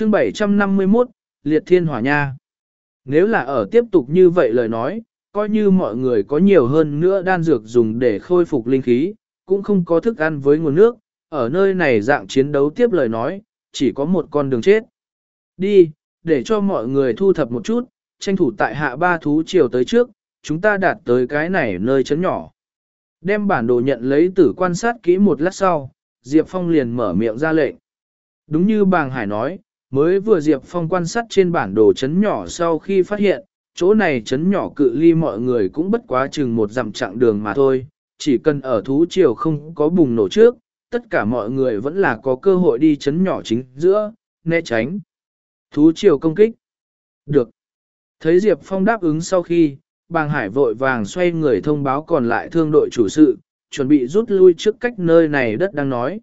chương 751, Liệt Thiên Hỏa Nha. Nếu là ở tiếp tục như vậy lời nói, coi như mọi người có nhiều hơn nữa đan dược dùng để khôi phục linh khí, cũng không có thức ăn với nguồn nước, ở nơi này dạng chiến đấu tiếp lời nói, chỉ có một con đường chết. Đi, để cho mọi người thu thập một chút, tranh thủ tại hạ ba thú chiều tới trước, chúng ta đạt tới cái này nơi chấn nhỏ. Đem bản đồ nhận lấy tử quan sát kỹ một lát sau, Diệp Phong liền mở miệng ra lệnh. Đúng như bàng hải nói, mới vừa Diệp Phong quan sát trên bản đồ chấn nhỏ sau khi phát hiện, chỗ này chấn nhỏ cự ly mọi người cũng bất quá chừng một dặm chặng đường mà thôi, chỉ cần ở thú triều không có bùng nổ trước, tất cả mọi người vẫn là có cơ hội đi chấn nhỏ chính giữa, né tránh. Thú triều công kích. Được. Thấy Diệp Phong đáp ứng sau khi, bàng hải vội vàng xoay người thông báo còn lại thương đội chủ sự, chuẩn bị rút lui trước cách nơi này đất đang nói.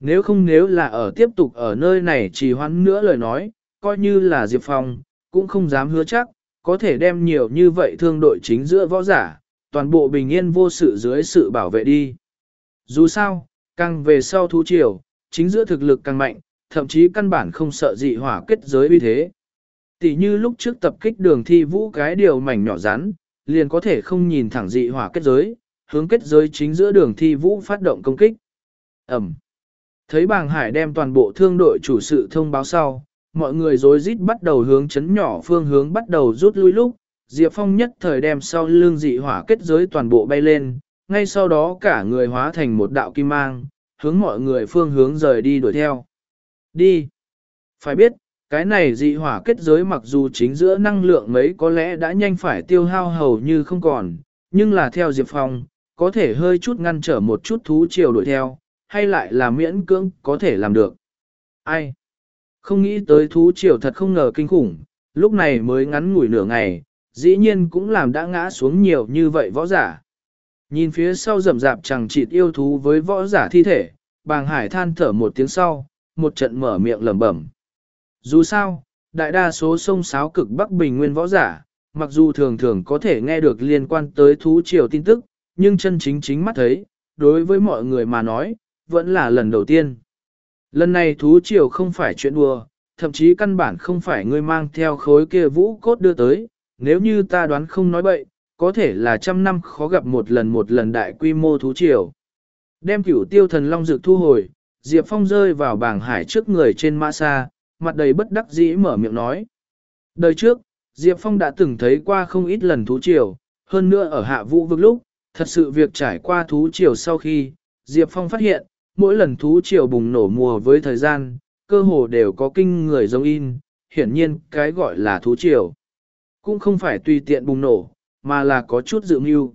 Nếu không nếu là ở tiếp tục ở nơi này trì hoãn nữa lời nói, coi như là Diệp Phong, cũng không dám hứa chắc, có thể đem nhiều như vậy thương đội chính giữa võ giả, toàn bộ bình yên vô sự dưới sự bảo vệ đi. Dù sao, càng về sau thu triều, chính giữa thực lực càng mạnh, thậm chí căn bản không sợ dị hỏa kết giới uy thế. Tỷ như lúc trước tập kích đường thi vũ cái điều mảnh nhỏ rắn, liền có thể không nhìn thẳng dị hỏa kết giới, hướng kết giới chính giữa đường thi vũ phát động công kích. Ẩm. Thấy bàng hải đem toàn bộ thương đội chủ sự thông báo sau, mọi người rối rít bắt đầu hướng chấn nhỏ phương hướng bắt đầu rút lui lúc, Diệp Phong nhất thời đem sau Lương dị hỏa kết giới toàn bộ bay lên, ngay sau đó cả người hóa thành một đạo kim mang, hướng mọi người phương hướng rời đi đuổi theo. Đi! Phải biết, cái này dị hỏa kết giới mặc dù chính giữa năng lượng mấy có lẽ đã nhanh phải tiêu hao hầu như không còn, nhưng là theo Diệp Phong, có thể hơi chút ngăn trở một chút thú chiều đuổi theo, hay lại là miễn cưỡng có thể làm được. Ai? Không nghĩ tới thú triều thật không ngờ kinh khủng, lúc này mới ngắn ngủi nửa ngày, dĩ nhiên cũng làm đã ngã xuống nhiều như vậy võ giả. Nhìn phía sau rầm rạp chẳng chịt yêu thú với võ giả thi thể, bàng hải than thở một tiếng sau, một trận mở miệng lẩm bẩm. Dù sao, đại đa số sông sáo cực Bắc Bình Nguyên võ giả, mặc dù thường thường có thể nghe được liên quan tới thú triều tin tức, nhưng chân chính chính mắt thấy, đối với mọi người mà nói, vẫn là lần đầu tiên. Lần này thú triều không phải chuyện đùa, thậm chí căn bản không phải ngươi mang theo khối kia vũ cốt đưa tới, nếu như ta đoán không nói bậy, có thể là trăm năm khó gặp một lần một lần đại quy mô thú triều. Đem cửu tiêu thần long dược thu hồi, Diệp Phong rơi vào bảng hải trước người trên mã xa, mặt đầy bất đắc dĩ mở miệng nói. Đời trước, Diệp Phong đã từng thấy qua không ít lần thú triều, hơn nữa ở hạ vũ vực lúc, thật sự việc trải qua thú triều sau khi, Diệp Phong phát hiện, mỗi lần thú triều bùng nổ mùa với thời gian, cơ hồ đều có kinh người giống in, hiển nhiên cái gọi là thú triều. Cũng không phải tùy tiện bùng nổ, mà là có chút dự mưu.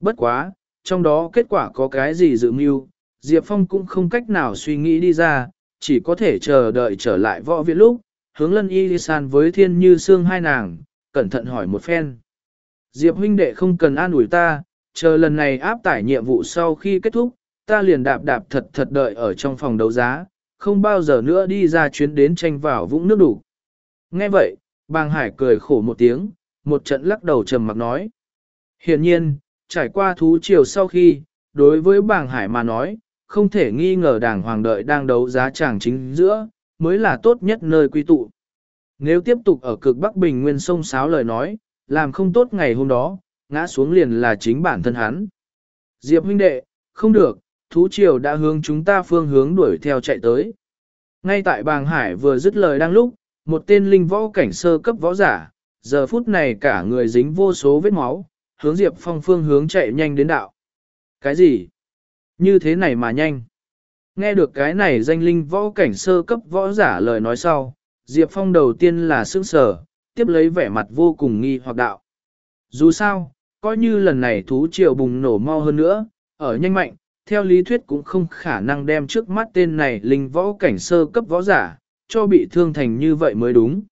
Bất quá, trong đó kết quả có cái gì dự mưu, Diệp Phong cũng không cách nào suy nghĩ đi ra, chỉ có thể chờ đợi trở lại võ viện lúc, hướng lân y san với thiên như xương hai nàng, cẩn thận hỏi một phen. Diệp huynh đệ không cần an ủi ta, chờ lần này áp tải nhiệm vụ sau khi kết thúc, ta liền đạp đạp thật thật đợi ở trong phòng đấu giá, không bao giờ nữa đi ra chuyến đến tranh vào vũng nước đủ. Nghe vậy, bàng hải cười khổ một tiếng, một trận lắc đầu trầm mặc nói. Hiện nhiên, trải qua thú chiều sau khi, đối với bàng hải mà nói, không thể nghi ngờ đảng hoàng đợi đang đấu giá tràng chính giữa, mới là tốt nhất nơi quy tụ. Nếu tiếp tục ở cực Bắc Bình Nguyên sông sáo lời nói, làm không tốt ngày hôm đó, ngã xuống liền là chính bản thân hắn. Diệp huynh đệ, không được, thú triều đã hướng chúng ta phương hướng đuổi theo chạy tới. Ngay tại bàng hải vừa dứt lời đang lúc, một tên linh võ cảnh sơ cấp võ giả, giờ phút này cả người dính vô số vết máu, hướng Diệp Phong phương hướng chạy nhanh đến đạo. Cái gì? Như thế này mà nhanh. Nghe được cái này danh linh võ cảnh sơ cấp võ giả lời nói sau, Diệp Phong đầu tiên là sững sờ, tiếp lấy vẻ mặt vô cùng nghi hoặc đạo. Dù sao, coi như lần này thú triều bùng nổ mau hơn nữa, ở nhanh mạnh, theo lý thuyết cũng không khả năng đem trước mắt tên này linh võ cảnh sơ cấp võ giả, cho bị thương thành như vậy mới đúng.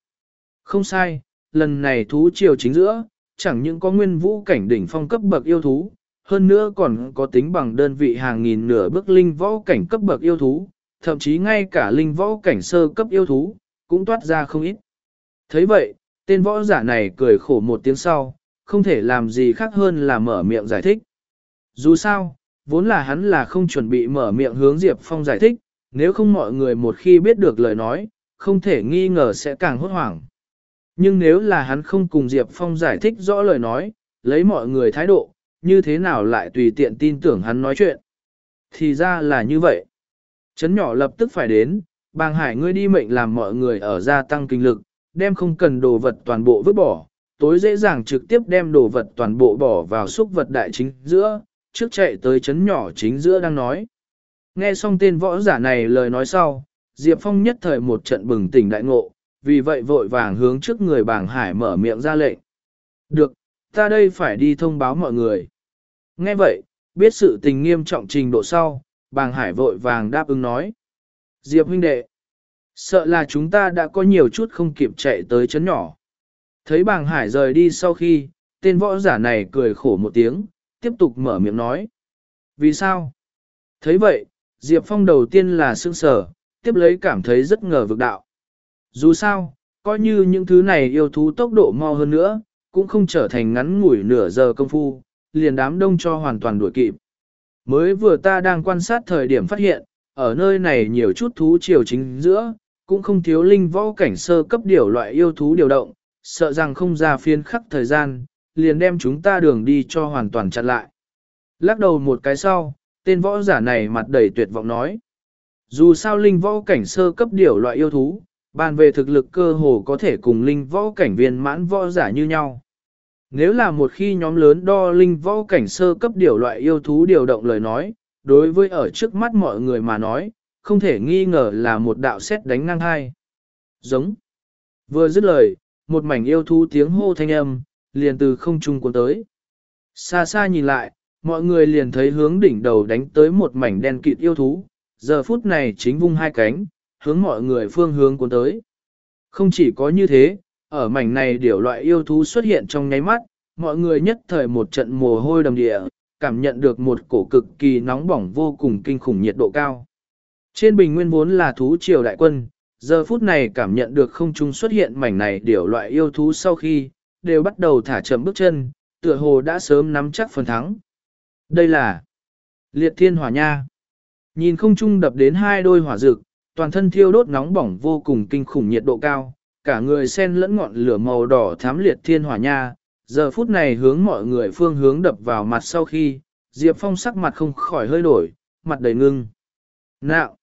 Không sai, lần này thú triều chính giữa, chẳng những có nguyên vũ cảnh đỉnh phong cấp bậc yêu thú, hơn nữa còn có tính bằng đơn vị hàng nghìn nửa bước linh võ cảnh cấp bậc yêu thú, thậm chí ngay cả linh võ cảnh sơ cấp yêu thú, cũng toát ra không ít. thấy vậy, tên võ giả này cười khổ một tiếng sau, không thể làm gì khác hơn là mở miệng giải thích. Dù sao, vốn là hắn là không chuẩn bị mở miệng hướng Diệp Phong giải thích, nếu không mọi người một khi biết được lời nói, không thể nghi ngờ sẽ càng hốt hoảng. Nhưng nếu là hắn không cùng Diệp Phong giải thích rõ lời nói, lấy mọi người thái độ, như thế nào lại tùy tiện tin tưởng hắn nói chuyện. Thì ra là như vậy. Chấn nhỏ lập tức phải đến, bàng hải ngươi đi mệnh làm mọi người ở gia tăng kinh lực, đem không cần đồ vật toàn bộ vứt bỏ, tối dễ dàng trực tiếp đem đồ vật toàn bộ bỏ vào xúc vật đại chính giữa, trước chạy tới chấn nhỏ chính giữa đang nói. Nghe xong tên võ giả này lời nói sau, Diệp Phong nhất thời một trận bừng tỉnh đại ngộ, vì vậy vội vàng hướng trước người bảng hải mở miệng ra lệnh. Được, ta đây phải đi thông báo mọi người. Nghe vậy, biết sự tình nghiêm trọng trình độ sau, bàng hải vội vàng đáp ứng nói. Diệp huynh đệ, sợ là chúng ta đã có nhiều chút không kịp chạy tới chấn nhỏ. Thấy bàng hải rời đi sau khi, tên võ giả này cười khổ một tiếng, tiếp tục mở miệng nói. Vì sao? Thấy vậy, Diệp Phong đầu tiên là sương sở, tiếp lấy cảm thấy rất ngờ vực đạo. Dù sao, coi như những thứ này yêu thú tốc độ mau hơn nữa, cũng không trở thành ngắn ngủi nửa giờ công phu, liền đám đông cho hoàn toàn đuổi kịp. Mới vừa ta đang quan sát thời điểm phát hiện, ở nơi này nhiều chút thú triều chính giữa, cũng không thiếu linh võ cảnh sơ cấp điều loại yêu thú điều động, sợ rằng không ra phiên khắc thời gian, liền đem chúng ta đường đi cho hoàn toàn chặn lại. Lắc đầu một cái sau, tên võ giả này mặt đầy tuyệt vọng nói. Dù sao linh võ cảnh sơ cấp điều loại yêu thú, bàn về thực lực cơ hồ có thể cùng linh võ cảnh viên mãn võ giả như nhau. Nếu là một khi nhóm lớn đo linh võ cảnh sơ cấp điều loại yêu thú điều động lời nói, đối với ở trước mắt mọi người mà nói, không thể nghi ngờ là một đạo xét đánh ngang hai. Giống. Vừa dứt lời, một mảnh yêu thú tiếng hô thanh âm, liền từ không trung cuốn tới. Xa xa nhìn lại, mọi người liền thấy hướng đỉnh đầu đánh tới một mảnh đen kịt yêu thú, giờ phút này chính vung hai cánh, hướng mọi người phương hướng cuốn tới. Không chỉ có như thế, ở mảnh này điều loại yêu thú xuất hiện trong nháy mắt, mọi người nhất thời một trận mồ hôi đầm địa, cảm nhận được một cổ cực kỳ nóng bỏng vô cùng kinh khủng nhiệt độ cao. Trên bình nguyên vốn là thú triều đại quân, giờ phút này cảm nhận được không trung xuất hiện mảnh này điều loại yêu thú sau khi, đều bắt đầu thả chậm bước chân, tựa hồ đã sớm nắm chắc phần thắng. Đây là liệt thiên hỏa nha. Nhìn không trung đập đến hai đôi hỏa rực, toàn thân thiêu đốt nóng bỏng vô cùng kinh khủng nhiệt độ cao, cả người sen lẫn ngọn lửa màu đỏ thám liệt thiên hỏa nha, giờ phút này hướng mọi người phương hướng đập vào mặt sau khi, Diệp Phong sắc mặt không khỏi hơi đổi, mặt đầy ngưng. Nào!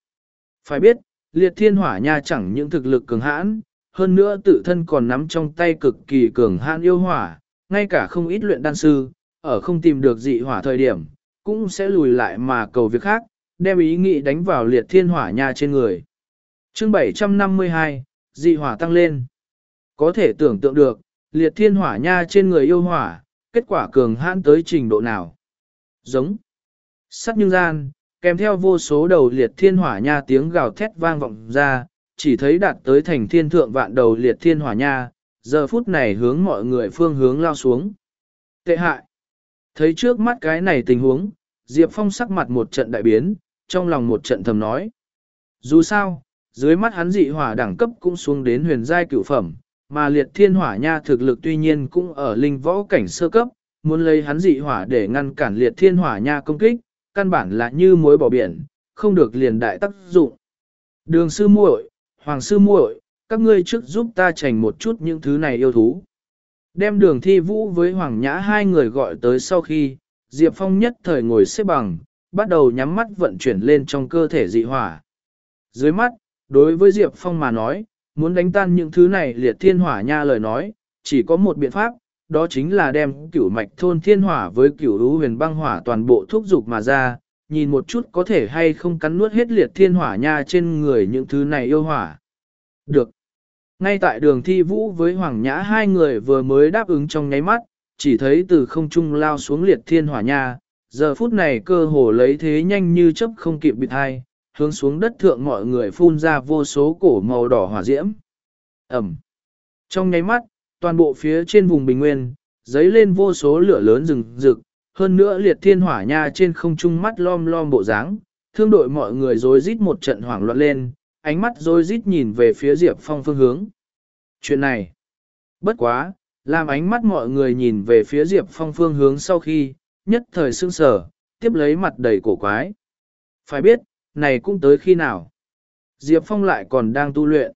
Phải biết, liệt thiên hỏa nha chẳng những thực lực cường hãn, hơn nữa tự thân còn nắm trong tay cực kỳ cường hãn yêu hỏa, ngay cả không ít luyện đan sư, ở không tìm được dị hỏa thời điểm, cũng sẽ lùi lại mà cầu việc khác, đem ý nghĩ đánh vào liệt thiên hỏa nha trên người. Chương 752, dị hỏa tăng lên. Có thể tưởng tượng được, liệt thiên hỏa nha trên người yêu hỏa, kết quả cường hãn tới trình độ nào. Giống. Sắt nhưng gian, kèm theo vô số đầu liệt thiên hỏa nha tiếng gào thét vang vọng ra, chỉ thấy đạt tới thành thiên thượng vạn đầu liệt thiên hỏa nha, giờ phút này hướng mọi người phương hướng lao xuống. Tệ hại. Thấy trước mắt cái này tình huống, Diệp Phong sắc mặt một trận đại biến, trong lòng một trận thầm nói. Dù sao, dưới mắt hắn dị hỏa đẳng cấp cũng xuống đến huyền giai cửu phẩm, mà liệt thiên hỏa nha thực lực tuy nhiên cũng ở linh võ cảnh sơ cấp, muốn lấy hắn dị hỏa để ngăn cản liệt thiên hỏa nha công kích, căn bản là như muối bỏ biển, không được liền đại tác dụng. Đường sư muội, hoàng sư muội, các ngươi trước giúp ta trành một chút những thứ này yêu thú. Đem đường thi vũ với hoàng nhã hai người gọi tới sau khi, Diệp Phong nhất thời ngồi xếp bằng, bắt đầu nhắm mắt vận chuyển lên trong cơ thể dị hỏa. Dưới mắt, đối với Diệp Phong mà nói, muốn đánh tan những thứ này liệt thiên hỏa nha lời nói, chỉ có một biện pháp, đó chính là đem cửu mạch thôn thiên hỏa với cửu lũ huyền băng hỏa toàn bộ thúc dục mà ra, nhìn một chút có thể hay không cắn nuốt hết liệt thiên hỏa nha trên người những thứ này yêu hỏa. Được. Ngay tại đường thi vũ với Hoàng Nhã hai người vừa mới đáp ứng trong nháy mắt, chỉ thấy từ không trung lao xuống liệt thiên hỏa nha, giờ phút này cơ hồ lấy thế nhanh như chấp không kịp bịt hai, hướng xuống đất thượng mọi người phun ra vô số cổ màu đỏ hỏa diễm. Ẩm. Trong nháy mắt, toàn bộ phía trên vùng bình nguyên, giấy lên vô số lửa lớn rừng rực, hơn nữa liệt thiên hỏa nha trên không trung mắt lom lom bộ dáng, thương đội mọi người rối rít một trận hoảng loạn lên, ánh mắt rối rít nhìn về phía Diệp Phong phương hướng. Chuyện này, bất quá, làm ánh mắt mọi người nhìn về phía Diệp Phong phương hướng sau khi, nhất thời sương sở, tiếp lấy mặt đầy cổ quái. Phải biết, này cũng tới khi nào? Diệp Phong lại còn đang tu luyện.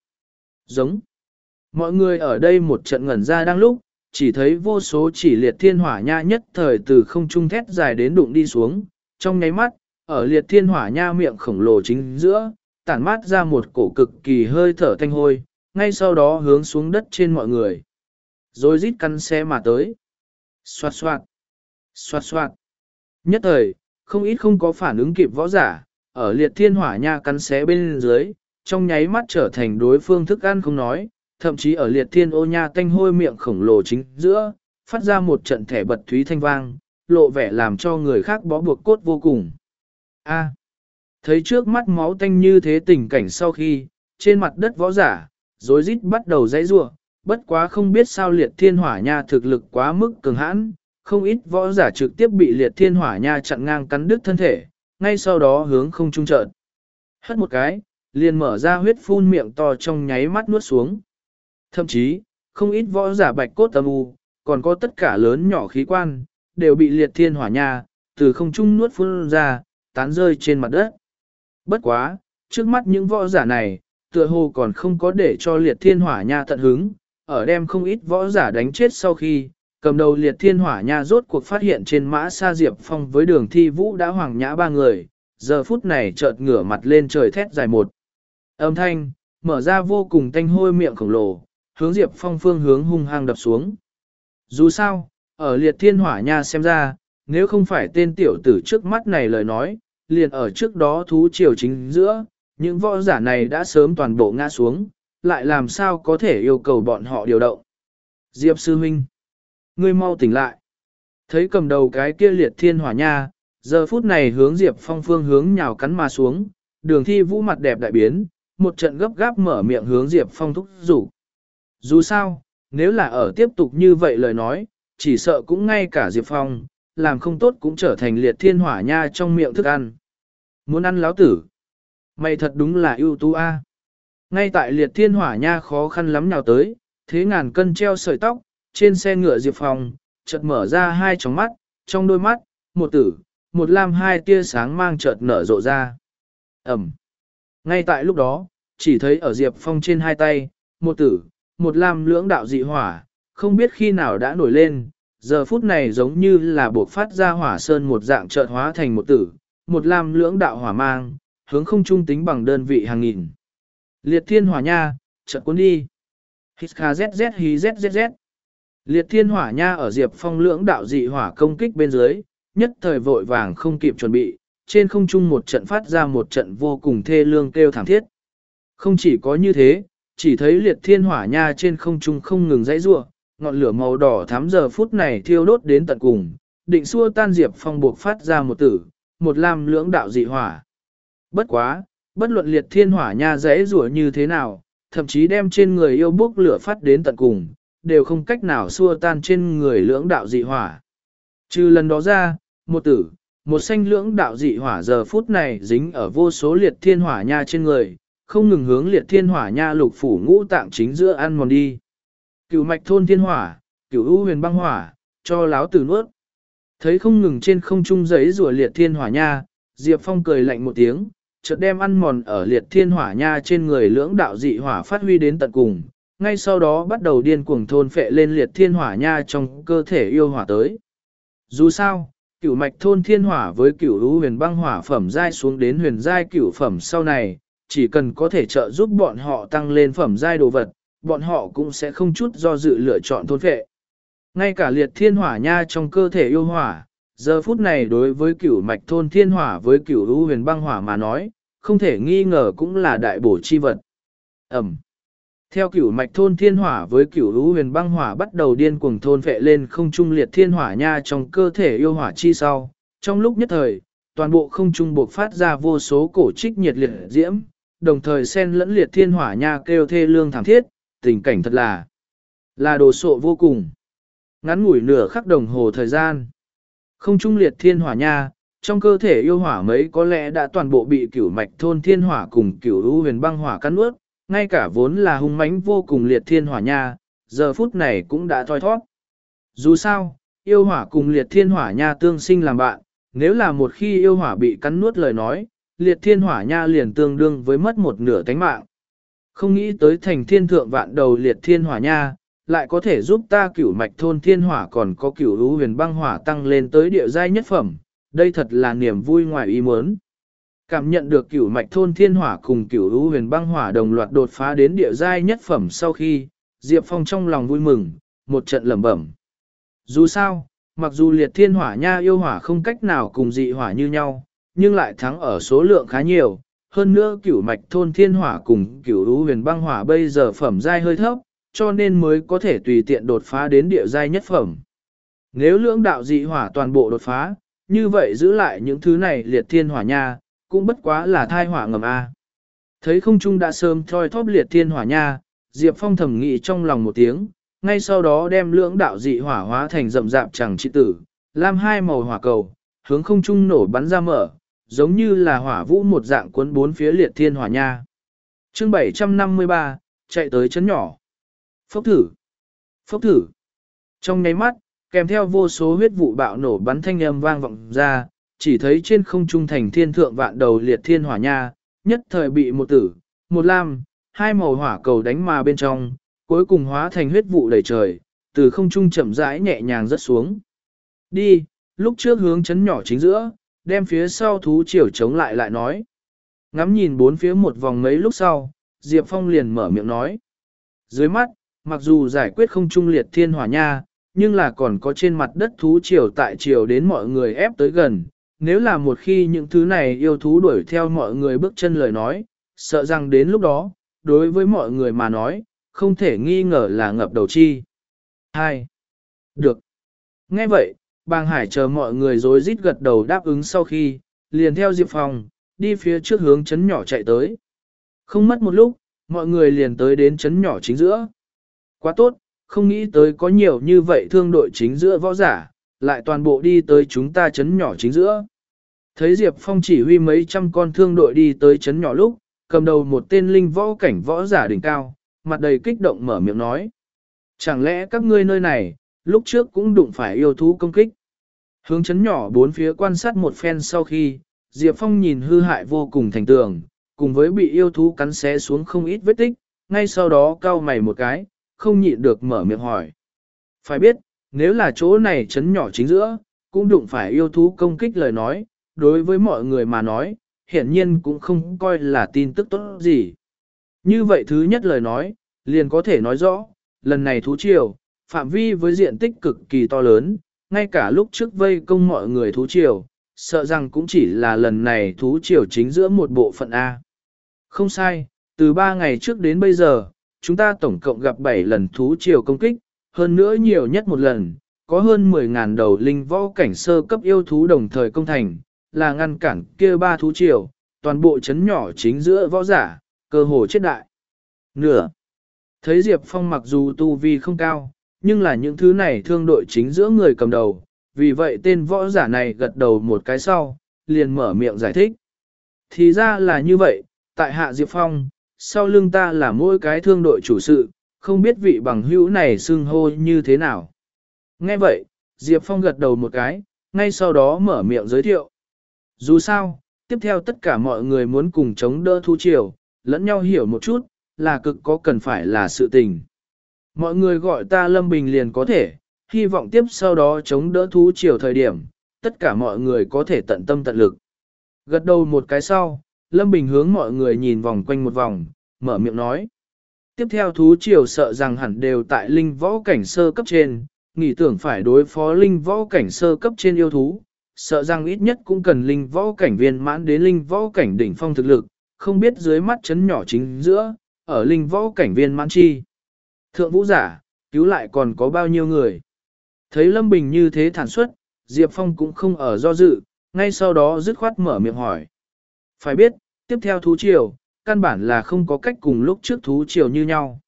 Giống. Mọi người ở đây một trận ngẩn ra đang lúc, chỉ thấy vô số chỉ liệt thiên hỏa nha nhất thời từ không trung thét dài đến đụng đi xuống, trong nháy mắt, ở liệt thiên hỏa nha miệng khổng lồ chính giữa, tản mát ra một cổ cực kỳ hơi thở thanh hôi, ngay sau đó hướng xuống đất trên mọi người. Rồi rít cắn xe mà tới. Xoạt xoạt, xoạt xoạt. Nhất thời, không ít không có phản ứng kịp võ giả, ở liệt thiên hỏa nha cắn xé bên dưới, trong nháy mắt trở thành đối phương thức ăn không nói, thậm chí ở liệt thiên ô nha tanh hôi miệng khổng lồ chính giữa, phát ra một trận thẻ bật thúy thanh vang, lộ vẻ làm cho người khác bó buộc cốt vô cùng. A. À, thấy trước mắt máu tanh như thế tình cảnh sau khi, trên mặt đất võ giả, rối rít bắt đầu dãy rua, bất quá không biết sao liệt thiên hỏa nha thực lực quá mức cường hãn, không ít võ giả trực tiếp bị liệt thiên hỏa nha chặn ngang cắn đứt thân thể, ngay sau đó hướng không trung trợn. Hất một cái, liền mở ra huyết phun miệng to trong nháy mắt nuốt xuống. Thậm chí, không ít võ giả bạch cốt âm u, còn có tất cả lớn nhỏ khí quan, đều bị liệt thiên hỏa nha, từ không trung nuốt phun ra, tán rơi trên mặt đất. Bất quá, trước mắt những võ giả này, tựa hồ còn không có để cho liệt thiên hỏa nha tận hứng, ở đem không ít võ giả đánh chết sau khi, cầm đầu liệt thiên hỏa nha rốt cuộc phát hiện trên mã sa diệp phong với đường thi vũ đã hoàng nhã ba người, giờ phút này chợt ngửa mặt lên trời thét dài một. Âm thanh, mở ra vô cùng tanh hôi miệng khổng lồ, hướng diệp phong phương hướng hung hăng đập xuống. Dù sao, ở liệt thiên hỏa nha xem ra, nếu không phải tên tiểu tử trước mắt này lời nói, liền ở trước đó thú triều chính giữa, những võ giả này đã sớm toàn bộ ngã xuống, lại làm sao có thể yêu cầu bọn họ điều động. Diệp sư huynh, ngươi mau tỉnh lại. Thấy cầm đầu cái kia liệt thiên hỏa nha, giờ phút này hướng Diệp Phong phương hướng nhào cắn mà xuống, đường thi vũ mặt đẹp đại biến, một trận gấp gáp mở miệng hướng Diệp Phong thúc rủ. Dù sao, nếu là ở tiếp tục như vậy lời nói, chỉ sợ cũng ngay cả Diệp Phong, làm không tốt cũng trở thành liệt thiên hỏa nha trong miệng thức ăn. Muốn ăn láo tử. Mày thật đúng là ưu tú a. Ngay tại liệt thiên hỏa nha khó khăn lắm nào tới, thế ngàn cân treo sợi tóc, trên xe ngựa Diệp Phong, chợt mở ra hai tròng mắt, trong đôi mắt, một tử, một lam hai tia sáng mang chợt nở rộ ra. Ẩm. Ngay tại lúc đó, chỉ thấy ở Diệp Phong trên hai tay, một tử, một lam lưỡng đạo dị hỏa, không biết khi nào đã nổi lên, giờ phút này giống như là buộc phát ra hỏa sơn một dạng chợt hóa thành một tử, một lam lưỡng đạo hỏa mang, hướng không trung tính bằng đơn vị hàng nghìn. Liệt thiên hỏa nha, chợt cuốn đi. Hít kha zzz hí zzz. Liệt thiên hỏa nha ở diệp phong lưỡng đạo dị hỏa công kích bên dưới, nhất thời vội vàng không kịp chuẩn bị, trên không trung một trận phát ra một trận vô cùng thê lương kêu thảm thiết. Không chỉ có như thế, chỉ thấy liệt thiên hỏa nha trên không trung không ngừng dãy rua, ngọn lửa màu đỏ thắm giờ phút này thiêu đốt đến tận cùng, định xua tan diệp phong buộc phát ra một tử, một lam lưỡng đạo dị hỏa. Bất quá, bất luận liệt thiên hỏa nha dãy rủa như thế nào, thậm chí đem trên người yêu bốc lửa phát đến tận cùng, đều không cách nào xua tan trên người lưỡng đạo dị hỏa. Trừ lần đó ra, một tử, một xanh lưỡng đạo dị hỏa giờ phút này dính ở vô số liệt thiên hỏa nha trên người, không ngừng hướng liệt thiên hỏa nha lục phủ ngũ tạng chính giữa ăn mòn đi. Cửu mạch thôn thiên hỏa, cửu u huyền băng hỏa, cho láo tử nuốt. Thấy không ngừng trên không trung giấy rùa liệt thiên hỏa nha, Diệp Phong cười lạnh một tiếng, chợt đem ăn mòn ở liệt thiên hỏa nha trên người lưỡng đạo dị hỏa phát huy đến tận cùng, ngay sau đó bắt đầu điên cuồng thôn phệ lên liệt thiên hỏa nha trong cơ thể yêu hỏa tới. Dù sao, cửu mạch thôn thiên hỏa với cửu lũ huyền băng hỏa phẩm giai xuống đến huyền giai cửu phẩm sau này, chỉ cần có thể trợ giúp bọn họ tăng lên phẩm giai đồ vật, bọn họ cũng sẽ không chút do dự lựa chọn thôn phệ. Ngay cả liệt thiên hỏa nha trong cơ thể yêu hỏa, giờ phút này đối với cửu mạch thôn thiên hỏa với cửu lũ huyền băng hỏa mà nói, không thể nghi ngờ cũng là đại bổ chi vật. Ẩm. Theo cửu mạch thôn thiên hỏa với cửu lũ huyền băng hỏa bắt đầu điên cuồng thôn vệ lên không trung liệt thiên hỏa nha trong cơ thể yêu hỏa chi sau. Trong lúc nhất thời, toàn bộ không trung buộc phát ra vô số cổ trích nhiệt liệt diễm, đồng thời xen lẫn liệt thiên hỏa nha kêu thê lương thảm thiết, tình cảnh thật là là đồ sộ vô cùng. Ngắn ngủi nửa khắc đồng hồ thời gian. Không trung liệt thiên hỏa nha, trong cơ thể yêu hỏa mấy có lẽ đã toàn bộ bị cửu mạch thôn thiên hỏa cùng cửu lũ huyền băng hỏa cắn ướt, ngay cả vốn là hung mãnh vô cùng liệt thiên hỏa nha, giờ phút này cũng đã thoi thoát. Dù sao, yêu hỏa cùng liệt thiên hỏa nha tương sinh làm bạn, nếu là một khi yêu hỏa bị cắn nuốt lời nói, liệt thiên hỏa nha liền tương đương với mất một nửa tánh mạng. Không nghĩ tới thành thiên thượng vạn đầu liệt thiên hỏa nha, lại có thể giúp ta cửu mạch thôn thiên hỏa còn có cửu lũ huyền băng hỏa tăng lên tới địa giai nhất phẩm, đây thật là niềm vui ngoài ý muốn. Cảm nhận được cửu mạch thôn thiên hỏa cùng cửu lũ huyền băng hỏa đồng loạt đột phá đến địa giai nhất phẩm sau khi, Diệp Phong trong lòng vui mừng, một trận lẩm bẩm. Dù sao, mặc dù liệt thiên hỏa nha yêu hỏa không cách nào cùng dị hỏa như nhau, nhưng lại thắng ở số lượng khá nhiều. Hơn nữa cửu mạch thôn thiên hỏa cùng cửu lũ huyền băng hỏa bây giờ phẩm giai hơi thấp, cho nên mới có thể tùy tiện đột phá đến địa giai nhất phẩm. Nếu lưỡng đạo dị hỏa toàn bộ đột phá, như vậy giữ lại những thứ này liệt thiên hỏa nha, cũng bất quá là thai hỏa ngầm A. Thấy không trung đã sớm thoi thóp liệt thiên hỏa nha, Diệp Phong thầm nghị trong lòng một tiếng, ngay sau đó đem lưỡng đạo dị hỏa hóa thành rậm rạp chẳng trị tử, lam hai màu hỏa cầu, hướng không trung nổ bắn ra mở, giống như là hỏa vũ một dạng cuốn bốn phía liệt thiên hỏa nha. chương 753, chạy tới chấn nhỏ. Phốc thử. Phốc thử. Trong nháy mắt, kèm theo vô số huyết vụ bạo nổ bắn thanh âm vang vọng ra, chỉ thấy trên không trung thành thiên thượng vạn đầu liệt thiên hỏa nha, nhất thời bị một tử, một lam, hai màu hỏa cầu đánh mà bên trong, cuối cùng hóa thành huyết vụ đầy trời, từ không trung chậm rãi nhẹ nhàng rớt xuống. Đi, lúc trước hướng chấn nhỏ chính giữa, đem phía sau thú triều chống lại lại nói. Ngắm nhìn bốn phía một vòng mấy lúc sau, Diệp Phong liền mở miệng nói. Dưới mắt, mặc dù giải quyết không trung liệt thiên hỏa nha, nhưng là còn có trên mặt đất thú triều tại triều đến mọi người ép tới gần. Nếu là một khi những thứ này yêu thú đuổi theo mọi người bước chân lời nói, sợ rằng đến lúc đó, đối với mọi người mà nói, không thể nghi ngờ là ngập đầu chi. 2. Được. Nghe vậy, bàng hải chờ mọi người dối rít gật đầu đáp ứng sau khi, liền theo Diệp Phong, đi phía trước hướng chấn nhỏ chạy tới. Không mất một lúc, mọi người liền tới đến chấn nhỏ chính giữa. Quá tốt, không nghĩ tới có nhiều như vậy thương đội chính giữa võ giả, lại toàn bộ đi tới chúng ta chấn nhỏ chính giữa. Thấy Diệp Phong chỉ huy mấy trăm con thương đội đi tới chấn nhỏ lúc, cầm đầu một tên linh võ cảnh võ giả đỉnh cao, mặt đầy kích động mở miệng nói. Chẳng lẽ các ngươi nơi này, lúc trước cũng đụng phải yêu thú công kích? Hướng chấn nhỏ bốn phía quan sát một phen sau khi, Diệp Phong nhìn hư hại vô cùng thành tường, cùng với bị yêu thú cắn xé xuống không ít vết tích, ngay sau đó cau mày một cái, không nhịn được mở miệng hỏi. Phải biết, nếu là chỗ này chấn nhỏ chính giữa, cũng đụng phải yêu thú công kích lời nói, đối với mọi người mà nói, hiển nhiên cũng không coi là tin tức tốt gì. Như vậy thứ nhất lời nói, liền có thể nói rõ, lần này thú triều, phạm vi với diện tích cực kỳ to lớn, ngay cả lúc trước vây công mọi người thú triều, sợ rằng cũng chỉ là lần này thú triều chính giữa một bộ phận A. Không sai, từ 3 ngày trước đến bây giờ, chúng ta tổng cộng gặp 7 lần thú triều công kích, hơn nữa nhiều nhất một lần, có hơn 10.000 đầu linh võ cảnh sơ cấp yêu thú đồng thời công thành, là ngăn cản kia ba thú triều, toàn bộ chấn nhỏ chính giữa võ giả, cơ hồ chết đại. Nửa. Thấy Diệp Phong mặc dù tu vi không cao, nhưng là những thứ này thương đội chính giữa người cầm đầu, vì vậy tên võ giả này gật đầu một cái sau, liền mở miệng giải thích. Thì ra là như vậy, tại hạ Diệp Phong, sau lưng ta là mỗi cái thương đội chủ sự, không biết vị bằng hữu này xưng hô như thế nào. Nghe vậy, Diệp Phong gật đầu một cái, ngay sau đó mở miệng giới thiệu. Dù sao, tiếp theo tất cả mọi người muốn cùng chống đỡ thu triều, lẫn nhau hiểu một chút, là cực có cần phải là sự tình. Mọi người gọi ta Lâm Bình liền có thể, hy vọng tiếp sau đó chống đỡ thú triều thời điểm, tất cả mọi người có thể tận tâm tận lực. Gật đầu một cái sau, Lâm Bình hướng mọi người nhìn vòng quanh một vòng, mở miệng nói. Tiếp theo thú triều sợ rằng hẳn đều tại linh võ cảnh sơ cấp trên, nghĩ tưởng phải đối phó linh võ cảnh sơ cấp trên yêu thú, sợ rằng ít nhất cũng cần linh võ cảnh viên mãn đến linh võ cảnh đỉnh phong thực lực, không biết dưới mắt chấn nhỏ chính giữa, ở linh võ cảnh viên mãn chi. Thượng vũ giả, cứu lại còn có bao nhiêu người. Thấy Lâm Bình như thế thản xuất, Diệp Phong cũng không ở do dự, ngay sau đó dứt khoát mở miệng hỏi. Phải biết, tiếp theo thú triều, căn bản là không có cách cùng lúc trước thú triều như nhau.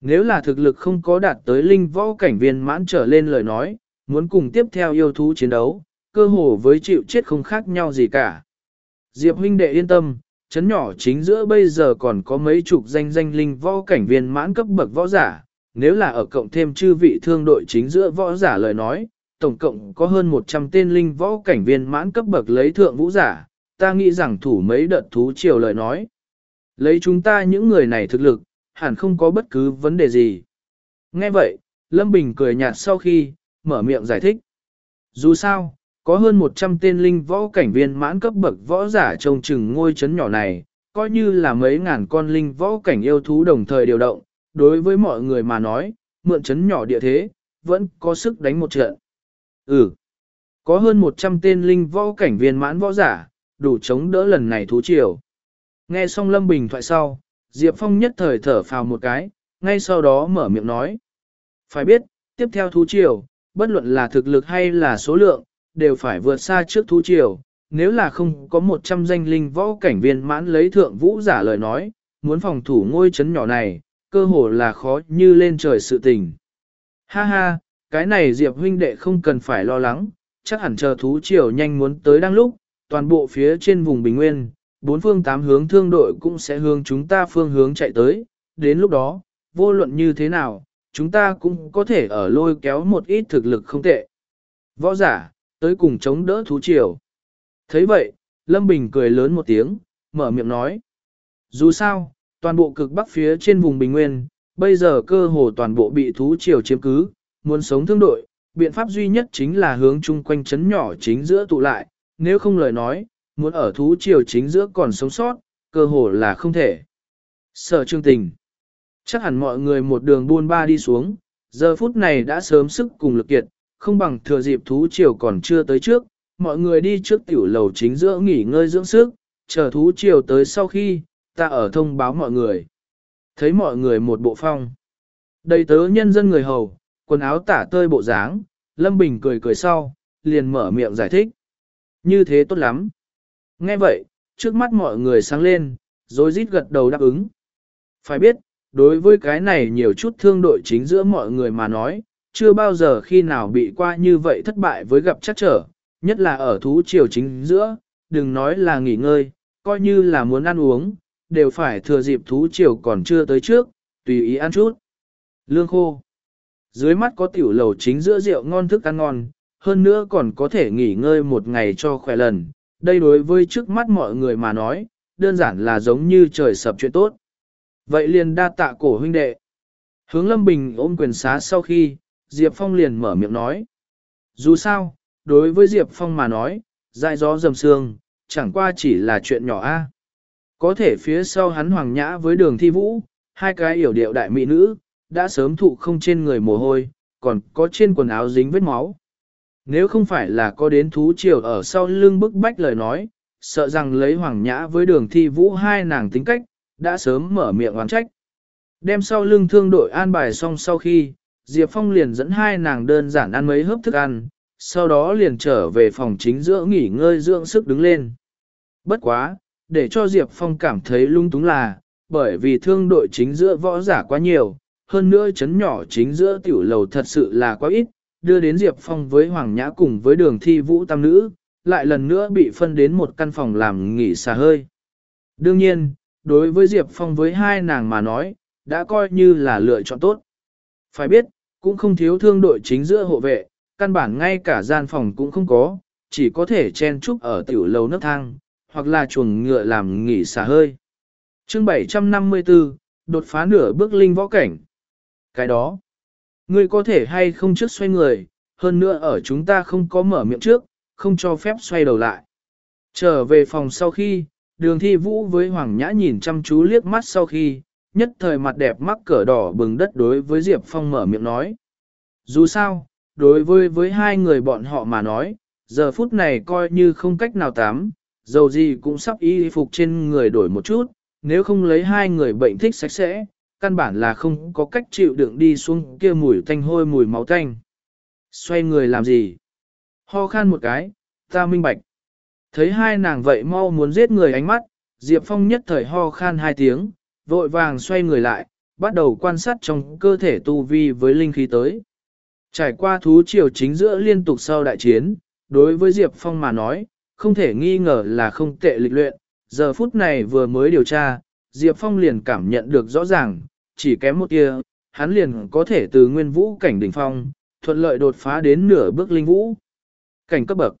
Nếu là thực lực không có đạt tới linh võ cảnh viên mãn trở lên lời nói, muốn cùng tiếp theo yêu thú chiến đấu, cơ hồ với chịu chết không khác nhau gì cả. Diệp huynh đệ yên tâm, chấn nhỏ chính giữa bây giờ còn có mấy chục danh danh linh võ cảnh viên mãn cấp bậc võ giả, nếu là ở cộng thêm chư vị thương đội chính giữa võ giả lời nói, tổng cộng có hơn 100 tên linh võ cảnh viên mãn cấp bậc lấy thượng vũ giả, ta nghĩ rằng thủ mấy đợt thú triều lời nói. Lấy chúng ta những người này thực lực, hẳn không có bất cứ vấn đề gì. Nghe vậy, Lâm Bình cười nhạt sau khi, mở miệng giải thích. Dù sao, có hơn 100 tên linh võ cảnh viên mãn cấp bậc võ giả trông chừng ngôi chấn nhỏ này, coi như là mấy ngàn con linh võ cảnh yêu thú đồng thời điều động, đối với mọi người mà nói, mượn chấn nhỏ địa thế, vẫn có sức đánh một trận. Ừ, có hơn 100 tên linh võ cảnh viên mãn võ giả, đủ chống đỡ lần này thú triều. Nghe xong Lâm Bình thoại sau, Diệp Phong nhất thời thở phào một cái, ngay sau đó mở miệng nói. Phải biết, tiếp theo thú triều, bất luận là thực lực hay là số lượng, đều phải vượt xa trước thú triều. Nếu là không có 100 danh linh võ cảnh viên mãn lấy thượng vũ giả lời nói, muốn phòng thủ ngôi chấn nhỏ này, cơ hồ là khó như lên trời sự tình. Ha ha, cái này Diệp huynh đệ không cần phải lo lắng, chắc hẳn chờ thú triều nhanh muốn tới đang lúc, toàn bộ phía trên vùng Bình Nguyên, bốn phương tám hướng thương đội cũng sẽ hướng chúng ta phương hướng chạy tới, đến lúc đó, vô luận như thế nào, chúng ta cũng có thể ở lôi kéo một ít thực lực không tệ. Võ giả, tới cùng chống đỡ thú triều. thấy vậy, Lâm Bình cười lớn một tiếng, mở miệng nói. Dù sao, toàn bộ cực bắc phía trên vùng Bình Nguyên, bây giờ cơ hồ toàn bộ bị thú triều chiếm cứ, muốn sống thương đội, biện pháp duy nhất chính là hướng chung quanh chấn nhỏ chính giữa tụ lại, nếu không lời nói, muốn ở thú triều chính giữa còn sống sót, cơ hồ là không thể. Sở trương tình. Chắc hẳn mọi người một đường buôn ba đi xuống, giờ phút này đã sớm sức cùng lực kiệt, không bằng thừa dịp thú triều còn chưa tới trước, mọi người đi trước tiểu lầu chính giữa nghỉ ngơi dưỡng sức, chờ thú triều tới sau khi, ta ở thông báo mọi người. Thấy mọi người một bộ phong. Đầy tớ nhân dân người hầu, quần áo tả tơi bộ dáng, Lâm Bình cười cười sau, liền mở miệng giải thích. Như thế tốt lắm. Nghe vậy, trước mắt mọi người sáng lên, rồi rít gật đầu đáp ứng. Phải biết, đối với cái này nhiều chút thương đội chính giữa mọi người mà nói, chưa bao giờ khi nào bị qua như vậy thất bại với gặp chắc trở, nhất là ở thú triều chính giữa, đừng nói là nghỉ ngơi, coi như là muốn ăn uống, đều phải thừa dịp thú triều còn chưa tới trước, tùy ý ăn chút. Lương khô. Dưới mắt có tiểu lầu chính giữa rượu ngon thức ăn ngon, hơn nữa còn có thể nghỉ ngơi một ngày cho khỏe lần. Đây đối với trước mắt mọi người mà nói, đơn giản là giống như trời sập chuyện tốt. Vậy liền đa tạ cổ huynh đệ. Hướng Lâm Bình ôm quyền xá sau khi, Diệp Phong liền mở miệng nói. Dù sao, đối với Diệp Phong mà nói, dại gió dầm sương, chẳng qua chỉ là chuyện nhỏ a. Có thể phía sau hắn hoàng nhã với đường thi vũ, hai cái yểu điệu đại mỹ nữ, đã sớm thụ không trên người mồ hôi, còn có trên quần áo dính vết máu. Nếu không phải là có đến thú triều ở sau lưng bức bách lời nói, sợ rằng lấy hoàng nhã với đường thi vũ hai nàng tính cách, đã sớm mở miệng oán trách. Đem sau lưng thương đội an bài xong sau khi, Diệp Phong liền dẫn hai nàng đơn giản ăn mấy hớp thức ăn, sau đó liền trở về phòng chính giữa nghỉ ngơi dưỡng sức đứng lên. Bất quá, để cho Diệp Phong cảm thấy lung túng là, bởi vì thương đội chính giữa võ giả quá nhiều, hơn nữa chấn nhỏ chính giữa tiểu lầu thật sự là quá ít, đưa đến Diệp Phong với Hoàng Nhã cùng với đường thi vũ tam nữ, lại lần nữa bị phân đến một căn phòng làm nghỉ xà hơi. Đương nhiên, đối với Diệp Phong với hai nàng mà nói, đã coi như là lựa chọn tốt. Phải biết, cũng không thiếu thương đội chính giữa hộ vệ, căn bản ngay cả gian phòng cũng không có, chỉ có thể chen chúc ở tiểu lầu nấc thang, hoặc là chuồng ngựa làm nghỉ xả hơi. chương 754, đột phá nửa bước linh võ cảnh. Cái đó, ngươi có thể hay không trước xoay người, hơn nữa ở chúng ta không có mở miệng trước, không cho phép xoay đầu lại. Trở về phòng sau khi, đường thi vũ với Hoàng Nhã nhìn chăm chú liếc mắt sau khi, nhất thời mặt đẹp mắc cỡ đỏ bừng đất đối với Diệp Phong mở miệng nói. Dù sao, đối với với hai người bọn họ mà nói, giờ phút này coi như không cách nào tắm, dầu gì cũng sắp y phục trên người đổi một chút, nếu không lấy hai người bệnh thích sạch sẽ, căn bản là không có cách chịu đựng đi xuống kia mùi thanh hôi mùi máu tanh. Xoay người làm gì? Ho khan một cái, ta minh bạch. Thấy hai nàng vậy mau muốn giết người ánh mắt, Diệp Phong nhất thời ho khan hai tiếng, vội vàng xoay người lại, bắt đầu quan sát trong cơ thể tu vi với linh khí tới. Trải qua thú triều chính giữa liên tục sau đại chiến, đối với Diệp Phong mà nói, không thể nghi ngờ là không tệ lịch luyện, giờ phút này vừa mới điều tra, Diệp Phong liền cảm nhận được rõ ràng, chỉ kém một tia, hắn liền có thể từ nguyên vũ cảnh đỉnh phong, thuận lợi đột phá đến nửa bước linh vũ. Cảnh cấp bậc.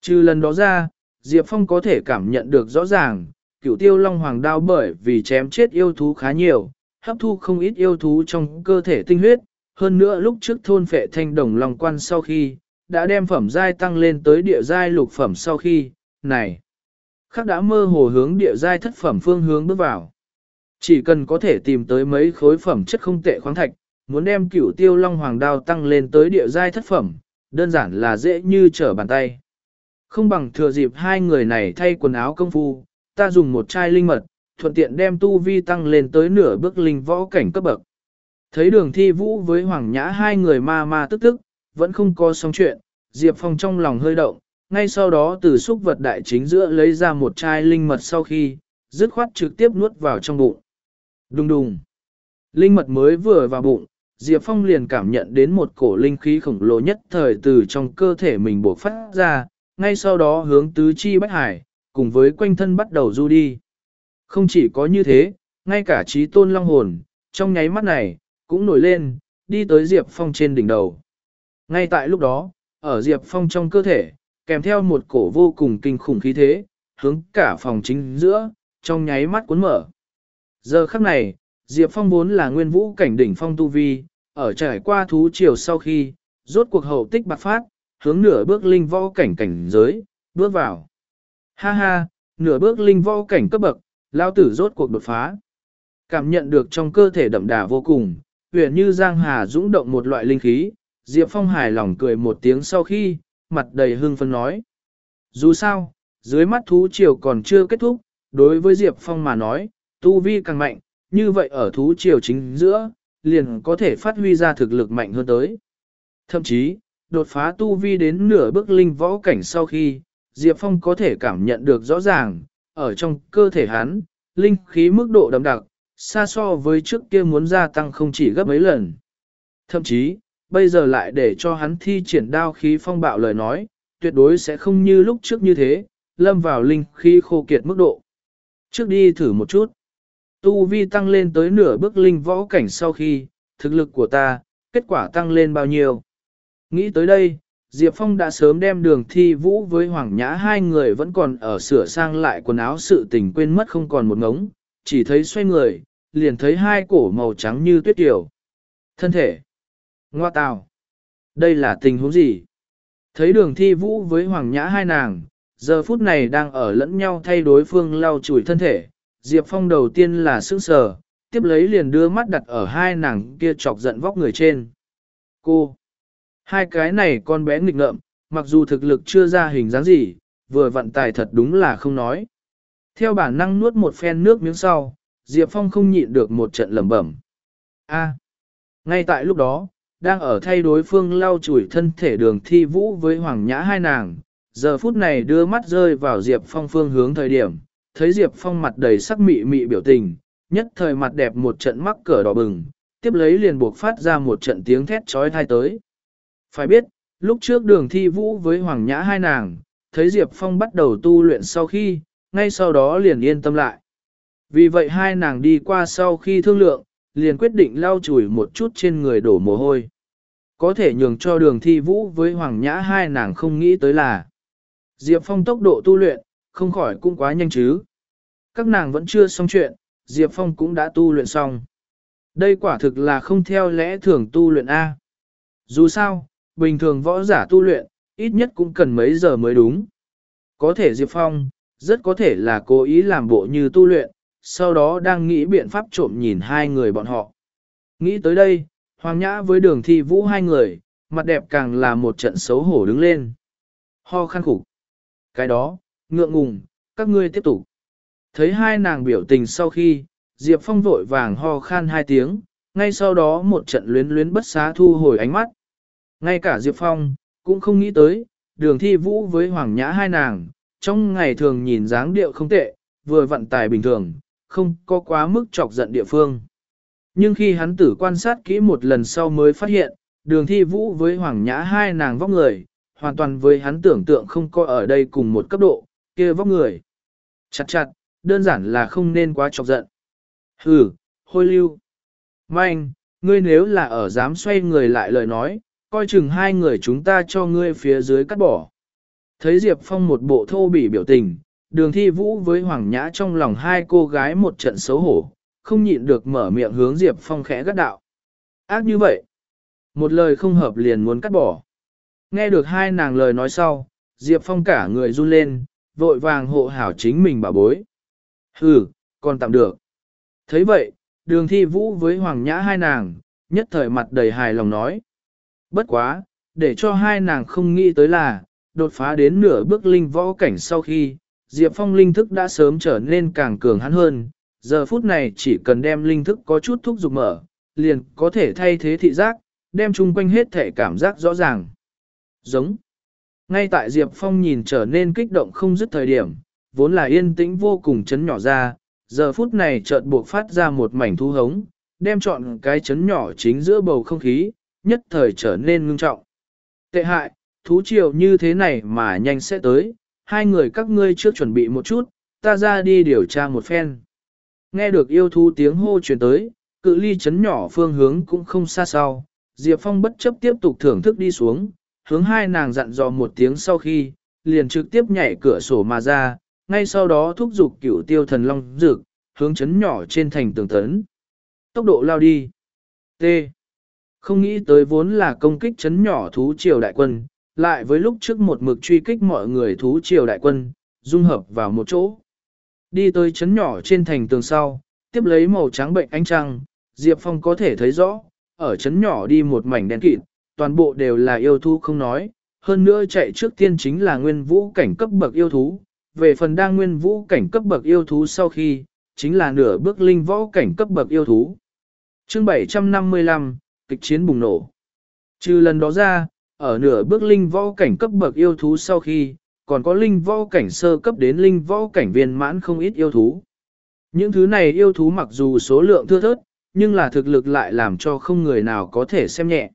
Trừ lần đó ra, Diệp Phong có thể cảm nhận được rõ ràng, cửu tiêu long hoàng đao bởi vì chém chết yêu thú khá nhiều, hấp thu không ít yêu thú trong cơ thể tinh huyết, hơn nữa lúc trước thôn phệ thanh đồng lòng quan sau khi, đã đem phẩm giai tăng lên tới địa giai lục phẩm sau khi, này, khắc đã mơ hồ hướng địa giai thất phẩm phương hướng bước vào. Chỉ cần có thể tìm tới mấy khối phẩm chất không tệ khoáng thạch, muốn đem cửu tiêu long hoàng đao tăng lên tới địa giai thất phẩm, đơn giản là dễ như trở bàn tay. Không bằng thừa dịp hai người này thay quần áo công phu, ta dùng một chai linh mật, thuận tiện đem tu vi tăng lên tới nửa bước linh võ cảnh cấp bậc. Thấy đường thi vũ với Hoàng Nhã hai người ma ma tức tức, vẫn không có xong chuyện, Diệp Phong trong lòng hơi động, ngay sau đó từ xúc vật đại chính giữa lấy ra một chai linh mật sau khi, dứt khoát trực tiếp nuốt vào trong bụng. Đùng đùng. Linh mật mới vừa vào bụng, Diệp Phong liền cảm nhận đến một cổ linh khí khổng lồ nhất thời từ trong cơ thể mình bộc phát ra, ngay sau đó hướng tứ chi bách hải, cùng với quanh thân bắt đầu du đi. Không chỉ có như thế, ngay cả trí tôn long hồn, trong nháy mắt này, cũng nổi lên, đi tới Diệp Phong trên đỉnh đầu. Ngay tại lúc đó, ở Diệp Phong trong cơ thể, kèm theo một cổ vô cùng kinh khủng khí thế, hướng cả phòng chính giữa, trong nháy mắt cuốn mở. Giờ khắc này, Diệp Phong vốn là nguyên vũ cảnh đỉnh phong tu vi, ở trải qua thú triều sau khi, rốt cuộc hậu tích bạc phát, hướng nửa bước linh võ cảnh cảnh giới, bước vào. Ha ha, nửa bước linh võ cảnh cấp bậc, lao tử rốt cuộc đột phá. Cảm nhận được trong cơ thể đậm đà vô cùng, huyền như Giang Hà dũng động một loại linh khí, Diệp Phong hài lòng cười một tiếng sau khi, mặt đầy hưng phấn nói. Dù sao, dưới mắt thú triều còn chưa kết thúc, đối với Diệp Phong mà nói, tu vi càng mạnh, như vậy ở thú triều chính giữa, liền có thể phát huy ra thực lực mạnh hơn tới. Thậm chí, đột phá tu vi đến nửa bước linh võ cảnh sau khi, Diệp Phong có thể cảm nhận được rõ ràng, ở trong cơ thể hắn, linh khí mức độ đậm đặc, xa so với trước kia muốn gia tăng không chỉ gấp mấy lần. Thậm chí, bây giờ lại để cho hắn thi triển đao khí phong bạo lời nói, tuyệt đối sẽ không như lúc trước như thế, lâm vào linh khí khô kiệt mức độ. Trước đi thử một chút. Tu vi tăng lên tới nửa bước linh võ cảnh sau khi, thực lực của ta, kết quả tăng lên bao nhiêu. Nghĩ tới đây, Diệp Phong đã sớm đem đường thi vũ với Hoàng Nhã hai người vẫn còn ở sửa sang lại quần áo sự tình quên mất không còn một ngống, chỉ thấy xoay người, liền thấy hai cổ màu trắng như tuyết tiểu. Thân thể. Ngoa tào. Đây là tình huống gì? Thấy đường thi vũ với Hoàng Nhã hai nàng, giờ phút này đang ở lẫn nhau thay đối phương lau chùi thân thể. Diệp Phong đầu tiên là sững sờ, tiếp lấy liền đưa mắt đặt ở hai nàng kia chọc giận vóc người trên. Cô! Hai cái này con bé nghịch ngợm, mặc dù thực lực chưa ra hình dáng gì, vừa vận tài thật đúng là không nói. Theo bản năng nuốt một phen nước miếng sau, Diệp Phong không nhịn được một trận lẩm bẩm. A. ngay tại lúc đó, đang ở thay đối phương lau chùi thân thể đường thi vũ với Hoàng Nhã hai nàng, giờ phút này đưa mắt rơi vào Diệp Phong phương hướng thời điểm, thấy Diệp Phong mặt đầy sắc mị mị biểu tình, nhất thời mặt đẹp một trận mắc cỡ đỏ bừng, tiếp lấy liền buộc phát ra một trận tiếng thét trói thai tới. Phải biết, lúc trước đường thi vũ với Hoàng Nhã hai nàng, thấy Diệp Phong bắt đầu tu luyện sau khi, ngay sau đó liền yên tâm lại. Vì vậy hai nàng đi qua sau khi thương lượng, liền quyết định lau chùi một chút trên người đổ mồ hôi. Có thể nhường cho đường thi vũ với Hoàng Nhã hai nàng không nghĩ tới là Diệp Phong tốc độ tu luyện, không khỏi cũng quá nhanh chứ. Các nàng vẫn chưa xong chuyện, Diệp Phong cũng đã tu luyện xong. Đây quả thực là không theo lẽ thường tu luyện A. Dù sao, bình thường võ giả tu luyện, ít nhất cũng cần mấy giờ mới đúng. Có thể Diệp Phong, rất có thể là cố ý làm bộ như tu luyện, sau đó đang nghĩ biện pháp trộm nhìn hai người bọn họ. Nghĩ tới đây, Hoàng Nhã với đường thi vũ hai người, mặt đẹp càng là một trận xấu hổ đứng lên. Ho khăn khủng. Cái đó, ngượng ngùng, các ngươi tiếp tục. Thấy hai nàng biểu tình sau khi, Diệp Phong vội vàng ho khan hai tiếng, ngay sau đó một trận luyến luyến bất xá thu hồi ánh mắt. Ngay cả Diệp Phong, cũng không nghĩ tới, đường thi vũ với Hoàng Nhã hai nàng, trong ngày thường nhìn dáng điệu không tệ, vừa vận tài bình thường, không có quá mức chọc giận địa phương. Nhưng khi hắn tử quan sát kỹ một lần sau mới phát hiện, đường thi vũ với Hoàng Nhã hai nàng vóc người, hoàn toàn với hắn tưởng tượng không có ở đây cùng một cấp độ, kia vóc người. Chặt chặt, đơn giản là không nên quá chọc giận. Hừ, hôi lưu. Manh, ngươi nếu là ở dám xoay người lại lời nói, coi chừng hai người chúng ta cho ngươi phía dưới cắt bỏ. Thấy Diệp Phong một bộ thô bỉ biểu tình, đường thi vũ với Hoàng Nhã trong lòng hai cô gái một trận xấu hổ, không nhịn được mở miệng hướng Diệp Phong khẽ gắt đạo. Ác như vậy. Một lời không hợp liền muốn cắt bỏ. Nghe được hai nàng lời nói sau, Diệp Phong cả người run lên, vội vàng hộ hảo chính mình bảo bối. Hừ, còn tạm được. thấy vậy, đường thi vũ với Hoàng Nhã hai nàng, nhất thời mặt đầy hài lòng nói. Bất quá, để cho hai nàng không nghĩ tới là, đột phá đến nửa bước linh võ cảnh sau khi, Diệp Phong linh thức đã sớm trở nên càng cường hắn hơn, giờ phút này chỉ cần đem linh thức có chút thúc dục mở, liền có thể thay thế thị giác, đem chung quanh hết thể cảm giác rõ ràng. Giống. Ngay tại Diệp Phong nhìn trở nên kích động không dứt thời điểm, vốn là yên tĩnh vô cùng chấn nhỏ ra, giờ phút này chợt buộc phát ra một mảnh thu hống, đem chọn cái chấn nhỏ chính giữa bầu không khí, nhất thời trở nên ngưng trọng. Tệ hại, thú triều như thế này mà nhanh sẽ tới, hai người các ngươi trước chuẩn bị một chút, ta ra đi điều tra một phen. Nghe được yêu thú tiếng hô truyền tới, cự ly chấn nhỏ phương hướng cũng không xa sau, Diệp Phong bất chấp tiếp tục thưởng thức đi xuống, hướng hai nàng dặn dò một tiếng sau khi, liền trực tiếp nhảy cửa sổ mà ra, ngay sau đó thúc giục cửu tiêu thần long dược, hướng chấn nhỏ trên thành tường tấn. Tốc độ lao đi. T. Không nghĩ tới vốn là công kích chấn nhỏ thú triều đại quân, lại với lúc trước một mực truy kích mọi người thú triều đại quân, dung hợp vào một chỗ. Đi tới chấn nhỏ trên thành tường sau, tiếp lấy màu trắng bệnh ánh trăng, Diệp Phong có thể thấy rõ, ở chấn nhỏ đi một mảnh đen kịt, toàn bộ đều là yêu thú không nói, hơn nữa chạy trước tiên chính là nguyên vũ cảnh cấp bậc yêu thú, về phần đang nguyên vũ cảnh cấp bậc yêu thú sau khi, chính là nửa bước linh võ cảnh cấp bậc yêu thú. Chương 755, kịch chiến bùng nổ. Trừ lần đó ra, ở nửa bước linh võ cảnh cấp bậc yêu thú sau khi, còn có linh võ cảnh sơ cấp đến linh võ cảnh viên mãn không ít yêu thú. Những thứ này yêu thú mặc dù số lượng thưa thớt, nhưng là thực lực lại làm cho không người nào có thể xem nhẹ.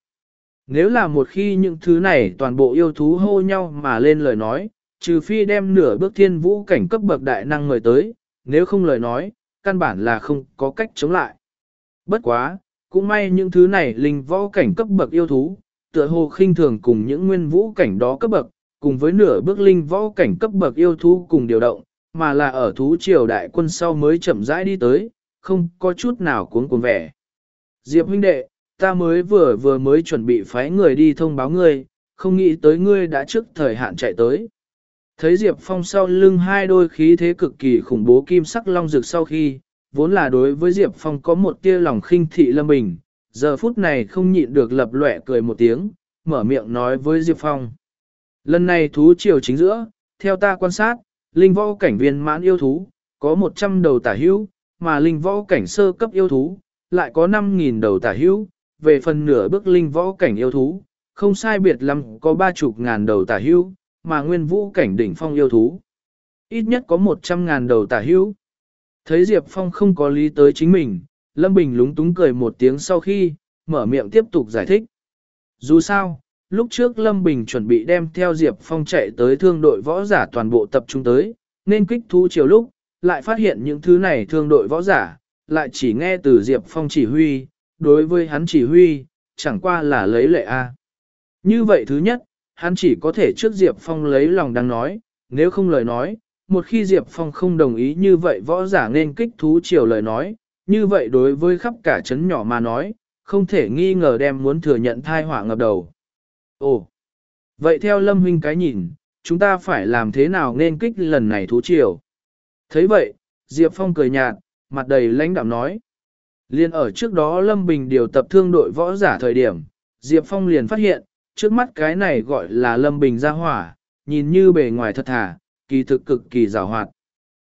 Nếu là một khi những thứ này toàn bộ yêu thú hô nhau mà lên lời nói, trừ phi đem nửa bước thiên vũ cảnh cấp bậc đại năng người tới, nếu không lời nói, căn bản là không có cách chống lại. Bất quá, cũng may những thứ này linh võ cảnh cấp bậc yêu thú, tựa hồ khinh thường cùng những nguyên vũ cảnh đó cấp bậc, cùng với nửa bước linh võ cảnh cấp bậc yêu thú cùng điều động, mà là ở thú triều đại quân sau mới chậm rãi đi tới, không có chút nào cuốn cuốn vẻ. Diệp huynh đệ, ta mới vừa vừa mới chuẩn bị phái người đi thông báo ngươi, không nghĩ tới ngươi đã trước thời hạn chạy tới. Thấy Diệp Phong sau lưng hai đôi khí thế cực kỳ khủng bố kim sắc long rực sau khi, vốn là đối với Diệp Phong có một tia lòng khinh thị lâm bình, giờ phút này không nhịn được lập lệ cười một tiếng, mở miệng nói với Diệp Phong. Lần này thú triều chính giữa, theo ta quan sát, linh võ cảnh viên mãn yêu thú, có 100 đầu tả hữu, mà linh võ cảnh sơ cấp yêu thú, lại có 5.000 đầu tả hữu, về phần nửa bước linh võ cảnh yêu thú, không sai biệt lắm có ba chục ngàn đầu tả hữu, mà nguyên vũ cảnh đỉnh phong yêu thú. Ít nhất có 100 ngàn đầu tả hữu. Thấy Diệp Phong không có lý tới chính mình, Lâm Bình lúng túng cười một tiếng sau khi, mở miệng tiếp tục giải thích. Dù sao, lúc trước Lâm Bình chuẩn bị đem theo Diệp Phong chạy tới thương đội võ giả toàn bộ tập trung tới, nên kích thú chiều lúc, lại phát hiện những thứ này thương đội võ giả, lại chỉ nghe từ Diệp Phong chỉ huy, đối với hắn chỉ huy, chẳng qua là lấy lệ A. Như vậy thứ nhất, hắn chỉ có thể trước Diệp Phong lấy lòng đang nói, nếu không lời nói, một khi Diệp Phong không đồng ý như vậy võ giả nên kích thú chiều lời nói, như vậy đối với khắp cả chấn nhỏ mà nói, không thể nghi ngờ đem muốn thừa nhận thai họa ngập đầu. Ồ, vậy theo Lâm Huynh cái nhìn, chúng ta phải làm thế nào nên kích lần này thú chiều? thấy vậy, Diệp Phong cười nhạt, mặt đầy lãnh đạm nói. Liên ở trước đó Lâm Bình điều tập thương đội võ giả thời điểm, Diệp Phong liền phát hiện, trước mắt cái này gọi là Lâm Bình ra hỏa, nhìn như bề ngoài thật thà, kỳ thực cực kỳ rào hoạt.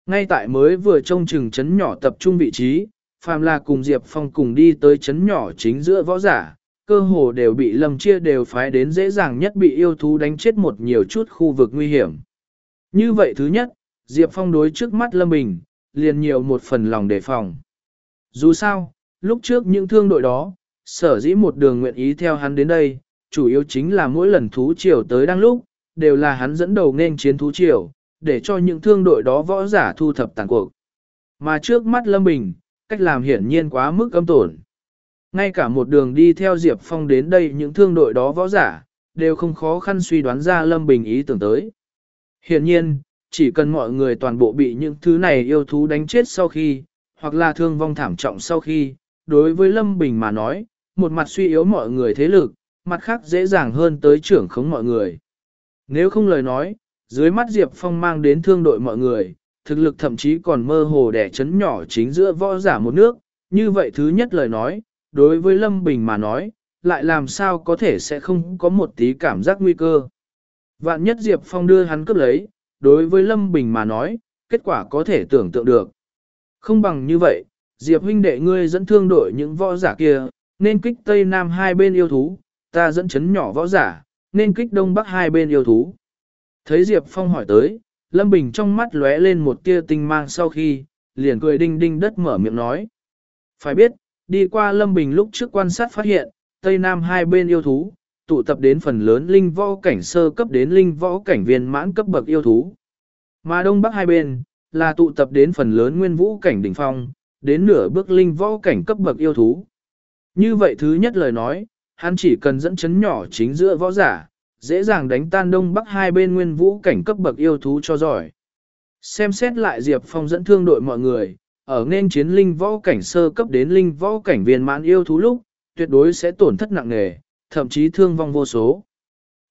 Ngay tại mới vừa trông chừng chấn nhỏ tập trung vị trí, phàm là cùng Diệp Phong cùng đi tới chấn nhỏ chính giữa võ giả, cơ hồ đều bị Lâm Chia đều phái đến dễ dàng nhất bị yêu thú đánh chết một nhiều chút khu vực nguy hiểm. Như vậy thứ nhất, Diệp Phong đối trước mắt Lâm Bình, liền nhiều một phần lòng đề phòng. Dù sao, lúc trước những thương đội đó, sở dĩ một đường nguyện ý theo hắn đến đây, chủ yếu chính là mỗi lần thú triều tới đang lúc, đều là hắn dẫn đầu nên chiến thú triều, để cho những thương đội đó võ giả thu thập tàn cuộc. Mà trước mắt Lâm Bình, cách làm hiển nhiên quá mức âm tổn. Ngay cả một đường đi theo Diệp Phong đến đây những thương đội đó võ giả, đều không khó khăn suy đoán ra Lâm Bình ý tưởng tới. Hiển nhiên, chỉ cần mọi người toàn bộ bị những thứ này yêu thú đánh chết sau khi, hoặc là thương vong thảm trọng sau khi, đối với Lâm Bình mà nói, một mặt suy yếu mọi người thế lực, mặt khác dễ dàng hơn tới trưởng khống mọi người. Nếu không lời nói, dưới mắt Diệp Phong mang đến thương đội mọi người, thực lực thậm chí còn mơ hồ đẻ chấn nhỏ chính giữa võ giả một nước, như vậy thứ nhất lời nói, đối với Lâm Bình mà nói, lại làm sao có thể sẽ không có một tí cảm giác nguy cơ. Vạn nhất Diệp Phong đưa hắn cướp lấy, đối với Lâm Bình mà nói, kết quả có thể tưởng tượng được. Không bằng như vậy, Diệp huynh đệ ngươi dẫn thương đội những võ giả kia, nên kích Tây Nam hai bên yêu thú, ta dẫn chấn nhỏ võ giả, nên kích Đông Bắc hai bên yêu thú. Thấy Diệp Phong hỏi tới, Lâm Bình trong mắt lóe lên một tia tinh mang sau khi, liền cười đinh đinh đất mở miệng nói. Phải biết, đi qua Lâm Bình lúc trước quan sát phát hiện, Tây Nam hai bên yêu thú, tụ tập đến phần lớn linh võ cảnh sơ cấp đến linh võ cảnh viên mãn cấp bậc yêu thú. Mà Đông Bắc hai bên, là tụ tập đến phần lớn nguyên vũ cảnh đỉnh phong, đến nửa bước linh võ cảnh cấp bậc yêu thú. Như vậy thứ nhất lời nói, hắn chỉ cần dẫn chấn nhỏ chính giữa võ giả, dễ dàng đánh tan đông bắc hai bên nguyên vũ cảnh cấp bậc yêu thú cho giỏi. Xem xét lại Diệp Phong dẫn thương đội mọi người, ở nên chiến linh võ cảnh sơ cấp đến linh võ cảnh viên mãn yêu thú lúc, tuyệt đối sẽ tổn thất nặng nề, thậm chí thương vong vô số.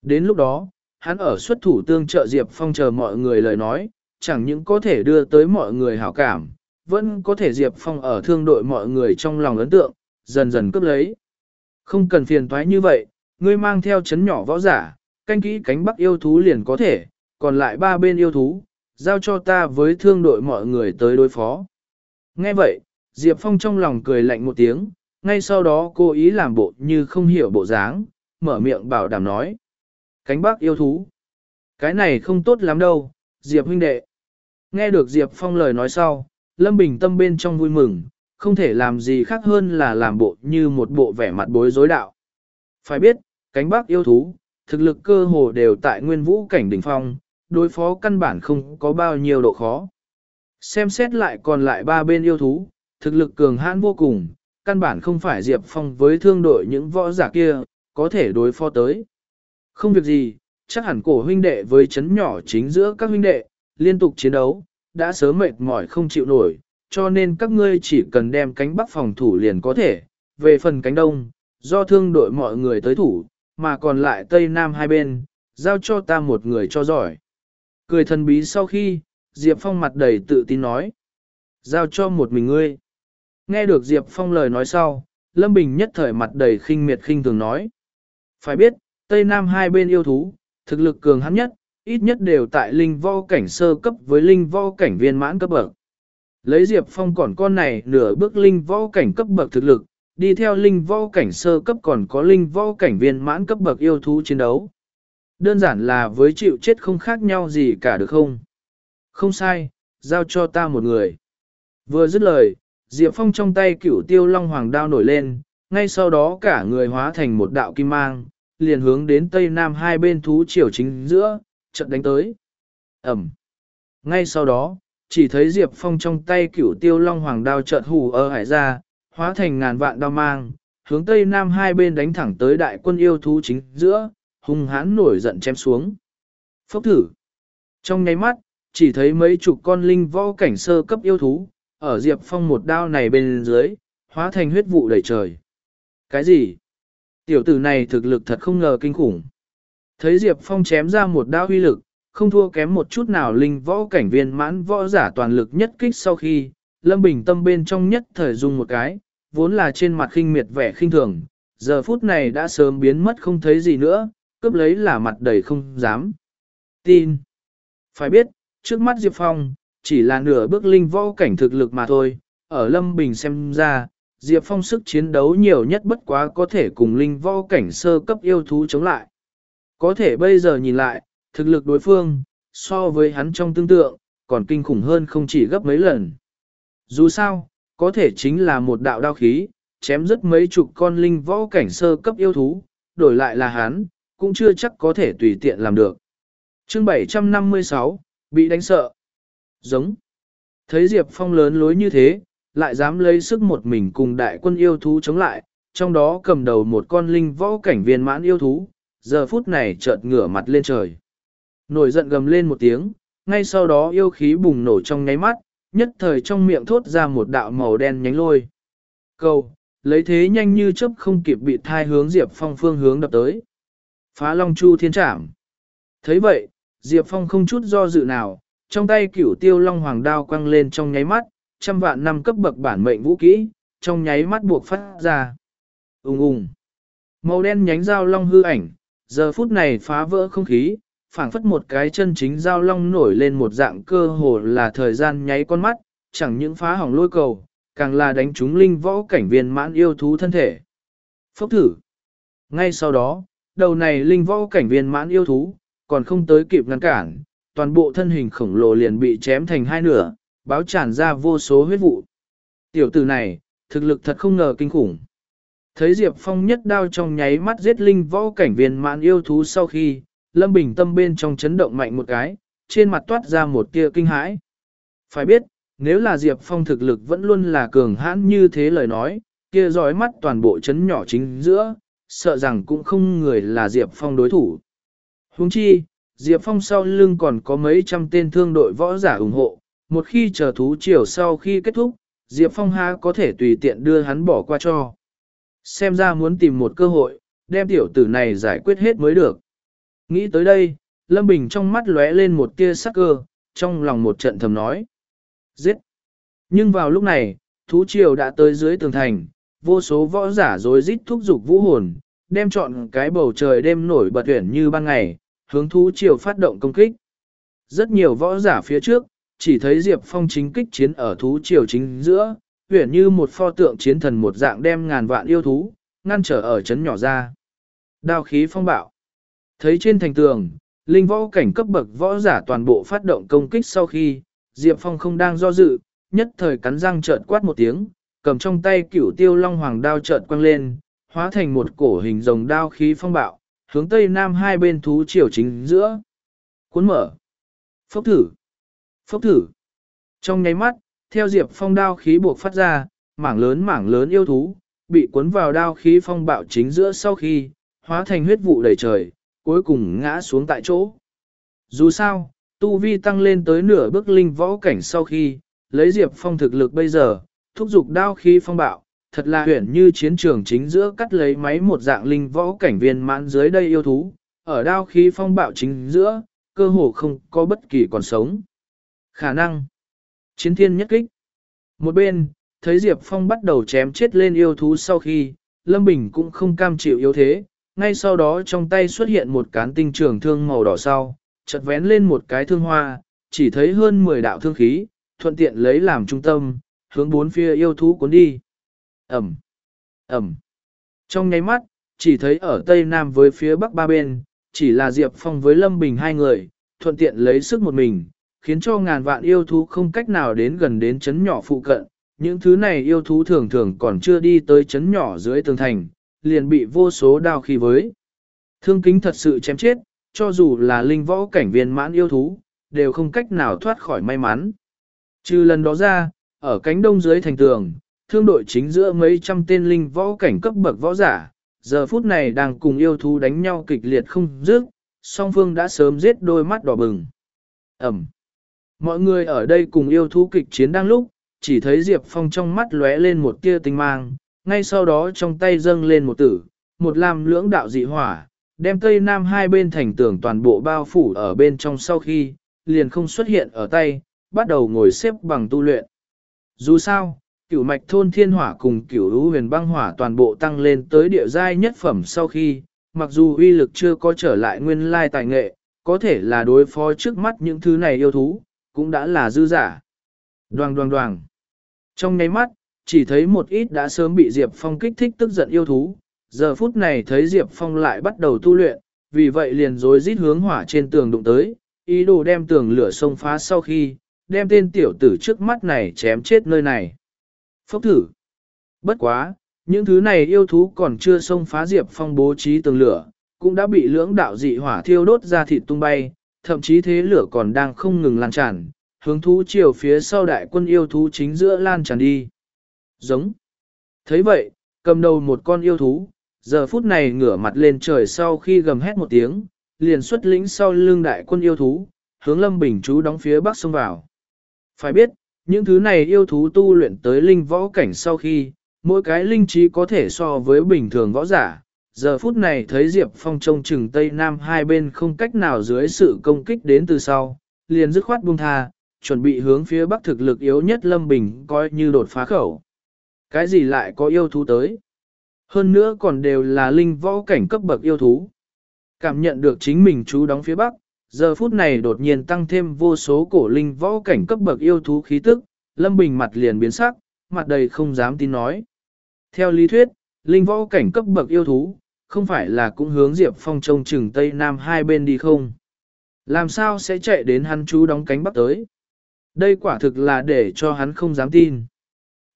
Đến lúc đó, hắn ở xuất thủ tương trợ Diệp Phong chờ mọi người lời nói, chẳng những có thể đưa tới mọi người hảo cảm, vẫn có thể Diệp Phong ở thương đội mọi người trong lòng ấn tượng, dần dần cướp lấy. Không cần phiền toái như vậy, ngươi mang theo chấn nhỏ võ giả, canh kỹ cánh bắc yêu thú liền có thể, còn lại ba bên yêu thú, giao cho ta với thương đội mọi người tới đối phó. Nghe vậy, Diệp Phong trong lòng cười lạnh một tiếng, ngay sau đó cô ý làm bộ như không hiểu bộ dáng, mở miệng bảo đảm nói. Cánh bắc yêu thú. Cái này không tốt lắm đâu, Diệp huynh đệ. Nghe được Diệp Phong lời nói sau, Lâm Bình tâm bên trong vui mừng, không thể làm gì khác hơn là làm bộ như một bộ vẻ mặt bối rối đạo. Phải biết, cánh bắc yêu thú, thực lực cơ hồ đều tại nguyên vũ cảnh đỉnh phong, đối phó căn bản không có bao nhiêu độ khó. Xem xét lại còn lại ba bên yêu thú, thực lực cường hãn vô cùng, căn bản không phải Diệp Phong với thương đội những võ giả kia, có thể đối phó tới. Không việc gì, chắc hẳn cổ huynh đệ với chấn nhỏ chính giữa các huynh đệ, liên tục chiến đấu, đã sớm mệt mỏi không chịu nổi, cho nên các ngươi chỉ cần đem cánh bắc phòng thủ liền có thể, về phần cánh đông, do thương đội mọi người tới thủ, mà còn lại tây nam hai bên, giao cho ta một người cho giỏi. Cười thần bí sau khi, Diệp Phong mặt đầy tự tin nói, giao cho một mình ngươi. Nghe được Diệp Phong lời nói sau, Lâm Bình nhất thời mặt đầy khinh miệt khinh thường nói. Phải biết, Tây Nam hai bên yêu thú, thực lực cường hắn nhất, ít nhất đều tại linh vo cảnh sơ cấp với linh vo cảnh viên mãn cấp bậc. Lấy Diệp Phong còn con này nửa bước linh vo cảnh cấp bậc thực lực, đi theo linh võ cảnh sơ cấp còn có linh võ cảnh viên mãn cấp bậc yêu thú chiến đấu. Đơn giản là với chịu chết không khác nhau gì cả được không? Không sai, giao cho ta một người. Vừa dứt lời, Diệp Phong trong tay cửu tiêu long hoàng đao nổi lên, ngay sau đó cả người hóa thành một đạo kim mang, liền hướng đến tây nam hai bên thú triều chính giữa, trận đánh tới. Ẩm. Ngay sau đó, chỉ thấy Diệp Phong trong tay cửu tiêu long hoàng đao chợt hù ở hải ra, hóa thành ngàn vạn đao mang, hướng tây nam hai bên đánh thẳng tới đại quân yêu thú chính giữa, hung hãn nổi giận chém xuống. Phốc thử. Trong nháy mắt, chỉ thấy mấy chục con linh võ cảnh sơ cấp yêu thú, ở Diệp Phong một đao này bên dưới, hóa thành huyết vụ đầy trời. Cái gì? Tiểu tử này thực lực thật không ngờ kinh khủng. Thấy Diệp Phong chém ra một đao huy lực, không thua kém một chút nào linh võ cảnh viên mãn võ giả toàn lực nhất kích sau khi, Lâm Bình tâm bên trong nhất thời dùng một cái, vốn là trên mặt khinh miệt vẻ khinh thường, giờ phút này đã sớm biến mất không thấy gì nữa, cướp lấy là mặt đầy không dám. Tin. Phải biết, trước mắt Diệp Phong, chỉ là nửa bước linh võ cảnh thực lực mà thôi, ở Lâm Bình xem ra, Diệp Phong sức chiến đấu nhiều nhất bất quá có thể cùng linh võ cảnh sơ cấp yêu thú chống lại. Có thể bây giờ nhìn lại, thực lực đối phương, so với hắn trong tương tượng, còn kinh khủng hơn không chỉ gấp mấy lần. Dù sao, có thể chính là một đạo đao khí, chém rất mấy chục con linh võ cảnh sơ cấp yêu thú, đổi lại là hắn, cũng chưa chắc có thể tùy tiện làm được. chương 756, bị đánh sợ. Giống. Thấy Diệp Phong lớn lối như thế, lại dám lấy sức một mình cùng đại quân yêu thú chống lại, trong đó cầm đầu một con linh võ cảnh viên mãn yêu thú, giờ phút này chợt ngửa mặt lên trời. Nổi giận gầm lên một tiếng, ngay sau đó yêu khí bùng nổ trong nháy mắt, nhất thời trong miệng thốt ra một đạo màu đen nhánh lôi. Cầu, lấy thế nhanh như chớp không kịp bị thai hướng Diệp Phong phương hướng đập tới. Phá Long Chu Thiên Trảm. thấy vậy, Diệp Phong không chút do dự nào, trong tay cửu tiêu long hoàng đao quăng lên trong nháy mắt, trăm vạn năm cấp bậc bản mệnh vũ kỹ, trong nháy mắt buộc phát ra. Ung ung. Màu đen nhánh dao long hư ảnh, giờ phút này phá vỡ không khí, phảng phất một cái chân chính giao long nổi lên một dạng cơ hồ là thời gian nháy con mắt, chẳng những phá hỏng lôi cầu, càng là đánh trúng linh võ cảnh viên mãn yêu thú thân thể. Phốc thử. Ngay sau đó, đầu này linh võ cảnh viên mãn yêu thú, còn không tới kịp ngăn cản, toàn bộ thân hình khổng lồ liền bị chém thành hai nửa, báo tràn ra vô số huyết vụ. Tiểu tử này, thực lực thật không ngờ kinh khủng. Thấy Diệp Phong nhất đao trong nháy mắt giết linh võ cảnh viên mãn yêu thú sau khi, Lâm Bình tâm bên trong chấn động mạnh một cái, trên mặt toát ra một tia kinh hãi. Phải biết, nếu là Diệp Phong thực lực vẫn luôn là cường hãn như thế lời nói, kia dõi mắt toàn bộ chấn nhỏ chính giữa, sợ rằng cũng không người là Diệp Phong đối thủ. Huống chi, Diệp Phong sau lưng còn có mấy trăm tên thương đội võ giả ủng hộ, một khi chờ thú chiều sau khi kết thúc, Diệp Phong ha có thể tùy tiện đưa hắn bỏ qua cho. Xem ra muốn tìm một cơ hội, đem tiểu tử này giải quyết hết mới được. Nghĩ tới đây, Lâm Bình trong mắt lóe lên một tia sắc cơ, trong lòng một trận thầm nói. Giết! Nhưng vào lúc này, thú triều đã tới dưới tường thành, vô số võ giả rối rít thúc giục vũ hồn, đem chọn cái bầu trời đêm nổi bật tuyển như ban ngày, hướng thú triều phát động công kích. Rất nhiều võ giả phía trước, chỉ thấy Diệp Phong chính kích chiến ở thú triều chính giữa, huyển như một pho tượng chiến thần một dạng đem ngàn vạn yêu thú, ngăn trở ở chấn nhỏ ra. Đao khí phong bạo. Thấy trên thành tường, linh võ cảnh cấp bậc võ giả toàn bộ phát động công kích sau khi, Diệp Phong không đang do dự, nhất thời cắn răng trợn quát một tiếng, cầm trong tay cửu tiêu long hoàng đao trợn quăng lên, hóa thành một cổ hình rồng đao khí phong bạo, hướng tây nam hai bên thú triều chính giữa. Cuốn mở. Phốc thử. Phốc thử. Trong nháy mắt, theo Diệp Phong đao khí buộc phát ra, mảng lớn mảng lớn yêu thú, bị cuốn vào đao khí phong bạo chính giữa sau khi, hóa thành huyết vụ đầy trời, cuối cùng ngã xuống tại chỗ. Dù sao, tu vi tăng lên tới nửa bước linh võ cảnh sau khi, lấy Diệp Phong thực lực bây giờ, thúc giục đao khí phong bạo, thật là huyển như chiến trường chính giữa cắt lấy máy một dạng linh võ cảnh viên mãn dưới đây yêu thú, ở đao khí phong bạo chính giữa, cơ hồ không có bất kỳ còn sống. Khả năng Chiến thiên nhất kích Một bên, thấy Diệp Phong bắt đầu chém chết lên yêu thú sau khi, Lâm Bình cũng không cam chịu yếu thế, ngay sau đó trong tay xuất hiện một cán tinh trường thương màu đỏ sau, chợt vén lên một cái thương hoa, chỉ thấy hơn 10 đạo thương khí, thuận tiện lấy làm trung tâm, hướng bốn phía yêu thú cuốn đi. Ẩm, Ẩm. Trong nháy mắt, chỉ thấy ở tây nam với phía bắc ba bên, chỉ là Diệp Phong với Lâm Bình hai người, thuận tiện lấy sức một mình, khiến cho ngàn vạn yêu thú không cách nào đến gần đến chấn nhỏ phụ cận. Những thứ này yêu thú thường thường còn chưa đi tới chấn nhỏ dưới tường thành, liền bị vô số đao khi với. Thương kính thật sự chém chết, cho dù là linh võ cảnh viên mãn yêu thú, đều không cách nào thoát khỏi may mắn. Trừ lần đó ra, ở cánh đông dưới thành tường, thương đội chính giữa mấy trăm tên linh võ cảnh cấp bậc võ giả, giờ phút này đang cùng yêu thú đánh nhau kịch liệt không dứt, song phương đã sớm giết đôi mắt đỏ bừng. Ẩm. Mọi người ở đây cùng yêu thú kịch chiến đang lúc, chỉ thấy Diệp Phong trong mắt lóe lên một tia tinh mang, ngay sau đó trong tay dâng lên một tử, một lam lưỡng đạo dị hỏa, đem tây nam hai bên thành tường toàn bộ bao phủ ở bên trong sau khi, liền không xuất hiện ở tay, bắt đầu ngồi xếp bằng tu luyện. Dù sao, cửu mạch thôn thiên hỏa cùng cửu lũ huyền băng hỏa toàn bộ tăng lên tới địa giai nhất phẩm sau khi, mặc dù uy lực chưa có trở lại nguyên lai tài nghệ, có thể là đối phó trước mắt những thứ này yêu thú, cũng đã là dư giả. Đoàng đoàng đoàng. Trong nháy mắt, chỉ thấy một ít đã sớm bị Diệp Phong kích thích tức giận yêu thú, giờ phút này thấy Diệp Phong lại bắt đầu tu luyện, vì vậy liền rối rít hướng hỏa trên tường đụng tới, ý đồ đem tường lửa sông phá sau khi, đem tên tiểu tử trước mắt này chém chết nơi này. Phốc thử. Bất quá, những thứ này yêu thú còn chưa xông phá Diệp Phong bố trí tường lửa, cũng đã bị lưỡng đạo dị hỏa thiêu đốt ra thịt tung bay, thậm chí thế lửa còn đang không ngừng lan tràn, hướng thú chiều phía sau đại quân yêu thú chính giữa lan tràn đi. Giống. thấy vậy, cầm đầu một con yêu thú, giờ phút này ngửa mặt lên trời sau khi gầm hét một tiếng, liền xuất lĩnh sau lưng đại quân yêu thú, hướng Lâm Bình chú đóng phía bắc sông vào. Phải biết, những thứ này yêu thú tu luyện tới linh võ cảnh sau khi, mỗi cái linh trí có thể so với bình thường võ giả. Giờ phút này thấy Diệp Phong trông chừng Tây Nam hai bên không cách nào dưới sự công kích đến từ sau, liền dứt khoát buông tha, chuẩn bị hướng phía bắc thực lực yếu nhất Lâm Bình coi như đột phá khẩu. Cái gì lại có yêu thú tới? Hơn nữa còn đều là linh võ cảnh cấp bậc yêu thú. Cảm nhận được chính mình chú đóng phía bắc, giờ phút này đột nhiên tăng thêm vô số cổ linh võ cảnh cấp bậc yêu thú khí tức, Lâm Bình mặt liền biến sắc, mặt đầy không dám tin nói. Theo lý thuyết, linh võ cảnh cấp bậc yêu thú, không phải là cũng hướng Diệp Phong trông chừng Tây Nam hai bên đi không? Làm sao sẽ chạy đến hắn chú đóng cánh bắc tới? Đây quả thực là để cho hắn không dám tin.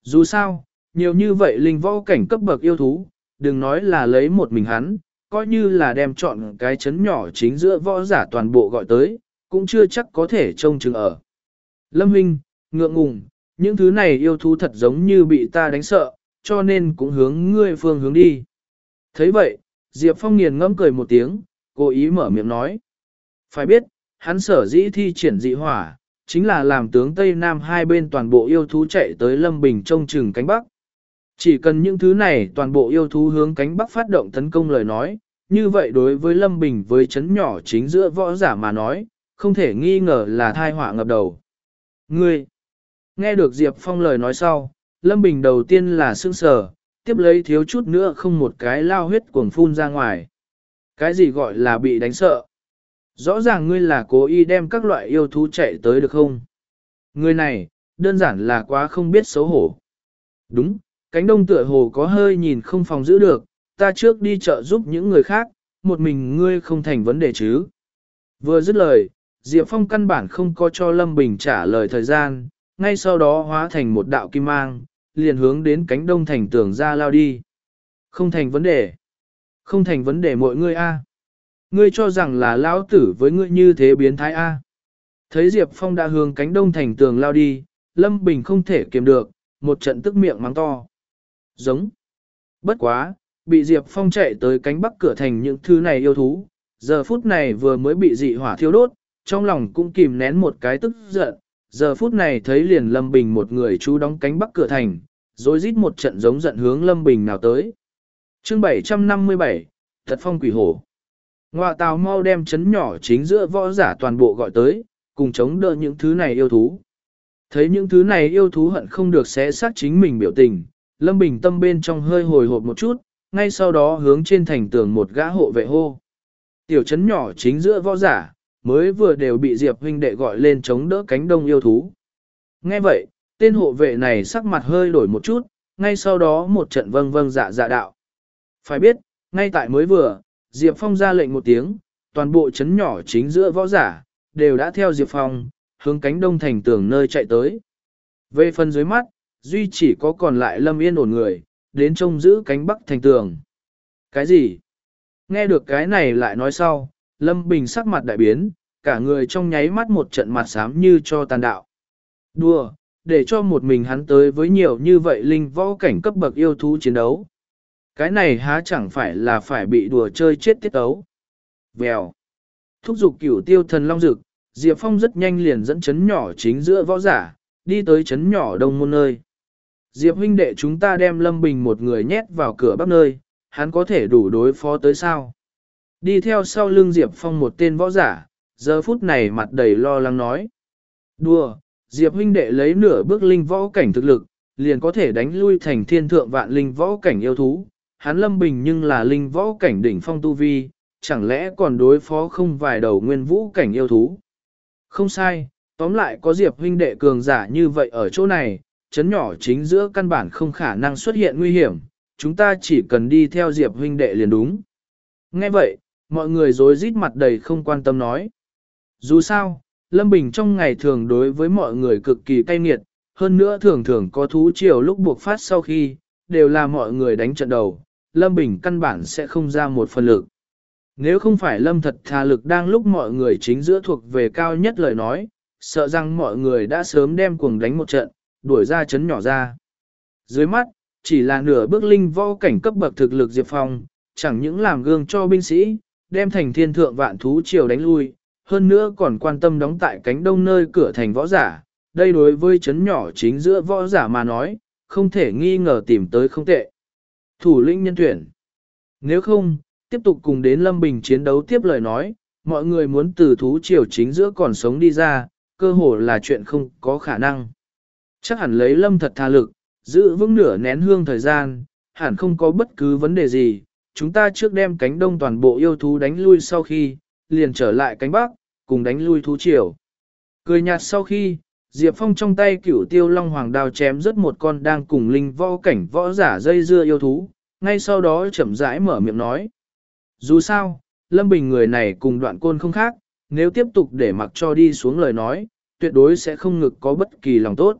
Dù sao, nhiều như vậy linh võ cảnh cấp bậc yêu thú, đừng nói là lấy một mình hắn, coi như là đem chọn cái chấn nhỏ chính giữa võ giả toàn bộ gọi tới, cũng chưa chắc có thể trông chừng ở. Lâm Huynh, ngượng ngùng, những thứ này yêu thú thật giống như bị ta đánh sợ, cho nên cũng hướng ngươi phương hướng đi. thấy vậy, Diệp Phong nghiền ngẫm cười một tiếng, cố ý mở miệng nói. Phải biết, hắn sở dĩ thi triển dị hỏa, chính là làm tướng Tây Nam hai bên toàn bộ yêu thú chạy tới Lâm Bình trông chừng cánh Bắc. Chỉ cần những thứ này toàn bộ yêu thú hướng cánh Bắc phát động tấn công lời nói, như vậy đối với Lâm Bình với chấn nhỏ chính giữa võ giả mà nói, không thể nghi ngờ là thai họa ngập đầu. Ngươi! Nghe được Diệp Phong lời nói sau, Lâm Bình đầu tiên là sương sờ, tiếp lấy thiếu chút nữa không một cái lao huyết cuồng phun ra ngoài. Cái gì gọi là bị đánh sợ? Rõ ràng ngươi là cố ý đem các loại yêu thú chạy tới được không? Người này, đơn giản là quá không biết xấu hổ. Đúng, cánh đông tựa hồ có hơi nhìn không phòng giữ được, ta trước đi chợ giúp những người khác, một mình ngươi không thành vấn đề chứ. Vừa dứt lời, Diệp Phong căn bản không có cho Lâm Bình trả lời thời gian, ngay sau đó hóa thành một đạo kim mang, liền hướng đến cánh đông thành tường ra lao đi. Không thành vấn đề. Không thành vấn đề mọi ngươi a. Ngươi cho rằng là lão tử với ngươi như thế biến thái A. Thấy Diệp Phong đã hướng cánh đông thành tường lao đi, Lâm Bình không thể kiềm được, một trận tức miệng mắng to. Giống. Bất quá, bị Diệp Phong chạy tới cánh bắc cửa thành những thứ này yêu thú, giờ phút này vừa mới bị dị hỏa thiêu đốt, trong lòng cũng kìm nén một cái tức giận, giờ phút này thấy liền Lâm Bình một người chú đóng cánh bắc cửa thành, rồi rít một trận giống giận hướng Lâm Bình nào tới. chương 757, Thật Phong Quỷ Hổ Ngoạ tào mau đem chấn nhỏ chính giữa võ giả toàn bộ gọi tới, cùng chống đỡ những thứ này yêu thú. Thấy những thứ này yêu thú hận không được xé xác chính mình biểu tình, Lâm Bình tâm bên trong hơi hồi hộp một chút, ngay sau đó hướng trên thành tường một gã hộ vệ hô. Tiểu chấn nhỏ chính giữa võ giả, mới vừa đều bị Diệp huynh đệ gọi lên chống đỡ cánh đông yêu thú. Nghe vậy, tên hộ vệ này sắc mặt hơi đổi một chút, ngay sau đó một trận vâng vâng dạ dạ đạo. Phải biết, ngay tại mới vừa, Diệp Phong ra lệnh một tiếng, toàn bộ chấn nhỏ chính giữa võ giả, đều đã theo Diệp Phong, hướng cánh đông thành tường nơi chạy tới. Về phần dưới mắt, duy chỉ có còn lại lâm yên ổn người, đến trông giữ cánh bắc thành tường. Cái gì? Nghe được cái này lại nói sau, lâm bình sắc mặt đại biến, cả người trong nháy mắt một trận mặt xám như cho tàn đạo. Đùa, để cho một mình hắn tới với nhiều như vậy linh võ cảnh cấp bậc yêu thú chiến đấu. Cái này há chẳng phải là phải bị đùa chơi chết tiết tấu. Vèo. Thúc giục cửu tiêu thần long dực, Diệp Phong rất nhanh liền dẫn chấn nhỏ chính giữa võ giả, đi tới chấn nhỏ đông môn nơi. Diệp huynh đệ chúng ta đem Lâm Bình một người nhét vào cửa bắc nơi, hắn có thể đủ đối phó tới sao. Đi theo sau lưng Diệp Phong một tên võ giả, giờ phút này mặt đầy lo lắng nói. Đùa, Diệp huynh đệ lấy nửa bước linh võ cảnh thực lực, liền có thể đánh lui thành thiên thượng vạn linh võ cảnh yêu thú, hắn lâm bình nhưng là linh võ cảnh đỉnh phong tu vi, chẳng lẽ còn đối phó không vài đầu nguyên vũ cảnh yêu thú. Không sai, tóm lại có diệp huynh đệ cường giả như vậy ở chỗ này, chấn nhỏ chính giữa căn bản không khả năng xuất hiện nguy hiểm, chúng ta chỉ cần đi theo diệp huynh đệ liền đúng. Nghe vậy, mọi người rối rít mặt đầy không quan tâm nói. Dù sao, Lâm Bình trong ngày thường đối với mọi người cực kỳ cay nghiệt, hơn nữa thường thường có thú chiều lúc buộc phát sau khi, đều là mọi người đánh trận đầu, Lâm Bình căn bản sẽ không ra một phần lực. Nếu không phải Lâm thật thà lực đang lúc mọi người chính giữa thuộc về cao nhất lời nói, sợ rằng mọi người đã sớm đem cuồng đánh một trận, đuổi ra chấn nhỏ ra. Dưới mắt, chỉ là nửa bước linh võ cảnh cấp bậc thực lực Diệp Phong, chẳng những làm gương cho binh sĩ, đem thành thiên thượng vạn thú triều đánh lui, hơn nữa còn quan tâm đóng tại cánh đông nơi cửa thành võ giả, đây đối với chấn nhỏ chính giữa võ giả mà nói, không thể nghi ngờ tìm tới không tệ. Thủ lĩnh nhân tuyển. Nếu không, tiếp tục cùng đến Lâm Bình chiến đấu tiếp lời nói, mọi người muốn từ thú triều chính giữa còn sống đi ra, cơ hồ là chuyện không có khả năng. Chắc hẳn lấy Lâm thật tha lực, giữ vững nửa nén hương thời gian, hẳn không có bất cứ vấn đề gì. Chúng ta trước đem cánh đông toàn bộ yêu thú đánh lui sau khi, liền trở lại cánh bắc, cùng đánh lui thú triều. Cười nhạt sau khi, Diệp Phong trong tay cửu tiêu long hoàng đao chém rất một con đang cùng linh võ cảnh võ giả dây dưa yêu thú, ngay sau đó chậm rãi mở miệng nói. Dù sao, Lâm Bình người này cùng đoạn côn không khác, nếu tiếp tục để mặc cho đi xuống lời nói, tuyệt đối sẽ không ngực có bất kỳ lòng tốt.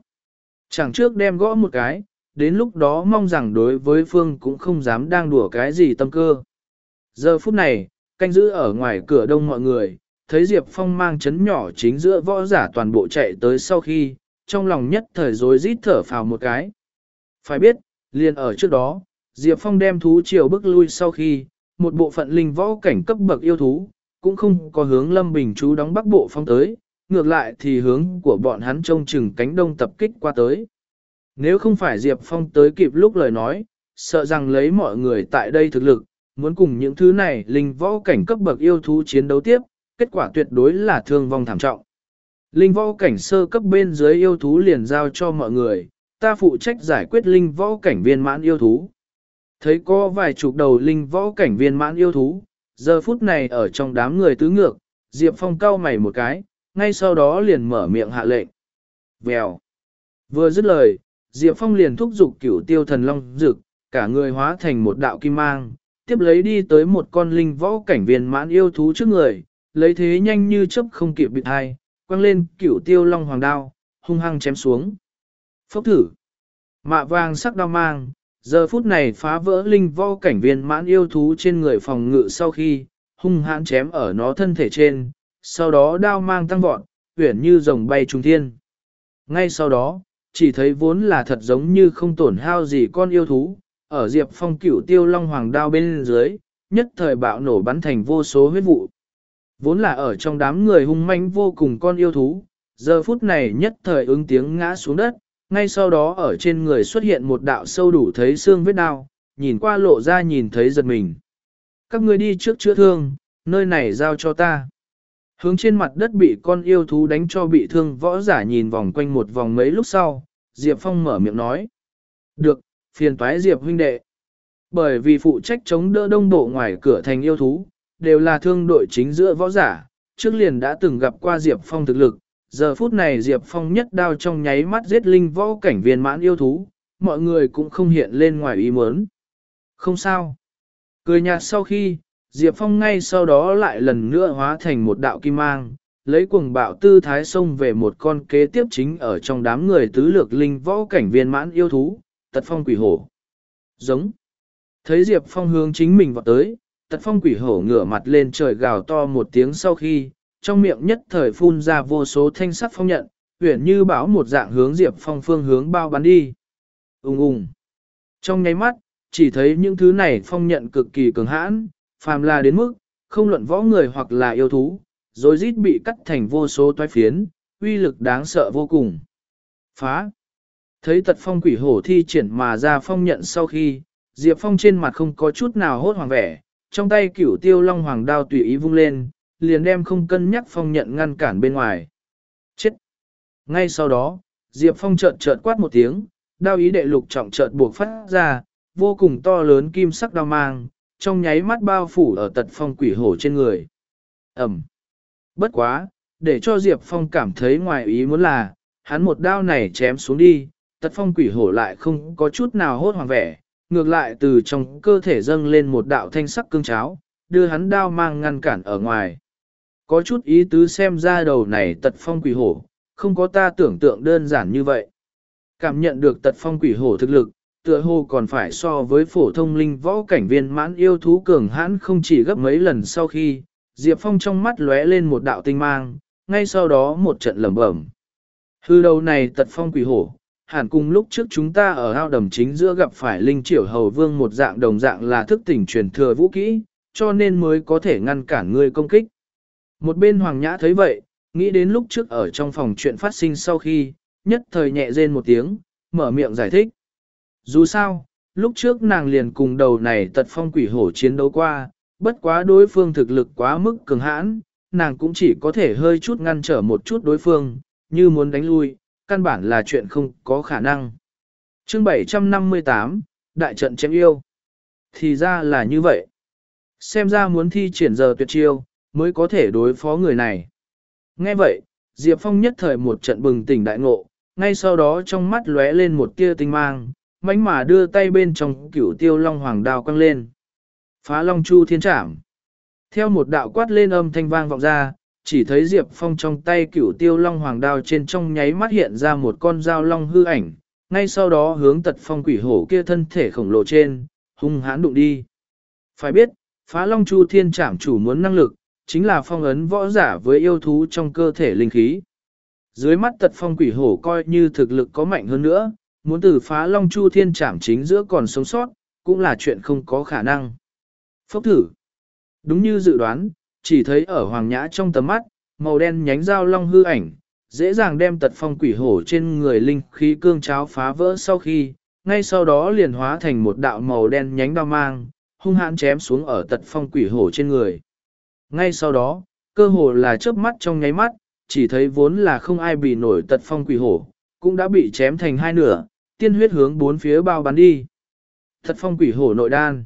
Chẳng trước đem gõ một cái, đến lúc đó mong rằng đối với Phương cũng không dám đang đùa cái gì tâm cơ. Giờ phút này, canh giữ ở ngoài cửa đông mọi người, thấy Diệp Phong mang chấn nhỏ chính giữa võ giả toàn bộ chạy tới sau khi, trong lòng nhất thời rối rít thở phào một cái. Phải biết, liền ở trước đó, Diệp Phong đem thú triều bước lui sau khi, một bộ phận linh võ cảnh cấp bậc yêu thú, cũng không có hướng Lâm Bình chú đóng bắc bộ phong tới, ngược lại thì hướng của bọn hắn trông chừng cánh đông tập kích qua tới. Nếu không phải Diệp Phong tới kịp lúc lời nói, sợ rằng lấy mọi người tại đây thực lực, muốn cùng những thứ này linh võ cảnh cấp bậc yêu thú chiến đấu tiếp, kết quả tuyệt đối là thương vong thảm trọng. Linh võ cảnh sơ cấp bên dưới yêu thú liền giao cho mọi người, ta phụ trách giải quyết linh võ cảnh viên mãn yêu thú. Thấy có vài chục đầu linh võ cảnh viên mãn yêu thú, giờ phút này ở trong đám người tứ ngược, Diệp Phong cau mày một cái, ngay sau đó liền mở miệng hạ lệnh. Vèo. Vừa dứt lời, Diệp Phong liền thúc giục cửu tiêu thần long dực, cả người hóa thành một đạo kim mang, tiếp lấy đi tới một con linh võ cảnh viên mãn yêu thú trước người, lấy thế nhanh như chớp không kịp bị thai, quăng lên cửu tiêu long hoàng đao, hung hăng chém xuống. Phốc thử. Mạ vàng sắc đao mang, giờ phút này phá vỡ linh võ cảnh viên mãn yêu thú trên người phòng ngự sau khi, hung hãn chém ở nó thân thể trên, sau đó đao mang tăng vọt, huyển như rồng bay trung thiên. Ngay sau đó, chỉ thấy vốn là thật giống như không tổn hao gì con yêu thú, ở diệp phong cửu tiêu long hoàng đao bên dưới, nhất thời bạo nổ bắn thành vô số huyết vụ. Vốn là ở trong đám người hung manh vô cùng con yêu thú, giờ phút này nhất thời ứng tiếng ngã xuống đất, ngay sau đó ở trên người xuất hiện một đạo sâu đủ thấy xương vết đao, nhìn qua lộ ra nhìn thấy giật mình. Các ngươi đi trước chữa thương, nơi này giao cho ta. Hướng trên mặt đất bị con yêu thú đánh cho bị thương võ giả nhìn vòng quanh một vòng mấy lúc sau, Diệp Phong mở miệng nói. Được, phiền toái Diệp huynh đệ. Bởi vì phụ trách chống đỡ đông bộ ngoài cửa thành yêu thú, đều là thương đội chính giữa võ giả, trước liền đã từng gặp qua Diệp Phong thực lực. Giờ phút này Diệp Phong nhất đao trong nháy mắt giết linh võ cảnh viên mãn yêu thú, mọi người cũng không hiện lên ngoài ý muốn. Không sao. Cười nhạt sau khi, Diệp Phong ngay sau đó lại lần nữa hóa thành một đạo kim mang, lấy cuồng bạo tư thái xông về một con kế tiếp chính ở trong đám người tứ lược linh võ cảnh viên mãn yêu thú, tật phong quỷ hổ. Giống. Thấy Diệp Phong hướng chính mình vào tới, tật phong quỷ hổ ngửa mặt lên trời gào to một tiếng sau khi, trong miệng nhất thời phun ra vô số thanh sắc phong nhận, huyển như báo một dạng hướng Diệp Phong phương hướng bao bắn đi. Ung ung. Trong nháy mắt, chỉ thấy những thứ này phong nhận cực kỳ cường hãn, phàm là đến mức, không luận võ người hoặc là yêu thú, rồi rít bị cắt thành vô số toái phiến, uy lực đáng sợ vô cùng. Phá! Thấy tật phong quỷ hổ thi triển mà ra phong nhận sau khi, Diệp Phong trên mặt không có chút nào hốt hoàng vẻ, trong tay cửu tiêu long hoàng đao tùy ý vung lên, liền đem không cân nhắc phong nhận ngăn cản bên ngoài. Chết! Ngay sau đó, Diệp Phong chợt chợt quát một tiếng, đao ý đệ lục trọng chợt buộc phát ra, vô cùng to lớn kim sắc đao mang, trong nháy mắt bao phủ ở tật phong quỷ hổ trên người. Ẩm. Bất quá, để cho Diệp Phong cảm thấy ngoài ý muốn là, hắn một đao này chém xuống đi, tật phong quỷ hổ lại không có chút nào hốt hoàng vẻ, ngược lại từ trong cơ thể dâng lên một đạo thanh sắc cương cháo, đưa hắn đao mang ngăn cản ở ngoài. Có chút ý tứ xem ra đầu này tật phong quỷ hổ, không có ta tưởng tượng đơn giản như vậy. Cảm nhận được tật phong quỷ hổ thực lực, tựa hồ còn phải so với phổ thông linh võ cảnh viên mãn yêu thú cường hãn không chỉ gấp mấy lần sau khi, Diệp Phong trong mắt lóe lên một đạo tinh mang, ngay sau đó một trận lẩm bẩm. Hư đầu này tật phong quỷ hổ, hẳn cùng lúc trước chúng ta ở ao đầm chính giữa gặp phải linh triểu hầu vương một dạng đồng dạng là thức tỉnh truyền thừa vũ kỹ, cho nên mới có thể ngăn cản ngươi công kích. Một bên hoàng nhã thấy vậy, nghĩ đến lúc trước ở trong phòng chuyện phát sinh sau khi, nhất thời nhẹ rên một tiếng, mở miệng giải thích. Dù sao, lúc trước nàng liền cùng đầu này tật phong quỷ hổ chiến đấu qua, bất quá đối phương thực lực quá mức cường hãn, nàng cũng chỉ có thể hơi chút ngăn trở một chút đối phương, như muốn đánh lui, căn bản là chuyện không có khả năng. chương 758, Đại trận chém yêu. Thì ra là như vậy. Xem ra muốn thi triển giờ tuyệt chiêu, mới có thể đối phó người này. Nghe vậy, Diệp Phong nhất thời một trận bừng tỉnh đại ngộ, ngay sau đó trong mắt lóe lên một tia tinh mang, mánh mà đưa tay bên trong cửu tiêu long hoàng đao quăng lên. Phá long chu thiên trảm. Theo một đạo quát lên âm thanh vang vọng ra, chỉ thấy Diệp Phong trong tay cửu tiêu long hoàng đao trên trong nháy mắt hiện ra một con dao long hư ảnh, ngay sau đó hướng tật phong quỷ hổ kia thân thể khổng lồ trên, hung hãn đụng đi. Phải biết, phá long chu thiên trảm chủ muốn năng lực, chính là phong ấn võ giả với yêu thú trong cơ thể linh khí. Dưới mắt tật phong quỷ hổ coi như thực lực có mạnh hơn nữa, muốn từ phá long chu thiên trảm chính giữa còn sống sót, cũng là chuyện không có khả năng. Phốc thử. Đúng như dự đoán, chỉ thấy ở hoàng nhã trong tầm mắt, màu đen nhánh dao long hư ảnh, dễ dàng đem tật phong quỷ hổ trên người linh khí cương cháo phá vỡ sau khi, ngay sau đó liền hóa thành một đạo màu đen nhánh đao mang, hung hãn chém xuống ở tật phong quỷ hổ trên người. Ngay sau đó, cơ hồ là chớp mắt trong nháy mắt, chỉ thấy vốn là không ai bị nổi tật phong quỷ hổ, cũng đã bị chém thành hai nửa, tiên huyết hướng bốn phía bao bắn đi. Tật phong quỷ hổ nội đan.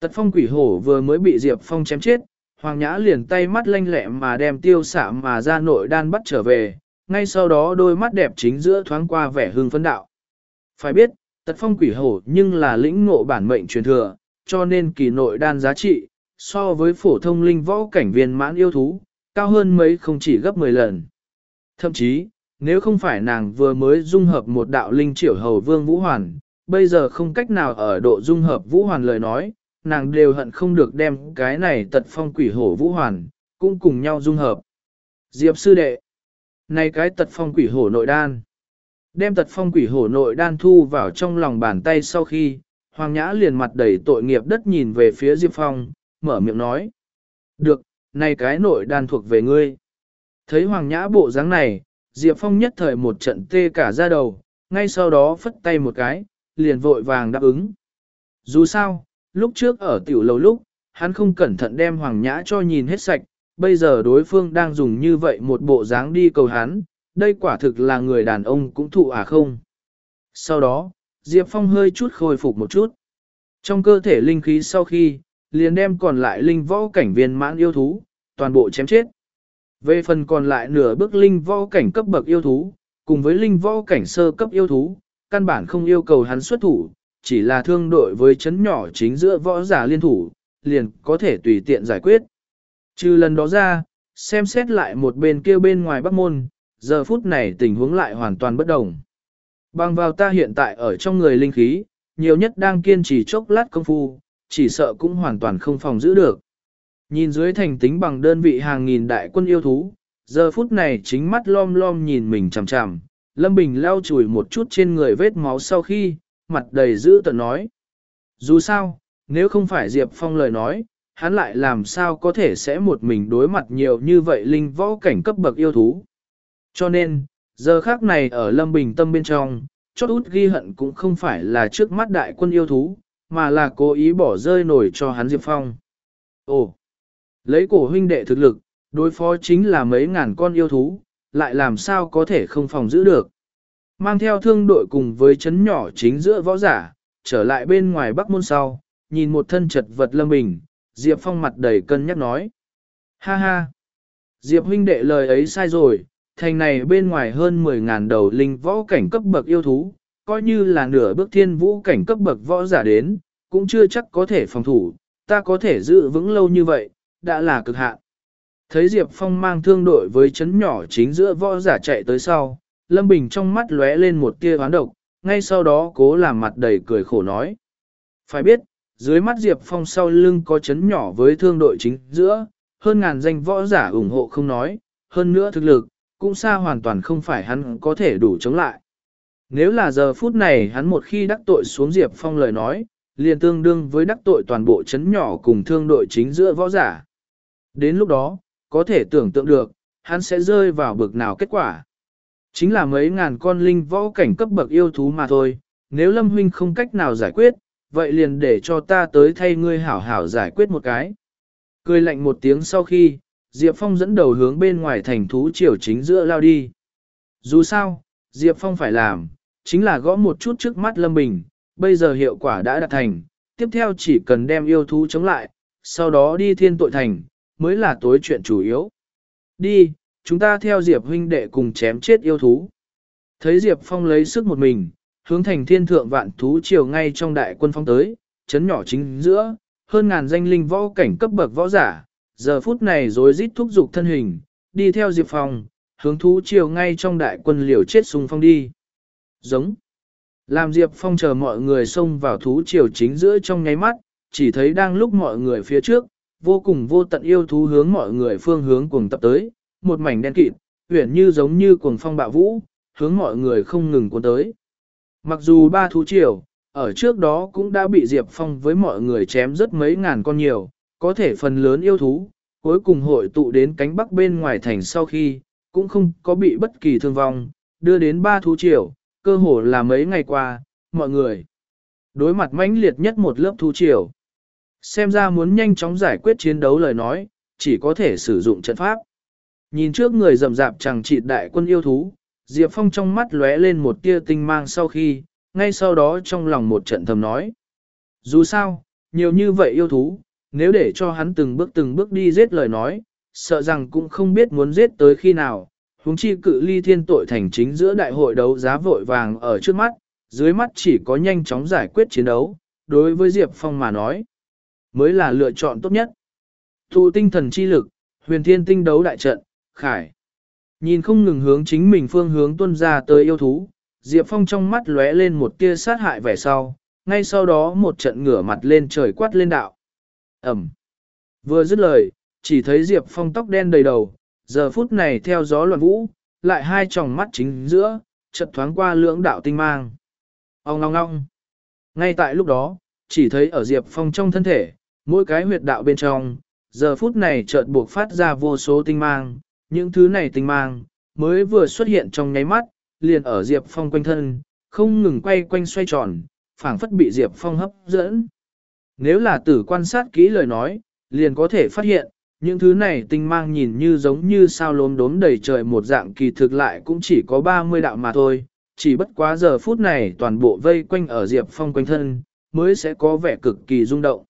Tật phong quỷ hổ vừa mới bị Diệp Phong chém chết, Hoàng Nhã liền tay mắt lanh lẹ mà đem tiêu xạ mà ra nội đan bắt trở về, ngay sau đó đôi mắt đẹp chính giữa thoáng qua vẻ hương phấn đạo. Phải biết, tật phong quỷ hổ nhưng là lĩnh ngộ bản mệnh truyền thừa, cho nên kỳ nội đan giá trị, so với phổ thông linh võ cảnh viên mãn yêu thú, cao hơn mấy không chỉ gấp 10 lần. Thậm chí, nếu không phải nàng vừa mới dung hợp một đạo linh triểu hầu vương Vũ Hoàn, bây giờ không cách nào ở độ dung hợp Vũ Hoàn lời nói, nàng đều hận không được đem cái này tật phong quỷ hổ Vũ Hoàn, cũng cùng nhau dung hợp. Diệp sư đệ, này cái tật phong quỷ hổ nội đan. Đem tật phong quỷ hổ nội đan thu vào trong lòng bàn tay sau khi, Hoàng Nhã liền mặt đầy tội nghiệp đất nhìn về phía Diệp Phong, mở miệng nói. Được, này cái nội đan thuộc về ngươi. Thấy Hoàng Nhã bộ dáng này, Diệp Phong nhất thời một trận tê cả ra đầu, ngay sau đó phất tay một cái, liền vội vàng đáp ứng. Dù sao, lúc trước ở tiểu lầu lúc, hắn không cẩn thận đem Hoàng Nhã cho nhìn hết sạch, bây giờ đối phương đang dùng như vậy một bộ dáng đi cầu hắn, đây quả thực là người đàn ông cũng thụ à không. Sau đó, Diệp Phong hơi chút khôi phục một chút. Trong cơ thể linh khí sau khi, liền đem còn lại linh võ cảnh viên mãn yêu thú, toàn bộ chém chết. Về phần còn lại nửa bước linh võ cảnh cấp bậc yêu thú, cùng với linh võ cảnh sơ cấp yêu thú, căn bản không yêu cầu hắn xuất thủ, chỉ là thương đội với chấn nhỏ chính giữa võ giả liên thủ, liền có thể tùy tiện giải quyết. Trừ lần đó ra, xem xét lại một bên kia bên ngoài bắc môn, giờ phút này tình huống lại hoàn toàn bất đồng. Bằng vào ta hiện tại ở trong người linh khí, nhiều nhất đang kiên trì chốc lát công phu, chỉ sợ cũng hoàn toàn không phòng giữ được. Nhìn dưới thành tính bằng đơn vị hàng nghìn đại quân yêu thú, giờ phút này chính mắt lom lom nhìn mình chằm chằm, Lâm Bình lao chùi một chút trên người vết máu sau khi, mặt đầy dữ tợn nói. Dù sao, nếu không phải Diệp Phong lời nói, hắn lại làm sao có thể sẽ một mình đối mặt nhiều như vậy linh võ cảnh cấp bậc yêu thú. Cho nên, giờ khác này ở Lâm Bình tâm bên trong, chót út ghi hận cũng không phải là trước mắt đại quân yêu thú, mà là cố ý bỏ rơi nổi cho hắn Diệp Phong. Ồ, lấy cổ huynh đệ thực lực, đối phó chính là mấy ngàn con yêu thú, lại làm sao có thể không phòng giữ được. Mang theo thương đội cùng với chấn nhỏ chính giữa võ giả, trở lại bên ngoài bắc môn sau, nhìn một thân chật vật lâm bình, Diệp Phong mặt đầy cân nhắc nói. Ha ha! Diệp huynh đệ lời ấy sai rồi, thành này bên ngoài hơn 10.000 đầu linh võ cảnh cấp bậc yêu thú, coi như là nửa bước thiên vũ cảnh cấp bậc võ giả đến, cũng chưa chắc có thể phòng thủ, ta có thể giữ vững lâu như vậy, đã là cực hạn. Thấy Diệp Phong mang thương đội với chấn nhỏ chính giữa võ giả chạy tới sau, Lâm Bình trong mắt lóe lên một tia oán độc, ngay sau đó cố làm mặt đầy cười khổ nói. Phải biết, dưới mắt Diệp Phong sau lưng có chấn nhỏ với thương đội chính giữa, hơn ngàn danh võ giả ủng hộ không nói, hơn nữa thực lực, cũng xa hoàn toàn không phải hắn có thể đủ chống lại. Nếu là giờ phút này hắn một khi đắc tội xuống Diệp Phong lời nói, liền tương đương với đắc tội toàn bộ chấn nhỏ cùng thương đội chính giữa võ giả. Đến lúc đó, có thể tưởng tượng được, hắn sẽ rơi vào bực nào kết quả. Chính là mấy ngàn con linh võ cảnh cấp bậc yêu thú mà thôi, nếu Lâm Huynh không cách nào giải quyết, vậy liền để cho ta tới thay ngươi hảo hảo giải quyết một cái. Cười lạnh một tiếng sau khi, Diệp Phong dẫn đầu hướng bên ngoài thành thú triều chính giữa lao đi. Dù sao, Diệp Phong phải làm, chính là gõ một chút trước mắt Lâm Bình, bây giờ hiệu quả đã đạt thành, tiếp theo chỉ cần đem yêu thú chống lại, sau đó đi thiên tội thành, mới là tối chuyện chủ yếu. Đi, chúng ta theo Diệp huynh đệ cùng chém chết yêu thú. Thấy Diệp Phong lấy sức một mình, hướng thành thiên thượng vạn thú triều ngay trong đại quân phong tới, chấn nhỏ chính giữa, hơn ngàn danh linh võ cảnh cấp bậc võ giả, giờ phút này rối rít thúc dục thân hình, đi theo Diệp Phong, hướng thú triều ngay trong đại quân liều chết xung phong đi. Giống. Làm Diệp Phong chờ mọi người xông vào thú triều chính giữa trong nháy mắt, chỉ thấy đang lúc mọi người phía trước, vô cùng vô tận yêu thú hướng mọi người phương hướng cuồng tập tới, một mảnh đen kịt, huyền như giống như cuồng phong bạo vũ, hướng mọi người không ngừng cuốn tới. Mặc dù ba thú triều, ở trước đó cũng đã bị Diệp Phong với mọi người chém rất mấy ngàn con nhiều, có thể phần lớn yêu thú, cuối cùng hội tụ đến cánh bắc bên ngoài thành sau khi, cũng không có bị bất kỳ thương vong, đưa đến ba thú triều, cơ hồ là mấy ngày qua, mọi người đối mặt mãnh liệt nhất một lớp thú triều. Xem ra muốn nhanh chóng giải quyết chiến đấu lời nói, chỉ có thể sử dụng trận pháp. Nhìn trước người rầm rạp chẳng trị đại quân yêu thú, Diệp Phong trong mắt lóe lên một tia tinh mang sau khi, ngay sau đó trong lòng một trận thầm nói. Dù sao, nhiều như vậy yêu thú, nếu để cho hắn từng bước từng bước đi giết lời nói, sợ rằng cũng không biết muốn giết tới khi nào, huống chi cự ly thiên tội thành chính giữa đại hội đấu giá vội vàng ở trước mắt, dưới mắt chỉ có nhanh chóng giải quyết chiến đấu, đối với Diệp Phong mà nói, mới là lựa chọn tốt nhất. Thu tinh thần chi lực, huyền thiên tinh đấu đại trận, khải. Nhìn không ngừng hướng chính mình phương hướng tuân ra tới yêu thú, Diệp Phong trong mắt lóe lên một tia sát hại vẻ sau, ngay sau đó một trận ngửa mặt lên trời quát lên đạo. Ẩm. Vừa dứt lời, chỉ thấy Diệp Phong tóc đen đầy đầu, giờ phút này theo gió loạn vũ, lại hai tròng mắt chính giữa, chợt thoáng qua lưỡng đạo tinh mang. Ông ngong ngong. Ngay tại lúc đó, chỉ thấy ở Diệp Phong trong thân thể, mỗi cái huyệt đạo bên trong, giờ phút này chợt buộc phát ra vô số tinh mang, những thứ này tinh mang, mới vừa xuất hiện trong nháy mắt, liền ở Diệp Phong quanh thân, không ngừng quay quanh xoay tròn, phảng phất bị Diệp Phong hấp dẫn. Nếu là tử quan sát kỹ lời nói, liền có thể phát hiện, những thứ này tinh mang nhìn như giống như sao lốm đốm đầy trời một dạng kỳ thực lại cũng chỉ có 30 đạo mà thôi, chỉ bất quá giờ phút này toàn bộ vây quanh ở Diệp Phong quanh thân, mới sẽ có vẻ cực kỳ rung động.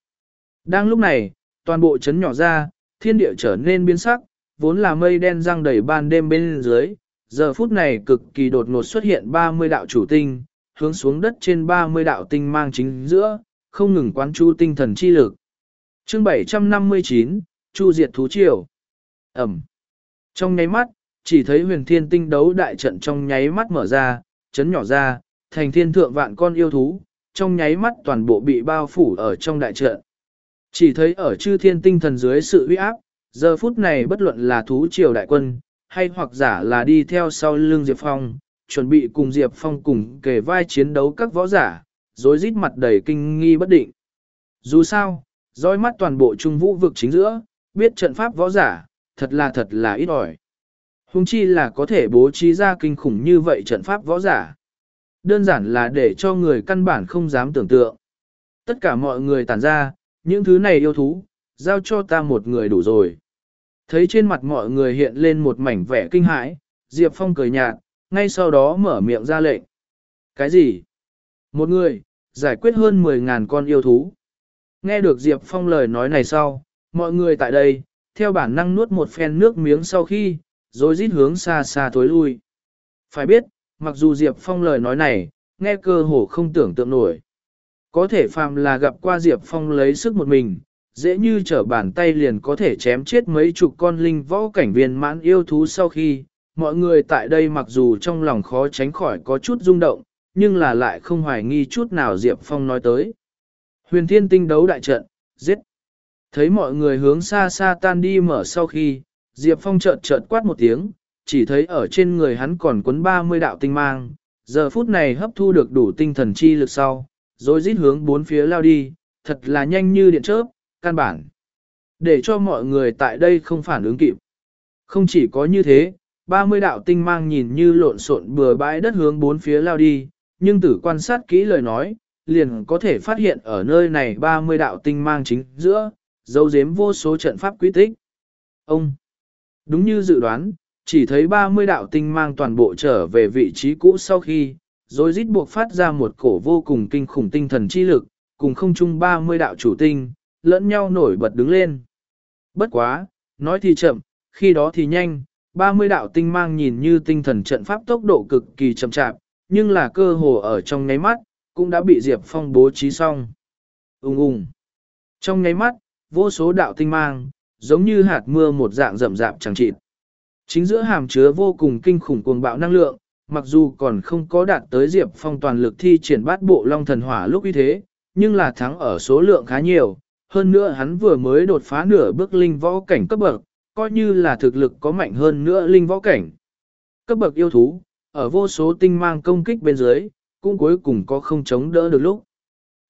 Đang lúc này, toàn bộ chấn nhỏ ra, thiên địa trở nên biến sắc, vốn là mây đen răng đầy ban đêm bên dưới, giờ phút này cực kỳ đột ngột xuất hiện 30 đạo chủ tinh, hướng xuống đất trên 30 đạo tinh mang chính giữa, không ngừng quán chu tinh thần chi lực. Chương 759, Chu diệt thú triều. Ẩm. Trong nháy mắt, chỉ thấy huyền thiên tinh đấu đại trận trong nháy mắt mở ra, chấn nhỏ ra, thành thiên thượng vạn con yêu thú, trong nháy mắt toàn bộ bị bao phủ ở trong đại trận. Chỉ thấy ở chư thiên tinh thần dưới sự uy áp, giờ phút này bất luận là thú triều đại quân, hay hoặc giả là đi theo sau lưng Diệp Phong, chuẩn bị cùng Diệp Phong cùng kề vai chiến đấu các võ giả, rối rít mặt đầy kinh nghi bất định. Dù sao, dõi mắt toàn bộ trung vũ vực chính giữa, biết trận pháp võ giả, thật là thật là ít ỏi. Hùng chi là có thể bố trí ra kinh khủng như vậy trận pháp võ giả. Đơn giản là để cho người căn bản không dám tưởng tượng. Tất cả mọi người tản ra, những thứ này yêu thú, giao cho ta một người đủ rồi. Thấy trên mặt mọi người hiện lên một mảnh vẻ kinh hãi, Diệp Phong cười nhạt, ngay sau đó mở miệng ra lệnh. Cái gì? Một người, giải quyết hơn 10.000 con yêu thú. Nghe được Diệp Phong lời nói này sau, mọi người tại đây, theo bản năng nuốt một phen nước miếng sau khi, rồi rít hướng xa xa tối lui. Phải biết, mặc dù Diệp Phong lời nói này, nghe cơ hồ không tưởng tượng nổi. Có thể phàm là gặp qua Diệp Phong lấy sức một mình, dễ như trở bàn tay liền có thể chém chết mấy chục con linh võ cảnh viên mãn yêu thú sau khi, mọi người tại đây mặc dù trong lòng khó tránh khỏi có chút rung động, nhưng là lại không hoài nghi chút nào Diệp Phong nói tới. Huyền thiên tinh đấu đại trận, giết. Thấy mọi người hướng xa xa tan đi mở sau khi, Diệp Phong chợt chợt quát một tiếng, chỉ thấy ở trên người hắn còn quấn 30 đạo tinh mang, giờ phút này hấp thu được đủ tinh thần chi lực sau, rồi rít hướng bốn phía lao đi, thật là nhanh như điện chớp, căn bản. Để cho mọi người tại đây không phản ứng kịp. Không chỉ có như thế, 30 đạo tinh mang nhìn như lộn xộn bừa bãi đất hướng bốn phía lao đi, nhưng tử quan sát kỹ lời nói, liền có thể phát hiện ở nơi này 30 đạo tinh mang chính giữa, dấu giếm vô số trận pháp quy tích. Ông, đúng như dự đoán, chỉ thấy 30 đạo tinh mang toàn bộ trở về vị trí cũ sau khi, rồi rít buộc phát ra một cổ vô cùng kinh khủng tinh thần chi lực, cùng không chung 30 đạo chủ tinh, lẫn nhau nổi bật đứng lên. Bất quá, nói thì chậm, khi đó thì nhanh, 30 đạo tinh mang nhìn như tinh thần trận pháp tốc độ cực kỳ chậm chạp, nhưng là cơ hồ ở trong nháy mắt, cũng đã bị Diệp Phong bố trí xong. Ung ung. Trong nháy mắt, vô số đạo tinh mang, giống như hạt mưa một dạng rậm rạp chẳng chịt. Chính giữa hàm chứa vô cùng kinh khủng cuồng bạo năng lượng, mặc dù còn không có đạt tới Diệp Phong toàn lực thi triển bát bộ long thần hỏa lúc như thế, nhưng là thắng ở số lượng khá nhiều. Hơn nữa hắn vừa mới đột phá nửa bước linh võ cảnh cấp bậc, coi như là thực lực có mạnh hơn nữa linh võ cảnh. Cấp bậc yêu thú, ở vô số tinh mang công kích bên dưới, cũng cuối cùng có không chống đỡ được lúc.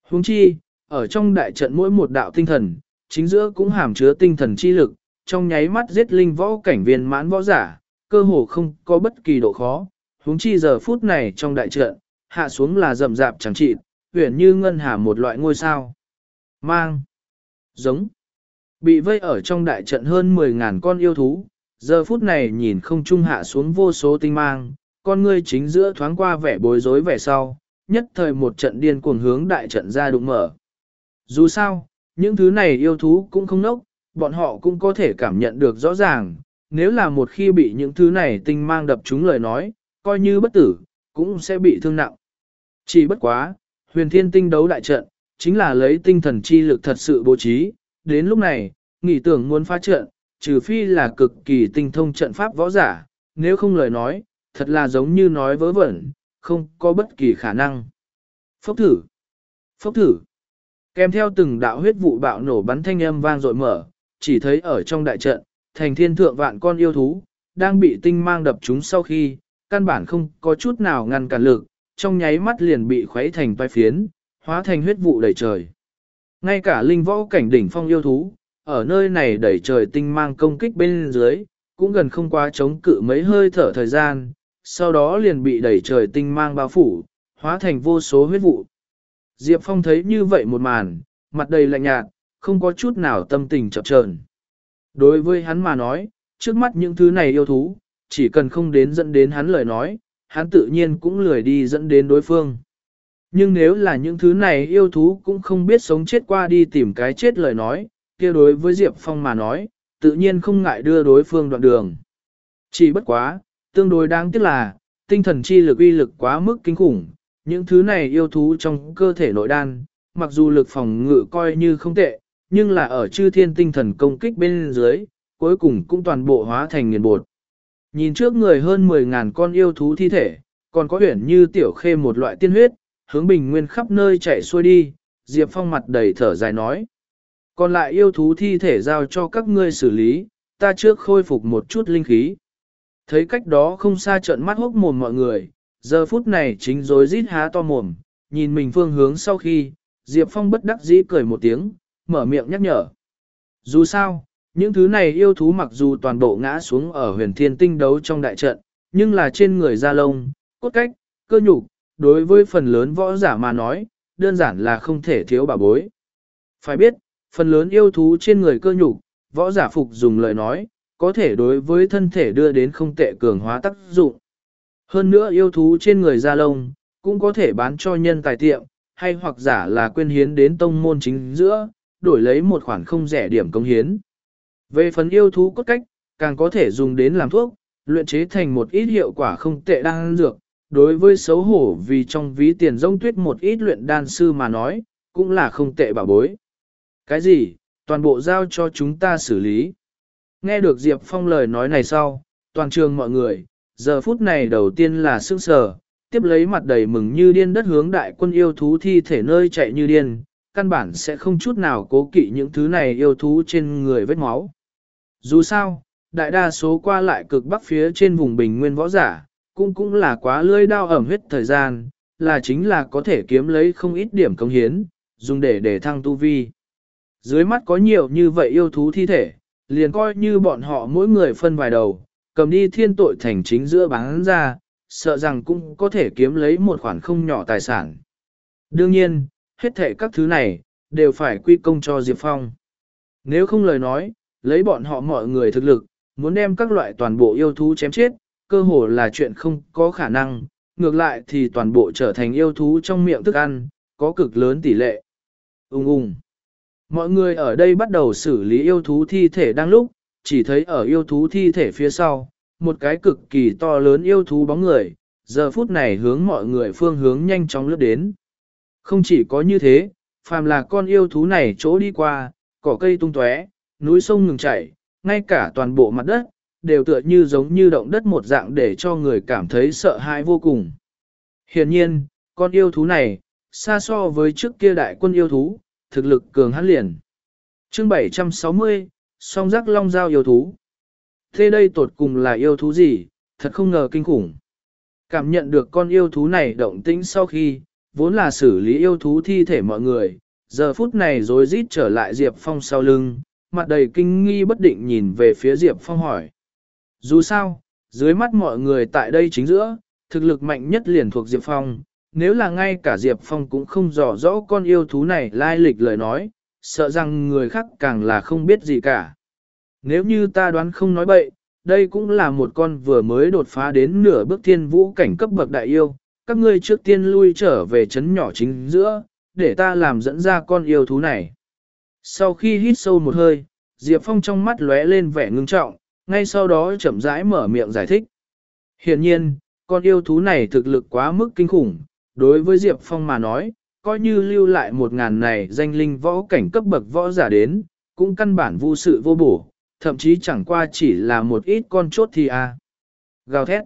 Huống chi, ở trong đại trận mỗi một đạo tinh thần, chính giữa cũng hàm chứa tinh thần chi lực, trong nháy mắt giết linh võ cảnh viên mãn võ giả, cơ hồ không có bất kỳ độ khó. Huống chi giờ phút này trong đại trận, hạ xuống là rậm rạp chẳng trị, huyền như ngân hà một loại ngôi sao. Mang. Giống. Bị vây ở trong đại trận hơn 10.000 con yêu thú, giờ phút này nhìn không trung hạ xuống vô số tinh mang, con ngươi chính giữa thoáng qua vẻ bối rối vẻ sau, nhất thời một trận điên cuồng hướng đại trận ra đụng mở. Dù sao, những thứ này yêu thú cũng không nốc, bọn họ cũng có thể cảm nhận được rõ ràng, nếu là một khi bị những thứ này tinh mang đập trúng lời nói, coi như bất tử, cũng sẽ bị thương nặng. Chỉ bất quá, huyền thiên tinh đấu đại trận, chính là lấy tinh thần chi lực thật sự bố trí, đến lúc này, nghĩ tưởng muốn phá trận, trừ phi là cực kỳ tinh thông trận pháp võ giả, nếu không lời nói, thật là giống như nói vớ vẩn, không có bất kỳ khả năng. Phốc thử, phốc thử, kèm theo từng đạo huyết vụ bạo nổ bắn thanh âm vang dội mở, chỉ thấy ở trong đại trận, thành thiên thượng vạn con yêu thú, đang bị tinh mang đập chúng sau khi, căn bản không có chút nào ngăn cản lực, trong nháy mắt liền bị khuấy thành vai phiến, hóa thành huyết vụ đầy trời. Ngay cả linh võ cảnh đỉnh phong yêu thú, ở nơi này đẩy trời tinh mang công kích bên dưới, cũng gần không quá chống cự mấy hơi thở thời gian, sau đó liền bị đẩy trời tinh mang bao phủ, hóa thành vô số huyết vụ. Diệp Phong thấy như vậy một màn, mặt đầy lạnh nhạt, không có chút nào tâm tình chập chờn. Đối với hắn mà nói, trước mắt những thứ này yêu thú, chỉ cần không đến dẫn đến hắn lời nói, hắn tự nhiên cũng lười đi dẫn đến đối phương. Nhưng nếu là những thứ này yêu thú cũng không biết sống chết qua đi tìm cái chết lời nói, kia đối với Diệp Phong mà nói, tự nhiên không ngại đưa đối phương đoạn đường. Chỉ bất quá, tương đối đáng tiếc là, tinh thần chi lực uy lực quá mức kinh khủng, những thứ này yêu thú trong cơ thể nội đan, mặc dù lực phòng ngự coi như không tệ, nhưng là ở chư thiên tinh thần công kích bên dưới, cuối cùng cũng toàn bộ hóa thành nghiền bột. Nhìn trước người hơn 10.000 con yêu thú thi thể, còn có huyển như tiểu khê một loại tiên huyết, hướng bình nguyên khắp nơi chạy xuôi đi, Diệp Phong mặt đầy thở dài nói. Còn lại yêu thú thi thể giao cho các ngươi xử lý, ta trước khôi phục một chút linh khí. Thấy cách đó không xa trận mắt hốc mồm mọi người, giờ phút này chính rối rít há to mồm, nhìn mình phương hướng sau khi, Diệp Phong bất đắc dĩ cười một tiếng, mở miệng nhắc nhở. Dù sao, những thứ này yêu thú mặc dù toàn bộ ngã xuống ở huyền thiên tinh đấu trong đại trận, nhưng là trên người da lông, cốt cách, cơ nhục, đối với phần lớn võ giả mà nói, đơn giản là không thể thiếu bà bối. Phải biết, phần lớn yêu thú trên người cơ nhục, võ giả phục dùng lời nói, có thể đối với thân thể đưa đến không tệ cường hóa tác dụng. Hơn nữa yêu thú trên người da lông, cũng có thể bán cho nhân tài tiệm, hay hoặc giả là quyên hiến đến tông môn chính giữa, đổi lấy một khoản không rẻ điểm công hiến. Về phần yêu thú cốt cách, càng có thể dùng đến làm thuốc, luyện chế thành một ít hiệu quả không tệ đan dược. Đối với xấu hổ vì trong ví tiền rông tuyết một ít luyện đan sư mà nói, cũng là không tệ bảo bối. Cái gì, toàn bộ giao cho chúng ta xử lý. Nghe được Diệp Phong lời nói này sau, toàn trường mọi người, giờ phút này đầu tiên là sương sờ, tiếp lấy mặt đầy mừng như điên đất hướng đại quân yêu thú thi thể nơi chạy như điên, căn bản sẽ không chút nào cố kỵ những thứ này yêu thú trên người vết máu. Dù sao, đại đa số qua lại cực bắc phía trên vùng bình nguyên võ giả, cũng cũng là quá lưỡi đao ẩm huyết thời gian, là chính là có thể kiếm lấy không ít điểm công hiến, dùng để để thăng tu vi. Dưới mắt có nhiều như vậy yêu thú thi thể, liền coi như bọn họ mỗi người phân vài đầu, cầm đi thiên tội thành chính giữa bán ra, sợ rằng cũng có thể kiếm lấy một khoản không nhỏ tài sản. Đương nhiên, hết thể các thứ này, đều phải quy công cho Diệp Phong. Nếu không lời nói, lấy bọn họ mọi người thực lực, muốn đem các loại toàn bộ yêu thú chém chết, cơ hồ là chuyện không có khả năng, ngược lại thì toàn bộ trở thành yêu thú trong miệng thức ăn, có cực lớn tỷ lệ. Ung ung. Mọi người ở đây bắt đầu xử lý yêu thú thi thể đang lúc, chỉ thấy ở yêu thú thi thể phía sau, một cái cực kỳ to lớn yêu thú bóng người, giờ phút này hướng mọi người phương hướng nhanh chóng lướt đến. Không chỉ có như thế, phàm là con yêu thú này chỗ đi qua, cỏ cây tung tóe, núi sông ngừng chảy, ngay cả toàn bộ mặt đất, đều tựa như giống như động đất một dạng để cho người cảm thấy sợ hãi vô cùng. Hiển nhiên, con yêu thú này, xa so với trước kia đại quân yêu thú, thực lực cường hãn liền. chương 760, song giác long giao yêu thú. Thế đây tột cùng là yêu thú gì, thật không ngờ kinh khủng. Cảm nhận được con yêu thú này động tĩnh sau khi, vốn là xử lý yêu thú thi thể mọi người, giờ phút này rồi rít trở lại Diệp Phong sau lưng, mặt đầy kinh nghi bất định nhìn về phía Diệp Phong hỏi. Dù sao, dưới mắt mọi người tại đây chính giữa, thực lực mạnh nhất liền thuộc Diệp Phong, nếu là ngay cả Diệp Phong cũng không rõ rõ con yêu thú này lai lịch lời nói, sợ rằng người khác càng là không biết gì cả. Nếu như ta đoán không nói bậy, đây cũng là một con vừa mới đột phá đến nửa bước thiên vũ cảnh cấp bậc đại yêu, các ngươi trước tiên lui trở về chấn nhỏ chính giữa, để ta làm dẫn ra con yêu thú này. Sau khi hít sâu một hơi, Diệp Phong trong mắt lóe lên vẻ ngưng trọng, ngay sau đó chậm rãi mở miệng giải thích. Hiển nhiên, con yêu thú này thực lực quá mức kinh khủng, đối với Diệp Phong mà nói, coi như lưu lại một ngàn này danh linh võ cảnh cấp bậc võ giả đến, cũng căn bản vô sự vô bổ, thậm chí chẳng qua chỉ là một ít con chốt thì à. Gào thét.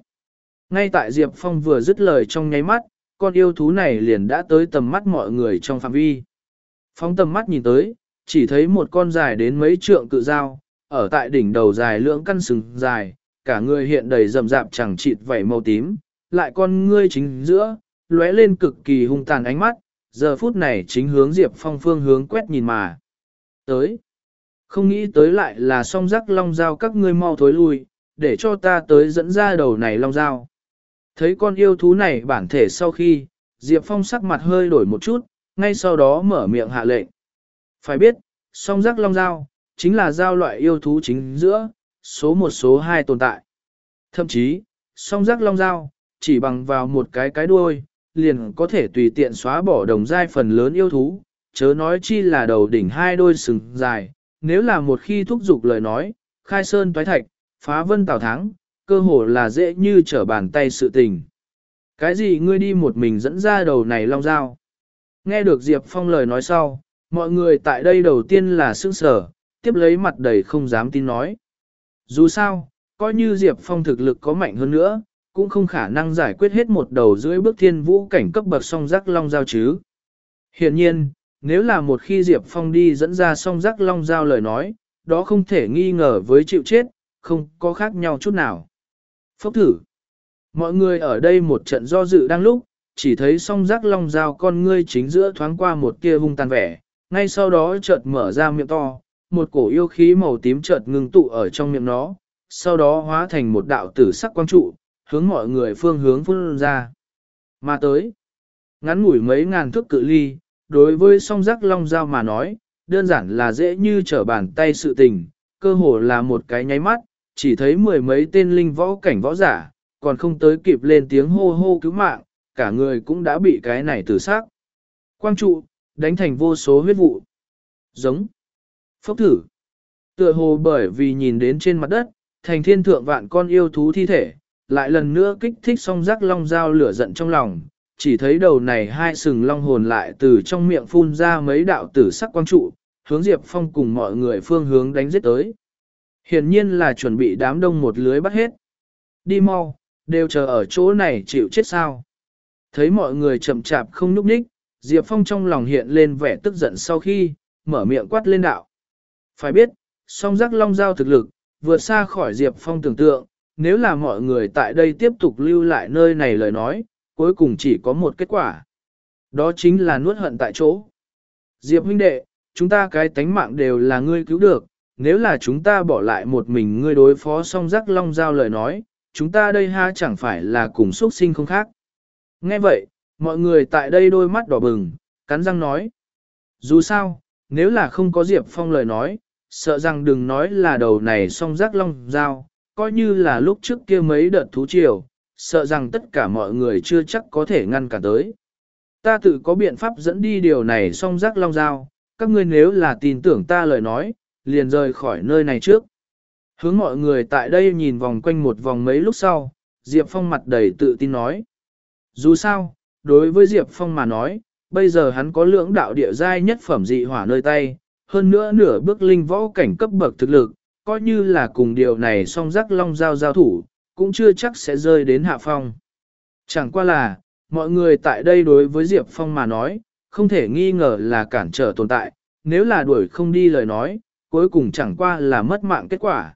Ngay tại Diệp Phong vừa dứt lời trong nháy mắt, con yêu thú này liền đã tới tầm mắt mọi người trong phạm vi. Phóng tầm mắt nhìn tới, chỉ thấy một con dài đến mấy trượng cự dao, ở tại đỉnh đầu dài lưỡng căn sừng dài, cả người hiện đầy rậm rạp chẳng chịt vảy màu tím, lại con ngươi chính giữa, lóe lên cực kỳ hung tàn ánh mắt, giờ phút này chính hướng Diệp Phong phương hướng quét nhìn mà. Tới. Không nghĩ tới lại là song rắc long dao các ngươi mau thối lui, để cho ta tới dẫn ra đầu này long dao. Thấy con yêu thú này bản thể sau khi, Diệp Phong sắc mặt hơi đổi một chút, ngay sau đó mở miệng hạ lệnh. Phải biết, song giác long dao, chính là dao loại yêu thú chính giữa, số một số hai tồn tại. Thậm chí, song giác long dao, chỉ bằng vào một cái cái đuôi, liền có thể tùy tiện xóa bỏ đồng giai phần lớn yêu thú, chớ nói chi là đầu đỉnh hai đôi sừng dài, nếu là một khi thúc giục lời nói, khai sơn toái thạch, phá vân tào thắng, cơ hồ là dễ như trở bàn tay sự tình. Cái gì ngươi đi một mình dẫn ra đầu này long dao? Nghe được Diệp Phong lời nói sau, mọi người tại đây đầu tiên là sững sở, tiếp lấy mặt đầy không dám tin nói. Dù sao, coi như Diệp Phong thực lực có mạnh hơn nữa, cũng không khả năng giải quyết hết một đầu dưới bước thiên vũ cảnh cấp bậc song giác long giao chứ. Hiện nhiên, nếu là một khi Diệp Phong đi dẫn ra song giác long giao lời nói, đó không thể nghi ngờ với chịu chết, không có khác nhau chút nào. Phốc thử. Mọi người ở đây một trận do dự đang lúc, chỉ thấy song giác long giao con ngươi chính giữa thoáng qua một tia hung tàn vẻ, ngay sau đó chợt mở ra miệng to, một cổ yêu khí màu tím chợt ngưng tụ ở trong miệng nó, sau đó hóa thành một đạo tử sắc quang trụ, hướng mọi người phương hướng phun ra. Mà tới, ngắn ngủi mấy ngàn thước cự ly, đối với song giác long dao mà nói, đơn giản là dễ như trở bàn tay sự tình, cơ hồ là một cái nháy mắt, chỉ thấy mười mấy tên linh võ cảnh võ giả, còn không tới kịp lên tiếng hô hô cứu mạng, cả người cũng đã bị cái này tử sắc. Quang trụ, đánh thành vô số huyết vụ. Giống. Phốc thử. Tựa hồ bởi vì nhìn đến trên mặt đất, thành thiên thượng vạn con yêu thú thi thể, lại lần nữa kích thích song giác long dao lửa giận trong lòng, chỉ thấy đầu này hai sừng long hồn lại từ trong miệng phun ra mấy đạo tử sắc quang trụ, hướng Diệp Phong cùng mọi người phương hướng đánh giết tới. Hiển nhiên là chuẩn bị đám đông một lưới bắt hết. Đi mau, đều chờ ở chỗ này chịu chết sao. Thấy mọi người chậm chạp không núp đích, Diệp Phong trong lòng hiện lên vẻ tức giận sau khi, mở miệng quát lên đạo. Phải biết, song giác long giao thực lực, vượt xa khỏi Diệp Phong tưởng tượng, nếu là mọi người tại đây tiếp tục lưu lại nơi này lời nói, cuối cùng chỉ có một kết quả. Đó chính là nuốt hận tại chỗ. Diệp huynh đệ, chúng ta cái tánh mạng đều là ngươi cứu được, nếu là chúng ta bỏ lại một mình ngươi đối phó song Giác long giao lời nói, chúng ta đây ha chẳng phải là cùng xuất sinh không khác. Nghe vậy, mọi người tại đây đôi mắt đỏ bừng, cắn răng nói. Dù sao, nếu là không có Diệp Phong lời nói, sợ rằng đừng nói là đầu này song rắc long giao, coi như là lúc trước kia mấy đợt thú triều, sợ rằng tất cả mọi người chưa chắc có thể ngăn cản tới. Ta tự có biện pháp dẫn đi điều này song rắc long giao, các ngươi nếu là tin tưởng ta lời nói, liền rời khỏi nơi này trước. Hướng mọi người tại đây nhìn vòng quanh một vòng mấy lúc sau, Diệp Phong mặt đầy tự tin nói. Dù sao, đối với Diệp Phong mà nói, bây giờ hắn có lưỡng đạo địa giai nhất phẩm dị hỏa nơi tay, hơn nữa nửa bước linh võ cảnh cấp bậc thực lực, coi như là cùng điều này song rắc long giao giao thủ, cũng chưa chắc sẽ rơi đến hạ phong. Chẳng qua là, mọi người tại đây đối với Diệp Phong mà nói, không thể nghi ngờ là cản trở tồn tại, nếu là đuổi không đi lời nói, cuối cùng chẳng qua là mất mạng kết quả.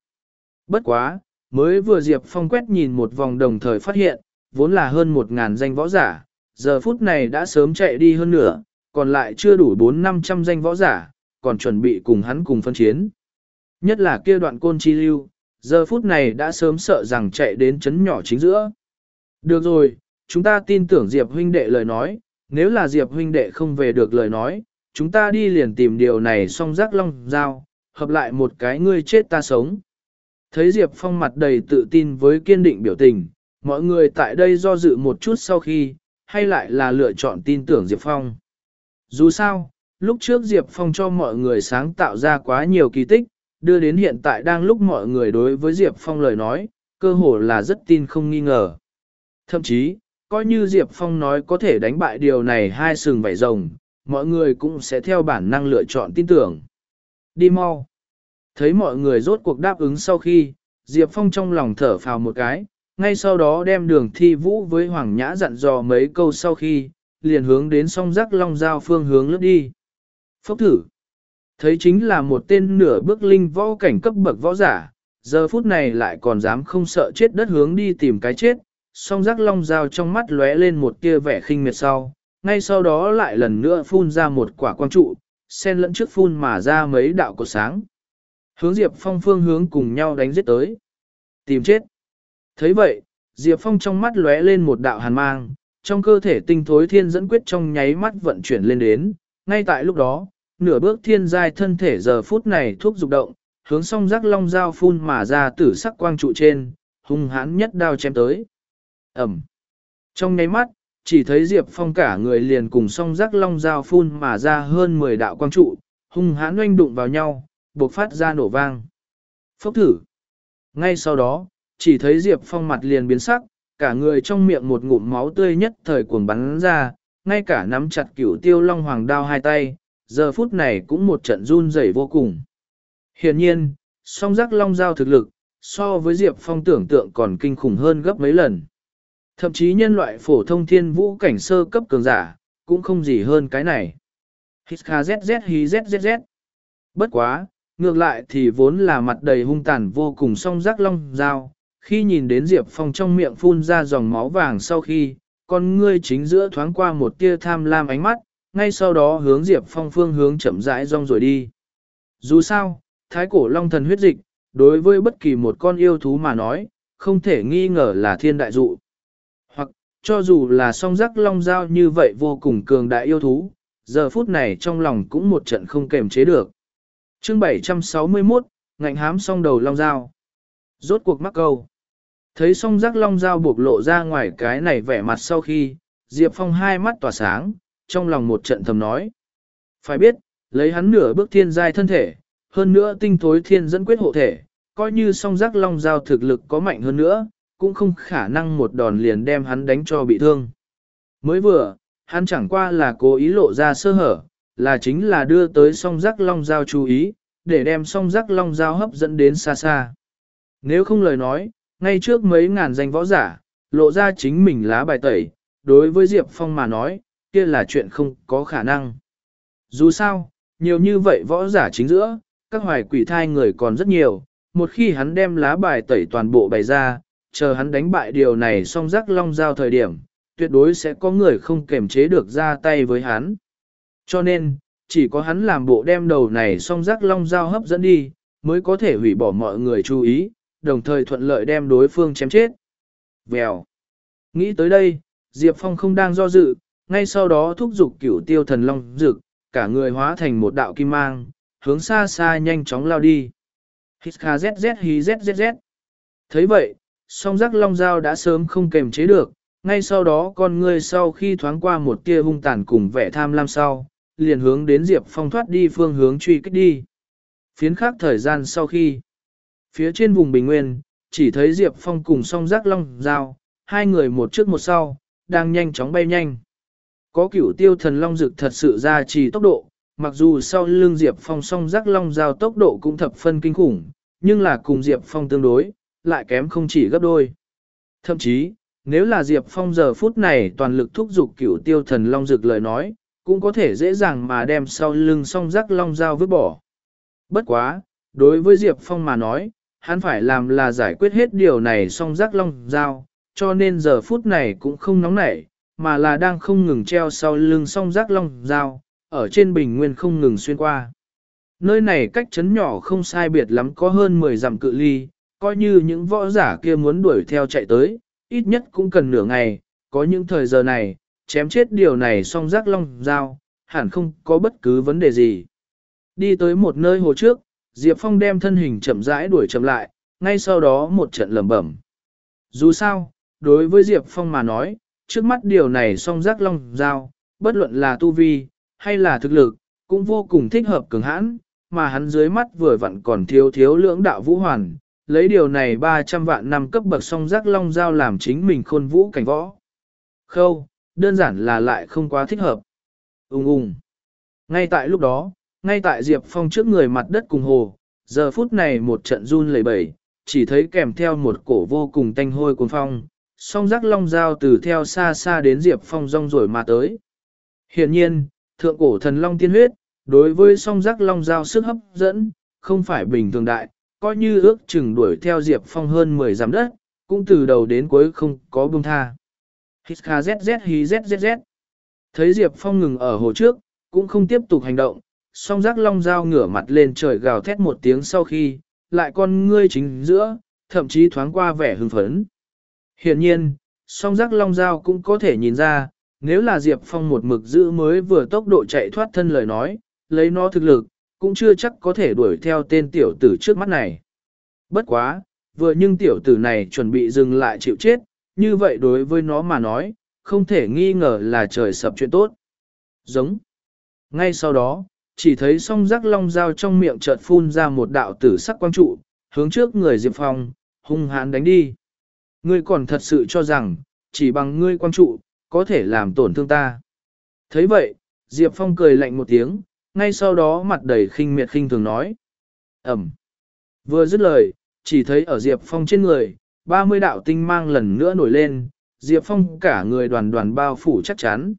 Bất quá, mới vừa Diệp Phong quét nhìn một vòng đồng thời phát hiện, vốn là hơn một ngàn danh võ giả, giờ phút này đã sớm chạy đi hơn nửa, còn lại chưa đủ bốn năm trăm danh võ giả, còn chuẩn bị cùng hắn cùng phân chiến. Nhất là kia đoạn côn chi lưu, giờ phút này đã sớm sợ rằng chạy đến chấn nhỏ chính giữa. Được rồi, chúng ta tin tưởng Diệp huynh đệ lời nói, nếu là Diệp huynh đệ không về được lời nói, chúng ta đi liền tìm điều này xong rắc long dao, hợp lại một cái ngươi chết ta sống. Thấy Diệp Phong mặt đầy tự tin với kiên định biểu tình, mọi người tại đây do dự một chút sau khi, hay lại là lựa chọn tin tưởng Diệp Phong. Dù sao, lúc trước Diệp Phong cho mọi người sáng tạo ra quá nhiều kỳ tích, đưa đến hiện tại đang lúc mọi người đối với Diệp Phong lời nói, cơ hồ là rất tin không nghi ngờ. Thậm chí, coi như Diệp Phong nói có thể đánh bại điều này hai sừng vảy rồng, mọi người cũng sẽ theo bản năng lựa chọn tin tưởng. Đi mau. Thấy mọi người rốt cuộc đáp ứng sau khi, Diệp Phong trong lòng thở phào một cái, ngay sau đó đem đường thi vũ với Hoàng Nhã dặn dò mấy câu sau khi, liền hướng đến song rắc long giao phương hướng lướt đi. Phốc thử. Thấy chính là một tên nửa bước linh võ cảnh cấp bậc võ giả, giờ phút này lại còn dám không sợ chết đất hướng đi tìm cái chết, song rắc long dao trong mắt lóe lên một tia vẻ khinh miệt sau, ngay sau đó lại lần nữa phun ra một quả quang trụ, sen lẫn trước phun mà ra mấy đạo cột sáng. Hướng Diệp Phong phương hướng cùng nhau đánh giết tới. Tìm chết thấy vậy, Diệp Phong trong mắt lóe lên một đạo hàn mang, trong cơ thể tinh thối thiên dẫn quyết trong nháy mắt vận chuyển lên đến. Ngay tại lúc đó, nửa bước thiên giai thân thể giờ phút này thuốc dục động, hướng song rắc long dao phun mà ra tử sắc quang trụ trên, hung hãn nhất đao chém tới. Ẩm. Trong nháy mắt, chỉ thấy Diệp Phong cả người liền cùng song rắc long dao phun mà ra hơn 10 đạo quang trụ, hung hãn oanh đụng vào nhau, buộc phát ra nổ vang. Phốc thử. Ngay sau đó, chỉ thấy Diệp Phong mặt liền biến sắc, cả người trong miệng một ngụm máu tươi nhất thời cuồng bắn ra, ngay cả nắm chặt cửu tiêu long hoàng đao hai tay, giờ phút này cũng một trận run rẩy vô cùng. Hiển nhiên, song giác long giao thực lực, so với Diệp Phong tưởng tượng còn kinh khủng hơn gấp mấy lần. Thậm chí nhân loại phổ thông thiên vũ cảnh sơ cấp cường giả, cũng không gì hơn cái này. Hít kha zzz hí zzz. Bất quá, ngược lại thì vốn là mặt đầy hung tàn vô cùng song giác long Giao. Khi nhìn đến Diệp Phong trong miệng phun ra dòng máu vàng sau khi, con ngươi chính giữa thoáng qua một tia tham lam ánh mắt, ngay sau đó hướng Diệp Phong phương hướng chậm rãi rong rồi đi. Dù sao, thái cổ long thần huyết dịch, đối với bất kỳ một con yêu thú mà nói, không thể nghi ngờ là thiên đại dụ. Hoặc, cho dù là song giác long giao như vậy vô cùng cường đại yêu thú, giờ phút này trong lòng cũng một trận không kềm chế được. chương 761, ngạnh hám song đầu long giao. Rốt cuộc mắc câu. Thấy song giác long dao buộc lộ ra ngoài cái này vẻ mặt sau khi, Diệp Phong hai mắt tỏa sáng, trong lòng một trận thầm nói. Phải biết, lấy hắn nửa bước thiên giai thân thể, hơn nữa tinh thối thiên dẫn quyết hộ thể, coi như song giác long giao thực lực có mạnh hơn nữa, cũng không khả năng một đòn liền đem hắn đánh cho bị thương. Mới vừa, hắn chẳng qua là cố ý lộ ra sơ hở, là chính là đưa tới song giác long giao chú ý, để đem song giác long giao hấp dẫn đến xa xa. Nếu không lời nói, ngay trước mấy ngàn danh võ giả, lộ ra chính mình lá bài tẩy, đối với Diệp Phong mà nói, kia là chuyện không có khả năng. Dù sao, nhiều như vậy võ giả chính giữa, các hoài quỷ thai người còn rất nhiều, một khi hắn đem lá bài tẩy toàn bộ bày ra, chờ hắn đánh bại điều này xong rắc long giao thời điểm, tuyệt đối sẽ có người không kềm chế được ra tay với hắn. Cho nên, chỉ có hắn làm bộ đem đầu này xong rắc long giao hấp dẫn đi, mới có thể hủy bỏ mọi người chú ý, đồng thời thuận lợi đem đối phương chém chết. Vèo. Nghĩ tới đây, Diệp Phong không đang do dự, ngay sau đó thúc giục cửu tiêu thần long dực, cả người hóa thành một đạo kim mang, hướng xa xa nhanh chóng lao đi. Hít kha zzz hí zzz. thấy vậy, song giác long dao đã sớm không kềm chế được, ngay sau đó con ngươi sau khi thoáng qua một tia hung tàn cùng vẻ tham lam sau, liền hướng đến Diệp Phong thoát đi phương hướng truy kích đi. Phiến khác thời gian sau khi, phía trên vùng bình nguyên, chỉ thấy Diệp Phong cùng song giác long dao, hai người một trước một sau, đang nhanh chóng bay nhanh. Có cửu tiêu thần long dực thật sự ra trì tốc độ, mặc dù sau lưng Diệp Phong song giác long dao tốc độ cũng thập phân kinh khủng, nhưng là cùng Diệp Phong tương đối, lại kém không chỉ gấp đôi. Thậm chí, nếu là Diệp Phong giờ phút này toàn lực thúc giục cửu tiêu thần long dực lời nói, cũng có thể dễ dàng mà đem sau lưng song giác long dao vứt bỏ. Bất quá, đối với Diệp Phong mà nói, hắn phải làm là giải quyết hết điều này xong rắc long giao, cho nên giờ phút này cũng không nóng nảy, mà là đang không ngừng treo sau lưng song rác long giao, ở trên bình nguyên không ngừng xuyên qua. Nơi này cách chấn nhỏ không sai biệt lắm có hơn 10 dặm cự ly, coi như những võ giả kia muốn đuổi theo chạy tới, ít nhất cũng cần nửa ngày, có những thời giờ này, chém chết điều này song rác long giao, hẳn không có bất cứ vấn đề gì. Đi tới một nơi hồ trước, Diệp Phong đem thân hình chậm rãi đuổi chậm lại, ngay sau đó một trận lầm bẩm. Dù sao, đối với Diệp Phong mà nói, trước mắt điều này song giác long Dao, bất luận là tu vi, hay là thực lực, cũng vô cùng thích hợp cường hãn, mà hắn dưới mắt vừa vặn còn thiếu thiếu lưỡng đạo vũ hoàn, lấy điều này 300 vạn năm cấp bậc song giác long Dao làm chính mình khôn vũ cảnh võ. Khâu, đơn giản là lại không quá thích hợp. Ung ung. Ngay tại lúc đó, ngay tại Diệp Phong trước người mặt đất cùng hồ, giờ phút này một trận run lẩy bẩy, chỉ thấy kèm theo một cổ vô cùng tanh hôi cuồng phong, song giác long dao từ theo xa xa đến Diệp Phong rong rồi mà tới. Hiện nhiên, thượng cổ thần long tiên huyết, đối với song giác long dao sức hấp dẫn, không phải bình thường đại, coi như ước chừng đuổi theo Diệp Phong hơn 10 dặm đất, cũng từ đầu đến cuối không có buông tha. Hít kha zzz hí zzz. Thấy Diệp Phong ngừng ở hồ trước, cũng không tiếp tục hành động, song giác long dao ngửa mặt lên trời gào thét một tiếng sau khi, lại con ngươi chính giữa, thậm chí thoáng qua vẻ hưng phấn. Hiện nhiên, song giác long dao cũng có thể nhìn ra, nếu là Diệp Phong một mực giữ mới vừa tốc độ chạy thoát thân lời nói, lấy nó thực lực, cũng chưa chắc có thể đuổi theo tên tiểu tử trước mắt này. Bất quá, vừa nhưng tiểu tử này chuẩn bị dừng lại chịu chết, như vậy đối với nó mà nói, không thể nghi ngờ là trời sập chuyện tốt. Giống. Ngay sau đó, chỉ thấy song giác long dao trong miệng chợt phun ra một đạo tử sắc quang trụ, hướng trước người Diệp Phong, hung hãn đánh đi. Ngươi còn thật sự cho rằng, chỉ bằng ngươi quang trụ, có thể làm tổn thương ta. thấy vậy, Diệp Phong cười lạnh một tiếng, ngay sau đó mặt đầy khinh miệt khinh thường nói. Ẩm. Vừa dứt lời, chỉ thấy ở Diệp Phong trên người, 30 đạo tinh mang lần nữa nổi lên, Diệp Phong cả người đoàn đoàn bao phủ chắc chắn.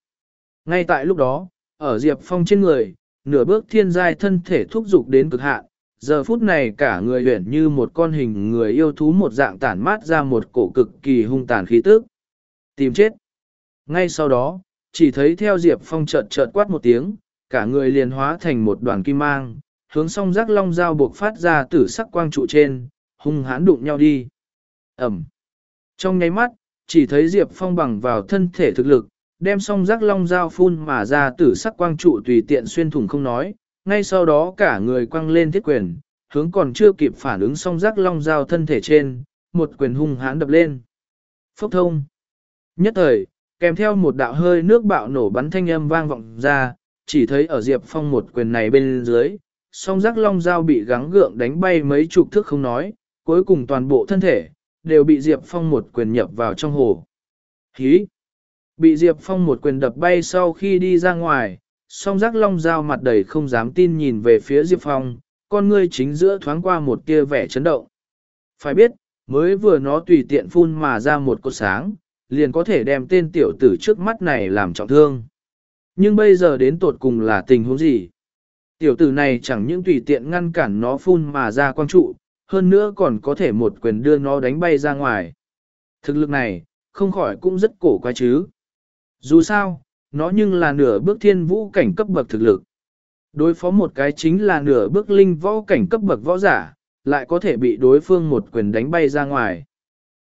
Ngay tại lúc đó, ở Diệp Phong trên người, nửa bước thiên giai thân thể thúc dục đến cực hạn, giờ phút này cả người huyển như một con hình người yêu thú một dạng tản mát ra một cổ cực kỳ hung tàn khí tức. Tìm chết. Ngay sau đó, chỉ thấy theo Diệp Phong chợt chợt quát một tiếng, cả người liền hóa thành một đoàn kim mang, hướng song giác long dao buộc phát ra tử sắc quang trụ trên, hung hãn đụng nhau đi. Ẩm. Trong nháy mắt, chỉ thấy Diệp Phong bằng vào thân thể thực lực, đem song giác long dao phun mà ra tử sắc quang trụ tùy tiện xuyên thủng không nói, ngay sau đó cả người quăng lên thiết quyền, hướng còn chưa kịp phản ứng song giác long dao thân thể trên, một quyền hung hãn đập lên. Phốc thông. Nhất thời, kèm theo một đạo hơi nước bạo nổ bắn thanh âm vang vọng ra, chỉ thấy ở Diệp Phong một quyền này bên dưới, song giác long dao bị gắng gượng đánh bay mấy chục thước không nói, cuối cùng toàn bộ thân thể, đều bị Diệp Phong một quyền nhập vào trong hồ. Hí! Bị Diệp Phong một quyền đập bay sau khi đi ra ngoài, song giác long dao mặt đầy không dám tin nhìn về phía Diệp Phong, con ngươi chính giữa thoáng qua một tia vẻ chấn động. Phải biết, mới vừa nó tùy tiện phun mà ra một cột sáng, liền có thể đem tên tiểu tử trước mắt này làm trọng thương. Nhưng bây giờ đến tột cùng là tình huống gì? Tiểu tử này chẳng những tùy tiện ngăn cản nó phun mà ra quang trụ, hơn nữa còn có thể một quyền đưa nó đánh bay ra ngoài. Thực lực này, không khỏi cũng rất cổ quái chứ. Dù sao, nó nhưng là nửa bước thiên vũ cảnh cấp bậc thực lực. Đối phó một cái chính là nửa bước linh võ cảnh cấp bậc võ giả, lại có thể bị đối phương một quyền đánh bay ra ngoài.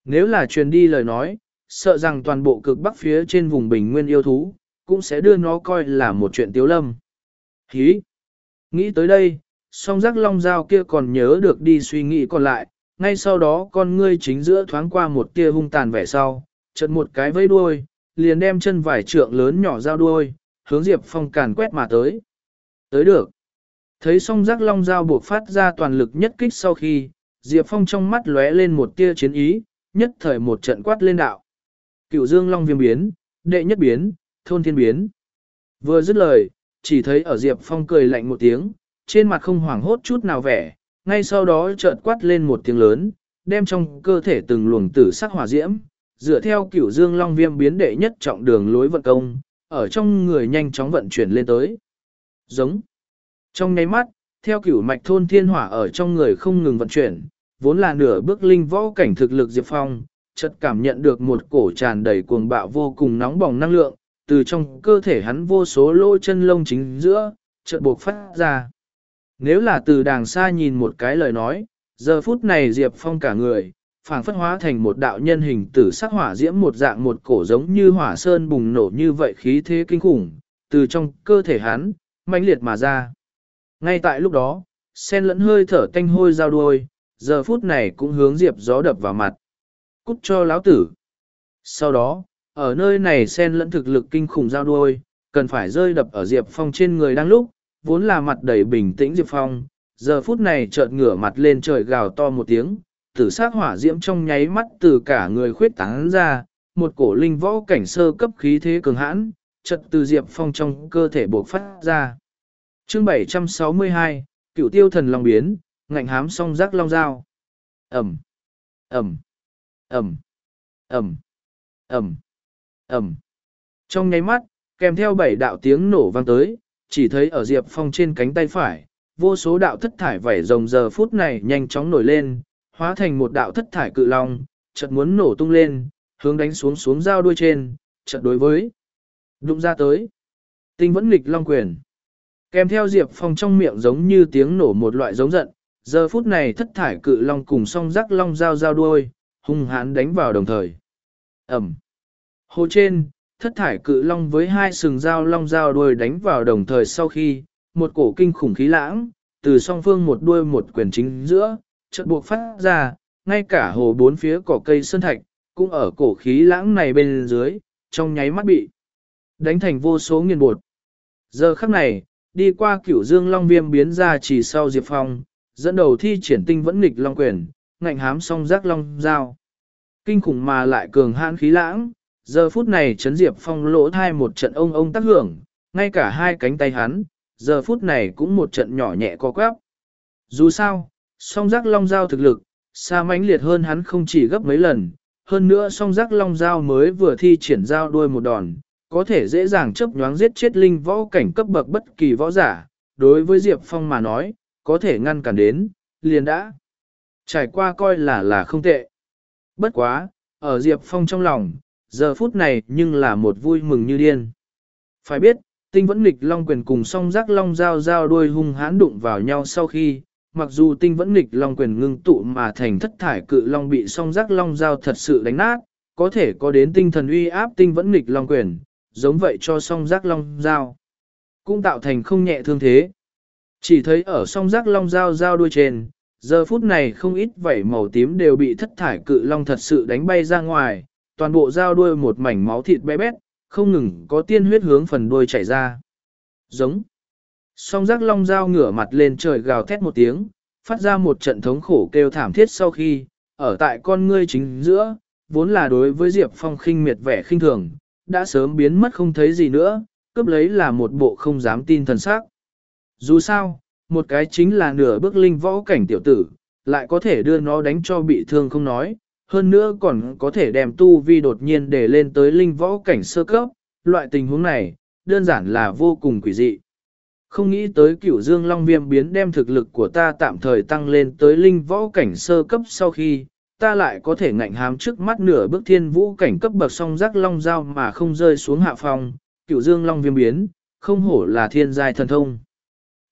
Nếu là truyền đi lời nói, sợ rằng toàn bộ cực bắc phía trên vùng bình nguyên yêu thú, cũng sẽ đưa nó coi là một chuyện tiếu lâm. Hí! Nghĩ tới đây, song giác long dao kia còn nhớ được đi suy nghĩ còn lại, ngay sau đó con ngươi chính giữa thoáng qua một tia hung tàn vẻ sau, chợt một cái vây đuôi, liền đem chân vải trượng lớn nhỏ dao đuôi, hướng Diệp Phong càn quét mà tới. Tới được. Thấy song giác long dao buộc phát ra toàn lực nhất kích sau khi, Diệp Phong trong mắt lóe lên một tia chiến ý, nhất thời một trận quát lên đạo. Cựu dương long viêm biến, đệ nhất biến, thôn thiên biến. Vừa dứt lời, chỉ thấy ở Diệp Phong cười lạnh một tiếng, trên mặt không hoảng hốt chút nào vẻ, ngay sau đó chợt quát lên một tiếng lớn, đem trong cơ thể từng luồng tử sắc hỏa diễm, dựa theo cửu dương long viêm biến đệ nhất trọng đường lối vận công, ở trong người nhanh chóng vận chuyển lên tới. Giống. Trong nháy mắt, theo cửu mạch thôn thiên hỏa ở trong người không ngừng vận chuyển, vốn là nửa bước linh võ cảnh thực lực Diệp Phong, chợt cảm nhận được một cổ tràn đầy cuồng bạo vô cùng nóng bỏng năng lượng, từ trong cơ thể hắn vô số lỗ chân lông chính giữa, chợt buộc phát ra. Nếu là từ đàng xa nhìn một cái lời nói, giờ phút này Diệp Phong cả người, phảng phất hóa thành một đạo nhân hình tử sắc hỏa diễm một dạng một cổ giống như hỏa sơn bùng nổ như vậy khí thế kinh khủng, từ trong cơ thể hắn, mãnh liệt mà ra. Ngay tại lúc đó, sen lẫn hơi thở tanh hôi giao đuôi, giờ phút này cũng hướng Diệp gió đập vào mặt. Cút cho lão tử. Sau đó, ở nơi này sen lẫn thực lực kinh khủng giao đuôi, cần phải rơi đập ở Diệp Phong trên người đang lúc, vốn là mặt đầy bình tĩnh Diệp Phong, giờ phút này chợt ngửa mặt lên trời gào to một tiếng, tử sát hỏa diễm trong nháy mắt từ cả người khuyết tán ra, một cổ linh võ cảnh sơ cấp khí thế cường hãn, chật từ Diệp Phong trong cơ thể bộc phát ra. Chương 762, Cựu Tiêu Thần Long biến, ngạnh hám song giác long dao. Ầm. Ầm. Ầm. Ầm. Ầm. Ầm. Trong nháy mắt, kèm theo bảy đạo tiếng nổ vang tới, chỉ thấy ở Diệp Phong trên cánh tay phải, vô số đạo thất thải vảy rồng giờ phút này nhanh chóng nổi lên, hóa thành một đạo thất thải cự long, chợt muốn nổ tung lên, hướng đánh xuống xuống dao đuôi trên, chợt đối với. Đụng ra tới. Tinh vẫn nghịch long quyền. Kèm theo Diệp Phong trong miệng giống như tiếng nổ một loại giống giận, giờ phút này thất thải cự long cùng song rắc long dao dao đuôi, hung hãn đánh vào đồng thời. Ẩm. Hồ trên, thất thải cự long với hai sừng dao long dao đuôi đánh vào đồng thời sau khi, một cổ kinh khủng khí lãng, từ song phương một đuôi một quyền chính giữa, chợt buộc phát ra, ngay cả hồ bốn phía cỏ cây sơn thạch, cũng ở cổ khí lãng này bên dưới, trong nháy mắt bị đánh thành vô số nghiền bột. Giờ khắc này, đi qua cửu dương long viêm biến ra chỉ sau Diệp Phong, dẫn đầu thi triển tinh vẫn nghịch long quyền, ngạnh hám song giác long dao. Kinh khủng mà lại cường hãn khí lãng, giờ phút này chấn Diệp Phong lỗ thai một trận ông ông tác hưởng, ngay cả hai cánh tay hắn, giờ phút này cũng một trận nhỏ nhẹ co quắp. Dù sao, song giác long dao thực lực, xa mãnh liệt hơn hắn không chỉ gấp mấy lần, hơn nữa song giác long dao mới vừa thi triển dao đuôi một đòn, có thể dễ dàng chấp nhoáng giết chết linh võ cảnh cấp bậc bất kỳ võ giả, đối với Diệp Phong mà nói, có thể ngăn cản đến, liền đã. Trải qua coi là là không tệ. Bất quá, ở Diệp Phong trong lòng, giờ phút này nhưng là một vui mừng như điên. Phải biết, tinh vẫn nghịch long quyền cùng song giác long giao giao đuôi hung hãn đụng vào nhau sau khi, mặc dù tinh vẫn nghịch long quyền ngưng tụ mà thành thất thải cự long bị song giác long giao thật sự đánh nát, có thể có đến tinh thần uy áp tinh vẫn nghịch long quyền, giống vậy cho song giác long giao. Cũng tạo thành không nhẹ thương thế. Chỉ thấy ở song giác long giao giao đuôi trên, giờ phút này không ít vảy màu tím đều bị thất thải cự long thật sự đánh bay ra ngoài, toàn bộ giao đuôi một mảnh máu thịt bé bét, không ngừng có tiên huyết hướng phần đuôi chảy ra. Giống. Song giác long dao ngửa mặt lên trời gào thét một tiếng, phát ra một trận thống khổ kêu thảm thiết sau khi, ở tại con ngươi chính giữa, vốn là đối với Diệp Phong khinh miệt vẻ khinh thường, đã sớm biến mất không thấy gì nữa, cướp lấy là một bộ không dám tin thần sắc. Dù sao, một cái chính là nửa bước linh võ cảnh tiểu tử, lại có thể đưa nó đánh cho bị thương không nói, hơn nữa còn có thể đem tu vi đột nhiên để lên tới linh võ cảnh sơ cấp, loại tình huống này, đơn giản là vô cùng quỷ dị. Không nghĩ tới cửu dương long viêm biến đem thực lực của ta tạm thời tăng lên tới linh võ cảnh sơ cấp sau khi, ta lại có thể ngạnh hám trước mắt nửa bước thiên vũ cảnh cấp bậc song giác long dao mà không rơi xuống hạ phòng, cửu dương long viêm biến, không hổ là thiên giai thần thông.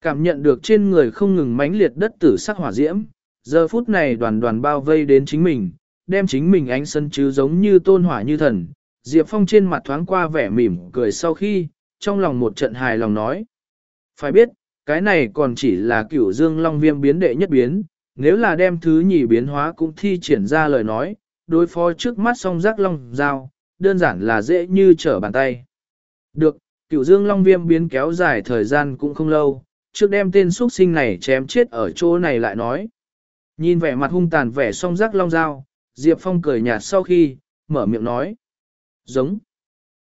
Cảm nhận được trên người không ngừng mãnh liệt đất tử sắc hỏa diễm, giờ phút này đoàn đoàn bao vây đến chính mình, đem chính mình ánh sân chứ giống như tôn hỏa như thần. Diệp Phong trên mặt thoáng qua vẻ mỉm cười sau khi, trong lòng một trận hài lòng nói. Phải biết, cái này còn chỉ là cửu dương long viêm biến đệ nhất biến, nếu là đem thứ nhì biến hóa cũng thi triển ra lời nói, đối phó trước mắt song giác long dao, đơn giản là dễ như trở bàn tay. Được, cửu dương long viêm biến kéo dài thời gian cũng không lâu, trước đem tên xuất sinh này chém chết ở chỗ này lại nói. Nhìn vẻ mặt hung tàn vẻ song giác long dao, Diệp Phong cười nhạt sau khi, mở miệng nói. Giống.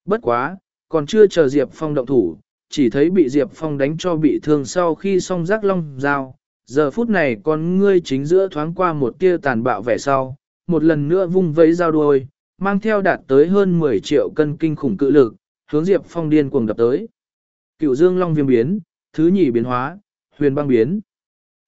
Bất quá, còn chưa chờ Diệp Phong động thủ, chỉ thấy bị Diệp Phong đánh cho bị thương sau khi song giác long dao. Giờ phút này con ngươi chính giữa thoáng qua một tia tàn bạo vẻ sau, một lần nữa vung vẫy dao đuôi, mang theo đạt tới hơn 10 triệu cân kinh khủng cự lực, hướng Diệp Phong điên cuồng đập tới. Cựu Dương Long viêm biến, thứ nhì biến hóa, huyền băng biến.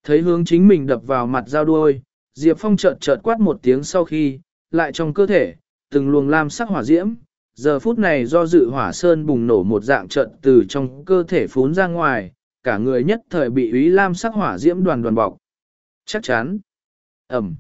Thấy hướng chính mình đập vào mặt dao đuôi, Diệp Phong chợt chợt quát một tiếng sau khi, lại trong cơ thể, từng luồng lam sắc hỏa diễm, giờ phút này do dự hỏa sơn bùng nổ một dạng trận từ trong cơ thể phún ra ngoài, cả người nhất thời bị úy lam sắc hỏa diễm đoàn đoàn bọc. Chắc chắn. Ẩm.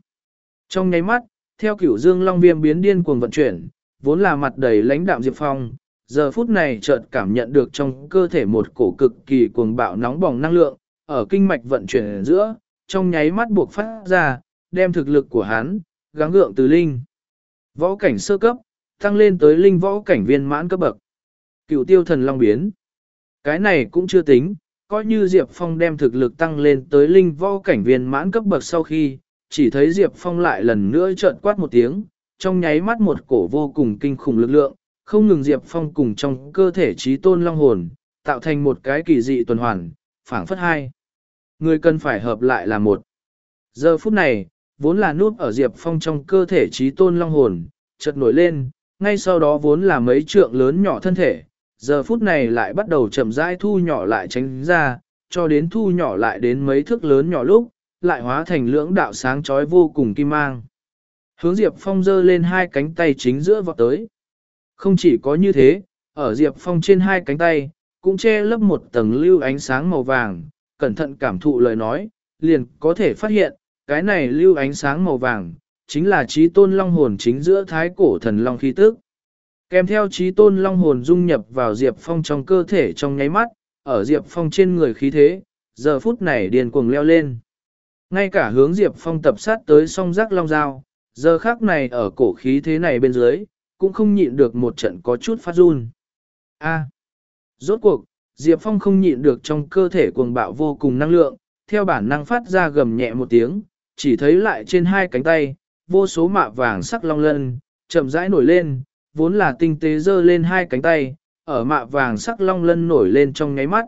Trong nháy mắt, theo kiểu dương long viêm biến điên cuồng vận chuyển, vốn là mặt đầy lãnh đạm Diệp Phong, giờ phút này chợt cảm nhận được trong cơ thể một cổ cực kỳ cuồng bạo nóng bỏng năng lượng, ở kinh mạch vận chuyển giữa, trong nháy mắt buộc phát ra, đem thực lực của hắn, gắng gượng từ linh. Võ cảnh sơ cấp, tăng lên tới linh võ cảnh viên mãn cấp bậc. Cựu tiêu thần long biến. Cái này cũng chưa tính, coi như Diệp Phong đem thực lực tăng lên tới linh võ cảnh viên mãn cấp bậc sau khi, chỉ thấy Diệp Phong lại lần nữa trợn quát một tiếng, trong nháy mắt một cổ vô cùng kinh khủng lực lượng, không ngừng Diệp Phong cùng trong cơ thể trí tôn long hồn, tạo thành một cái kỳ dị tuần hoàn, phảng phất hai. Người cần phải hợp lại là một. Giờ phút này, vốn là núp ở Diệp Phong trong cơ thể trí tôn long hồn, chợt nổi lên, ngay sau đó vốn là mấy trượng lớn nhỏ thân thể, giờ phút này lại bắt đầu chậm rãi thu nhỏ lại tránh ra, cho đến thu nhỏ lại đến mấy thước lớn nhỏ lúc, lại hóa thành lưỡng đạo sáng chói vô cùng kim mang. Hướng Diệp Phong giơ lên hai cánh tay chính giữa vọt tới. Không chỉ có như thế, ở Diệp Phong trên hai cánh tay, cũng che lấp một tầng lưu ánh sáng màu vàng, cẩn thận cảm thụ lời nói, liền có thể phát hiện, cái này lưu ánh sáng màu vàng, chính là trí tôn long hồn chính giữa thái cổ thần long khí tức. Kèm theo trí tôn long hồn dung nhập vào Diệp Phong trong cơ thể trong nháy mắt, ở Diệp Phong trên người khí thế, giờ phút này điền cuồng leo lên. Ngay cả hướng Diệp Phong tập sát tới song giác long dao, giờ khác này ở cổ khí thế này bên dưới, cũng không nhịn được một trận có chút phát run. A. rốt cuộc, Diệp Phong không nhịn được trong cơ thể cuồng bạo vô cùng năng lượng, theo bản năng phát ra gầm nhẹ một tiếng, chỉ thấy lại trên hai cánh tay, vô số mạ vàng sắc long lân, chậm rãi nổi lên, vốn là tinh tế dơ lên hai cánh tay, ở mạ vàng sắc long lân nổi lên trong nháy mắt.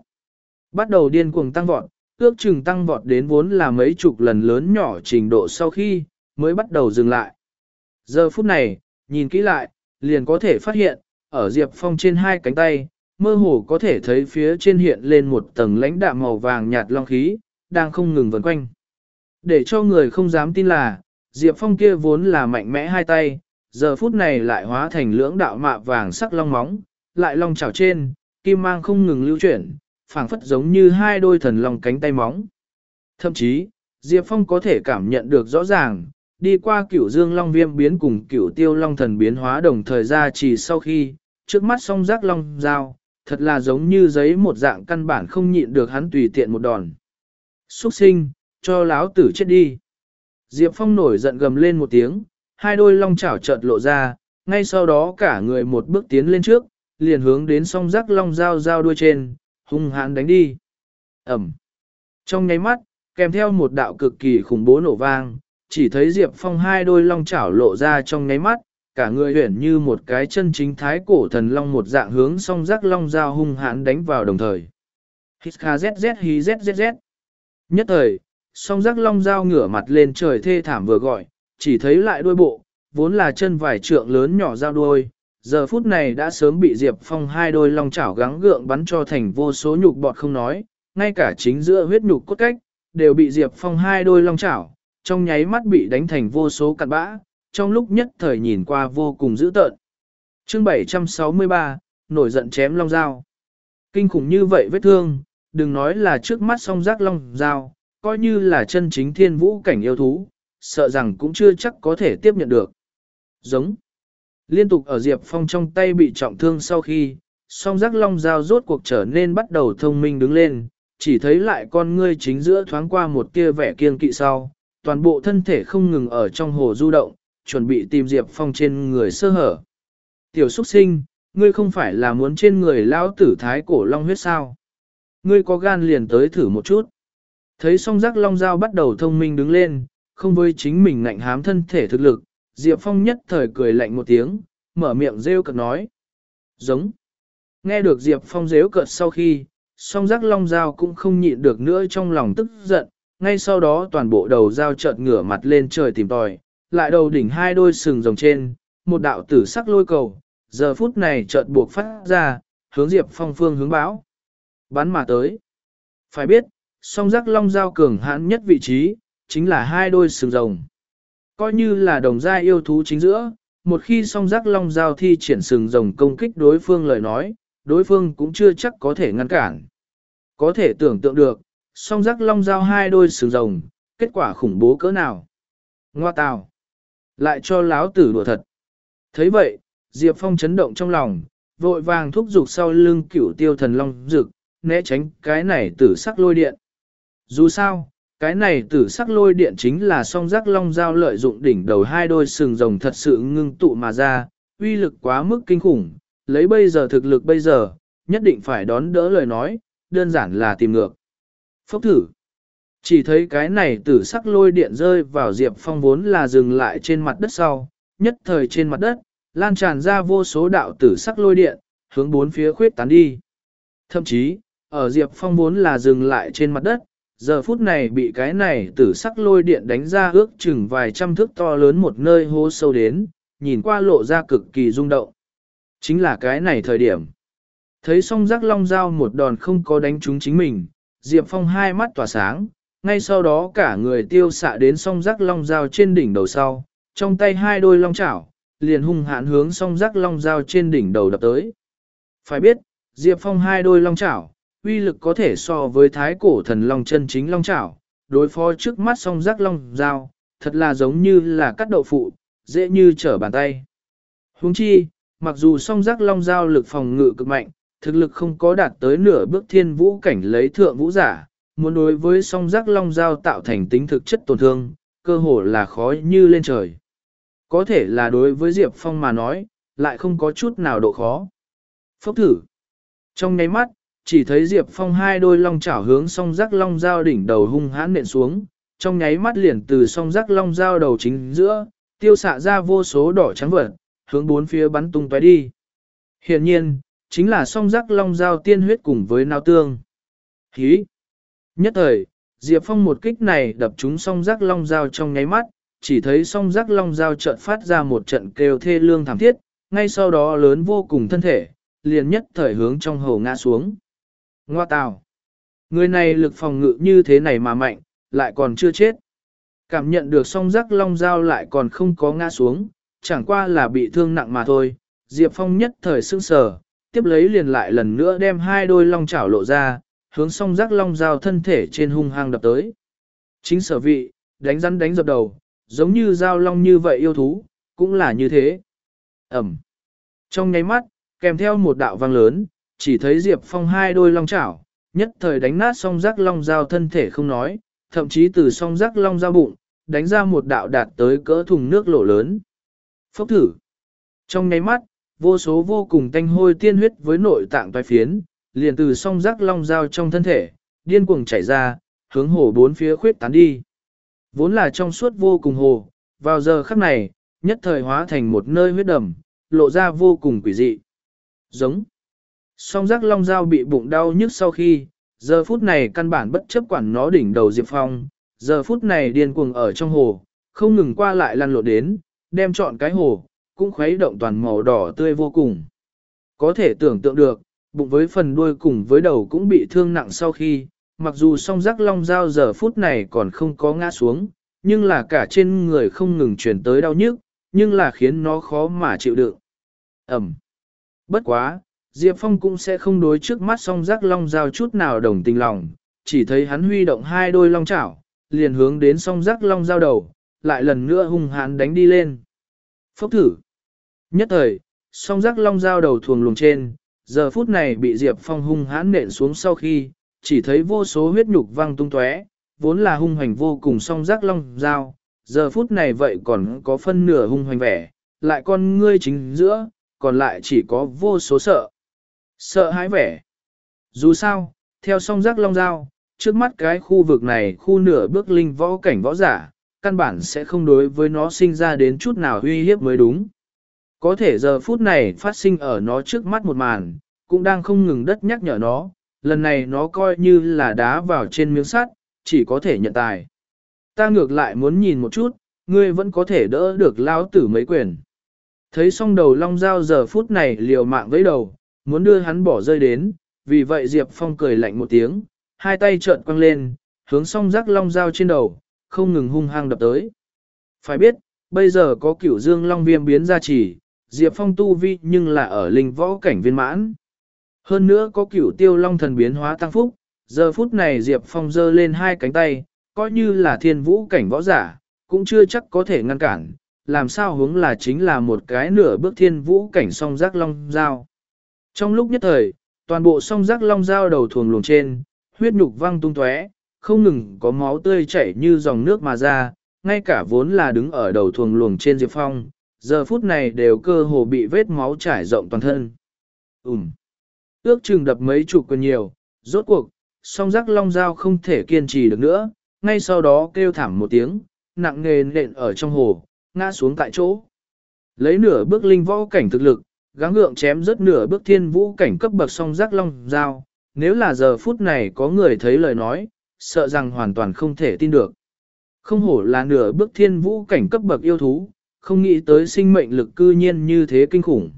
Bắt đầu điên cuồng tăng vọt, ước chừng tăng vọt đến vốn là mấy chục lần lớn nhỏ trình độ sau khi, mới bắt đầu dừng lại. Giờ phút này, nhìn kỹ lại, liền có thể phát hiện, ở Diệp Phong trên hai cánh tay, mơ hồ có thể thấy phía trên hiện lên một tầng lãnh đạm màu vàng nhạt long khí, đang không ngừng vần quanh. Để cho người không dám tin là, Diệp Phong kia vốn là mạnh mẽ hai tay, giờ phút này lại hóa thành lưỡng đạo mạ vàng sắc long móng, lại long chảo trên, kim mang không ngừng lưu chuyển, phảng phất giống như hai đôi thần long cánh tay móng. Thậm chí, Diệp Phong có thể cảm nhận được rõ ràng, đi qua cửu dương long viêm biến cùng cửu tiêu long thần biến hóa đồng thời ra chỉ sau khi, trước mắt song giác long dao, thật là giống như giấy một dạng căn bản không nhịn được hắn tùy tiện một đòn. Xuất sinh, cho láo tử chết đi. Diệp Phong nổi giận gầm lên một tiếng, hai đôi long chảo chợt lộ ra, ngay sau đó cả người một bước tiến lên trước, liền hướng đến song giác long dao dao đuôi trên, hung hãn đánh đi. Ẩm. Trong nháy mắt, kèm theo một đạo cực kỳ khủng bố nổ vang, chỉ thấy Diệp Phong hai đôi long chảo lộ ra trong nháy mắt, cả người huyển như một cái chân chính thái cổ thần long một dạng hướng song giác long dao hung hãn đánh vào đồng thời. Hít kha zzz hí zzz. Nhất thời, song giác long dao ngửa mặt lên trời thê thảm vừa gọi, chỉ thấy lại đuôi bộ, vốn là chân vải trượng lớn nhỏ dao đuôi, giờ phút này đã sớm bị Diệp Phong hai đôi long chảo gắng gượng bắn cho thành vô số nhục bọt không nói, ngay cả chính giữa huyết nhục cốt cách, đều bị Diệp Phong hai đôi long chảo, trong nháy mắt bị đánh thành vô số cặn bã, trong lúc nhất thời nhìn qua vô cùng dữ tợn. Chương 763, nổi giận chém long dao. Kinh khủng như vậy vết thương, đừng nói là trước mắt song giác long dao, coi như là chân chính thiên vũ cảnh yêu thú, sợ rằng cũng chưa chắc có thể tiếp nhận được. Giống. Liên tục ở Diệp Phong trong tay bị trọng thương sau khi, song giác long dao rốt cuộc trở nên bắt đầu thông minh đứng lên, chỉ thấy lại con ngươi chính giữa thoáng qua một tia vẻ kiên kỵ sau, toàn bộ thân thể không ngừng ở trong hồ du động, chuẩn bị tìm Diệp Phong trên người sơ hở. Tiểu xuất sinh, ngươi không phải là muốn trên người lão tử thái cổ long huyết sao? Ngươi có gan liền tới thử một chút. Thấy song giác long dao bắt đầu thông minh đứng lên, không với chính mình ngạnh hám thân thể thực lực, Diệp Phong nhất thời cười lạnh một tiếng, mở miệng rêu cợt nói. Giống. Nghe được Diệp Phong rêu cợt sau khi, song giác long dao cũng không nhịn được nữa trong lòng tức giận, ngay sau đó toàn bộ đầu dao chợt ngửa mặt lên trời tìm tòi, lại đầu đỉnh hai đôi sừng rồng trên, một đạo tử sắc lôi cầu, giờ phút này chợt buộc phát ra, hướng Diệp Phong phương hướng báo. Bắn mà tới. Phải biết, song giác long Giao cường hãn nhất vị trí, chính là hai đôi sừng rồng. Coi như là đồng gia yêu thú chính giữa, một khi song giác long Giao thi triển sừng rồng công kích đối phương lời nói, đối phương cũng chưa chắc có thể ngăn cản. Có thể tưởng tượng được, song giác long Giao hai đôi sừng rồng, kết quả khủng bố cỡ nào. Ngoa tào. Lại cho láo tử đùa thật. thấy vậy, Diệp Phong chấn động trong lòng, vội vàng thúc giục sau lưng cửu tiêu thần long rực, né tránh cái này tử sắc lôi điện. Dù sao, cái này tử sắc lôi điện chính là song giác long giao lợi dụng đỉnh đầu hai đôi sừng rồng thật sự ngưng tụ mà ra, uy lực quá mức kinh khủng, lấy bây giờ thực lực bây giờ, nhất định phải đón đỡ lời nói, đơn giản là tìm ngược. Phốc thử. Chỉ thấy cái này tử sắc lôi điện rơi vào Diệp Phong vốn là dừng lại trên mặt đất sau, nhất thời trên mặt đất, lan tràn ra vô số đạo tử sắc lôi điện, hướng bốn phía khuyết tán đi. Thậm chí, ở Diệp Phong vốn là dừng lại trên mặt đất, giờ phút này bị cái này tử sắc lôi điện đánh ra ước chừng vài trăm thước to lớn một nơi hố sâu đến, nhìn qua lộ ra cực kỳ rung động. Chính là cái này thời điểm. Thấy song giác long dao một đòn không có đánh trúng chính mình, Diệp Phong hai mắt tỏa sáng, ngay sau đó cả người tiêu xạ đến song giác long dao trên đỉnh đầu sau, trong tay hai đôi long chảo, liền hung hãn hướng song giác long dao trên đỉnh đầu đập tới. Phải biết, Diệp Phong hai đôi long chảo, uy lực có thể so với thái cổ thần long chân chính long chảo, đối phó trước mắt song giác long dao, thật là giống như là cắt đậu phụ, dễ như trở bàn tay. Huống chi, mặc dù song giác long dao lực phòng ngự cực mạnh, thực lực không có đạt tới nửa bước thiên vũ cảnh lấy thượng vũ giả, muốn đối với song giác long dao tạo thành tính thực chất tổn thương, cơ hồ là khó như lên trời. Có thể là đối với Diệp Phong mà nói, lại không có chút nào độ khó. Phốc thử. Trong nháy mắt, chỉ thấy Diệp Phong hai đôi long chảo hướng song giác long dao đỉnh đầu hung hãn nện xuống, trong nháy mắt liền từ song giác long dao đầu chính giữa, tiêu xạ ra vô số đỏ trắng vật, hướng bốn phía bắn tung tóe đi. Hiện nhiên, chính là song giác long dao tiên huyết cùng với nao tương. Hí! Nhất thời, Diệp Phong một kích này đập trúng song giác long dao trong nháy mắt, chỉ thấy song giác long dao trận phát ra một trận kêu thê lương thảm thiết, ngay sau đó lớn vô cùng thân thể, liền nhất thời hướng trong hồ ngã xuống. Ngoa tào. Người này lực phòng ngự như thế này mà mạnh, lại còn chưa chết. Cảm nhận được song giác long dao lại còn không có ngã xuống, chẳng qua là bị thương nặng mà thôi. Diệp Phong nhất thời sưng sờ, tiếp lấy liền lại lần nữa đem hai đôi long chảo lộ ra, hướng song giác long dao thân thể trên hung hăng đập tới. Chính sở vị, đánh rắn đánh dập đầu, giống như dao long như vậy yêu thú, cũng là như thế. Ẩm. Trong nháy mắt, kèm theo một đạo vang lớn, chỉ thấy Diệp Phong hai đôi long chảo, nhất thời đánh nát song giác long dao thân thể không nói, thậm chí từ song giác long dao bụng, đánh ra một đạo đạt tới cỡ thùng nước lỗ lớn. Phốc thử. Trong nháy mắt, vô số vô cùng tanh hôi tiên huyết với nội tạng toái phiến, liền từ song giác long dao trong thân thể, điên cuồng chảy ra, hướng hồ bốn phía khuyết tán đi. Vốn là trong suốt vô cùng hồ, vào giờ khắc này, nhất thời hóa thành một nơi huyết đầm, lộ ra vô cùng quỷ dị. Giống. Song giác long dao bị bụng đau nhức sau khi, giờ phút này căn bản bất chấp quản nó đỉnh đầu Diệp Phong, giờ phút này điên cuồng ở trong hồ, không ngừng qua lại lăn lộn đến, đem trọn cái hồ, cũng khuấy động toàn màu đỏ tươi vô cùng. Có thể tưởng tượng được, bụng với phần đuôi cùng với đầu cũng bị thương nặng sau khi, mặc dù song giác long dao giờ phút này còn không có ngã xuống, nhưng là cả trên người không ngừng chuyển tới đau nhức, nhưng là khiến nó khó mà chịu đựng. Ẩm. Bất quá, Diệp Phong cũng sẽ không đối trước mắt song giác long giao chút nào đồng tình lòng, chỉ thấy hắn huy động hai đôi long chảo, liền hướng đến song giác long giao đầu, lại lần nữa hung hãn đánh đi lên. Phốc thử. Nhất thời, song giác long giao đầu thuồng luồng trên, giờ phút này bị Diệp Phong hung hãn nện xuống sau khi, chỉ thấy vô số huyết nhục văng tung tóe, vốn là hung hoành vô cùng song giác long giao, giờ phút này vậy còn có phân nửa hung hoành vẻ, lại con ngươi chính giữa, còn lại chỉ có vô số sợ. Sợ hãi vẻ. Dù sao, theo song giác long giao, trước mắt cái khu vực này khu nửa bước linh võ cảnh võ giả, căn bản sẽ không đối với nó sinh ra đến chút nào uy hiếp mới đúng. Có thể giờ phút này phát sinh ở nó trước mắt một màn, cũng đang không ngừng đất nhắc nhở nó, lần này nó coi như là đá vào trên miếng sắt, chỉ có thể nhận tài. Ta ngược lại muốn nhìn một chút, ngươi vẫn có thể đỡ được lao tử mấy quyền. Thấy xong đầu long dao giờ phút này liều mạng với đầu, muốn đưa hắn bỏ rơi đến, vì vậy Diệp Phong cười lạnh một tiếng, hai tay trợn quăng lên, hướng song rắc long dao trên đầu, không ngừng hung hăng đập tới. Phải biết, bây giờ có cửu dương long viêm biến ra chỉ, Diệp Phong tu vi nhưng là ở linh võ cảnh viên mãn. Hơn nữa có cửu tiêu long thần biến hóa tăng phúc, giờ phút này Diệp Phong giơ lên hai cánh tay, coi như là thiên vũ cảnh võ giả, cũng chưa chắc có thể ngăn cản, làm sao hướng là chính là một cái nửa bước thiên vũ cảnh song giác long dao. Trong lúc nhất thời, toàn bộ song giác long dao đầu thuồng luồng trên, huyết nhục văng tung tóe, không ngừng có máu tươi chảy như dòng nước mà ra, ngay cả vốn là đứng ở đầu thuồng luồng trên Diệp Phong, giờ phút này đều cơ hồ bị vết máu trải rộng toàn thân. Ừm. Ước chừng đập mấy chục quyền nhiều, rốt cuộc, song giác long dao không thể kiên trì được nữa, ngay sau đó kêu thảm một tiếng, nặng nề nện ở trong hồ, ngã xuống tại chỗ. Lấy nửa bước linh võ cảnh thực lực, gắng gượng chém rất nửa bước thiên vũ cảnh cấp bậc song giác long dao, nếu là giờ phút này có người thấy lời nói, sợ rằng hoàn toàn không thể tin được. Không hổ là nửa bước thiên vũ cảnh cấp bậc yêu thú, không nghĩ tới sinh mệnh lực cư nhiên như thế kinh khủng.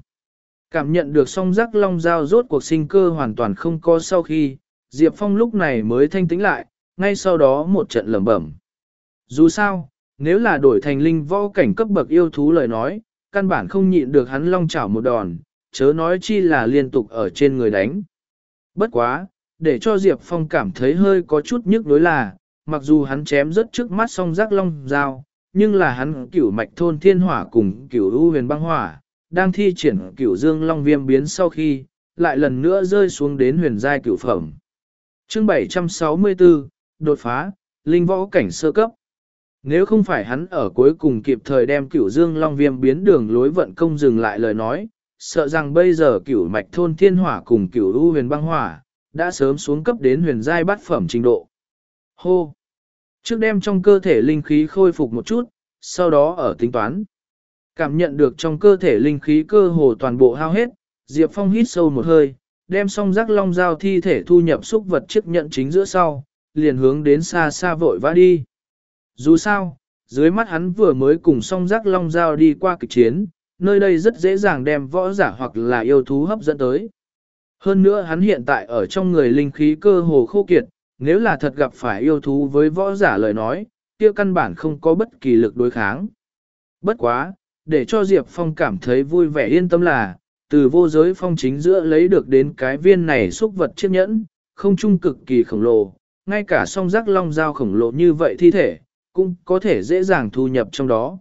Cảm nhận được song giác long dao rốt cuộc sinh cơ hoàn toàn không có sau khi, Diệp Phong lúc này mới thanh tĩnh lại, ngay sau đó một trận lẩm bẩm. Dù sao, nếu là đổi thành linh võ cảnh cấp bậc yêu thú lời nói, căn bản không nhịn được hắn long chảo một đòn, chớ nói chi là liên tục ở trên người đánh. Bất quá, để cho Diệp Phong cảm thấy hơi có chút nhức đối là, mặc dù hắn chém rất trước mắt song giác long dao, nhưng là hắn cửu mạch thôn thiên hỏa cùng cửu u huyền băng hỏa, đang thi triển cửu dương long viêm biến sau khi, lại lần nữa rơi xuống đến huyền giai cửu phẩm. Chương 764, đột phá, linh võ cảnh sơ cấp. Nếu không phải hắn ở cuối cùng kịp thời đem cửu dương long viêm biến đường lối vận công dừng lại lời nói, sợ rằng bây giờ cửu mạch thôn thiên hỏa cùng cửu u huyền băng hỏa, đã sớm xuống cấp đến huyền giai bát phẩm trình độ. Hô! Trước đem trong cơ thể linh khí khôi phục một chút, sau đó ở tính toán. Cảm nhận được trong cơ thể linh khí cơ hồ toàn bộ hao hết, Diệp Phong hít sâu một hơi, đem song rắc long dao thi thể thu nhập xúc vật chiếc nhận chính giữa sau, liền hướng đến xa xa vội vã đi. Dù sao, dưới mắt hắn vừa mới cùng song giác long dao đi qua kịch chiến, nơi đây rất dễ dàng đem võ giả hoặc là yêu thú hấp dẫn tới. Hơn nữa hắn hiện tại ở trong người linh khí cơ hồ khô kiệt, nếu là thật gặp phải yêu thú với võ giả lời nói, kia căn bản không có bất kỳ lực đối kháng. Bất quá, để cho Diệp Phong cảm thấy vui vẻ yên tâm là, từ vô giới phong chính giữa lấy được đến cái viên này xúc vật chiếc nhẫn, không trung cực kỳ khổng lồ, ngay cả song giác long dao khổng lồ như vậy thi thể, cũng có thể dễ dàng thu nhập trong đó.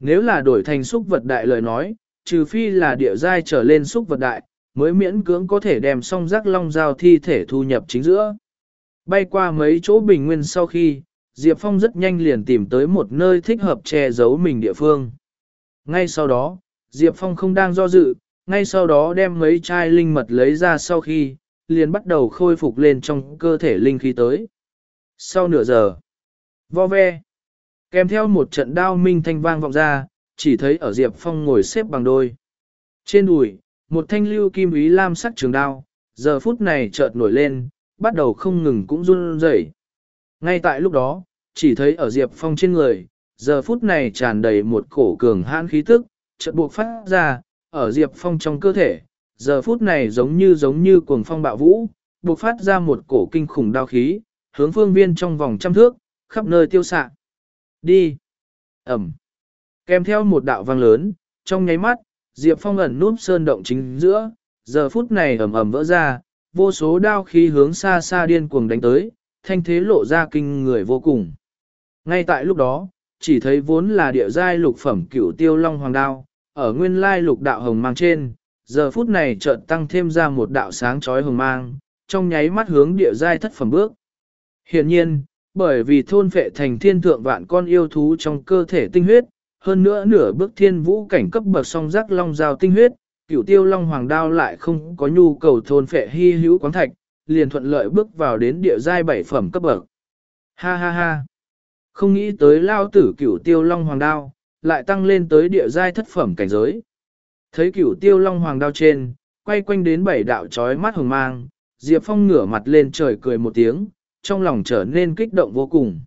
Nếu là đổi thành xúc vật đại lời nói, trừ phi là địa giai trở lên xúc vật đại, mới miễn cưỡng có thể đem song giác long giao thi thể thu nhập chính giữa. Bay qua mấy chỗ bình nguyên sau khi, Diệp Phong rất nhanh liền tìm tới một nơi thích hợp che giấu mình địa phương. Ngay sau đó, Diệp Phong không đang do dự, ngay sau đó đem mấy chai linh mật lấy ra sau khi, liền bắt đầu khôi phục lên trong cơ thể linh khí tới. Sau nửa giờ, vo ve, kèm theo một trận đao minh thanh vang vọng ra, chỉ thấy ở Diệp Phong ngồi xếp bằng đôi. Trên đùi, một thanh lưu kim ý lam sắc trường đao, giờ phút này chợt nổi lên, bắt đầu không ngừng cũng run rẩy. Ngay tại lúc đó, chỉ thấy ở Diệp Phong trên người, giờ phút này tràn đầy một cổ cường hãn khí tức, chợt buộc phát ra, ở Diệp Phong trong cơ thể, giờ phút này giống như giống như cuồng phong bạo vũ, buộc phát ra một cổ kinh khủng đao khí, hướng phương viên trong vòng trăm thước, khắp nơi tiêu xạ. Đi! Ẩm! Kèm theo một đạo vang lớn, trong nháy mắt, Diệp Phong ẩn núp sơn động chính giữa, giờ phút này ầm ầm vỡ ra, vô số đao khí hướng xa xa điên cuồng đánh tới, thanh thế lộ ra kinh người vô cùng. Ngay tại lúc đó, chỉ thấy vốn là địa giai lục phẩm cửu tiêu long hoàng đao, ở nguyên lai lục đạo hồng mang trên, giờ phút này chợt tăng thêm ra một đạo sáng chói hồng mang, trong nháy mắt hướng địa giai thất phẩm bước. hiển nhiên, bởi vì thôn phệ thành thiên thượng vạn con yêu thú trong cơ thể tinh huyết, hơn nữa nửa bước thiên vũ cảnh cấp bậc song giác long giao tinh huyết, cửu tiêu long hoàng đao lại không có nhu cầu thôn phệ hy hữu quán thạch, liền thuận lợi bước vào đến địa giai bảy phẩm cấp bậc. Ha ha ha! Không nghĩ tới lao tử cửu tiêu long hoàng đao, lại tăng lên tới địa giai thất phẩm cảnh giới. Thấy cửu tiêu long hoàng đao trên, quay quanh đến bảy đạo chói mắt hồng mang, Diệp Phong ngửa mặt lên trời cười một tiếng, trong lòng trở nên kích động vô cùng.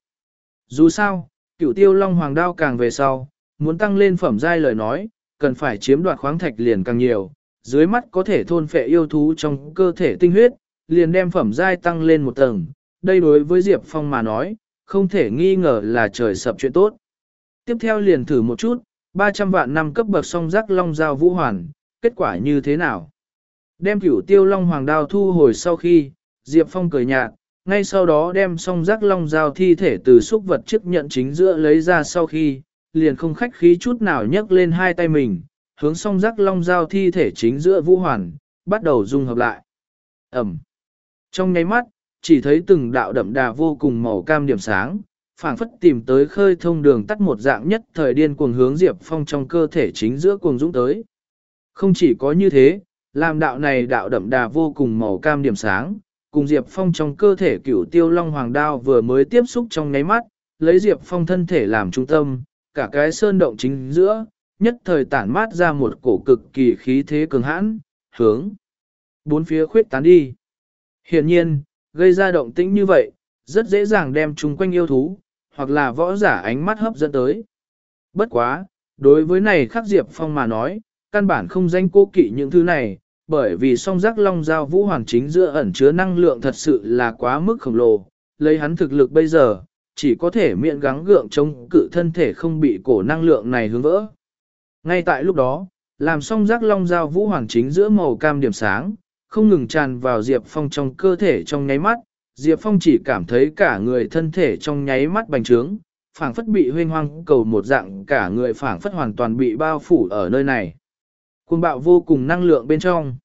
Dù sao, cửu tiêu long hoàng đao càng về sau, muốn tăng lên phẩm giai lời nói, cần phải chiếm đoạt khoáng thạch liền càng nhiều, dưới mắt có thể thôn phệ yêu thú trong cơ thể tinh huyết, liền đem phẩm giai tăng lên một tầng. Đây đối với Diệp Phong mà nói, không thể nghi ngờ là trời sập chuyện tốt. Tiếp theo liền thử một chút, 300 vạn năm cấp bậc song giác long giao vũ hoàn, kết quả như thế nào? Đem cửu tiêu long hoàng đao thu hồi sau khi, Diệp Phong cười nhạt, ngay sau đó đem song giác long dao thi thể từ xúc vật chức nhận chính giữa lấy ra sau khi, liền không khách khí chút nào nhấc lên hai tay mình, hướng song giác long dao thi thể chính giữa vũ hoàn, bắt đầu dung hợp lại. Ẩm. Trong nháy mắt, chỉ thấy từng đạo đậm đà vô cùng màu cam điểm sáng, phảng phất tìm tới khơi thông đường tắt một dạng nhất thời điên cuồng hướng Diệp Phong trong cơ thể chính giữa cuồng dũng tới. Không chỉ có như thế, làm đạo này đạo đậm đà vô cùng màu cam điểm sáng, cùng Diệp Phong trong cơ thể cửu tiêu long hoàng đao vừa mới tiếp xúc trong nháy mắt, lấy Diệp Phong thân thể làm trung tâm, cả cái sơn động chính giữa, nhất thời tản mát ra một cổ cực kỳ khí thế cường hãn, hướng bốn phía khuyết tán đi. Hiện nhiên, gây ra động tĩnh như vậy, rất dễ dàng đem chung quanh yêu thú, hoặc là võ giả ánh mắt hấp dẫn tới. Bất quá, đối với này khắc Diệp Phong mà nói, căn bản không danh cô kỵ những thứ này, bởi vì song giác long giao vũ hoàn chính giữa ẩn chứa năng lượng thật sự là quá mức khổng lồ, lấy hắn thực lực bây giờ, chỉ có thể miệng gắng gượng chống cự thân thể không bị cổ năng lượng này hướng vỡ. Ngay tại lúc đó, làm song giác long giao vũ hoàn chính giữa màu cam điểm sáng, không ngừng tràn vào Diệp Phong trong cơ thể trong nháy mắt, Diệp Phong chỉ cảm thấy cả người thân thể trong nháy mắt bành trướng, phảng phất bị huyên hoang cầu một dạng cả người phảng phất hoàn toàn bị bao phủ ở nơi này. Cuồng bạo vô cùng năng lượng bên trong.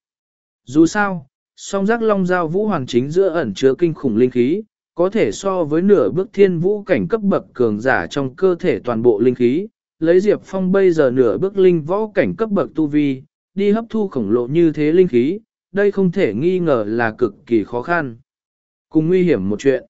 Dù sao, song giác long giao vũ hoàng chính giữa ẩn chứa kinh khủng linh khí, có thể so với nửa bước thiên vũ cảnh cấp bậc cường giả trong cơ thể toàn bộ linh khí, lấy Diệp Phong bây giờ nửa bước linh võ cảnh cấp bậc tu vi, đi hấp thu khổng lồ như thế linh khí, đây không thể nghi ngờ là cực kỳ khó khăn. Cùng nguy hiểm một chuyện.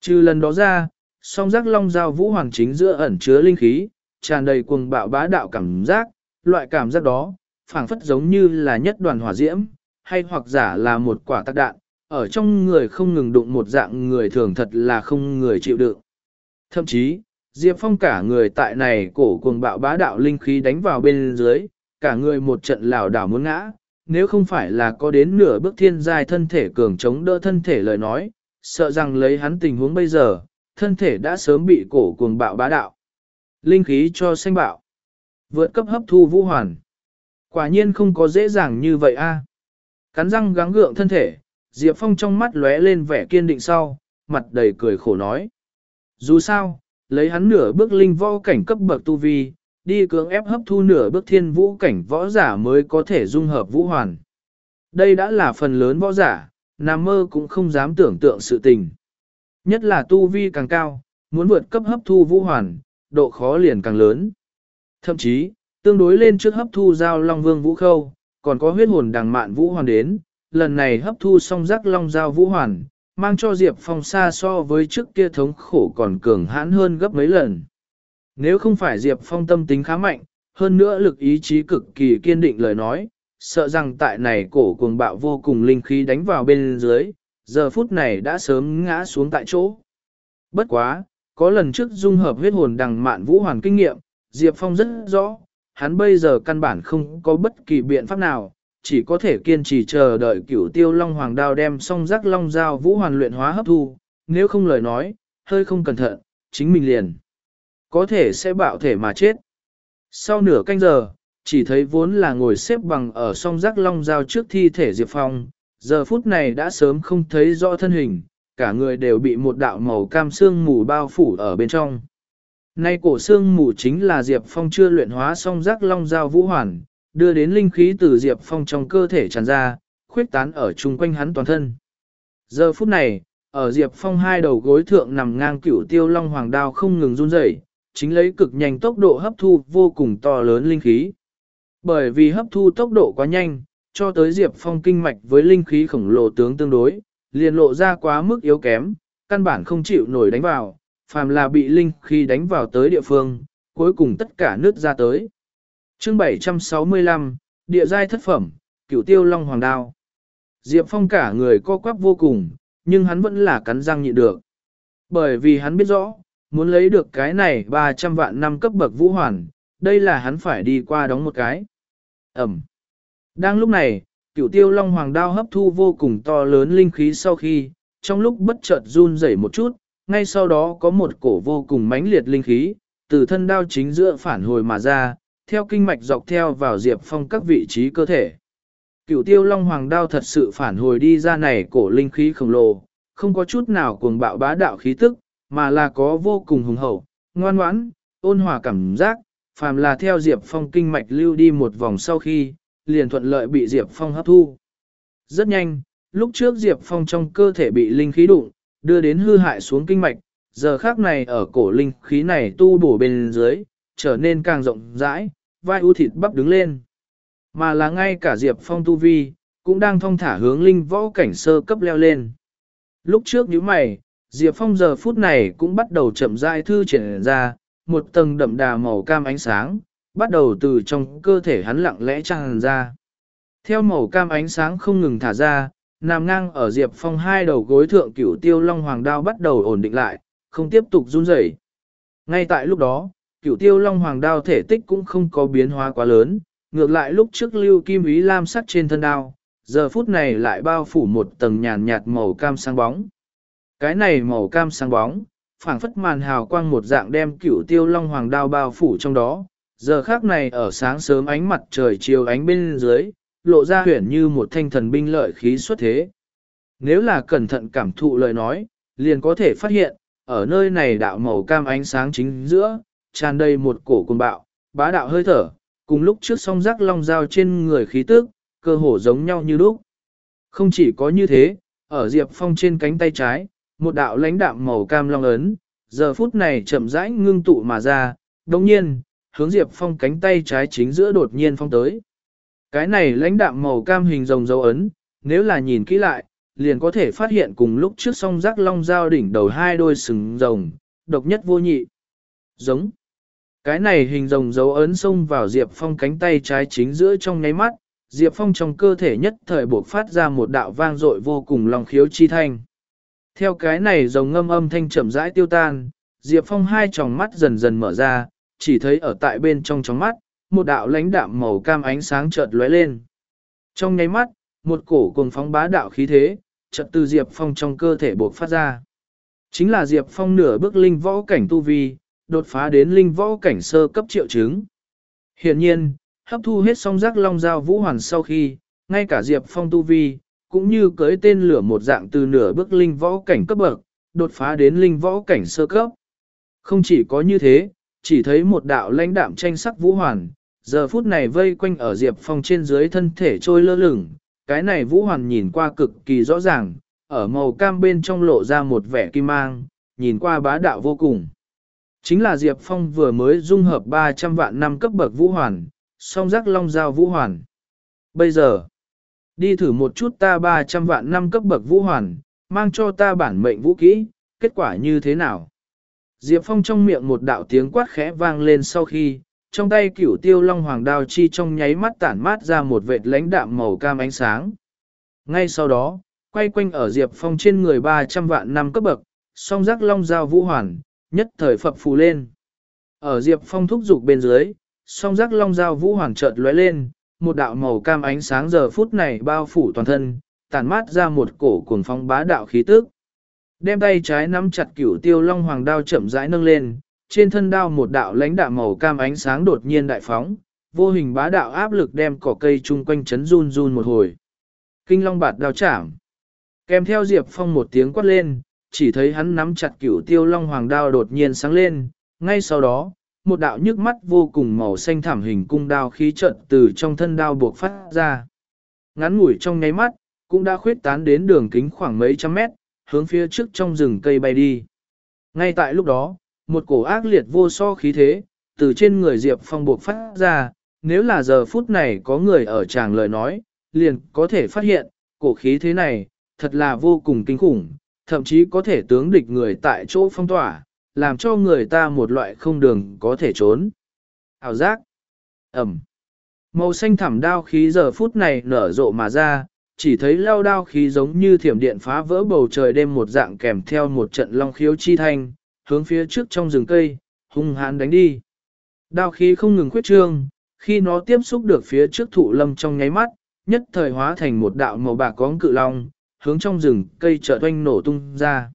Trừ lần đó ra, song giác long giao vũ hoàng chính giữa ẩn chứa linh khí, tràn đầy cuồng bạo bá đạo cảm giác, loại cảm giác đó, phảng phất giống như là nhất đoàn hỏa diễm, hay hoặc giả là một quả tạc đạn, ở trong người không ngừng đụng một dạng người thường thật là không người chịu đựng. Thậm chí, Diệp Phong cả người tại này cổ cuồng bạo bá đạo linh khí đánh vào bên dưới, cả người một trận lảo đảo muốn ngã, nếu không phải là có đến nửa bước thiên giai thân thể cường chống đỡ thân thể lời nói, sợ rằng lấy hắn tình huống bây giờ, thân thể đã sớm bị cổ cuồng bạo bá đạo. Linh khí cho xanh bạo. Vượt cấp hấp thu vũ hoàn. Quả nhiên không có dễ dàng như vậy a. Cắn răng gắng gượng thân thể, Diệp Phong trong mắt lóe lên vẻ kiên định sau, mặt đầy cười khổ nói. Dù sao, lấy hắn nửa bước linh võ cảnh cấp bậc tu vi, đi cưỡng ép hấp thu nửa bước thiên vũ cảnh võ giả mới có thể dung hợp vũ hoàn. Đây đã là phần lớn võ giả, Nam mơ cũng không dám tưởng tượng sự tình. Nhất là tu vi càng cao, muốn vượt cấp hấp thu vũ hoàn, độ khó liền càng lớn. Thậm chí, tương đối lên trước hấp thu giao long vương vũ khâu, còn có huyết hồn đằng mạn vũ hoàn đến, lần này hấp thu xong rắc long giao vũ hoàn, mang cho Diệp Phong xa so với trước kia thống khổ còn cường hãn hơn gấp mấy lần. Nếu không phải Diệp Phong tâm tính khá mạnh, hơn nữa lực ý chí cực kỳ kiên định lời nói, sợ rằng tại này cổ cuồng bạo vô cùng linh khí đánh vào bên dưới, giờ phút này đã sớm ngã xuống tại chỗ. Bất quá, có lần trước dung hợp huyết hồn đằng mạn vũ hoàn kinh nghiệm, Diệp Phong rất rõ, hắn bây giờ căn bản không có bất kỳ biện pháp nào, chỉ có thể kiên trì chờ đợi cửu tiêu long hoàng đao đem song rắc long dao vũ hoàn luyện hóa hấp thu, nếu không lời nói, hơi không cẩn thận, chính mình liền. Có thể sẽ bạo thể mà chết. Sau nửa canh giờ, chỉ thấy vốn là ngồi xếp bằng ở song rắc long dao trước thi thể Diệp Phong, giờ phút này đã sớm không thấy rõ thân hình, cả người đều bị một đạo màu cam xương mù bao phủ ở bên trong. Nay cổ xương mù chính là Diệp Phong chưa luyện hóa xong rắc long dao vũ hoàn, đưa đến linh khí từ Diệp Phong trong cơ thể tràn ra, khuyết tán ở chung quanh hắn toàn thân. Giờ phút này, ở Diệp Phong hai đầu gối thượng nằm ngang cửu tiêu long hoàng đao không ngừng run rẩy, chính lấy cực nhanh tốc độ hấp thu vô cùng to lớn linh khí. Bởi vì hấp thu tốc độ quá nhanh, cho tới Diệp Phong kinh mạch với linh khí khổng lồ tướng tương đối, liền lộ ra quá mức yếu kém, căn bản không chịu nổi đánh vào, phàm là bị linh khi đánh vào tới địa phương, cuối cùng tất cả nước ra tới. Chương 765, Địa giai thất phẩm, Cửu Tiêu Long Hoàng Đao. Diệp Phong cả người co quắp vô cùng, nhưng hắn vẫn là cắn răng nhịn được. Bởi vì hắn biết rõ, muốn lấy được cái này 300 vạn năm cấp bậc vũ hoàn, đây là hắn phải đi qua đóng một cái. Ẩm. Đang lúc này, cửu tiêu long hoàng đao hấp thu vô cùng to lớn linh khí sau khi, trong lúc bất chợt run rẩy một chút, ngay sau đó có một cổ vô cùng mãnh liệt linh khí, từ thân đao chính giữa phản hồi mà ra, theo kinh mạch dọc theo vào Diệp Phong các vị trí cơ thể. Cửu tiêu long hoàng đao thật sự phản hồi đi ra này cổ linh khí khổng lồ, không có chút nào cuồng bạo bá đạo khí tức, mà là có vô cùng hùng hậu, ngoan ngoãn, ôn hòa cảm giác, phàm là theo Diệp Phong kinh mạch lưu đi một vòng sau khi, liền thuận lợi bị Diệp Phong hấp thu. Rất nhanh, lúc trước Diệp Phong trong cơ thể bị linh khí đụng, đưa đến hư hại xuống kinh mạch, giờ khác này ở cổ linh khí này tu bổ bên dưới, trở nên càng rộng rãi, vai ưu thịt bắp đứng lên. Mà là ngay cả Diệp Phong tu vi, cũng đang thong thả hướng linh võ cảnh sơ cấp leo lên. Lúc trước những mày, Diệp Phong giờ phút này cũng bắt đầu chậm rãi thư triển ra, một tầng đậm đà màu cam ánh sáng, bắt đầu từ trong cơ thể hắn lặng lẽ tràn ra. Theo màu cam ánh sáng không ngừng thả ra, nằm ngang ở Diệp Phong hai đầu gối thượng cửu tiêu long hoàng đao bắt đầu ổn định lại, không tiếp tục run rẩy. Ngay tại lúc đó, cửu tiêu long hoàng đao thể tích cũng không có biến hóa quá lớn, ngược lại lúc trước lưu kim ý lam sắc trên thân đao, giờ phút này lại bao phủ một tầng nhàn nhạt màu cam sáng bóng. Cái này màu cam sáng bóng, phảng phất màn hào quang một dạng đem cửu tiêu long hoàng đao bao phủ trong đó. Giờ khác này ở sáng sớm ánh mặt trời chiều ánh bên dưới, lộ ra huyển như một thanh thần binh lợi khí xuất thế. Nếu là cẩn thận cảm thụ lời nói, liền có thể phát hiện, ở nơi này đạo màu cam ánh sáng chính giữa, tràn đầy một cổ cuồng bạo, bá đạo hơi thở, cùng lúc trước song rắc long dao trên người khí tức, cơ hồ giống nhau như lúc. Không chỉ có như thế, ở Diệp Phong trên cánh tay trái, một đạo lãnh đạm màu cam long ấn, giờ phút này chậm rãi ngưng tụ mà ra, đồng nhiên, hướng Diệp Phong cánh tay trái chính giữa đột nhiên phong tới. Cái này lãnh đạm màu cam hình rồng dấu ấn, nếu là nhìn kỹ lại, liền có thể phát hiện cùng lúc trước song rắc long giao đỉnh đầu hai đôi sừng rồng, độc nhất vô nhị. Giống. Cái này hình rồng dấu ấn xông vào Diệp Phong cánh tay trái chính giữa trong nháy mắt, Diệp Phong trong cơ thể nhất thời buộc phát ra một đạo vang dội vô cùng lòng khiếu chi thanh. Theo cái này rồng ngâm âm thanh chậm rãi tiêu tan, Diệp Phong hai tròng mắt dần dần mở ra, chỉ thấy ở tại bên trong tròng mắt, một đạo lãnh đạm màu cam ánh sáng chợt lóe lên. Trong nháy mắt, một cổ cuồng phóng bá đạo khí thế, chợt từ Diệp Phong trong cơ thể buộc phát ra. Chính là Diệp Phong nửa bước linh võ cảnh tu vi, đột phá đến linh võ cảnh sơ cấp triệu chứng. Hiện nhiên, hấp thu hết song giác long giao vũ hoàn sau khi, ngay cả Diệp Phong tu vi, cũng như cưới tên lửa một dạng từ nửa bước linh võ cảnh cấp bậc, đột phá đến linh võ cảnh sơ cấp. Không chỉ có như thế, chỉ thấy một đạo lãnh đạm tranh sắc vũ hoàn, giờ phút này vây quanh ở Diệp Phong trên dưới thân thể trôi lơ lửng, cái này vũ hoàn nhìn qua cực kỳ rõ ràng, ở màu cam bên trong lộ ra một vẻ kim mang, nhìn qua bá đạo vô cùng. Chính là Diệp Phong vừa mới dung hợp 300 vạn năm cấp bậc vũ hoàn, song giác long giao vũ hoàn. Bây giờ, đi thử một chút ta 300 vạn năm cấp bậc vũ hoàn, mang cho ta bản mệnh vũ kỹ, kết quả như thế nào? Diệp Phong trong miệng một đạo tiếng quát khẽ vang lên sau khi, trong tay cửu tiêu long hoàng đao chi trong nháy mắt tản mát ra một vệt lãnh đạm màu cam ánh sáng. Ngay sau đó, quay quanh ở Diệp Phong trên người 300 vạn năm cấp bậc, song giác long giao vũ hoàn, nhất thời phập phù lên. Ở Diệp Phong thúc dục bên dưới, song giác long dao vũ hoàn chợt lóe lên, một đạo màu cam ánh sáng giờ phút này bao phủ toàn thân, tản mát ra một cổ cuồng phong bá đạo khí tức. Đem tay trái nắm chặt cửu tiêu long hoàng đao chậm rãi nâng lên, trên thân đao một đạo lãnh đạo màu cam ánh sáng đột nhiên đại phóng, vô hình bá đạo áp lực đem cỏ cây chung quanh chấn run run một hồi. Kinh long bạt đao chạm. Kèm theo Diệp Phong một tiếng quát lên, chỉ thấy hắn nắm chặt cửu tiêu long hoàng đao đột nhiên sáng lên, ngay sau đó, một đạo nhức mắt vô cùng màu xanh thảm hình cung đao khí trận từ trong thân đao buộc phát ra. Ngắn ngủi trong nháy mắt, cũng đã khuyết tán đến đường kính khoảng mấy trăm mét, hướng phía trước trong rừng cây bay đi. Ngay tại lúc đó, một cổ ác liệt vô so khí thế, từ trên người Diệp Phong buộc phát ra, nếu là giờ phút này có người ở tràng lời nói, liền có thể phát hiện, cổ khí thế này, thật là vô cùng kinh khủng, thậm chí có thể tướng địch người tại chỗ phong tỏa, làm cho người ta một loại không đường có thể trốn. Hảo giác, ẩm, màu xanh thẳm đao khí giờ phút này nở rộ mà ra, chỉ thấy lao đao khí giống như thiểm điện phá vỡ bầu trời đêm một dạng kèm theo một trận long khiếu chi thanh, hướng phía trước trong rừng cây, hung hãn đánh đi. Đao khí không ngừng khuyết trương, khi nó tiếp xúc được phía trước thụ lâm trong nháy mắt, nhất thời hóa thành một đạo màu bạc cóng cự long, hướng trong rừng cây chợt oanh nổ tung ra.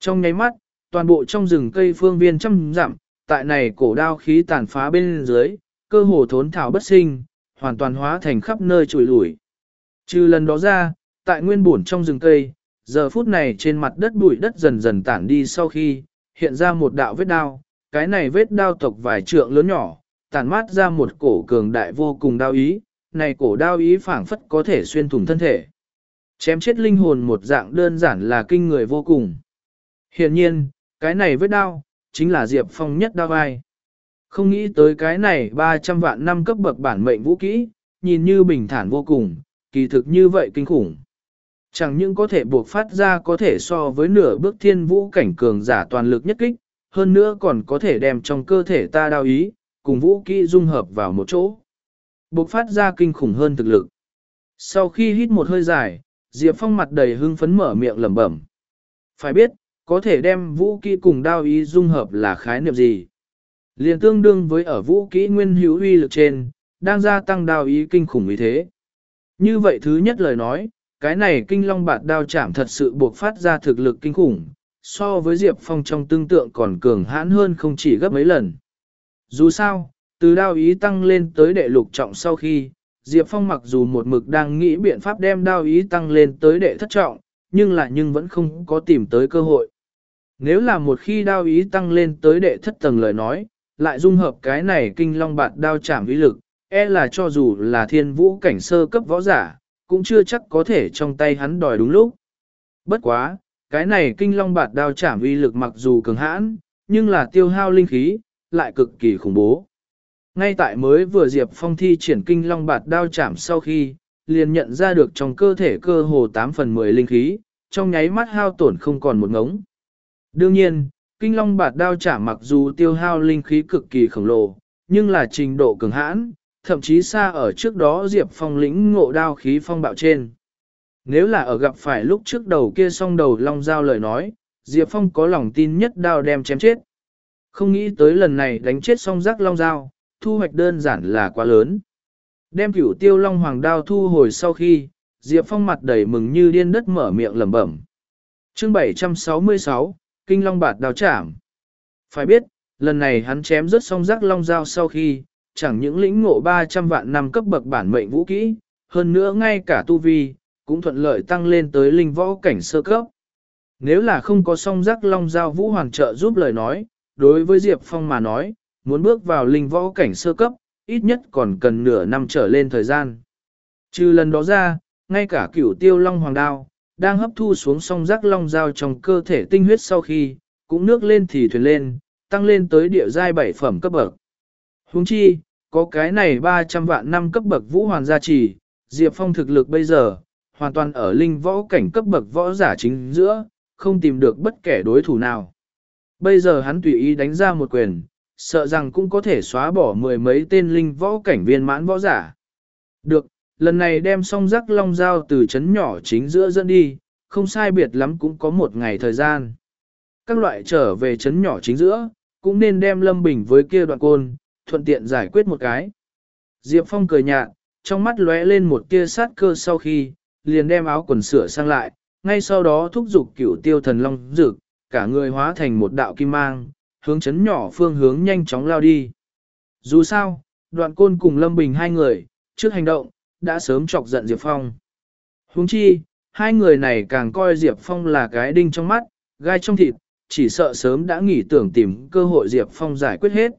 Trong nháy mắt, toàn bộ trong rừng cây phương viên trăm dặm, tại này cổ đao khí tàn phá bên dưới, cơ hồ thốn thảo bất sinh, hoàn toàn hóa thành khắp nơi trùi lủi. Trừ lần đó ra, tại nguyên bổn trong rừng cây, giờ phút này trên mặt đất bụi đất dần dần tản đi sau khi, hiện ra một đạo vết đao, cái này vết đao tộc vài trượng lớn nhỏ, tàn mát ra một cổ cường đại vô cùng đao ý, này cổ đao ý phảng phất có thể xuyên thủng thân thể. Chém chết linh hồn một dạng đơn giản là kinh người vô cùng. Hiện nhiên, cái này vết đao, chính là Diệp Phong nhất đao vai. Không nghĩ tới cái này 300 vạn năm cấp bậc bản mệnh vũ kỹ, nhìn như bình thản vô cùng, kỳ thực như vậy kinh khủng. Chẳng những có thể buộc phát ra có thể so với nửa bước thiên vũ cảnh cường giả toàn lực nhất kích, hơn nữa còn có thể đem trong cơ thể ta đao ý, cùng vũ kỹ dung hợp vào một chỗ. Buộc phát ra kinh khủng hơn thực lực. Sau khi hít một hơi dài, Diệp Phong mặt đầy hưng phấn mở miệng lẩm bẩm. Phải biết, có thể đem vũ kỹ cùng đao ý dung hợp là khái niệm gì? Liền tương đương với ở vũ kỹ nguyên hữu uy lực trên, đang gia tăng đao ý kinh khủng như thế. Như vậy thứ nhất lời nói, cái này kinh long bạt đao chạm thật sự buộc phát ra thực lực kinh khủng, so với Diệp Phong trong tương tượng còn cường hãn hơn không chỉ gấp mấy lần. Dù sao, từ đao ý tăng lên tới đệ lục trọng sau khi, Diệp Phong mặc dù một mực đang nghĩ biện pháp đem đao ý tăng lên tới đệ thất trọng, nhưng là nhưng vẫn không có tìm tới cơ hội. Nếu là một khi đao ý tăng lên tới đệ thất tầng lời nói, lại dung hợp cái này kinh long bạt đao chạm ý lực, e là cho dù là thiên vũ cảnh sơ cấp võ giả, cũng chưa chắc có thể trong tay hắn đòi đúng lúc. Bất quá, cái này kinh long bạt đao chảm uy lực mặc dù cường hãn, nhưng là tiêu hao linh khí, lại cực kỳ khủng bố. Ngay tại mới vừa Diệp Phong thi triển kinh long bạt đao chảm sau khi, liền nhận ra được trong cơ thể cơ hồ 8 phần 10 linh khí, trong nháy mắt hao tổn không còn một ngống. Đương nhiên, kinh long bạt đao chảm mặc dù tiêu hao linh khí cực kỳ khổng lồ, nhưng là trình độ cường hãn, thậm chí xa ở trước đó Diệp Phong lĩnh ngộ đao khí phong bạo trên. Nếu là ở gặp phải lúc trước đầu kia song đầu long dao lời nói, Diệp Phong có lòng tin nhất đao đem chém chết. Không nghĩ tới lần này đánh chết song rắc long dao, thu hoạch đơn giản là quá lớn. Đem cửu tiêu long hoàng đao thu hồi sau khi, Diệp Phong mặt đầy mừng như điên đất mở miệng lẩm bẩm. Chương 766, Kinh Long Bạt đào Trảm. Phải biết, lần này hắn chém rất song rắc long dao sau khi, chẳng những lĩnh ngộ 300 vạn năm cấp bậc bản mệnh vũ kỹ, hơn nữa ngay cả tu vi, cũng thuận lợi tăng lên tới linh võ cảnh sơ cấp. Nếu là không có song giác long giao vũ hoàng trợ giúp lời nói, đối với Diệp Phong mà nói, muốn bước vào linh võ cảnh sơ cấp, ít nhất còn cần nửa năm trở lên thời gian. Trừ lần đó ra, ngay cả cửu tiêu long hoàng đao, đang hấp thu xuống song giác long giao trong cơ thể tinh huyết sau khi, cũng nước lên thì thuyền lên, tăng lên tới địa giai bảy phẩm cấp bậc. Huống chi, có cái này 300 vạn năm cấp bậc vũ hoàn gia trì, Diệp Phong thực lực bây giờ, hoàn toàn ở linh võ cảnh cấp bậc võ giả chính giữa, không tìm được bất kể đối thủ nào. Bây giờ hắn tùy ý đánh ra một quyền, sợ rằng cũng có thể xóa bỏ mười mấy tên linh võ cảnh viên mãn võ giả. Được, lần này đem song rắc long dao từ chấn nhỏ chính giữa dẫn đi, không sai biệt lắm cũng có một ngày thời gian. Các loại trở về chấn nhỏ chính giữa, cũng nên đem lâm bình với kia đoạn côn, thuận tiện giải quyết một cái. Diệp Phong cười nhạt, trong mắt lóe lên một tia sát cơ sau khi, liền đem áo quần sửa sang lại, ngay sau đó thúc giục cửu tiêu thần long dực, cả người hóa thành một đạo kim mang, hướng chấn nhỏ phương hướng nhanh chóng lao đi. Dù sao, đoạn côn cùng Lâm Bình hai người, trước hành động, đã sớm chọc giận Diệp Phong. Huống chi, hai người này càng coi Diệp Phong là cái đinh trong mắt, gai trong thịt, chỉ sợ sớm đã nghỉ tưởng tìm cơ hội Diệp Phong giải quyết hết.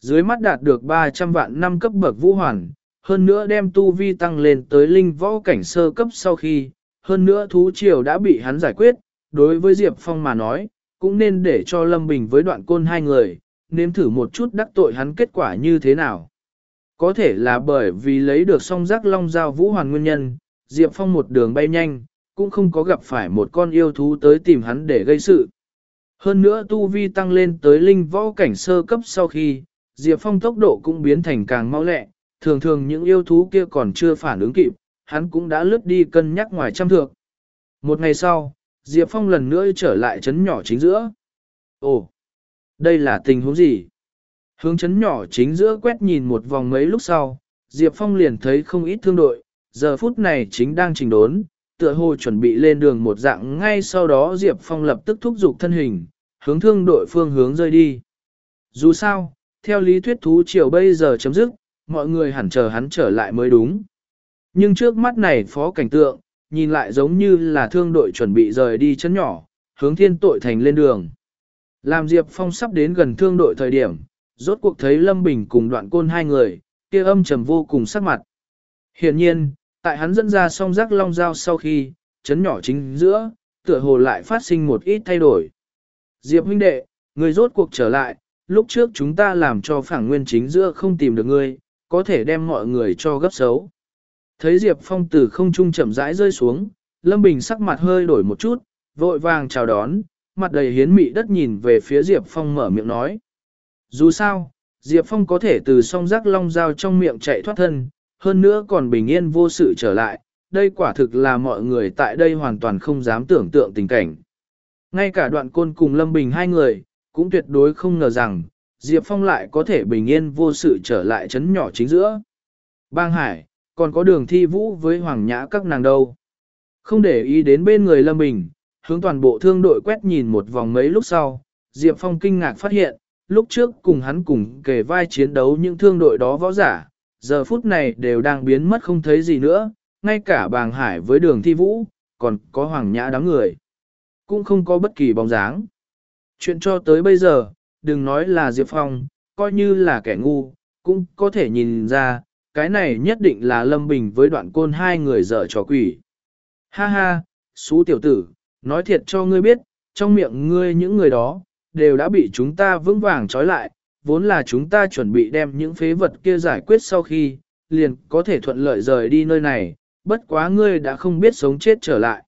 Dưới mắt đạt được 300 vạn năm cấp bậc vũ hoàn, hơn nữa đem tu vi tăng lên tới linh võ cảnh sơ cấp sau khi, hơn nữa thú triều đã bị hắn giải quyết, đối với Diệp Phong mà nói, cũng nên để cho Lâm Bình với đoạn côn hai người, nếm thử một chút đắc tội hắn kết quả như thế nào. Có thể là bởi vì lấy được song giác long giao vũ hoàn nguyên nhân, Diệp Phong một đường bay nhanh, cũng không có gặp phải một con yêu thú tới tìm hắn để gây sự. Hơn nữa tu vi tăng lên tới linh võ cảnh sơ cấp sau khi, Diệp Phong tốc độ cũng biến thành càng mau lẹ, thường thường những yêu thú kia còn chưa phản ứng kịp, hắn cũng đã lướt đi cân nhắc ngoài trăm thượng. Một ngày sau, Diệp Phong lần nữa trở lại chấn nhỏ chính giữa. Ồ, đây là tình huống gì? Hướng chấn nhỏ chính giữa quét nhìn một vòng mấy lúc sau, Diệp Phong liền thấy không ít thương đội, giờ phút này chính đang trình đốn, tựa hồ chuẩn bị lên đường một dạng ngay sau đó Diệp Phong lập tức thúc giục thân hình, hướng thương đội phương hướng rơi đi. Dù sao, theo lý thuyết thú triều bây giờ chấm dứt, mọi người hẳn chờ hắn trở lại mới đúng. Nhưng trước mắt này phó cảnh tượng, nhìn lại giống như là thương đội chuẩn bị rời đi chấn nhỏ, hướng thiên tội thành lên đường. Làm Diệp Phong sắp đến gần thương đội thời điểm, rốt cuộc thấy Lâm Bình cùng đoạn côn hai người, kia âm trầm vô cùng sắc mặt. Hiện nhiên, tại hắn dẫn ra song rác long dao sau khi, chấn nhỏ chính giữa, tựa hồ lại phát sinh một ít thay đổi. Diệp huynh đệ, người rốt cuộc trở lại, lúc trước chúng ta làm cho phản nguyên chính giữa không tìm được ngươi, có thể đem mọi người cho gấp xấu. Thấy Diệp Phong từ không trung chậm rãi rơi xuống, Lâm Bình sắc mặt hơi đổi một chút, vội vàng chào đón, mặt đầy hiến mị đất nhìn về phía Diệp Phong mở miệng nói. Dù sao, Diệp Phong có thể từ song giác long dao trong miệng chạy thoát thân, hơn nữa còn bình yên vô sự trở lại, đây quả thực là mọi người tại đây hoàn toàn không dám tưởng tượng tình cảnh. Ngay cả đoạn côn cùng Lâm Bình hai người, cũng tuyệt đối không ngờ rằng, Diệp Phong lại có thể bình yên vô sự trở lại chấn nhỏ chính giữa. Bang Hải, còn có đường thi vũ với Hoàng Nhã các nàng đâu. Không để ý đến bên người Lâm Bình, hướng toàn bộ thương đội quét nhìn một vòng mấy lúc sau, Diệp Phong kinh ngạc phát hiện, lúc trước cùng hắn cùng kề vai chiến đấu những thương đội đó võ giả, giờ phút này đều đang biến mất không thấy gì nữa, ngay cả bàng hải với đường thi vũ, còn có hoàng nhã đám người. Cũng không có bất kỳ bóng dáng. Chuyện cho tới bây giờ, đừng nói là Diệp Phong, coi như là kẻ ngu, cũng có thể nhìn ra, cái này nhất định là Lâm Bình với đoạn côn hai người dở trò quỷ. Ha ha, xú tiểu tử, nói thiệt cho ngươi biết, trong miệng ngươi những người đó, đều đã bị chúng ta vững vàng trói lại, vốn là chúng ta chuẩn bị đem những phế vật kia giải quyết sau khi, liền có thể thuận lợi rời đi nơi này, bất quá ngươi đã không biết sống chết trở lại.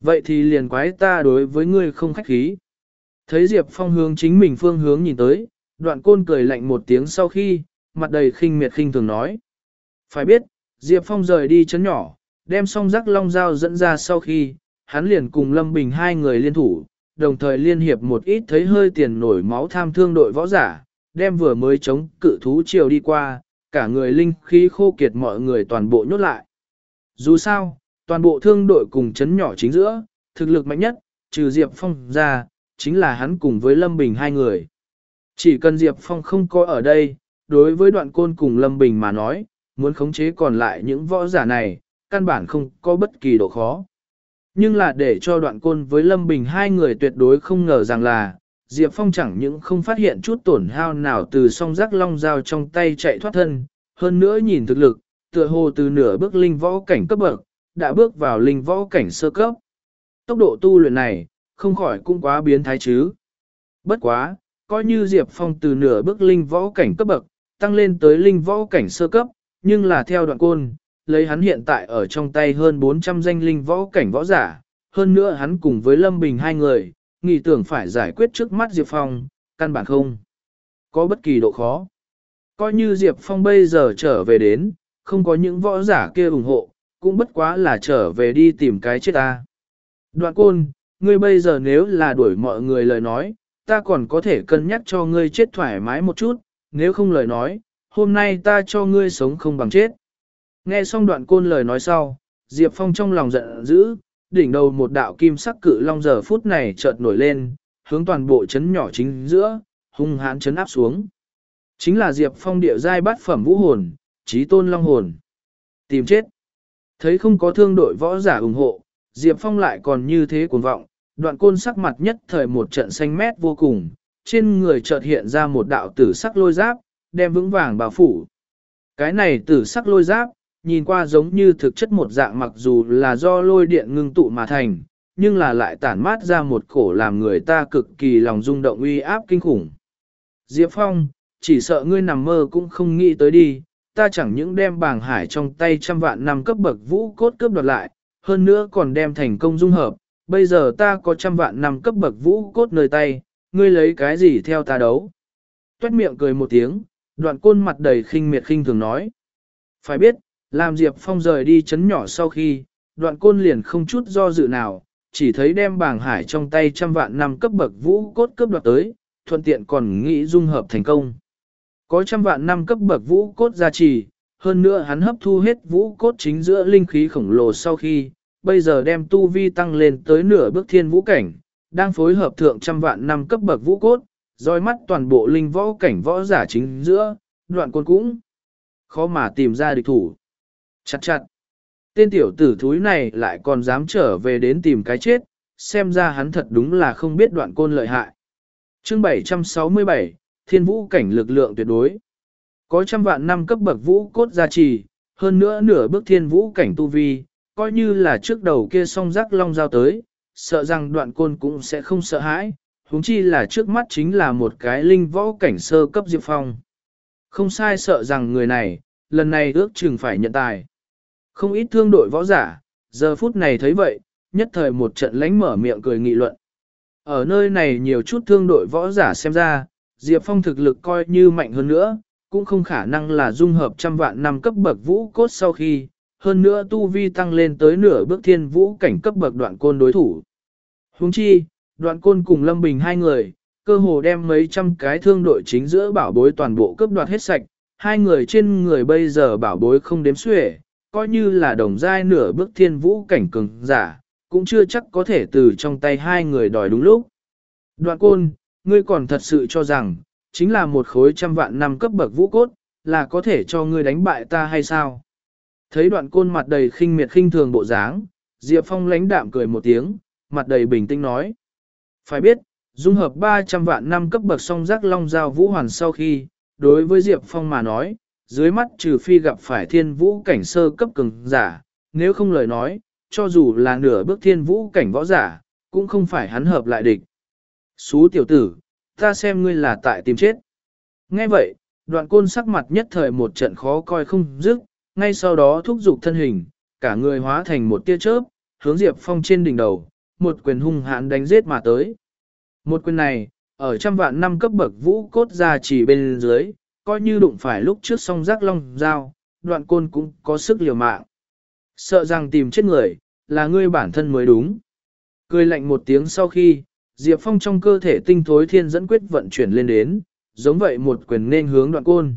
Vậy thì liền quái ta đối với ngươi không khách khí. Thấy Diệp Phong hướng chính mình phương hướng nhìn tới, đoạn côn cười lạnh một tiếng sau khi, mặt đầy khinh miệt khinh thường nói. Phải biết, Diệp Phong rời đi chấn nhỏ, đem song rắc long dao dẫn ra sau khi, hắn liền cùng Lâm Bình hai người liên thủ, đồng thời liên hiệp một ít thấy hơi tiền nổi máu tham thương đội võ giả, đem vừa mới chống cự thú chiều đi qua, cả người linh khí khô kiệt mọi người toàn bộ nhốt lại. Dù sao, toàn bộ thương đội cùng chấn nhỏ chính giữa, thực lực mạnh nhất, trừ Diệp Phong ra, chính là hắn cùng với Lâm Bình hai người. Chỉ cần Diệp Phong không có ở đây, đối với đoạn côn cùng Lâm Bình mà nói, muốn khống chế còn lại những võ giả này, căn bản không có bất kỳ độ khó. Nhưng là để cho đoạn côn với Lâm Bình hai người tuyệt đối không ngờ rằng là, Diệp Phong chẳng những không phát hiện chút tổn hao nào từ song giác long dao trong tay chạy thoát thân, hơn nữa nhìn thực lực, tựa hồ từ nửa bước linh võ cảnh cấp bậc, đã bước vào linh võ cảnh sơ cấp. Tốc độ tu luyện này, không khỏi cũng quá biến thái chứ. Bất quá, coi như Diệp Phong từ nửa bước linh võ cảnh cấp bậc, tăng lên tới linh võ cảnh sơ cấp, nhưng là theo đoạn côn, lấy hắn hiện tại ở trong tay hơn 400 danh linh võ cảnh võ giả, hơn nữa hắn cùng với Lâm Bình hai người, nghĩ tưởng phải giải quyết trước mắt Diệp Phong, căn bản không. Có bất kỳ độ khó. Coi như Diệp Phong bây giờ trở về đến, không có những võ giả kia ủng hộ, cũng bất quá là trở về đi tìm cái chết ta. Đoạn côn, ngươi bây giờ nếu là đuổi mọi người lời nói, ta còn có thể cân nhắc cho ngươi chết thoải mái một chút, nếu không lời nói, hôm nay ta cho ngươi sống không bằng chết. Nghe xong đoạn côn lời nói sau, Diệp Phong trong lòng giận dữ, đỉnh đầu một đạo kim sắc cự long giờ phút này chợt nổi lên, hướng toàn bộ chấn nhỏ chính giữa, hung hãn chấn áp xuống. Chính là Diệp Phong địa giai bát phẩm vũ hồn, trí tôn long hồn. Tìm chết. Thấy không có thương đội võ giả ủng hộ, Diệp Phong lại còn như thế cuồng vọng, đoạn côn sắc mặt nhất thời một trận xanh mét vô cùng, trên người chợt hiện ra một đạo tử sắc lôi giáp, đem vững vàng bao phủ. Cái này tử sắc lôi giáp, nhìn qua giống như thực chất một dạng mặc dù là do lôi điện ngưng tụ mà thành, nhưng là lại tản mát ra một cổ làm người ta cực kỳ lòng rung động uy áp kinh khủng. Diệp Phong, chỉ sợ ngươi nằm mơ cũng không nghĩ tới đi, ta chẳng những đem bàng hải trong tay trăm vạn năm cấp bậc vũ cốt cướp đoạt lại, hơn nữa còn đem thành công dung hợp, bây giờ ta có trăm vạn năm cấp bậc vũ cốt nơi tay, ngươi lấy cái gì theo ta đấu. Tuét miệng cười một tiếng, đoạn côn mặt đầy khinh miệt khinh thường nói. Phải biết, làm Diệp Phong rời đi chấn nhỏ sau khi, đoạn côn liền không chút do dự nào, chỉ thấy đem bảng hải trong tay trăm vạn năm cấp bậc vũ cốt cấp đoạt tới, thuận tiện còn nghĩ dung hợp thành công. Có trăm vạn năm cấp bậc vũ cốt gia trì, hơn nữa hắn hấp thu hết vũ cốt chính giữa linh khí khổng lồ sau khi, bây giờ đem tu vi tăng lên tới nửa bước thiên vũ cảnh, đang phối hợp thượng trăm vạn năm cấp bậc vũ cốt, dõi mắt toàn bộ linh võ cảnh võ giả chính giữa, đoạn côn cũng khó mà tìm ra địch thủ. Chặt chặt. Tên tiểu tử thúi này lại còn dám trở về đến tìm cái chết, xem ra hắn thật đúng là không biết đoạn côn lợi hại. chương 767, thiên vũ cảnh lực lượng tuyệt đối. Có trăm vạn năm cấp bậc vũ cốt gia trì, hơn nữa nửa bước thiên vũ cảnh tu vi, coi như là trước đầu kia song rắc long giao tới, sợ rằng đoạn côn cũng sẽ không sợ hãi, huống chi là trước mắt chính là một cái linh võ cảnh sơ cấp diệp phong. Không sai sợ rằng người này, lần này ước chừng phải nhận tài. Không ít thương đội võ giả, giờ phút này thấy vậy, nhất thời một trận lánh mở miệng cười nghị luận. Ở nơi này nhiều chút thương đội võ giả xem ra, Diệp Phong thực lực coi như mạnh hơn nữa, cũng không khả năng là dung hợp trăm vạn năm cấp bậc vũ cốt sau khi, hơn nữa tu vi tăng lên tới nửa bước thiên vũ cảnh cấp bậc đoạn côn đối thủ. Huống chi, đoạn côn cùng Lâm Bình hai người, cơ hồ đem mấy trăm cái thương đội chính giữa bảo bối toàn bộ cấp đoạt hết sạch, hai người trên người bây giờ bảo bối không đếm xuể, coi như là đồng giai nửa bước thiên vũ cảnh cường giả, cũng chưa chắc có thể từ trong tay hai người đòi đúng lúc. Đoạn côn, ngươi còn thật sự cho rằng, chính là một khối trăm vạn năm cấp bậc vũ cốt, là có thể cho ngươi đánh bại ta hay sao? Thấy đoạn côn mặt đầy khinh miệt khinh thường bộ dáng, Diệp Phong lãnh đạm cười một tiếng, mặt đầy bình tĩnh nói. Phải biết, dung hợp 300 vạn năm cấp bậc song giác long giao vũ hoàn sau khi, đối với Diệp Phong mà nói, dưới mắt trừ phi gặp phải thiên vũ cảnh sơ cấp cường giả, nếu không lời nói, cho dù là nửa bước thiên vũ cảnh võ giả, cũng không phải hắn hợp lại địch. Xú tiểu tử, ta xem ngươi là tại tìm chết. Nghe vậy, đoạn côn sắc mặt nhất thời một trận khó coi không dứt, ngay sau đó thúc giục thân hình, cả người hóa thành một tia chớp, hướng Diệp Phong trên đỉnh đầu, một quyền hung hãn đánh giết mà tới. Một quyền này, ở trăm vạn năm cấp bậc vũ cốt ra chỉ bên dưới, coi như đụng phải lúc trước song giác long dao, đoạn côn cũng có sức liều mạng. Sợ rằng tìm chết người, là ngươi bản thân mới đúng. Cười lạnh một tiếng sau khi, Diệp Phong trong cơ thể tinh thối thiên dẫn quyết vận chuyển lên đến, giống vậy một quyền nên hướng đoạn côn.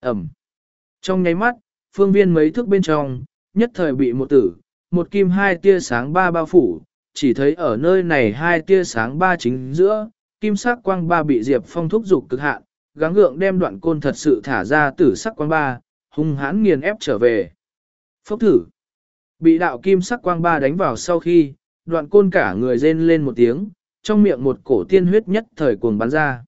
Ẩm. Trong nháy mắt, phương viên mấy thước bên trong, nhất thời bị một tử, một kim hai tia sáng ba bao phủ, chỉ thấy ở nơi này hai tia sáng ba chính giữa, kim sắc quang ba bị Diệp Phong thúc dục cực hạn, gắng gượng đem đoạn côn thật sự thả ra tử sắc quang ba, hung hãn nghiền ép trở về. Phốc thử. Bị đạo kim sắc quang ba đánh vào sau khi, đoạn côn cả người rên lên một tiếng, trong miệng một cổ tiên huyết nhất thời cuồng bắn ra.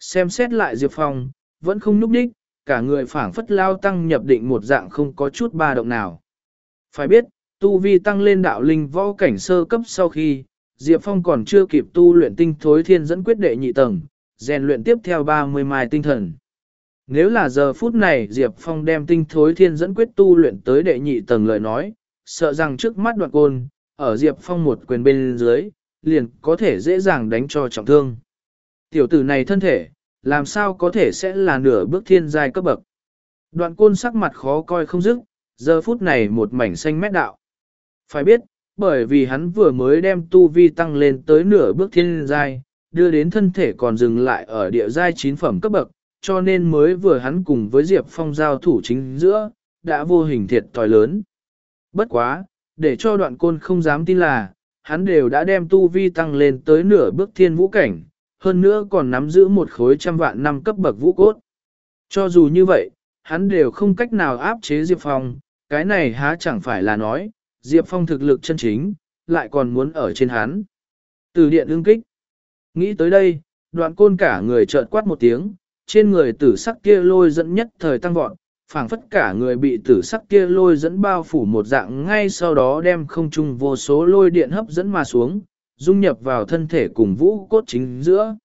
Xem xét lại Diệp Phong, vẫn không núp đích, cả người phảng phất lao tăng nhập định một dạng không có chút ba động nào. Phải biết, tu vi tăng lên đạo linh võ cảnh sơ cấp sau khi, Diệp Phong còn chưa kịp tu luyện tinh thối thiên dẫn quyết đệ nhị tầng, rèn luyện tiếp theo 30 mai tinh thần. Nếu là giờ phút này Diệp Phong đem tinh thối thiên dẫn quyết tu luyện tới đệ nhị tầng lời nói, sợ rằng trước mắt đoạn côn, ở Diệp Phong một quyền bên dưới, liền có thể dễ dàng đánh cho trọng thương. Tiểu tử này thân thể, làm sao có thể sẽ là nửa bước thiên giai cấp bậc. Đoạn côn sắc mặt khó coi không dứt, giờ phút này một mảnh xanh mét đạo. Phải biết, bởi vì hắn vừa mới đem tu vi tăng lên tới nửa bước thiên giai, đưa đến thân thể còn dừng lại ở địa giai chín phẩm cấp bậc, cho nên mới vừa hắn cùng với Diệp Phong giao thủ chính giữa, đã vô hình thiệt tòi lớn. Bất quá, để cho đoạn côn không dám tin là, hắn đều đã đem tu vi tăng lên tới nửa bước thiên vũ cảnh, hơn nữa còn nắm giữ một khối trăm vạn năm cấp bậc vũ cốt. Cho dù như vậy, hắn đều không cách nào áp chế Diệp Phong, cái này há chẳng phải là nói, Diệp Phong thực lực chân chính, lại còn muốn ở trên hắn. Từ điện ương kích. Nghĩ tới đây, đoạn côn cả người trợn quát một tiếng, trên người tử sắc kia lôi dẫn nhất thời tăng vọt, phảng phất cả người bị tử sắc kia lôi dẫn bao phủ một dạng ngay sau đó đem không trung vô số lôi điện hấp dẫn mà xuống, dung nhập vào thân thể cùng vũ cốt chính giữa.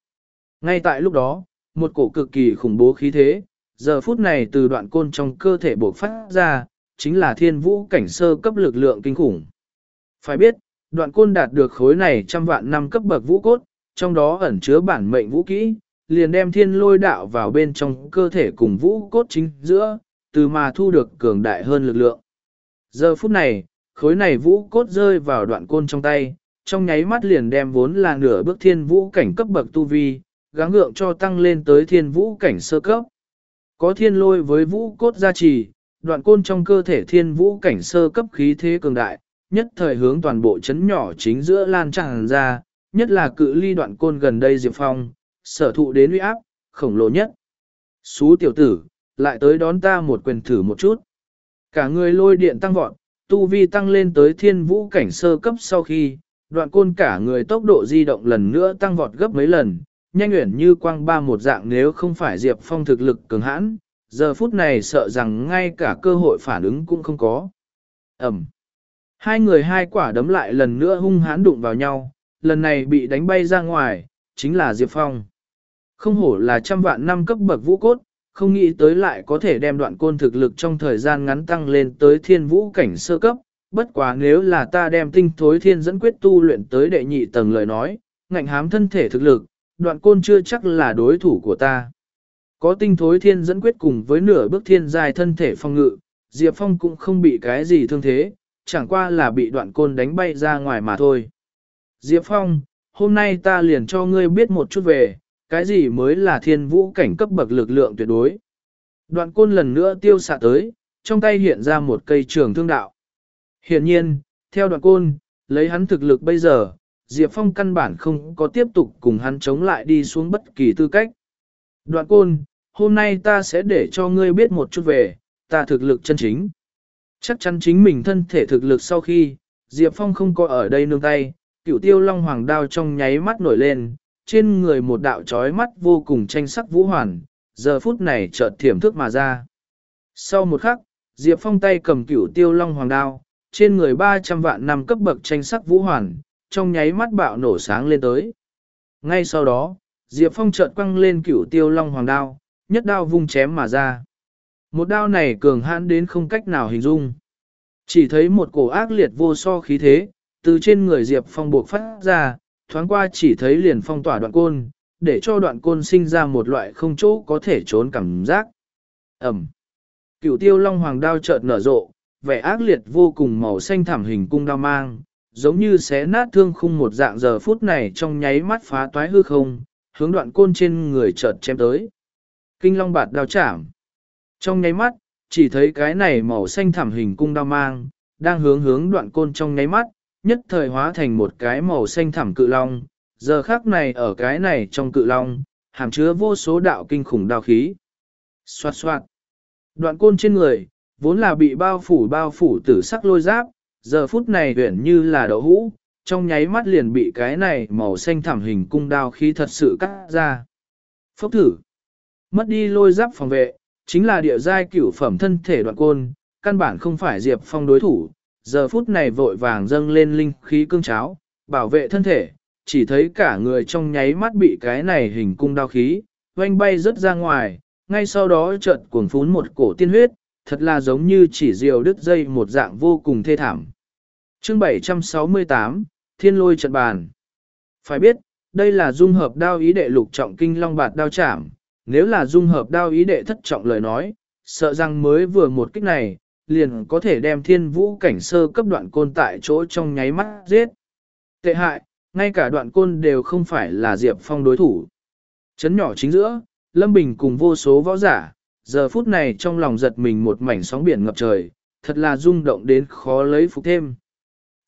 Ngay tại lúc đó, một cổ cực kỳ khủng bố khí thế, giờ phút này từ đoạn côn trong cơ thể bộc phát ra, chính là thiên vũ cảnh sơ cấp lực lượng kinh khủng. Phải biết, đoạn côn đạt được khối này trăm vạn năm cấp bậc vũ cốt, trong đó ẩn chứa bản mệnh vũ kỹ, liền đem thiên lôi đạo vào bên trong cơ thể cùng vũ cốt chính giữa, từ mà thu được cường đại hơn lực lượng. Giờ phút này, khối này vũ cốt rơi vào đoạn côn trong tay, trong nháy mắt liền đem vốn là nửa bước thiên vũ cảnh cấp bậc tu vi, gắng gượng cho tăng lên tới thiên vũ cảnh sơ cấp. Có thiên lôi với vũ cốt gia trì, đoạn côn trong cơ thể thiên vũ cảnh sơ cấp khí thế cường đại, nhất thời hướng toàn bộ chấn nhỏ chính giữa lan tràn ra, nhất là cự ly đoạn côn gần đây Diệp Phong, sở thụ đến uy áp, khổng lồ nhất. Xú tiểu tử, lại tới đón ta một quyền thử một chút. Cả người lôi điện tăng vọt, tu vi tăng lên tới thiên vũ cảnh sơ cấp sau khi, đoạn côn cả người tốc độ di động lần nữa tăng vọt gấp mấy lần, nhanh uyển như quang ba một dạng nếu không phải Diệp Phong thực lực cường hãn, giờ phút này sợ rằng ngay cả cơ hội phản ứng cũng không có. Ẩm. Hai người hai quả đấm lại lần nữa hung hãn đụng vào nhau, lần này bị đánh bay ra ngoài, chính là Diệp Phong. Không hổ là trăm vạn năm cấp bậc vũ cốt, không nghĩ tới lại có thể đem đoạn côn thực lực trong thời gian ngắn tăng lên tới thiên vũ cảnh sơ cấp. Bất quá nếu là ta đem tinh thối thiên dẫn quyết tu luyện tới đệ nhị tầng lời nói, ngạnh hám thân thể thực lực, đoạn côn chưa chắc là đối thủ của ta. Có tinh thối thiên dẫn quyết cùng với nửa bước thiên dài thân thể phong ngự, Diệp Phong cũng không bị cái gì thương thế, chẳng qua là bị đoạn côn đánh bay ra ngoài mà thôi. Diệp Phong, hôm nay ta liền cho ngươi biết một chút về, cái gì mới là thiên vũ cảnh cấp bậc lực lượng tuyệt đối. Đoạn côn lần nữa tiêu xạ tới, trong tay hiện ra một cây trường thương đạo. Hiện nhiên, theo đoạn côn, lấy hắn thực lực bây giờ, Diệp Phong căn bản không có tiếp tục cùng hắn chống lại đi xuống bất kỳ tư cách. Đoạn côn, hôm nay ta sẽ để cho ngươi biết một chút về, ta thực lực chân chính. Chắc chắn chính mình thân thể thực lực sau khi, Diệp Phong không có ở đây nương tay, cựu tiêu long hoàng đao trong nháy mắt nổi lên, trên người một đạo trói mắt vô cùng tranh sắc vũ hoàn, giờ phút này chợt thiểm thức mà ra. Sau một khắc, Diệp Phong tay cầm cửu tiêu long hoàng đao, trên người 300 vạn năm cấp bậc tranh sắc vũ hoàn, trong nháy mắt bạo nổ sáng lên tới. Ngay sau đó, Diệp Phong chợt quăng lên cửu tiêu long hoàng đao, nhất đao vung chém mà ra. Một đao này cường hãn đến không cách nào hình dung. Chỉ thấy một cổ ác liệt vô so khí thế, từ trên người Diệp Phong buộc phát ra, thoáng qua chỉ thấy liền phong tỏa đoạn côn, để cho đoạn côn sinh ra một loại không chỗ có thể trốn cảm giác. Ẩm. Cửu tiêu long hoàng đao chợt nở rộ, vẻ ác liệt vô cùng màu xanh thảm hình cung đao mang, giống như xé nát thương khung một dạng giờ phút này trong nháy mắt phá toái hư không, hướng đoạn côn trên người chợt chém tới. Kinh long bạt đao chạm. Trong nháy mắt, chỉ thấy cái này màu xanh thảm hình cung đao mang, đang hướng hướng đoạn côn trong nháy mắt, nhất thời hóa thành một cái màu xanh thảm cự long, giờ khác này ở cái này trong cự long, hàm chứa vô số đạo kinh khủng đao khí. Xoạt xoạt. Đoạn côn trên người, vốn là bị bao phủ bao phủ tử sắc lôi giáp, giờ phút này huyển như là đậu hũ, trong nháy mắt liền bị cái này màu xanh thảm hình cung đao khí thật sự cắt ra. Phốc thử. Mất đi lôi giáp phòng vệ, chính là địa giai cửu phẩm thân thể đoạn côn, căn bản không phải Diệp Phong đối thủ, giờ phút này vội vàng dâng lên linh khí cương cháo, bảo vệ thân thể, chỉ thấy cả người trong nháy mắt bị cái này hình cung đao khí, oanh bay rớt ra ngoài, ngay sau đó chợt cuồng phún một cổ tiên huyết, thật là giống như chỉ diều đứt dây một dạng vô cùng thê thảm. Chương 768, Thiên lôi trận bàn. Phải biết, đây là dung hợp đao ý đệ lục trọng kinh long bạt đao chạm, nếu là dung hợp đao ý đệ thất trọng lời nói, sợ rằng mới vừa một kích này, liền có thể đem thiên vũ cảnh sơ cấp đoạn côn tại chỗ trong nháy mắt giết. Tệ hại, ngay cả đoạn côn đều không phải là Diệp Phong đối thủ. Chấn nhỏ chính giữa, Lâm Bình cùng vô số võ giả, giờ phút này trong lòng giật mình một mảnh sóng biển ngập trời, thật là rung động đến khó lấy phục thêm.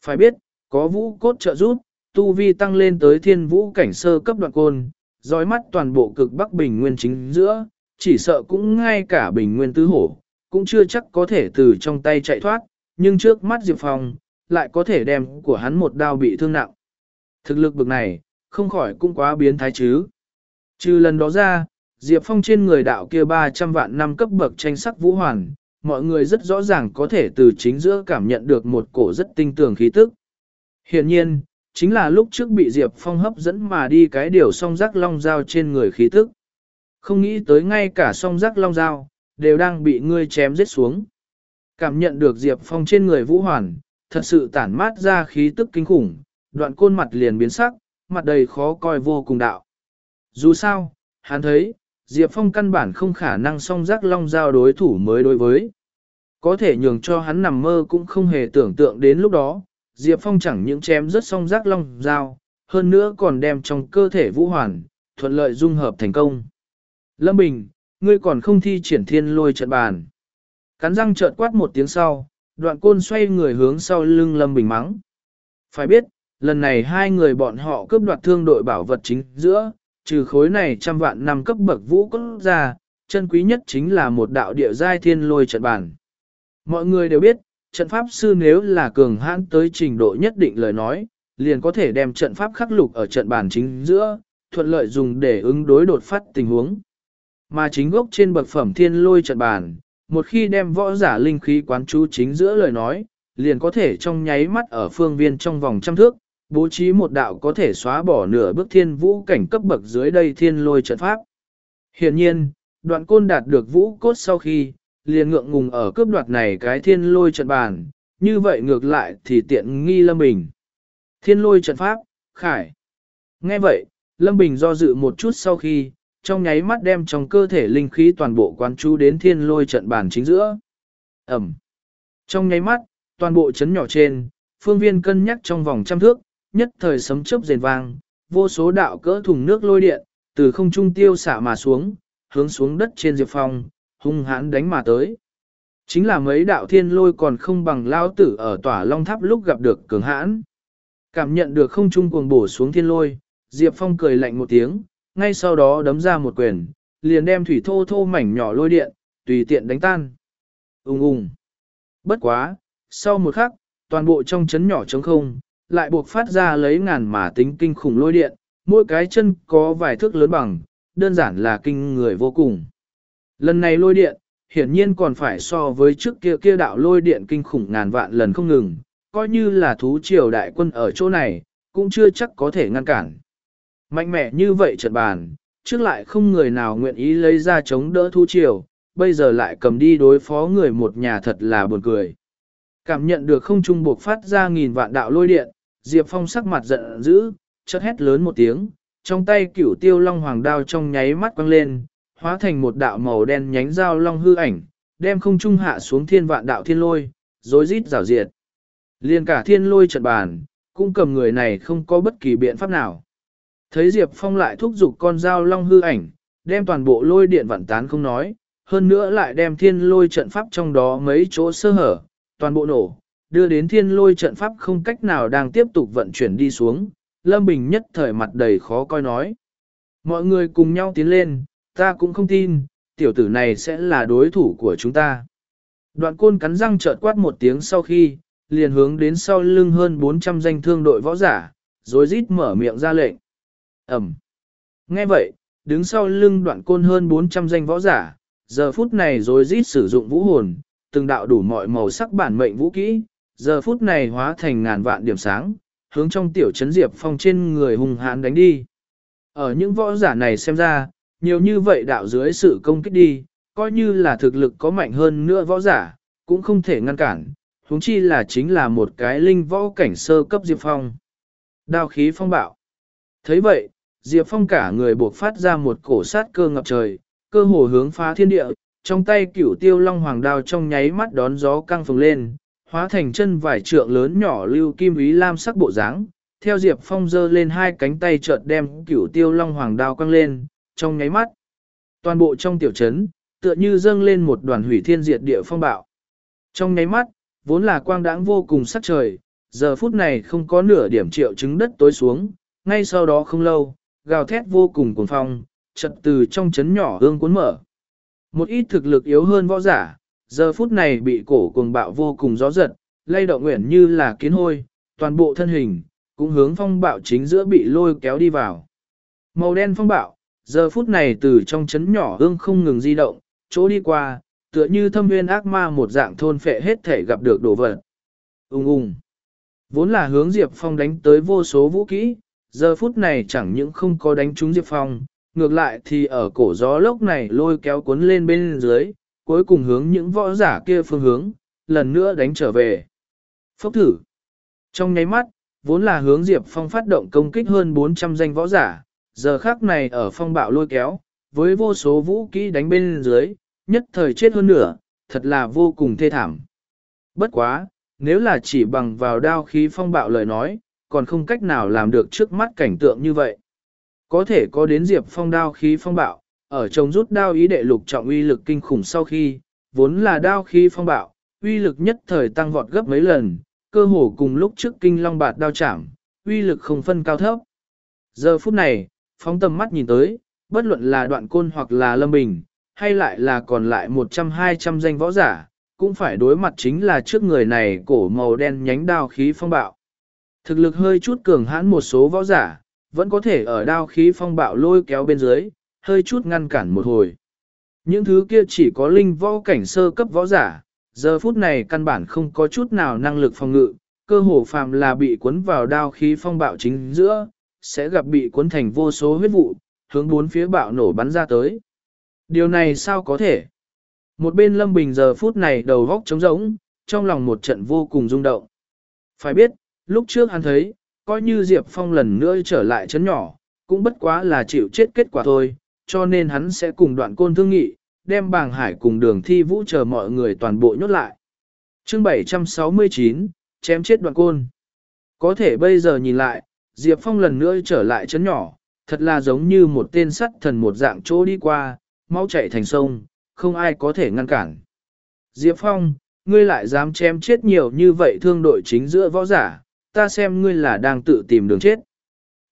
Phải biết, có vũ cốt trợ giúp, tu vi tăng lên tới thiên vũ cảnh sơ cấp đoạn côn, dõi mắt toàn bộ cực Bắc Bình nguyên chính giữa, chỉ sợ cũng ngay cả bình nguyên tứ hổ, cũng chưa chắc có thể từ trong tay chạy thoát, nhưng trước mắt Diệp Phong, lại có thể đem của hắn một đao bị thương nặng. Thực lực bực này, không khỏi cũng quá biến thái chứ. Trừ lần đó ra, Diệp Phong trên người đạo kia 300 vạn năm cấp bậc tranh sắc vũ hoàn, mọi người rất rõ ràng có thể từ chính giữa cảm nhận được một cổ rất tinh tường khí tức. Hiện nhiên, chính là lúc trước bị Diệp Phong hấp dẫn mà đi cái điều song rắc long dao trên người khí tức. Không nghĩ tới ngay cả song rắc long dao, đều đang bị ngươi chém giết xuống. Cảm nhận được Diệp Phong trên người vũ hoàn, thật sự tản mát ra khí tức kinh khủng, đoạn côn mặt liền biến sắc, mặt đầy khó coi vô cùng đạo. Dù sao, hắn thấy, Diệp Phong căn bản không khả năng song giác long giao đối thủ mới đối với. Có thể nhường cho hắn nằm mơ cũng không hề tưởng tượng đến lúc đó, Diệp Phong chẳng những chém rất song giác long giao, hơn nữa còn đem trong cơ thể vũ hoàn, thuận lợi dung hợp thành công. Lâm Bình, ngươi còn không thi triển thiên lôi trận bàn. Cắn răng trợn quát một tiếng sau, đoạn côn xoay người hướng sau lưng Lâm Bình mắng. Phải biết, lần này hai người bọn họ cướp đoạt thương đội bảo vật chính giữa, trừ khối này trăm vạn năm cấp bậc vũ cốt ra, chân quý nhất chính là một đạo địa giai thiên lôi trận bản. Mọi người đều biết, trận pháp sư nếu là cường hãn tới trình độ nhất định lời nói, liền có thể đem trận pháp khắc lục ở trận bản chính giữa, thuận lợi dùng để ứng đối đột phát tình huống. Mà chính gốc trên bậc phẩm thiên lôi trận bản, một khi đem võ giả linh khí quán chú chính giữa lời nói, liền có thể trong nháy mắt ở phương viên trong vòng trăm thước, bố trí một đạo có thể xóa bỏ nửa bước thiên vũ cảnh cấp bậc dưới đây thiên lôi trận pháp. Hiện nhiên, đoạn côn đạt được vũ cốt sau khi, liền ngượng ngùng ở cướp đoạt này cái thiên lôi trận bàn, như vậy ngược lại thì tiện nghi Lâm Bình. Thiên lôi trận pháp, khải. Nghe vậy, Lâm Bình do dự một chút sau khi, trong nháy mắt đem trong cơ thể linh khí toàn bộ quán chú đến thiên lôi trận bàn chính giữa. Ẩm. Trong nháy mắt, toàn bộ chấn nhỏ trên, phương viên cân nhắc trong vòng trăm thước, nhất thời sấm chớp rền vang, vô số đạo cỡ thùng nước lôi điện, từ không trung tiêu xả mà xuống, hướng xuống đất trên Diệp Phong, hung hãn đánh mà tới. Chính là mấy đạo thiên lôi còn không bằng lao tử ở tỏa long tháp lúc gặp được cường hãn. Cảm nhận được không trung cuồng bổ xuống thiên lôi, Diệp Phong cười lạnh một tiếng, ngay sau đó đấm ra một quyền, liền đem thủy thô thô mảnh nhỏ lôi điện, tùy tiện đánh tan. Ung ung. Bất quá, sau một khắc, toàn bộ trong chấn nhỏ trống không, lại buộc phát ra lấy ngàn mà tính kinh khủng lôi điện, mỗi cái chân có vài thước lớn bằng, đơn giản là kinh người vô cùng. Lần này lôi điện, hiển nhiên còn phải so với trước kia kia đạo lôi điện kinh khủng ngàn vạn lần không ngừng, coi như là thú triều đại quân ở chỗ này, cũng chưa chắc có thể ngăn cản. Mạnh mẽ như vậy trận bàn, trước lại không người nào nguyện ý lấy ra chống đỡ thú triều, bây giờ lại cầm đi đối phó người một nhà thật là buồn cười. Cảm nhận được không trung buộc phát ra nghìn vạn đạo lôi điện, Diệp Phong sắc mặt giận dữ, chợt hét lớn một tiếng, trong tay cửu tiêu long hoàng đao trong nháy mắt quăng lên, hóa thành một đạo màu đen nhánh dao long hư ảnh, đem không trung hạ xuống thiên vạn đạo thiên lôi, rối rít rào diệt. Liên cả thiên lôi trận bàn, cũng cầm người này không có bất kỳ biện pháp nào. Thấy Diệp Phong lại thúc giục con dao long hư ảnh, đem toàn bộ lôi điện vạn tán không nói, hơn nữa lại đem thiên lôi trận pháp trong đó mấy chỗ sơ hở, toàn bộ nổ, đưa đến thiên lôi trận pháp không cách nào đang tiếp tục vận chuyển đi xuống, Lâm Bình nhất thời mặt đầy khó coi nói. Mọi người cùng nhau tiến lên, ta cũng không tin, tiểu tử này sẽ là đối thủ của chúng ta. Đoạn côn cắn răng trợt quát một tiếng sau khi, liền hướng đến sau lưng hơn 400 danh thương đội võ giả, rồi rít mở miệng ra lệnh. Ẩm. Nghe vậy, đứng sau lưng đoạn côn hơn 400 danh võ giả, giờ phút này rồi rít sử dụng vũ hồn, từng đạo đủ mọi màu sắc bản mệnh vũ kỹ, giờ phút này hóa thành ngàn vạn điểm sáng, hướng trong tiểu trấn Diệp Phong trên người hùng hãn đánh đi. Ở những võ giả này xem ra, nhiều như vậy đạo dưới sự công kích đi, coi như là thực lực có mạnh hơn nữa võ giả, cũng không thể ngăn cản, huống chi là chính là một cái linh võ cảnh sơ cấp Diệp Phong. Đao khí phong bạo. thấy vậy, Diệp Phong cả người buộc phát ra một cổ sát cơ ngập trời, cơ hồ hướng phá thiên địa, trong tay cửu tiêu long hoàng đao trong nháy mắt đón gió căng phồng lên, hóa thành chân vải trượng lớn nhỏ lưu kim ý lam sắc bộ dáng. Theo Diệp Phong giơ lên hai cánh tay chợt đem cửu tiêu long hoàng đao quăng lên, trong nháy mắt. Toàn bộ trong tiểu trấn, tựa như dâng lên một đoàn hủy thiên diệt địa phong bạo. Trong nháy mắt, vốn là quang đãng vô cùng sắc trời, giờ phút này không có nửa điểm triệu chứng đất tối xuống, ngay sau đó không lâu, gào thét vô cùng cuồng phong, chợt từ trong trấn nhỏ hương cuốn mở. Một ít thực lực yếu hơn võ giả, giờ phút này bị cổ cuồng bạo vô cùng gió giật, lay động nguyện như là kiến hôi, toàn bộ thân hình, cũng hướng phong bạo chính giữa bị lôi kéo đi vào. Màu đen phong bạo, giờ phút này từ trong chấn nhỏ hương không ngừng di động, chỗ đi qua, tựa như thâm nguyên ác ma một dạng thôn phệ hết thể gặp được đồ vật. Ung ung. Vốn là hướng Diệp Phong đánh tới vô số vũ kỹ, giờ phút này chẳng những không có đánh trúng Diệp Phong, ngược lại thì ở cổ gió lốc này lôi kéo cuốn lên bên dưới, cuối cùng hướng những võ giả kia phương hướng, lần nữa đánh trở về. Phốc thử. Trong nháy mắt, vốn là hướng Diệp Phong phát động công kích hơn 400 danh võ giả, giờ khác này ở phong bạo lôi kéo, với vô số vũ kỹ đánh bên dưới, nhất thời chết hơn nửa, thật là vô cùng thê thảm. Bất quá, nếu là chỉ bằng vào đao khí phong bạo lời nói, còn không cách nào làm được trước mắt cảnh tượng như vậy. Có thể có đến Diệp Phong đao khí phong bạo, ở trong rút đao ý đệ lục trọng uy lực kinh khủng sau khi, vốn là đao khí phong bạo, uy lực nhất thời tăng vọt gấp mấy lần, cơ hồ cùng lúc trước kinh long bạt đao chạm, uy lực không phân cao thấp. Giờ phút này, phóng tầm mắt nhìn tới, bất luận là đoạn côn hoặc là lâm bình, hay lại là còn lại 100-200 danh võ giả, cũng phải đối mặt chính là trước người này cổ màu đen nhánh đao khí phong bạo. Thực lực hơi chút cường hãn một số võ giả, vẫn có thể ở đao khí phong bạo lôi kéo bên dưới, hơi chút ngăn cản một hồi. Những thứ kia chỉ có linh võ cảnh sơ cấp võ giả, giờ phút này căn bản không có chút nào năng lực phòng ngự, cơ hồ phàm là bị cuốn vào đao khí phong bạo chính giữa, sẽ gặp bị cuốn thành vô số huyết vụ, hướng bốn phía bạo nổ bắn ra tới. Điều này sao có thể? Một bên Lâm Bình giờ phút này đầu góc trống rỗng, trong lòng một trận vô cùng rung động. Phải biết, lúc trước hắn thấy, coi như Diệp Phong lần nữa trở lại chấn nhỏ, cũng bất quá là chịu chết kết quả thôi, cho nên hắn sẽ cùng đoạn côn thương nghị, đem bàng hải cùng đường thi vũ chờ mọi người toàn bộ nhốt lại. chương 769, chém chết đoạn côn. Có thể bây giờ nhìn lại, Diệp Phong lần nữa trở lại chấn nhỏ, thật là giống như một tên sắt thần một dạng chỗ đi qua, máu chạy thành sông, không ai có thể ngăn cản. Diệp Phong, ngươi lại dám chém chết nhiều như vậy thương đội chính giữa võ giả, ta xem ngươi là đang tự tìm đường chết.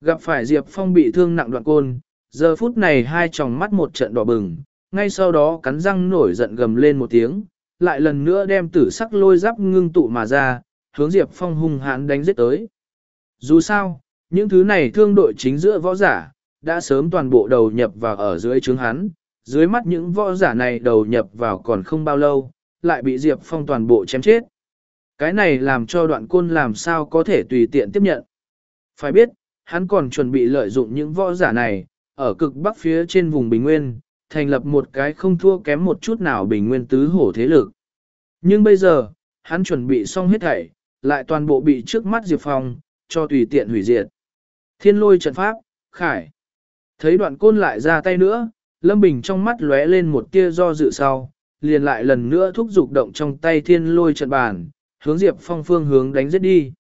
Gặp phải Diệp Phong bị thương nặng đoạn côn, giờ phút này hai tròng mắt một trận đỏ bừng, ngay sau đó cắn răng nổi giận gầm lên một tiếng, lại lần nữa đem tử sắc lôi giáp ngưng tụ mà ra, hướng Diệp Phong hung hãn đánh giết tới. Dù sao, những thứ này thương đội chính giữa võ giả, đã sớm toàn bộ đầu nhập vào ở dưới trướng hắn, dưới mắt những võ giả này đầu nhập vào còn không bao lâu, lại bị Diệp Phong toàn bộ chém chết. Cái này làm cho đoạn côn làm sao có thể tùy tiện tiếp nhận. Phải biết, hắn còn chuẩn bị lợi dụng những võ giả này, ở cực bắc phía trên vùng Bình Nguyên, thành lập một cái không thua kém một chút nào Bình Nguyên tứ hổ thế lực. Nhưng bây giờ, hắn chuẩn bị xong hết thảy, lại toàn bộ bị trước mắt Diệp Phong, cho tùy tiện hủy diệt. Thiên lôi trận pháp, khải. Thấy đoạn côn lại ra tay nữa, Lâm Bình trong mắt lóe lên một tia do dự sau, liền lại lần nữa thúc giục động trong tay thiên lôi trận bàn, hướng Diệp Phong phương hướng đánh giết đi.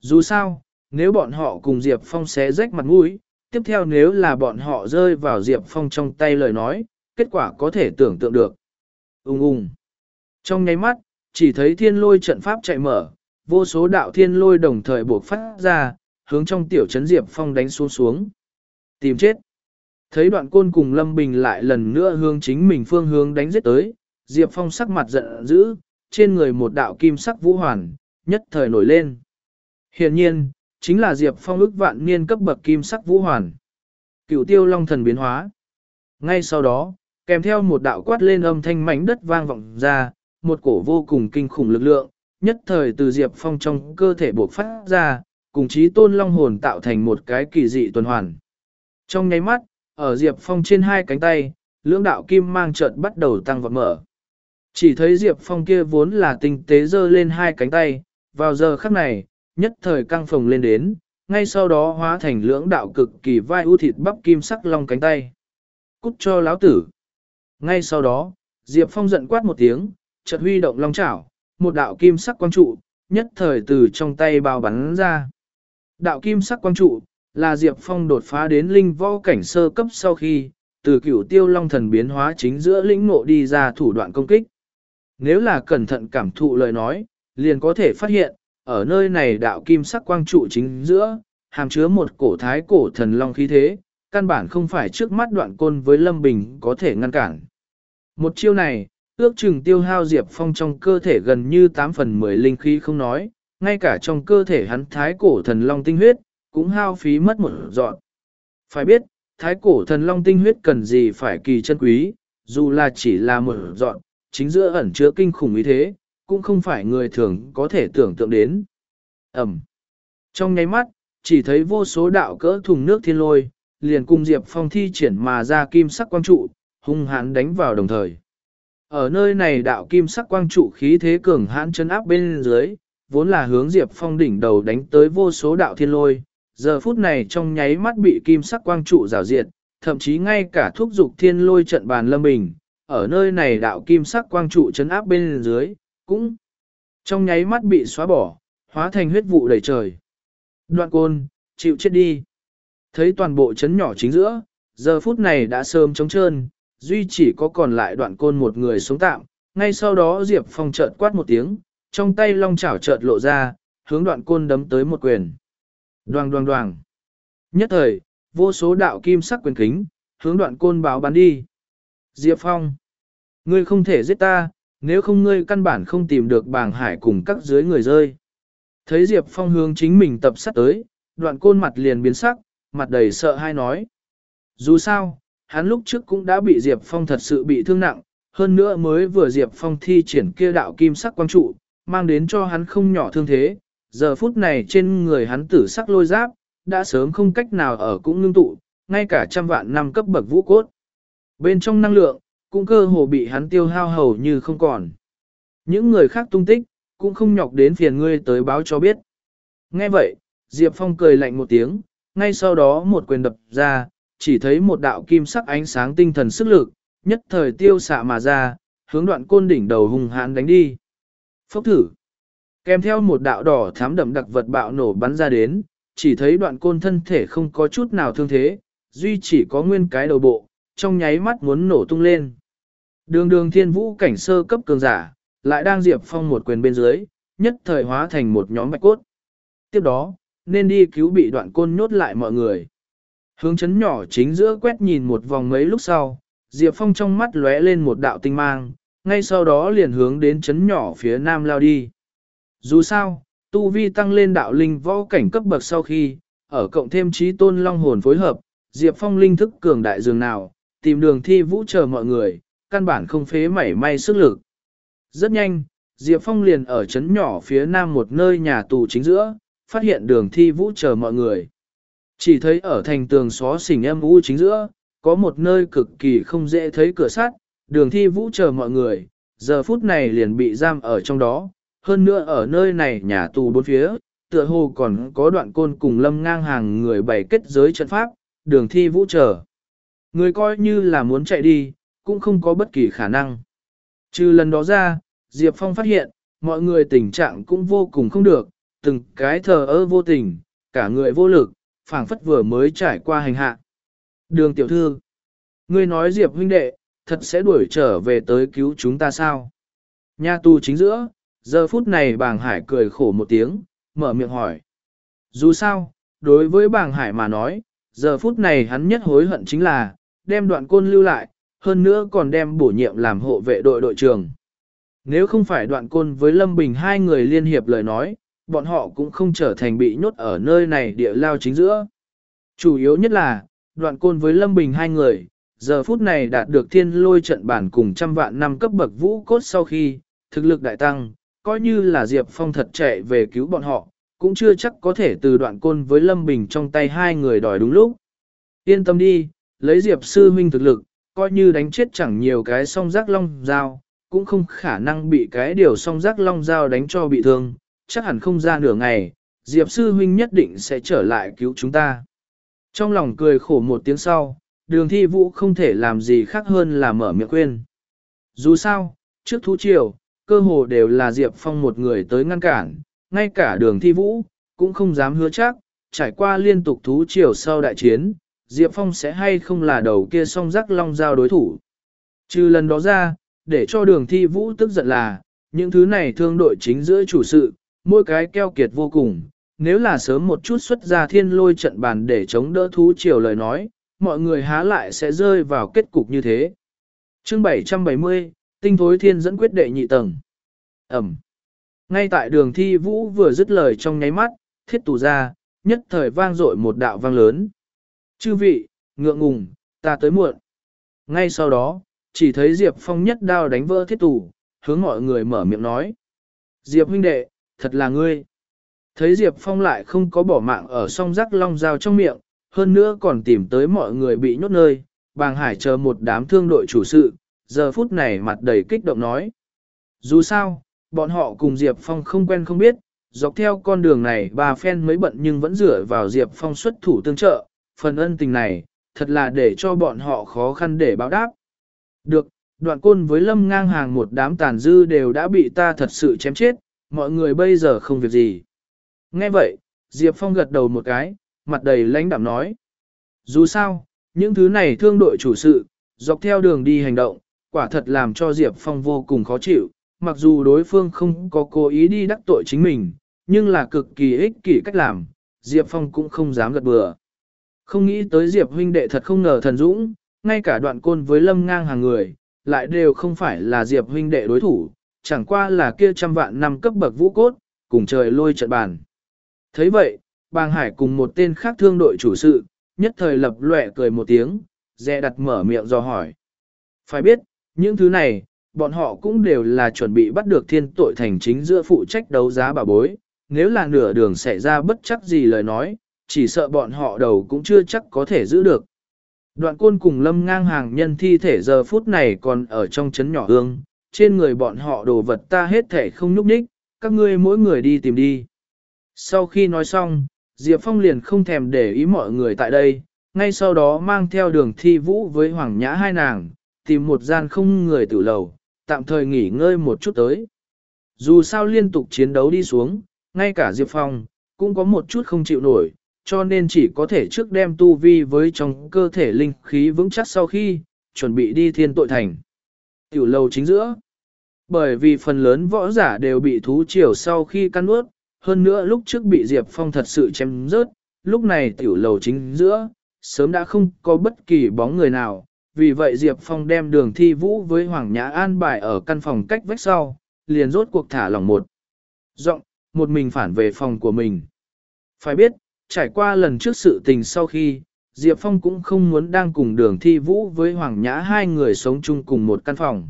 Dù sao, nếu bọn họ cùng Diệp Phong xé rách mặt mũi, tiếp theo nếu là bọn họ rơi vào Diệp Phong trong tay lời nói, kết quả có thể tưởng tượng được. Ung ung. Trong nháy mắt, chỉ thấy thiên lôi trận pháp chạy mở, vô số đạo thiên lôi đồng thời buộc phát ra, hướng trong tiểu trấn Diệp Phong đánh xuống xuống. Tìm chết. Thấy đoạn côn cùng Lâm Bình lại lần nữa hướng chính mình phương hướng đánh giết tới, Diệp Phong sắc mặt giận dữ, trên người một đạo kim sắc vũ hoàn, nhất thời nổi lên. Hiện nhiên, chính là Diệp Phong ức vạn niên cấp bậc kim sắc vũ hoàn. Cựu tiêu long thần biến hóa. Ngay sau đó, kèm theo một đạo quát lên âm thanh mảnh đất vang vọng ra, một cổ vô cùng kinh khủng lực lượng, nhất thời từ Diệp Phong trong cơ thể bộc phát ra, cùng chí tôn long hồn tạo thành một cái kỳ dị tuần hoàn. Trong nháy mắt, ở Diệp Phong trên hai cánh tay, lưỡng đạo kim mang chợt bắt đầu tăng vọt mở. Chỉ thấy Diệp Phong kia vốn là tinh tế dơ lên hai cánh tay, vào giờ khắc này, nhất thời căng phồng lên đến, ngay sau đó hóa thành lưỡng đạo cực kỳ vai ưu thịt bắp kim sắc long cánh tay. Cút cho lão tử. Ngay sau đó, Diệp Phong giận quát một tiếng, chợt huy động long chảo, một đạo kim sắc quang trụ, nhất thời từ trong tay bao bắn ra. Đạo kim sắc quang trụ, là Diệp Phong đột phá đến linh võ cảnh sơ cấp sau khi, từ cửu tiêu long thần biến hóa chính giữa lĩnh ngộ đi ra thủ đoạn công kích. Nếu là cẩn thận cảm thụ lời nói, liền có thể phát hiện, ở nơi này đạo kim sắc quang trụ chính giữa, hàm chứa một cổ thái cổ thần long khí thế, căn bản không phải trước mắt đoạn côn với Lâm Bình có thể ngăn cản. Một chiêu này, ước chừng tiêu hao Diệp Phong trong cơ thể gần như 8 phần 10 linh khí không nói, ngay cả trong cơ thể hắn thái cổ thần long tinh huyết, cũng hao phí mất một dọn. Phải biết, thái cổ thần long tinh huyết cần gì phải kỳ chân quý, dù là chỉ là một dọn, chính giữa ẩn chứa kinh khủng ý thế, cũng không phải người thường có thể tưởng tượng đến. Ẩm. Trong nháy mắt, chỉ thấy vô số đạo cỡ thùng nước thiên lôi, liền cùng Diệp Phong thi triển mà ra kim sắc quang trụ, hung hãn đánh vào đồng thời. Ở nơi này đạo kim sắc quang trụ khí thế cường hãn chân áp bên dưới, vốn là hướng Diệp Phong đỉnh đầu đánh tới vô số đạo thiên lôi, giờ phút này trong nháy mắt bị kim sắc quang trụ rào diệt, thậm chí ngay cả thuốc dục thiên lôi trận bàn lâm bình, ở nơi này đạo kim sắc quang trụ chấn áp bên dưới, cũng trong nháy mắt bị xóa bỏ, hóa thành huyết vụ đầy trời. Đoạn côn, chịu chết đi. Thấy toàn bộ chấn nhỏ chính giữa, giờ phút này đã sớm trống trơn, duy chỉ có còn lại đoạn côn một người sống tạm. Ngay sau đó Diệp Phong chợt quát một tiếng, trong tay long chảo chợt lộ ra, hướng đoạn côn đấm tới một quyền. Đoàng đoàng đoàng. Nhất thời, vô số đạo kim sắc quyền kính, hướng đoạn côn báo bắn đi. Diệp Phong. Ngươi không thể giết ta, nếu không ngươi căn bản không tìm được bàng hải cùng các dưới người rơi. Thấy Diệp Phong hướng chính mình tập sát tới, đoạn côn mặt liền biến sắc, mặt đầy sợ hai nói. Dù sao, hắn lúc trước cũng đã bị Diệp Phong thật sự bị thương nặng, hơn nữa mới vừa Diệp Phong thi triển kia đạo kim sắc quang trụ, mang đến cho hắn không nhỏ thương thế, giờ phút này trên người hắn tử sắc lôi giáp, đã sớm không cách nào ở cũng ngưng tụ, ngay cả trăm vạn năm cấp bậc vũ cốt. Bên trong năng lượng, cũng cơ hồ bị hắn tiêu hao hầu như không còn. Những người khác tung tích, cũng không nhọc đến phiền ngươi tới báo cho biết. Nghe vậy, Diệp Phong cười lạnh một tiếng, ngay sau đó một quyền đập ra, chỉ thấy một đạo kim sắc ánh sáng tinh thần sức lực, nhất thời tiêu xạ mà ra, hướng đoạn côn đỉnh đầu hùng hãn đánh đi. Phốc thử. Kèm theo một đạo đỏ thám đậm đặc vật bạo nổ bắn ra đến, chỉ thấy đoạn côn thân thể không có chút nào thương thế, duy chỉ có nguyên cái đầu bộ, trong nháy mắt muốn nổ tung lên. Đường đường thiên vũ cảnh sơ cấp cường giả, lại đang diệp phong một quyền bên dưới, nhất thời hóa thành một nhóm bạch cốt. Tiếp đó, nên đi cứu bị đoạn côn nhốt lại mọi người. Hướng chấn nhỏ chính giữa quét nhìn một vòng mấy lúc sau, Diệp Phong trong mắt lóe lên một đạo tinh mang, ngay sau đó liền hướng đến chấn nhỏ phía nam lao đi. Dù sao, tu vi tăng lên đạo linh võ cảnh cấp bậc sau khi, ở cộng thêm trí tôn long hồn phối hợp, Diệp Phong linh thức cường đại dường nào, tìm đường thi vũ chờ mọi người, căn bản không phế mảy may sức lực. Rất nhanh, Diệp Phong liền ở chấn nhỏ phía nam một nơi nhà tù chính giữa, phát hiện đường thi vũ chờ mọi người. Chỉ thấy ở thành tường xó xỉnh em vũ chính giữa, có một nơi cực kỳ không dễ thấy cửa sắt, đường thi vũ chờ mọi người, giờ phút này liền bị giam ở trong đó, hơn nữa ở nơi này nhà tù bốn phía, tựa hồ còn có đoạn côn cùng lâm ngang hàng người bày kết giới trận pháp, đường thi vũ chờ. Người coi như là muốn chạy đi, cũng không có bất kỳ khả năng. Trừ lần đó ra, Diệp Phong phát hiện, mọi người tình trạng cũng vô cùng không được, từng cái thờ ơ vô tình, cả người vô lực, phảng phất vừa mới trải qua hành hạ. Đường tiểu thư, ngươi nói Diệp huynh đệ, thật sẽ đuổi trở về tới cứu chúng ta sao? Nhà tù chính giữa, giờ phút này bàng hải cười khổ một tiếng, mở miệng hỏi. Dù sao, đối với bàng hải mà nói, giờ phút này hắn nhất hối hận chính là, đem đoạn côn lưu lại, hơn nữa còn đem bổ nhiệm làm hộ vệ đội đội trưởng. Nếu không phải đoạn côn với Lâm Bình hai người liên hiệp lời nói, bọn họ cũng không trở thành bị nhốt ở nơi này địa lao chính giữa. Chủ yếu nhất là, đoạn côn với Lâm Bình hai người, giờ phút này đạt được thiên lôi trận bản cùng trăm vạn năm cấp bậc vũ cốt sau khi, thực lực đại tăng, coi như là Diệp Phong thật chạy về cứu bọn họ, cũng chưa chắc có thể từ đoạn côn với Lâm Bình trong tay hai người đòi đúng lúc. Yên tâm đi, lấy Diệp sư huynh thực lực, coi như đánh chết chẳng nhiều cái song giác long dao, cũng không khả năng bị cái điều song giác long dao đánh cho bị thương, chắc hẳn không ra nửa ngày, Diệp sư huynh nhất định sẽ trở lại cứu chúng ta. Trong lòng cười khổ một tiếng sau, đường thi vũ không thể làm gì khác hơn là mở miệng quên Dù sao, trước thú triều, cơ hồ đều là Diệp Phong một người tới ngăn cản, ngay cả đường thi vũ, cũng không dám hứa chắc, trải qua liên tục thú triều sau đại chiến, Diệp Phong sẽ hay không là đầu kia song rắc long giao đối thủ. Trừ lần đó ra, để cho đường thi vũ tức giận là, những thứ này thương đội chính giữa chủ sự, mỗi cái keo kiệt vô cùng, nếu là sớm một chút xuất ra thiên lôi trận bàn để chống đỡ thú triều lời nói, mọi người há lại sẽ rơi vào kết cục như thế. chương 770, tinh thối thiên dẫn quyết đệ nhị tầng. Ẩm. Ngay tại đường thi vũ vừa dứt lời trong nháy mắt, thiết tù ra, nhất thời vang dội một đạo vang lớn. Chư vị, ngượng ngùng, ta tới muộn. Ngay sau đó, chỉ thấy Diệp Phong nhất đao đánh vỡ thiết tủ, hướng mọi người mở miệng nói. Diệp huynh đệ, thật là ngươi. Thấy Diệp Phong lại không có bỏ mạng ở song rắc long dao trong miệng, hơn nữa còn tìm tới mọi người bị nhốt nơi, bàng hải chờ một đám thương đội chủ sự, giờ phút này mặt đầy kích động nói. Dù sao, bọn họ cùng Diệp Phong không quen không biết, dọc theo con đường này bà phen mới bận nhưng vẫn dựa vào Diệp Phong xuất thủ tương trợ, phần ân tình này, thật là để cho bọn họ khó khăn để báo đáp. Được, đoạn côn với lâm ngang hàng một đám tàn dư đều đã bị ta thật sự chém chết, mọi người bây giờ không việc gì. Nghe vậy, Diệp Phong gật đầu một cái, mặt đầy lãnh đạm nói. Dù sao, những thứ này thương đội chủ sự, dọc theo đường đi hành động, quả thật làm cho Diệp Phong vô cùng khó chịu, mặc dù đối phương không có cố ý đi đắc tội chính mình, nhưng là cực kỳ ích kỷ cách làm, Diệp Phong cũng không dám gật bừa. Không nghĩ tới Diệp huynh đệ thật không ngờ thần dũng, ngay cả đoạn côn với lâm ngang hàng người, lại đều không phải là Diệp huynh đệ đối thủ, chẳng qua là kia trăm vạn năm cấp bậc vũ cốt, cùng trời lôi trận bàn. thấy vậy, bàng hải cùng một tên khác thương đội chủ sự, nhất thời lập lệ cười một tiếng, dè đặt mở miệng do hỏi. Phải biết, những thứ này, bọn họ cũng đều là chuẩn bị bắt được thiên tội thành chính giữa phụ trách đấu giá bà bối, nếu là nửa đường xảy ra bất chắc gì lời nói, chỉ sợ bọn họ đầu cũng chưa chắc có thể giữ được. Đoạn côn cùng lâm ngang hàng nhân thi thể giờ phút này còn ở trong chấn nhỏ hương, trên người bọn họ đồ vật ta hết thể không nhúc nhích, các ngươi mỗi người đi tìm đi. Sau khi nói xong, Diệp Phong liền không thèm để ý mọi người tại đây, ngay sau đó mang theo đường thi vũ với Hoàng Nhã hai nàng, tìm một gian không người tử lầu, tạm thời nghỉ ngơi một chút tới. Dù sao liên tục chiến đấu đi xuống, ngay cả Diệp Phong, cũng có một chút không chịu nổi, cho nên chỉ có thể trước đem tu vi với trong cơ thể linh khí vững chắc sau khi, chuẩn bị đi thiên tội thành. Tiểu lầu chính giữa. Bởi vì phần lớn võ giả đều bị thú triều sau khi căn ướt, hơn nữa lúc trước bị Diệp Phong thật sự chém rớt, lúc này tiểu lầu chính giữa, sớm đã không có bất kỳ bóng người nào, vì vậy Diệp Phong đem đường thi vũ với Hoàng Nhã an bài ở căn phòng cách vách sau, liền rốt cuộc thả lỏng một. Rộng, một mình phản về phòng của mình. Phải biết, trải qua lần trước sự tình sau khi, Diệp Phong cũng không muốn đang cùng đường thi vũ với Hoàng Nhã hai người sống chung cùng một căn phòng.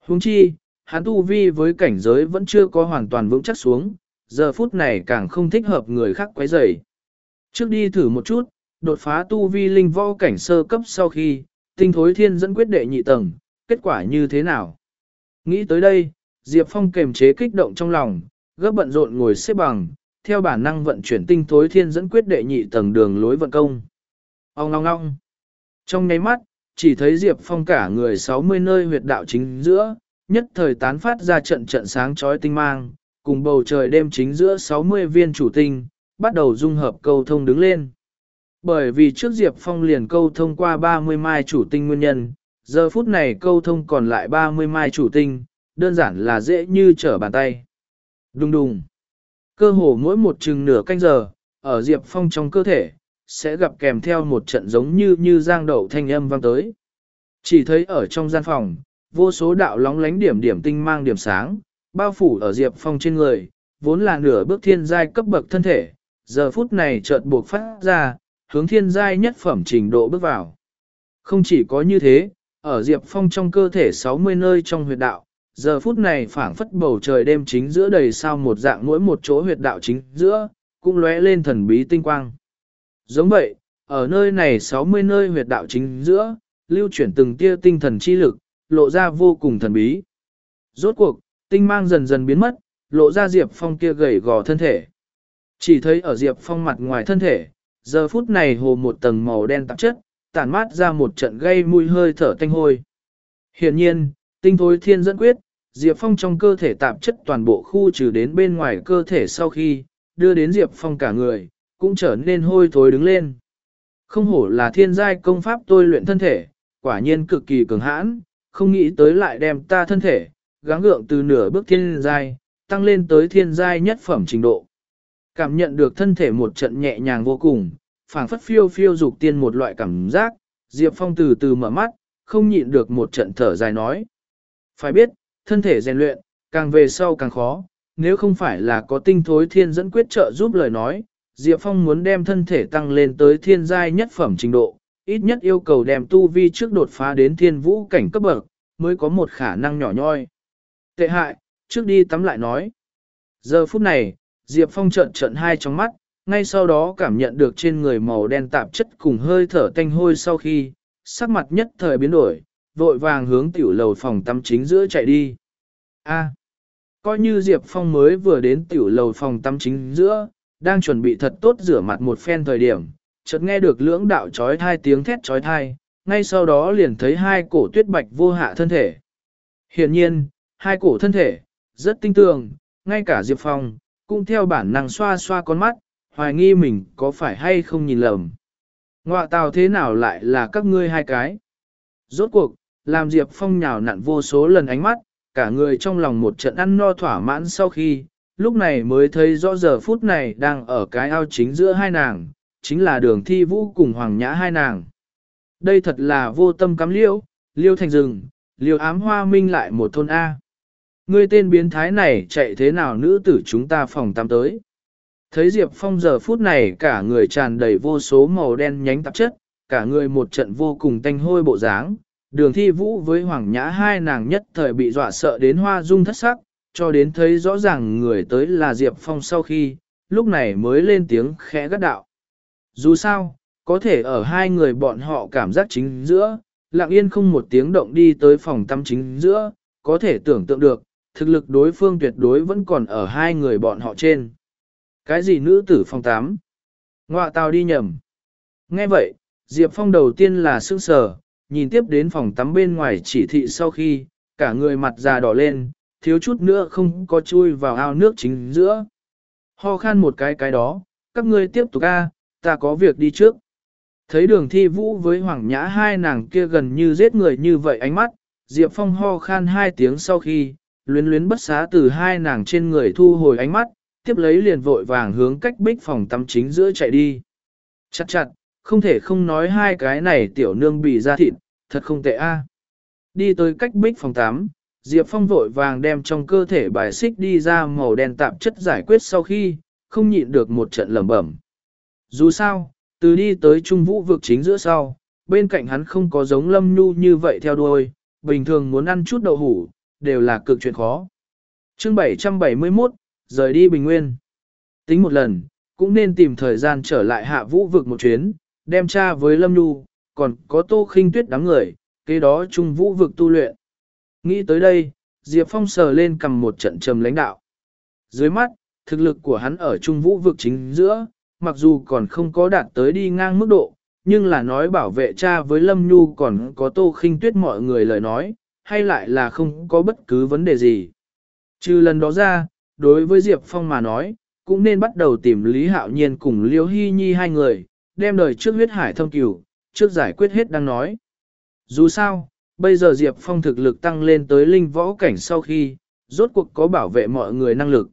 Huống chi, hắn tu vi với cảnh giới vẫn chưa có hoàn toàn vững chắc xuống, giờ phút này càng không thích hợp người khác quấy rầy. Trước đi thử một chút, đột phá tu vi linh võ cảnh sơ cấp sau khi, tinh thối thiên dẫn quyết đệ nhị tầng, kết quả như thế nào? Nghĩ tới đây, Diệp Phong kềm chế kích động trong lòng, gấp bận rộn ngồi xếp bằng, theo bản năng vận chuyển tinh thối thiên dẫn quyết đệ nhị tầng đường lối vận công. Ông ngong ngong. Trong nháy mắt, chỉ thấy Diệp Phong cả người 60 nơi huyệt đạo chính giữa, nhất thời tán phát ra trận trận sáng chói tinh mang, cùng bầu trời đêm chính giữa 60 viên chủ tinh, bắt đầu dung hợp câu thông đứng lên. Bởi vì trước Diệp Phong liền câu thông qua 30 mai chủ tinh nguyên nhân, giờ phút này câu thông còn lại 30 mai chủ tinh, đơn giản là dễ như trở bàn tay. Đùng đùng. Cơ hồ mỗi một chừng nửa canh giờ, ở Diệp Phong trong cơ thể, sẽ gặp kèm theo một trận giống như như giang đậu thanh âm vang tới. Chỉ thấy ở trong gian phòng, vô số đạo lóng lánh điểm điểm tinh mang điểm sáng, bao phủ ở Diệp Phong trên người, vốn là nửa bước thiên giai cấp bậc thân thể, giờ phút này chợt buộc phát ra, hướng thiên giai nhất phẩm trình độ bước vào. Không chỉ có như thế, ở Diệp Phong trong cơ thể 60 nơi trong huyệt đạo, giờ phút này phảng phất bầu trời đêm chính giữa đầy sao một dạng mỗi một chỗ huyệt đạo chính giữa, cũng lóe lên thần bí tinh quang. Giống vậy, ở nơi này 60 nơi huyệt đạo chính giữa, lưu chuyển từng tia tinh thần chi lực, lộ ra vô cùng thần bí. Rốt cuộc, tinh mang dần dần biến mất, lộ ra Diệp Phong kia gầy gò thân thể. Chỉ thấy ở Diệp Phong mặt ngoài thân thể, giờ phút này hồ một tầng màu đen tạp chất, tản mát ra một trận gây mùi hơi thở tanh hôi. hiển nhiên, tinh thối thiên dẫn quyết, Diệp Phong trong cơ thể tạp chất toàn bộ khu trừ đến bên ngoài cơ thể sau khi, đưa đến Diệp Phong cả người, cũng trở nên hôi thối đứng lên. Không hổ là thiên giai công pháp tôi luyện thân thể, quả nhiên cực kỳ cường hãn, không nghĩ tới lại đem ta thân thể, gắng gượng từ nửa bước thiên giai, tăng lên tới thiên giai nhất phẩm trình độ. Cảm nhận được thân thể một trận nhẹ nhàng vô cùng, phảng phất phiêu phiêu dục tiên một loại cảm giác, Diệp Phong từ từ mở mắt, không nhịn được một trận thở dài nói. Phải biết, thân thể rèn luyện, càng về sau càng khó, nếu không phải là có tinh thối thiên dẫn quyết trợ giúp lời nói, Diệp Phong muốn đem thân thể tăng lên tới thiên giai nhất phẩm trình độ, ít nhất yêu cầu đem tu vi trước đột phá đến thiên vũ cảnh cấp bậc, mới có một khả năng nhỏ nhoi. Tệ hại, trước đi tắm lại nói. Giờ phút này, Diệp Phong trợn trợn hai trong mắt, ngay sau đó cảm nhận được trên người màu đen tạp chất cùng hơi thở tanh hôi sau khi, sắc mặt nhất thời biến đổi, vội vàng hướng tiểu lầu phòng tắm chính giữa chạy đi. A. coi như Diệp Phong mới vừa đến tiểu lầu phòng tắm chính giữa, đang chuẩn bị thật tốt rửa mặt một phen thời điểm, chợt nghe được lưỡng đạo chói thai tiếng thét chói thai, ngay sau đó liền thấy hai cổ tuyết bạch vô hạ thân thể. Hiển nhiên, hai cổ thân thể, rất tinh tường, ngay cả Diệp Phong, cũng theo bản năng xoa xoa con mắt, hoài nghi mình có phải hay không nhìn lầm. Ngoạ tào thế nào lại là các ngươi hai cái? Rốt cuộc, làm Diệp Phong nhào nặn vô số lần ánh mắt, cả người trong lòng một trận ăn no thỏa mãn sau khi, lúc này mới thấy rõ giờ phút này đang ở cái ao chính giữa hai nàng, chính là đường thi vũ cùng hoàng nhã hai nàng. Đây thật là vô tâm cắm liêu, liêu thành rừng, liêu ám hoa minh lại một thôn A. Ngươi tên biến thái này chạy thế nào nữ tử chúng ta phòng tam tới. Thấy Diệp Phong giờ phút này cả người tràn đầy vô số màu đen nhánh tạp chất, cả người một trận vô cùng tanh hôi bộ dáng. Đường thi vũ với Hoàng Nhã hai nàng nhất thời bị dọa sợ đến hoa dung thất sắc, cho đến thấy rõ ràng người tới là Diệp Phong sau khi, lúc này mới lên tiếng khẽ gắt đạo. Dù sao, có thể ở hai người bọn họ cảm giác chính giữa, lặng yên không một tiếng động đi tới phòng tắm chính giữa, có thể tưởng tượng được, thực lực đối phương tuyệt đối vẫn còn ở hai người bọn họ trên. Cái gì nữ tử phòng tắm? Ngoạ tàu đi nhầm. Nghe vậy, Diệp Phong đầu tiên là sững sờ, nhìn tiếp đến phòng tắm bên ngoài chỉ thị sau khi, cả người mặt già đỏ lên, thiếu chút nữa không có chui vào ao nước chính giữa. Ho khan một cái cái đó, các ngươi tiếp tục a, ta có việc đi trước. Thấy đường thi vũ với hoàng nhã hai nàng kia gần như giết người như vậy ánh mắt, Diệp Phong ho khan hai tiếng sau khi, luyến luyến bất xá từ hai nàng trên người thu hồi ánh mắt, tiếp lấy liền vội vàng hướng cách bích phòng tắm chính giữa chạy đi. Chặt chặt, không thể không nói hai cái này tiểu nương bị ra thịt, thật không tệ a. Đi tới cách bích phòng 8, Diệp Phong vội vàng đem trong cơ thể bài xích đi ra màu đen tạp chất giải quyết sau khi, không nhịn được một trận lẩm bẩm. Dù sao, từ đi tới trung vũ vực chính giữa sau, bên cạnh hắn không có giống lâm nhu như vậy theo đuôi, bình thường muốn ăn chút đậu hủ, đều là cực chuyện khó. chương 771, rời đi Bình Nguyên. Tính một lần, cũng nên tìm thời gian trở lại hạ vũ vực một chuyến, đem cha với lâm nhu, còn có tô khinh tuyết đám người, kế đó trung vũ vực tu luyện. Nghĩ tới đây, Diệp Phong sờ lên cầm một trận trầm lãnh đạo. Dưới mắt, thực lực của hắn ở trung vũ vực chính giữa, mặc dù còn không có đạt tới đi ngang mức độ, nhưng là nói bảo vệ cha với Lâm Nhu còn có tô khinh tuyết mọi người lời nói, hay lại là không có bất cứ vấn đề gì. Trừ lần đó ra, đối với Diệp Phong mà nói, cũng nên bắt đầu tìm Lý Hạo Nhiên cùng Liêu Hy Nhi hai người, đem đời trước huyết hải thông cửu, trước giải quyết hết đang nói. Dù sao, bây giờ Diệp Phong thực lực tăng lên tới linh võ cảnh sau khi, rốt cuộc có bảo vệ mọi người năng lực.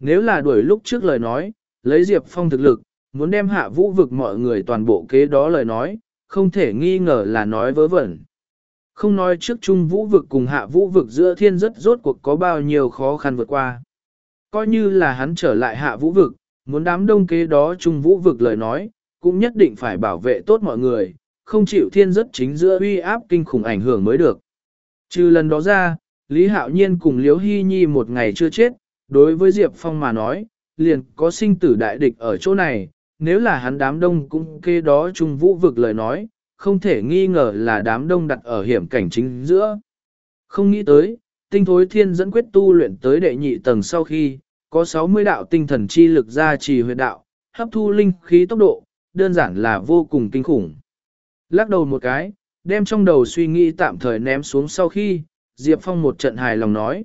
Nếu là đuổi lúc trước lời nói, lấy Diệp Phong thực lực, muốn đem hạ vũ vực mọi người toàn bộ kế đó lời nói, không thể nghi ngờ là nói vớ vẩn. Không nói trước trung vũ vực cùng hạ vũ vực giữa thiên rất rốt cuộc có bao nhiêu khó khăn vượt qua. Coi như là hắn trở lại hạ vũ vực, muốn đám đông kế đó trung vũ vực lời nói, cũng nhất định phải bảo vệ tốt mọi người, không chịu thiên rất chính giữa uy áp kinh khủng ảnh hưởng mới được. Trừ lần đó ra, Lý Hạo Nhiên cùng Liễu Hy Nhi một ngày chưa chết, đối với Diệp Phong mà nói, liền có sinh tử đại địch ở chỗ này, nếu là hắn đám đông cũng kê đó trung vũ vực lời nói, không thể nghi ngờ là đám đông đặt ở hiểm cảnh chính giữa. Không nghĩ tới, tinh thối thiên dẫn quyết tu luyện tới đệ nhị tầng sau khi, có 60 đạo tinh thần chi lực ra trì huyệt đạo, hấp thu linh khí tốc độ, đơn giản là vô cùng kinh khủng. Lắc đầu một cái, đem trong đầu suy nghĩ tạm thời ném xuống sau khi, Diệp Phong một trận hài lòng nói.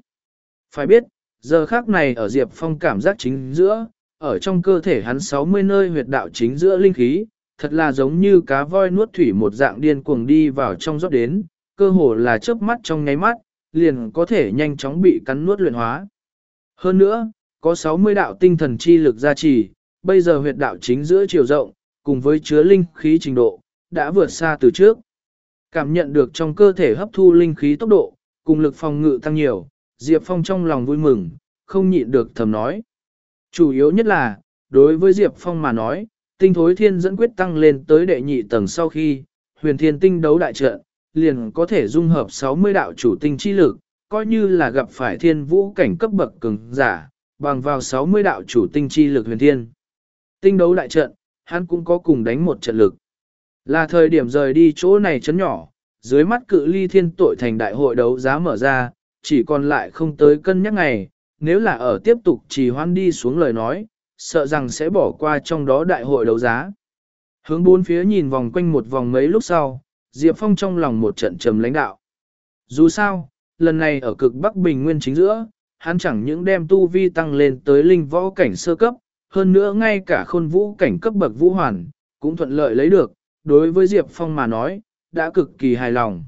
Phải biết, giờ khác này ở Diệp Phong cảm giác chính giữa, ở trong cơ thể hắn 60 nơi huyệt đạo chính giữa linh khí, thật là giống như cá voi nuốt thủy một dạng điên cuồng đi vào trong rót đến, cơ hồ là chớp mắt trong nháy mắt, liền có thể nhanh chóng bị cắn nuốt luyện hóa. Hơn nữa, có 60 đạo tinh thần chi lực gia trì, bây giờ huyệt đạo chính giữa chiều rộng, cùng với chứa linh khí trình độ, đã vượt xa từ trước. Cảm nhận được trong cơ thể hấp thu linh khí tốc độ, cùng lực phòng ngự tăng nhiều, Diệp Phong trong lòng vui mừng, không nhịn được thầm nói. Chủ yếu nhất là, đối với Diệp Phong mà nói, tinh thối thiên dẫn quyết tăng lên tới đệ nhị tầng sau khi, huyền thiên tinh đấu đại trận, liền có thể dung hợp 60 đạo chủ tinh chi lực, coi như là gặp phải thiên vũ cảnh cấp bậc cường giả, bằng vào 60 đạo chủ tinh chi lực huyền thiên. Tinh đấu đại trận, hắn cũng có cùng đánh một trận lực. Là thời điểm rời đi chỗ này chấn nhỏ, dưới mắt cự ly thiên tội thành đại hội đấu giá mở ra, chỉ còn lại không tới cân nhắc ngày, nếu là ở tiếp tục trì hoãn đi xuống lời nói, sợ rằng sẽ bỏ qua trong đó đại hội đấu giá. Hướng bốn phía nhìn vòng quanh một vòng mấy lúc sau, Diệp Phong trong lòng một trận trầm lãnh đạo. Dù sao, lần này ở cực Bắc Bình Nguyên chính giữa, hắn chẳng những đem tu vi tăng lên tới linh võ cảnh sơ cấp, hơn nữa ngay cả khôn vũ cảnh cấp bậc vũ hoàn, cũng thuận lợi lấy được, đối với Diệp Phong mà nói, đã cực kỳ hài lòng.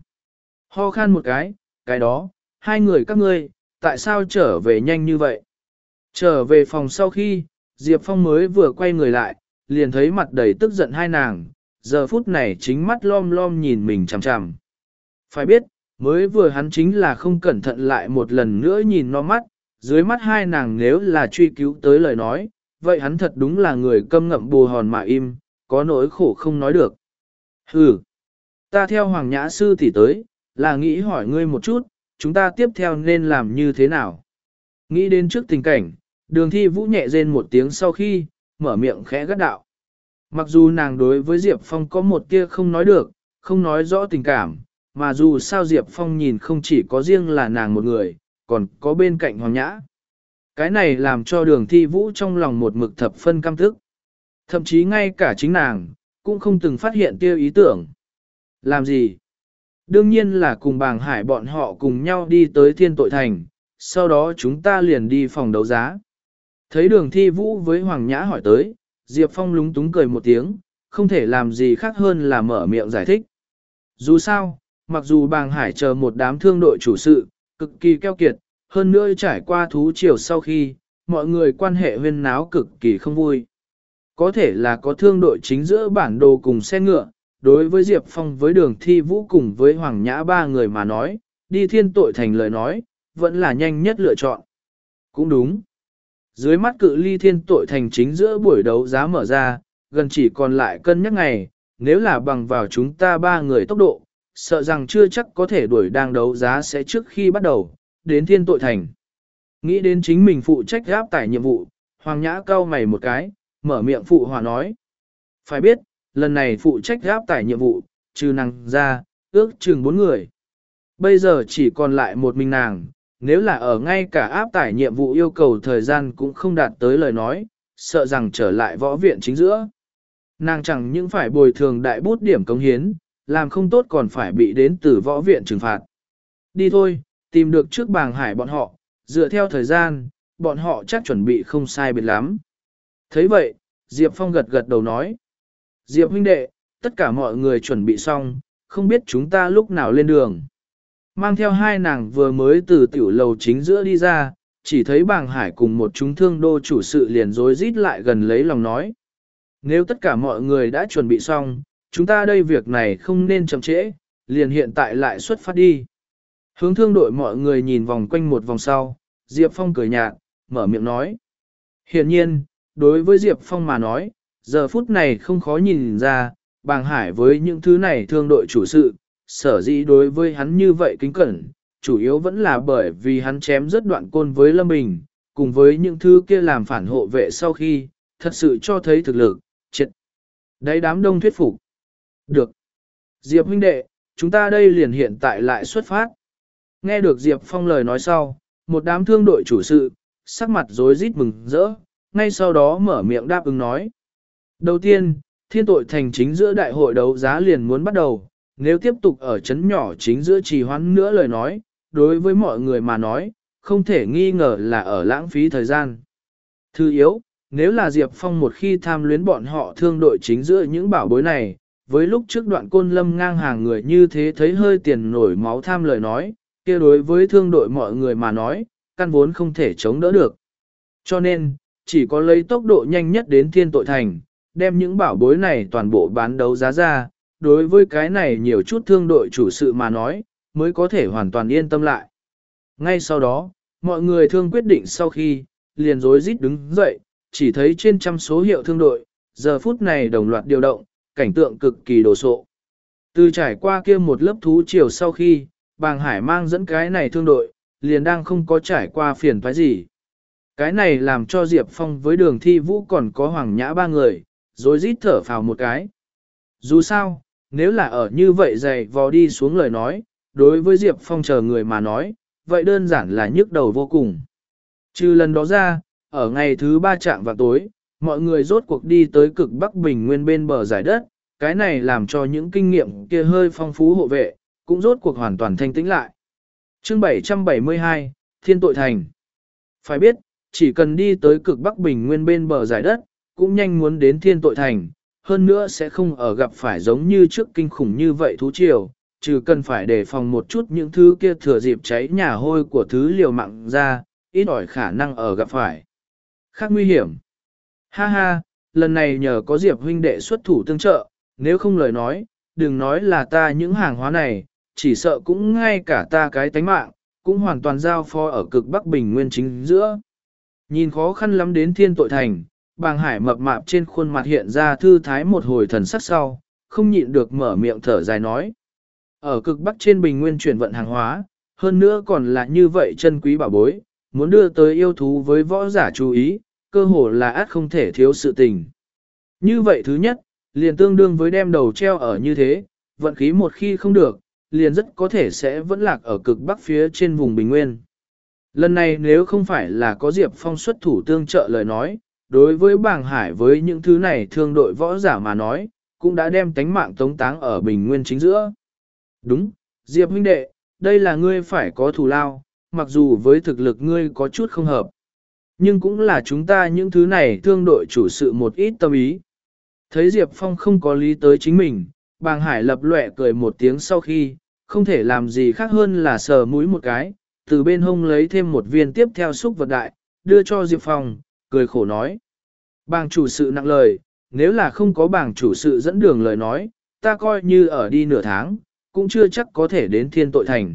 Ho khan một cái, cái đó, hai người các ngươi, tại sao trở về nhanh như vậy? Trở về phòng sau khi, Diệp Phong mới vừa quay người lại, liền thấy mặt đầy tức giận hai nàng, giờ phút này chính mắt lom lom nhìn mình chằm chằm. Phải biết, mới vừa hắn chính là không cẩn thận lại một lần nữa nhìn nó mắt, dưới mắt hai nàng nếu là truy cứu tới lời nói, vậy hắn thật đúng là người câm ngậm bù hòn mà im, có nỗi khổ không nói được. Hừ, ta theo Hoàng Nhã Sư tỷ tới, là nghĩ hỏi ngươi một chút, chúng ta tiếp theo nên làm như thế nào? Nghĩ đến trước tình cảnh, đường thi vũ nhẹ rên một tiếng sau khi, mở miệng khẽ gắt đạo. Mặc dù nàng đối với Diệp Phong có một tia không nói được, không nói rõ tình cảm, mà dù sao Diệp Phong nhìn không chỉ có riêng là nàng một người, còn có bên cạnh Hoàng Nhã. Cái này làm cho đường thi vũ trong lòng một mực thập phân cam thức. Thậm chí ngay cả chính nàng, cũng không từng phát hiện tiêu ý tưởng. Làm gì? Đương nhiên là cùng bàng hải bọn họ cùng nhau đi tới thiên tội thành, sau đó chúng ta liền đi phòng đấu giá. Thấy đường thi vũ với Hoàng Nhã hỏi tới, Diệp Phong lúng túng cười một tiếng, không thể làm gì khác hơn là mở miệng giải thích. Dù sao, mặc dù bàng hải chờ một đám thương đội chủ sự, cực kỳ keo kiệt, hơn nữa trải qua thú chiều sau khi, mọi người quan hệ huyên náo cực kỳ không vui. Có thể là có thương đội chính giữa bản đồ cùng xe ngựa, đối với Diệp Phong với đường thi vũ cùng với Hoàng Nhã ba người mà nói, đi thiên tội thành lời nói, vẫn là nhanh nhất lựa chọn. Cũng đúng. Dưới mắt cự ly thiên tội thành chính giữa buổi đấu giá mở ra, gần chỉ còn lại cân nhắc ngày, nếu là bằng vào chúng ta ba người tốc độ, sợ rằng chưa chắc có thể đuổi đang đấu giá sẽ trước khi bắt đầu, đến thiên tội thành. Nghĩ đến chính mình phụ trách gáp tải nhiệm vụ, Hoàng Nhã cau mày một cái, mở miệng phụ hòa nói. Phải biết, lần này phụ trách gáp tải nhiệm vụ, trừ nàng ra, ước chừng bốn người. Bây giờ chỉ còn lại một mình nàng, nếu là ở ngay cả áp tải nhiệm vụ yêu cầu thời gian cũng không đạt tới lời nói, sợ rằng trở lại võ viện chính giữa. Nàng chẳng những phải bồi thường đại bút điểm công hiến, làm không tốt còn phải bị đến từ võ viện trừng phạt. Đi thôi, tìm được trước bàng hải bọn họ, dựa theo thời gian, bọn họ chắc chuẩn bị không sai biệt lắm. thấy vậy, Diệp Phong gật gật đầu nói. Diệp huynh đệ, tất cả mọi người chuẩn bị xong, không biết chúng ta lúc nào lên đường. Mang theo hai nàng vừa mới từ tiểu lầu chính giữa đi ra, chỉ thấy bàng hải cùng một chúng thương đô chủ sự liền rối rít lại gần lấy lòng nói. Nếu tất cả mọi người đã chuẩn bị xong, chúng ta đây việc này không nên chậm trễ, liền hiện tại lại xuất phát đi. Hướng thương đội mọi người nhìn vòng quanh một vòng sau, Diệp Phong cười nhạt, mở miệng nói. Hiện nhiên, đối với Diệp Phong mà nói, giờ phút này không khó nhìn ra, bàng hải với những thứ này thương đội chủ sự, sở dĩ đối với hắn như vậy kính cẩn, chủ yếu vẫn là bởi vì hắn chém rất đoạn côn với Lâm Bình, cùng với những thứ kia làm phản hộ vệ sau khi, thật sự cho thấy thực lực, triệt. Đấy đám đông thuyết phục. Được. Diệp huynh đệ, chúng ta đây liền hiện tại lại xuất phát. Nghe được Diệp Phong lời nói sau, một đám thương đội chủ sự, sắc mặt rối rít mừng rỡ, ngay sau đó mở miệng đáp ứng nói. Đầu tiên, thiên tội thành chính giữa đại hội đấu giá liền muốn bắt đầu, nếu tiếp tục ở chấn nhỏ chính giữa trì hoãn nữa lời nói, đối với mọi người mà nói, không thể nghi ngờ là ở lãng phí thời gian. Thứ yếu, nếu là Diệp Phong một khi tham luyến bọn họ thương đội chính giữa những bảo bối này, với lúc trước đoạn côn lâm ngang hàng người như thế thấy hơi tiền nổi máu tham lời nói, kia đối với thương đội mọi người mà nói, căn vốn không thể chống đỡ được. Cho nên, chỉ có lấy tốc độ nhanh nhất đến thiên tội thành, đem những bảo bối này toàn bộ bán đấu giá ra, đối với cái này nhiều chút thương đội chủ sự mà nói, mới có thể hoàn toàn yên tâm lại. Ngay sau đó, mọi người thương quyết định sau khi, liền rối rít đứng dậy, chỉ thấy trên trăm số hiệu thương đội, giờ phút này đồng loạt điều động, cảnh tượng cực kỳ đồ sộ. Từ trải qua kia một lớp thú chiều sau khi, bàng hải mang dẫn cái này thương đội, liền đang không có trải qua phiền toái gì. Cái này làm cho Diệp Phong với đường thi vũ còn có hoàng nhã ba người, rồi rít thở phào một cái. Dù sao, nếu là ở như vậy dày vò đi xuống lời nói, đối với Diệp Phong chờ người mà nói, vậy đơn giản là nhức đầu vô cùng. Trừ lần đó ra, ở ngày thứ ba trạng vào tối, mọi người rốt cuộc đi tới cực Bắc Bình Nguyên bên bờ giải đất, cái này làm cho những kinh nghiệm kia hơi phong phú hộ vệ, cũng rốt cuộc hoàn toàn thanh tĩnh lại. Chương 772, Thiên Tội Thành Phải biết, chỉ cần đi tới cực Bắc Bình Nguyên bên bờ giải đất, cũng nhanh muốn đến Thiên Tội Thành, hơn nữa sẽ không ở gặp phải giống như trước kinh khủng như vậy thú triều, trừ cần phải đề phòng một chút những thứ kia thừa dịp cháy nhà hôi của thứ liều mạng ra, ít ỏi khả năng ở gặp phải. Khác nguy hiểm. Ha ha, lần này nhờ có Diệp huynh đệ xuất thủ tương trợ, nếu không lời nói, đừng nói là ta những hàng hóa này, chỉ sợ cũng ngay cả ta cái tánh mạng, cũng hoàn toàn giao phó ở cực Bắc Bình Nguyên chính giữa. Nhìn khó khăn lắm đến thiên tội thành, bàng hải mập mạp trên khuôn mặt hiện ra thư thái một hồi thần sắc sau, không nhịn được mở miệng thở dài nói. Ở cực Bắc trên Bình Nguyên chuyển vận hàng hóa, hơn nữa còn là như vậy chân quý bảo bối, muốn đưa tới yêu thú với võ giả chú ý, cơ hồ là át không thể thiếu sự tình. Như vậy thứ nhất, liền tương đương với đem đầu treo ở như thế, vận khí một khi không được, liền rất có thể sẽ vẫn lạc ở cực bắc phía trên vùng bình nguyên. Lần này nếu không phải là có Diệp Phong xuất thủ tương trợ lời nói, đối với bàng hải với những thứ này thương đội võ giả mà nói, cũng đã đem tánh mạng tống táng ở bình nguyên chính giữa. Đúng, Diệp huynh đệ, đây là ngươi phải có thù lao, mặc dù với thực lực ngươi có chút không hợp. Nhưng cũng là chúng ta những thứ này thương đội chủ sự một ít tâm ý. Thấy Diệp Phong không có lý tới chính mình, bàng hải lập lệ cười một tiếng sau khi, không thể làm gì khác hơn là sờ mũi một cái, từ bên hông lấy thêm một viên tiếp theo xúc vật đại, đưa cho Diệp Phong, cười khổ nói. Bàng chủ sự nặng lời, nếu là không có bàng chủ sự dẫn đường lời nói, ta coi như ở đi nửa tháng, cũng chưa chắc có thể đến thiên tội thành.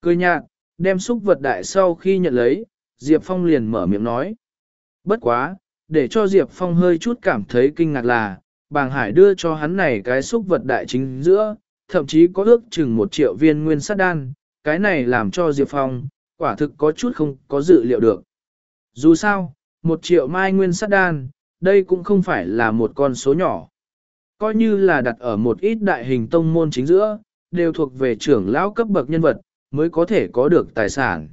Cười nhạt, đem xúc vật đại sau khi nhận lấy, Diệp Phong liền mở miệng nói. Bất quá, để cho Diệp Phong hơi chút cảm thấy kinh ngạc là, bàng hải đưa cho hắn này cái xúc vật đại chính giữa, thậm chí có ước chừng một triệu viên nguyên sát đan, cái này làm cho Diệp Phong, quả thực có chút không có dự liệu được. Dù sao, một triệu mai nguyên sát đan, đây cũng không phải là một con số nhỏ. Coi như là đặt ở một ít đại hình tông môn chính giữa, đều thuộc về trưởng lão cấp bậc nhân vật, mới có thể có được tài sản.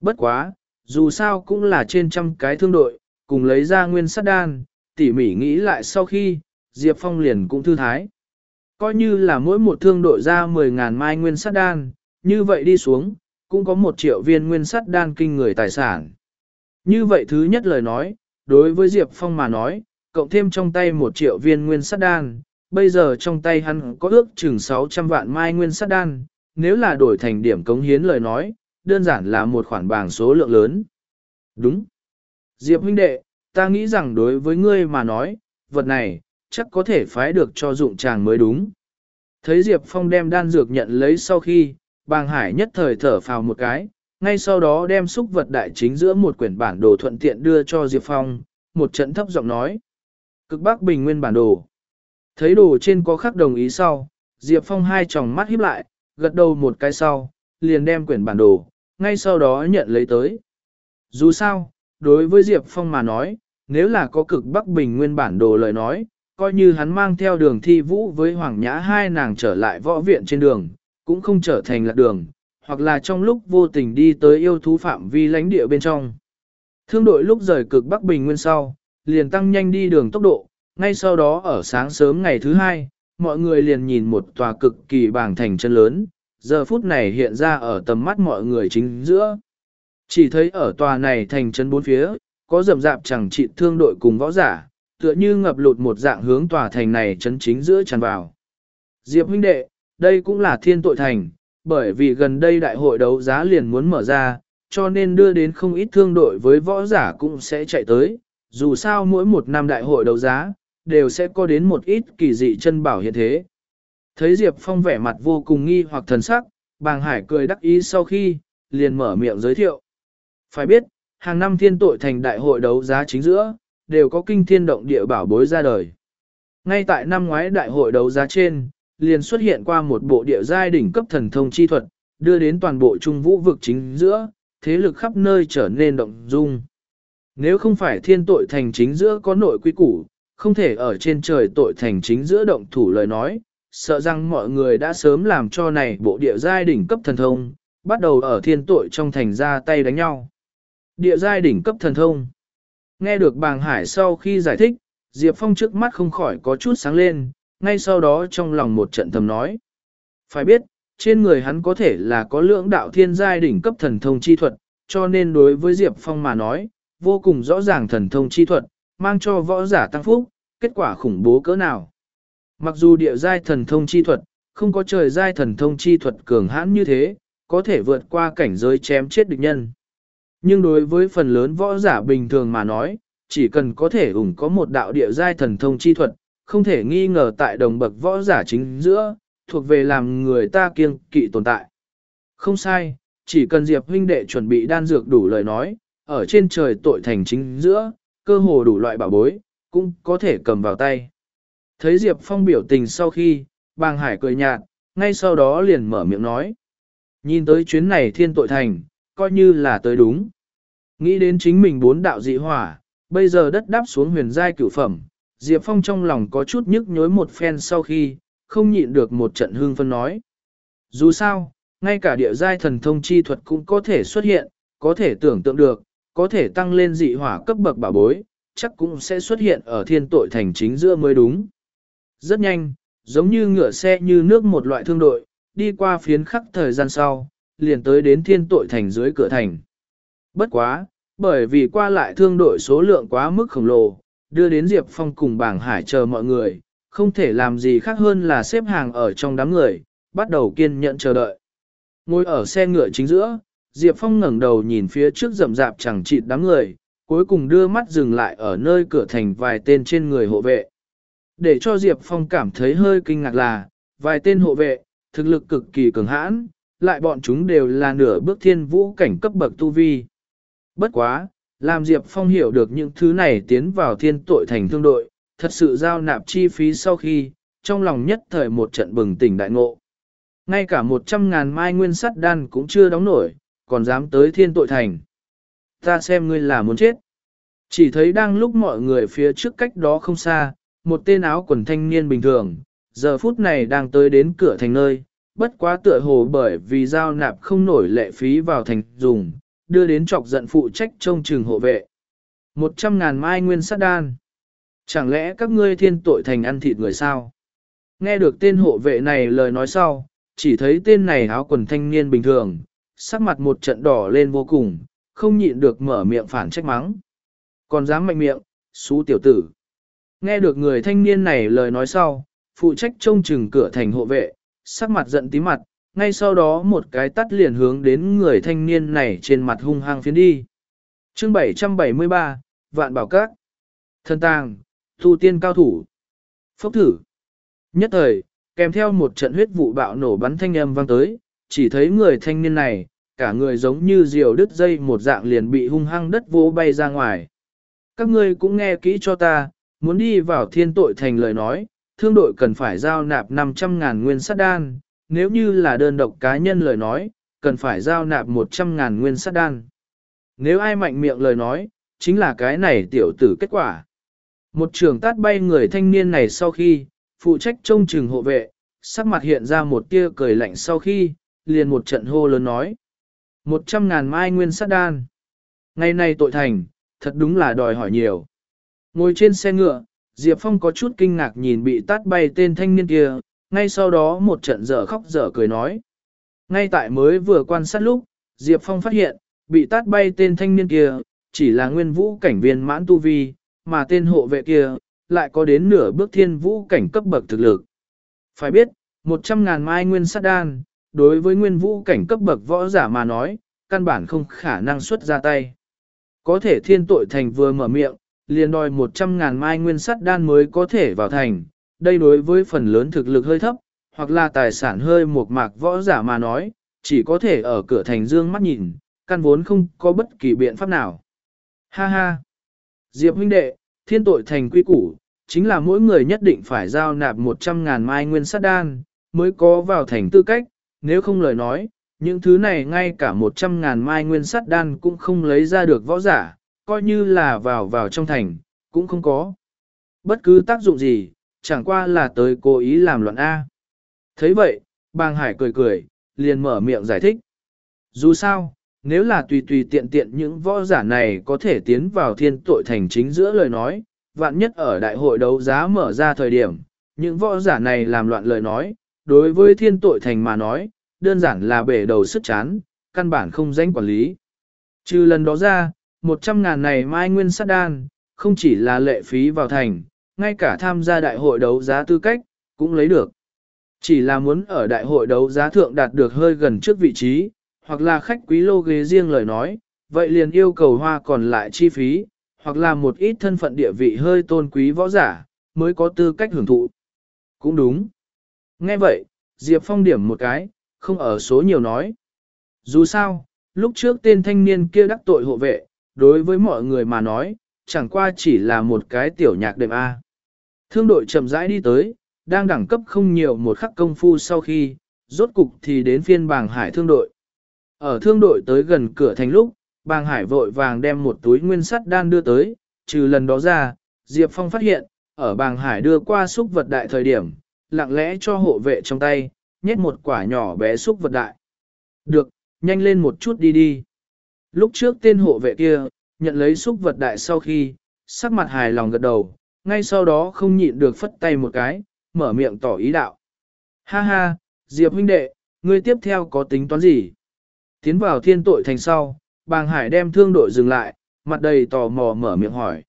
Bất quá, dù sao cũng là trên trăm cái thương đội, cùng lấy ra nguyên sát đan, tỉ mỉ nghĩ lại sau khi, Diệp Phong liền cũng thư thái. Coi như là mỗi một thương đội ra 10.000 mai nguyên sắt đan, như vậy đi xuống, cũng có một triệu viên nguyên sắt đan kinh người tài sản. Như vậy thứ nhất lời nói, đối với Diệp Phong mà nói, cộng thêm trong tay một triệu viên nguyên sắt đan, bây giờ trong tay hắn có ước chừng 600 vạn mai nguyên sắt đan, nếu là đổi thành điểm cống hiến lời nói, đơn giản là một khoản bảng số lượng lớn. Đúng. Diệp huynh đệ, ta nghĩ rằng đối với ngươi mà nói, vật này, chắc có thể phái được cho dụng chàng mới đúng. Thấy Diệp Phong đem đan dược nhận lấy sau khi, bàng hải nhất thời thở phào một cái, ngay sau đó đem xúc vật đại chính giữa một quyển bản đồ thuận tiện đưa cho Diệp Phong, một trận thấp giọng nói. Cực Bắc Bình Nguyên bản đồ. Thấy đồ trên có khắc đồng ý sau, Diệp Phong hai tròng mắt híp lại, gật đầu một cái sau, liền đem quyển bản đồ, ngay sau đó nhận lấy tới. Dù sao, đối với Diệp Phong mà nói, nếu là có cực Bắc Bình Nguyên bản đồ lời nói, coi như hắn mang theo đường thi vũ với Hoàng Nhã hai nàng trở lại võ viện trên đường, cũng không trở thành lạc đường, hoặc là trong lúc vô tình đi tới yêu thú phạm vi lãnh địa bên trong. Thương đội lúc rời cực Bắc Bình Nguyên sau, liền tăng nhanh đi đường tốc độ, ngay sau đó ở sáng sớm ngày thứ hai, mọi người liền nhìn một tòa cực kỳ bảng thành chân lớn, giờ phút này hiện ra ở tầm mắt mọi người chính giữa. Chỉ thấy ở tòa này thành chân bốn phía, có rầm rạp chẳng trị thương đội cùng võ giả, tựa như ngập lụt một dạng hướng tòa thành này chấn chính giữa tràn vào. Diệp huynh đệ, đây cũng là thiên tội thành, bởi vì gần đây đại hội đấu giá liền muốn mở ra, cho nên đưa đến không ít thương đội với võ giả cũng sẽ chạy tới, dù sao mỗi một năm đại hội đấu giá, đều sẽ có đến một ít kỳ dị chân bảo hiện thế. Thấy Diệp Phong vẻ mặt vô cùng nghi hoặc thần sắc, bàng hải cười đắc ý sau khi, liền mở miệng giới thiệu. Phải biết, hàng năm thiên tội thành đại hội đấu giá chính giữa, đều có kinh thiên động địa bảo bối ra đời. Ngay tại năm ngoái đại hội đấu giá trên, liền xuất hiện qua một bộ địa giai đỉnh cấp thần thông chi thuật, đưa đến toàn bộ trung vũ vực chính giữa, thế lực khắp nơi trở nên động dung. Nếu không phải thiên tội thành chính giữa có nội quy củ, không thể ở trên trời tội thành chính giữa động thủ lời nói, sợ rằng mọi người đã sớm làm cho này bộ địa giai đỉnh cấp thần thông, bắt đầu ở thiên tội trong thành ra tay đánh nhau. Địa giai đỉnh cấp thần thông. Nghe được bàng hải sau khi giải thích, Diệp Phong trước mắt không khỏi có chút sáng lên, ngay sau đó trong lòng một trận thầm nói. Phải biết, trên người hắn có thể là có lượng đạo thiên giai đỉnh cấp thần thông chi thuật, cho nên đối với Diệp Phong mà nói, vô cùng rõ ràng thần thông chi thuật, mang cho võ giả tăng phúc, kết quả khủng bố cỡ nào. Mặc dù địa giai thần thông chi thuật, không có trời giai thần thông chi thuật cường hãn như thế, có thể vượt qua cảnh giới chém chết địch nhân. Nhưng đối với phần lớn võ giả bình thường mà nói, chỉ cần có thể ủng có một đạo địa giai thần thông chi thuật, không thể nghi ngờ tại đồng bậc võ giả chính giữa, thuộc về làm người ta kiêng kỵ tồn tại. Không sai, chỉ cần Diệp huynh đệ chuẩn bị đan dược đủ lời nói, ở trên trời tội thành chính giữa, cơ hồ đủ loại bảo bối, cũng có thể cầm vào tay. Thấy Diệp Phong biểu tình sau khi, bàng hải cười nhạt, ngay sau đó liền mở miệng nói. Nhìn tới chuyến này thiên tội thành, coi như là tới đúng. Nghĩ đến chính mình bốn đạo dị hỏa, bây giờ đất đáp xuống huyền giai cửu phẩm, Diệp Phong trong lòng có chút nhức nhối một phen sau khi, không nhịn được một trận hương phân nói. Dù sao, ngay cả địa giai thần thông chi thuật cũng có thể xuất hiện, có thể tưởng tượng được, có thể tăng lên dị hỏa cấp bậc bảo bối, chắc cũng sẽ xuất hiện ở thiên tội thành chính giữa mới đúng. Rất nhanh, giống như ngựa xe như nước một loại thương đội, đi qua phiến khắc thời gian sau, liền tới đến thiên tội thành dưới cửa thành. Bất quá, bởi vì qua lại thương đội số lượng quá mức khổng lồ, đưa đến Diệp Phong cùng bảng hải chờ mọi người, không thể làm gì khác hơn là xếp hàng ở trong đám người, bắt đầu kiên nhẫn chờ đợi. Ngồi ở xe ngựa chính giữa, Diệp Phong ngẩng đầu nhìn phía trước rậm rạp chẳng chịt đám người, cuối cùng đưa mắt dừng lại ở nơi cửa thành vài tên trên người hộ vệ. Để cho Diệp Phong cảm thấy hơi kinh ngạc là, vài tên hộ vệ, thực lực cực kỳ cường hãn, lại bọn chúng đều là nửa bước thiên vũ cảnh cấp bậc tu vi. Bất quá, làm Diệp Phong hiểu được những thứ này tiến vào thiên tội thành thương đội, thật sự giao nạp chi phí sau khi, trong lòng nhất thời một trận bừng tỉnh đại ngộ. Ngay cả một trăm ngàn mai nguyên sắt đan cũng chưa đóng nổi, còn dám tới thiên tội thành. Ta xem ngươi là muốn chết. Chỉ thấy đang lúc mọi người phía trước cách đó không xa, một tên áo quần thanh niên bình thường, giờ phút này đang tới đến cửa thành nơi, bất quá tựa hồ bởi vì giao nạp không nổi lệ phí vào thành dùng, đưa đến chọc giận phụ trách trông trường hộ vệ. Một trăm ngàn mai nguyên sát đan. Chẳng lẽ các ngươi thiên tội thành ăn thịt người sao? Nghe được tên hộ vệ này lời nói sau, chỉ thấy tên này áo quần thanh niên bình thường, sắc mặt một trận đỏ lên vô cùng, không nhịn được mở miệng phản trách mắng. Còn dám mạnh miệng, xú tiểu tử. Nghe được người thanh niên này lời nói sau, phụ trách trông chừng cửa thành hộ vệ, sắc mặt giận tí mặt, ngay sau đó một cái tắt liền hướng đến người thanh niên này trên mặt hung hăng phiến đi. chương 773, Vạn Bảo Các Thân tàng, thu tiên cao thủ. Phốc thử. Nhất thời, kèm theo một trận huyết vụ bạo nổ bắn thanh âm vang tới, chỉ thấy người thanh niên này, cả người giống như diều đứt dây một dạng liền bị hung hăng đất vô bay ra ngoài. Các ngươi cũng nghe kỹ cho ta, muốn đi vào thiên tội thành lời nói, thương đội cần phải giao nạp 500 ngàn nguyên sát đan, nếu như là đơn độc cá nhân lời nói, cần phải giao nạp 100 ngàn nguyên sát đan. Nếu ai mạnh miệng lời nói, chính là cái này tiểu tử kết quả. Một trường tát bay người thanh niên này sau khi, phụ trách trông chừng hộ vệ, sắc mặt hiện ra một tia cười lạnh sau khi, liền một trận hô lớn nói. Một trăm ngàn mai nguyên sát đan. Ngày nay tội thành, thật đúng là đòi hỏi nhiều. Ngồi trên xe ngựa, Diệp Phong có chút kinh ngạc nhìn bị tát bay tên thanh niên kia, ngay sau đó một trận dở khóc dở cười nói. Ngay tại mới vừa quan sát lúc, Diệp Phong phát hiện, bị tát bay tên thanh niên kia, chỉ là nguyên vũ cảnh viên mãn tu vi, mà tên hộ vệ kia, lại có đến nửa bước thiên vũ cảnh cấp bậc thực lực. Phải biết, 100 ngàn mai nguyên sát đan, đối với nguyên vũ cảnh cấp bậc võ giả mà nói, căn bản không khả năng xuất ra tay. Có thể thiên tội thành vừa mở miệng, liền đòi 100 ngàn mai nguyên sắt đan mới có thể vào thành, đây đối với phần lớn thực lực hơi thấp, hoặc là tài sản hơi một mạc võ giả mà nói, chỉ có thể ở cửa thành dương mắt nhìn, căn vốn không có bất kỳ biện pháp nào. Ha ha! Diệp huynh đệ, thiên tội thành quy củ, chính là mỗi người nhất định phải giao nạp 100.000 mai nguyên sắt đan, mới có vào thành tư cách, nếu không lời nói, những thứ này ngay cả 100.000 mai nguyên sắt đan cũng không lấy ra được võ giả, coi như là vào vào trong thành, cũng không có. Bất cứ tác dụng gì, chẳng qua là tới cố ý làm loạn A. thấy vậy, bàng hải cười cười, liền mở miệng giải thích. Dù sao, nếu là tùy tùy tiện tiện những võ giả này có thể tiến vào thiên tội thành chính giữa lời nói, vạn nhất ở đại hội đấu giá mở ra thời điểm, những võ giả này làm loạn lời nói, đối với thiên tội thành mà nói, đơn giản là bể đầu sức chán, căn bản không danh quản lý. Trừ lần đó ra, 100 ngàn này mai nguyên sát đan, không chỉ là lệ phí vào thành, ngay cả tham gia đại hội đấu giá tư cách, cũng lấy được. Chỉ là muốn ở đại hội đấu giá thượng đạt được hơi gần trước vị trí, hoặc là khách quý lô ghế riêng lời nói, vậy liền yêu cầu hoa còn lại chi phí, hoặc là một ít thân phận địa vị hơi tôn quý võ giả, mới có tư cách hưởng thụ. Cũng đúng. Nghe vậy, Diệp Phong điểm một cái, không ở số nhiều nói. Dù sao, lúc trước tên thanh niên kia đắc tội hộ vệ, đối với mọi người mà nói, chẳng qua chỉ là một cái tiểu nhạc đệm A. Thương đội chậm rãi đi tới, đang đẳng cấp không nhiều một khắc công phu sau khi, rốt cục thì đến phiên bàng hải thương đội. Ở thương đội tới gần cửa thành lúc, bàng hải vội vàng đem một túi nguyên sắt đan đưa tới, trừ lần đó ra, Diệp Phong phát hiện, ở bàng hải đưa qua xúc vật đại thời điểm, lặng lẽ cho hộ vệ trong tay, nhét một quả nhỏ bé xúc vật đại. Được, nhanh lên một chút đi đi. Lúc trước tên hộ vệ kia, nhận lấy xúc vật đại sau khi, sắc mặt hài lòng gật đầu, ngay sau đó không nhịn được phất tay một cái, mở miệng tỏ ý đạo. Ha ha, Diệp huynh đệ, ngươi tiếp theo có tính toán gì? Tiến vào thiên tội thành sau, bàng hải đem thương đội dừng lại, mặt đầy tò mò mở miệng hỏi.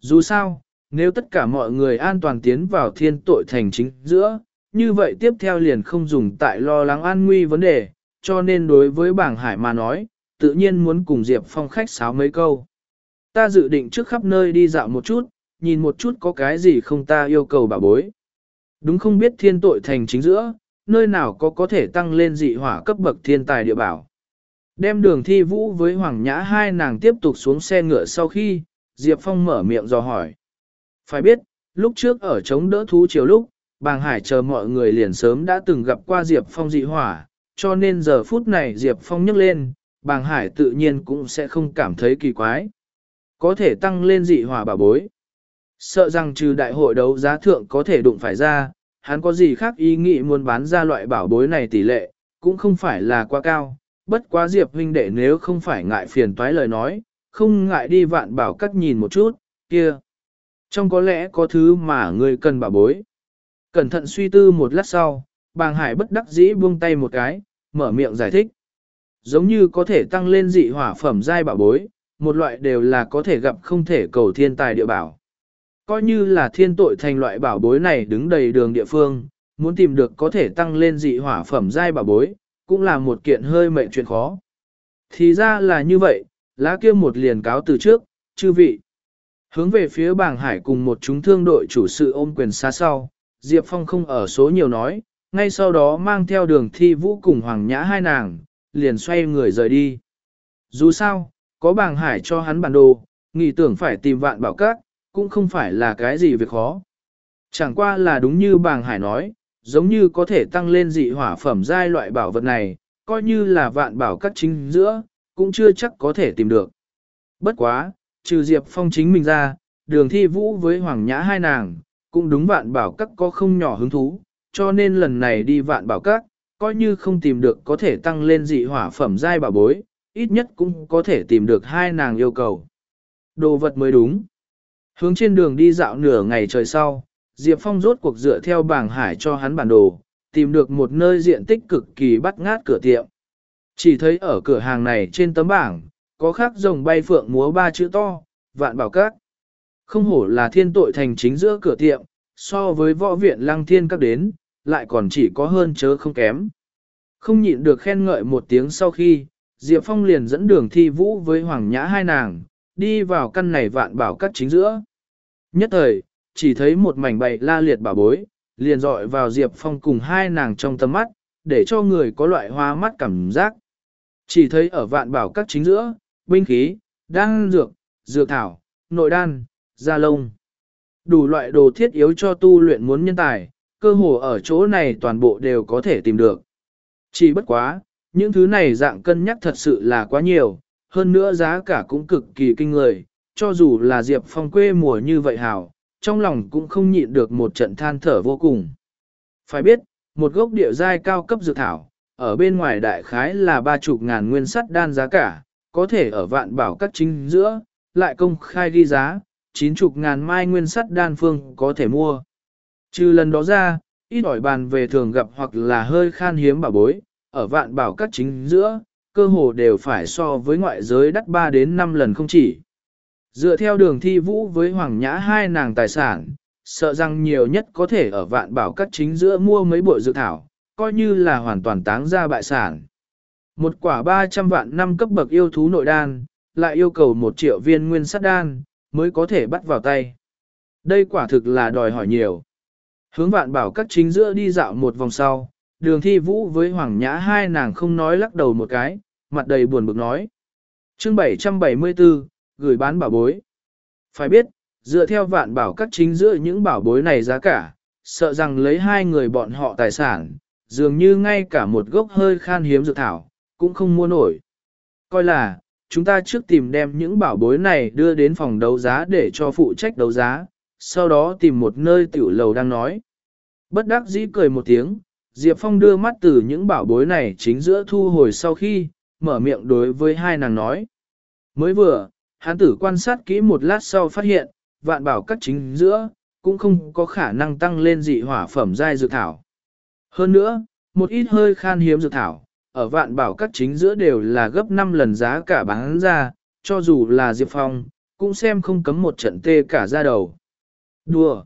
Dù sao, nếu tất cả mọi người an toàn tiến vào thiên tội thành chính giữa, như vậy tiếp theo liền không dùng tại lo lắng an nguy vấn đề, cho nên đối với bảng hải mà nói, tự nhiên muốn cùng Diệp Phong khách sáo mấy câu. Ta dự định trước khắp nơi đi dạo một chút, nhìn một chút có cái gì không ta yêu cầu bảo bối. Đúng không biết thiên tội thành chính giữa, nơi nào có có thể tăng lên dị hỏa cấp bậc thiên tài địa bảo. Đem đường thi vũ với Hoàng Nhã hai nàng tiếp tục xuống xe ngựa sau khi, Diệp Phong mở miệng dò hỏi. Phải biết, lúc trước ở chống đỡ thú chiều lúc, bàng hải chờ mọi người liền sớm đã từng gặp qua Diệp Phong dị hỏa, cho nên giờ phút này Diệp Phong nhấc lên, bàng hải tự nhiên cũng sẽ không cảm thấy kỳ quái. Có thể tăng lên dị hỏa bảo bối. Sợ rằng trừ đại hội đấu giá thượng có thể đụng phải ra, hắn có gì khác ý nghĩ muốn bán ra loại bảo bối này tỷ lệ, cũng không phải là quá cao. Bất quá Diệp huynh đệ nếu không phải ngại phiền toái lời nói, không ngại đi vạn bảo cắt nhìn một chút, kia. Trong có lẽ có thứ mà người cần bảo bối. Cẩn thận suy tư một lát sau, bàng hải bất đắc dĩ buông tay một cái, mở miệng giải thích. Giống như có thể tăng lên dị hỏa phẩm giai bảo bối, một loại đều là có thể gặp không thể cầu thiên tài địa bảo. Coi như là thiên tội thành loại bảo bối này đứng đầy đường địa phương, muốn tìm được có thể tăng lên dị hỏa phẩm giai bảo bối, cũng là một kiện hơi mệnh chuyện khó. Thì ra là như vậy, lá kia một liền cáo từ trước, chư vị. Hướng về phía bàng hải cùng một chúng thương đội chủ sự ôm quyền xa sau, Diệp Phong không ở số nhiều nói, ngay sau đó mang theo đường thi vũ cùng Hoàng Nhã hai nàng, liền xoay người rời đi. Dù sao, có bàng hải cho hắn bản đồ, nghĩ tưởng phải tìm vạn bảo các, cũng không phải là cái gì việc khó. Chẳng qua là đúng như bàng hải nói, giống như có thể tăng lên dị hỏa phẩm giai loại bảo vật này, coi như là vạn bảo các chính giữa, cũng chưa chắc có thể tìm được. Bất quá, trừ Diệp Phong chính mình ra, đường thi vũ với Hoàng Nhã hai nàng, cũng đúng vạn bảo các có không nhỏ hứng thú, cho nên lần này đi vạn bảo các, coi như không tìm được có thể tăng lên dị hỏa phẩm giai bảo bối, ít nhất cũng có thể tìm được hai nàng yêu cầu. Đồ vật mới đúng. Hướng trên đường đi dạo nửa ngày trời sau, Diệp Phong rốt cuộc dựa theo bảng hải cho hắn bản đồ, tìm được một nơi diện tích cực kỳ bắt ngát cửa tiệm. Chỉ thấy ở cửa hàng này trên tấm bảng, có khắc rồng bay phượng múa ba chữ to, vạn bảo các. Không hổ là thiên tội thành chính giữa cửa tiệm, so với võ viện lăng thiên các đến, lại còn chỉ có hơn chớ không kém. Không nhịn được khen ngợi một tiếng sau khi, Diệp Phong liền dẫn đường thi vũ với Hoàng Nhã hai nàng, đi vào căn này vạn bảo các chính giữa. Nhất thời, chỉ thấy một mảnh bày la liệt bảo bối, liền dọi vào Diệp Phong cùng hai nàng trong tầm mắt, để cho người có loại hoa mắt cảm giác. Chỉ thấy ở vạn bảo các chính giữa, binh khí, đan dược, dược thảo, nội đan, da lông. Đủ loại đồ thiết yếu cho tu luyện muốn nhân tài, cơ hồ ở chỗ này toàn bộ đều có thể tìm được. Chỉ bất quá, những thứ này dạng cân nhắc thật sự là quá nhiều, hơn nữa giá cả cũng cực kỳ kinh người, cho dù là Diệp Phong quê mùa như vậy hảo, trong lòng cũng không nhịn được một trận than thở vô cùng. Phải biết, một gốc địa giai cao cấp dược thảo, ở bên ngoài đại khái là ba chục ngàn nguyên sắt đan giá cả, có thể ở vạn bảo các chính giữa, lại công khai ghi giá, chín chục ngàn mai nguyên sắt đan phương có thể mua. Trừ lần đó ra, ít ỏi bàn về thường gặp hoặc là hơi khan hiếm bảo bối, ở vạn bảo các chính giữa, cơ hồ đều phải so với ngoại giới đắt 3 đến 5 lần không chỉ. Dựa theo đường thi vũ với Hoàng Nhã hai nàng tài sản, sợ rằng nhiều nhất có thể ở vạn bảo các chính giữa mua mấy bộ dự thảo, coi như là hoàn toàn táng ra bại sản. Một quả 300 vạn năm cấp bậc yêu thú nội đan, lại yêu cầu một triệu viên nguyên sắt đan, mới có thể bắt vào tay. Đây quả thực là đòi hỏi nhiều. Hướng vạn bảo các chính giữa đi dạo một vòng sau, đường thi vũ với Hoàng Nhã hai nàng không nói lắc đầu một cái, mặt đầy buồn bực nói. chương 774, gửi bán bảo bối. Phải biết, dựa theo vạn bảo các chính giữa những bảo bối này giá cả, sợ rằng lấy hai người bọn họ tài sản, dường như ngay cả một gốc hơi khan hiếm dược thảo, cũng không mua nổi. Coi là, chúng ta trước tìm đem những bảo bối này đưa đến phòng đấu giá để cho phụ trách đấu giá, sau đó tìm một nơi tiểu lầu đang nói. Bất đắc dĩ cười một tiếng, Diệp Phong đưa mắt từ những bảo bối này chính giữa thu hồi sau khi, mở miệng đối với hai nàng nói. Mới vừa, hán tử quan sát kỹ một lát sau phát hiện, vạn bảo các chính giữa, cũng không có khả năng tăng lên dị hỏa phẩm giai dược thảo. Hơn nữa, một ít hơi khan hiếm dược thảo, ở vạn bảo các chính giữa đều là gấp 5 lần giá cả bán ra, cho dù là Diệp Phong, cũng xem không cấm một trận tê cả ra đầu. Đùa!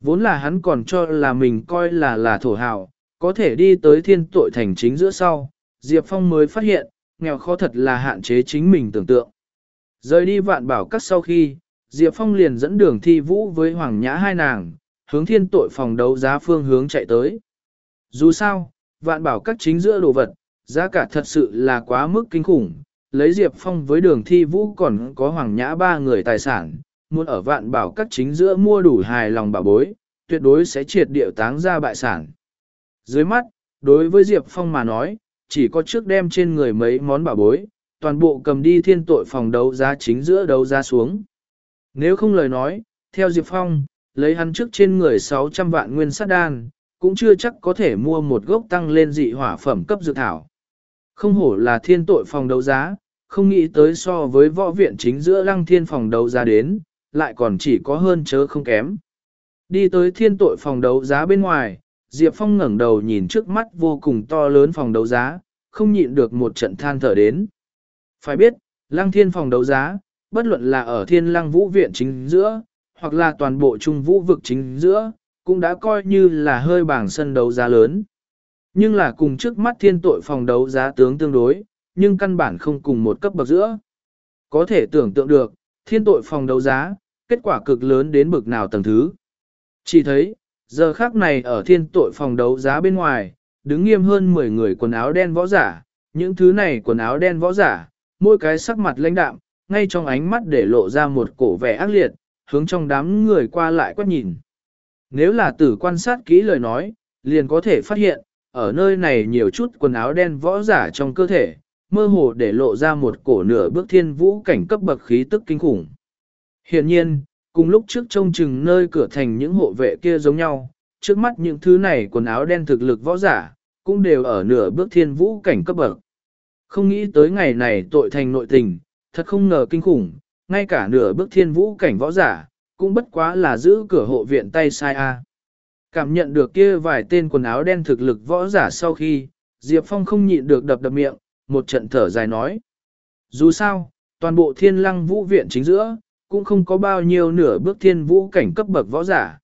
Vốn là hắn còn cho là mình coi là là thổ hào, có thể đi tới thiên tội thành chính giữa sau, Diệp Phong mới phát hiện, nghèo khó thật là hạn chế chính mình tưởng tượng. Rời đi vạn bảo các sau khi, Diệp Phong liền dẫn đường thi vũ với Hoàng Nhã hai nàng, hướng thiên tội phòng đấu giá phương hướng chạy tới. Dù sao, vạn bảo các chính giữa đồ vật, giá cả thật sự là quá mức kinh khủng, lấy Diệp Phong với đường thi vũ còn có Hoàng Nhã ba người tài sản, muốn ở vạn bảo các chính giữa mua đủ hài lòng bảo bối, tuyệt đối sẽ triệt điệu táng ra bại sản. Dưới mắt, đối với Diệp Phong mà nói, chỉ có trước đem trên người mấy món bảo bối, toàn bộ cầm đi thiên tội phòng đấu giá chính giữa đấu giá xuống. Nếu không lời nói, theo Diệp Phong, lấy hắn trước trên người 600 vạn nguyên sát đan, cũng chưa chắc có thể mua một gốc tăng lên dị hỏa phẩm cấp dược thảo. Không hổ là thiên tội phòng đấu giá, không nghĩ tới so với võ viện chính giữa lăng thiên phòng đấu giá đến, lại còn chỉ có hơn chớ không kém. Đi tới thiên tội phòng đấu giá bên ngoài, Diệp Phong ngẩng đầu nhìn trước mắt vô cùng to lớn phòng đấu giá, không nhịn được một trận than thở đến. Phải biết, lăng thiên phòng đấu giá, bất luận là ở thiên lăng vũ viện chính giữa, hoặc là toàn bộ trung vũ vực chính giữa, cũng đã coi như là hơi bảng sân đấu giá lớn. Nhưng là cùng trước mắt thiên tội phòng đấu giá tướng tương đối, nhưng căn bản không cùng một cấp bậc giữa. Có thể tưởng tượng được, thiên tội phòng đấu giá, kết quả cực lớn đến bực nào tầng thứ. Chỉ thấy, giờ khác này ở thiên tội phòng đấu giá bên ngoài, đứng nghiêm hơn 10 người quần áo đen võ giả, những thứ này quần áo đen võ giả, mỗi cái sắc mặt lãnh đạm, ngay trong ánh mắt để lộ ra một cổ vẻ ác liệt, hướng trong đám người qua lại quét nhìn. Nếu là tử quan sát kỹ lời nói, liền có thể phát hiện, ở nơi này nhiều chút quần áo đen võ giả trong cơ thể, mơ hồ để lộ ra một cổ nửa bước thiên vũ cảnh cấp bậc khí tức kinh khủng. Hiện nhiên, cùng lúc trước trông chừng nơi cửa thành những hộ vệ kia giống nhau, trước mắt những thứ này quần áo đen thực lực võ giả, cũng đều ở nửa bước thiên vũ cảnh cấp bậc. Không nghĩ tới ngày này tội thành nội tình, thật không ngờ kinh khủng, ngay cả nửa bước thiên vũ cảnh võ giả, cũng bất quá là giữ cửa hộ viện tay sai a. Cảm nhận được kia vài tên quần áo đen thực lực võ giả sau khi, Diệp Phong không nhịn được đập đập miệng, một trận thở dài nói. Dù sao, toàn bộ thiên lăng vũ viện chính giữa, cũng không có bao nhiêu nửa bước thiên vũ cảnh cấp bậc võ giả.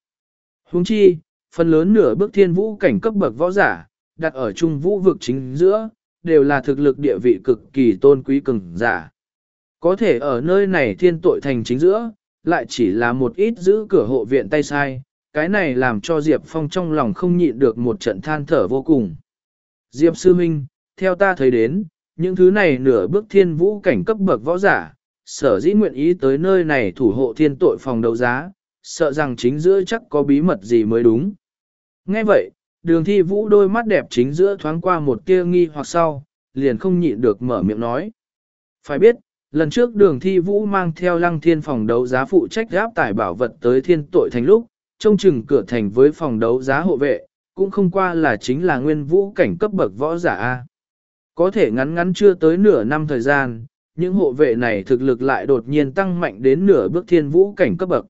Huống chi, phần lớn nửa bước thiên vũ cảnh cấp bậc võ giả, đặt ở trung vũ vực chính giữa, đều là thực lực địa vị cực kỳ tôn quý cường giả. Có thể ở nơi này thiên tội thành chính giữa, lại chỉ là một ít giữ cửa hộ viện tay sai, cái này làm cho Diệp Phong trong lòng không nhịn được một trận than thở vô cùng. Diệp Sư Minh, theo ta thấy đến, những thứ này nửa bước thiên vũ cảnh cấp bậc võ giả, sở dĩ nguyện ý tới nơi này thủ hộ thiên tội phòng đấu giá, sợ rằng chính giữa chắc có bí mật gì mới đúng. Nghe vậy, đường thi vũ đôi mắt đẹp chính giữa thoáng qua một tia nghi hoặc sau, liền không nhịn được mở miệng nói. Phải biết, lần trước đường thi vũ mang theo lăng thiên phòng đấu giá phụ trách gáp tải bảo vật tới thiên tội thành lúc, trông chừng cửa thành với phòng đấu giá hộ vệ, cũng không qua là chính là nguyên vũ cảnh cấp bậc võ giả A. Có thể ngắn ngắn chưa tới nửa năm thời gian, những hộ vệ này thực lực lại đột nhiên tăng mạnh đến nửa bước thiên vũ cảnh cấp bậc.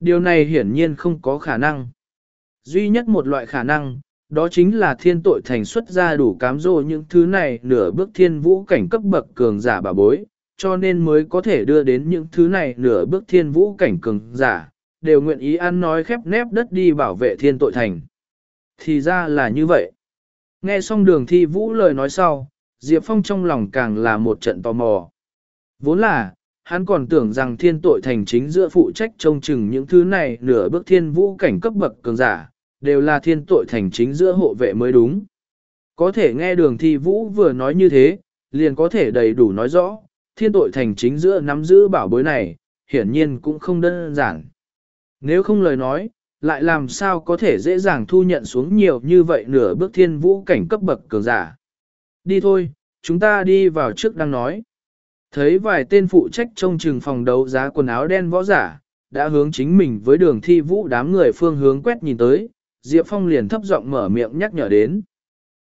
Điều này hiển nhiên không có khả năng. Duy nhất một loại khả năng, đó chính là thiên tội thành xuất ra đủ cám dỗ những thứ này nửa bước thiên vũ cảnh cấp bậc cường giả bà bối, cho nên mới có thể đưa đến những thứ này nửa bước thiên vũ cảnh cường giả, đều nguyện ý ăn nói khép nép đất đi bảo vệ thiên tội thành. Thì ra là như vậy. Nghe xong đường thi vũ lời nói sau, Diệp Phong trong lòng càng là một trận tò mò. Vốn là, hắn còn tưởng rằng thiên tội thành chính giữa phụ trách trông chừng những thứ này nửa bước thiên vũ cảnh cấp bậc cường giả, đều là thiên tội thành chính giữa hộ vệ mới đúng. Có thể nghe đường thi vũ vừa nói như thế, liền có thể đầy đủ nói rõ, thiên tội thành chính giữa nắm giữ bảo bối này, hiển nhiên cũng không đơn giản. Nếu không lời nói, lại làm sao có thể dễ dàng thu nhận xuống nhiều như vậy nửa bước thiên vũ cảnh cấp bậc cường giả. Đi thôi, chúng ta đi vào trước đang nói. Thấy vài tên phụ trách trong trường phòng đấu giá quần áo đen võ giả, đã hướng chính mình với đường thi vũ đám người phương hướng quét nhìn tới, Diệp Phong liền thấp giọng mở miệng nhắc nhở đến.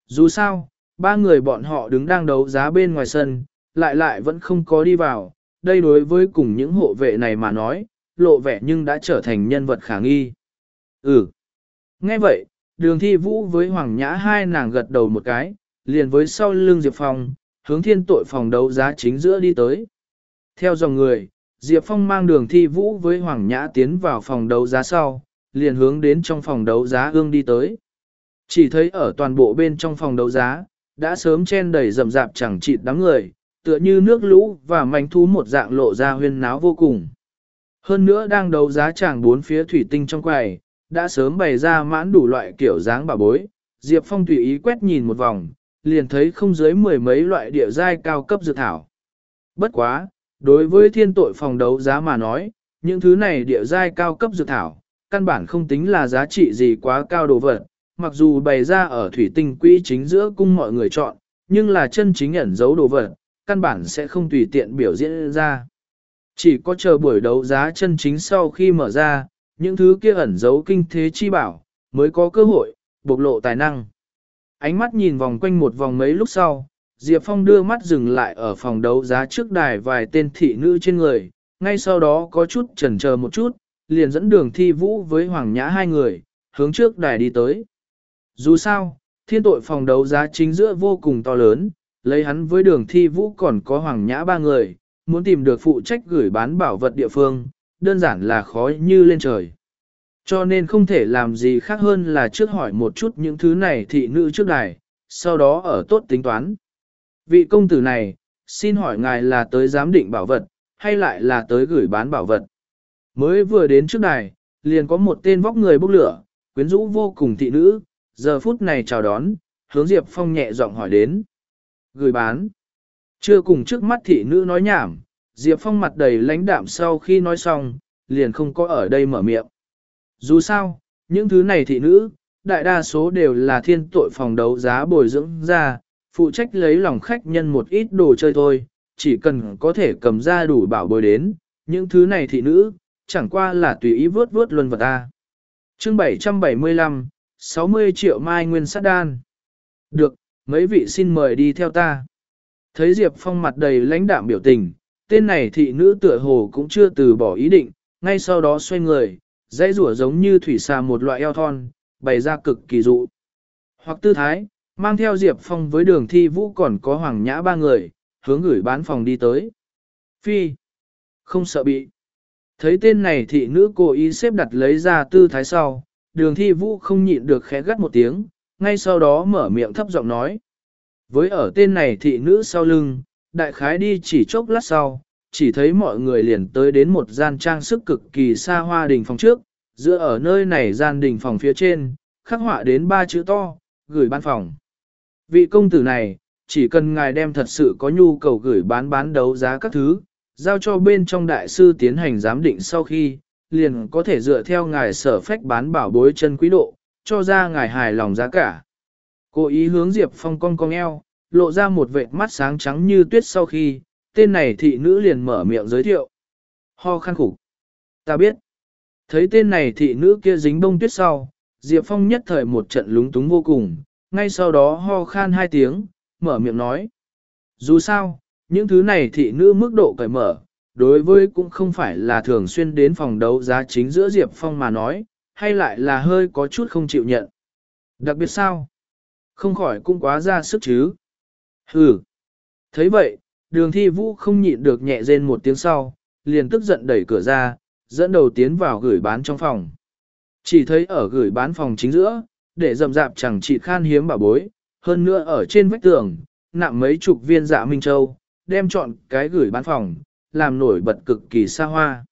Dù sao, ba người bọn họ đứng đang đấu giá bên ngoài sân, lại lại vẫn không có đi vào, đây đối với cùng những hộ vệ này mà nói, lộ vẻ nhưng đã trở thành nhân vật khả nghi. Ừ. Nghe vậy, đường thi vũ với Hoàng Nhã hai nàng gật đầu một cái, liền với sau lưng Diệp Phong, hướng thiên tội phòng đấu giá chính giữa đi tới. Theo dòng người, Diệp Phong mang đường thi vũ với Hoàng Nhã tiến vào phòng đấu giá sau, liền hướng đến trong phòng đấu giá ương đi tới. Chỉ thấy ở toàn bộ bên trong phòng đấu giá, đã sớm chen đầy rầm rạp chẳng chịt đám người, tựa như nước lũ và manh thú một dạng lộ ra huyên náo vô cùng. Hơn nữa đang đấu giá chẳng bốn phía thủy tinh trong quầy, đã sớm bày ra mãn đủ loại kiểu dáng bà bối, Diệp Phong tùy ý quét nhìn một vòng, liền thấy không dưới mười mấy loại địa giai cao cấp dược thảo. Bất quá, đối với thiên tội phòng đấu giá mà nói, những thứ này địa giai cao cấp dược thảo, căn bản không tính là giá trị gì quá cao đồ vật, mặc dù bày ra ở thủy tinh quỹ chính giữa cung mọi người chọn, nhưng là chân chính ẩn giấu đồ vật, căn bản sẽ không tùy tiện biểu diễn ra. Chỉ có chờ buổi đấu giá chân chính sau khi mở ra, những thứ kia ẩn giấu kinh thế chi bảo, mới có cơ hội, bộc lộ tài năng. Ánh mắt nhìn vòng quanh một vòng mấy lúc sau, Diệp Phong đưa mắt dừng lại ở phòng đấu giá trước đài vài tên thị nữ trên người, ngay sau đó có chút chần chờ một chút, liền dẫn đường thi vũ với Hoàng Nhã hai người, hướng trước đài đi tới. Dù sao, thiên tội phòng đấu giá chính giữa vô cùng to lớn, lấy hắn với đường thi vũ còn có Hoàng Nhã ba người, muốn tìm được phụ trách gửi bán bảo vật địa phương, đơn giản là khó như lên trời. Cho nên không thể làm gì khác hơn là trước hỏi một chút những thứ này thị nữ trước đài, sau đó ở tốt tính toán. Vị công tử này, xin hỏi ngài là tới giám định bảo vật, hay lại là tới gửi bán bảo vật? Mới vừa đến trước đài, liền có một tên vóc người bốc lửa, quyến rũ vô cùng thị nữ, giờ phút này chào đón, hướng Diệp Phong nhẹ giọng hỏi đến. Gửi bán. Chưa cùng trước mắt thị nữ nói nhảm, Diệp Phong mặt đầy lãnh đạm sau khi nói xong, liền không có ở đây mở miệng. Dù sao, những thứ này thị nữ, đại đa số đều là thiên tội phòng đấu giá bồi dưỡng ra, phụ trách lấy lòng khách nhân một ít đồ chơi thôi, chỉ cần có thể cầm ra đủ bảo bồi đến, những thứ này thị nữ, chẳng qua là tùy ý vớt vớt luân vật ta. Chương 775, 60 triệu mai nguyên sát đan. Được, mấy vị xin mời đi theo ta. Thấy Diệp Phong mặt đầy lãnh đạm biểu tình, tên này thị nữ tựa hồ cũng chưa từ bỏ ý định, ngay sau đó xoay người, dãy rủa giống như thủy xà một loại eo thon, bày ra cực kỳ dụ. Hoặc tư thái, mang theo Diệp Phong với đường thi vũ còn có hoàng nhã ba người, hướng gửi bán phòng đi tới. Phi, không sợ bị. Thấy tên này thị nữ cố ý xếp đặt lấy ra tư thái sau, đường thi vũ không nhịn được khẽ gắt một tiếng, ngay sau đó mở miệng thấp giọng nói. Với ở tên này thị nữ sau lưng, đại khái đi chỉ chốc lát sau, chỉ thấy mọi người liền tới đến một gian trang sức cực kỳ xa hoa đình phòng trước, dựa ở nơi này gian đình phòng phía trên, khắc họa đến ba chữ to, gửi bán phòng. Vị công tử này, chỉ cần ngài đem thật sự có nhu cầu gửi bán bán đấu giá các thứ, giao cho bên trong đại sư tiến hành giám định sau khi, liền có thể dựa theo ngài sở phách bán bảo bối chân quý độ, cho ra ngài hài lòng giá cả. Cố ý hướng Diệp Phong cong cong eo, lộ ra một vệt mắt sáng trắng như tuyết sau khi, tên này thị nữ liền mở miệng giới thiệu. Ho khăn khủng. Ta biết. Thấy tên này thị nữ kia dính bông tuyết sau, Diệp Phong nhất thời một trận lúng túng vô cùng, ngay sau đó ho khan hai tiếng, mở miệng nói. Dù sao, những thứ này thị nữ mức độ cởi mở, đối với cũng không phải là thường xuyên đến phòng đấu giá chính giữa Diệp Phong mà nói, hay lại là hơi có chút không chịu nhận. Đặc biệt sao? Không khỏi cũng quá ra sức chứ. Hừ. thấy vậy, đường thi vũ không nhịn được nhẹ rên một tiếng sau, liền tức giận đẩy cửa ra, dẫn đầu tiến vào gửi bán trong phòng. Chỉ thấy ở gửi bán phòng chính giữa, để rầm rạp chẳng chỉ khan hiếm bảo bối, hơn nữa ở trên vách tường, nặng mấy chục viên dạ Minh Châu, đem chọn cái gửi bán phòng, làm nổi bật cực kỳ xa hoa.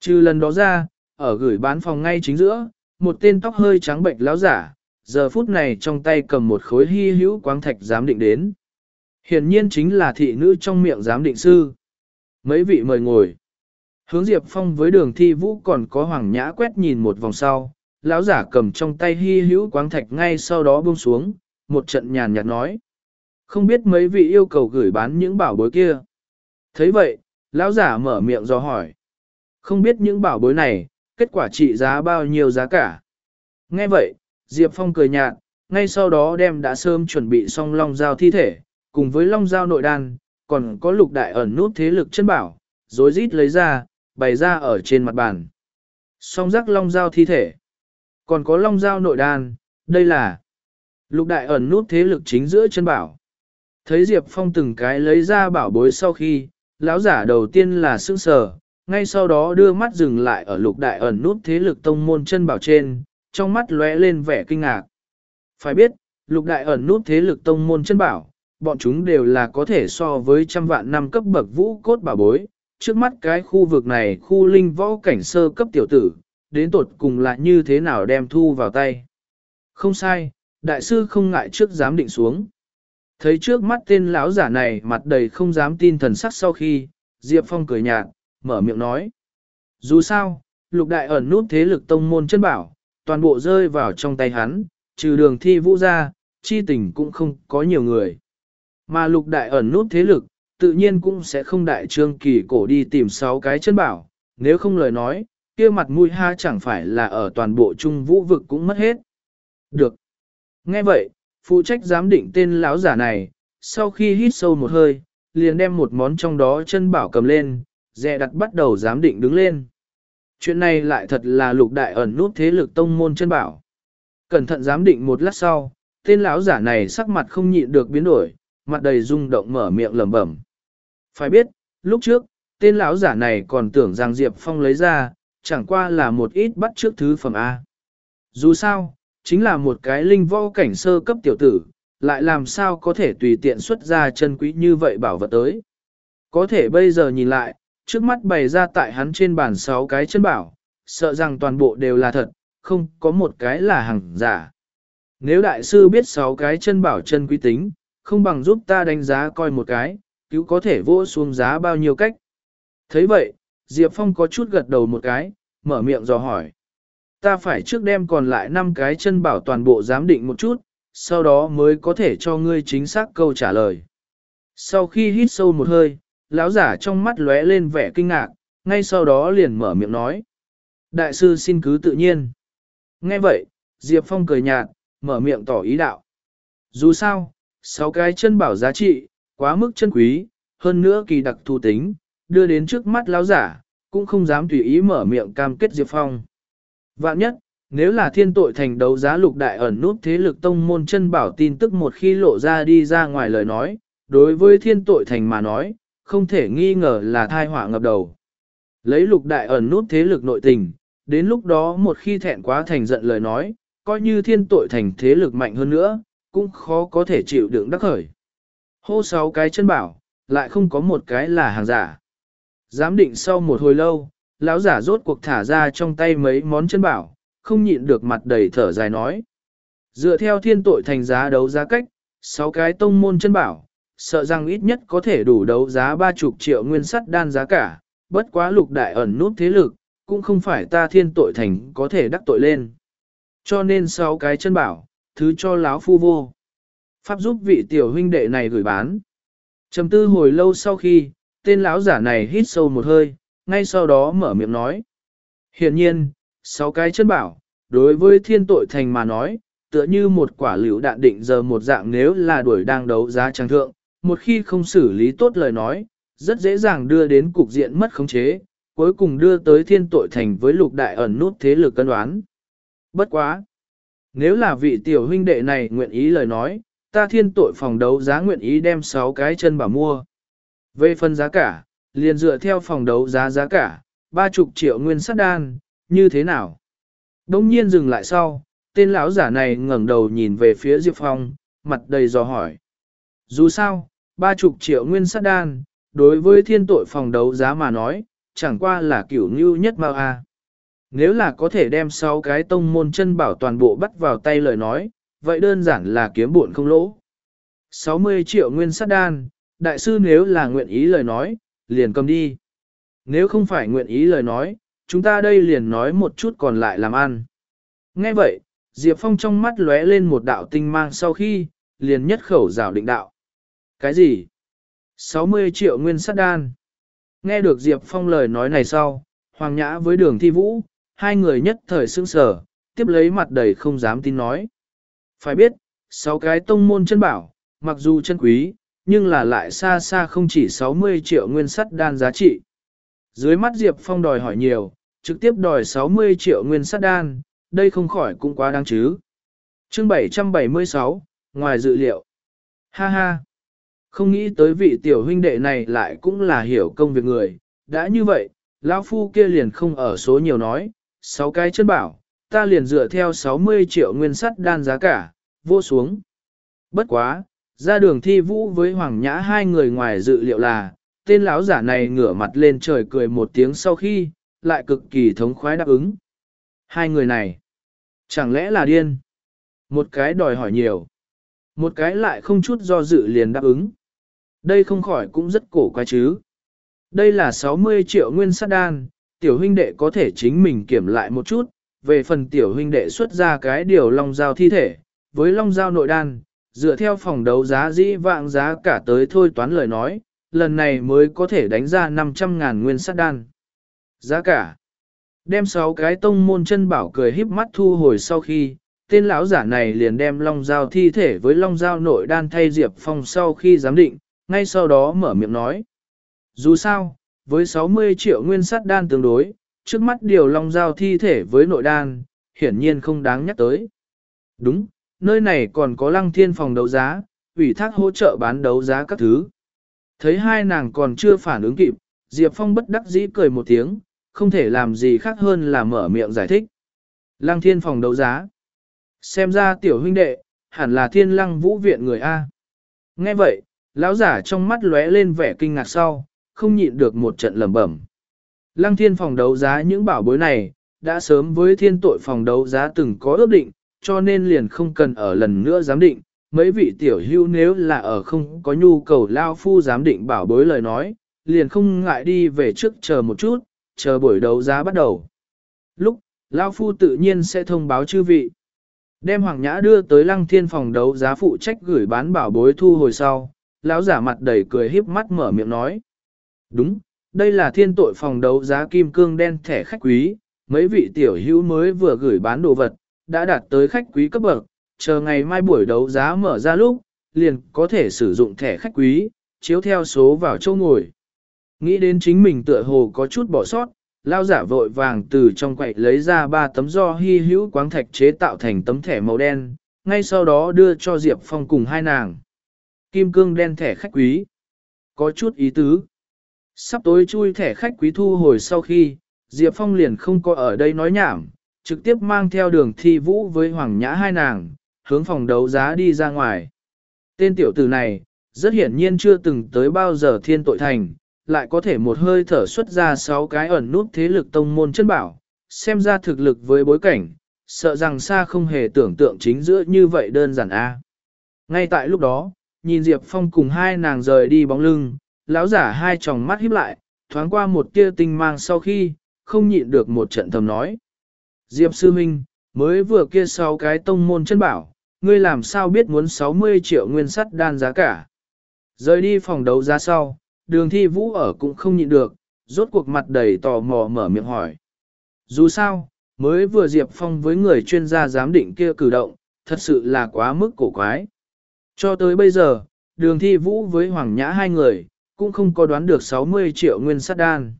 Trừ lần đó ra, ở gửi bán phòng ngay chính giữa, một tên tóc hơi trắng bệnh lão giả, giờ phút này trong tay cầm một khối hy hữu quáng thạch giám định đến. Hiển nhiên chính là thị nữ trong miệng giám định sư. Mấy vị mời ngồi. Hướng Diệp Phong với đường thi vũ còn có hoàng nhã quét nhìn một vòng sau, lão giả cầm trong tay hy hữu quáng thạch ngay sau đó buông xuống, một trận nhàn nhạt nói. Không biết mấy vị yêu cầu gửi bán những bảo bối kia. thấy vậy, lão giả mở miệng do hỏi. Không biết những bảo bối này, kết quả trị giá bao nhiêu giá cả. Nghe vậy, Diệp Phong cười nhạt, ngay sau đó đem đã sớm chuẩn bị xong long dao thi thể, cùng với long dao nội đan, còn có lục đại ẩn nút thế lực chân bảo, rối rít lấy ra, bày ra ở trên mặt bàn. Song rắc long dao thi thể, còn có long dao nội đan, đây là lục đại ẩn nút thế lực chính giữa chân bảo. Thấy Diệp Phong từng cái lấy ra bảo bối sau khi, lão giả đầu tiên là sững sờ, ngay sau đó đưa mắt dừng lại ở lục đại ẩn nút thế lực tông môn chân bảo trên, trong mắt lóe lên vẻ kinh ngạc. Phải biết, lục đại ẩn nút thế lực tông môn chân bảo, bọn chúng đều là có thể so với trăm vạn năm cấp bậc vũ cốt bảo bối. Trước mắt cái khu vực này khu linh võ cảnh sơ cấp tiểu tử, đến tột cùng là như thế nào đem thu vào tay. Không sai, đại sư không ngại trước dám định xuống. Thấy trước mắt tên lão giả này mặt đầy không dám tin thần sắc sau khi, Diệp Phong cười nhạt, mở miệng nói. Dù sao, lục đại ẩn nút thế lực tông môn chân bảo, toàn bộ rơi vào trong tay hắn, trừ đường thi vũ ra, chi tình cũng không có nhiều người. Mà lục đại ẩn nút thế lực, tự nhiên cũng sẽ không đại trương kỳ cổ đi tìm sáu cái chân bảo, nếu không lời nói, kia mặt mũi ha chẳng phải là ở toàn bộ trung vũ vực cũng mất hết. Được. Nghe vậy, phụ trách giám định tên lão giả này, sau khi hít sâu một hơi, liền đem một món trong đó chân bảo cầm lên, dè đặt bắt đầu giám định đứng lên. Chuyện này lại thật là lục đại ẩn nút thế lực tông môn chân bảo. Cẩn thận giám định một lát sau, tên lão giả này sắc mặt không nhịn được biến đổi, mặt đầy rung động mở miệng lẩm bẩm. Phải biết, lúc trước, tên lão giả này còn tưởng rằng Diệp Phong lấy ra, chẳng qua là một ít bắt trước thứ phẩm A. Dù sao, chính là một cái linh võ cảnh sơ cấp tiểu tử, lại làm sao có thể tùy tiện xuất ra chân quý như vậy bảo vật tới. Có thể bây giờ nhìn lại, trước mắt bày ra tại hắn trên bàn sáu cái chân bảo, sợ rằng toàn bộ đều là thật, không có một cái là hàng giả. Nếu đại sư biết sáu cái chân bảo chân quý tính, không bằng giúp ta đánh giá coi một cái, cứu có thể vô xuống giá bao nhiêu cách. thấy vậy, Diệp Phong có chút gật đầu một cái, mở miệng dò hỏi. Ta phải trước đem còn lại 5 cái chân bảo toàn bộ giám định một chút, sau đó mới có thể cho ngươi chính xác câu trả lời. Sau khi hít sâu một hơi, lão giả trong mắt lóe lên vẻ kinh ngạc, ngay sau đó liền mở miệng nói. Đại sư xin cứ tự nhiên. Nghe vậy, Diệp Phong cười nhạt, mở miệng tỏ ý đạo. Dù sao, sáu cái chân bảo giá trị, quá mức chân quý, hơn nữa kỳ đặc thu tính, đưa đến trước mắt lão giả, cũng không dám tùy ý mở miệng cam kết Diệp Phong. Vạn nhất, nếu là thiên tội thành đấu giá lục đại ẩn nút thế lực tông môn chân bảo tin tức một khi lộ ra đi ra ngoài lời nói, đối với thiên tội thành mà nói, không thể nghi ngờ là thai họa ngập đầu. Lấy lục đại ẩn nút thế lực nội tình, đến lúc đó một khi thẹn quá thành giận lời nói, coi như thiên tội thành thế lực mạnh hơn nữa, cũng khó có thể chịu đựng đắc khởi. Hô sáu cái chân bảo, lại không có một cái là hàng giả. Giám định sau một hồi lâu, lão giả rốt cuộc thả ra trong tay mấy món chân bảo, không nhịn được mặt đầy thở dài nói. Dựa theo thiên tội thành giá đấu giá cách, sáu cái tông môn chân bảo, sợ rằng ít nhất có thể đủ đấu giá ba chục triệu nguyên sắt đan giá cả, bất quá lục đại ẩn nút thế lực, cũng không phải ta thiên tội thành có thể đắc tội lên. Cho nên sáu cái chân bảo, thứ cho láo phu vô. Pháp giúp vị tiểu huynh đệ này gửi bán. Trầm tư hồi lâu sau khi, tên lão giả này hít sâu một hơi, ngay sau đó mở miệng nói. Hiện nhiên, sáu cái chân bảo, đối với thiên tội thành mà nói, tựa như một quả liễu đạn định giờ một dạng nếu là đuổi đang đấu giá trang thượng, một khi không xử lý tốt lời nói, rất dễ dàng đưa đến cục diện mất khống chế, cuối cùng đưa tới thiên tội thành với lục đại ẩn nút thế lực cân đoán. Bất quá! Nếu là vị tiểu huynh đệ này nguyện ý lời nói, ta thiên tội phòng đấu giá nguyện ý đem 6 cái chân bảo mua. Về phần giá cả, liền dựa theo phòng đấu giá giá cả, ba chục triệu nguyên sắt đan, như thế nào? Đông nhiên dừng lại sau, tên lão giả này ngẩng đầu nhìn về phía Diệp Phong, mặt đầy dò hỏi. Dù sao, ba chục triệu nguyên sắt đan, đối với thiên tội phòng đấu giá mà nói, chẳng qua là kiểu như nhất mau a. Nếu là có thể đem 6 cái tông môn chân bảo toàn bộ bắt vào tay lời nói, vậy đơn giản là kiếm buồn không lỗ. 60 triệu nguyên sắt đan, đại sư nếu là nguyện ý lời nói, liền cầm đi. Nếu không phải nguyện ý lời nói, chúng ta đây liền nói một chút còn lại làm ăn. Nghe vậy, Diệp Phong trong mắt lóe lên một đạo tinh mang sau khi, liền nhất khẩu rào định đạo. Cái gì? 60 triệu nguyên sắt đan. Nghe được Diệp Phong lời nói này sau, Hoàng Nhã với đường thi vũ, hai người nhất thời sững sờ tiếp lấy mặt đầy không dám tin nói. Phải biết, sáu cái tông môn chân bảo, mặc dù chân quý, nhưng là lại xa xa không chỉ 60 triệu nguyên sắt đan giá trị. Dưới mắt Diệp Phong đòi hỏi nhiều, trực tiếp đòi 60 triệu nguyên sắt đan, đây không khỏi cũng quá đáng chứ. Chương 776, ngoài dự liệu. Ha ha. Không nghĩ tới vị tiểu huynh đệ này lại cũng là hiểu công việc người, đã như vậy, lão phu kia liền không ở số nhiều nói, sáu cái chân bảo, ta liền dựa theo 60 triệu nguyên sắt đan giá cả, vô xuống. Bất quá, ra đường thi vũ với Hoàng Nhã hai người ngoài dự liệu là, tên lão giả này ngửa mặt lên trời cười một tiếng sau khi, lại cực kỳ thống khoái đáp ứng. Hai người này, chẳng lẽ là điên? Một cái đòi hỏi nhiều, một cái lại không chút do dự liền đáp ứng. Đây không khỏi cũng rất cổ quái chứ. Đây là 60 triệu nguyên sát đan, tiểu huynh đệ có thể chính mình kiểm lại một chút, về phần tiểu huynh đệ xuất ra cái điều long giao thi thể, với long giao nội đan, dựa theo phòng đấu giá dĩ vạng giá cả tới thôi toán lời nói, lần này mới có thể đánh ra 500.000 nguyên sát đan. Giá cả Đem 6 cái tông môn chân bảo cười híp mắt thu hồi sau khi, tên lão giả này liền đem long giao thi thể với long giao nội đan thay Diệp Phong sau khi giám định, ngay sau đó mở miệng nói. Dù sao, với 60 triệu nguyên sắt đan tương đối, trước mắt điều long giao thi thể với nội đan, hiển nhiên không đáng nhắc tới. Đúng, nơi này còn có lăng thiên phòng đấu giá, ủy thác hỗ trợ bán đấu giá các thứ. Thấy hai nàng còn chưa phản ứng kịp, Diệp Phong bất đắc dĩ cười một tiếng, không thể làm gì khác hơn là mở miệng giải thích. Lăng thiên phòng đấu giá. Xem ra tiểu huynh đệ, hẳn là thiên lăng vũ viện người A. Nghe vậy, lão giả trong mắt lóe lên vẻ kinh ngạc sau, không nhịn được một trận lẩm bẩm. Lăng thiên phòng đấu giá những bảo bối này, đã sớm với thiên tội phòng đấu giá từng có ước định, cho nên liền không cần ở lần nữa giám định. Mấy vị tiểu hưu nếu là ở không có nhu cầu lao phu giám định bảo bối lời nói, liền không ngại đi về trước chờ một chút, chờ buổi đấu giá bắt đầu. Lúc, lao phu tự nhiên sẽ thông báo chư vị. Đem Hoàng Nhã đưa tới lăng thiên phòng đấu giá phụ trách gửi bán bảo bối thu hồi sau, lão giả mặt đầy cười híp mắt mở miệng nói. Đúng, đây là thiên tội phòng đấu giá kim cương đen thẻ khách quý, mấy vị tiểu hữu mới vừa gửi bán đồ vật, đã đạt tới khách quý cấp bậc, chờ ngày mai buổi đấu giá mở ra lúc, liền có thể sử dụng thẻ khách quý, chiếu theo số vào châu ngồi. Nghĩ đến chính mình tựa hồ có chút bỏ sót, lao giả vội vàng từ trong quậy lấy ra ba tấm do hy hữu quáng thạch chế tạo thành tấm thẻ màu đen, ngay sau đó đưa cho Diệp Phong cùng hai nàng. Kim cương đen thẻ khách quý. Có chút ý tứ. Sắp tối chui thẻ khách quý thu hồi sau khi, Diệp Phong liền không có ở đây nói nhảm, trực tiếp mang theo đường thi vũ với Hoàng Nhã hai nàng, hướng phòng đấu giá đi ra ngoài. Tên tiểu tử này, rất hiển nhiên chưa từng tới bao giờ thiên tội thành, lại có thể một hơi thở xuất ra sáu cái ẩn nút thế lực tông môn chân bảo, xem ra thực lực với bối cảnh, sợ rằng xa không hề tưởng tượng chính giữa như vậy đơn giản a. Ngay tại lúc đó, nhìn Diệp Phong cùng hai nàng rời đi bóng lưng, lão giả hai tròng mắt híp lại, thoáng qua một tia tinh mang sau khi, không nhịn được một trận thầm nói. Diệp Sư Minh, mới vừa kia sau cái tông môn chân bảo, ngươi làm sao biết muốn 60 triệu nguyên sắt đan giá cả. Rời đi phòng đấu giá sau, đường thi vũ ở cũng không nhịn được, rốt cuộc mặt đầy tò mò mở miệng hỏi. Dù sao, mới vừa Diệp Phong với người chuyên gia giám định kia cử động, thật sự là quá mức cổ quái. Cho tới bây giờ, đường thi vũ với Hoàng Nhã hai người, cũng không có đoán được 60 triệu nguyên sắt đan.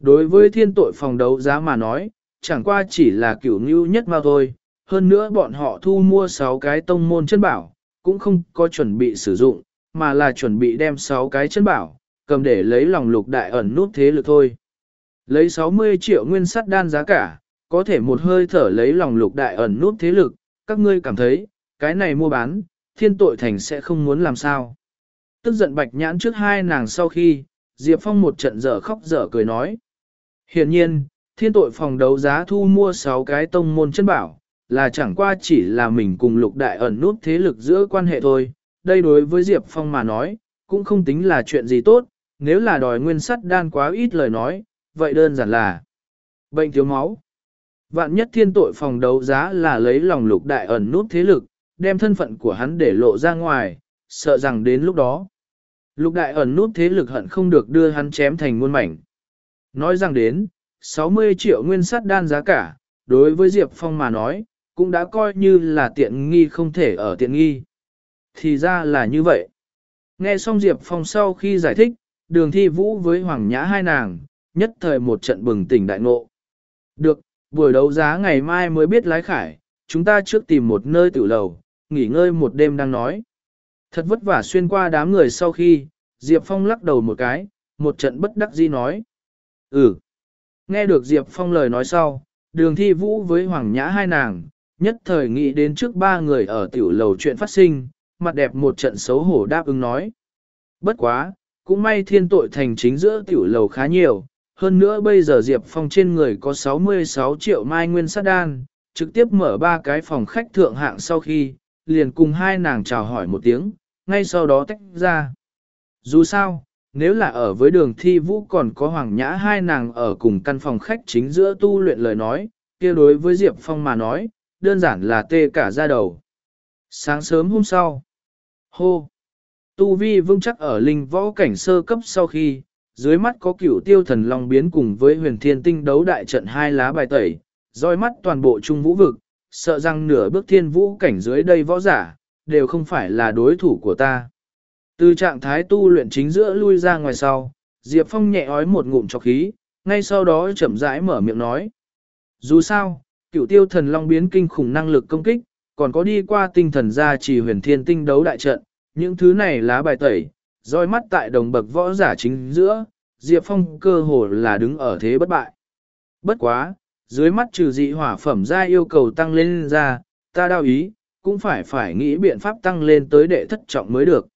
Đối với thiên tội phòng đấu giá mà nói, chẳng qua chỉ là kiểu ngưu nhất mà thôi, hơn nữa bọn họ thu mua 6 cái tông môn chân bảo, cũng không có chuẩn bị sử dụng, mà là chuẩn bị đem 6 cái chân bảo, cầm để lấy lòng lục đại ẩn nút thế lực thôi. Lấy 60 triệu nguyên sắt đan giá cả, có thể một hơi thở lấy lòng lục đại ẩn nút thế lực, các ngươi cảm thấy, cái này mua bán, thiên tội thành sẽ không muốn làm sao. Tức giận bạch nhãn trước hai nàng sau khi, Diệp Phong một trận dở khóc dở cười nói. Hiện nhiên, thiên tội phòng đấu giá thu mua 6 cái tông môn chân bảo, là chẳng qua chỉ là mình cùng lục đại ẩn nút thế lực giữa quan hệ thôi. Đây đối với Diệp Phong mà nói, cũng không tính là chuyện gì tốt, nếu là đòi nguyên sắt đan quá ít lời nói, vậy đơn giản là bệnh thiếu máu. Vạn nhất thiên tội phòng đấu giá là lấy lòng lục đại ẩn nút thế lực, đem thân phận của hắn để lộ ra ngoài, sợ rằng đến lúc đó. Lục đại ẩn nút thế lực hận không được đưa hắn chém thành muôn mảnh. Nói rằng đến, 60 triệu nguyên sắt đan giá cả, đối với Diệp Phong mà nói, cũng đã coi như là tiện nghi không thể ở tiện nghi. Thì ra là như vậy. Nghe xong Diệp Phong sau khi giải thích, đường thi vũ với Hoàng Nhã hai nàng, nhất thời một trận bừng tỉnh đại ngộ. Được, buổi đấu giá ngày mai mới biết lái khải, chúng ta trước tìm một nơi tử lầu, nghỉ ngơi một đêm đang nói. Thật vất vả xuyên qua đám người sau khi, Diệp Phong lắc đầu một cái, một trận bất đắc dĩ nói. Ừ. Nghe được Diệp Phong lời nói sau, đường thi vũ với Hoàng Nhã hai nàng, nhất thời nghĩ đến trước ba người ở tiểu lầu chuyện phát sinh, mặt đẹp một trận xấu hổ đáp ứng nói. Bất quá, cũng may thiên tội thành chính giữa tiểu lầu khá nhiều, hơn nữa bây giờ Diệp Phong trên người có 66 triệu mai nguyên sát đan, trực tiếp mở ba cái phòng khách thượng hạng sau khi, liền cùng hai nàng chào hỏi một tiếng, ngay sau đó tách ra. Dù sao, nếu là ở với đường thi vũ còn có hoàng nhã hai nàng ở cùng căn phòng khách chính giữa tu luyện lời nói, kia đối với Diệp Phong mà nói, đơn giản là tê cả ra đầu. Sáng sớm hôm sau, hô, tu vi vững chắc ở linh võ cảnh sơ cấp sau khi, dưới mắt có cửu tiêu thần long biến cùng với huyền thiên tinh đấu đại trận hai lá bài tẩy, roi mắt toàn bộ trung vũ vực, sợ rằng nửa bước thiên vũ cảnh dưới đây võ giả, đều không phải là đối thủ của ta. Từ trạng thái tu luyện chính giữa lui ra ngoài sau, Diệp Phong nhẹ ói một ngụm chọc khí, ngay sau đó chậm rãi mở miệng nói. Dù sao, cựu tiêu thần long biến kinh khủng năng lực công kích, còn có đi qua tinh thần gia trì huyền thiên tinh đấu đại trận, những thứ này lá bài tẩy, roi mắt tại đồng bậc võ giả chính giữa, Diệp Phong cơ hồ là đứng ở thế bất bại. Bất quá, dưới mắt trừ dị hỏa phẩm ra yêu cầu tăng lên ra, ta đao ý, cũng phải phải nghĩ biện pháp tăng lên tới đệ thất trọng mới được.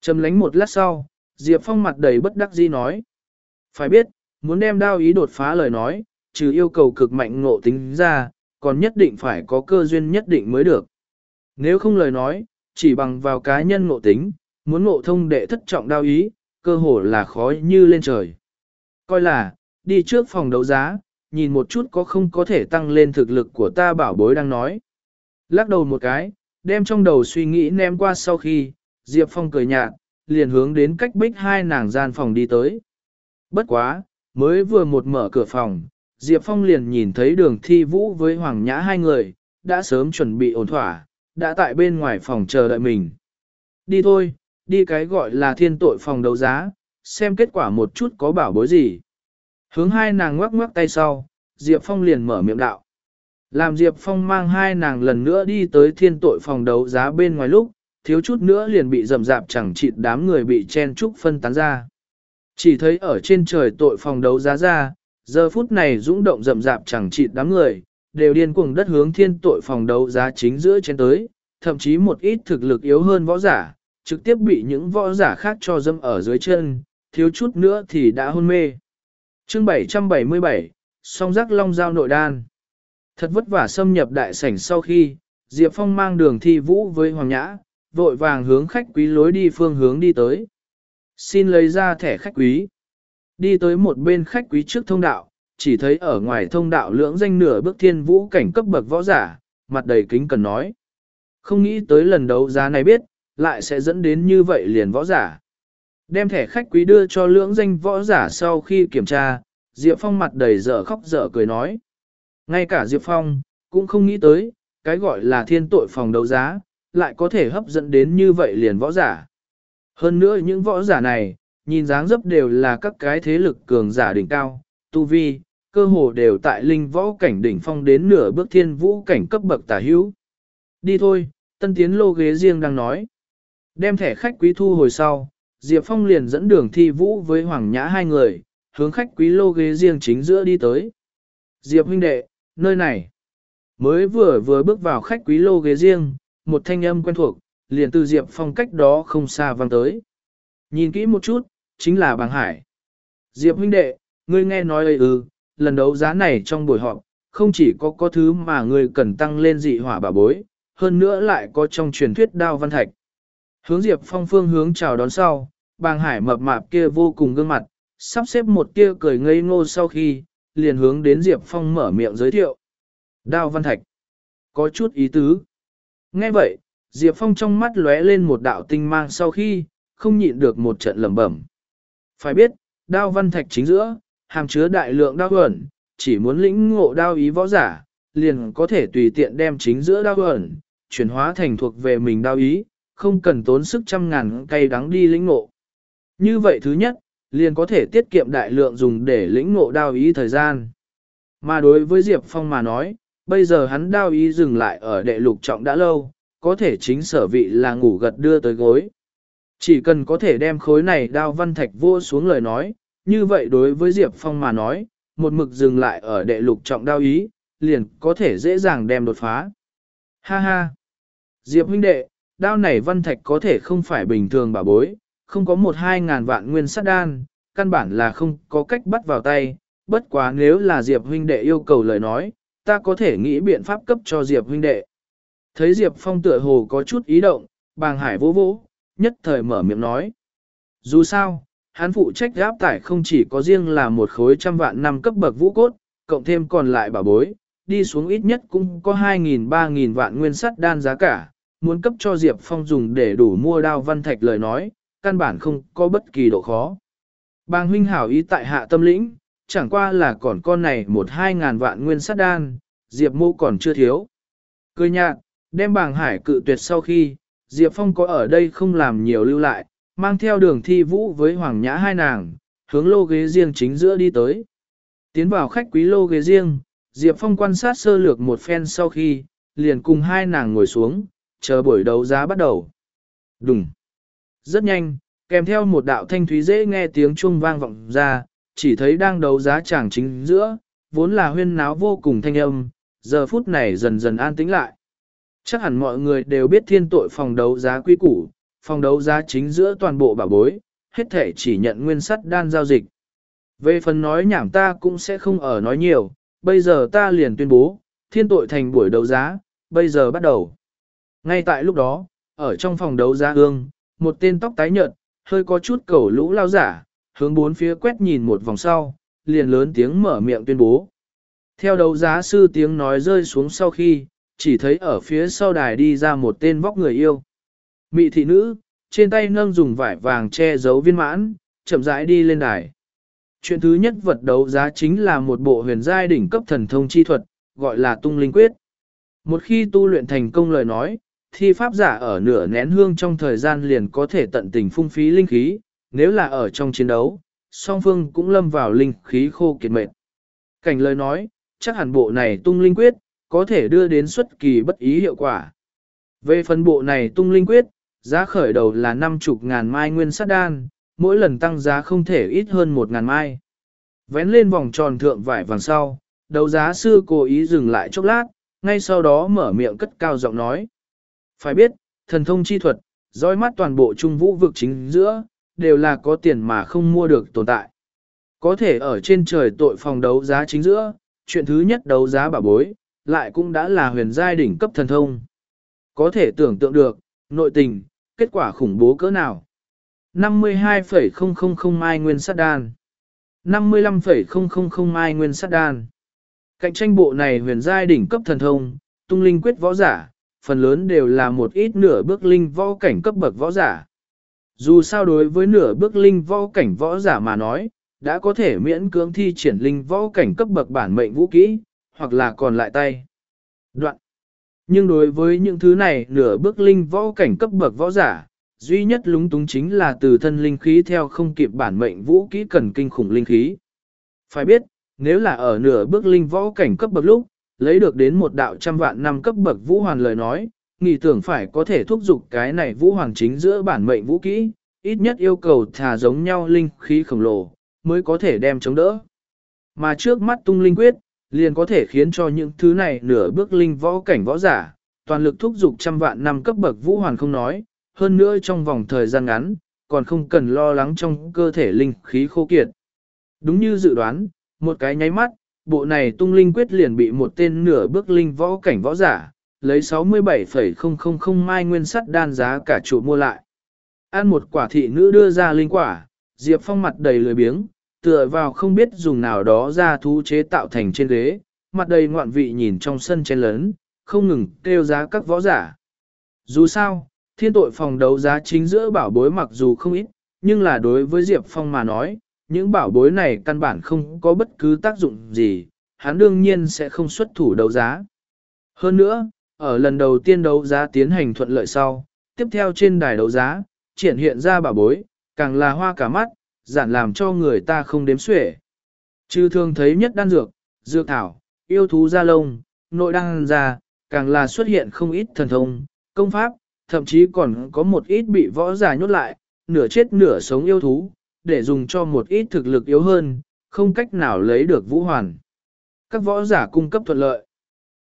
Trầm lánh một lát sau, Diệp Phong mặt đầy bất đắc dĩ nói. Phải biết, muốn đem đao ý đột phá lời nói, trừ yêu cầu cực mạnh ngộ tính ra, còn nhất định phải có cơ duyên nhất định mới được. Nếu không lời nói, chỉ bằng vào cá nhân ngộ tính, muốn ngộ thông đệ thất trọng đao ý, cơ hồ là khó như lên trời. Coi là, đi trước phòng đấu giá, nhìn một chút có không có thể tăng lên thực lực của ta bảo bối đang nói. Lắc đầu một cái, đem trong đầu suy nghĩ ném qua sau khi, Diệp Phong cười nhạt, liền hướng đến cách bích hai nàng gian phòng đi tới. Bất quá, mới vừa một mở cửa phòng, Diệp Phong liền nhìn thấy đường thi vũ với Hoàng Nhã hai người, đã sớm chuẩn bị ổn thỏa, đã tại bên ngoài phòng chờ đợi mình. Đi thôi, đi cái gọi là thiên tội phòng đấu giá, xem kết quả một chút có bảo bối gì. Hướng hai nàng ngoắc ngoắc tay sau, Diệp Phong liền mở miệng đạo. Làm Diệp Phong mang hai nàng lần nữa đi tới thiên tội phòng đấu giá bên ngoài lúc, thiếu chút nữa liền bị rầm rạp chẳng chịt đám người bị chen trúc phân tán ra. Chỉ thấy ở trên trời tội phòng đấu giá ra, giờ phút này dũng động rầm rạp chẳng chịt đám người, đều điên cuồng đất hướng thiên tội phòng đấu giá chính giữa trên tới, thậm chí một ít thực lực yếu hơn võ giả, trực tiếp bị những võ giả khác cho dâm ở dưới chân, thiếu chút nữa thì đã hôn mê. chương 777, song giác long giao nội đan. Thật vất vả xâm nhập đại sảnh sau khi, Diệp Phong mang đường thi vũ với Hoàng Nhã, vội vàng hướng khách quý lối đi phương hướng đi tới. Xin lấy ra thẻ khách quý. Đi tới một bên khách quý trước thông đạo, chỉ thấy ở ngoài thông đạo lưỡng danh nửa bước thiên vũ cảnh cấp bậc võ giả, mặt đầy kính cần nói. Không nghĩ tới lần đấu giá này biết, lại sẽ dẫn đến như vậy liền võ giả. Đem thẻ khách quý đưa cho lưỡng danh võ giả sau khi kiểm tra, Diệp Phong mặt đầy dở khóc dở cười nói. Ngay cả Diệp Phong, cũng không nghĩ tới, cái gọi là thiên tội phòng đấu giá, lại có thể hấp dẫn đến như vậy liền võ giả. Hơn nữa những võ giả này, nhìn dáng dấp đều là các cái thế lực cường giả đỉnh cao, tu vi, cơ hồ đều tại linh võ cảnh đỉnh phong đến nửa bước thiên vũ cảnh cấp bậc tả hữu. Đi thôi, tân tiến lô ghế riêng đang nói. Đem thẻ khách quý thu hồi sau, Diệp Phong liền dẫn đường thi vũ với Hoàng Nhã hai người, hướng khách quý lô ghế riêng chính giữa đi tới. Diệp huynh đệ, nơi này. Mới vừa vừa bước vào khách quý lô ghế riêng, một thanh âm quen thuộc, liền từ Diệp Phong cách đó không xa vang tới. Nhìn kỹ một chút, chính là Bàng Hải. Diệp huynh đệ, ngươi nghe nói ơi ư, lần đấu giá này trong buổi họp, không chỉ có có thứ mà ngươi cần tăng lên dị hỏa bà bối, hơn nữa lại có trong truyền thuyết đao văn thạch. Hướng Diệp Phong phương hướng chào đón sau, Bàng Hải mập mạp kia vô cùng gương mặt, sắp xếp một tia cười ngây ngô sau khi, liền hướng đến Diệp Phong mở miệng giới thiệu. Đao văn thạch. Có chút ý tứ. Nghe vậy, Diệp Phong trong mắt lóe lên một đạo tinh mang sau khi, không nhịn được một trận lẩm bẩm. Phải biết, đao văn thạch chính giữa, hàm chứa đại lượng đao ẩn, chỉ muốn lĩnh ngộ đao ý võ giả, liền có thể tùy tiện đem chính giữa đao ẩn, chuyển hóa thành thuộc về mình đao ý, không cần tốn sức trăm ngàn cây đắng đi lĩnh ngộ. Như vậy thứ nhất, liền có thể tiết kiệm đại lượng dùng để lĩnh ngộ đao ý thời gian. Mà đối với Diệp Phong mà nói, bây giờ hắn đao ý dừng lại ở đệ lục trọng đã lâu, có thể chính sở vị là ngủ gật đưa tới gối. Chỉ cần có thể đem khối này đao văn thạch vô xuống lời nói, như vậy đối với Diệp Phong mà nói, một mực dừng lại ở đệ lục trọng đao ý, liền có thể dễ dàng đem đột phá. Ha ha! Diệp huynh đệ, đao này văn thạch có thể không phải bình thường bảo bối, không có một hai ngàn vạn nguyên sát đan, căn bản là không có cách bắt vào tay, bất quá nếu là Diệp huynh đệ yêu cầu lời nói, ta có thể nghĩ biện pháp cấp cho Diệp huynh đệ. Thấy Diệp Phong tựa hồ có chút ý động, bàng hải vô vỗ, nhất thời mở miệng nói. Dù sao, hắn phụ trách gáp tải không chỉ có riêng là một khối trăm vạn năm cấp bậc vũ cốt, cộng thêm còn lại bảo bối, đi xuống ít nhất cũng có 2.000-3.000 vạn nguyên sắt đan giá cả, muốn cấp cho Diệp Phong dùng để đủ mua đao văn thạch lời nói, căn bản không có bất kỳ độ khó. Bàng huynh hảo ý tại hạ tâm lĩnh, chẳng qua là còn con này một hai ngàn vạn nguyên sát đan, Diệp mô còn chưa thiếu. Cười nhạt, đem bàng hải cự tuyệt sau khi, Diệp Phong có ở đây không làm nhiều lưu lại, mang theo đường thi vũ với Hoàng Nhã hai nàng, hướng lô ghế riêng chính giữa đi tới. Tiến vào khách quý lô ghế riêng, Diệp Phong quan sát sơ lược một phen sau khi, liền cùng hai nàng ngồi xuống, chờ buổi đấu giá bắt đầu. Đùng. Rất nhanh, kèm theo một đạo thanh thúy dễ nghe tiếng chuông vang vọng ra, chỉ thấy đang đấu giá chàng chính giữa, vốn là huyên náo vô cùng thanh âm, giờ phút này dần dần an tĩnh lại. Chắc hẳn mọi người đều biết thiên tội phòng đấu giá quy củ, phòng đấu giá chính giữa toàn bộ bảo bối, hết thể chỉ nhận nguyên sắt đan giao dịch. Về phần nói nhảm ta cũng sẽ không ở nói nhiều, bây giờ ta liền tuyên bố, thiên tội thành buổi đấu giá, bây giờ bắt đầu. Ngay tại lúc đó, ở trong phòng đấu giá ương, một tên tóc tái nhợt, hơi có chút cầu lũ lao giả, hướng bốn phía quét nhìn một vòng sau, liền lớn tiếng mở miệng tuyên bố. Theo đấu giá sư tiếng nói rơi xuống sau khi, chỉ thấy ở phía sau đài đi ra một tên vóc người yêu. Mị thị nữ, trên tay nâng dùng vải vàng che giấu viên mãn, chậm rãi đi lên đài. Chuyện thứ nhất vật đấu giá chính là một bộ huyền giai đỉnh cấp thần thông chi thuật, gọi là tung linh quyết. Một khi tu luyện thành công lời nói, thi pháp giả ở nửa nén hương trong thời gian liền có thể tận tình phung phí linh khí, nếu là ở trong chiến đấu, song phương cũng lâm vào linh khí khô kiệt mệt. Cảnh lời nói, chắc hẳn bộ này tung linh quyết, có thể đưa đến xuất kỳ bất ý hiệu quả. Về phần bộ này tung linh quyết, giá khởi đầu là năm chục ngàn mai nguyên sát đan, mỗi lần tăng giá không thể ít hơn một ngàn mai. Vén lên vòng tròn thượng vải vàng sau, đầu giá sư cố ý dừng lại chốc lát, ngay sau đó mở miệng cất cao giọng nói. Phải biết, thần thông chi thuật, dõi mắt toàn bộ trung vũ vực chính giữa, đều là có tiền mà không mua được tồn tại. Có thể ở trên trời tội phòng đấu giá chính giữa, chuyện thứ nhất đấu giá bảo bối, lại cũng đã là huyền giai đỉnh cấp thần thông. Có thể tưởng tượng được, nội tình, kết quả khủng bố cỡ nào. 52,000 mai nguyên sát đan 55,000 mai nguyên sát đan Cạnh tranh bộ này huyền giai đỉnh cấp thần thông, tung linh quyết võ giả, phần lớn đều là một ít nửa bước linh võ cảnh cấp bậc võ giả. Dù sao đối với nửa bước linh võ cảnh võ giả mà nói, đã có thể miễn cưỡng thi triển linh võ cảnh cấp bậc bản mệnh vũ kỹ, hoặc là còn lại tay. Đoạn. Nhưng đối với những thứ này nửa bước linh võ cảnh cấp bậc võ giả, duy nhất lúng túng chính là từ thân linh khí theo không kịp bản mệnh vũ kỹ cần kinh khủng linh khí. Phải biết, nếu là ở nửa bước linh võ cảnh cấp bậc lúc, lấy được đến một đạo trăm vạn năm cấp bậc vũ hoàn lời nói, nghĩ tưởng phải có thể thúc giục cái này vũ hoàn chính giữa bản mệnh vũ kỹ, ít nhất yêu cầu thả giống nhau linh khí khổng lồ, mới có thể đem chống đỡ. Mà trước mắt tung linh quyết, liền có thể khiến cho những thứ này nửa bước linh võ cảnh võ giả, toàn lực thúc giục trăm vạn năm cấp bậc vũ hoàn không nói, hơn nữa trong vòng thời gian ngắn, còn không cần lo lắng trong cơ thể linh khí khô kiệt. Đúng như dự đoán, một cái nháy mắt, bộ này tung linh quyết liền bị một tên nửa bước linh võ cảnh võ giả, lấy 67,000 mai nguyên sắt đan giá cả chủ mua lại. Ăn một quả thị nữ đưa ra linh quả, Diệp Phong mặt đầy lười biếng, tựa vào không biết dùng nào đó ra thú chế tạo thành trên ghế, mặt đầy ngoạn vị nhìn trong sân chen lớn, không ngừng kêu giá các võ giả. Dù sao, thiên tội phòng đấu giá chính giữa bảo bối mặc dù không ít, nhưng là đối với Diệp Phong mà nói, những bảo bối này căn bản không có bất cứ tác dụng gì, hắn đương nhiên sẽ không xuất thủ đấu giá. Hơn nữa, ở lần đầu tiên đấu giá tiến hành thuận lợi sau, tiếp theo trên đài đấu giá, triển hiện ra bảo bối, càng là hoa cả mắt, giản làm cho người ta không đếm xuể. Trừ thường thấy nhất đan dược, dược thảo, yêu thú da lông, nội đan da, càng là xuất hiện không ít thần thông, công pháp, thậm chí còn có một ít bị võ giả nhốt lại, nửa chết nửa sống yêu thú, để dùng cho một ít thực lực yếu hơn, không cách nào lấy được vũ hoàn. Các võ giả cung cấp thuận lợi.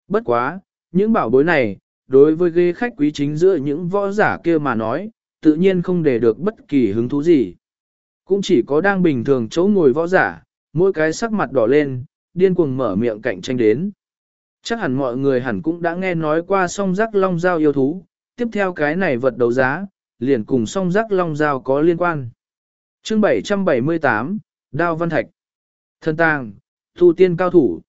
Bất quá, những bảo bối này, đối với ghế khách quý chính giữa những võ giả kia mà nói, tự nhiên không để được bất kỳ hứng thú gì. Cũng chỉ có đang bình thường chỗ ngồi võ giả, mỗi cái sắc mặt đỏ lên, điên cuồng mở miệng cạnh tranh đến. Chắc hẳn mọi người hẳn cũng đã nghe nói qua song giác long giao yêu thú, tiếp theo cái này vật đấu giá, liền cùng song giác long giao có liên quan. Chương 778, Đao Văn Thạch Thân tàng, thu tiên cao thủ.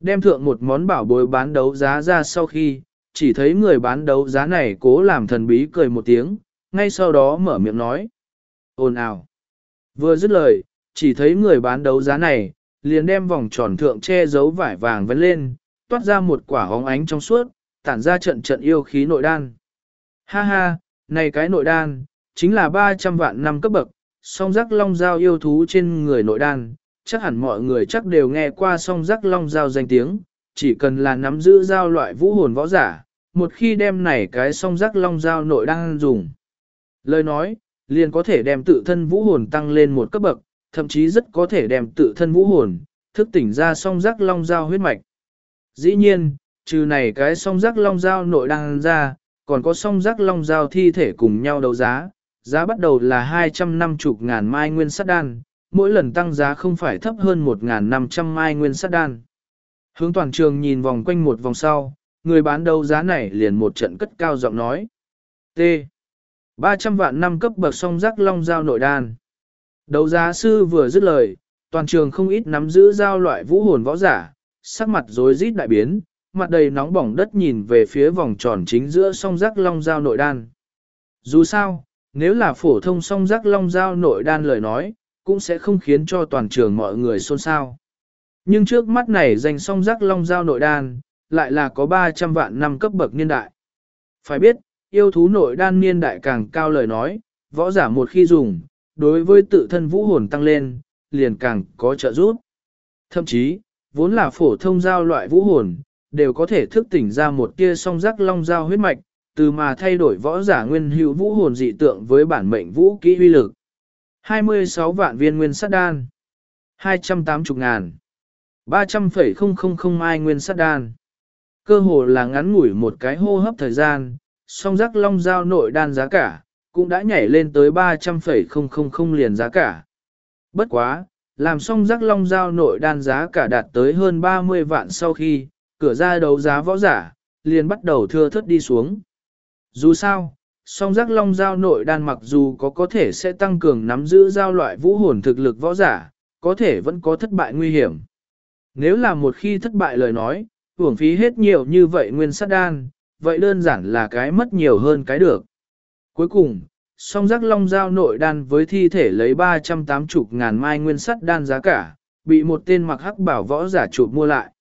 Đem thượng một món bảo bối bán đấu giá ra sau khi, chỉ thấy người bán đấu giá này cố làm thần bí cười một tiếng, ngay sau đó mở miệng nói. Ồn ào. Vừa dứt lời, chỉ thấy người bán đấu giá này, liền đem vòng tròn thượng che giấu vải vàng vấn lên, toát ra một quả hóng ánh trong suốt, tản ra trận trận yêu khí nội đan. Ha ha, này cái nội đan, chính là 300 vạn năm cấp bậc, song giác long giao yêu thú trên người nội đan, chắc hẳn mọi người chắc đều nghe qua song giác long giao danh tiếng, chỉ cần là nắm giữ giao loại vũ hồn võ giả, một khi đem này cái song giác long giao nội đan dùng. Lời nói, liền có thể đem tự thân vũ hồn tăng lên một cấp bậc, thậm chí rất có thể đem tự thân vũ hồn, thức tỉnh ra song giác long giao huyết mạch. Dĩ nhiên, trừ này cái song giác long giao nội đan ra, còn có song giác long giao thi thể cùng nhau đấu giá, giá bắt đầu là 250 ngàn mai nguyên sắt đan, mỗi lần tăng giá không phải thấp hơn 1.500 mai nguyên sắt đan. Hướng toàn trường nhìn vòng quanh một vòng sau, người bán đấu giá này liền một trận cất cao giọng nói. T. 300 vạn năm cấp bậc song giác long giao nội đan. Đấu giá sư vừa dứt lời, toàn trường không ít nắm giữ giao loại vũ hồn võ giả, sắc mặt rối rít đại biến, mặt đầy nóng bỏng đất nhìn về phía vòng tròn chính giữa song giác long giao nội đan. Dù sao, nếu là phổ thông song giác long giao nội đan lời nói, cũng sẽ không khiến cho toàn trường mọi người xôn xao. Nhưng trước mắt này danh song giác long giao nội đan, lại là có 300 vạn năm cấp bậc niên đại. Phải biết, yêu thú nội đan niên đại càng cao lời nói, võ giả một khi dùng, đối với tự thân vũ hồn tăng lên, liền càng có trợ giúp. Thậm chí, vốn là phổ thông giao loại vũ hồn, đều có thể thức tỉnh ra một tia song giác long giao huyết mạch, từ mà thay đổi võ giả nguyên hữu vũ hồn dị tượng với bản mệnh vũ kỹ uy lực. 26 vạn viên nguyên sát đan, 280 ngàn, 300,000 mai nguyên sát đan. Cơ hồ là ngắn ngủi một cái hô hấp thời gian, song giác long giao nội đan giá cả, cũng đã nhảy lên tới 300,000 liền giá cả. Bất quá, làm xong rắc long giao nội đan giá cả đạt tới hơn 30 vạn sau khi, cửa ra đấu giá võ giả, liền bắt đầu thưa thất đi xuống. Dù sao, song giác long giao nội đan mặc dù có có thể sẽ tăng cường nắm giữ giao loại vũ hồn thực lực võ giả, có thể vẫn có thất bại nguy hiểm. Nếu là một khi thất bại lời nói, hưởng phí hết nhiều như vậy nguyên sát đan, vậy đơn giản là cái mất nhiều hơn cái được. Cuối cùng, song giác long giao nội đan với thi thể lấy 380 ngàn mai nguyên sắt đan giá cả, bị một tên mặc hắc bảo võ giả chụp mua lại.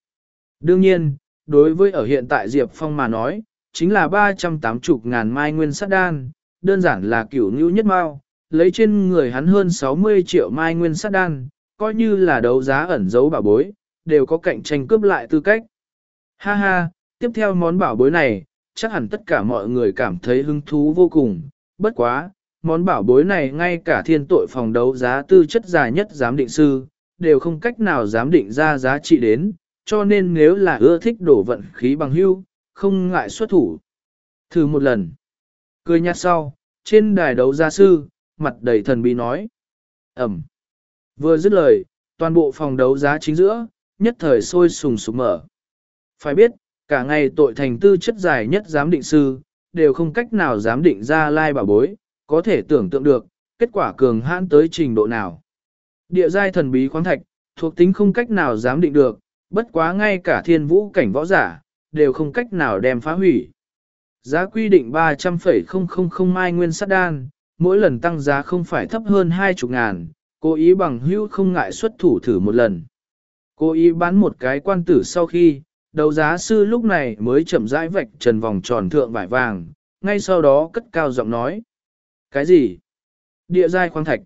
Đương nhiên, đối với ở hiện tại Diệp Phong mà nói, chính là 380 ngàn mai nguyên sắt đan, đơn giản là kiểu ngưu nhất mao, lấy trên người hắn hơn 60 triệu mai nguyên sắt đan, coi như là đấu giá ẩn giấu bảo bối, đều có cạnh tranh cướp lại tư cách. Ha ha, tiếp theo món bảo bối này, chắc hẳn tất cả mọi người cảm thấy hứng thú vô cùng, bất quá, món bảo bối này ngay cả thiên tội phòng đấu giá tư chất dài nhất giám định sư, đều không cách nào giám định ra giá trị đến, cho nên nếu là ưa thích đổ vận khí bằng hưu, không ngại xuất thủ. Thử một lần. Cười nhạt sau, trên đài đấu gia sư, mặt đầy thần bí nói. Ẩm. Vừa dứt lời, toàn bộ phòng đấu giá chính giữa, nhất thời sôi sùng sục mở. Phải biết, cả ngày tội thành tư chất dài nhất giám định sư, đều không cách nào giám định ra lai bảo bối, có thể tưởng tượng được, kết quả cường hãn tới trình độ nào. Địa giai thần bí khoáng thạch, thuộc tính không cách nào giám định được, bất quá ngay cả thiên vũ cảnh võ giả, đều không cách nào đem phá hủy. Giá quy định 300,000 mai nguyên sắt đan, mỗi lần tăng giá không phải thấp hơn 20 ngàn, cố ý bằng hữu không ngại xuất thủ thử một lần. Cố ý bán một cái quan tử sau khi, đầu giá sư lúc này mới chậm rãi vạch trần vòng tròn thượng vải vàng, ngay sau đó cất cao giọng nói. Cái gì? Địa giai khoáng thạch.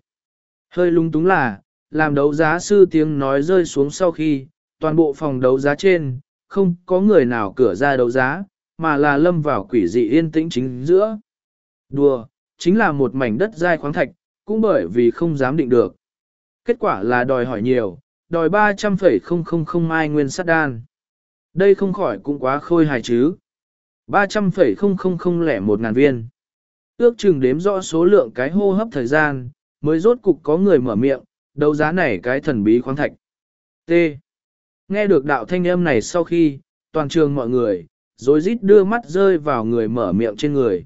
Hơi lung túng là, làm đấu giá sư tiếng nói rơi xuống sau khi, toàn bộ phòng đấu giá trên, không có người nào cửa ra đấu giá, mà là lâm vào quỷ dị yên tĩnh chính giữa. Đùa, chính là một mảnh đất dai khoáng thạch, cũng bởi vì không dám định được. Kết quả là đòi hỏi nhiều, đòi 300,000 mai nguyên sắt đan. Đây không khỏi cũng quá khôi hài chứ. 300,000 lẻ một ngàn viên. Ước chừng đếm rõ số lượng cái hô hấp thời gian, mới rốt cục có người mở miệng, đấu giá này cái thần bí khoáng thạch. T. Nghe được đạo thanh âm này sau khi, toàn trường mọi người, rồi rít đưa mắt rơi vào người mở miệng trên người.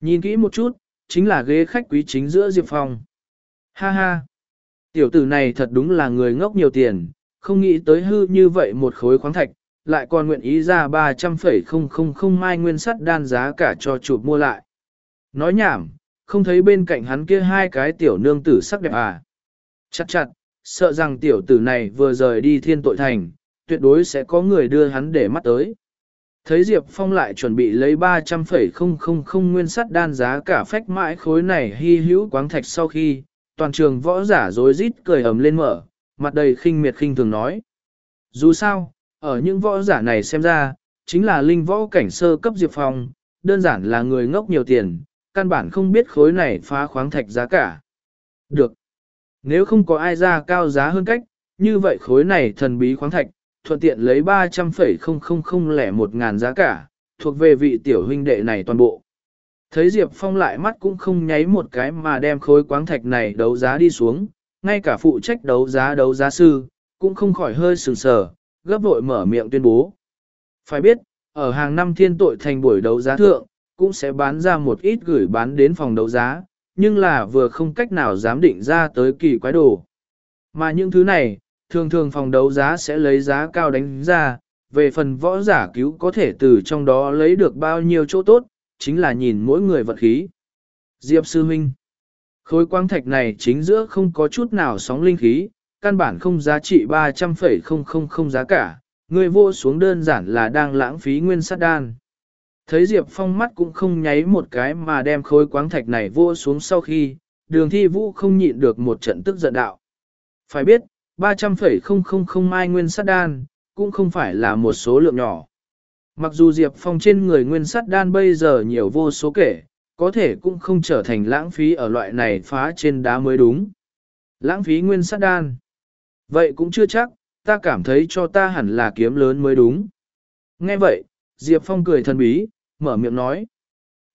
Nhìn kỹ một chút, chính là ghế khách quý chính giữa Diệp Phong. Ha ha! Tiểu tử này thật đúng là người ngốc nhiều tiền, không nghĩ tới hư như vậy một khối khoáng thạch, lại còn nguyện ý ra 300,000 mai nguyên sắt đan giá cả cho chụp mua lại. Nói nhảm, không thấy bên cạnh hắn kia hai cái tiểu nương tử sắc đẹp à. chặt chặt, sợ rằng tiểu tử này vừa rời đi thiên tội thành, tuyệt đối sẽ có người đưa hắn để mắt tới. Thấy Diệp Phong lại chuẩn bị lấy 300,000 nguyên sắt đan giá cả phách mãi khối này hy hữu quáng thạch sau khi, toàn trường võ giả rối rít cười ầm lên mở, mặt đầy khinh miệt khinh thường nói. Dù sao, ở những võ giả này xem ra, chính là linh võ cảnh sơ cấp Diệp Phong, đơn giản là người ngốc nhiều tiền, căn bản không biết khối này phá khoáng thạch giá cả. Được. Nếu không có ai ra cao giá hơn cách, như vậy khối này thần bí khoáng thạch, thuận tiện lấy 300,000 lẻ một ngàn giá cả, thuộc về vị tiểu huynh đệ này toàn bộ. Thấy Diệp Phong lại mắt cũng không nháy một cái mà đem khối quáng thạch này đấu giá đi xuống, ngay cả phụ trách đấu giá đấu giá sư, cũng không khỏi hơi sừng sờ, gấp vội mở miệng tuyên bố. Phải biết, ở hàng năm thiên tội thành buổi đấu giá thượng, cũng sẽ bán ra một ít gửi bán đến phòng đấu giá, nhưng là vừa không cách nào dám định ra tới kỳ quái đồ. Mà những thứ này, thường thường phòng đấu giá sẽ lấy giá cao đánh ra, về phần võ giả cứu có thể từ trong đó lấy được bao nhiêu chỗ tốt, chính là nhìn mỗi người vật khí. Diệp Sư Minh Khối quang thạch này chính giữa không có chút nào sóng linh khí, căn bản không giá trị 300,000 giá cả, người vô xuống đơn giản là đang lãng phí nguyên sát đan. Thấy Diệp Phong mắt cũng không nháy một cái mà đem khối quáng thạch này vô xuống sau khi, đường thi vũ không nhịn được một trận tức giận đạo. Phải biết, 300,000 mai nguyên sát đan, cũng không phải là một số lượng nhỏ. Mặc dù Diệp Phong trên người nguyên sắt đan bây giờ nhiều vô số kể, có thể cũng không trở thành lãng phí ở loại này phá trên đá mới đúng. Lãng phí nguyên sắt đan. Vậy cũng chưa chắc, ta cảm thấy cho ta hẳn là kiếm lớn mới đúng. Nghe vậy, Diệp Phong cười thần bí, mở miệng nói.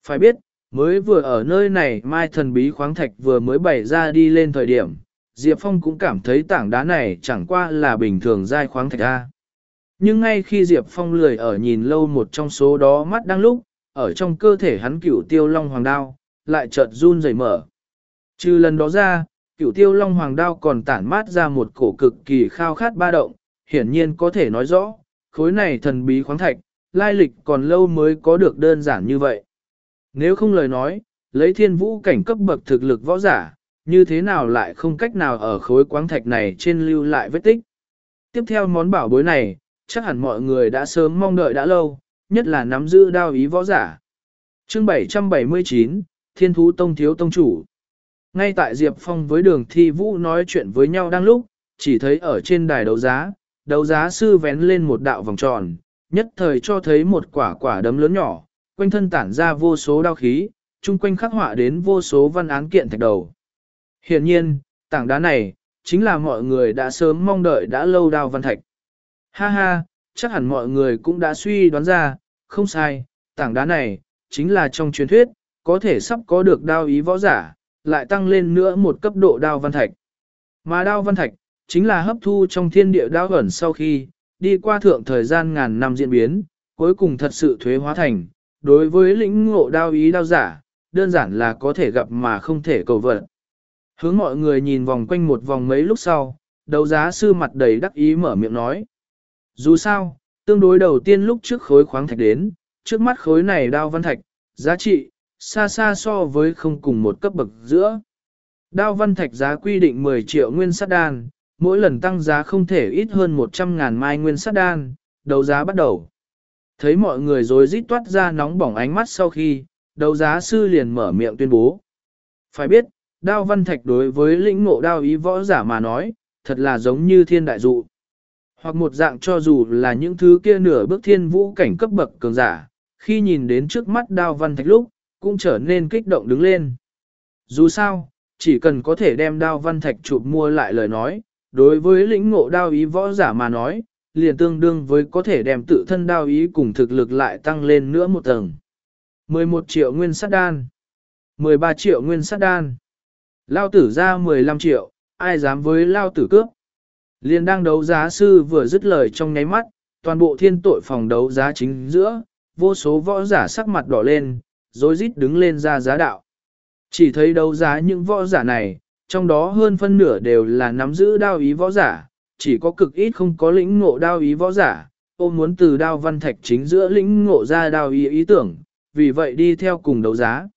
Phải biết, Mới vừa ở nơi này mai thần bí khoáng thạch vừa mới bày ra đi lên thời điểm, Diệp Phong cũng cảm thấy tảng đá này chẳng qua là bình thường dai khoáng thạch ra. Nhưng ngay khi Diệp Phong lười ở nhìn lâu một trong số đó mắt đang lúc, ở trong cơ thể hắn cửu tiêu long hoàng đao, lại chợt run rẩy mở. Trừ lần đó ra, cửu tiêu long hoàng đao còn tản mát ra một cổ cực kỳ khao khát ba động, hiển nhiên có thể nói rõ, khối này thần bí khoáng thạch, lai lịch còn lâu mới có được đơn giản như vậy. Nếu không lời nói, lấy thiên vũ cảnh cấp bậc thực lực võ giả, như thế nào lại không cách nào ở khối quáng thạch này trên lưu lại vết tích. Tiếp theo món bảo bối này, chắc hẳn mọi người đã sớm mong đợi đã lâu, nhất là nắm giữ đao ý võ giả. chương 779, Thiên Thú Tông Thiếu Tông Chủ Ngay tại Diệp Phong với đường thi vũ nói chuyện với nhau đang lúc, chỉ thấy ở trên đài đấu giá, đấu giá sư vén lên một đạo vòng tròn, nhất thời cho thấy một quả quả đấm lớn nhỏ, quanh thân tản ra vô số đao khí, chung quanh khắc họa đến vô số văn án kiện thạch đầu. Hiển nhiên, tảng đá này, chính là mọi người đã sớm mong đợi đã lâu đao văn thạch. Ha ha, chắc hẳn mọi người cũng đã suy đoán ra, không sai, tảng đá này, chính là trong truyền thuyết, có thể sắp có được đao ý võ giả, lại tăng lên nữa một cấp độ đao văn thạch. Mà đao văn thạch, chính là hấp thu trong thiên địa đao ẩn sau khi, đi qua thượng thời gian ngàn năm diễn biến, cuối cùng thật sự thuế hóa thành, đối với lĩnh ngộ đao ý đao giả, đơn giản là có thể gặp mà không thể cầu vận. Hướng mọi người nhìn vòng quanh một vòng mấy lúc sau, đấu giá sư mặt đầy đắc ý mở miệng nói. Dù sao, tương đối đầu tiên lúc trước khối khoáng thạch đến, trước mắt khối này đao văn thạch, giá trị, xa xa so với không cùng một cấp bậc giữa. Đao văn thạch giá quy định 10 triệu nguyên sát đan, mỗi lần tăng giá không thể ít hơn 100 ngàn mai nguyên sắt đan, đấu giá bắt đầu. Thấy mọi người rồi rít toát ra nóng bỏng ánh mắt sau khi, đấu giá sư liền mở miệng tuyên bố. Phải biết, đao văn thạch đối với lĩnh ngộ đao ý võ giả mà nói, thật là giống như thiên đại dụ. Hoặc một dạng cho dù là những thứ kia nửa bước thiên vũ cảnh cấp bậc cường giả, khi nhìn đến trước mắt đao văn thạch lúc, cũng trở nên kích động đứng lên. Dù sao, chỉ cần có thể đem đao văn thạch chụp mua lại lời nói, đối với lĩnh ngộ đao ý võ giả mà nói, liền tương đương với có thể đem tự thân đao ý cùng thực lực lại tăng lên nữa một tầng. 11 triệu nguyên sát đan 13 triệu nguyên sát đan Lao tử ra 15 triệu, ai dám với Lao tử cướp Liên đang đấu giá sư vừa dứt lời trong nháy mắt, toàn bộ thiên tội phòng đấu giá chính giữa, vô số võ giả sắc mặt đỏ lên, rồi rít đứng lên ra giá đạo. Chỉ thấy đấu giá những võ giả này, trong đó hơn phân nửa đều là nắm giữ đao ý võ giả, chỉ có cực ít không có lĩnh ngộ đao ý võ giả, ô muốn từ đao văn thạch chính giữa lĩnh ngộ ra đao ý ý tưởng, vì vậy đi theo cùng đấu giá.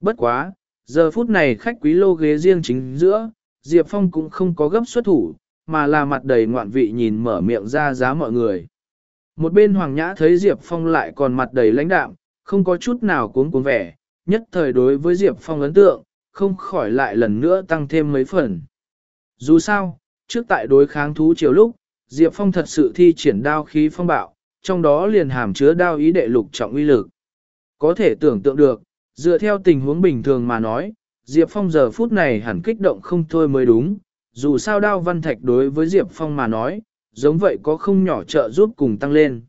Bất quá, giờ phút này khách quý lô ghế riêng chính giữa, Diệp Phong cũng không có gấp xuất thủ, mà là mặt đầy ngoạn vị nhìn mở miệng ra giá mọi người. Một bên Hoàng Nhã thấy Diệp Phong lại còn mặt đầy lãnh đạm, không có chút nào cuốn cuốn vẻ, nhất thời đối với Diệp Phong ấn tượng, không khỏi lại lần nữa tăng thêm mấy phần. Dù sao, trước tại đối kháng thú chiều lúc, Diệp Phong thật sự thi triển đao khí phong bạo, trong đó liền hàm chứa đao ý đệ lục trọng uy lực. Có thể tưởng tượng được, dựa theo tình huống bình thường mà nói, Diệp Phong giờ phút này hẳn kích động không thôi mới đúng, dù sao đao văn thạch đối với Diệp Phong mà nói, giống vậy có không nhỏ trợ giúp cùng tăng lên.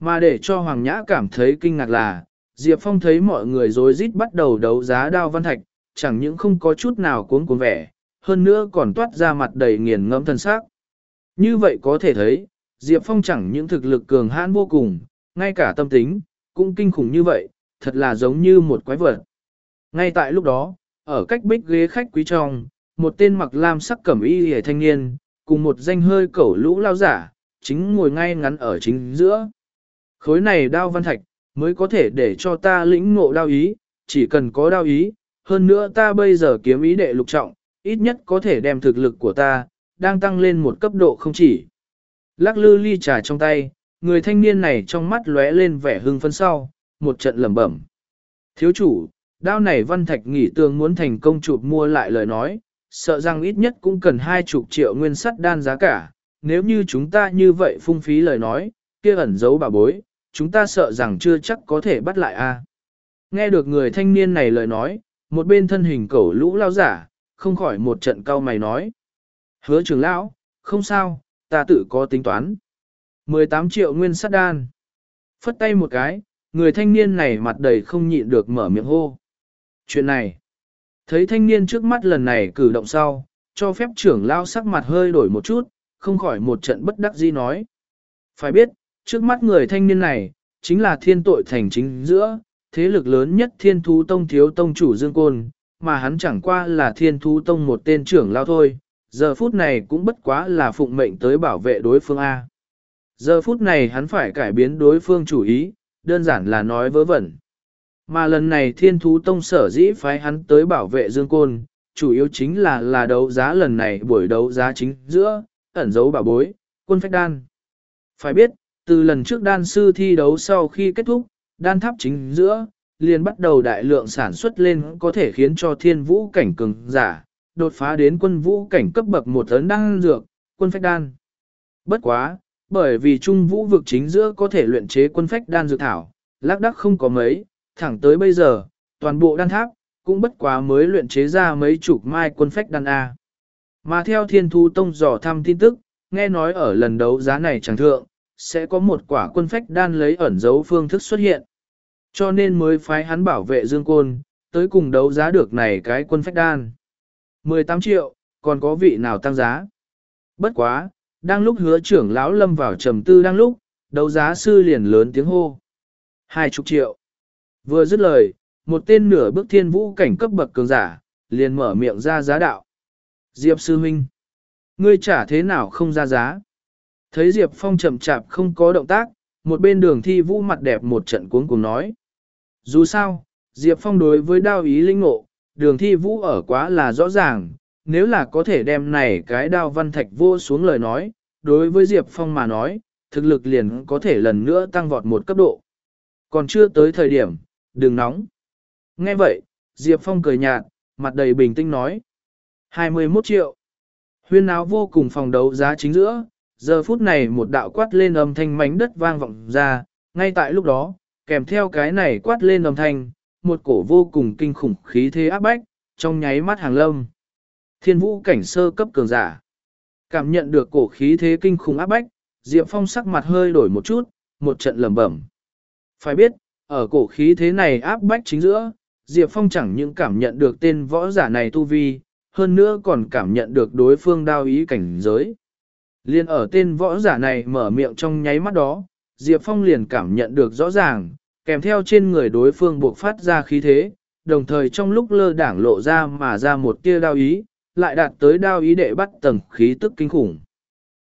Mà để cho Hoàng Nhã cảm thấy kinh ngạc là, Diệp Phong thấy mọi người rối rít bắt đầu đấu giá đao văn thạch, chẳng những không có chút nào cuốn cuốn vẻ, hơn nữa còn toát ra mặt đầy nghiền ngẫm thân xác. Như vậy có thể thấy, Diệp Phong chẳng những thực lực cường hãn vô cùng, ngay cả tâm tính, cũng kinh khủng như vậy, thật là giống như một quái vật. Ngay tại lúc đó, ở cách bích ghế khách quý trong, một tên mặc lam sắc cẩm y hề thanh niên, cùng một danh hơi cẩu lũ lao giả, chính ngồi ngay ngắn ở chính giữa. Khối này đao văn thạch, mới có thể để cho ta lĩnh ngộ đao ý, chỉ cần có đao ý, hơn nữa ta bây giờ kiếm ý đệ lục trọng, ít nhất có thể đem thực lực của ta, đang tăng lên một cấp độ không chỉ. Lắc lư ly trà trong tay, người thanh niên này trong mắt lóe lên vẻ hưng phấn sau, một trận lẩm bẩm. Thiếu chủ, đao này văn thạch nghỉ tường muốn thành công chụp mua lại lời nói, sợ rằng ít nhất cũng cần hai chục triệu nguyên sắt đan giá cả, nếu như chúng ta như vậy phung phí lời nói, kia ẩn giấu bà bối, chúng ta sợ rằng chưa chắc có thể bắt lại a. Nghe được người thanh niên này lời nói, một bên thân hình cẩu lũ lao giả, không khỏi một trận cau mày nói. Hứa trưởng lão, không sao, ta tự có tính toán. 18 triệu nguyên sắt đan. Phất tay một cái, người thanh niên này mặt đầy không nhịn được mở miệng hô. Chuyện này, thấy thanh niên trước mắt lần này cử động sau, cho phép trưởng lao sắc mặt hơi đổi một chút, không khỏi một trận bất đắc dĩ nói. Phải biết, trước mắt người thanh niên này, chính là thiên tội thành chính giữa, thế lực lớn nhất thiên thú tông thiếu tông chủ Dương Côn, mà hắn chẳng qua là thiên thú tông một tên trưởng lao thôi, giờ phút này cũng bất quá là phụng mệnh tới bảo vệ đối phương A. Giờ phút này hắn phải cải biến đối phương chủ ý, đơn giản là nói vớ vẩn. Mà lần này thiên thú tông sở dĩ phái hắn tới bảo vệ Dương Côn, chủ yếu chính là là đấu giá lần này buổi đấu giá chính giữa, ẩn dấu bảo bối, quân phách đan. Phải biết, từ lần trước đan sư thi đấu sau khi kết thúc, đan tháp chính giữa, liền bắt đầu đại lượng sản xuất lên có thể khiến cho thiên vũ cảnh cường giả, đột phá đến quân vũ cảnh cấp bậc một tấn đan dược, quân phách đan. Bất quá, bởi vì trung vũ vực chính giữa có thể luyện chế quân phách đan dược thảo, lác đắc không có mấy, thẳng tới bây giờ, toàn bộ đan tháp, cũng bất quá mới luyện chế ra mấy chục mai quân phách đan A. Mà theo thiên thu tông dò thăm tin tức, nghe nói ở lần đấu giá này chẳng thượng, sẽ có một quả quân phách đan lấy ẩn dấu phương thức xuất hiện. Cho nên mới phái hắn bảo vệ Dương Côn, tới cùng đấu giá được này cái quân phách đan. 18 triệu, còn có vị nào tăng giá? Bất quá, đang lúc hứa trưởng lão lâm vào trầm tư đang lúc, đấu giá sư liền lớn tiếng hô. Hai chục triệu. Vừa dứt lời, một tên nửa bước thiên vũ cảnh cấp bậc cường giả, liền mở miệng ra giá đạo. Diệp sư huynh. Ngươi trả thế nào không ra giá? Thấy Diệp Phong chậm chạp không có động tác, một bên đường thi vũ mặt đẹp một trận cuống cùng nói. Dù sao, Diệp Phong đối với đao ý linh ngộ, đường thi vũ ở quá là rõ ràng, nếu là có thể đem này cái đao văn thạch vô xuống lời nói, đối với Diệp Phong mà nói, thực lực liền có thể lần nữa tăng vọt một cấp độ. Còn chưa tới thời điểm, đừng nóng. Nghe vậy, Diệp Phong cười nhạt, mặt đầy bình tĩnh nói. 21 triệu. Huyên áo vô cùng phòng đấu giá chính giữa, giờ phút này một đạo quát lên âm thanh mảnh đất vang vọng ra, ngay tại lúc đó, kèm theo cái này quát lên âm thanh, một cổ vô cùng kinh khủng khí thế áp bách, trong nháy mắt hàng lâm. Thiên vũ cảnh sơ cấp cường giả. Cảm nhận được cổ khí thế kinh khủng áp bách, Diệp Phong sắc mặt hơi đổi một chút, một trận lẩm bẩm. Phải biết, ở cổ khí thế này áp bách chính giữa, Diệp Phong chẳng những cảm nhận được tên võ giả này tu vi, hơn nữa còn cảm nhận được đối phương đao ý cảnh giới. Liên ở tên võ giả này mở miệng trong nháy mắt đó, Diệp Phong liền cảm nhận được rõ ràng, kèm theo trên người đối phương buộc phát ra khí thế, đồng thời trong lúc lơ đảng lộ ra mà ra một tia đao ý, lại đạt tới đao ý đệ bắt tầng khí tức kinh khủng.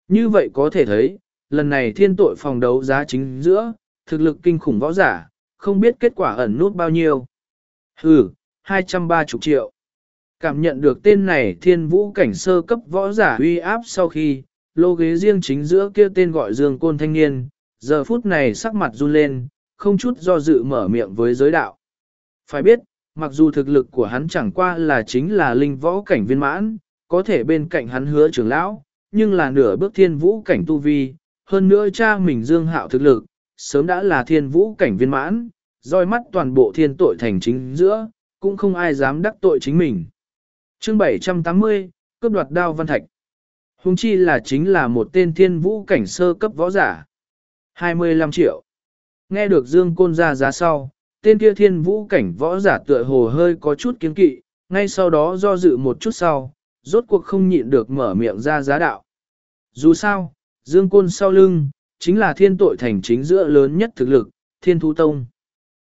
Như vậy có thể thấy, lần này thiên tội phòng đấu giá chính giữa, thực lực kinh khủng võ giả, không biết kết quả ẩn nút bao nhiêu. Hừ, 230 triệu. Cảm nhận được tên này thiên vũ cảnh sơ cấp võ giả uy áp sau khi, lô ghế riêng chính giữa kia tên gọi dương côn thanh niên, giờ phút này sắc mặt run lên, không chút do dự mở miệng với giới đạo. Phải biết, mặc dù thực lực của hắn chẳng qua là chính là linh võ cảnh viên mãn, có thể bên cạnh hắn hứa trưởng lão, nhưng là nửa bước thiên vũ cảnh tu vi, hơn nữa cha mình dương hạo thực lực, sớm đã là thiên vũ cảnh viên mãn, roi mắt toàn bộ thiên tội thành chính giữa, cũng không ai dám đắc tội chính mình. Chương 780, cướp đoạt đao văn thạch. Hùng chi là chính là một tên thiên vũ cảnh sơ cấp võ giả. 25 triệu. Nghe được Dương Côn ra giá sau, tên kia thiên vũ cảnh võ giả tựa hồ hơi có chút kiên kỵ, ngay sau đó do dự một chút sau, rốt cuộc không nhịn được mở miệng ra giá đạo. Dù sao, Dương Côn sau lưng, chính là thiên tội thành chính giữa lớn nhất thực lực, thiên thú tông.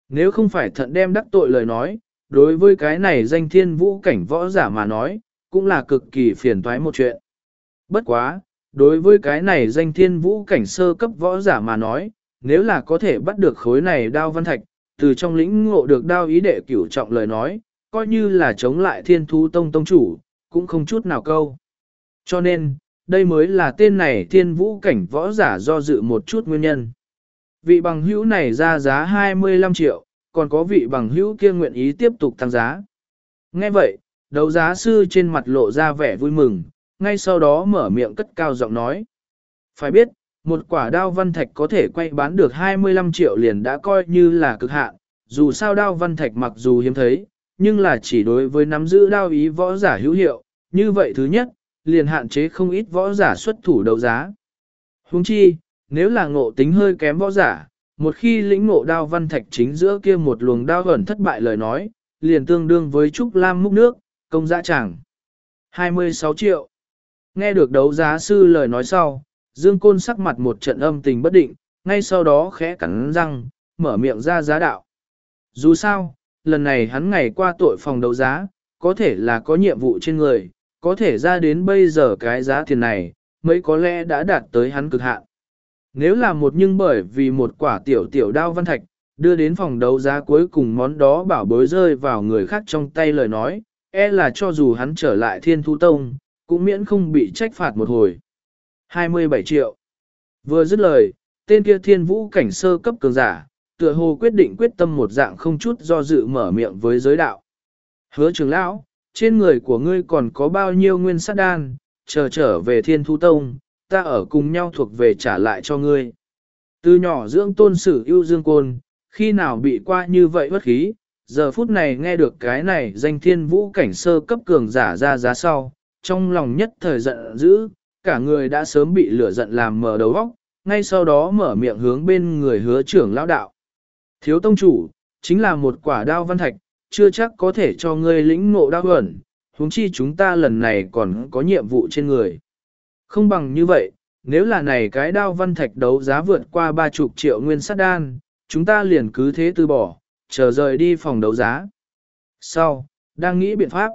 Nếu không phải thận đem đắc tội lời nói, đối với cái này danh thiên vũ cảnh võ giả mà nói, cũng là cực kỳ phiền toái một chuyện. Bất quá, đối với cái này danh thiên vũ cảnh sơ cấp võ giả mà nói, nếu là có thể bắt được khối này đao văn thạch, từ trong lĩnh ngộ được đao ý đệ cửu trọng lời nói, coi như là chống lại thiên thú tông tông chủ, cũng không chút nào câu. Cho nên, đây mới là tên này thiên vũ cảnh võ giả do dự một chút nguyên nhân. Vị bằng hữu này ra giá 25 triệu, còn có vị bằng hữu kia nguyện ý tiếp tục tăng giá. Nghe vậy, đấu giá sư trên mặt lộ ra vẻ vui mừng, ngay sau đó mở miệng cất cao giọng nói. Phải biết, một quả đao văn thạch có thể quay bán được 25 triệu liền đã coi như là cực hạn, dù sao đao văn thạch mặc dù hiếm thấy, nhưng là chỉ đối với nắm giữ đao ý võ giả hữu hiệu, như vậy thứ nhất, liền hạn chế không ít võ giả xuất thủ đấu giá. Huống chi, nếu là ngộ tính hơi kém võ giả, một khi lĩnh ngộ đao văn thạch chính giữa kia một luồng đao gần thất bại lời nói, liền tương đương với Trúc Lam múc nước, công dã chẳng. 26 triệu. Nghe được đấu giá sư lời nói sau, Dương Côn sắc mặt một trận âm tình bất định, ngay sau đó khẽ cắn răng, mở miệng ra giá đạo. Dù sao, lần này hắn ngày qua tội phòng đấu giá, có thể là có nhiệm vụ trên người, có thể ra đến bây giờ cái giá tiền này, mấy có lẽ đã đạt tới hắn cực hạn. Nếu là một nhưng bởi vì một quả tiểu tiểu đao văn thạch, đưa đến phòng đấu giá cuối cùng món đó bảo bối rơi vào người khác trong tay lời nói, e là cho dù hắn trở lại thiên thu tông, cũng miễn không bị trách phạt một hồi. 27 triệu. Vừa dứt lời, tên kia thiên vũ cảnh sơ cấp cường giả, tựa hồ quyết định quyết tâm một dạng không chút do dự mở miệng với giới đạo. Hứa trưởng lão, trên người của ngươi còn có bao nhiêu nguyên sát đan, chờ trở về thiên thu tông, ta ở cùng nhau thuộc về trả lại cho ngươi. Từ nhỏ dưỡng tôn sử yêu dương côn, khi nào bị qua như vậy bất khí, giờ phút này nghe được cái này danh thiên vũ cảnh sơ cấp cường giả ra giá sau, trong lòng nhất thời giận dữ, cả người đã sớm bị lửa giận làm mở đầu óc, ngay sau đó mở miệng hướng bên người hứa trưởng lão đạo. Thiếu tông chủ, chính là một quả đao văn thạch, chưa chắc có thể cho ngươi lĩnh ngộ đao ẩn, huống chi chúng ta lần này còn có nhiệm vụ trên người. Không bằng như vậy, nếu là này cái đao văn thạch đấu giá vượt qua ba chục triệu nguyên sát đan, chúng ta liền cứ thế từ bỏ, chờ rời đi phòng đấu giá. Sau, đang nghĩ biện pháp.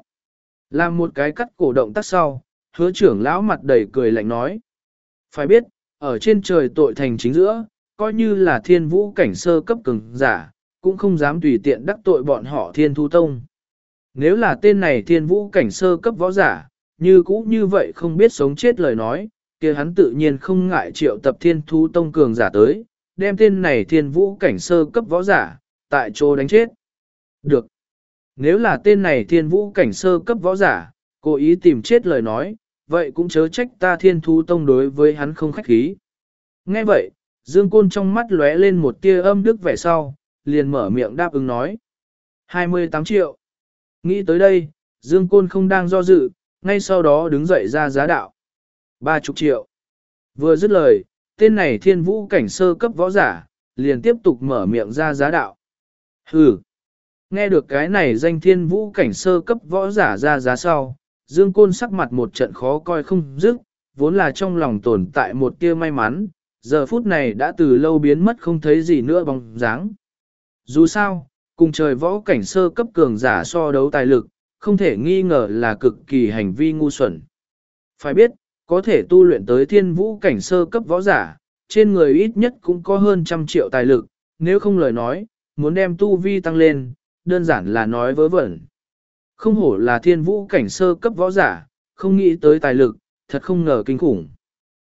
Làm một cái cắt cổ động tác sau, hứa trưởng lão mặt đầy cười lạnh nói. Phải biết, ở trên trời tội thành chính giữa, coi như là thiên vũ cảnh sơ cấp cường giả, cũng không dám tùy tiện đắc tội bọn họ thiên thu tông. Nếu là tên này thiên vũ cảnh sơ cấp võ giả, như cũ như vậy không biết sống chết lời nói, kia hắn tự nhiên không ngại triệu tập thiên thu tông cường giả tới, đem tên này thiên vũ cảnh sơ cấp võ giả, tại chỗ đánh chết. Được. Nếu là tên này thiên vũ cảnh sơ cấp võ giả, cố ý tìm chết lời nói, vậy cũng chớ trách ta thiên thú tông đối với hắn không khách khí. Nghe vậy, Dương Côn trong mắt lóe lên một tia âm đức vẻ sau, liền mở miệng đáp ứng nói. 28 triệu. Nghĩ tới đây, Dương Côn không đang do dự, ngay sau đó đứng dậy ra giá đạo. 30 triệu. Vừa dứt lời, tên này thiên vũ cảnh sơ cấp võ giả, liền tiếp tục mở miệng ra giá đạo. Hừ. Nghe được cái này danh thiên vũ cảnh sơ cấp võ giả ra giá sau, Dương Côn sắc mặt một trận khó coi không dứt, vốn là trong lòng tồn tại một tia may mắn, giờ phút này đã từ lâu biến mất không thấy gì nữa bóng dáng. Dù sao, cùng trời võ cảnh sơ cấp cường giả so đấu tài lực, không thể nghi ngờ là cực kỳ hành vi ngu xuẩn. Phải biết, có thể tu luyện tới thiên vũ cảnh sơ cấp võ giả, trên người ít nhất cũng có hơn trăm triệu tài lực, nếu không lời nói, muốn đem tu vi tăng lên, đơn giản là nói vớ vẩn. Không hổ là thiên vũ cảnh sơ cấp võ giả, không nghĩ tới tài lực, thật không ngờ kinh khủng.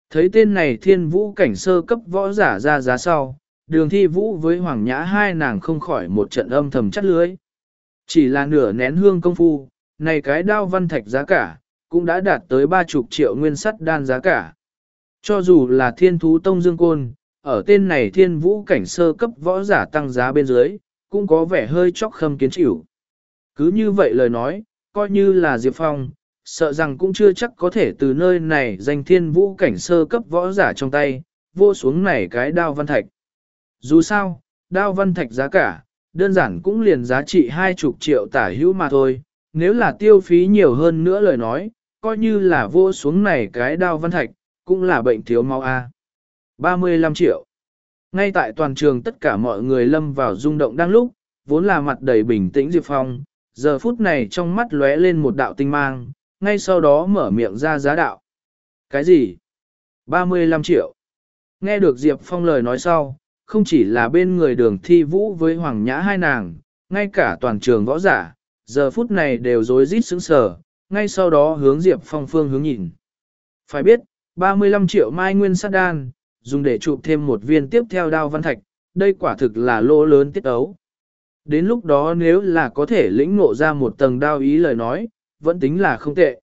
Thấy tên này thiên vũ cảnh sơ cấp võ giả ra giá sau, đường thi vũ với hoàng nhã hai nàng không khỏi một trận âm thầm chắt lưới. Chỉ là nửa nén hương công phu, này cái đao văn thạch giá cả, cũng đã đạt tới ba chục triệu nguyên sắt đan giá cả. Cho dù là thiên thú tông dương côn, ở tên này thiên vũ cảnh sơ cấp võ giả tăng giá bên dưới, cũng có vẻ hơi chóc khâm kiến chịu. Cứ như vậy lời nói, coi như là Diệp Phong, sợ rằng cũng chưa chắc có thể từ nơi này giành thiên vũ cảnh sơ cấp võ giả trong tay, vô xuống này cái đao văn thạch. Dù sao, đao văn thạch giá cả, đơn giản cũng liền giá trị hai chục triệu tả hữu mà thôi, nếu là tiêu phí nhiều hơn nữa lời nói, coi như là vô xuống này cái đao văn thạch, cũng là bệnh thiếu máu A. 35 triệu. Ngay tại toàn trường tất cả mọi người lâm vào rung động đang lúc, vốn là mặt đầy bình tĩnh Diệp Phong, giờ phút này trong mắt lóe lên một đạo tinh mang, ngay sau đó mở miệng ra giá đạo. Cái gì? 35 triệu. Nghe được Diệp Phong lời nói sau, không chỉ là bên người đường thi vũ với Hoàng Nhã hai nàng, ngay cả toàn trường võ giả, giờ phút này đều rối rít sững sờ, ngay sau đó hướng Diệp Phong phương hướng nhìn. Phải biết, 35 triệu mai nguyên sát đan, dùng để chụp thêm một viên tiếp theo đao văn thạch, đây quả thực là lô lớn tiết ấu. Đến lúc đó nếu là có thể lĩnh ngộ ra một tầng đao ý lời nói, vẫn tính là không tệ.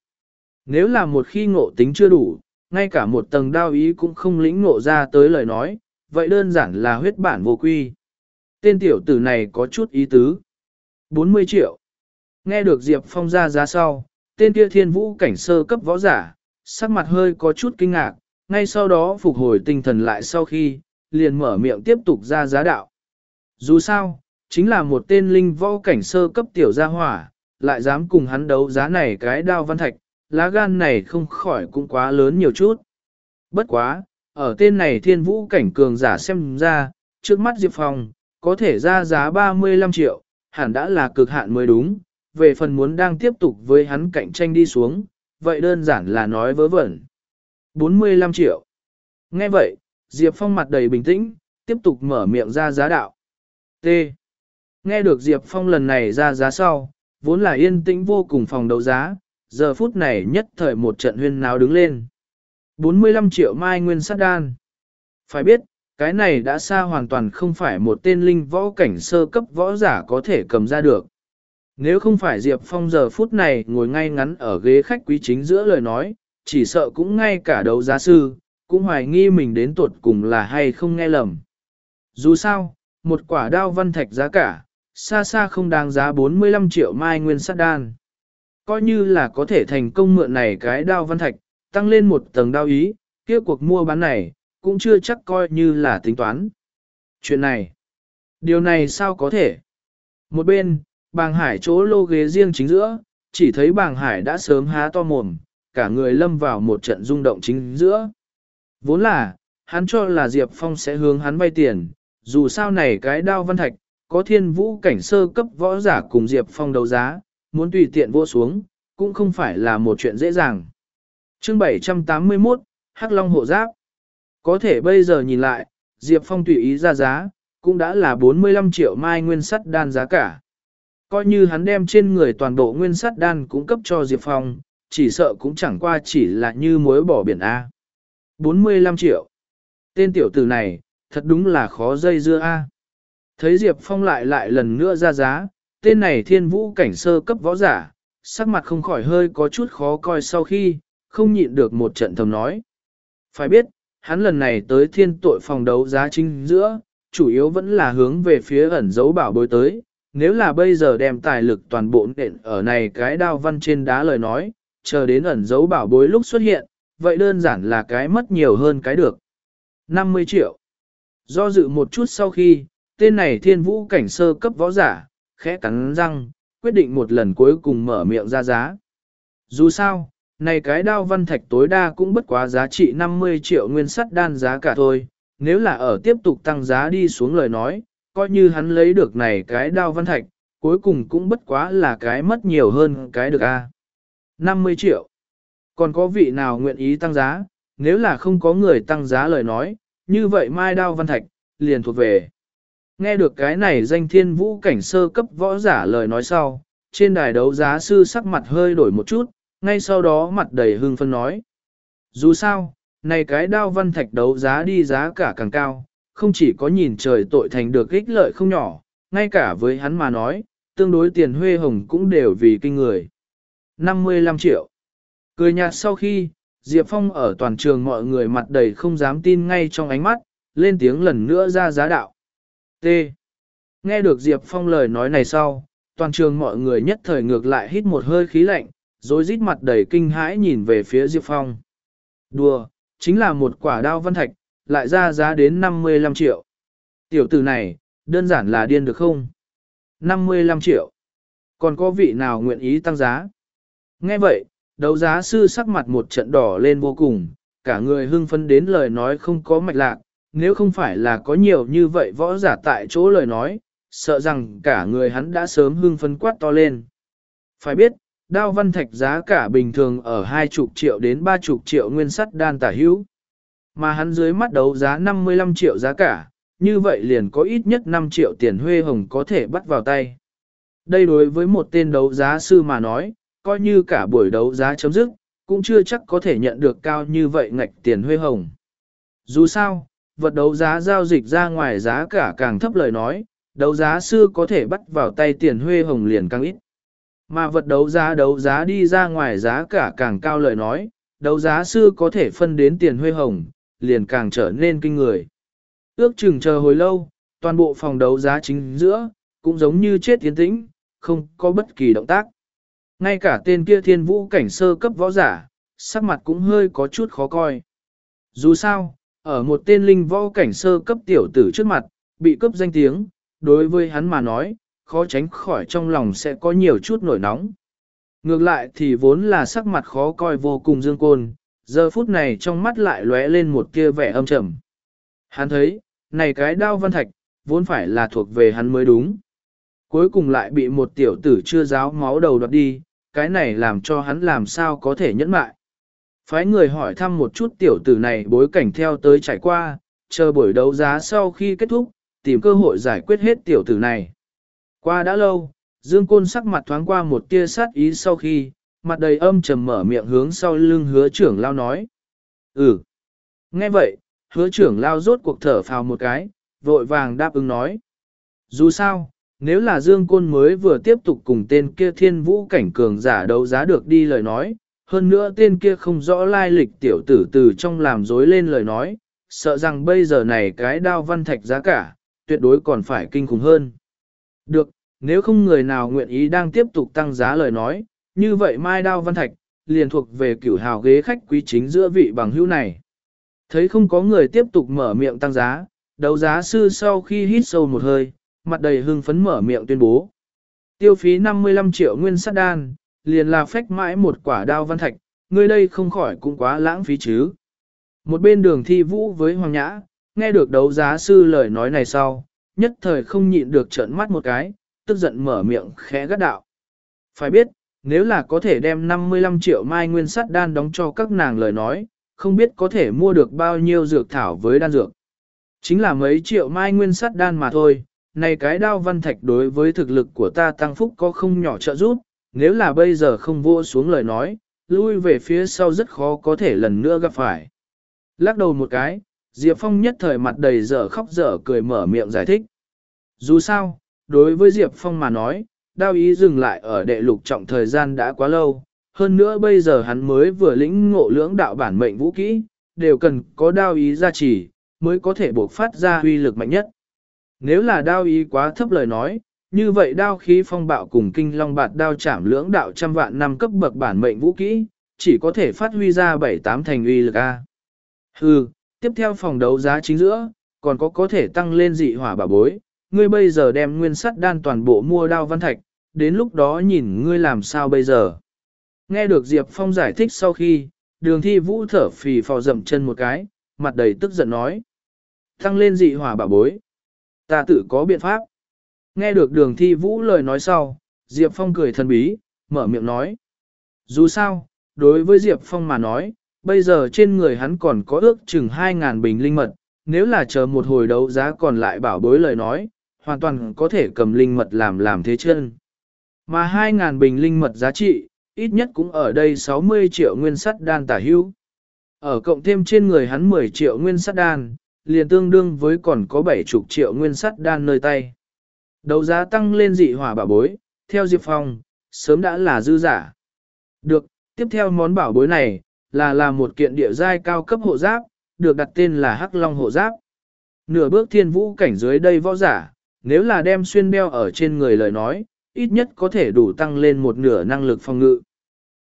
Nếu là một khi ngộ tính chưa đủ, ngay cả một tầng đao ý cũng không lĩnh ngộ ra tới lời nói, vậy đơn giản là huyết bản vô quy. Tên tiểu tử này có chút ý tứ. 40 triệu. Nghe được Diệp Phong ra giá sau, tên kia thiên vũ cảnh sơ cấp võ giả, sắc mặt hơi có chút kinh ngạc, ngay sau đó phục hồi tinh thần lại sau khi, liền mở miệng tiếp tục ra giá đạo. Dù sao, chính là một tên linh võ cảnh sơ cấp tiểu gia hỏa, lại dám cùng hắn đấu giá này cái đao văn thạch, lá gan này không khỏi cũng quá lớn nhiều chút. Bất quá, ở tên này thiên vũ cảnh cường giả xem ra, trước mắt Diệp Phong, có thể ra giá 35 triệu, hẳn đã là cực hạn mới đúng, về phần muốn đang tiếp tục với hắn cạnh tranh đi xuống, vậy đơn giản là nói vớ vẩn. 45 triệu. Nghe vậy, Diệp Phong mặt đầy bình tĩnh, tiếp tục mở miệng ra giá đạo. T. Nghe được Diệp Phong lần này ra giá sau, vốn là yên tĩnh vô cùng phòng đấu giá, giờ phút này nhất thời một trận huyên náo đứng lên. 45 triệu mai nguyên sát đan. Phải biết, cái này đã xa hoàn toàn không phải một tên linh võ cảnh sơ cấp võ giả có thể cầm ra được. Nếu không phải Diệp Phong giờ phút này ngồi ngay ngắn ở ghế khách quý chính giữa lời nói, chỉ sợ cũng ngay cả đấu giá sư, cũng hoài nghi mình đến tuột cùng là hay không nghe lầm. Dù sao, một quả đao văn thạch giá cả, xa xa không đáng giá 45 triệu mai nguyên sát đan. Coi như là có thể thành công mượn này cái đao văn thạch, tăng lên một tầng đao ý, kia cuộc mua bán này, cũng chưa chắc coi như là tính toán. Chuyện này, điều này sao có thể? Một bên, bàng hải chỗ lô ghế riêng chính giữa, chỉ thấy bàng hải đã sớm há to mồm, cả người lâm vào một trận rung động chính giữa. Vốn là, hắn cho là Diệp Phong sẽ hướng hắn vay tiền, dù sao này cái đao văn thạch, có thiên vũ cảnh sơ cấp võ giả cùng Diệp Phong đấu giá, muốn tùy tiện vô xuống, cũng không phải là một chuyện dễ dàng. chương 781, Hắc Long hộ giáp. Có thể bây giờ nhìn lại, Diệp Phong tùy ý ra giá, cũng đã là 45 triệu mai nguyên sắt đan giá cả. Coi như hắn đem trên người toàn bộ nguyên sắt đan cũng cấp cho Diệp Phong, chỉ sợ cũng chẳng qua chỉ là như muối bỏ biển A. 45 triệu. Tên tiểu tử này, thật đúng là khó dây dưa A. Thấy Diệp Phong lại lại lần nữa ra giá, tên này thiên vũ cảnh sơ cấp võ giả, sắc mặt không khỏi hơi có chút khó coi sau khi, không nhịn được một trận thầm nói. Phải biết, hắn lần này tới thiên tội phòng đấu giá chính giữa, chủ yếu vẫn là hướng về phía ẩn dấu bảo bối tới. Nếu là bây giờ đem tài lực toàn bộ nện ở này cái đao văn trên đá lời nói, chờ đến ẩn dấu bảo bối lúc xuất hiện, vậy đơn giản là cái mất nhiều hơn cái được. 50 triệu. Do dự một chút sau khi, tên này thiên vũ cảnh sơ cấp võ giả, khẽ cắn răng, quyết định một lần cuối cùng mở miệng ra giá. Dù sao, này cái đao văn thạch tối đa cũng bất quá giá trị 50 triệu nguyên sắt đan giá cả thôi, nếu là ở tiếp tục tăng giá đi xuống lời nói, coi như hắn lấy được này cái đao văn thạch, cuối cùng cũng bất quá là cái mất nhiều hơn cái được a. 50 triệu. Còn có vị nào nguyện ý tăng giá, nếu là không có người tăng giá lời nói, như vậy mai đao văn thạch, liền thuộc về. Nghe được cái này danh thiên vũ cảnh sơ cấp võ giả lời nói sau, trên đài đấu giá sư sắc mặt hơi đổi một chút, ngay sau đó mặt đầy hưng phân nói. Dù sao, này cái đao văn thạch đấu giá đi giá cả càng cao, không chỉ có nhìn trời tội thành được ích lợi không nhỏ, ngay cả với hắn mà nói, tương đối tiền huê hồng cũng đều vì kinh người. 55 triệu. Cười nhạt sau khi, Diệp Phong ở toàn trường mọi người mặt đầy không dám tin ngay trong ánh mắt, lên tiếng lần nữa ra giá đạo. T. Nghe được Diệp Phong lời nói này sau, toàn trường mọi người nhất thời ngược lại hít một hơi khí lạnh, rồi rít mặt đầy kinh hãi nhìn về phía Diệp Phong. Đùa, chính là một quả đao văn thạch, lại ra giá đến 55 triệu. Tiểu tử này, đơn giản là điên được không? 55 triệu. Còn có vị nào nguyện ý tăng giá? Nghe vậy, đấu giá sư sắc mặt một trận đỏ lên vô cùng, cả người hưng phấn đến lời nói không có mạch lạc, nếu không phải là có nhiều như vậy võ giả tại chỗ lời nói, sợ rằng cả người hắn đã sớm hưng phấn quát to lên. Phải biết, đao văn thạch giá cả bình thường ở hai chục triệu đến ba chục triệu nguyên sắt đan tả hữu. Mà hắn dưới mắt đấu giá 55 triệu giá cả, như vậy liền có ít nhất 5 triệu tiền huê hồng có thể bắt vào tay. Đây đối với một tên đấu giá sư mà nói, coi như cả buổi đấu giá chấm dứt, cũng chưa chắc có thể nhận được cao như vậy ngạch tiền huê hồng. Dù sao, vật đấu giá giao dịch ra ngoài giá cả càng thấp lời nói, đấu giá sư có thể bắt vào tay tiền huê hồng liền càng ít. Mà vật đấu giá đấu giá đi ra ngoài giá cả càng cao lời nói, đấu giá sư có thể phân đến tiền huê hồng, liền càng trở nên kinh người. Ước chừng chờ hồi lâu, toàn bộ phòng đấu giá chính giữa, cũng giống như chết tiến tĩnh, không có bất kỳ động tác. Ngay cả tên kia thiên vũ cảnh sơ cấp võ giả, sắc mặt cũng hơi có chút khó coi. Dù sao, ở một tên linh võ cảnh sơ cấp tiểu tử trước mặt, bị cấp danh tiếng, đối với hắn mà nói, khó tránh khỏi trong lòng sẽ có nhiều chút nổi nóng. Ngược lại thì vốn là sắc mặt khó coi vô cùng dương côn, giờ phút này trong mắt lại lóe lên một kia vẻ âm trầm. Hắn thấy, này cái đao văn thạch, vốn phải là thuộc về hắn mới đúng. Cuối cùng lại bị một tiểu tử chưa giáo máu đầu đoạt đi, cái này làm cho hắn làm sao có thể nhẫn mại. Phái người hỏi thăm một chút tiểu tử này bối cảnh theo tới trải qua, chờ buổi đấu giá sau khi kết thúc, tìm cơ hội giải quyết hết tiểu tử này. Qua đã lâu, Dương Côn sắc mặt thoáng qua một tia sát ý sau khi, mặt đầy âm trầm mở miệng hướng sau lưng hứa trưởng lao nói. Ừ. Nghe vậy, hứa trưởng lao rốt cuộc thở phào một cái, vội vàng đáp ứng nói. Dù sao, nếu là Dương Côn mới vừa tiếp tục cùng tên kia thiên vũ cảnh cường giả đấu giá được đi lời nói, hơn nữa tên kia không rõ lai lịch tiểu tử từ trong làm dối lên lời nói, sợ rằng bây giờ này cái đao văn thạch giá cả, tuyệt đối còn phải kinh khủng hơn. Được, nếu không người nào nguyện ý đang tiếp tục tăng giá lời nói, như vậy mai đao văn thạch, liền thuộc về cửu hào ghế khách quý chính giữa vị bằng hữu này. Thấy không có người tiếp tục mở miệng tăng giá, đấu giá sư sau khi hít sâu một hơi, mặt đầy hưng phấn mở miệng tuyên bố. Tiêu phí 55 triệu nguyên sát đan, liền là phách mãi một quả đao văn thạch, người đây không khỏi cũng quá lãng phí chứ. Một bên đường thi vũ với Hoàng Nhã, nghe được đấu giá sư lời nói này sau, nhất thời không nhịn được trợn mắt một cái, tức giận mở miệng khẽ gắt đạo. Phải biết, nếu là có thể đem 55 triệu mai nguyên sắt đan đóng cho các nàng lời nói, không biết có thể mua được bao nhiêu dược thảo với đan dược. Chính là mấy triệu mai nguyên sắt đan mà thôi, này cái đao văn thạch đối với thực lực của ta tăng phúc có không nhỏ trợ giúp, nếu là bây giờ không vô xuống lời nói, lui về phía sau rất khó có thể lần nữa gặp phải. Lắc đầu một cái, Diệp Phong nhất thời mặt đầy dở khóc dở cười mở miệng giải thích. Dù sao, đối với Diệp Phong mà nói, đao ý dừng lại ở đệ lục trọng thời gian đã quá lâu, hơn nữa bây giờ hắn mới vừa lĩnh ngộ lưỡng đạo bản mệnh vũ kỹ, đều cần có đao ý gia trì, mới có thể bộc phát ra huy lực mạnh nhất. Nếu là đao ý quá thấp lời nói, như vậy đao khí phong bạo cùng kinh long bạt đao chạm lưỡng đạo trăm vạn năm cấp bậc bản mệnh vũ kỹ, chỉ có thể phát huy ra bảy tám thành uy lực A. Hừ, tiếp theo phòng đấu giá chính giữa, còn có có thể tăng lên dị hỏa bảo bối, ngươi bây giờ đem nguyên sắt đan toàn bộ mua đao văn thạch, đến lúc đó nhìn ngươi làm sao bây giờ. Nghe được Diệp Phong giải thích sau khi, đường thi vũ thở phì phò dậm chân một cái, mặt đầy tức giận nói. Tăng lên dị hỏa bảo bối. Ta tự có biện pháp. Nghe được đường thi vũ lời nói sau, Diệp Phong cười thần bí, mở miệng nói. Dù sao, đối với Diệp Phong mà nói, bây giờ trên người hắn còn có ước chừng 2.000 bình linh mật, nếu là chờ một hồi đấu giá còn lại bảo bối lời nói, hoàn toàn có thể cầm linh mật làm làm thế chân. Mà 2.000 bình linh mật giá trị, ít nhất cũng ở đây 60 triệu nguyên sắt đan tả hữu. Ở cộng thêm trên người hắn 10 triệu nguyên sắt đan, liền tương đương với còn có 70 triệu nguyên sắt đan nơi tay. Đấu giá tăng lên dị hỏa bảo bối, theo Diệp Phong, sớm đã là dư giả. Được, tiếp theo món bảo bối này, là là một kiện địa giai cao cấp hộ giáp, được đặt tên là Hắc Long hộ giáp. Nửa bước thiên vũ cảnh dưới đây võ giả, nếu là đem xuyên đeo ở trên người lời nói, ít nhất có thể đủ tăng lên một nửa năng lực phòng ngự.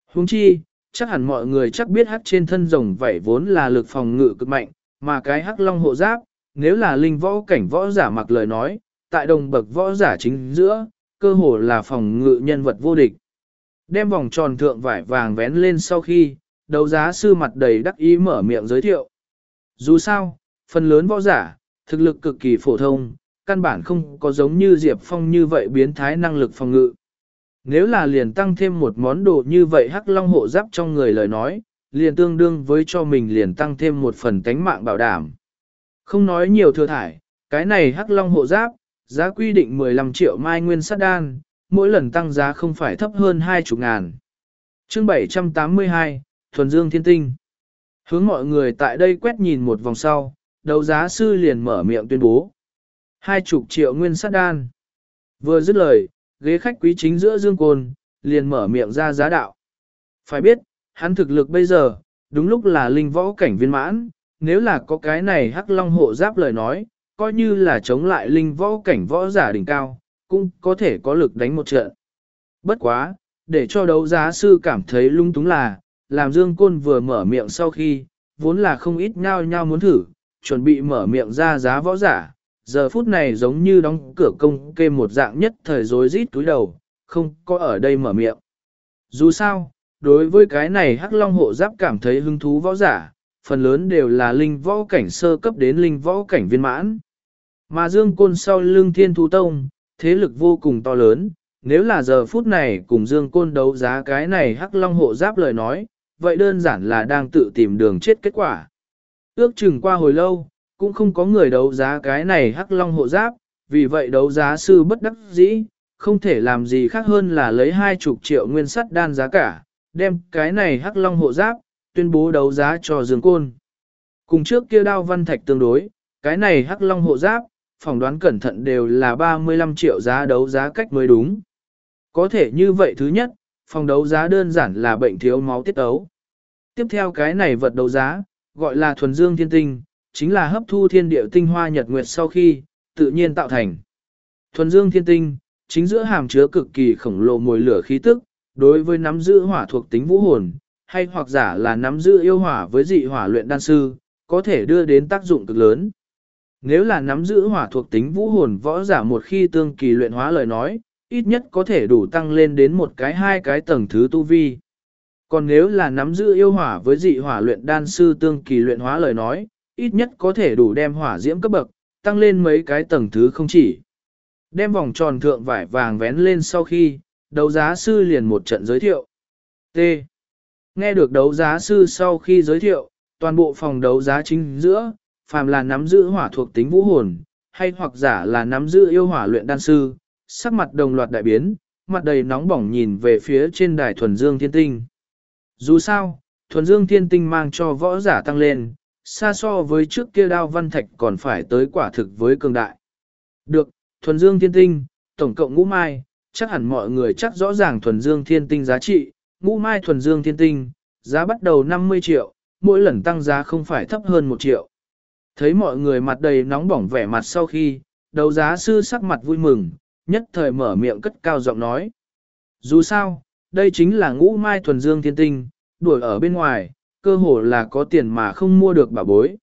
Huống chi, chắc hẳn mọi người chắc biết hắc trên thân rồng vảy vốn là lực phòng ngự cực mạnh, mà cái hắc long hộ giáp, nếu là linh võ cảnh võ giả mặc lời nói, tại đồng bậc võ giả chính giữa, cơ hồ là phòng ngự nhân vật vô địch. Đem vòng tròn thượng vải vàng vén lên sau khi, đấu giá sư mặt đầy đắc ý mở miệng giới thiệu. Dù sao, phần lớn võ giả, thực lực cực kỳ phổ thông, căn bản không có giống như Diệp Phong như vậy biến thái năng lực phòng ngự. Nếu là liền tăng thêm một món đồ như vậy hắc long hộ giáp trong người lời nói, liền tương đương với cho mình liền tăng thêm một phần tánh mạng bảo đảm. Không nói nhiều thừa thải, cái này hắc long hộ giáp, giá quy định 15 triệu mai nguyên sát đan, mỗi lần tăng giá không phải thấp hơn 20 ngàn. chương 782, Thuần Dương Thiên Tinh. Hướng mọi người tại đây quét nhìn một vòng sau, đấu giá sư liền mở miệng tuyên bố. Hai chục triệu nguyên sát đan. Vừa dứt lời, ghế khách quý chính giữa Dương Côn, liền mở miệng ra giá đạo. Phải biết, hắn thực lực bây giờ, đúng lúc là linh võ cảnh viên mãn, nếu là có cái này hắc long hộ giáp lời nói, coi như là chống lại linh võ cảnh võ giả đỉnh cao, cũng có thể có lực đánh một trận. Bất quá, để cho đấu giá sư cảm thấy lung túng là, làm Dương Côn vừa mở miệng sau khi, vốn là không ít nhao nhao muốn thử, chuẩn bị mở miệng ra giá võ giả, giờ phút này giống như đóng cửa công kê một dạng nhất thời rối rít túi đầu, không có ở đây mở miệng. Dù sao, đối với cái này Hắc Long hộ giáp cảm thấy hứng thú võ giả, phần lớn đều là linh võ cảnh sơ cấp đến linh võ cảnh viên mãn. Mà Dương Côn sau lưng Thiên Thú Tông, thế lực vô cùng to lớn, nếu là giờ phút này cùng Dương Côn đấu giá cái này Hắc Long hộ giáp lời nói, vậy đơn giản là đang tự tìm đường chết kết quả. Ước chừng qua hồi lâu, cũng không có người đấu giá cái này Hắc Long hộ giáp, vì vậy đấu giá sư bất đắc dĩ, không thể làm gì khác hơn là lấy hai chục triệu nguyên sắt đan giá cả, đem cái này Hắc Long hộ giáp, tuyên bố đấu giá cho Dương Côn. Cùng trước kia đao văn thạch tương đối, cái này Hắc Long hộ giáp, phỏng đoán cẩn thận đều là 35 triệu giá đấu giá cách mới đúng. Có thể như vậy thứ nhất, phòng đấu giá đơn giản là bệnh thiếu máu tiết ấu. Tiếp theo cái này vật đấu giá, gọi là thuần dương thiên tinh, chính là hấp thu thiên địa tinh hoa nhật nguyệt sau khi, tự nhiên tạo thành. Thuần dương thiên tinh, chính giữa hàm chứa cực kỳ khổng lồ mùi lửa khí tức, đối với nắm giữ hỏa thuộc tính vũ hồn, hay hoặc giả là nắm giữ yêu hỏa với dị hỏa luyện đan sư, có thể đưa đến tác dụng cực lớn. Nếu là nắm giữ hỏa thuộc tính vũ hồn võ giả một khi tương kỳ luyện hóa lời nói, ít nhất có thể đủ tăng lên đến một cái hai cái tầng thứ tu vi. Còn nếu là nắm giữ yêu hỏa với dị hỏa luyện đan sư tương kỳ luyện hóa lời nói, ít nhất có thể đủ đem hỏa diễm cấp bậc, tăng lên mấy cái tầng thứ không chỉ. Đem vòng tròn thượng vải vàng vén lên sau khi, đấu giá sư liền một trận giới thiệu. T. Nghe được đấu giá sư sau khi giới thiệu, toàn bộ phòng đấu giá chính giữa, phàm là nắm giữ hỏa thuộc tính vũ hồn, hay hoặc giả là nắm giữ yêu hỏa luyện đan sư, sắc mặt đồng loạt đại biến, mặt đầy nóng bỏng nhìn về phía trên đài thuần dương thiên tinh. Dù sao, thuần dương thiên tinh mang cho võ giả tăng lên, xa so với trước kia đao văn thạch còn phải tới quả thực với cường đại. Được, thuần dương thiên tinh, tổng cộng ngũ mai, chắc hẳn mọi người chắc rõ ràng thuần dương thiên tinh giá trị, ngũ mai thuần dương thiên tinh, giá bắt đầu 50 triệu, mỗi lần tăng giá không phải thấp hơn 1 triệu. Thấy mọi người mặt đầy nóng bỏng vẻ mặt sau khi, đầu giá sư sắc mặt vui mừng, nhất thời mở miệng cất cao giọng nói. Dù sao, đây chính là ngũ mai thuần dương thiên tinh, đuổi ở bên ngoài, cơ hồ là có tiền mà không mua được bảo bối.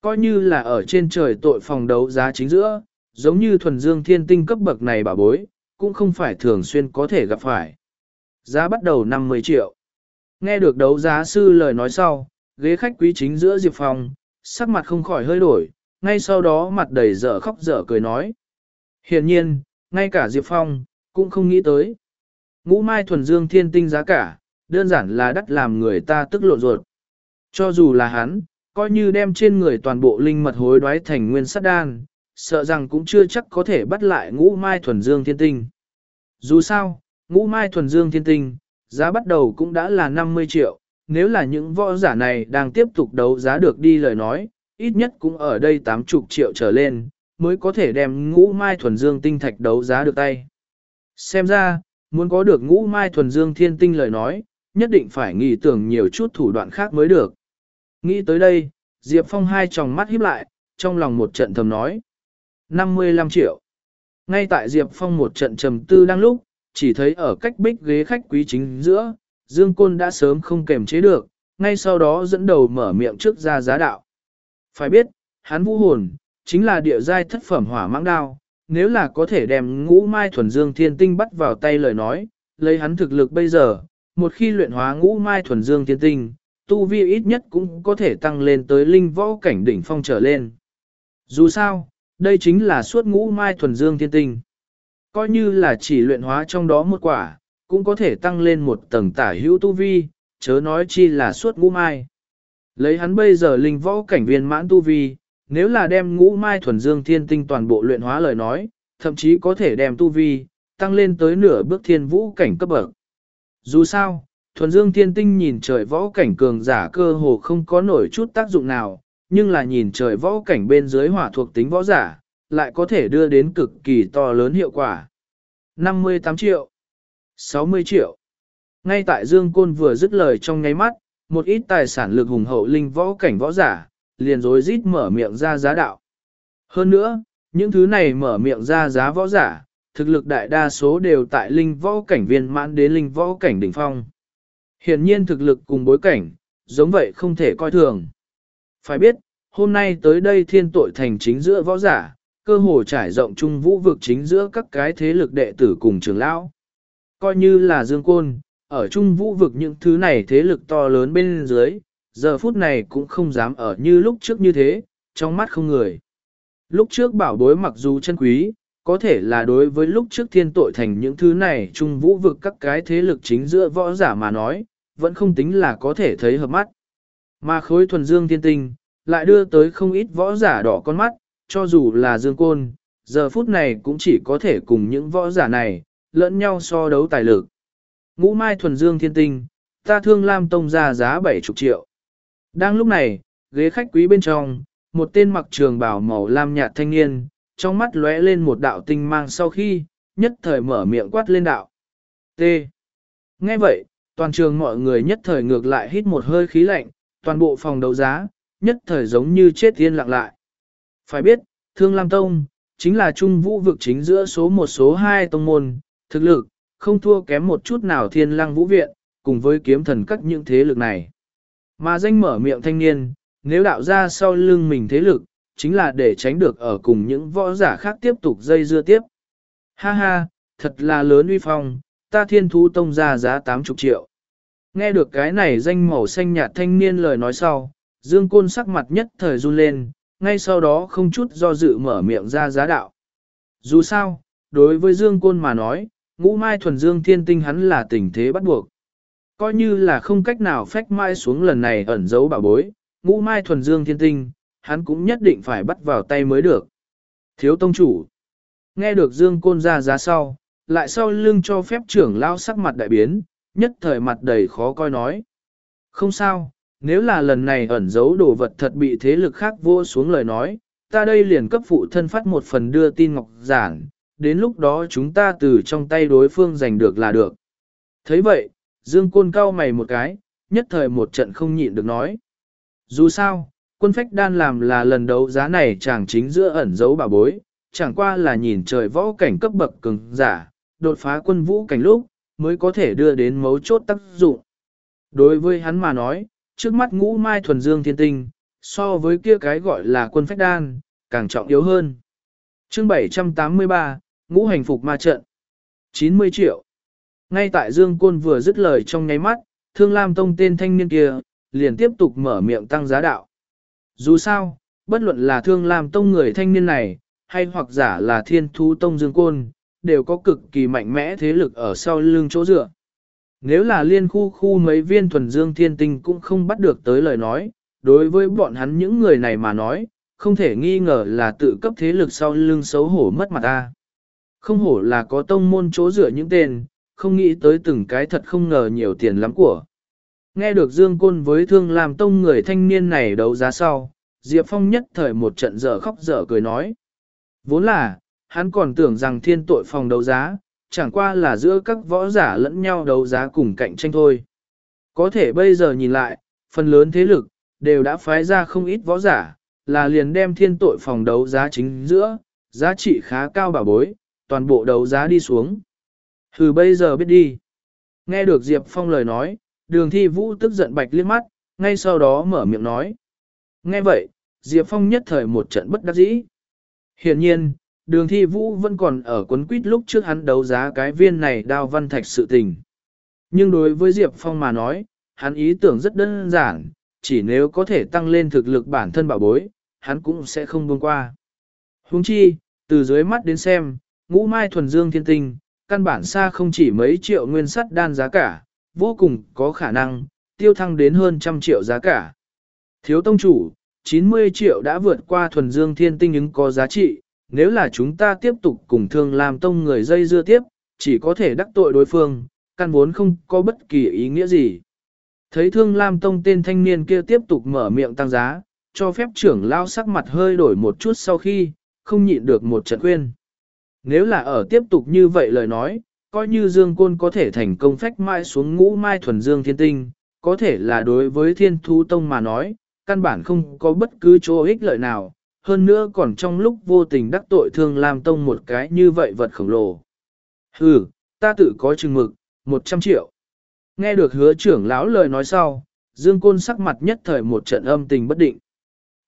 Coi như là ở trên trời tội phòng đấu giá chính giữa, giống như thuần dương thiên tinh cấp bậc này bảo bối, cũng không phải thường xuyên có thể gặp phải. Giá bắt đầu 50 triệu. Nghe được đấu giá sư lời nói sau, ghế khách quý chính giữa Diệp Phong, sắc mặt không khỏi hơi đổi, ngay sau đó mặt đầy dở khóc dở cười nói. Hiển nhiên, ngay cả Diệp Phong, cũng không nghĩ tới. Ngũ mai thuần dương thiên tinh giá cả, đơn giản là đắt làm người ta tức lộn ruột. Cho dù là hắn, coi như đem trên người toàn bộ linh mật hối đoái thành nguyên sát đan, sợ rằng cũng chưa chắc có thể bắt lại ngũ mai thuần dương thiên tinh. Dù sao, ngũ mai thuần dương thiên tinh, giá bắt đầu cũng đã là 50 triệu, nếu là những võ giả này đang tiếp tục đấu giá được đi lời nói, ít nhất cũng ở đây 80 triệu trở lên, mới có thể đem ngũ mai thuần dương tinh thạch đấu giá được tay. Xem ra, muốn có được ngũ mai thuần dương thiên tinh lời nói, nhất định phải nghĩ tưởng nhiều chút thủ đoạn khác mới được. Nghĩ tới đây, Diệp Phong hai tròng mắt híp lại, trong lòng một trận thầm nói. 55 triệu. Ngay tại Diệp Phong một trận trầm tư đang lúc, chỉ thấy ở cách bích ghế khách quý chính giữa, Dương Côn đã sớm không kềm chế được, ngay sau đó dẫn đầu mở miệng trước ra giá đạo. Phải biết, hắn vũ hồn, chính là địa giai thất phẩm hỏa mãng đao, nếu là có thể đem ngũ mai thuần dương thiên tinh bắt vào tay lời nói, lấy hắn thực lực bây giờ, một khi luyện hóa ngũ mai thuần dương thiên tinh, tu vi ít nhất cũng có thể tăng lên tới linh võ cảnh đỉnh phong trở lên. Dù sao, đây chính là suốt ngũ mai thuần dương thiên tinh. Coi như là chỉ luyện hóa trong đó một quả, cũng có thể tăng lên một tầng tả hữu tu vi, chớ nói chi là suốt ngũ mai. Lấy hắn bây giờ linh võ cảnh viên mãn tu vi, nếu là đem ngũ mai thuần dương thiên tinh toàn bộ luyện hóa lời nói, thậm chí có thể đem tu vi, tăng lên tới nửa bước thiên vũ cảnh cấp bậc. Dù sao, thuần dương thiên tinh nhìn trời võ cảnh cường giả cơ hồ không có nổi chút tác dụng nào, nhưng là nhìn trời võ cảnh bên dưới hỏa thuộc tính võ giả, lại có thể đưa đến cực kỳ to lớn hiệu quả. 58 triệu 60 triệu Ngay tại Dương Côn vừa dứt lời trong nháy mắt, một ít tài sản lực hùng hậu linh võ cảnh võ giả, liền rối rít mở miệng ra giá đạo. Hơn nữa, những thứ này mở miệng ra giá võ giả, thực lực đại đa số đều tại linh võ cảnh viên mãn đến linh võ cảnh đỉnh phong. Hiển nhiên thực lực cùng bối cảnh, giống vậy không thể coi thường. Phải biết, hôm nay tới đây thiên tội thành chính giữa võ giả, cơ hồ trải rộng trung vũ vực chính giữa các cái thế lực đệ tử cùng trưởng lão. Coi như là Dương Côn, ở trung vũ vực những thứ này thế lực to lớn bên dưới, giờ phút này cũng không dám ở như lúc trước như thế, trong mắt không người. Lúc trước bảo bối mặc dù chân quý, có thể là đối với lúc trước thiên tội thành những thứ này trung vũ vực các cái thế lực chính giữa võ giả mà nói, vẫn không tính là có thể thấy hợp mắt. Mà khối thuần dương thiên tinh, lại đưa tới không ít võ giả đỏ con mắt, cho dù là dương côn, giờ phút này cũng chỉ có thể cùng những võ giả này, lẫn nhau so đấu tài lực. Ngũ mai thuần dương thiên tinh, ta thương lam tông ra giá 70 triệu. Đang lúc này, ghế khách quý bên trong, một tên mặc trường bào màu lam nhạt thanh niên, trong mắt lóe lên một đạo tinh mang sau khi, nhất thời mở miệng quát lên đạo. T. Nghe vậy, toàn trường mọi người nhất thời ngược lại hít một hơi khí lạnh, toàn bộ phòng đấu giá, nhất thời giống như chết yên lặng lại. Phải biết, Thương Lam Tông, chính là trung vũ vực chính giữa số một số hai tông môn, thực lực, không thua kém một chút nào thiên lăng vũ viện, cùng với kiếm thần các những thế lực này. Mà danh mở miệng thanh niên, nếu đạo ra sau lưng mình thế lực, chính là để tránh được ở cùng những võ giả khác tiếp tục dây dưa tiếp. Ha ha, thật là lớn uy phong, ta thiên thú tông ra giá 80 triệu. Nghe được cái này danh màu xanh nhạt thanh niên lời nói sau, Dương Côn sắc mặt nhất thời run lên, ngay sau đó không chút do dự mở miệng ra giá đạo. Dù sao, đối với Dương Côn mà nói, ngũ mai thuần Dương thiên tinh hắn là tình thế bắt buộc. Coi như là không cách nào phách mai xuống lần này ẩn giấu bảo bối, ngũ mai thuần Dương thiên tinh, hắn cũng nhất định phải bắt vào tay mới được. Thiếu tông chủ. Nghe được Dương Côn ra giá sau, lại sau lưng cho phép trưởng lao sắc mặt đại biến, nhất thời mặt đầy khó coi nói. Không sao, nếu là lần này ẩn giấu đồ vật thật bị thế lực khác vô xuống lời nói, ta đây liền cấp phụ thân phát một phần đưa tin ngọc giản, đến lúc đó chúng ta từ trong tay đối phương giành được là được. thấy vậy, Dương Côn cao mày một cái, nhất thời một trận không nhịn được nói. Dù sao, quân phách đan làm là lần đấu giá này chàng chính giữa ẩn giấu bà bối, chẳng qua là nhìn trời võ cảnh cấp bậc cường giả, đột phá quân vũ cảnh lúc, mới có thể đưa đến mấu chốt tác dụng. Đối với hắn mà nói, trước mắt ngũ mai thuần dương thiên tinh, so với kia cái gọi là quân phách đan, càng trọng yếu hơn. chương 783, ngũ hành phục ma trận. 90 triệu. Ngay tại Dương Côn vừa dứt lời trong nháy mắt, Thương Lam Tông tên thanh niên kia, liền tiếp tục mở miệng tăng giá đạo. Dù sao, bất luận là Thương Lam Tông người thanh niên này, hay hoặc giả là Thiên Thú Tông Dương Côn, đều có cực kỳ mạnh mẽ thế lực ở sau lưng chỗ dựa. Nếu là liên khu khu mấy viên thuần dương thiên tinh cũng không bắt được tới lời nói, đối với bọn hắn những người này mà nói, không thể nghi ngờ là tự cấp thế lực sau lưng xấu hổ mất mặt ta. Không hổ là có tông môn chỗ rửa những tên, không nghĩ tới từng cái thật không ngờ nhiều tiền lắm của. Nghe được Dương Côn với thương làm tông người thanh niên này đấu giá sau, Diệp Phong nhất thời một trận dở khóc dở cười nói. Vốn là, hắn còn tưởng rằng thiên tội phòng đấu giá, chẳng qua là giữa các võ giả lẫn nhau đấu giá cùng cạnh tranh thôi. Có thể bây giờ nhìn lại, phần lớn thế lực, đều đã phái ra không ít võ giả, là liền đem thiên tội phòng đấu giá chính giữa, giá trị khá cao bảo bối, toàn bộ đấu giá đi xuống. Hừ bây giờ biết đi. Nghe được Diệp Phong lời nói, đường thi vũ tức giận bạch liếc mắt, ngay sau đó mở miệng nói. Nghe vậy, Diệp Phong nhất thời một trận bất đắc dĩ. Hiển nhiên, đường thi vũ vẫn còn ở quấn quýt lúc trước hắn đấu giá cái viên này đao văn thạch sự tình. Nhưng đối với Diệp Phong mà nói, hắn ý tưởng rất đơn giản, chỉ nếu có thể tăng lên thực lực bản thân bảo bối, hắn cũng sẽ không buông qua. Huống chi, từ dưới mắt đến xem, ngũ mai thuần dương thiên tinh, căn bản xa không chỉ mấy triệu nguyên sắt đan giá cả, vô cùng có khả năng, tiêu thăng đến hơn trăm triệu giá cả. Thiếu tông chủ, 90 triệu đã vượt qua thuần dương thiên tinh ứng có giá trị, nếu là chúng ta tiếp tục cùng thương làm tông người dây dưa tiếp, chỉ có thể đắc tội đối phương, căn vốn không có bất kỳ ý nghĩa gì. Thấy thương lam tông tên thanh niên kia tiếp tục mở miệng tăng giá, cho phép trưởng lao sắc mặt hơi đổi một chút sau khi, không nhịn được một trận khuyên. Nếu là ở tiếp tục như vậy lời nói, coi như Dương Côn có thể thành công phách mai xuống ngũ mai thuần Dương thiên tinh, có thể là đối với thiên thú tông mà nói, căn bản không có bất cứ chỗ ích lợi nào, hơn nữa còn trong lúc vô tình đắc tội thương Lam Tông một cái như vậy vật khổng lồ. Hừ, ta tự có chừng mực, 100 triệu. Nghe được hứa trưởng lão lời nói sau, Dương Côn sắc mặt nhất thời một trận âm tình bất định.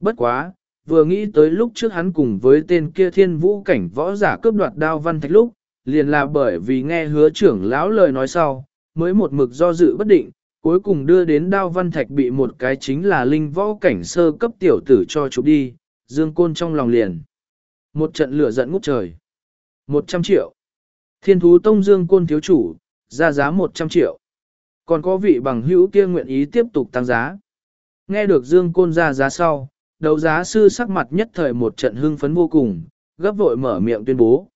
Bất quá, vừa nghĩ tới lúc trước hắn cùng với tên kia thiên vũ cảnh võ giả cướp đoạt đao văn thạch lúc, liền là bởi vì nghe hứa trưởng lão lời nói sau, mới một mực do dự bất định, cuối cùng đưa đến đao văn thạch bị một cái chính là linh võ cảnh sơ cấp tiểu tử cho chụp đi, dương côn trong lòng liền. Một trận lửa giận ngút trời. 100 triệu. Thiên thú tông dương côn thiếu chủ, ra giá 100 triệu. Còn có vị bằng hữu kia nguyện ý tiếp tục tăng giá. Nghe được dương côn ra giá sau, đấu giá sư sắc mặt nhất thời một trận hưng phấn vô cùng, gấp vội mở miệng tuyên bố.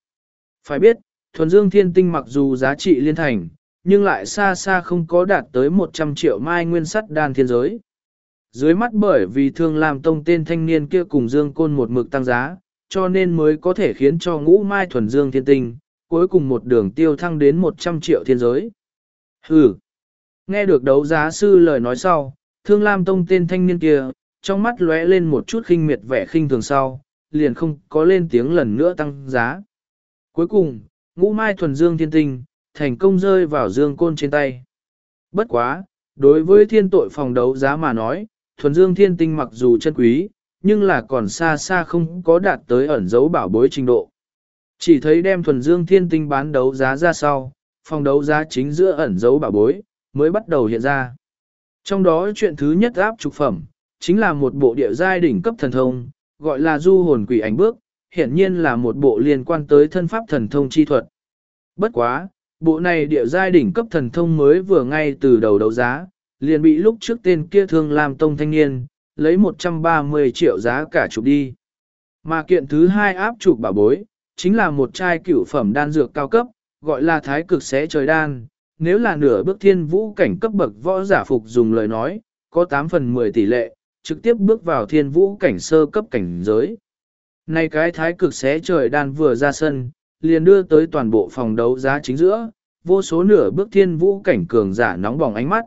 Phải biết, thuần dương thiên tinh mặc dù giá trị liên thành, nhưng lại xa xa không có đạt tới 100 triệu mai nguyên sắt đan thiên giới. Dưới mắt bởi vì thương làm tông tên thanh niên kia cùng dương côn một mực tăng giá, cho nên mới có thể khiến cho ngũ mai thuần dương thiên tinh, cuối cùng một đường tiêu thăng đến 100 triệu thiên giới. Hừ! Nghe được đấu giá sư lời nói sau, thương lam tông tên thanh niên kia, trong mắt lóe lên một chút khinh miệt vẻ khinh thường sau, liền không có lên tiếng lần nữa tăng giá. Cuối cùng, ngũ mai thuần dương thiên tinh, thành công rơi vào dương côn trên tay. Bất quá, đối với thiên tội phòng đấu giá mà nói, thuần dương thiên tinh mặc dù chân quý, nhưng là còn xa xa không có đạt tới ẩn dấu bảo bối trình độ. Chỉ thấy đem thuần dương thiên tinh bán đấu giá ra sau, phòng đấu giá chính giữa ẩn dấu bảo bối, mới bắt đầu hiện ra. Trong đó chuyện thứ nhất áp trục phẩm, chính là một bộ địa giai đỉnh cấp thần thông, gọi là du hồn quỷ ảnh bước, hiển nhiên là một bộ liên quan tới thân pháp thần thông chi thuật. Bất quá, bộ này địa giai đỉnh cấp thần thông mới vừa ngay từ đầu đấu giá, liền bị lúc trước tên kia thương làm tông thanh niên, lấy 130 triệu giá cả chụp đi. Mà kiện thứ hai áp chụp bảo bối, chính là một chai cửu phẩm đan dược cao cấp, gọi là thái cực xé trời đan. Nếu là nửa bước thiên vũ cảnh cấp bậc võ giả phục dùng lời nói, có 8 phần 10 tỷ lệ, trực tiếp bước vào thiên vũ cảnh sơ cấp cảnh giới. Này cái thái cực xé trời đan vừa ra sân, liền đưa tới toàn bộ phòng đấu giá chính giữa, vô số nửa bước thiên vũ cảnh cường giả nóng bỏng ánh mắt.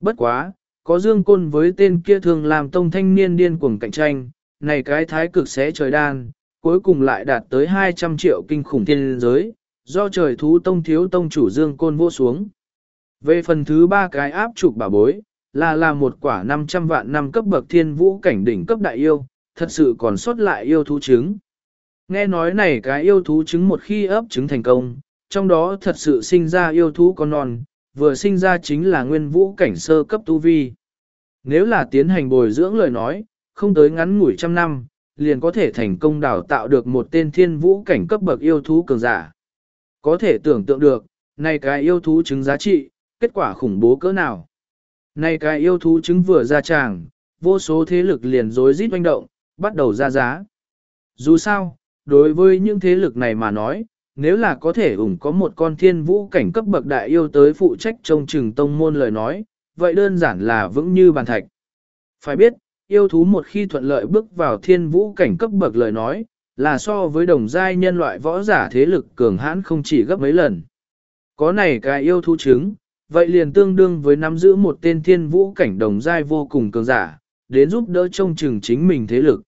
Bất quá, có dương côn với tên kia thường làm tông thanh niên điên cuồng cạnh tranh, này cái thái cực xé trời đan, cuối cùng lại đạt tới 200 triệu kinh khủng thiên giới, do trời thú tông thiếu tông chủ dương côn vô xuống. Về phần thứ ba cái áp trục bà bối, là là một quả 500 vạn năm cấp bậc thiên vũ cảnh đỉnh cấp đại yêu, thật sự còn sót lại yêu thú trứng. Nghe nói này cái yêu thú trứng một khi ấp trứng thành công, trong đó thật sự sinh ra yêu thú con non, vừa sinh ra chính là nguyên vũ cảnh sơ cấp tu vi. Nếu là tiến hành bồi dưỡng lời nói, không tới ngắn ngủi trăm năm, liền có thể thành công đào tạo được một tên thiên vũ cảnh cấp bậc yêu thú cường giả. Có thể tưởng tượng được, này cái yêu thú chứng giá trị, kết quả khủng bố cỡ nào. Này cái yêu thú chứng vừa ra tràng, vô số thế lực liền rối rít oanh động, bắt đầu ra giá. Dù sao, đối với những thế lực này mà nói, nếu là có thể ủng có một con thiên vũ cảnh cấp bậc đại yêu tới phụ trách trông chừng tông môn lời nói, vậy đơn giản là vững như bàn thạch. Phải biết, yêu thú một khi thuận lợi bước vào thiên vũ cảnh cấp bậc lời nói, là so với đồng giai nhân loại võ giả thế lực cường hãn không chỉ gấp mấy lần. Có này cái yêu thú chứng, vậy liền tương đương với nắm giữ một tên thiên vũ cảnh đồng giai vô cùng cường giả, đến giúp đỡ trông chừng chính mình thế lực.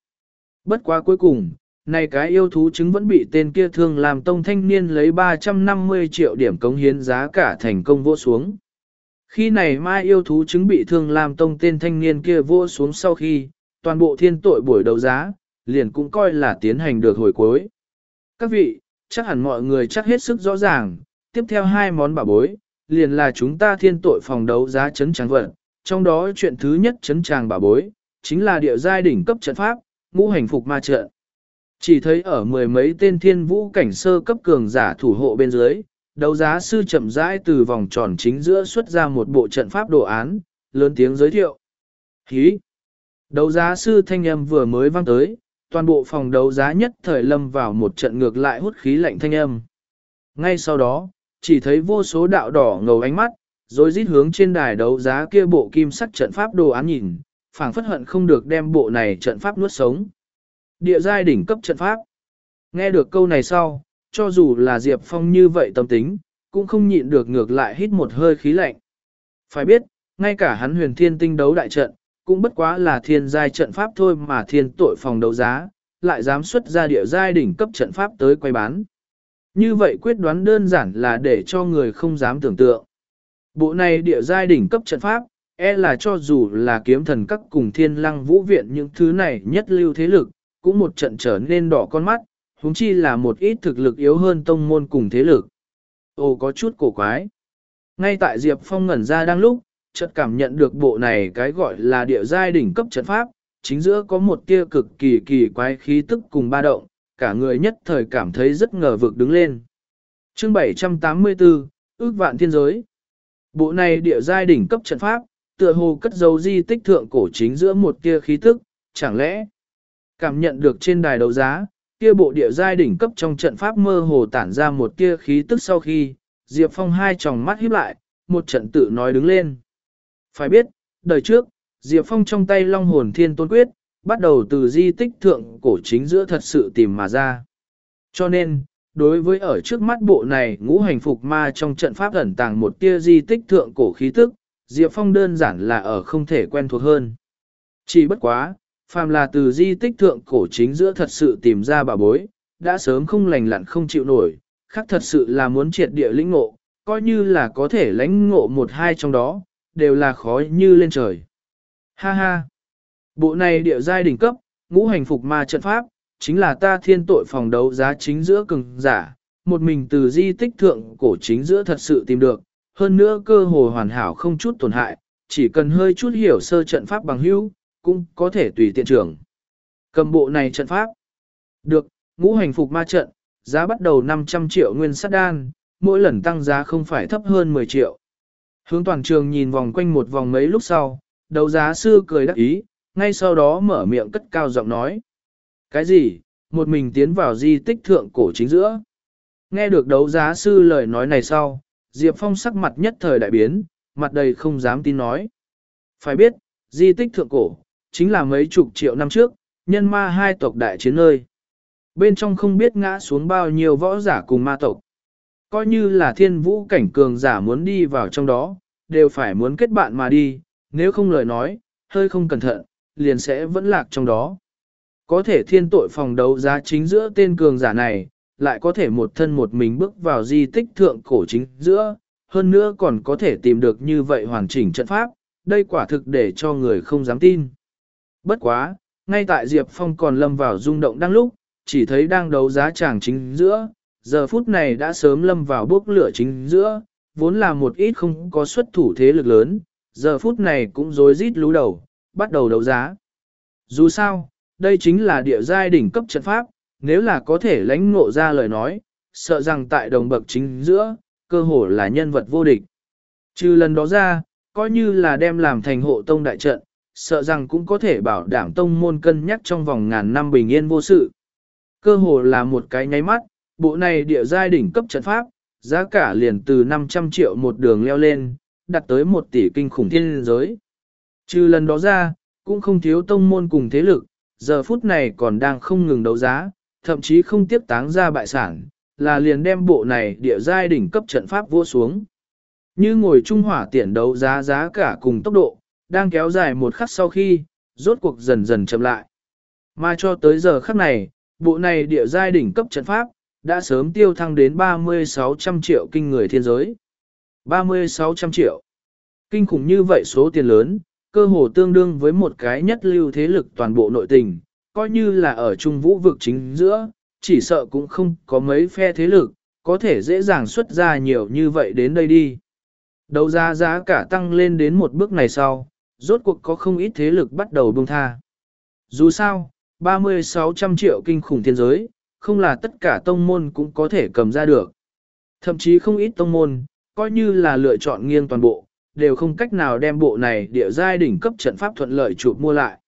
Bất quá cuối cùng, này cái yêu thú chứng vẫn bị tên kia thương làm tông thanh niên lấy 350 triệu điểm cống hiến giá cả thành công vô xuống. Khi này mai yêu thú chứng bị thương làm tông tên thanh niên kia vô xuống sau khi, toàn bộ thiên tội buổi đấu giá, liền cũng coi là tiến hành được hồi cuối. Các vị, chắc hẳn mọi người chắc hết sức rõ ràng, tiếp theo hai món bảo bối, liền là chúng ta thiên tội phòng đấu giá chấn tràng vận, trong đó chuyện thứ nhất chấn tràng bảo bối, chính là địa giai đỉnh cấp trận pháp, ngũ hành phục ma trận. Chỉ thấy ở mười mấy tên thiên vũ cảnh sơ cấp cường giả thủ hộ bên dưới, đấu giá sư chậm rãi từ vòng tròn chính giữa xuất ra một bộ trận pháp đồ án, lớn tiếng giới thiệu. Hí! Đấu giá sư thanh âm vừa mới vang tới, toàn bộ phòng đấu giá nhất thời lâm vào một trận ngược lại hút khí lạnh thanh âm. Ngay sau đó, chỉ thấy vô số đạo đỏ ngầu ánh mắt, rồi rít hướng trên đài đấu giá kia bộ kim sắc trận pháp đồ án nhìn, phảng phất hận không được đem bộ này trận pháp nuốt sống. Địa giai đỉnh cấp trận pháp. Nghe được câu này sau, cho dù là Diệp Phong như vậy tâm tính, cũng không nhịn được ngược lại hít một hơi khí lạnh. Phải biết, ngay cả hắn huyền thiên tinh đấu đại trận, cũng bất quá là thiên giai trận pháp thôi mà thiên tội phòng đấu giá, lại dám xuất ra địa giai đỉnh cấp trận pháp tới quay bán. Như vậy quyết đoán đơn giản là để cho người không dám tưởng tượng. Bộ này địa giai đỉnh cấp trận pháp, e là cho dù là kiếm thần các cùng thiên lăng vũ viện những thứ này nhất lưu thế lực, cũng một trận trở nên đỏ con mắt, huống chi là một ít thực lực yếu hơn tông môn cùng thế lực. Ồ có chút cổ quái. Ngay tại Diệp Phong ngẩn ra đang lúc, chợt cảm nhận được bộ này cái gọi là địa giai đỉnh cấp trận pháp, chính giữa có một tia cực kỳ kỳ quái khí tức cùng ba động, cả người nhất thời cảm thấy rất ngờ vực đứng lên. Chương 784, ước vạn thiên giới. Bộ này địa giai đỉnh cấp trận pháp, tựa hồ cất dấu di tích thượng cổ chính giữa một tia khí tức, chẳng lẽ cảm nhận được trên đài đấu giá, kia bộ địa giai đỉnh cấp trong trận pháp mơ hồ tản ra một tia khí tức sau khi, Diệp Phong hai tròng mắt híp lại, một trận tự nói đứng lên. Phải biết, đời trước, Diệp Phong trong tay Long Hồn Thiên Tôn Quyết, bắt đầu từ di tích thượng cổ chính giữa thật sự tìm mà ra. Cho nên, đối với ở trước mắt bộ này ngũ hành phục ma trong trận pháp ẩn tàng một tia di tích thượng cổ khí tức, Diệp Phong đơn giản là ở không thể quen thuộc hơn. Chỉ bất quá, phàm là từ di tích thượng cổ chính giữa thật sự tìm ra bà bối, đã sớm không lành lặn không chịu nổi, khác thật sự là muốn triệt địa lĩnh ngộ, coi như là có thể lãnh ngộ một hai trong đó, đều là khó như lên trời. Ha ha! Bộ này địa giai đỉnh cấp, ngũ hành phục ma trận pháp, chính là ta thiên tội phòng đấu giá chính giữa cường giả, một mình từ di tích thượng cổ chính giữa thật sự tìm được, hơn nữa cơ hồ hoàn hảo không chút tổn hại, chỉ cần hơi chút hiểu sơ trận pháp bằng hữu, cũng có thể tùy tiện trưởng. Cầm bộ này trận pháp. Được, ngũ hành phục ma trận, giá bắt đầu 500 triệu nguyên sát đan, mỗi lần tăng giá không phải thấp hơn 10 triệu. Hướng toàn trường nhìn vòng quanh một vòng mấy lúc sau, đấu giá sư cười đắc ý, ngay sau đó mở miệng cất cao giọng nói. Cái gì, một mình tiến vào di tích thượng cổ chính giữa. Nghe được đấu giá sư lời nói này sau, Diệp Phong sắc mặt nhất thời đại biến, mặt đầy không dám tin nói. Phải biết, di tích thượng cổ, chính là mấy chục triệu năm trước, nhân ma hai tộc đại chiến nơi. Bên trong không biết ngã xuống bao nhiêu võ giả cùng ma tộc. Coi như là thiên vũ cảnh cường giả muốn đi vào trong đó, đều phải muốn kết bạn mà đi, nếu không lời nói, hơi không cẩn thận, liền sẽ vẫn lạc trong đó. Có thể thiên tội phòng đấu giá chính giữa tên cường giả này, lại có thể một thân một mình bước vào di tích thượng cổ chính giữa, hơn nữa còn có thể tìm được như vậy hoàn chỉnh trận pháp, đây quả thực để cho người không dám tin. Bất quá, ngay tại Diệp Phong còn lâm vào rung động đang lúc, chỉ thấy đang đấu giá chàng chính giữa, giờ phút này đã sớm lâm vào bốc lửa chính giữa, vốn là một ít không có xuất thủ thế lực lớn, giờ phút này cũng rối rít lú đầu, bắt đầu đấu giá. Dù sao, đây chính là địa giai đỉnh cấp trận pháp, nếu là có thể lãnh ngộ ra lời nói, sợ rằng tại đồng bậc chính giữa, cơ hồ là nhân vật vô địch. Trừ lần đó ra, coi như là đem làm thành hộ tông đại trận, sợ rằng cũng có thể bảo đảm tông môn cân nhắc trong vòng ngàn năm bình yên vô sự. Cơ hồ là một cái nháy mắt, bộ này địa giai đỉnh cấp trận pháp, giá cả liền từ 500 triệu một đường leo lên, đặt tới 1 tỷ kinh khủng thiên giới. Trừ lần đó ra, cũng không thiếu tông môn cùng thế lực, giờ phút này còn đang không ngừng đấu giá, thậm chí không tiếp táng ra bại sản, là liền đem bộ này địa giai đỉnh cấp trận pháp vô xuống. Như ngồi trung hỏa tiện đấu giá giá cả cùng tốc độ, đang kéo dài một khắc sau khi, rốt cuộc dần dần chậm lại. Mà cho tới giờ khắc này, bộ này địa giai đỉnh cấp trận pháp, đã sớm tiêu thăng đến 3600 triệu kinh người thiên giới. 3600 triệu. Kinh khủng như vậy số tiền lớn, cơ hồ tương đương với một cái nhất lưu thế lực toàn bộ nội tình, coi như là ở trung vũ vực chính giữa, chỉ sợ cũng không có mấy phe thế lực, có thể dễ dàng xuất ra nhiều như vậy đến đây đi. đầu ra giá cả tăng lên đến một bước này sau, rốt cuộc có không ít thế lực bắt đầu buông tha. Dù sao, 3600 triệu kinh khủng thiên giới, không là tất cả tông môn cũng có thể cầm ra được. Thậm chí không ít tông môn, coi như là lựa chọn nghiêng toàn bộ, đều không cách nào đem bộ này địa giai đỉnh cấp trận pháp thuận lợi chụp mua lại.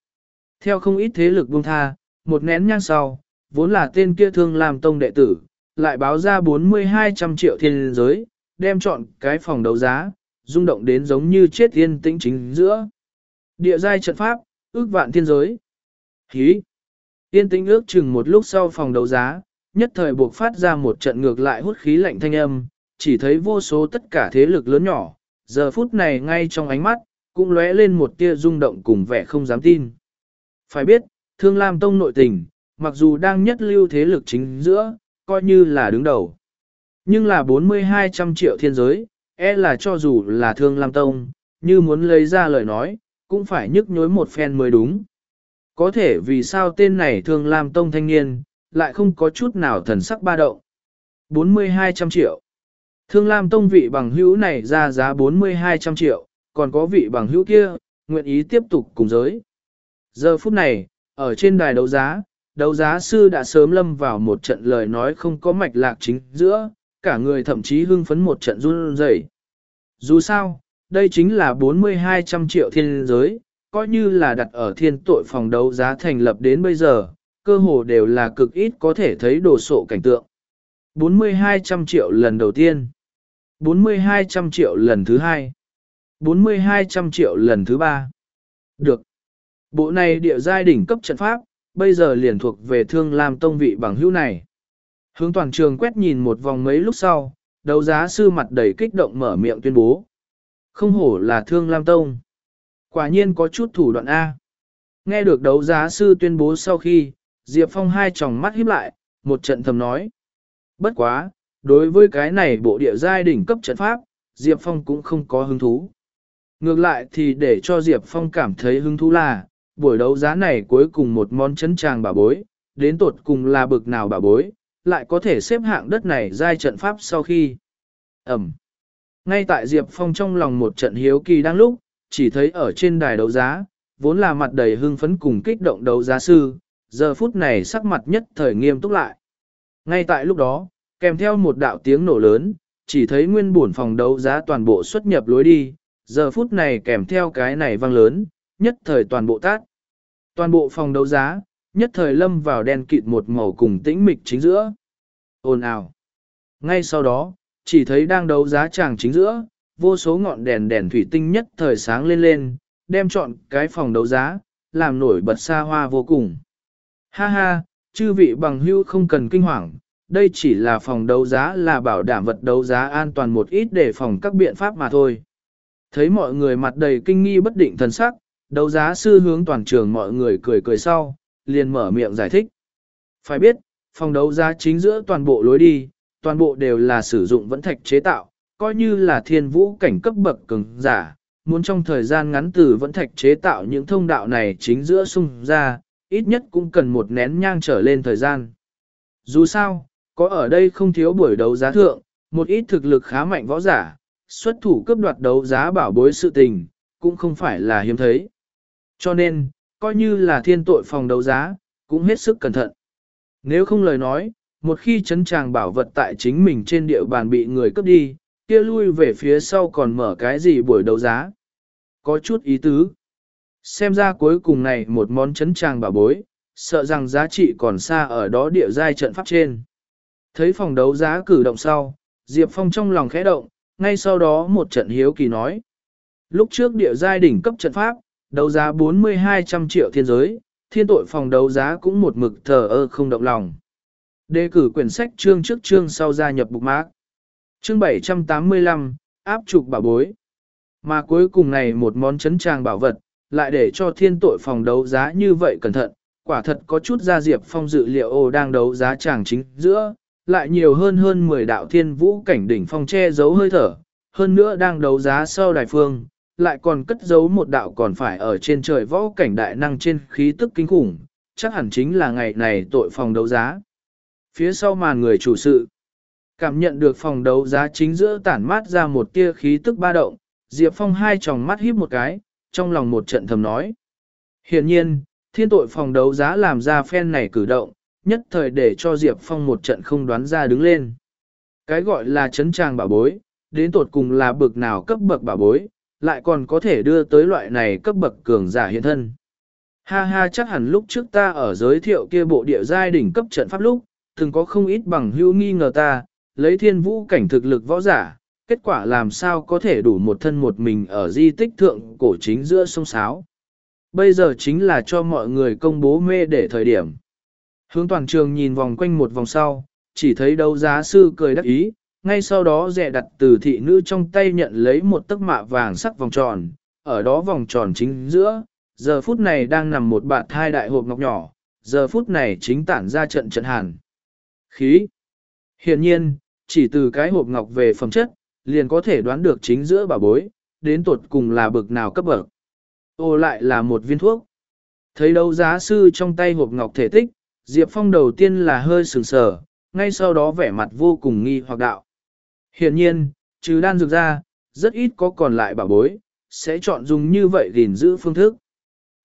Theo không ít thế lực buông tha, một nén nhang sau, vốn là tên kia thương làm tông đệ tử, lại báo ra 4200 triệu thiên giới, đem chọn cái phòng đấu giá, rung động đến giống như chết yên tĩnh chính giữa. Địa giai trận pháp, ước vạn thiên giới. Hí! Tiên tĩnh ước chừng một lúc sau phòng đấu giá, nhất thời buộc phát ra một trận ngược lại hút khí lạnh thanh âm, chỉ thấy vô số tất cả thế lực lớn nhỏ, giờ phút này ngay trong ánh mắt, cũng lóe lên một tia rung động cùng vẻ không dám tin. Phải biết, Thương Lam Tông nội tình, mặc dù đang nhất lưu thế lực chính giữa, coi như là đứng đầu. Nhưng là 4200 triệu thiên giới, e là cho dù là Thương Lam Tông, như muốn lấy ra lời nói, cũng phải nhức nhối một phen mới đúng. có thể vì sao tên này thường làm Tông thanh niên, lại không có chút nào thần sắc ba động. 4200 triệu. Thương Lam Tông vị bằng hữu này ra giá 4200 triệu, còn có vị bằng hữu kia, nguyện ý tiếp tục cùng giới. Giờ phút này, ở trên đài đấu giá, đấu giá sư đã sớm lâm vào một trận lời nói không có mạch lạc chính giữa, cả người thậm chí hưng phấn một trận run rẩy. Dù sao, đây chính là 4200 triệu thiên giới, coi như là đặt ở thiên tội phòng đấu giá thành lập đến bây giờ, cơ hồ đều là cực ít có thể thấy đồ sộ cảnh tượng. 4200 triệu lần đầu tiên, 4200 triệu lần thứ hai, 4200 triệu lần thứ ba. Được. Bộ này địa giai đỉnh cấp trận pháp, bây giờ liền thuộc về thương làm tông vị bằng hữu này. Hướng toàn trường quét nhìn một vòng mấy lúc sau, đấu giá sư mặt đầy kích động mở miệng tuyên bố. Không hổ là thương lam tông. Quả nhiên có chút thủ đoạn A. Nghe được đấu giá sư tuyên bố sau khi, Diệp Phong hai tròng mắt híp lại, một trận thầm nói. Bất quá, đối với cái này bộ địa giai đỉnh cấp trận pháp, Diệp Phong cũng không có hứng thú. Ngược lại thì để cho Diệp Phong cảm thấy hứng thú là, buổi đấu giá này cuối cùng một món chấn tràng bà bối, đến tột cùng là bực nào bà bối, lại có thể xếp hạng đất này giai trận pháp sau khi. Ẩm. Ngay tại Diệp Phong trong lòng một trận hiếu kỳ đang lúc, chỉ thấy ở trên đài đấu giá, vốn là mặt đầy hưng phấn cùng kích động đấu giá sư, giờ phút này sắc mặt nhất thời nghiêm túc lại. Ngay tại lúc đó, kèm theo một đạo tiếng nổ lớn, chỉ thấy nguyên buồn phòng đấu giá toàn bộ xuất nhập lối đi, giờ phút này kèm theo cái này vang lớn, nhất thời toàn bộ tát. Toàn bộ phòng đấu giá, nhất thời lâm vào đen kịt một màu cùng tĩnh mịch chính giữa. Ồn ào. Ngay sau đó, chỉ thấy đang đấu giá tràng chính giữa, vô số ngọn đèn đèn thủy tinh nhất thời sáng lên lên, đem chọn cái phòng đấu giá, làm nổi bật xa hoa vô cùng. Ha ha, chư vị bằng hưu không cần kinh hoàng, đây chỉ là phòng đấu giá là bảo đảm vật đấu giá an toàn một ít để phòng các biện pháp mà thôi. Thấy mọi người mặt đầy kinh nghi bất định thần sắc, đấu giá sư hướng toàn trường mọi người cười cười sau, liền mở miệng giải thích. Phải biết, phòng đấu giá chính giữa toàn bộ lối đi, toàn bộ đều là sử dụng vẫn thạch chế tạo, coi như là thiên vũ cảnh cấp bậc cường giả, muốn trong thời gian ngắn từ vẫn thạch chế tạo những thông đạo này chính giữa sung ra, ít nhất cũng cần một nén nhang trở lên thời gian. Dù sao, có ở đây không thiếu buổi đấu giá thượng, một ít thực lực khá mạnh võ giả, xuất thủ cấp đoạt đấu giá bảo bối sự tình, cũng không phải là hiếm thấy. Cho nên, coi như là thiên tội phòng đấu giá, cũng hết sức cẩn thận. Nếu không lời nói, một khi chấn tràng bảo vật tại chính mình trên địa bàn bị người cướp đi, kia lui về phía sau còn mở cái gì buổi đấu giá. Có chút ý tứ. Xem ra cuối cùng này một món chấn tràng bảo bối, sợ rằng giá trị còn xa ở đó địa giai trận pháp trên. Thấy phòng đấu giá cử động sau, Diệp Phong trong lòng khẽ động, ngay sau đó một trận hiếu kỳ nói. Lúc trước địa giai đỉnh cấp trận pháp, đấu giá 4200 triệu thiên giới, thiên tội phòng đấu giá cũng một mực thờ ơ không động lòng. Đề cử quyển sách chương trước chương sau gia nhập bục mạc. Chương 785, áp trục bảo bối. Mà cuối cùng này một món chấn tràng bảo vật, lại để cho thiên tội phòng đấu giá như vậy cẩn thận, quả thật có chút ra diệp phong dự liệu ô đang đấu giá tràng chính giữa, lại nhiều hơn hơn 10 đạo thiên vũ cảnh đỉnh phong che giấu hơi thở, hơn nữa đang đấu giá sau đài phương, lại còn cất giấu một đạo còn phải ở trên trời võ cảnh đại năng trên khí tức kinh khủng, chắc hẳn chính là ngày này tội phòng đấu giá. Phía sau màn người chủ sự, cảm nhận được phòng đấu giá chính giữa tản mát ra một tia khí tức ba động, Diệp Phong hai tròng mắt híp một cái, trong lòng một trận thầm nói. Hiện nhiên, thiên tội phòng đấu giá làm ra phen này cử động, nhất thời để cho Diệp Phong một trận không đoán ra đứng lên. Cái gọi là chấn tràng bảo bối, đến tột cùng là bực nào cấp bậc bảo bối, lại còn có thể đưa tới loại này cấp bậc cường giả hiện thân. Ha ha chắc hẳn lúc trước ta ở giới thiệu kia bộ địa giai đỉnh cấp trận pháp lúc, từng có không ít bằng hữu nghi ngờ ta, lấy thiên vũ cảnh thực lực võ giả, kết quả làm sao có thể đủ một thân một mình ở di tích thượng cổ chính giữa sông Sáo. Bây giờ chính là cho mọi người công bố mê để thời điểm. Hướng toàn trường nhìn vòng quanh một vòng sau, chỉ thấy đấu giá sư cười đắc ý, ngay sau đó rẻ đặt từ thị nữ trong tay nhận lấy một tấc mạ vàng sắc vòng tròn, ở đó vòng tròn chính giữa, giờ phút này đang nằm một bạn thai đại hộp ngọc nhỏ, giờ phút này chính tản ra trận trận hàn. Khí. Hiện nhiên, chỉ từ cái hộp ngọc về phẩm chất, liền có thể đoán được chính giữa bảo bối, đến tột cùng là bực nào cấp bậc. Ô lại là một viên thuốc. Thấy đấu giá sư trong tay hộp ngọc thể tích, Diệp Phong đầu tiên là hơi sừng sờ, ngay sau đó vẻ mặt vô cùng nghi hoặc đạo. Hiện nhiên, trừ đan dược ra, rất ít có còn lại bảo bối, sẽ chọn dùng như vậy gìn giữ phương thức.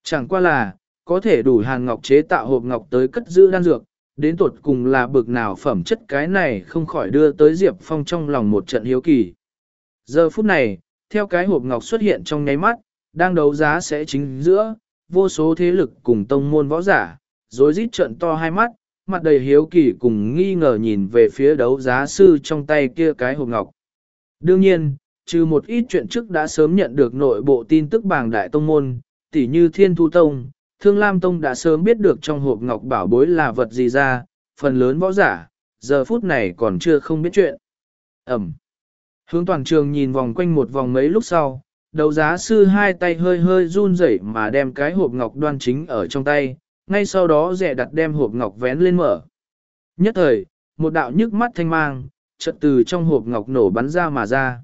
Chẳng qua là, có thể đủ hàn ngọc chế tạo hộp ngọc tới cất giữ đan dược, đến tột cùng là bực nào phẩm chất cái này không khỏi đưa tới Diệp Phong trong lòng một trận hiếu kỳ. Giờ phút này, theo cái hộp ngọc xuất hiện trong nháy mắt, đang đấu giá sẽ chính giữa, vô số thế lực cùng tông môn võ giả, rối rít trận to hai mắt, mặt đầy hiếu kỳ cùng nghi ngờ nhìn về phía đấu giá sư trong tay kia cái hộp ngọc. Đương nhiên, trừ một ít chuyện trước đã sớm nhận được nội bộ tin tức bảng đại tông môn, tỉ như Thiên Thu Tông, Thương Lam Tông đã sớm biết được trong hộp ngọc bảo bối là vật gì ra, phần lớn võ giả, giờ phút này còn chưa không biết chuyện. Ẩm. Hướng toàn trường nhìn vòng quanh một vòng mấy lúc sau, đầu giá sư hai tay hơi hơi run rẩy mà đem cái hộp ngọc đoan chính ở trong tay, ngay sau đó rẻ đặt đem hộp ngọc vén lên mở. Nhất thời, một đạo nhức mắt thanh mang, chợt từ trong hộp ngọc nổ bắn ra mà ra.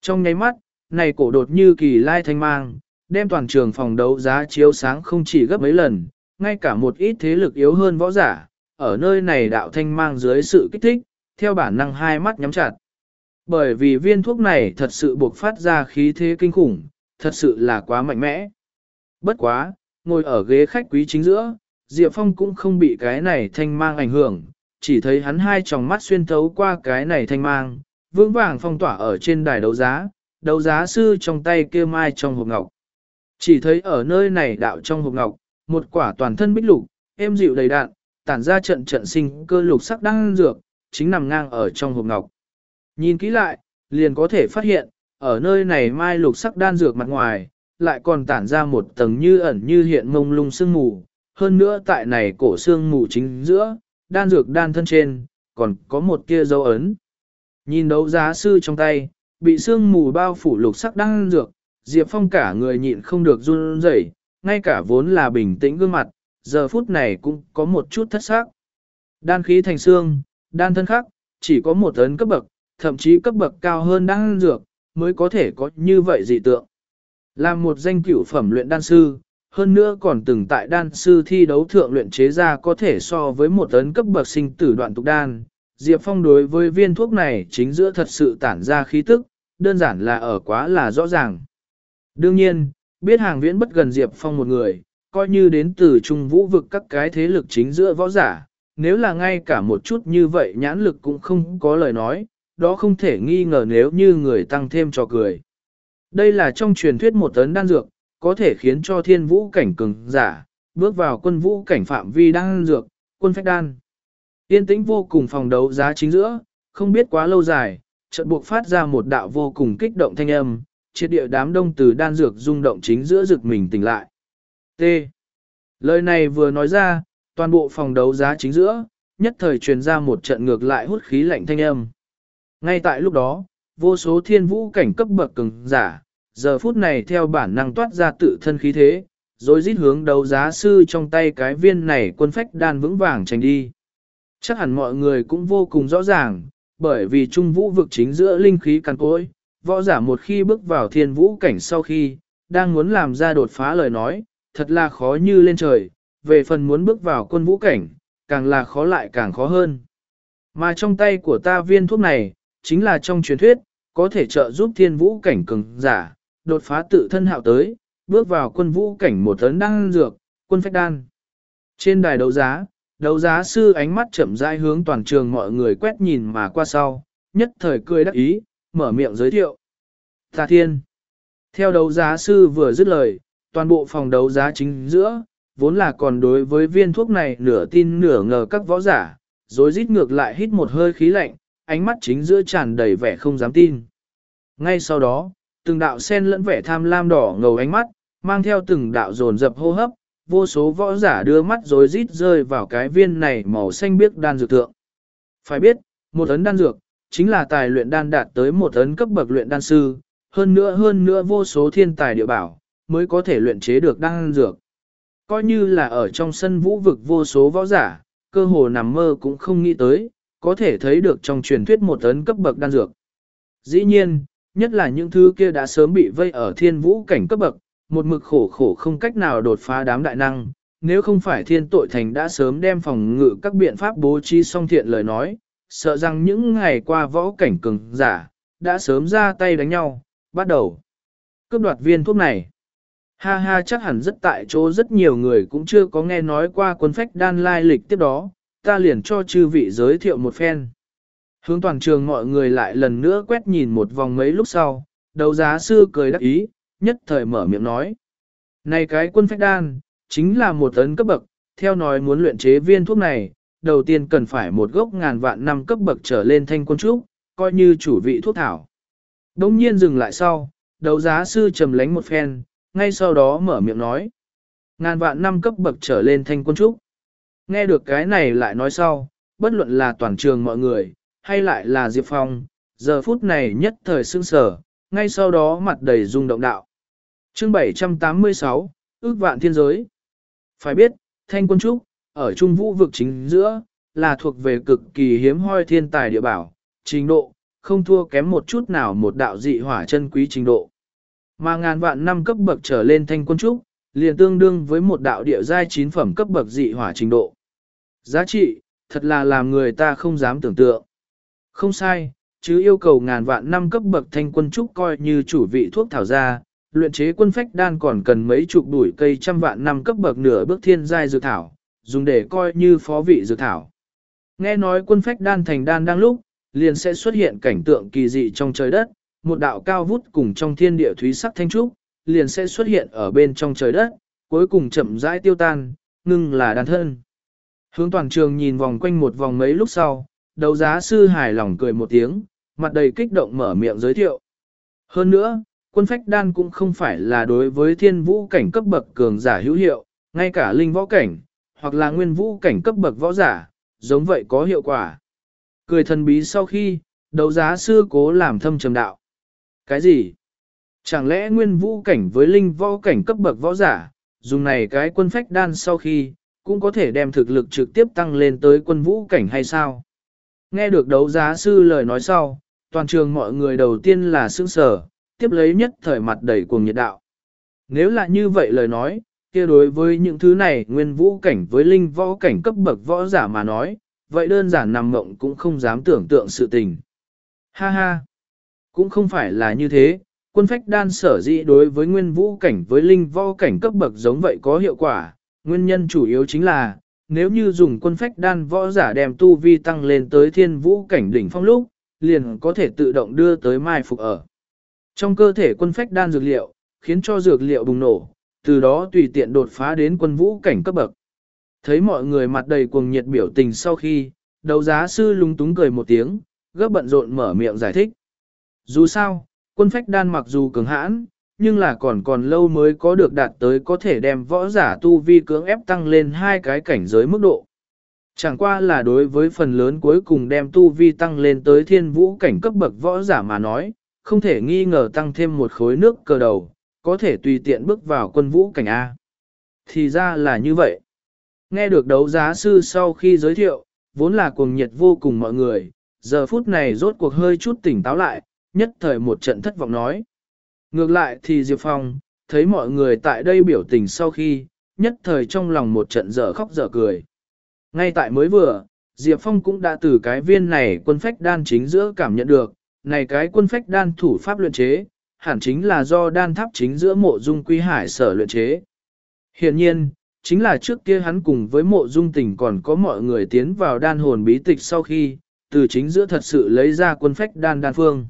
Trong nháy mắt, này cổ đột như kỳ lai thanh mang, đem toàn trường phòng đấu giá chiếu sáng không chỉ gấp mấy lần, ngay cả một ít thế lực yếu hơn võ giả, ở nơi này đạo thanh mang dưới sự kích thích, theo bản năng hai mắt nhắm chặt. Bởi vì viên thuốc này thật sự buộc phát ra khí thế kinh khủng, thật sự là quá mạnh mẽ. Bất quá, ngồi ở ghế khách quý chính giữa, Diệp Phong cũng không bị cái này thanh mang ảnh hưởng, chỉ thấy hắn hai tròng mắt xuyên thấu qua cái này thanh mang, vững vàng phong tỏa ở trên đài đấu giá, đấu giá sư trong tay kia mai trong hộp ngọc. Chỉ thấy ở nơi này đạo trong hộp ngọc, một quả toàn thân bích lục, êm dịu đầy đạn, tản ra trận trận sinh cơ lục sắc đang dược, chính nằm ngang ở trong hộp ngọc. Nhìn kỹ lại, liền có thể phát hiện, ở nơi này mai lục sắc đan dược mặt ngoài, lại còn tản ra một tầng như ẩn như hiện mông lung sương mù. Hơn nữa tại này cổ sương mù chính giữa, đan dược đan thân trên, còn có một kia dấu ấn. Nhìn đấu giá sư trong tay, bị sương mù bao phủ lục sắc đan dược, Diệp Phong cả người nhịn không được run rẩy, ngay cả vốn là bình tĩnh gương mặt, giờ phút này cũng có một chút thất sắc. Đan khí thành xương, đan thân khắc, chỉ có một ấn cấp bậc, thậm chí cấp bậc cao hơn đan dược, mới có thể có như vậy dị tượng. Là một danh cửu phẩm luyện đan sư, hơn nữa còn từng tại đan sư thi đấu thượng luyện chế ra có thể so với một ấn cấp bậc sinh tử đoạn tục đan. Diệp Phong đối với viên thuốc này chính giữa thật sự tản ra khí tức, đơn giản là ở quá là rõ ràng. Đương nhiên, biết hàng viễn bất gần Diệp Phong một người, coi như đến từ trung vũ vực các cái thế lực chính giữa võ giả, nếu là ngay cả một chút như vậy nhãn lực cũng không có lời nói, đó không thể nghi ngờ nếu như người tăng thêm cho cười. Đây là trong truyền thuyết một tấn đan dược, có thể khiến cho thiên vũ cảnh cường giả, bước vào quân vũ cảnh phạm vi đan dược, quân phách đan. Yên tĩnh vô cùng phòng đấu giá chính giữa, không biết quá lâu dài, chợt buộc phát ra một đạo vô cùng kích động thanh âm, triệt địa đám đông từ đan dược rung động chính giữa rực mình tỉnh lại. T. Lời này vừa nói ra, toàn bộ phòng đấu giá chính giữa, nhất thời truyền ra một trận ngược lại hút khí lạnh thanh âm. Ngay tại lúc đó, vô số thiên vũ cảnh cấp bậc cường giả, giờ phút này theo bản năng toát ra tự thân khí thế, rồi rít hướng đấu giá sư trong tay cái viên này quân phách đan vững vàng tránh đi. Chắc hẳn mọi người cũng vô cùng rõ ràng, bởi vì trung vũ vực chính giữa linh khí càn cối, võ giả một khi bước vào thiên vũ cảnh sau khi, đang muốn làm ra đột phá lời nói, thật là khó như lên trời, về phần muốn bước vào quân vũ cảnh, càng là khó lại càng khó hơn. Mà trong tay của ta viên thuốc này, chính là trong truyền thuyết, có thể trợ giúp thiên vũ cảnh cường giả, đột phá tự thân hạo tới, bước vào quân vũ cảnh một tấn đan dược, quân phách đan. Trên đài đấu giá, đấu giá sư ánh mắt chậm rãi hướng toàn trường mọi người quét nhìn mà qua sau, nhất thời cười đắc ý, mở miệng giới thiệu. Ta thiên. Theo đấu giá sư vừa dứt lời, toàn bộ phòng đấu giá chính giữa, vốn là còn đối với viên thuốc này nửa tin nửa ngờ các võ giả, rồi rít ngược lại hít một hơi khí lạnh, ánh mắt chính giữa tràn đầy vẻ không dám tin. Ngay sau đó, từng đạo sen lẫn vẻ tham lam đỏ ngầu ánh mắt, mang theo từng đạo dồn dập hô hấp, vô số võ giả đưa mắt rồi rít rơi vào cái viên này màu xanh biếc đan dược thượng. Phải biết, một ấn đan dược, chính là tài luyện đan đạt tới một ấn cấp bậc luyện đan sư, hơn nữa hơn nữa vô số thiên tài địa bảo, mới có thể luyện chế được đan dược. Coi như là ở trong sân vũ vực vô số võ giả, cơ hồ nằm mơ cũng không nghĩ tới, có thể thấy được trong truyền thuyết một ấn cấp bậc đan dược. Dĩ nhiên, nhất là những thứ kia đã sớm bị vây ở thiên vũ cảnh cấp bậc, một mực khổ khổ không cách nào đột phá đám đại năng, nếu không phải thiên tội thành đã sớm đem phòng ngự các biện pháp bố trí song thiện lời nói, sợ rằng những ngày qua võ cảnh cường giả, đã sớm ra tay đánh nhau, bắt đầu cướp đoạt viên thuốc này. Ha ha chắc hẳn rất tại chỗ rất nhiều người cũng chưa có nghe nói qua quân phách đan lai lịch tiếp đó, ta liền cho chư vị giới thiệu một phen. Hướng toàn trường mọi người lại lần nữa quét nhìn một vòng mấy lúc sau, đầu giá sư cười đắc ý, nhất thời mở miệng nói. Này cái quân phách đan, chính là một tấn cấp bậc, theo nói muốn luyện chế viên thuốc này, đầu tiên cần phải một gốc ngàn vạn năm cấp bậc trở lên thanh quân trúc, coi như chủ vị thuốc thảo. Đông nhiên dừng lại sau, đầu giá sư trầm lánh một phen, ngay sau đó mở miệng nói. Ngàn vạn năm cấp bậc trở lên thanh quân trúc. Nghe được cái này lại nói sau, bất luận là toàn trường mọi người, hay lại là Diệp Phong, giờ phút này nhất thời sương sở, ngay sau đó mặt đầy rung động đạo. Chương 786, ước vạn thiên giới. Phải biết, thanh quân trúc, ở trung vũ vực chính giữa, là thuộc về cực kỳ hiếm hoi thiên tài địa bảo, trình độ, không thua kém một chút nào một đạo dị hỏa chân quý trình độ. Mà ngàn vạn năm cấp bậc trở lên thanh quân trúc, liền tương đương với một đạo địa giai chín phẩm cấp bậc dị hỏa trình độ. Giá trị, thật là làm người ta không dám tưởng tượng. Không sai, chứ yêu cầu ngàn vạn năm cấp bậc thanh quân trúc coi như chủ vị thuốc thảo ra, luyện chế quân phách đan còn cần mấy chục đuổi cây trăm vạn năm cấp bậc nửa bước thiên giai dược thảo, dùng để coi như phó vị dược thảo. Nghe nói quân phách đan thành đan đang lúc, liền sẽ xuất hiện cảnh tượng kỳ dị trong trời đất, một đạo cao vút cùng trong thiên địa thúy sắc thanh trúc, liền sẽ xuất hiện ở bên trong trời đất, cuối cùng chậm rãi tiêu tan, ngưng là đan thân. Hướng toàn trường nhìn vòng quanh một vòng mấy lúc sau, đấu giá sư hài lòng cười một tiếng, mặt đầy kích động mở miệng giới thiệu. Hơn nữa, quân phách đan cũng không phải là đối với thiên vũ cảnh cấp bậc cường giả hữu hiệu, ngay cả linh võ cảnh, hoặc là nguyên vũ cảnh cấp bậc võ giả, giống vậy có hiệu quả. Cười thần bí sau khi, đấu giá sư cố làm thâm trầm đạo. Cái gì? Chẳng lẽ nguyên vũ cảnh với linh võ cảnh cấp bậc võ giả, dùng này cái quân phách đan sau khi, cũng có thể đem thực lực trực tiếp tăng lên tới quân vũ cảnh hay sao? Nghe được đấu giá sư lời nói sau, toàn trường mọi người đầu tiên là sững sở, tiếp lấy nhất thời mặt đầy cuồng nhiệt đạo. Nếu là như vậy lời nói, kia đối với những thứ này nguyên vũ cảnh với linh võ cảnh cấp bậc võ giả mà nói, vậy đơn giản nằm mộng cũng không dám tưởng tượng sự tình. Ha ha, cũng không phải là như thế, quân phách đan sở dĩ đối với nguyên vũ cảnh với linh võ cảnh cấp bậc giống vậy có hiệu quả, nguyên nhân chủ yếu chính là, nếu như dùng quân phách đan võ giả đem tu vi tăng lên tới thiên vũ cảnh đỉnh phong lúc, liền có thể tự động đưa tới mai phục ở. Trong cơ thể quân phách đan dược liệu, khiến cho dược liệu bùng nổ, từ đó tùy tiện đột phá đến quân vũ cảnh cấp bậc. Thấy mọi người mặt đầy cuồng nhiệt biểu tình sau khi, đầu giá sư lung túng cười một tiếng, gấp bận rộn mở miệng giải thích. Dù sao, quân phách đan mặc dù cường hãn, nhưng là còn còn lâu mới có được đạt tới có thể đem võ giả tu vi cưỡng ép tăng lên hai cái cảnh giới mức độ. Chẳng qua là đối với phần lớn cuối cùng đem tu vi tăng lên tới thiên vũ cảnh cấp bậc võ giả mà nói, không thể nghi ngờ tăng thêm một khối nước cờ đầu, có thể tùy tiện bước vào quân vũ cảnh A. Thì ra là như vậy. Nghe được đấu giá sư sau khi giới thiệu, vốn là cuồng nhiệt vô cùng mọi người, giờ phút này rốt cuộc hơi chút tỉnh táo lại, nhất thời một trận thất vọng nói. Ngược lại thì Diệp Phong, thấy mọi người tại đây biểu tình sau khi, nhất thời trong lòng một trận dở khóc dở cười. Ngay tại mới vừa, Diệp Phong cũng đã từ cái viên này quân phách đan chính giữa cảm nhận được, này cái quân phách đan thủ pháp luyện chế, hẳn chính là do đan tháp chính giữa mộ dung quy hải sở luyện chế. Hiện nhiên, chính là trước kia hắn cùng với mộ dung tình còn có mọi người tiến vào đan hồn bí tịch sau khi, từ chính giữa thật sự lấy ra quân phách đan đan phương.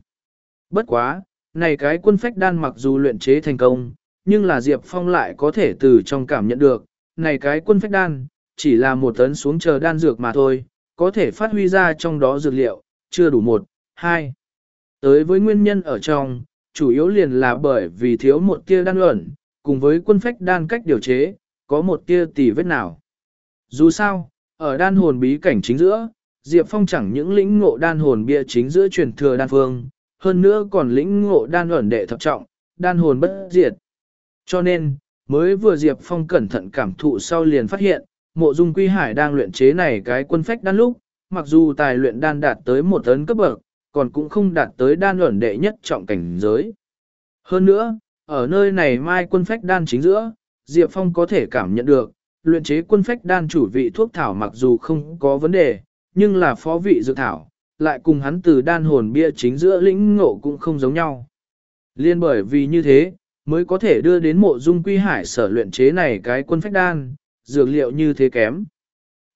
Bất quá, này cái quân phách đan mặc dù luyện chế thành công, nhưng là Diệp Phong lại có thể từ trong cảm nhận được, này cái quân phách đan, chỉ là một tấn xuống chờ đan dược mà thôi, có thể phát huy ra trong đó dược liệu, chưa đủ một, hai. Tới với nguyên nhân ở trong, chủ yếu liền là bởi vì thiếu một tia đan luận, cùng với quân phách đan cách điều chế, có một tia tỷ vết nào. Dù sao, ở đan hồn bí cảnh chính giữa, Diệp Phong chẳng những lĩnh ngộ đan hồn bia chính giữa truyền thừa đan phương, hơn nữa còn lĩnh ngộ đan luẩn đệ thập trọng, đan hồn bất diệt. Cho nên, mới vừa Diệp Phong cẩn thận cảm thụ sau liền phát hiện, mộ dung quy hải đang luyện chế này cái quân phách đan lúc, mặc dù tài luyện đan đạt tới một tấn cấp bậc, còn cũng không đạt tới đan luận đệ nhất trọng cảnh giới. Hơn nữa, ở nơi này mai quân phách đan chính giữa, Diệp Phong có thể cảm nhận được, luyện chế quân phách đan chủ vị thuốc thảo mặc dù không có vấn đề, nhưng là phó vị dược thảo, lại cùng hắn từ đan hồn bia chính giữa lĩnh ngộ cũng không giống nhau. Liên bởi vì như thế, mới có thể đưa đến mộ dung quy hải sở luyện chế này cái quân phách đan, dược liệu như thế kém.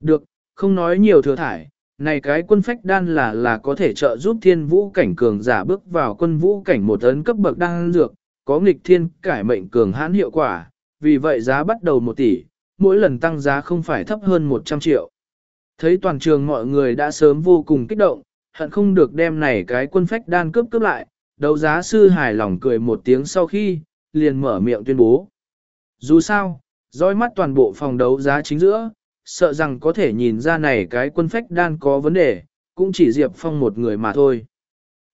Được, không nói nhiều thừa thải, này cái quân phách đan là là có thể trợ giúp thiên vũ cảnh cường giả bước vào quân vũ cảnh một tấn cấp bậc đan dược, có nghịch thiên cải mệnh cường hãn hiệu quả, vì vậy giá bắt đầu 1 tỷ, mỗi lần tăng giá không phải thấp hơn 100 triệu. Thấy toàn trường mọi người đã sớm vô cùng kích động, hận không được đem này cái quân phách đan cướp cướp lại, đấu giá sư hài lòng cười một tiếng sau khi, liền mở miệng tuyên bố. Dù sao, dõi mắt toàn bộ phòng đấu giá chính giữa, sợ rằng có thể nhìn ra này cái quân phách đan có vấn đề, cũng chỉ Diệp Phong một người mà thôi.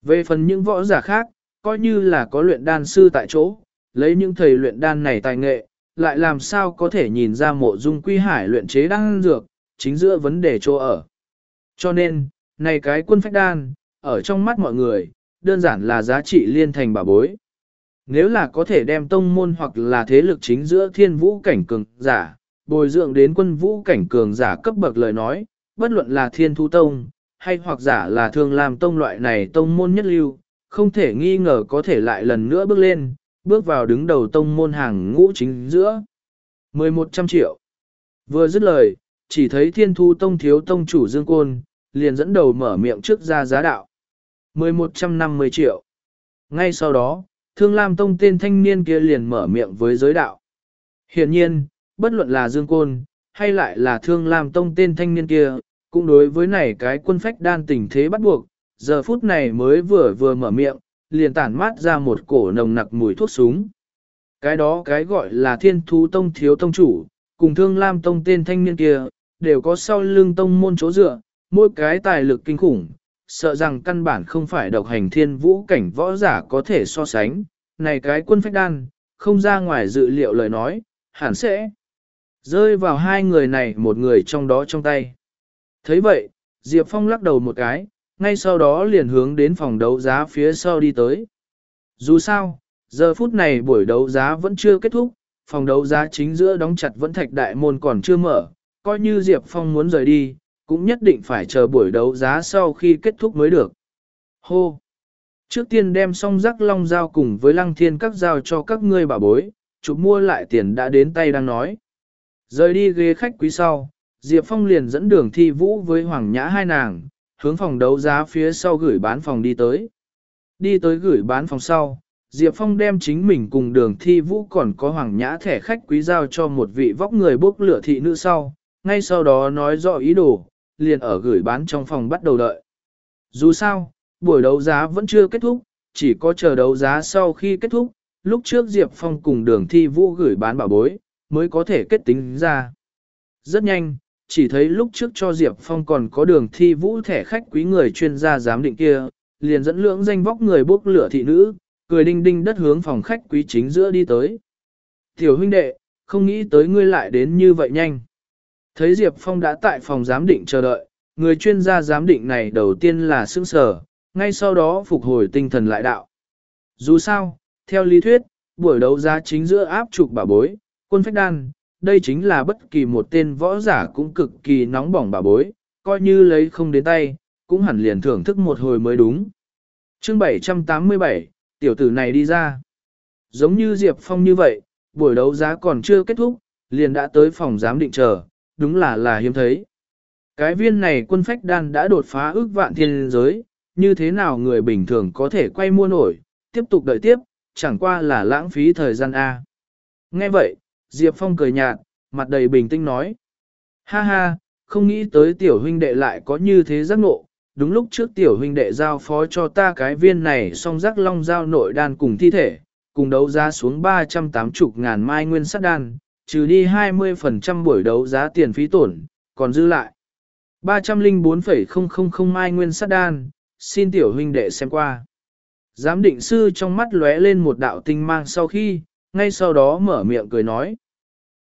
Về phần những võ giả khác, coi như là có luyện đan sư tại chỗ, lấy những thầy luyện đan này tài nghệ, lại làm sao có thể nhìn ra mộ dung quy hải luyện chế đan dược, chính giữa vấn đề chỗ ở. Cho nên, này cái quân phách đan, ở trong mắt mọi người, đơn giản là giá trị liên thành bảo bối. Nếu là có thể đem tông môn hoặc là thế lực chính giữa thiên vũ cảnh cường giả, bồi dưỡng đến quân vũ cảnh cường giả cấp bậc lời nói, bất luận là thiên thu tông, hay hoặc giả là thường làm tông loại này tông môn nhất lưu, không thể nghi ngờ có thể lại lần nữa bước lên, bước vào đứng đầu tông môn hàng ngũ chính giữa. 1100 triệu. Vừa dứt lời, chỉ thấy thiên thu tông thiếu tông chủ Dương Côn, liền dẫn đầu mở miệng trước ra giá đạo. 1150 triệu. Ngay sau đó, Thương Lam Tông tên thanh niên kia liền mở miệng với giới đạo. Hiện nhiên, bất luận là Dương Côn, hay lại là Thương Lam Tông tên thanh niên kia, cũng đối với này cái quân phách đan tình thế bắt buộc, giờ phút này mới vừa vừa mở miệng, liền tản mát ra một cổ nồng nặc mùi thuốc súng. Cái đó cái gọi là thiên thú tông thiếu tông chủ, cùng thương lam tông tên thanh niên kia, đều có sau lưng tông môn chỗ dựa, mỗi cái tài lực kinh khủng, sợ rằng căn bản không phải độc hành thiên vũ cảnh võ giả có thể so sánh. Này cái quân phách đan, không ra ngoài dự liệu lời nói, hẳn sẽ rơi vào hai người này một người trong đó trong tay. thấy vậy, Diệp Phong lắc đầu một cái, ngay sau đó liền hướng đến phòng đấu giá phía sau đi tới. Dù sao, giờ phút này buổi đấu giá vẫn chưa kết thúc, phòng đấu giá chính giữa đóng chặt vẫn thạch đại môn còn chưa mở, coi như Diệp Phong muốn rời đi, cũng nhất định phải chờ buổi đấu giá sau khi kết thúc mới được. Hô! Trước tiên đem xong rắc long giao cùng với lăng thiên các giao cho các ngươi bà bối, chụp mua lại tiền đã đến tay đang nói. Rời đi ghế khách quý sau, Diệp Phong liền dẫn đường thi vũ với Hoàng Nhã hai nàng, hướng phòng đấu giá phía sau gửi bán phòng đi tới. Đi tới gửi bán phòng sau, Diệp Phong đem chính mình cùng đường thi vũ còn có hoàng nhã thẻ khách quý giao cho một vị vóc người bốc lửa thị nữ sau, ngay sau đó nói rõ ý đồ, liền ở gửi bán trong phòng bắt đầu đợi. Dù sao, buổi đấu giá vẫn chưa kết thúc, chỉ có chờ đấu giá sau khi kết thúc, lúc trước Diệp Phong cùng đường thi vũ gửi bán bảo bối, mới có thể kết tính ra. Rất nhanh, chỉ thấy lúc trước cho Diệp Phong còn có đường thi vũ thẻ khách quý người chuyên gia giám định kia, liền dẫn lưỡng danh vóc người bốc lửa thị nữ, cười đinh đinh đất hướng phòng khách quý chính giữa đi tới. Tiểu huynh đệ, không nghĩ tới ngươi lại đến như vậy nhanh. Thấy Diệp Phong đã tại phòng giám định chờ đợi, người chuyên gia giám định này đầu tiên là sững sờ, ngay sau đó phục hồi tinh thần lại đạo. Dù sao, theo lý thuyết, buổi đấu giá chính giữa áp trục bà bối, quân phách đan, đây chính là bất kỳ một tên võ giả cũng cực kỳ nóng bỏng bà bối, coi như lấy không đến tay, cũng hẳn liền thưởng thức một hồi mới đúng. chương 787, tiểu tử này đi ra. Giống như Diệp Phong như vậy, buổi đấu giá còn chưa kết thúc, liền đã tới phòng giám định chờ, đúng là là hiếm thấy. Cái viên này quân phách đan đã đột phá ước vạn thiên giới, như thế nào người bình thường có thể quay mua nổi, tiếp tục đợi tiếp, chẳng qua là lãng phí thời gian A. Nghe vậy, Diệp Phong cười nhạt, mặt đầy bình tĩnh nói. Ha ha, không nghĩ tới tiểu huynh đệ lại có như thế giác ngộ. Đúng lúc trước tiểu huynh đệ giao phó cho ta cái viên này song rắc long giao nội đan cùng thi thể, cùng đấu giá xuống 380 ngàn mai nguyên sắt đan, trừ đi 20% buổi đấu giá tiền phí tổn, còn dư lại. 304,000 mai nguyên sắt đan, xin tiểu huynh đệ xem qua. Giám định sư trong mắt lóe lên một đạo tinh mang sau khi, ngay sau đó mở miệng cười nói.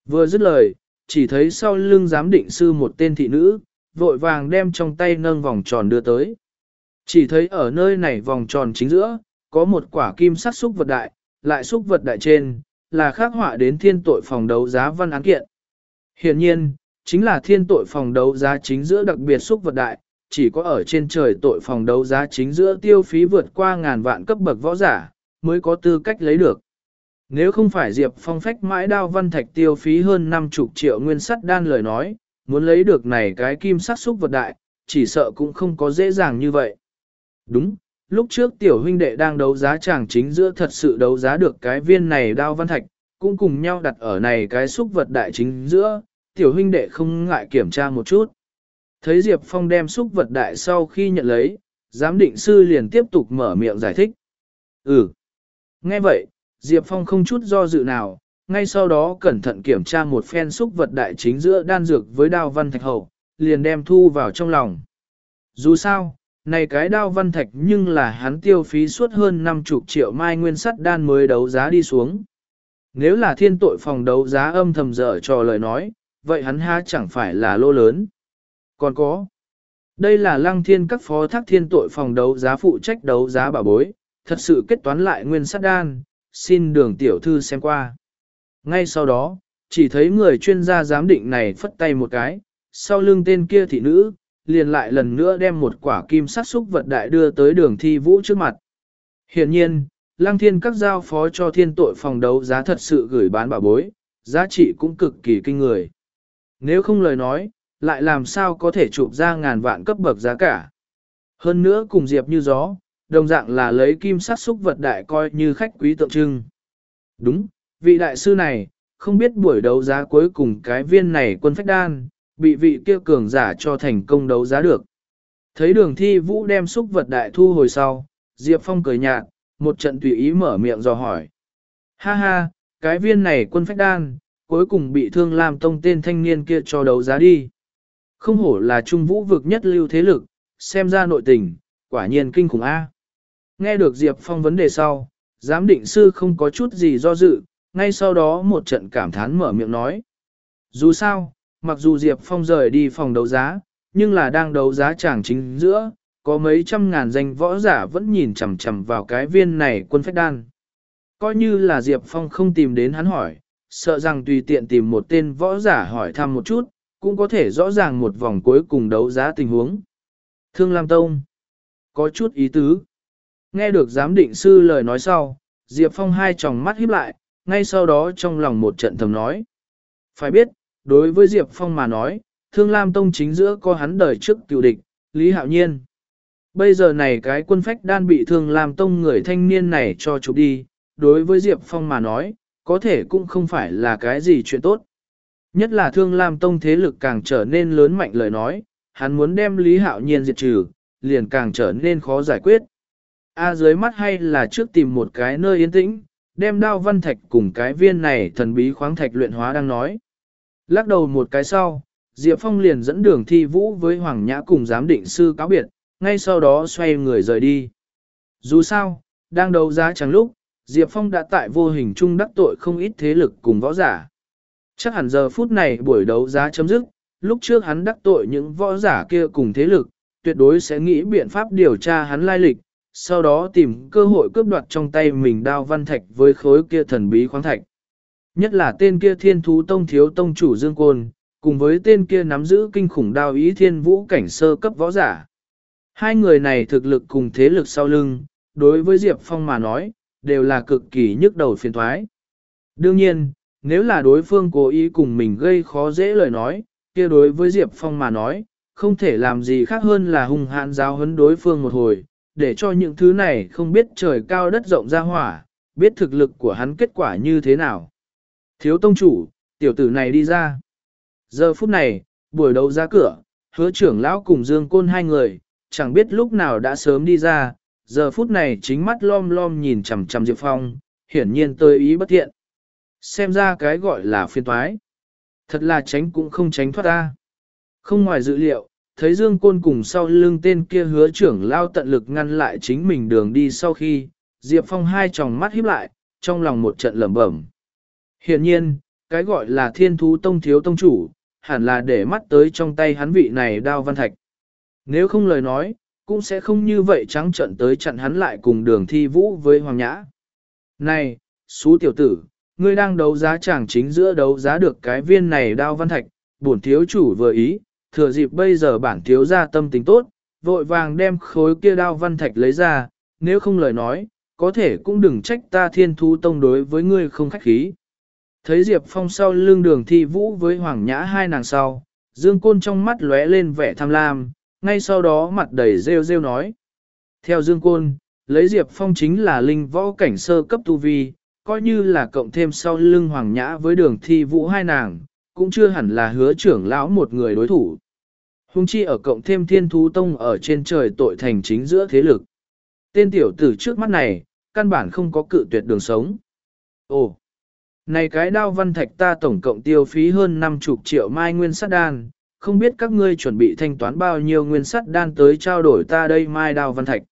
Vừa dứt lời, chỉ thấy sau lưng giám định sư một tên thị nữ, vội vàng đem trong tay nâng vòng tròn đưa tới. Chỉ thấy ở nơi này vòng tròn chính giữa, có một quả kim sắc xúc vật đại, lại xúc vật đại trên, là khắc họa đến thiên tội phòng đấu giá văn án kiện. Hiện nhiên, chính là thiên tội phòng đấu giá chính giữa đặc biệt xúc vật đại, chỉ có ở trên trời tội phòng đấu giá chính giữa tiêu phí vượt qua ngàn vạn cấp bậc võ giả, mới có tư cách lấy được. Nếu không phải Diệp Phong phách mãi đao văn thạch tiêu phí hơn 50 triệu nguyên sắt đan lời nói, muốn lấy được này cái kim sắc xúc vật đại, chỉ sợ cũng không có dễ dàng như vậy. Đúng, lúc trước tiểu huynh đệ đang đấu giá chàng chính giữa thật sự đấu giá được cái viên này đao văn thạch, cũng cùng nhau đặt ở này cái xúc vật đại chính giữa, tiểu huynh đệ không ngại kiểm tra một chút. Thấy Diệp Phong đem xúc vật đại sau khi nhận lấy, giám định sư liền tiếp tục mở miệng giải thích. Ừ. Nghe vậy, Diệp Phong không chút do dự nào, ngay sau đó cẩn thận kiểm tra một phen xúc vật đại chính giữa đan dược với đao văn thạch hậu, liền đem thu vào trong lòng. Dù sao, này cái đao văn thạch nhưng là hắn tiêu phí suốt hơn 50 triệu mai nguyên sắt đan mới đấu giá đi xuống. Nếu là thiên tội phòng đấu giá âm thầm dở trò lời nói, vậy hắn ha chẳng phải là lô lớn. Còn có, đây là lăng thiên các phó thác thiên tội phòng đấu giá phụ trách đấu giá bảo bối, thật sự kết toán lại nguyên sắt đan, xin đường tiểu thư xem qua. Ngay sau đó, chỉ thấy người chuyên gia giám định này phất tay một cái, sau lưng tên kia thị nữ, liền lại lần nữa đem một quả kim sát xúc vật đại đưa tới đường thi vũ trước mặt. Hiện nhiên, lăng thiên các giao phó cho thiên tội phòng đấu giá thật sự gửi bán bảo bối, giá trị cũng cực kỳ kinh người. Nếu không lời nói, lại làm sao có thể chụp ra ngàn vạn cấp bậc giá cả. Hơn nữa cùng Diệp như gió, đồng dạng là lấy kim sắc xúc vật đại coi như khách quý tượng trưng. Đúng, vị đại sư này, không biết buổi đấu giá cuối cùng cái viên này quân phách đan, bị vị kia cường giả cho thành công đấu giá được. Thấy đường thi vũ đem xúc vật đại thu hồi sau, Diệp Phong cười nhạt, một trận tùy ý mở miệng dò hỏi. Ha ha, cái viên này quân phách đan, cuối cùng bị thương làm tông tên thanh niên kia cho đấu giá đi. Không hổ là trung vũ vực nhất lưu thế lực, xem ra nội tình, quả nhiên kinh khủng A. Nghe được Diệp Phong vấn đề sau, giám định sư không có chút gì do dự, ngay sau đó một trận cảm thán mở miệng nói. Dù sao, mặc dù Diệp Phong rời đi phòng đấu giá, nhưng là đang đấu giá chàng chính giữa, có mấy trăm ngàn danh võ giả vẫn nhìn chằm chằm vào cái viên này quân phách đan. Coi như là Diệp Phong không tìm đến hắn hỏi, sợ rằng tùy tiện tìm một tên võ giả hỏi thăm một chút, cũng có thể rõ ràng một vòng cuối cùng đấu giá tình huống. Thương Lam Tông Có chút ý tứ. Nghe được giám định sư lời nói sau, Diệp Phong hai tròng mắt híp lại, ngay sau đó trong lòng một trận thầm nói. Phải biết, đối với Diệp Phong mà nói, Thương Lam Tông chính giữa có hắn đời trước cựu địch, Lý Hạo Nhiên. Bây giờ này cái quân phách đan bị Thương Lam Tông người thanh niên này cho chụp đi, đối với Diệp Phong mà nói, có thể cũng không phải là cái gì chuyện tốt. Nhất là Thương Lam Tông thế lực càng trở nên lớn mạnh lời nói, hắn muốn đem Lý Hạo Nhiên diệt trừ, liền càng trở nên khó giải quyết. A dưới mắt hay là trước tìm một cái nơi yên tĩnh, đem đao văn thạch cùng cái viên này thần bí khoáng thạch luyện hóa đang nói. Lắc đầu một cái sau, Diệp Phong liền dẫn đường thi vũ với Hoàng Nhã cùng giám định sư cáo biệt, ngay sau đó xoay người rời đi. Dù sao, đang đấu giá chẳng lúc, Diệp Phong đã tại vô hình chung đắc tội không ít thế lực cùng võ giả. Chắc hẳn giờ phút này buổi đấu giá chấm dứt, lúc trước hắn đắc tội những võ giả kia cùng thế lực, tuyệt đối sẽ nghĩ biện pháp điều tra hắn lai lịch, sau đó tìm cơ hội cướp đoạt trong tay mình đao văn thạch với khối kia thần bí khoáng thạch. Nhất là tên kia thiên thú tông thiếu tông chủ Dương Côn, cùng với tên kia nắm giữ kinh khủng đao ý thiên vũ cảnh sơ cấp võ giả. Hai người này thực lực cùng thế lực sau lưng, đối với Diệp Phong mà nói, đều là cực kỳ nhức đầu phiền thoái. Đương nhiên, nếu là đối phương cố ý cùng mình gây khó dễ lời nói, kia đối với Diệp Phong mà nói, không thể làm gì khác hơn là hung hãn giáo huấn đối phương một hồi, để cho những thứ này không biết trời cao đất rộng ra hỏa, biết thực lực của hắn kết quả như thế nào. Thiếu tông chủ, tiểu tử này đi ra. Giờ phút này, buổi đấu ra cửa, hứa trưởng lão cùng Dương Côn hai người, chẳng biết lúc nào đã sớm đi ra, giờ phút này chính mắt lom lom nhìn chằm chằm Diệp Phong, hiển nhiên tôi ý bất thiện. Xem ra cái gọi là phiên toái. Thật là tránh cũng không tránh thoát ta. Không ngoài dự liệu, thấy Dương Côn cùng sau lưng tên kia hứa trưởng lao tận lực ngăn lại chính mình đường đi sau khi, Diệp Phong hai tròng mắt híp lại, trong lòng một trận lẩm bẩm. Hiện nhiên, cái gọi là thiên thú tông thiếu tông chủ, hẳn là để mắt tới trong tay hắn vị này đao văn thạch. Nếu không lời nói, cũng sẽ không như vậy trắng trận tới chặn hắn lại cùng đường thi vũ với Hoàng Nhã. Này, xú tiểu tử, ngươi đang đấu giá chẳng chính giữa đấu giá được cái viên này đao văn thạch, bổn thiếu chủ vừa ý, thừa dịp bây giờ bản thiếu ra tâm tình tốt, vội vàng đem khối kia đao văn thạch lấy ra, nếu không lời nói, có thể cũng đừng trách ta thiên thú tông đối với ngươi không khách khí. Thấy Diệp Phong sau lưng đường thi vũ với Hoàng Nhã hai nàng sau, Dương Côn trong mắt lóe lên vẻ tham lam, ngay sau đó mặt đầy rêu rêu nói. Theo Dương Côn, lấy Diệp Phong chính là linh võ cảnh sơ cấp tu vi, coi như là cộng thêm sau lưng Hoàng Nhã với đường thi vũ hai nàng, cũng chưa hẳn là hứa trưởng lão một người đối thủ. Hùng chi ở cộng thêm thiên thú tông ở trên trời tội thành chính giữa thế lực. Tên tiểu tử trước mắt này, căn bản không có cự tuyệt đường sống. Ồ, này cái đao văn thạch ta tổng cộng tiêu phí hơn 50 triệu mai nguyên sắt đan, không biết các ngươi chuẩn bị thanh toán bao nhiêu nguyên sắt đan tới trao đổi ta đây mai đao văn thạch.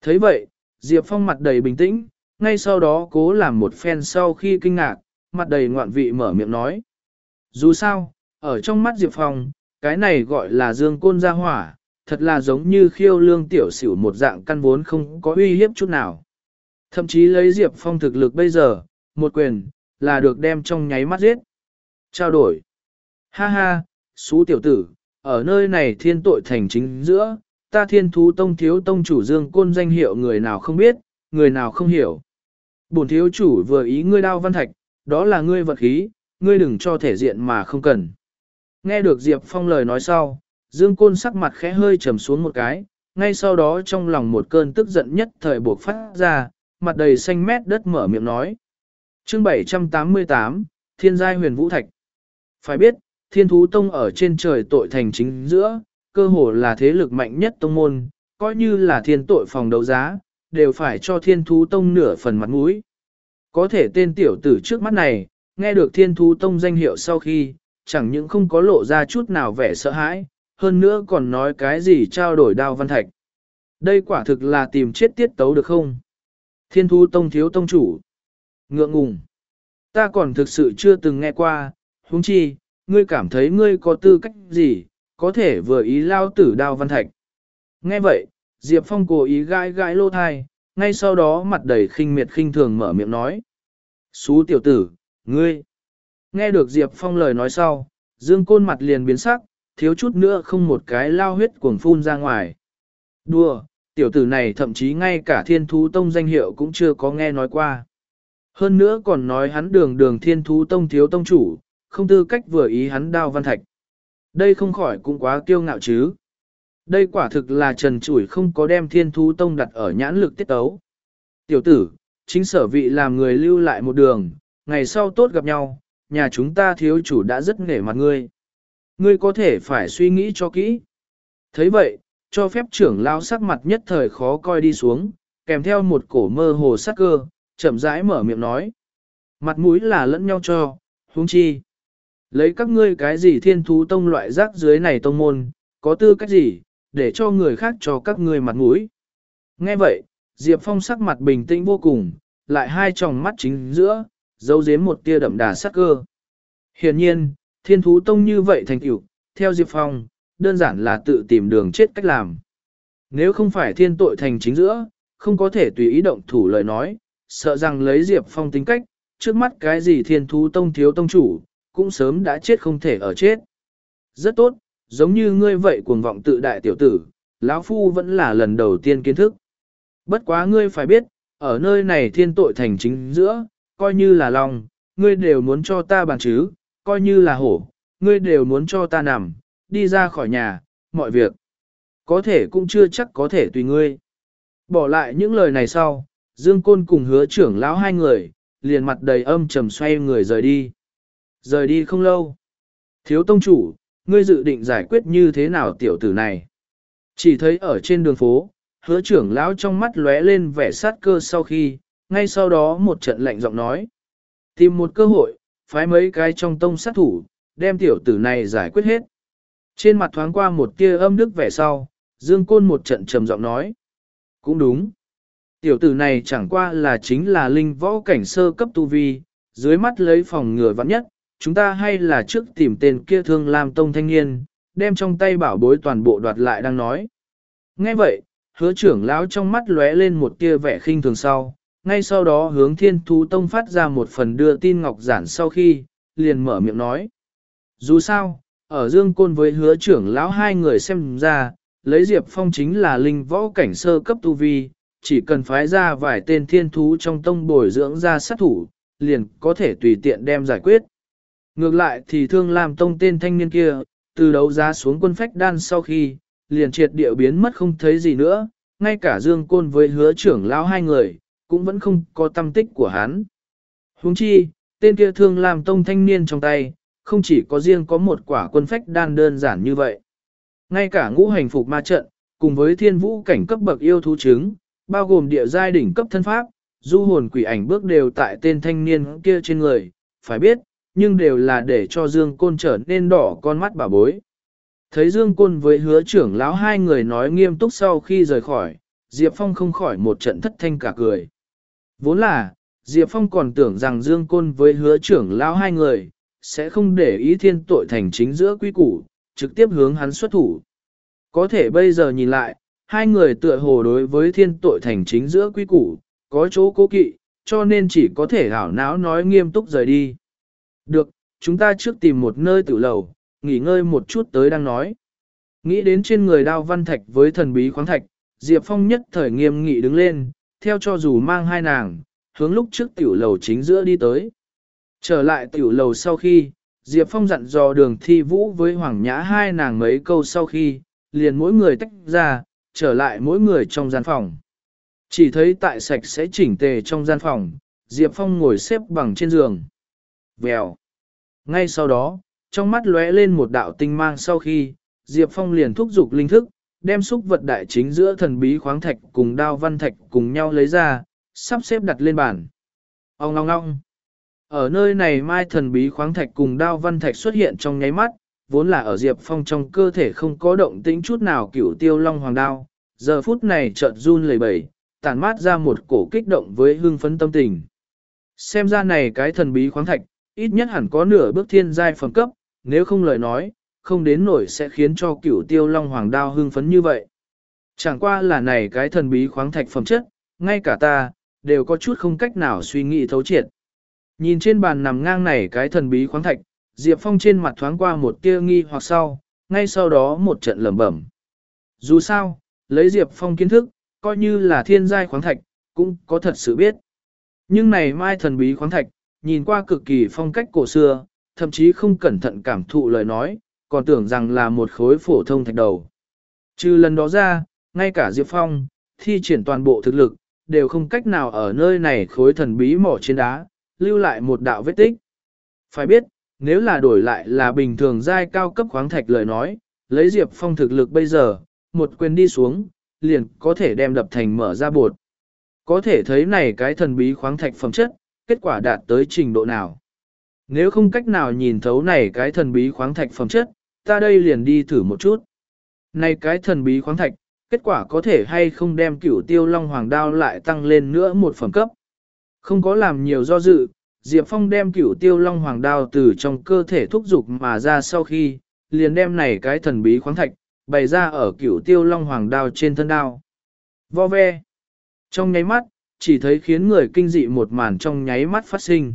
thấy vậy, Diệp Phong mặt đầy bình tĩnh, ngay sau đó cố làm một phen sau khi kinh ngạc, mặt đầy ngoạn vị mở miệng nói. Dù sao, ở trong mắt Diệp Phong, cái này gọi là dương côn gia hỏa, thật là giống như khiêu lương tiểu xỉu một dạng căn vốn không có uy hiếp chút nào. Thậm chí lấy Diệp Phong thực lực bây giờ, một quyền, là được đem trong nháy mắt giết. Trao đổi. Ha ha, xú tiểu tử, ở nơi này thiên tội thành chính giữa, ta thiên thú tông thiếu tông chủ dương côn danh hiệu người nào không biết, người nào không hiểu. Bổn thiếu chủ vừa ý ngươi đao văn thạch, đó là ngươi vật khí, ngươi đừng cho thể diện mà không cần. Nghe được Diệp Phong lời nói sau, Dương Côn sắc mặt khẽ hơi trầm xuống một cái, ngay sau đó trong lòng một cơn tức giận nhất thời buộc phát ra, mặt đầy xanh mét đất mở miệng nói. chương 788, Thiên giai huyền vũ thạch. Phải biết, Thiên Thú Tông ở trên trời tội thành chính giữa, cơ hồ là thế lực mạnh nhất tông môn, coi như là thiên tội phòng đấu giá, đều phải cho Thiên Thú Tông nửa phần mặt mũi. Có thể tên tiểu tử trước mắt này, nghe được Thiên Thú Tông danh hiệu sau khi, chẳng những không có lộ ra chút nào vẻ sợ hãi, hơn nữa còn nói cái gì trao đổi đao văn thạch. Đây quả thực là tìm chết tiết tấu được không? Thiên Thú Tông thiếu tông chủ. Ngượng ngùng. Ta còn thực sự chưa từng nghe qua, huống chi, ngươi cảm thấy ngươi có tư cách gì, có thể vừa ý lao tử đao văn thạch. Nghe vậy, Diệp Phong cố ý gãi gãi lô thai, ngay sau đó mặt đầy khinh miệt khinh thường mở miệng nói. Xú tiểu tử, ngươi. Nghe được Diệp Phong lời nói sau, Dương Côn mặt liền biến sắc, thiếu chút nữa không một cái lao huyết cuồng phun ra ngoài. Đùa, tiểu tử này thậm chí ngay cả thiên thú tông danh hiệu cũng chưa có nghe nói qua. Hơn nữa còn nói hắn đường đường thiên thú tông thiếu tông chủ, không tư cách vừa ý hắn đao văn thạch. Đây không khỏi cũng quá kiêu ngạo chứ. Đây quả thực là trần chủi không có đem thiên thú tông đặt ở nhãn lực tiết tấu. Tiểu tử, chính sở vị làm người lưu lại một đường, ngày sau tốt gặp nhau, nhà chúng ta thiếu chủ đã rất nể mặt ngươi. Ngươi có thể phải suy nghĩ cho kỹ. thấy vậy, cho phép trưởng lao sắc mặt nhất thời khó coi đi xuống, kèm theo một cổ mơ hồ sắc cơ, chậm rãi mở miệng nói. Mặt mũi là lẫn nhau cho, huống chi. Lấy các ngươi cái gì thiên thú tông loại rác dưới này tông môn, có tư cách gì, để cho người khác cho các ngươi mặt mũi. Nghe vậy, Diệp Phong sắc mặt bình tĩnh vô cùng, lại hai tròng mắt chính giữa, dấu dếm một tia đậm đà sắc cơ. Hiển nhiên, thiên thú tông như vậy thành tựu, theo Diệp Phong, đơn giản là tự tìm đường chết cách làm. Nếu không phải thiên tội thành chính giữa, không có thể tùy ý động thủ lời nói, sợ rằng lấy Diệp Phong tính cách, trước mắt cái gì thiên thú tông thiếu tông chủ, cũng sớm đã chết không thể ở chết. Rất tốt, giống như ngươi vậy cuồng vọng tự đại tiểu tử, lão phu vẫn là lần đầu tiên kiến thức. Bất quá ngươi phải biết, ở nơi này thiên tội thành chính giữa, coi như là lòng, ngươi đều muốn cho ta bàn chứ, coi như là hổ, ngươi đều muốn cho ta nằm, đi ra khỏi nhà, mọi việc. Có thể cũng chưa chắc có thể tùy ngươi. Bỏ lại những lời này sau, Dương Côn cùng hứa trưởng lão hai người, liền mặt đầy âm trầm xoay người rời đi. Rời đi không lâu. Thiếu tông chủ, ngươi dự định giải quyết như thế nào tiểu tử này? Chỉ thấy ở trên đường phố, hứa trưởng lão trong mắt lóe lên vẻ sát cơ sau khi, ngay sau đó một trận lạnh giọng nói. Tìm một cơ hội, phái mấy cái trong tông sát thủ, đem tiểu tử này giải quyết hết. Trên mặt thoáng qua một tia âm đức vẻ sau, Dương Côn một trận trầm giọng nói. Cũng đúng. Tiểu tử này chẳng qua là chính là linh võ cảnh sơ cấp tu vi, dưới mắt lấy phòng ngừa vắng nhất, chúng ta hay là trước tìm tên kia thương làm tông thanh niên, đem trong tay bảo bối toàn bộ đoạt lại đang nói. Nghe vậy, hứa trưởng lão trong mắt lóe lên một tia vẻ khinh thường sau, ngay sau đó hướng thiên thú tông phát ra một phần đưa tin ngọc giản sau khi, liền mở miệng nói. Dù sao, ở Dương Côn với hứa trưởng lão hai người xem ra, lấy Diệp Phong chính là linh võ cảnh sơ cấp tu vi, chỉ cần phái ra vài tên thiên thú trong tông bồi dưỡng ra sát thủ, liền có thể tùy tiện đem giải quyết. Ngược lại thì thương làm tông tên thanh niên kia, từ đấu giá xuống quân phách đan sau khi, liền triệt địa biến mất không thấy gì nữa, ngay cả Dương Côn với hứa trưởng lão hai người, cũng vẫn không có tâm tích của hắn. Huống chi, tên kia thương làm tông thanh niên trong tay, không chỉ có riêng có một quả quân phách đan đơn giản như vậy. Ngay cả ngũ hành phục ma trận, cùng với thiên vũ cảnh cấp bậc yêu thú chứng, bao gồm địa giai đỉnh cấp thân pháp, du hồn quỷ ảnh bước đều tại tên thanh niên kia trên người, phải biết, nhưng đều là để cho Dương Côn trở nên đỏ con mắt bà bối. Thấy Dương Côn với hứa trưởng lão hai người nói nghiêm túc sau khi rời khỏi, Diệp Phong không khỏi một trận thất thanh cả cười. Vốn là, Diệp Phong còn tưởng rằng Dương Côn với hứa trưởng lão hai người, sẽ không để ý thiên tội thành chính giữa quy củ, trực tiếp hướng hắn xuất thủ. Có thể bây giờ nhìn lại, hai người tựa hồ đối với thiên tội thành chính giữa quy củ, có chỗ cố kỵ, cho nên chỉ có thể hảo não nói nghiêm túc rời đi. Được, chúng ta trước tìm một nơi tử lầu, nghỉ ngơi một chút tới đang nói. Nghĩ đến trên người đao văn thạch với thần bí khoáng thạch, Diệp Phong nhất thời nghiêm nghị đứng lên, theo cho dù mang hai nàng, hướng lúc trước tiểu lầu chính giữa đi tới. Trở lại tiểu lầu sau khi, Diệp Phong dặn dò đường thi vũ với Hoàng Nhã hai nàng mấy câu sau khi, liền mỗi người tách ra, trở lại mỗi người trong gian phòng. Chỉ thấy tại sạch sẽ chỉnh tề trong gian phòng, Diệp Phong ngồi xếp bằng trên giường. Vèo. Ngay sau đó, trong mắt lóe lên một đạo tinh mang sau khi, Diệp Phong liền thúc giục linh thức, đem xúc vật đại chính giữa thần bí khoáng thạch cùng đao văn thạch cùng nhau lấy ra, sắp xếp đặt lên bàn. Ông ngong ngong. Ở nơi này mai thần bí khoáng thạch cùng đao văn thạch xuất hiện trong nháy mắt, vốn là ở Diệp Phong trong cơ thể không có động tĩnh chút nào cửu tiêu long hoàng đao, giờ phút này chợt run lẩy bẩy, tản mát ra một cổ kích động với hưng phấn tâm tình. Xem ra này cái thần bí khoáng thạch, ít nhất hẳn có nửa bước thiên giai phẩm cấp, nếu không lời nói, không đến nổi sẽ khiến cho cửu tiêu long hoàng đao hưng phấn như vậy. Chẳng qua là này cái thần bí khoáng thạch phẩm chất, ngay cả ta, đều có chút không cách nào suy nghĩ thấu triệt. Nhìn trên bàn nằm ngang này cái thần bí khoáng thạch, Diệp Phong trên mặt thoáng qua một tia nghi hoặc sau, ngay sau đó một trận lẩm bẩm. Dù sao, lấy Diệp Phong kiến thức, coi như là thiên giai khoáng thạch, cũng có thật sự biết. Nhưng này mai thần bí khoáng thạch, nhìn qua cực kỳ phong cách cổ xưa, thậm chí không cẩn thận cảm thụ lời nói, còn tưởng rằng là một khối phổ thông thạch đầu. Trừ lần đó ra, ngay cả Diệp Phong, thi triển toàn bộ thực lực, đều không cách nào ở nơi này khối thần bí mỏ trên đá, lưu lại một đạo vết tích. Phải biết, nếu là đổi lại là bình thường giai cao cấp khoáng thạch lời nói, lấy Diệp Phong thực lực bây giờ, một quyền đi xuống, liền có thể đem đập thành mở ra bột. Có thể thấy này cái thần bí khoáng thạch phẩm chất, kết quả đạt tới trình độ nào. Nếu không cách nào nhìn thấu này cái thần bí khoáng thạch phẩm chất, ta đây liền đi thử một chút. Này cái thần bí khoáng thạch, kết quả có thể hay không đem cửu tiêu long hoàng đao lại tăng lên nữa một phẩm cấp. Không có làm nhiều do dự, Diệp Phong đem cửu tiêu long hoàng đao từ trong cơ thể thúc dục mà ra sau khi, liền đem này cái thần bí khoáng thạch, bày ra ở cửu tiêu long hoàng đao trên thân đao. Vo ve. Trong nháy mắt, chỉ thấy khiến người kinh dị một màn trong nháy mắt phát sinh.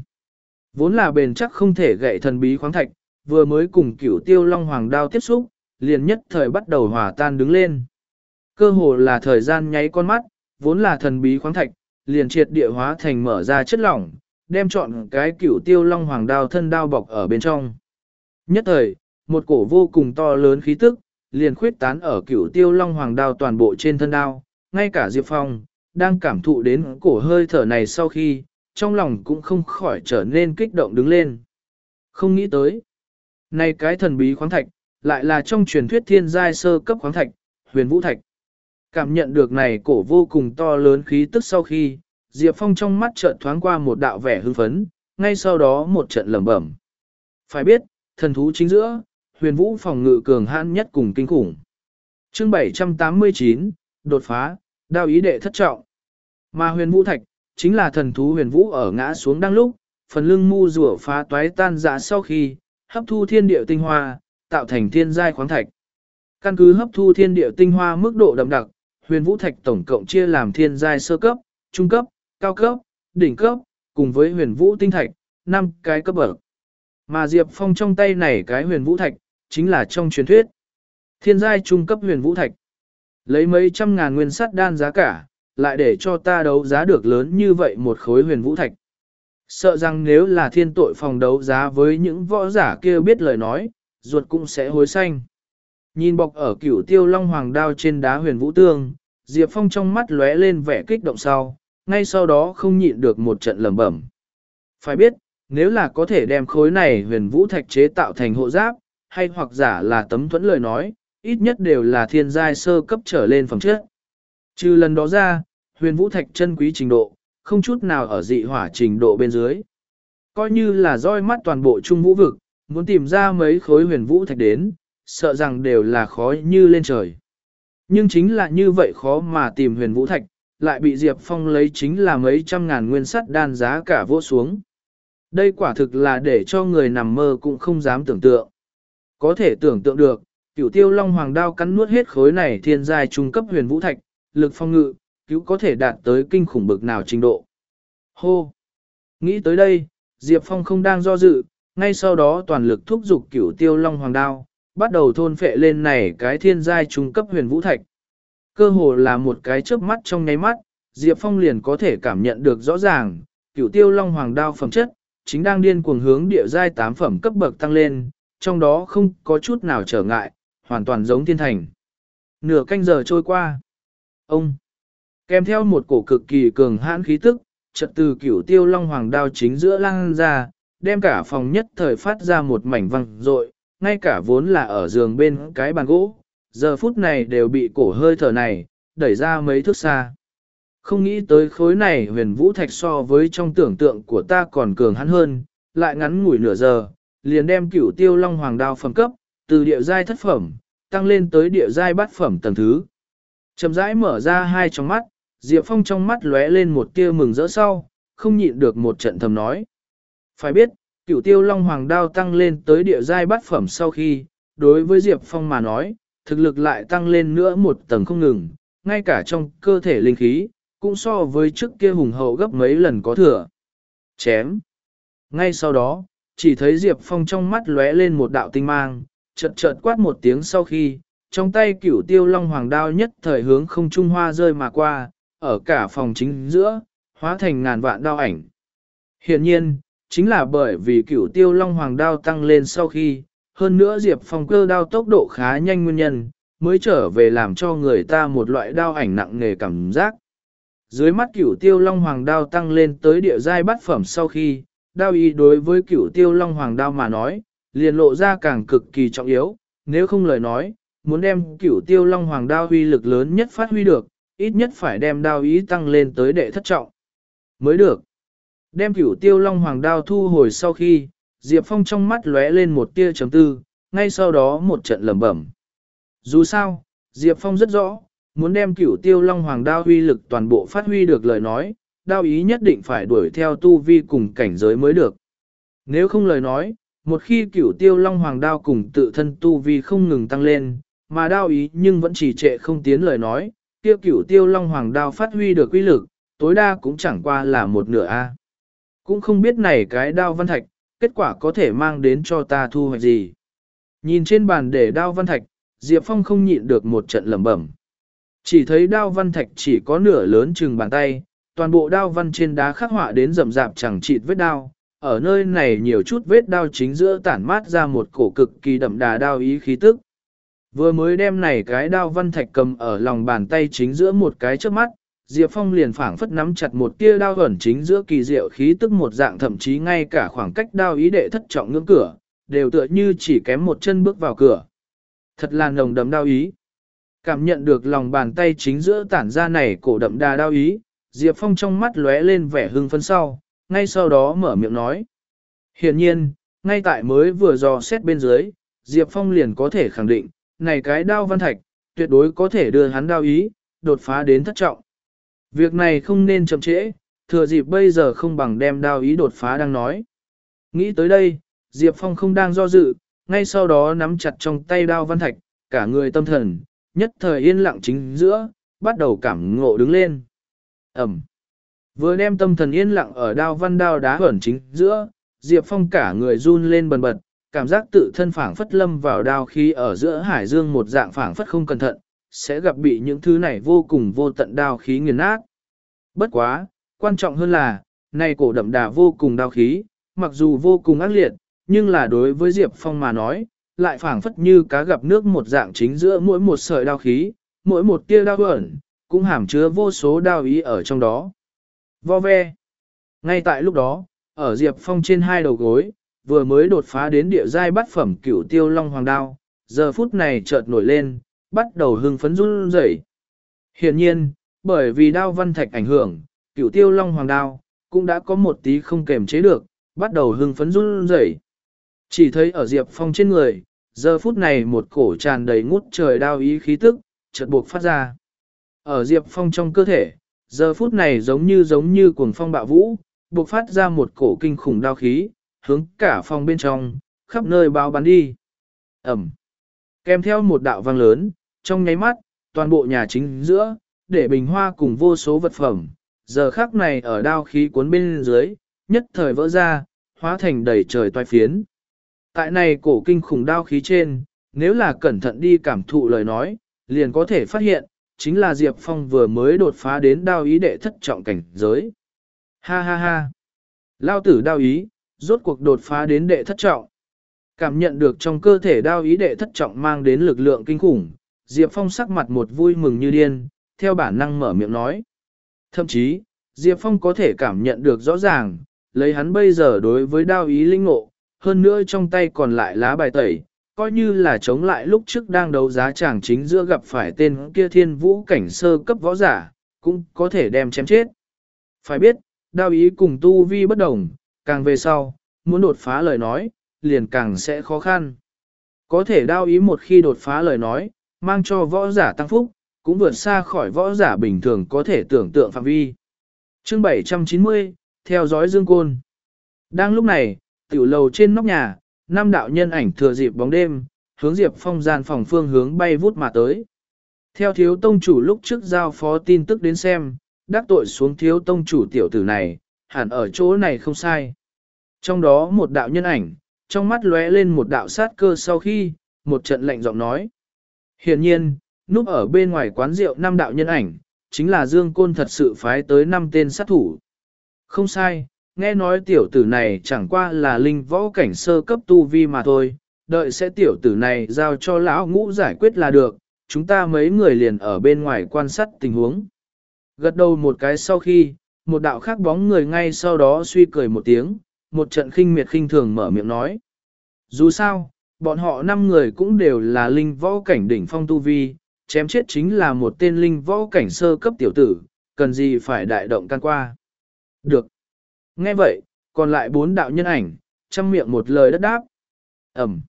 Vốn là bền chắc không thể gậy thần bí khoáng thạch, vừa mới cùng cửu tiêu long hoàng đao tiếp xúc, liền nhất thời bắt đầu hòa tan đứng lên. Cơ hồ là thời gian nháy con mắt, vốn là thần bí khoáng thạch, liền triệt địa hóa thành mở ra chất lỏng, đem chọn cái cửu tiêu long hoàng đao thân đao bọc ở bên trong. Nhất thời, một cổ vô cùng to lớn khí tức, liền khuyết tán ở cửu tiêu long hoàng đao toàn bộ trên thân đao, ngay cả Diệp Phong, đang cảm thụ đến cổ hơi thở này sau khi, trong lòng cũng không khỏi trở nên kích động đứng lên. Không nghĩ tới, này cái thần bí khoáng thạch, lại là trong truyền thuyết thiên giai sơ cấp khoáng thạch, huyền vũ thạch. Cảm nhận được này cổ vô cùng to lớn khí tức sau khi, Diệp Phong trong mắt chợt thoáng qua một đạo vẻ hưng phấn, ngay sau đó một trận lẩm bẩm. Phải biết, thần thú chính giữa, huyền vũ phòng ngự cường hãn nhất cùng kinh khủng. chương 789, đột phá, đao ý đệ thất trọng. Mà huyền vũ thạch, chính là thần thú huyền vũ ở ngã xuống đang lúc, phần lưng mu rùa phá toái tan dạ sau khi, hấp thu thiên địa tinh hoa, tạo thành thiên giai khoáng thạch. Căn cứ hấp thu thiên địa tinh hoa mức độ đậm đặc, huyền vũ thạch tổng cộng chia làm thiên giai sơ cấp, trung cấp, cao cấp, đỉnh cấp, cùng với huyền vũ tinh thạch, năm cái cấp bậc. Mà Diệp Phong trong tay này cái huyền vũ thạch, chính là trong truyền thuyết. Thiên giai trung cấp huyền vũ thạch. Lấy mấy trăm ngàn nguyên sắt đan giá cả, lại để cho ta đấu giá được lớn như vậy một khối huyền vũ thạch. Sợ rằng nếu là thiên tội phòng đấu giá với những võ giả kia biết lời nói, ruột cũng sẽ hối xanh. Nhìn bọc ở cửu tiêu long hoàng đao trên đá huyền vũ tương, Diệp Phong trong mắt lóe lên vẻ kích động sau, ngay sau đó không nhịn được một trận lầm bẩm. Phải biết, nếu là có thể đem khối này huyền vũ thạch chế tạo thành hộ giáp, hay hoặc giả là tấm thuẫn lời nói, ít nhất đều là thiên giai sơ cấp trở lên phẩm chất. Trừ lần đó ra, huyền vũ thạch chân quý trình độ, không chút nào ở dị hỏa trình độ bên dưới. Coi như là roi mắt toàn bộ trung vũ vực, muốn tìm ra mấy khối huyền vũ thạch đến, sợ rằng đều là khó như lên trời. Nhưng chính là như vậy khó mà tìm huyền vũ thạch, lại bị Diệp Phong lấy chính là mấy trăm ngàn nguyên sắt đan giá cả vô xuống. Đây quả thực là để cho người nằm mơ cũng không dám tưởng tượng. Có thể tưởng tượng được, cửu tiêu long hoàng đao cắn nuốt hết khối này thiên giai trung cấp huyền vũ thạch, lực phong ngự, cứu có thể đạt tới kinh khủng bực nào trình độ. Hô! Nghĩ tới đây, Diệp Phong không đang do dự, ngay sau đó toàn lực thúc giục cửu tiêu long hoàng đao, bắt đầu thôn phệ lên này cái thiên giai trung cấp huyền vũ thạch. Cơ hồ là một cái chớp mắt trong nháy mắt, Diệp Phong liền có thể cảm nhận được rõ ràng, cửu tiêu long hoàng đao phẩm chất, chính đang điên cuồng hướng địa giai tám phẩm cấp bậc tăng lên, trong đó không có chút nào trở ngại, hoàn toàn giống thiên thành. Nửa canh giờ trôi qua. Ông, kèm theo một cổ cực kỳ cường hãn khí tức, trật từ cửu tiêu long hoàng đao chính giữa lăng ra, đem cả phòng nhất thời phát ra một mảnh văng rội, ngay cả vốn là ở giường bên cái bàn gỗ, giờ phút này đều bị cổ hơi thở này, đẩy ra mấy thước xa. Không nghĩ tới khối này huyền vũ thạch so với trong tưởng tượng của ta còn cường hắn hơn, lại ngắn ngủi nửa giờ, liền đem cửu tiêu long hoàng đao phẩm cấp, từ địa giai thất phẩm, tăng lên tới địa giai bát phẩm tầng thứ. Chậm rãi mở ra hai tròng mắt, Diệp Phong trong mắt lóe lên một tia mừng rỡ sau, không nhịn được một trận thầm nói. Phải biết, cửu tiêu long hoàng đao tăng lên tới địa giai bát phẩm sau khi, đối với Diệp Phong mà nói, thực lực lại tăng lên nữa một tầng không ngừng, ngay cả trong cơ thể linh khí, cũng so với trước kia hùng hậu gấp mấy lần có thừa. Chém. Ngay sau đó, chỉ thấy Diệp Phong trong mắt lóe lên một đạo tinh mang, chợt chợt quát một tiếng sau khi, trong tay cửu tiêu long hoàng đao nhất thời hướng không trung hoa rơi mà qua, ở cả phòng chính giữa, hóa thành ngàn vạn đao ảnh. Hiện nhiên, chính là bởi vì cửu tiêu long hoàng đao tăng lên sau khi, hơn nữa Diệp Phong cơ đao tốc độ khá nhanh nguyên nhân, mới trở về làm cho người ta một loại đao ảnh nặng nề cảm giác. Dưới mắt cửu tiêu long hoàng đao tăng lên tới địa giai bát phẩm sau khi, đao ý đối với cửu tiêu long hoàng đao mà nói, liền lộ ra càng cực kỳ trọng yếu, nếu không lời nói, muốn đem cửu tiêu long hoàng đao huy lực lớn nhất phát huy được, ít nhất phải đem đao ý tăng lên tới đệ thất trọng. Mới được. Đem cửu tiêu long hoàng đao thu hồi sau khi, Diệp Phong trong mắt lóe lên một tia chấm tư, ngay sau đó một trận lẩm bẩm. Dù sao, Diệp Phong rất rõ, muốn đem cửu tiêu long hoàng đao huy lực toàn bộ phát huy được lời nói, đao ý nhất định phải đuổi theo tu vi cùng cảnh giới mới được. Nếu không lời nói, một khi cửu tiêu long hoàng đao cùng tự thân tu vi không ngừng tăng lên, mà đao ý nhưng vẫn chỉ trệ không tiến lời nói, kia cửu tiêu long hoàng đao phát huy được quy lực, tối đa cũng chẳng qua là một nửa A. Cũng không biết này cái đao văn thạch, kết quả có thể mang đến cho ta thu hoạch gì. Nhìn trên bàn để đao văn thạch, Diệp Phong không nhịn được một trận lẩm bẩm. Chỉ thấy đao văn thạch chỉ có nửa lớn chừng bàn tay, toàn bộ đao văn trên đá khắc họa đến rậm rạp chẳng chịt vết đao. Ở nơi này nhiều chút vết đao chính giữa tản mát ra một cổ cực kỳ đậm đà đao ý khí tức. Vừa mới đem này cái đao văn thạch cầm ở lòng bàn tay chính giữa một cái trước mắt, Diệp Phong liền phảng phất nắm chặt một tia đao ẩn chính giữa kỳ diệu khí tức một dạng thậm chí ngay cả khoảng cách đao ý đệ thất trọng ngưỡng cửa, đều tựa như chỉ kém một chân bước vào cửa. Thật là nồng đậm đao ý. Cảm nhận được lòng bàn tay chính giữa tản ra này cổ đậm đà đao ý, Diệp Phong trong mắt lóe lên vẻ hưng phấn sau, ngay sau đó mở miệng nói. Hiện nhiên, ngay tại mới vừa dò xét bên dưới, Diệp Phong liền có thể khẳng định, này cái đao văn thạch, tuyệt đối có thể đưa hắn đao ý, đột phá đến thất trọng. Việc này không nên chậm trễ, thừa dịp bây giờ không bằng đem đao ý đột phá đang nói. Nghĩ tới đây, Diệp Phong không đang do dự, ngay sau đó nắm chặt trong tay đao văn thạch, cả người tâm thần, nhất thời yên lặng chính giữa, bắt đầu cảm ngộ đứng lên. Ẩm. Vừa đem tâm thần yên lặng ở đao văn đao đá ẩn chính giữa, Diệp Phong cả người run lên bần bật, cảm giác tự thân phảng phất lâm vào đao khí ở giữa hải dương một dạng phảng phất không cẩn thận, sẽ gặp bị những thứ này vô cùng vô tận đao khí nghiền nát. Bất quá, quan trọng hơn là, này cổ đậm đà vô cùng đao khí, mặc dù vô cùng ác liệt, nhưng là đối với Diệp Phong mà nói, lại phảng phất như cá gặp nước một dạng chính giữa mỗi một sợi đao khí, mỗi một tia đao ẩn, cũng hàm chứa vô số đao ý ở trong đó. Vo ve. Ngay tại lúc đó, ở Diệp Phong trên hai đầu gối, vừa mới đột phá đến địa giai bát phẩm cửu tiêu long hoàng đao, giờ phút này chợt nổi lên, bắt đầu hưng phấn run rẩy. Hiển nhiên, bởi vì đao văn thạch ảnh hưởng, cửu tiêu long hoàng đao, cũng đã có một tí không kềm chế được, bắt đầu hưng phấn run rẩy. Chỉ thấy ở Diệp Phong trên người, giờ phút này một cổ tràn đầy ngút trời đao ý khí tức, chợt buộc phát ra. Ở Diệp Phong trong cơ thể, giờ phút này giống như giống như cuồng phong bạo vũ, buộc phát ra một cổ kinh khủng đao khí, hướng cả phòng bên trong, khắp nơi bao bắn đi. Ẩm. Kèm theo một đạo vang lớn, trong nháy mắt, toàn bộ nhà chính giữa, để bình hoa cùng vô số vật phẩm, giờ khắc này ở đao khí cuốn bên dưới, nhất thời vỡ ra, hóa thành đầy trời toai phiến. Tại này cổ kinh khủng đao khí trên, nếu là cẩn thận đi cảm thụ lời nói, liền có thể phát hiện, chính là Diệp Phong vừa mới đột phá đến đao ý đệ thất trọng cảnh giới. Ha ha ha! Lao tử đao ý, rốt cuộc đột phá đến đệ thất trọng. Cảm nhận được trong cơ thể đao ý đệ thất trọng mang đến lực lượng kinh khủng, Diệp Phong sắc mặt một vui mừng như điên, theo bản năng mở miệng nói. Thậm chí, Diệp Phong có thể cảm nhận được rõ ràng, lấy hắn bây giờ đối với đao ý linh ngộ, hơn nữa trong tay còn lại lá bài tẩy, coi như là chống lại lúc trước đang đấu giá chàng chính giữa gặp phải tên kia thiên vũ cảnh sơ cấp võ giả, cũng có thể đem chém chết. Phải biết, đao ý cùng tu vi bất đồng, càng về sau, muốn đột phá lời nói, liền càng sẽ khó khăn. Có thể đao ý một khi đột phá lời nói, mang cho võ giả tăng phúc, cũng vượt xa khỏi võ giả bình thường có thể tưởng tượng phạm vi. Chương 790, theo dõi Dương Côn. Đang lúc này, tiểu lầu trên nóc nhà, năm đạo nhân ảnh thừa dịp bóng đêm, hướng Diệp Phong gian phòng phương hướng bay vút mà tới. Theo thiếu tông chủ lúc trước giao phó tin tức đến xem, đắc tội xuống thiếu tông chủ tiểu tử này, hẳn ở chỗ này không sai. Trong đó một đạo nhân ảnh, trong mắt lóe lên một đạo sát cơ sau khi, một trận lệnh giọng nói. Hiển nhiên, núp ở bên ngoài quán rượu năm đạo nhân ảnh, chính là Dương Côn thật sự phái tới năm tên sát thủ. Không sai, nghe nói tiểu tử này chẳng qua là linh võ cảnh sơ cấp tu vi mà thôi, đợi sẽ tiểu tử này giao cho lão ngũ giải quyết là được, chúng ta mấy người liền ở bên ngoài quan sát tình huống. Gật đầu một cái sau khi, một đạo khác bóng người ngay sau đó suy cười một tiếng, một trận khinh miệt khinh thường mở miệng nói. Dù sao, bọn họ năm người cũng đều là linh võ cảnh đỉnh phong tu vi, chém chết chính là một tên linh võ cảnh sơ cấp tiểu tử, cần gì phải đại động can qua. Được. Nghe vậy, còn lại bốn đạo nhân ảnh, chăm miệng một lời đất đáp. Ẩm.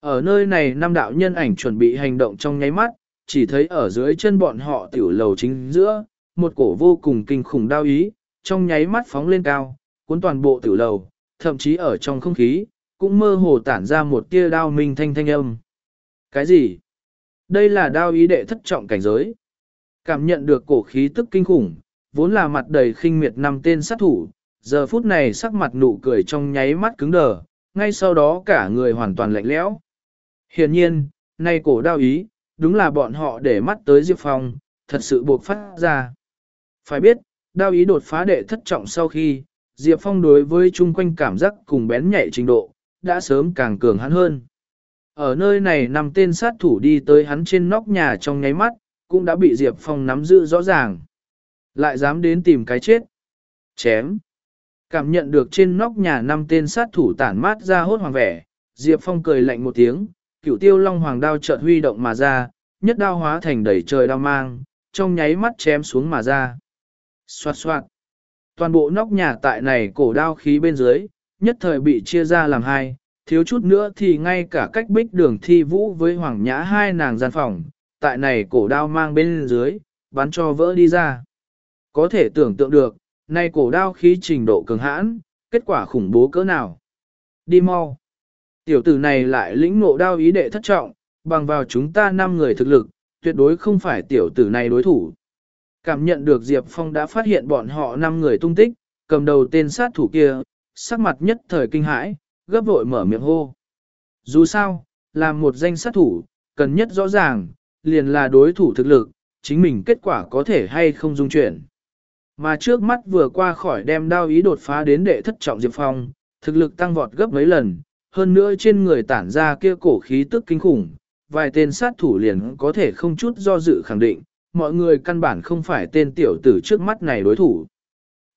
Ở nơi này năm đạo nhân ảnh chuẩn bị hành động trong nháy mắt, chỉ thấy ở dưới chân bọn họ tiểu lầu chính giữa, một cổ vô cùng kinh khủng đao ý, trong nháy mắt phóng lên cao, cuốn toàn bộ tiểu lầu, thậm chí ở trong không khí, cũng mơ hồ tản ra một tia đao minh thanh thanh âm. Cái gì? Đây là đao ý đệ thất trọng cảnh giới. Cảm nhận được cổ khí tức kinh khủng, vốn là mặt đầy khinh miệt năm tên sát thủ, giờ phút này sắc mặt nụ cười trong nháy mắt cứng đờ, ngay sau đó cả người hoàn toàn lạnh lẽo. Hiển nhiên, nay cổ đao ý, đúng là bọn họ để mắt tới Diệp Phong, thật sự buộc phát ra. Phải biết, đao ý đột phá đệ thất trọng sau khi, Diệp Phong đối với chung quanh cảm giác cùng bén nhạy trình độ, đã sớm càng cường hắn hơn. Ở nơi này nằm tên sát thủ đi tới hắn trên nóc nhà trong nháy mắt, cũng đã bị Diệp Phong nắm giữ rõ ràng. Lại dám đến tìm cái chết. Chém. Cảm nhận được trên nóc nhà năm tên sát thủ tản mát ra hốt hoàng vẻ, Diệp Phong cười lạnh một tiếng, cửu tiêu long hoàng đao chợt huy động mà ra, nhất đao hóa thành đầy trời đao mang, trong nháy mắt chém xuống mà ra. Xoạt xoạt. Toàn bộ nóc nhà tại này cổ đao khí bên dưới, nhất thời bị chia ra làm hai, thiếu chút nữa thì ngay cả cách bích đường thi vũ với hoàng nhã hai nàng gian phòng, tại này cổ đao mang bên dưới, bắn cho vỡ đi ra. Có thể tưởng tượng được, nay cổ đao khí trình độ cường hãn, kết quả khủng bố cỡ nào. Đi mau. Tiểu tử này lại lĩnh ngộ đao ý đệ thất trọng, bằng vào chúng ta năm người thực lực, tuyệt đối không phải tiểu tử này đối thủ. Cảm nhận được Diệp Phong đã phát hiện bọn họ 5 người tung tích, cầm đầu tên sát thủ kia, sắc mặt nhất thời kinh hãi, gấp vội mở miệng hô. Dù sao, là một danh sát thủ, cần nhất rõ ràng, liền là đối thủ thực lực, chính mình kết quả có thể hay không dung chuyển. Mà trước mắt vừa qua khỏi đem đao ý đột phá đến đệ thất trọng Diệp Phong, thực lực tăng vọt gấp mấy lần, hơn nữa trên người tản ra kia cổ khí tức kinh khủng, vài tên sát thủ liền có thể không chút do dự khẳng định, mọi người căn bản không phải tên tiểu tử trước mắt này đối thủ.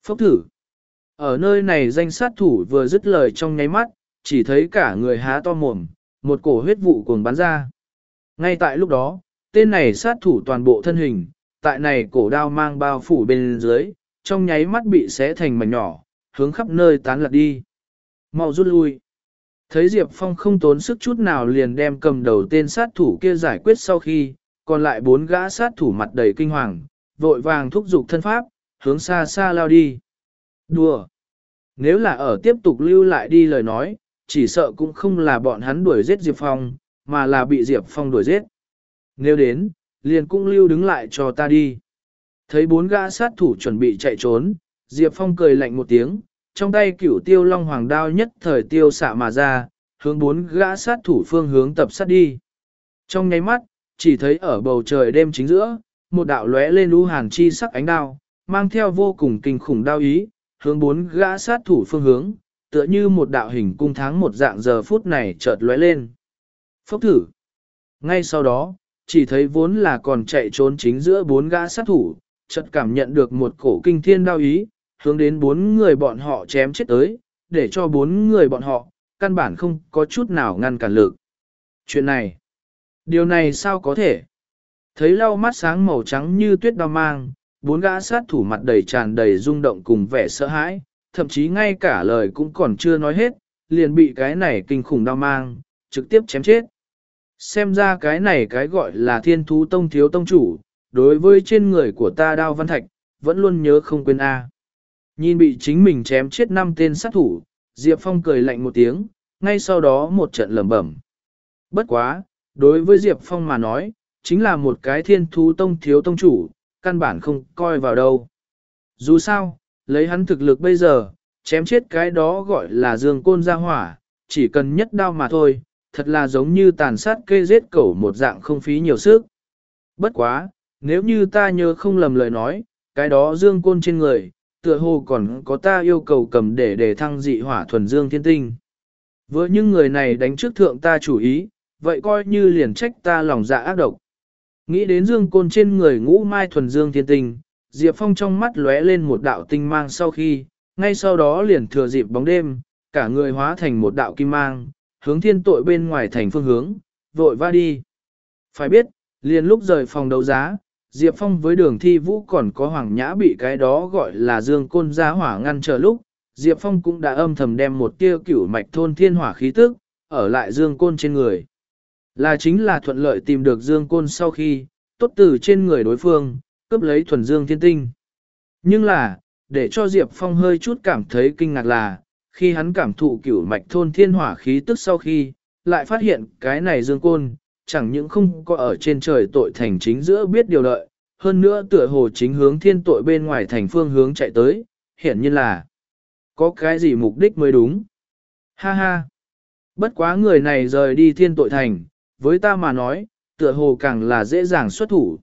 Phốc thử. Ở nơi này danh sát thủ vừa dứt lời trong nháy mắt, chỉ thấy cả người há to mồm, một cổ huyết vụ cuồng bắn ra. Ngay tại lúc đó, tên này sát thủ toàn bộ thân hình, tại này cổ đao mang bao phủ bên dưới, trong nháy mắt bị xé thành mảnh nhỏ, hướng khắp nơi tán lạc đi. Mau rút lui. Thấy Diệp Phong không tốn sức chút nào liền đem cầm đầu tên sát thủ kia giải quyết sau khi, còn lại bốn gã sát thủ mặt đầy kinh hoàng, vội vàng thúc giục thân pháp, hướng xa xa lao đi. Đùa! Nếu là ở tiếp tục lưu lại đi lời nói, chỉ sợ cũng không là bọn hắn đuổi giết Diệp Phong, mà là bị Diệp Phong đuổi giết. Nếu đến, liền cũng lưu đứng lại cho ta đi. Thấy bốn gã sát thủ chuẩn bị chạy trốn, Diệp Phong cười lạnh một tiếng, trong tay cửu tiêu long hoàng đao nhất thời tiêu xạ mà ra, hướng bốn gã sát thủ phương hướng tập sát đi. Trong nháy mắt, chỉ thấy ở bầu trời đêm chính giữa, một đạo lóe lên lũ hàn chi sắc ánh đao, mang theo vô cùng kinh khủng đao ý, hướng bốn gã sát thủ phương hướng, tựa như một đạo hình cung tháng một dạng giờ phút này chợt lóe lên. Phốc thử. Ngay sau đó, chỉ thấy vốn là còn chạy trốn chính giữa bốn gã sát thủ, chợt cảm nhận được một cổ kinh thiên đao ý, hướng đến bốn người bọn họ chém chết tới, để cho bốn người bọn họ, căn bản không có chút nào ngăn cản lực. Chuyện này, điều này sao có thể? Thấy lau mắt sáng màu trắng như tuyết đao mang, bốn gã sát thủ mặt đầy tràn đầy rung động cùng vẻ sợ hãi, thậm chí ngay cả lời cũng còn chưa nói hết, liền bị cái này kinh khủng đao mang, trực tiếp chém chết. Xem ra cái này cái gọi là thiên thú tông thiếu tông chủ, đối với trên người của ta đao văn thạch, vẫn luôn nhớ không quên A. Nhìn bị chính mình chém chết năm tên sát thủ, Diệp Phong cười lạnh một tiếng, ngay sau đó một trận lẩm bẩm. Bất quá, đối với Diệp Phong mà nói, chính là một cái thiên thú tông thiếu tông chủ, căn bản không coi vào đâu. Dù sao, lấy hắn thực lực bây giờ, chém chết cái đó gọi là dương côn ra hỏa, chỉ cần nhất đao mà thôi, thật là giống như tàn sát kê giết cẩu một dạng không phí nhiều sức. Bất quá, nếu như ta nhớ không lầm lời nói, cái đó dương côn trên người, tựa hồ còn có ta yêu cầu cầm để để thăng dị hỏa thuần dương thiên tinh. Với những người này đánh trước thượng ta chủ ý, vậy coi như liền trách ta lòng dạ ác độc. Nghĩ đến dương côn trên người ngũ mai thuần dương thiên tinh, Diệp Phong trong mắt lóe lên một đạo tinh mang sau khi, ngay sau đó liền thừa dịp bóng đêm, cả người hóa thành một đạo kim mang, hướng thiên tội bên ngoài thành phương hướng, vội va đi. Phải biết, liền lúc rời phòng đấu giá, Diệp Phong với đường thi vũ còn có hoàng nhã bị cái đó gọi là dương côn giá hỏa ngăn trở lúc, Diệp Phong cũng đã âm thầm đem một tia cửu mạch thôn thiên hỏa khí tức, ở lại dương côn trên người. Là chính là thuận lợi tìm được dương côn sau khi, tốt từ trên người đối phương, cướp lấy thuần dương thiên tinh. Nhưng là, để cho Diệp Phong hơi chút cảm thấy kinh ngạc là, khi hắn cảm thụ cửu mạch thôn thiên hỏa khí tức sau khi, lại phát hiện cái này dương côn, chẳng những không có ở trên trời tội thành chính giữa biết điều lợi, hơn nữa tựa hồ chính hướng thiên tội bên ngoài thành phương hướng chạy tới, hiển nhiên là có cái gì mục đích mới đúng. Ha ha! Bất quá người này rời đi thiên tội thành, với ta mà nói, tựa hồ càng là dễ dàng xuất thủ.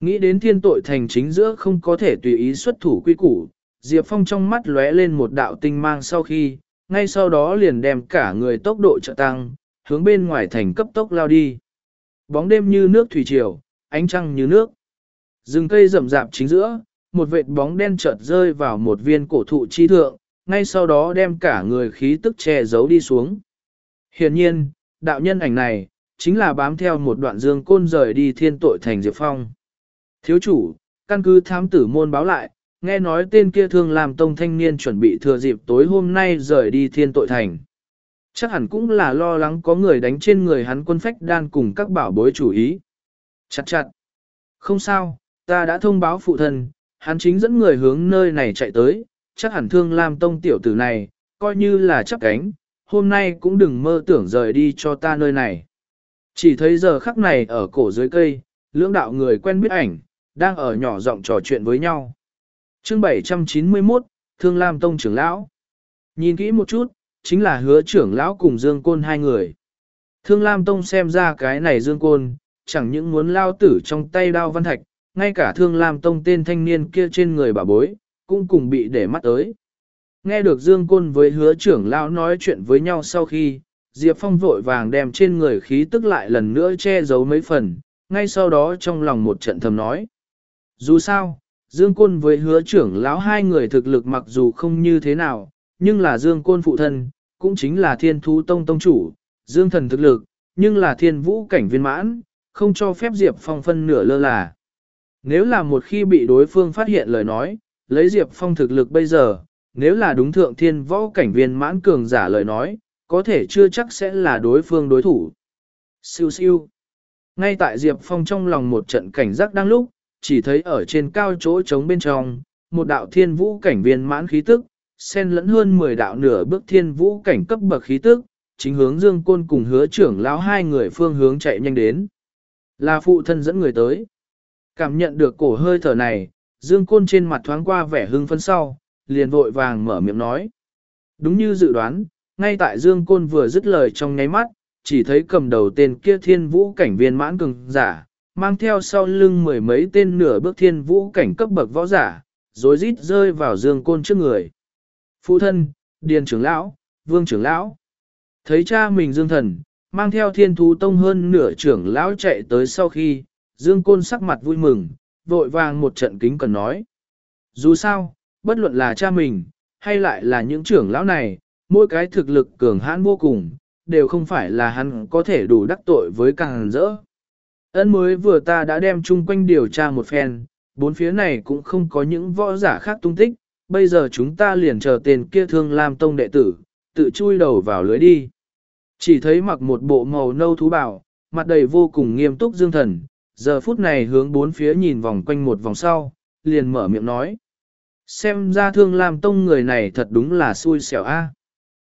Nghĩ đến thiên tội thành chính giữa không có thể tùy ý xuất thủ quy củ, Diệp Phong trong mắt lóe lên một đạo tinh mang sau khi, ngay sau đó liền đem cả người tốc độ trợ tăng, hướng bên ngoài thành cấp tốc lao đi. Bóng đêm như nước thủy triều, ánh trăng như nước. Rừng cây rậm rạp chính giữa, một vệt bóng đen chợt rơi vào một viên cổ thụ chi thượng, ngay sau đó đem cả người khí tức che giấu đi xuống. Hiển nhiên, đạo nhân ảnh này, chính là bám theo một đoạn dương côn rời đi thiên tội thành Diệp Phong. Thiếu chủ, căn cứ thám tử môn báo lại, nghe nói tên kia thương làm tông thanh niên chuẩn bị thừa dịp tối hôm nay rời đi thiên tội thành. Chắc hẳn cũng là lo lắng có người đánh trên người hắn quân phách đan cùng các bảo bối chủ ý. Chặt chặt. Không sao, ta đã thông báo phụ thân, hắn chính dẫn người hướng nơi này chạy tới, chắc hẳn thương làm tông tiểu tử này, coi như là chấp cánh, hôm nay cũng đừng mơ tưởng rời đi cho ta nơi này. Chỉ thấy giờ khắc này ở cổ dưới cây, lưỡng đạo người quen biết ảnh, đang ở nhỏ giọng trò chuyện với nhau. chương 791, Thương Lam Tông trưởng lão. Nhìn kỹ một chút, chính là hứa trưởng lão cùng Dương Côn hai người. Thương Lam Tông xem ra cái này Dương Côn, chẳng những muốn lao tử trong tay đao văn thạch, ngay cả Thương Lam Tông tên thanh niên kia trên người bà bối, cũng cùng bị để mắt tới. Nghe được Dương Côn với hứa trưởng lão nói chuyện với nhau sau khi, Diệp Phong vội vàng đem trên người khí tức lại lần nữa che giấu mấy phần, ngay sau đó trong lòng một trận thầm nói. Dù sao, Dương Côn với hứa trưởng lão hai người thực lực mặc dù không như thế nào, nhưng là Dương Côn phụ thân, cũng chính là thiên thú tông tông chủ, Dương thần thực lực, nhưng là thiên vũ cảnh viên mãn, không cho phép Diệp Phong phân nửa lơ là. Nếu là một khi bị đối phương phát hiện lời nói, lấy Diệp Phong thực lực bây giờ, nếu là đúng thượng thiên võ cảnh viên mãn cường giả lời nói, có thể chưa chắc sẽ là đối phương đối thủ. Siêu siêu. Ngay tại Diệp Phong trong lòng một trận cảnh giác đang lúc, chỉ thấy ở trên cao chỗ trống bên trong, một đạo thiên vũ cảnh viên mãn khí tức, xen lẫn hơn 10 đạo nửa bước thiên vũ cảnh cấp bậc khí tức, chính hướng Dương Côn cùng hứa trưởng lão hai người phương hướng chạy nhanh đến. Là phụ thân dẫn người tới. Cảm nhận được cổ hơi thở này, Dương Côn trên mặt thoáng qua vẻ hưng phấn sau, liền vội vàng mở miệng nói. Đúng như dự đoán, ngay tại Dương Côn vừa dứt lời trong nháy mắt, chỉ thấy cầm đầu tên kia thiên vũ cảnh viên mãn cường giả, mang theo sau lưng mười mấy tên nửa bước thiên vũ cảnh cấp bậc võ giả, rồi rít rơi vào Dương Côn trước người. Phụ thân, Điền trưởng lão, Vương trưởng lão. Thấy cha mình Dương thần, mang theo thiên thú tông hơn nửa trưởng lão chạy tới sau khi, Dương Côn sắc mặt vui mừng, vội vàng một trận kính cần nói. Dù sao, bất luận là cha mình, hay lại là những trưởng lão này, mỗi cái thực lực cường hãn vô cùng, đều không phải là hắn có thể đủ đắc tội với càng rỡ. Ấn mới vừa ta đã đem chung quanh điều tra một phen, bốn phía này cũng không có những võ giả khác tung tích, bây giờ chúng ta liền chờ tên kia thương Lam Tông đệ tử, tự chui đầu vào lưới đi. Chỉ thấy mặc một bộ màu nâu thú bảo, mặt đầy vô cùng nghiêm túc dương thần, giờ phút này hướng bốn phía nhìn vòng quanh một vòng sau, liền mở miệng nói. Xem ra thương Lam Tông người này thật đúng là xui xẻo a.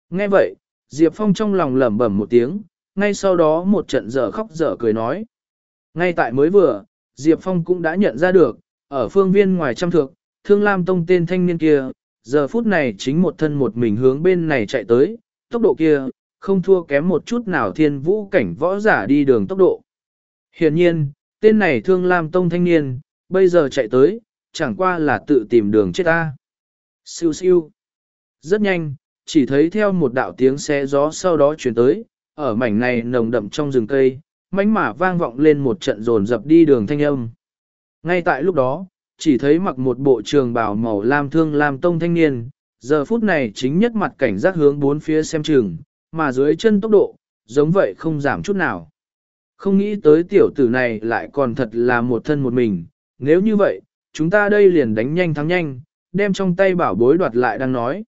Nghe vậy, Diệp Phong trong lòng lẩm bẩm một tiếng, ngay sau đó một trận dở khóc dở cười nói. Ngay tại mới vừa, Diệp Phong cũng đã nhận ra được, ở phương viên ngoài trăm thượng, Thương Lam Tông tên thanh niên kia, giờ phút này chính một thân một mình hướng bên này chạy tới, tốc độ kia, không thua kém một chút nào thiên vũ cảnh võ giả đi đường tốc độ. Hiển nhiên, tên này Thương Lam Tông thanh niên, bây giờ chạy tới, chẳng qua là tự tìm đường chết ta. Siêu siêu. Rất nhanh, chỉ thấy theo một đạo tiếng xe gió sau đó chuyển tới, ở mảnh này nồng đậm trong rừng cây, mánh mả vang vọng lên một trận rồn dập đi đường thanh âm. Ngay tại lúc đó, chỉ thấy mặc một bộ trường bào màu lam thương lam tông thanh niên, giờ phút này chính nhất mặt cảnh giác hướng bốn phía xem chừng, mà dưới chân tốc độ, giống vậy không giảm chút nào. Không nghĩ tới tiểu tử này lại còn thật là một thân một mình, nếu như vậy, chúng ta đây liền đánh nhanh thắng nhanh, đem trong tay bảo bối đoạt lại đang nói.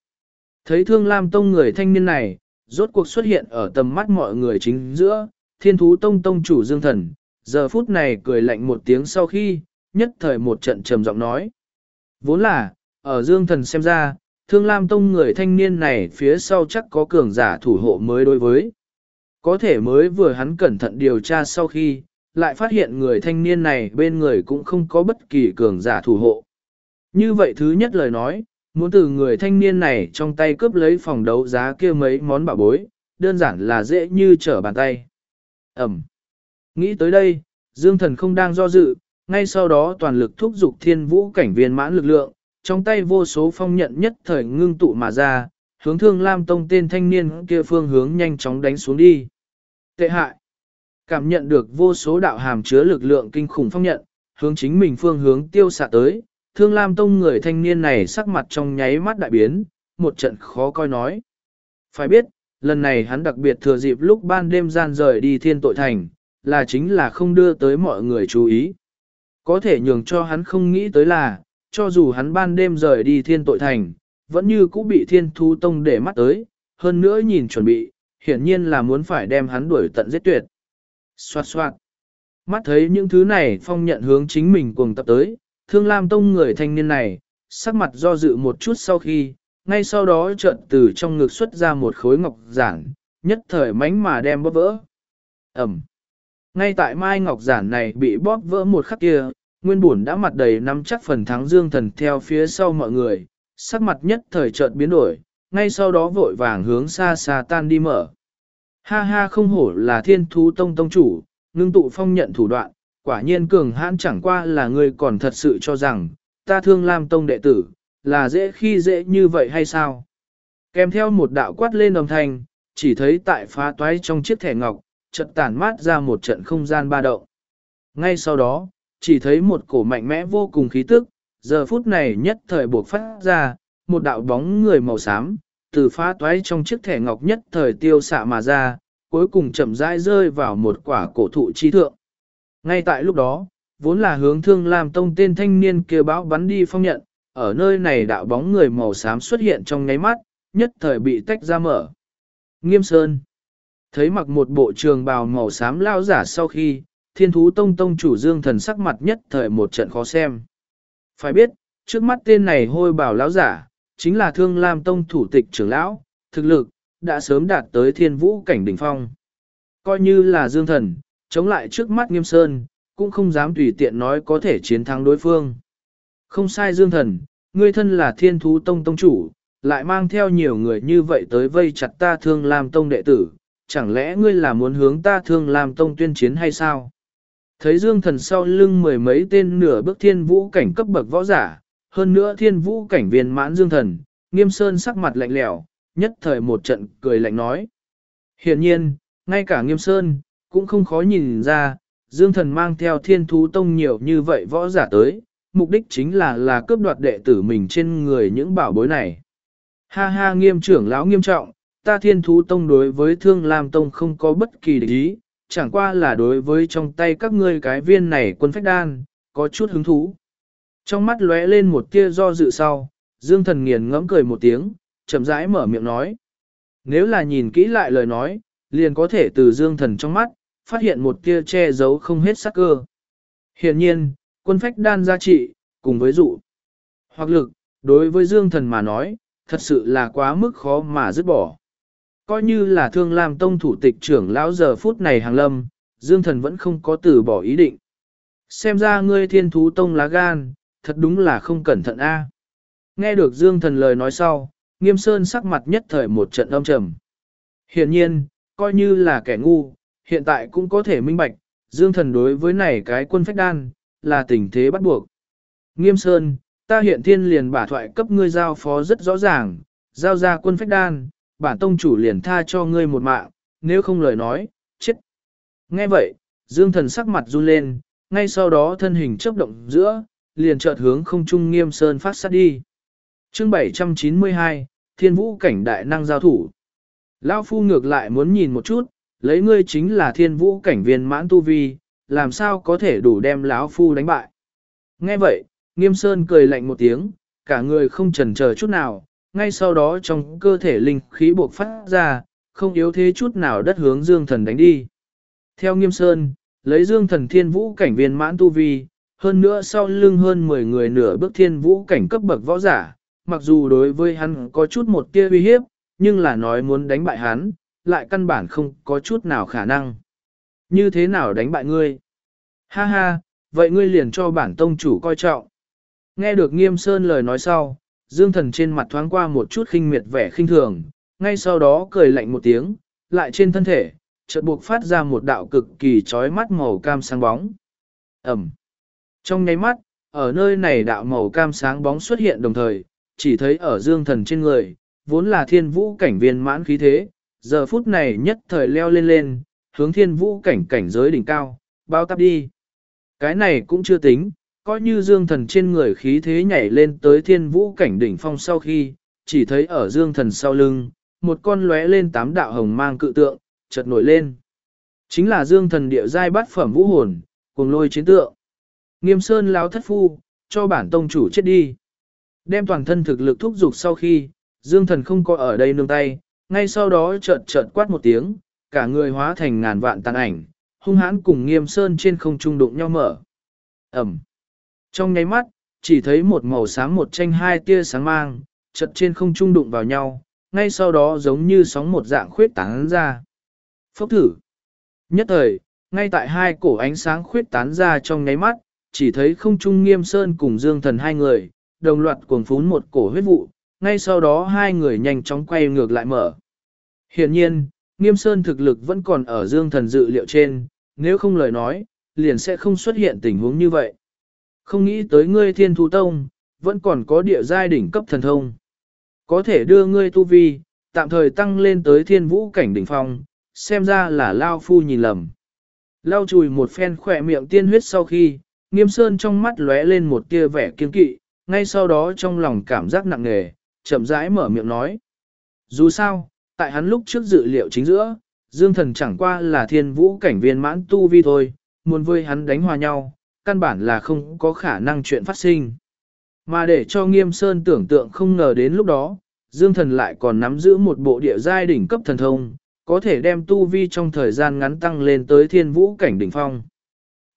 Thấy thương lam tông người thanh niên này, rốt cuộc xuất hiện ở tầm mắt mọi người chính giữa, thiên thú tông tông chủ dương thần, giờ phút này cười lạnh một tiếng sau khi, nhất thời một trận trầm giọng nói. Vốn là, ở dương thần xem ra, thương lam tông người thanh niên này phía sau chắc có cường giả thủ hộ mới đối với. Có thể mới vừa hắn cẩn thận điều tra sau khi, lại phát hiện người thanh niên này bên người cũng không có bất kỳ cường giả thủ hộ. Như vậy thứ nhất lời nói, muốn từ người thanh niên này trong tay cướp lấy phòng đấu giá kia mấy món bảo bối, đơn giản là dễ như trở bàn tay. Ẩm. Nghĩ tới đây, Dương Thần không đang do dự, ngay sau đó toàn lực thúc giục thiên vũ cảnh viên mãn lực lượng, trong tay vô số phong nhận nhất thời ngưng tụ mà ra, hướng thương Lam Tông tên thanh niên kia phương hướng nhanh chóng đánh xuống đi. Tệ hại. Cảm nhận được vô số đạo hàm chứa lực lượng kinh khủng phong nhận, hướng chính mình phương hướng tiêu xạ tới, thương Lam Tông người thanh niên này sắc mặt trong nháy mắt đại biến, một trận khó coi nói. Phải biết, lần này hắn đặc biệt thừa dịp lúc ban đêm gian rời đi thiên tội thành, là chính là không đưa tới mọi người chú ý. Có thể nhường cho hắn không nghĩ tới là, cho dù hắn ban đêm rời đi thiên tội thành, vẫn như cũng bị thiên thu tông để mắt tới, hơn nữa nhìn chuẩn bị, hiển nhiên là muốn phải đem hắn đuổi tận giết tuyệt. Xoạt xoạt. Mắt thấy những thứ này phong nhận hướng chính mình cuồng tập tới, thương lam tông người thanh niên này, sắc mặt do dự một chút sau khi, ngay sau đó chợt từ trong ngực xuất ra một khối ngọc giản, nhất thời mánh mà đem bóp vỡ. Ẩm. Ngay tại mai ngọc giản này bị bóp vỡ một khắc kia, nguyên bổn đã mặt đầy nắm chắc phần thắng dương thần theo phía sau mọi người, sắc mặt nhất thời chợt biến đổi, ngay sau đó vội vàng hướng xa xa tan đi mở. Ha ha không hổ là thiên thú tông tông chủ, ngưng tụ phong nhận thủ đoạn, quả nhiên cường hãn chẳng qua là người còn thật sự cho rằng, ta thương Lam tông đệ tử, là dễ khi dễ như vậy hay sao? Kèm theo một đạo quát lên đồng thanh, chỉ thấy tại phá toái trong chiếc thẻ ngọc, chợt tản mát ra một trận không gian ba động. Ngay sau đó, chỉ thấy một cổ mạnh mẽ vô cùng khí tức, giờ phút này nhất thời buộc phát ra, một đạo bóng người màu xám, từ phá toái trong chiếc thẻ ngọc nhất thời tiêu xạ mà ra, cuối cùng chậm rãi rơi vào một quả cổ thụ chi thượng. Ngay tại lúc đó, vốn là hướng thương làm tông tên thanh niên kia báo bắn đi phong nhận, ở nơi này đạo bóng người màu xám xuất hiện trong nháy mắt, nhất thời bị tách ra mở. Nghiêm Sơn Thấy mặc một bộ trường bào màu xám lao giả sau khi, thiên thú tông tông chủ dương thần sắc mặt nhất thời một trận khó xem. Phải biết, trước mắt tên này hôi bào lão giả, chính là thương lam tông thủ tịch trưởng lão, thực lực, đã sớm đạt tới thiên vũ cảnh đỉnh phong. Coi như là dương thần, chống lại trước mắt nghiêm sơn, cũng không dám tùy tiện nói có thể chiến thắng đối phương. Không sai dương thần, ngươi thân là thiên thú tông tông chủ, lại mang theo nhiều người như vậy tới vây chặt ta thương làm tông đệ tử, chẳng lẽ ngươi là muốn hướng ta thương làm tông tuyên chiến hay sao? Thấy dương thần sau lưng mười mấy tên nửa bước thiên vũ cảnh cấp bậc võ giả, hơn nữa thiên vũ cảnh viên mãn dương thần, nghiêm sơn sắc mặt lạnh lẽo, nhất thời một trận cười lạnh nói. Hiện nhiên, ngay cả nghiêm sơn, cũng không khó nhìn ra, dương thần mang theo thiên thú tông nhiều như vậy võ giả tới, mục đích chính là là cướp đoạt đệ tử mình trên người những bảo bối này. Ha ha nghiêm trưởng lão nghiêm trọng, ta thiên thú tông đối với thương lam tông không có bất kỳ địch ý, chẳng qua là đối với trong tay các ngươi cái viên này quân phách đan, có chút hứng thú. Trong mắt lóe lên một tia do dự sau, Dương Thần nghiền ngẫm cười một tiếng, chậm rãi mở miệng nói. Nếu là nhìn kỹ lại lời nói, liền có thể từ Dương Thần trong mắt, phát hiện một tia che giấu không hết sắc cơ. Hiện nhiên, quân phách đan giá trị, cùng với dụ hoặc lực, đối với Dương Thần mà nói, thật sự là quá mức khó mà dứt bỏ. Coi như là thương làm tông thủ tịch trưởng lão giờ phút này hàng lâm, Dương Thần vẫn không có từ bỏ ý định. Xem ra ngươi thiên thú tông lá gan, thật đúng là không cẩn thận a. Nghe được Dương Thần lời nói sau, Nghiêm Sơn sắc mặt nhất thời một trận âm trầm. Hiện nhiên, coi như là kẻ ngu, hiện tại cũng có thể minh bạch, Dương Thần đối với này cái quân phách đan, là tình thế bắt buộc. Nghiêm Sơn, ta hiện thiên liền bả thoại cấp ngươi giao phó rất rõ ràng, giao ra quân phách đan, bản tông chủ liền tha cho ngươi một mạng, nếu không lời nói, chết. Nghe vậy, Dương Thần sắc mặt run lên, ngay sau đó thân hình chớp động giữa, liền chợt hướng không trung nghiêm sơn phát sát đi. chương 792, Thiên Vũ cảnh đại năng giao thủ. Lão phu ngược lại muốn nhìn một chút, lấy ngươi chính là thiên vũ cảnh viên mãn tu vi, làm sao có thể đủ đem lão phu đánh bại. Nghe vậy, nghiêm sơn cười lạnh một tiếng, cả người không chần chờ chút nào, ngay sau đó trong cơ thể linh khí buộc phát ra, không yếu thế chút nào đất hướng dương thần đánh đi. Theo nghiêm sơn, lấy dương thần thiên vũ cảnh viên mãn tu vi, hơn nữa sau lưng hơn 10 người nửa bước thiên vũ cảnh cấp bậc võ giả, mặc dù đối với hắn có chút một tia uy hiếp, nhưng là nói muốn đánh bại hắn, lại căn bản không có chút nào khả năng. Như thế nào đánh bại ngươi? Ha ha, vậy ngươi liền cho bản tông chủ coi trọng. Nghe được nghiêm sơn lời nói sau, dương thần trên mặt thoáng qua một chút khinh miệt vẻ khinh thường, ngay sau đó cười lạnh một tiếng, lại trên thân thể, chợt buộc phát ra một đạo cực kỳ chói mắt màu cam sáng bóng. Ẩm. Trong nháy mắt, ở nơi này đạo màu cam sáng bóng xuất hiện đồng thời, chỉ thấy ở dương thần trên người, vốn là thiên vũ cảnh viên mãn khí thế, giờ phút này nhất thời leo lên lên, hướng thiên vũ cảnh cảnh giới đỉnh cao, bao tắp đi. Cái này cũng chưa tính, coi như dương thần trên người khí thế nhảy lên tới thiên vũ cảnh đỉnh phong sau khi, chỉ thấy ở dương thần sau lưng, một con lóe lên tám đạo hồng mang cự tượng, chợt nổi lên. Chính là dương thần địa giai bát phẩm vũ hồn, cùng lôi chiến tượng. Nghiêm sơn lão thất phu, cho bản tông chủ chết đi. Đem toàn thân thực lực thúc giục sau khi, dương thần không có ở đây nương tay, ngay sau đó chợt chợt quát một tiếng, cả người hóa thành ngàn vạn tàn ảnh, hung hãn cùng nghiêm sơn trên không trung đụng nhau mở. Ẩm. Trong nháy mắt, chỉ thấy một màu sáng một tranh hai tia sáng mang, chợt trên không trung đụng vào nhau, ngay sau đó giống như sóng một dạng khuyết tán ra. Phốc thử. Nhất thời, ngay tại hai cổ ánh sáng khuyết tán ra trong nháy mắt, chỉ thấy không trung nghiêm sơn cùng dương thần hai người, đồng loạt cuồng phún một cổ huyết vụ, ngay sau đó hai người nhanh chóng quay ngược lại mở. Hiện nhiên, nghiêm sơn thực lực vẫn còn ở dương thần dự liệu trên, nếu không lời nói, liền sẽ không xuất hiện tình huống như vậy. Không nghĩ tới ngươi thiên thú tông, vẫn còn có địa giai đỉnh cấp thần thông. Có thể đưa ngươi tu vi, tạm thời tăng lên tới thiên vũ cảnh đỉnh phong, xem ra là Lao Phu nhìn lầm. Lao chùi một phen khỏe miệng tiên huyết sau khi, nghiêm sơn trong mắt lóe lên một tia vẻ kiên kỵ, ngay sau đó trong lòng cảm giác nặng nề, chậm rãi mở miệng nói. Dù sao, tại hắn lúc trước dự liệu chính giữa, Dương Thần chẳng qua là thiên vũ cảnh viên mãn tu vi thôi, muốn với hắn đánh hòa nhau, căn bản là không có khả năng chuyện phát sinh. Mà để cho nghiêm sơn tưởng tượng không ngờ đến lúc đó, Dương Thần lại còn nắm giữ một bộ địa giai đỉnh cấp thần thông, có thể đem tu vi trong thời gian ngắn tăng lên tới thiên vũ cảnh đỉnh phong.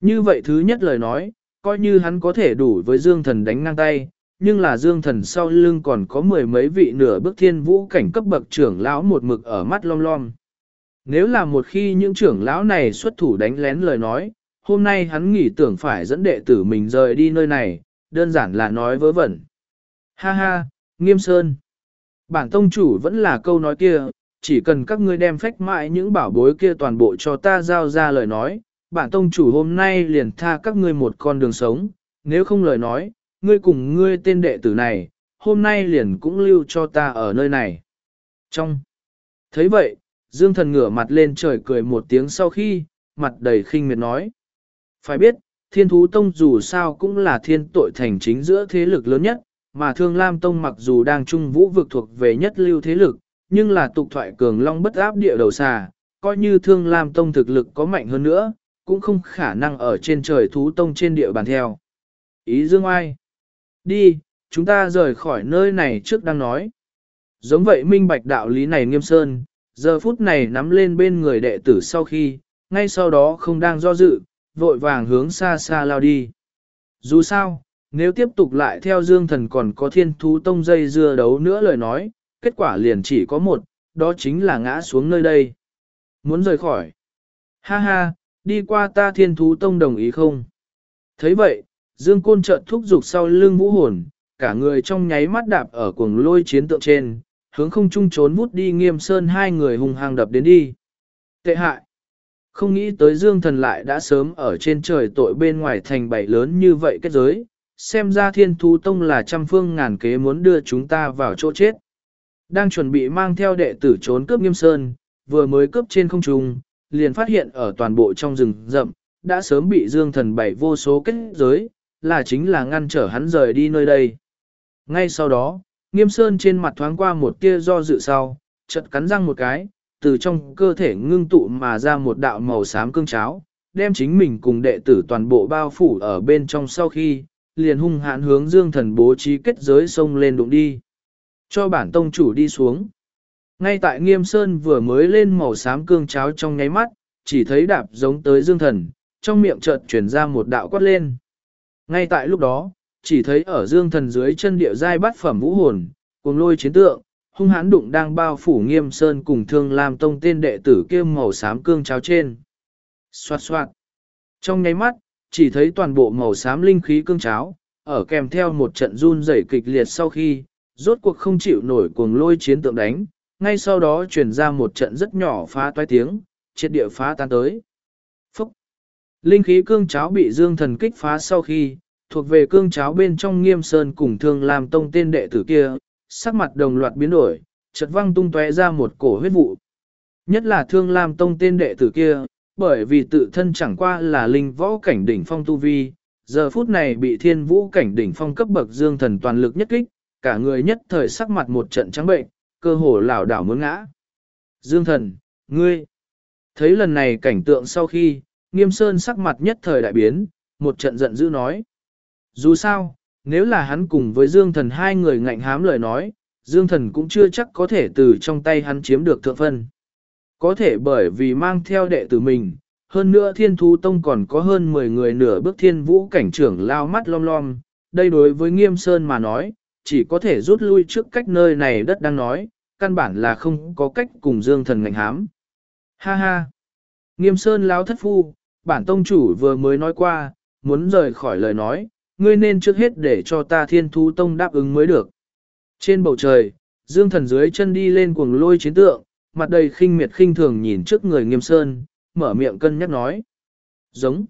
Như vậy thứ nhất lời nói, coi như hắn có thể đủ với Dương Thần đánh ngang tay, nhưng là Dương Thần sau lưng còn có mười mấy vị nửa bước thiên vũ cảnh cấp bậc trưởng lão một mực ở mắt lom lom. Nếu là một khi những trưởng lão này xuất thủ đánh lén lời nói, hôm nay hắn nghĩ tưởng phải dẫn đệ tử mình rời đi nơi này, đơn giản là nói vớ vẩn. Ha ha, nghiêm sơn. Bản tông chủ vẫn là câu nói kia, chỉ cần các ngươi đem phách mãi những bảo bối kia toàn bộ cho ta giao ra lời nói, bản tông chủ hôm nay liền tha các ngươi một con đường sống, nếu không lời nói, ngươi cùng ngươi tên đệ tử này, hôm nay liền cũng lưu cho ta ở nơi này. Trong. thấy vậy, Dương thần ngửa mặt lên trời cười một tiếng sau khi, mặt đầy khinh miệt nói. Phải biết, thiên thú tông dù sao cũng là thiên tội thành chính giữa thế lực lớn nhất, mà thương lam tông mặc dù đang trung vũ vực thuộc về nhất lưu thế lực, nhưng là tục thoại cường long bất áp địa đầu xà, coi như thương lam tông thực lực có mạnh hơn nữa, cũng không khả năng ở trên trời thú tông trên địa bàn theo. Ý dương ai? Đi, chúng ta rời khỏi nơi này trước đang nói. Giống vậy minh bạch đạo lý này nghiêm sơn, giờ phút này nắm lên bên người đệ tử sau khi, ngay sau đó không đang do dự, vội vàng hướng xa xa lao đi. Dù sao, nếu tiếp tục lại theo dương thần còn có thiên thú tông dây dưa đấu nữa lời nói, kết quả liền chỉ có một, đó chính là ngã xuống nơi đây. Muốn rời khỏi. Ha ha, đi qua ta thiên thú tông đồng ý không? thấy vậy, dương côn chợt thúc giục sau lưng vũ hồn, cả người trong nháy mắt đạp ở cuồng lôi chiến tượng trên, hướng không trung trốn vút đi nghiêm sơn hai người hùng hàng đập đến đi. Tệ hại. Không nghĩ tới dương thần lại đã sớm ở trên trời tội bên ngoài thành bảy lớn như vậy kết giới, xem ra thiên thú tông là trăm phương ngàn kế muốn đưa chúng ta vào chỗ chết. Đang chuẩn bị mang theo đệ tử trốn cướp nghiêm sơn, vừa mới cướp trên không trung, liền phát hiện ở toàn bộ trong rừng rậm, đã sớm bị dương thần bảy vô số kết giới, là chính là ngăn trở hắn rời đi nơi đây. Ngay sau đó, nghiêm sơn trên mặt thoáng qua một tia do dự sau, chợt cắn răng một cái, từ trong cơ thể ngưng tụ mà ra một đạo màu xám cương cháo, đem chính mình cùng đệ tử toàn bộ bao phủ ở bên trong sau khi, liền hung hãn hướng dương thần bố trí kết giới sông lên đụng đi. Cho bản tông chủ đi xuống. Ngay tại nghiêm sơn vừa mới lên màu xám cương cháo trong nháy mắt, chỉ thấy đạp giống tới dương thần, trong miệng chợt chuyển ra một đạo quát lên. Ngay tại lúc đó, chỉ thấy ở dương thần dưới chân địa giai bát phẩm vũ hồn, cùng lôi chiến tượng, hung hãn đụng đang bao phủ nghiêm sơn cùng thương làm tông tên đệ tử kia màu xám cương cháo trên. Xoạt xoạt. Trong nháy mắt, chỉ thấy toàn bộ màu xám linh khí cương cháo, ở kèm theo một trận run rẩy kịch liệt sau khi, rốt cuộc không chịu nổi cuồng lôi chiến tượng đánh, ngay sau đó truyền ra một trận rất nhỏ phá toái tiếng, triệt địa phá tan tới. Linh khí cương cháo bị dương thần kích phá sau khi, thuộc về cương cháo bên trong nghiêm sơn cùng thương làm tông tên đệ tử kia, sắc mặt đồng loạt biến đổi, chật văng tung tóe ra một cổ huyết vụ. Nhất là thương làm tông tên đệ tử kia, bởi vì tự thân chẳng qua là linh võ cảnh đỉnh phong tu vi, giờ phút này bị thiên vũ cảnh đỉnh phong cấp bậc dương thần toàn lực nhất kích, cả người nhất thời sắc mặt một trận trắng bệnh, cơ hồ lảo đảo muốn ngã. Dương thần, ngươi, thấy lần này cảnh tượng sau khi, nghiêm sơn sắc mặt nhất thời đại biến, một trận giận dữ nói. Dù sao, nếu là hắn cùng với Dương thần hai người ngạnh hám lời nói, Dương thần cũng chưa chắc có thể từ trong tay hắn chiếm được thượng phân. Có thể bởi vì mang theo đệ tử mình, hơn nữa thiên thú tông còn có hơn 10 người nửa bước thiên vũ cảnh trưởng lao mắt lom lom, đây đối với nghiêm sơn mà nói, chỉ có thể rút lui trước cách nơi này đất đang nói, căn bản là không có cách cùng dương thần ngạnh hám. Ha ha! Nghiêm sơn lao thất phu, bản tông chủ vừa mới nói qua, muốn rời khỏi lời nói, ngươi nên trước hết để cho ta thiên thú tông đáp ứng mới được. Trên bầu trời, dương thần dưới chân đi lên cuồng lôi chiến tượng, mặt đầy khinh miệt khinh thường nhìn trước người nghiêm sơn, mở miệng cân nhắc nói. Giống.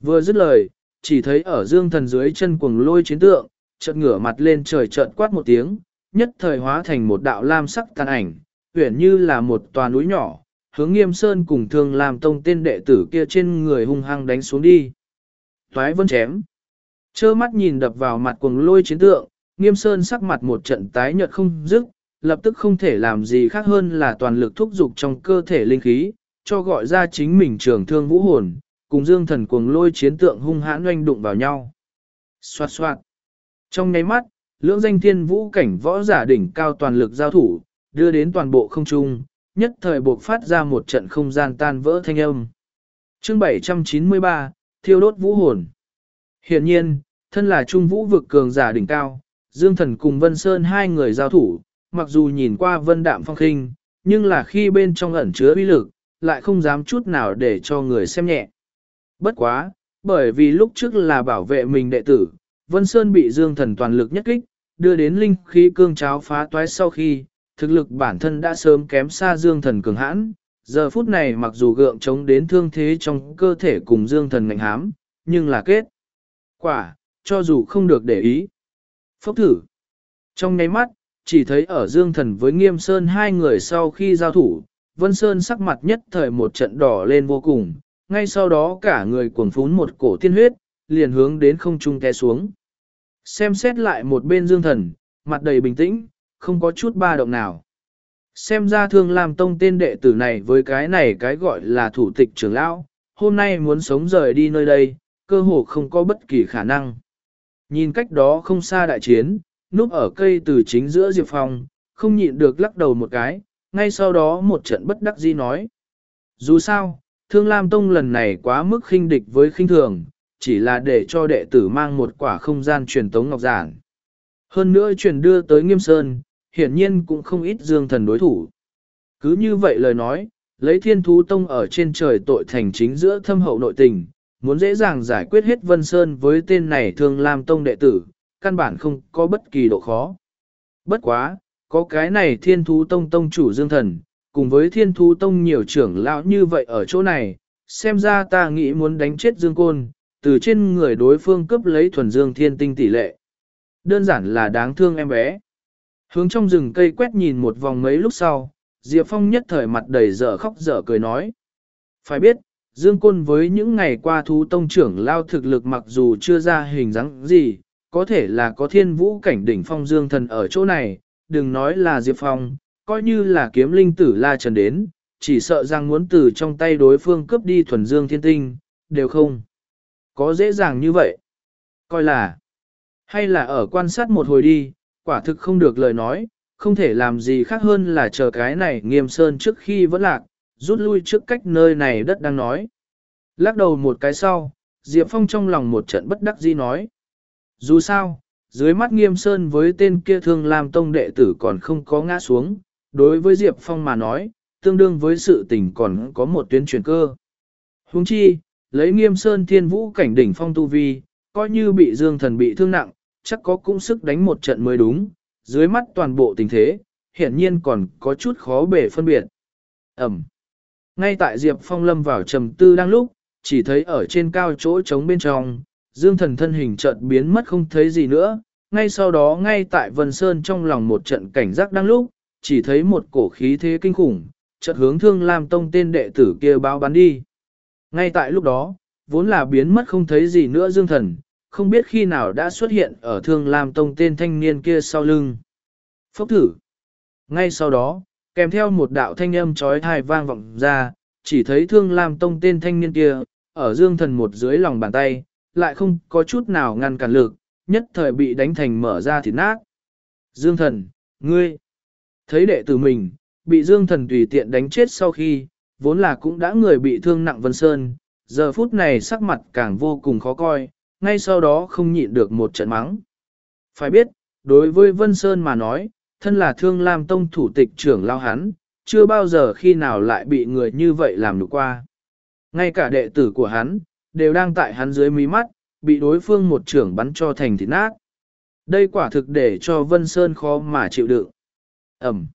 Vừa dứt lời, chỉ thấy ở dương thần dưới chân cuồng lôi chiến tượng, chợt ngửa mặt lên trời chợt quát một tiếng, nhất thời hóa thành một đạo lam sắc tàn ảnh, huyển như là một tòa núi nhỏ, hướng nghiêm sơn cùng thương làm tông tên đệ tử kia trên người hung hăng đánh xuống đi. Toái vân chém. Chơ mắt nhìn đập vào mặt cuồng lôi chiến tượng, nghiêm sơn sắc mặt một trận tái nhợt không dứt, lập tức không thể làm gì khác hơn là toàn lực thúc dục trong cơ thể linh khí, cho gọi ra chính mình trường thương vũ hồn, cùng dương thần cuồng lôi chiến tượng hung hãn oanh đụng vào nhau. Xoạt xoạt. Trong nháy mắt, lưỡng danh thiên vũ cảnh võ giả đỉnh cao toàn lực giao thủ, đưa đến toàn bộ không trung, nhất thời buộc phát ra một trận không gian tan vỡ thanh âm. Chương 793, Thiêu đốt vũ hồn. Hiện nhiên, thân là trung vũ vực cường giả đỉnh cao, Dương Thần cùng Vân Sơn hai người giao thủ, mặc dù nhìn qua vân đạm phong khinh, nhưng là khi bên trong ẩn chứa uy lực, lại không dám chút nào để cho người xem nhẹ. Bất quá, bởi vì lúc trước là bảo vệ mình đệ tử, Vân Sơn bị Dương Thần toàn lực nhất kích, đưa đến linh khí cương cháo phá toái sau khi, thực lực bản thân đã sớm kém xa Dương Thần cường hãn, giờ phút này mặc dù gượng chống đến thương thế trong cơ thể cùng Dương Thần ngạnh hám, nhưng là kết. Quả, cho dù không được để ý. Phốc thử. Trong nháy mắt, chỉ thấy ở Dương Thần với Nghiêm Sơn hai người sau khi giao thủ, Vân Sơn sắc mặt nhất thời một trận đỏ lên vô cùng, ngay sau đó cả người cuồng phún một cổ tiên huyết, liền hướng đến không trung té xuống. Xem xét lại một bên Dương Thần, mặt đầy bình tĩnh, không có chút ba động nào. Xem ra thương làm tông tên đệ tử này với cái này cái gọi là thủ tịch trưởng lão, hôm nay muốn sống rời đi nơi đây, cơ hồ không có bất kỳ khả năng. Nhìn cách đó không xa đại chiến, núp ở cây từ chính giữa Diệp Phong, không nhịn được lắc đầu một cái, ngay sau đó một trận bất đắc dĩ nói. Dù sao, Thương Lam Tông lần này quá mức khinh địch với khinh thường, chỉ là để cho đệ tử mang một quả không gian truyền tống ngọc giản. Hơn nữa truyền đưa tới Nghiêm Sơn, hiển nhiên cũng không ít dương thần đối thủ. Cứ như vậy lời nói, lấy thiên thú tông ở trên trời tội thành chính giữa thâm hậu nội tình, muốn dễ dàng giải quyết hết Vân Sơn với tên này thường làm Tông đệ tử, căn bản không có bất kỳ độ khó. Bất quá, có cái này thiên thú tông tông chủ dương thần, cùng với thiên thú tông nhiều trưởng lão như vậy ở chỗ này, xem ra ta nghĩ muốn đánh chết dương côn, từ trên người đối phương cướp lấy thuần dương thiên tinh tỷ lệ. Đơn giản là đáng thương em bé. Hướng trong rừng cây quét nhìn một vòng mấy lúc sau, Diệp Phong nhất thời mặt đầy dở khóc dở cười nói. Phải biết, Dương Côn với những ngày qua thú tông trưởng lao thực lực mặc dù chưa ra hình dáng gì, có thể là có thiên vũ cảnh đỉnh phong dương thần ở chỗ này, đừng nói là Diệp Phong, coi như là kiếm linh tử la trần đến, chỉ sợ rằng muốn từ trong tay đối phương cướp đi thuần dương thiên tinh, đều không. Có dễ dàng như vậy. Coi là, hay là ở quan sát một hồi đi, quả thực không được lời nói, không thể làm gì khác hơn là chờ cái này nghiêm sơn trước khi vẫn lạc, rút lui trước cách nơi này đất đang nói. Lắc đầu một cái sau, Diệp Phong trong lòng một trận bất đắc dĩ nói. Dù sao, dưới mắt nghiêm sơn với tên kia thương làm tông đệ tử còn không có ngã xuống, đối với Diệp Phong mà nói, tương đương với sự tình còn có một tuyến chuyển cơ. Huống chi, lấy nghiêm sơn thiên vũ cảnh đỉnh phong tu vi, coi như bị dương thần bị thương nặng, chắc có cũng sức đánh một trận mới đúng, dưới mắt toàn bộ tình thế, hiển nhiên còn có chút khó bể phân biệt. Ẩm. Ngay tại Diệp Phong lâm vào trầm tư đang lúc, chỉ thấy ở trên cao chỗ trống bên trong, dương thần thân hình chợt biến mất không thấy gì nữa, ngay sau đó ngay tại Vân Sơn trong lòng một trận cảnh giác đang lúc, chỉ thấy một cổ khí thế kinh khủng, chợt hướng thương Lam Tông tên đệ tử kia báo bắn đi. Ngay tại lúc đó, vốn là biến mất không thấy gì nữa dương thần, không biết khi nào đã xuất hiện ở thương Lam Tông tên thanh niên kia sau lưng. Phốc thử. Ngay sau đó, kèm theo một đạo thanh âm trói thai vang vọng ra, chỉ thấy thương Lam Tông tên thanh niên kia, ở dương thần một dưới lòng bàn tay, lại không có chút nào ngăn cản lực, nhất thời bị đánh thành mở ra thịt nát. Dương thần, ngươi, thấy đệ tử mình, bị dương thần tùy tiện đánh chết sau khi, vốn là cũng đã người bị thương nặng Vân Sơn, giờ phút này sắc mặt càng vô cùng khó coi, ngay sau đó không nhịn được một trận mắng. Phải biết, đối với Vân Sơn mà nói, thân là thương lam tông thủ tịch trưởng lao hắn, chưa bao giờ khi nào lại bị người như vậy làm được qua. Ngay cả đệ tử của hắn, đều đang tại hắn dưới mí mắt, bị đối phương một trưởng bắn cho thành thịt nát. Đây quả thực để cho Vân Sơn khó mà chịu đựng. Ẩm.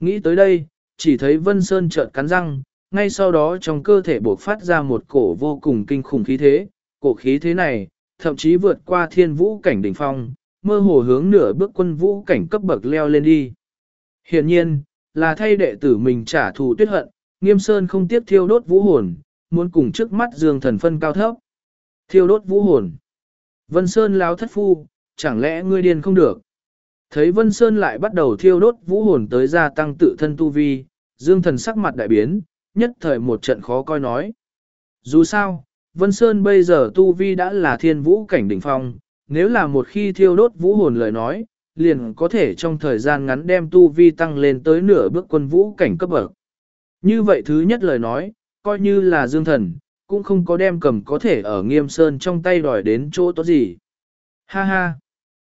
Nghĩ tới đây, chỉ thấy Vân Sơn trợn cắn răng, ngay sau đó trong cơ thể bộc phát ra một cổ vô cùng kinh khủng khí thế. Cổ khí thế này, thậm chí vượt qua thiên vũ cảnh đỉnh phong, mơ hồ hướng nửa bước quân vũ cảnh cấp bậc leo lên đi. Hiện nhiên, là thay đệ tử mình trả thù tuyết hận, nghiêm sơn không tiếp thiêu đốt vũ hồn, muốn cùng trước mắt dương thần phân cao thấp. Thiêu đốt vũ hồn. Vân Sơn láo thất phu, chẳng lẽ ngươi điên không được. Thấy Vân Sơn lại bắt đầu thiêu đốt vũ hồn tới gia tăng tự thân tu vi, dương thần sắc mặt đại biến, nhất thời một trận khó coi nói. Dù sao, Vân Sơn bây giờ tu vi đã là thiên vũ cảnh đỉnh phong, nếu là một khi thiêu đốt vũ hồn lời nói, liền có thể trong thời gian ngắn đem tu vi tăng lên tới nửa bước quân vũ cảnh cấp bậc. Như vậy thứ nhất lời nói, coi như là dương thần, cũng không có đem cầm có thể ở nghiêm sơn trong tay đòi đến chỗ tốt gì. Ha ha!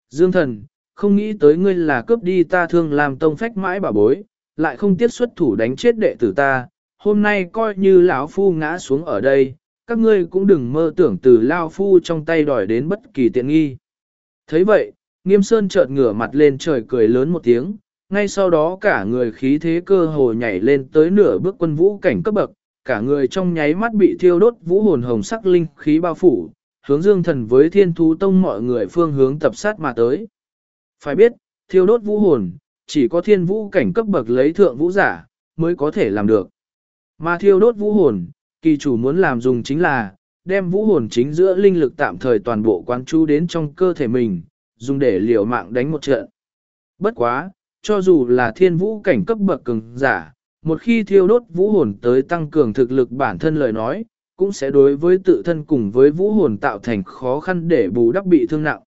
Dương thần, không nghĩ tới ngươi là cướp đi ta thương làm tông phách mãi bà bối, lại không tiết xuất thủ đánh chết đệ tử ta, hôm nay coi như lão phu ngã xuống ở đây, các ngươi cũng đừng mơ tưởng từ lao phu trong tay đòi đến bất kỳ tiện nghi. thấy vậy, nghiêm sơn chợt ngửa mặt lên trời cười lớn một tiếng, ngay sau đó cả người khí thế cơ hồ nhảy lên tới nửa bước quân vũ cảnh cấp bậc, cả người trong nháy mắt bị thiêu đốt vũ hồn hồng sắc linh khí bao phủ, hướng dương thần với thiên thú tông mọi người phương hướng tập sát mà tới. Phải biết, thiêu đốt vũ hồn, chỉ có thiên vũ cảnh cấp bậc lấy thượng vũ giả, mới có thể làm được. Mà thiêu đốt vũ hồn, kỳ chủ muốn làm dùng chính là, đem vũ hồn chính giữa linh lực tạm thời toàn bộ quán chú đến trong cơ thể mình, dùng để liều mạng đánh một trận. Bất quá, cho dù là thiên vũ cảnh cấp bậc cường giả, một khi thiêu đốt vũ hồn tới tăng cường thực lực bản thân lời nói, cũng sẽ đối với tự thân cùng với vũ hồn tạo thành khó khăn để bù đắp bị thương nặng.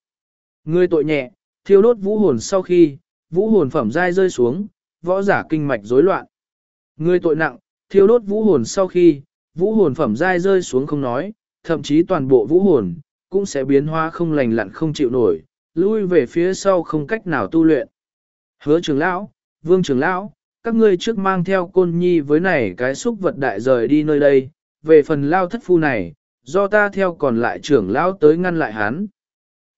Người tội nhẹ, thiêu đốt vũ hồn sau khi, vũ hồn phẩm dai rơi xuống, võ giả kinh mạch rối loạn. Người tội nặng, thiêu đốt vũ hồn sau khi, vũ hồn phẩm dai rơi xuống không nói, thậm chí toàn bộ vũ hồn, cũng sẽ biến hóa không lành lặn không chịu nổi, lui về phía sau không cách nào tu luyện. Hứa trưởng lão, vương trưởng lão, các ngươi trước mang theo côn nhi với này cái xúc vật đại rời đi nơi đây, về phần lao thất phu này, do ta theo còn lại trưởng lão tới ngăn lại hắn.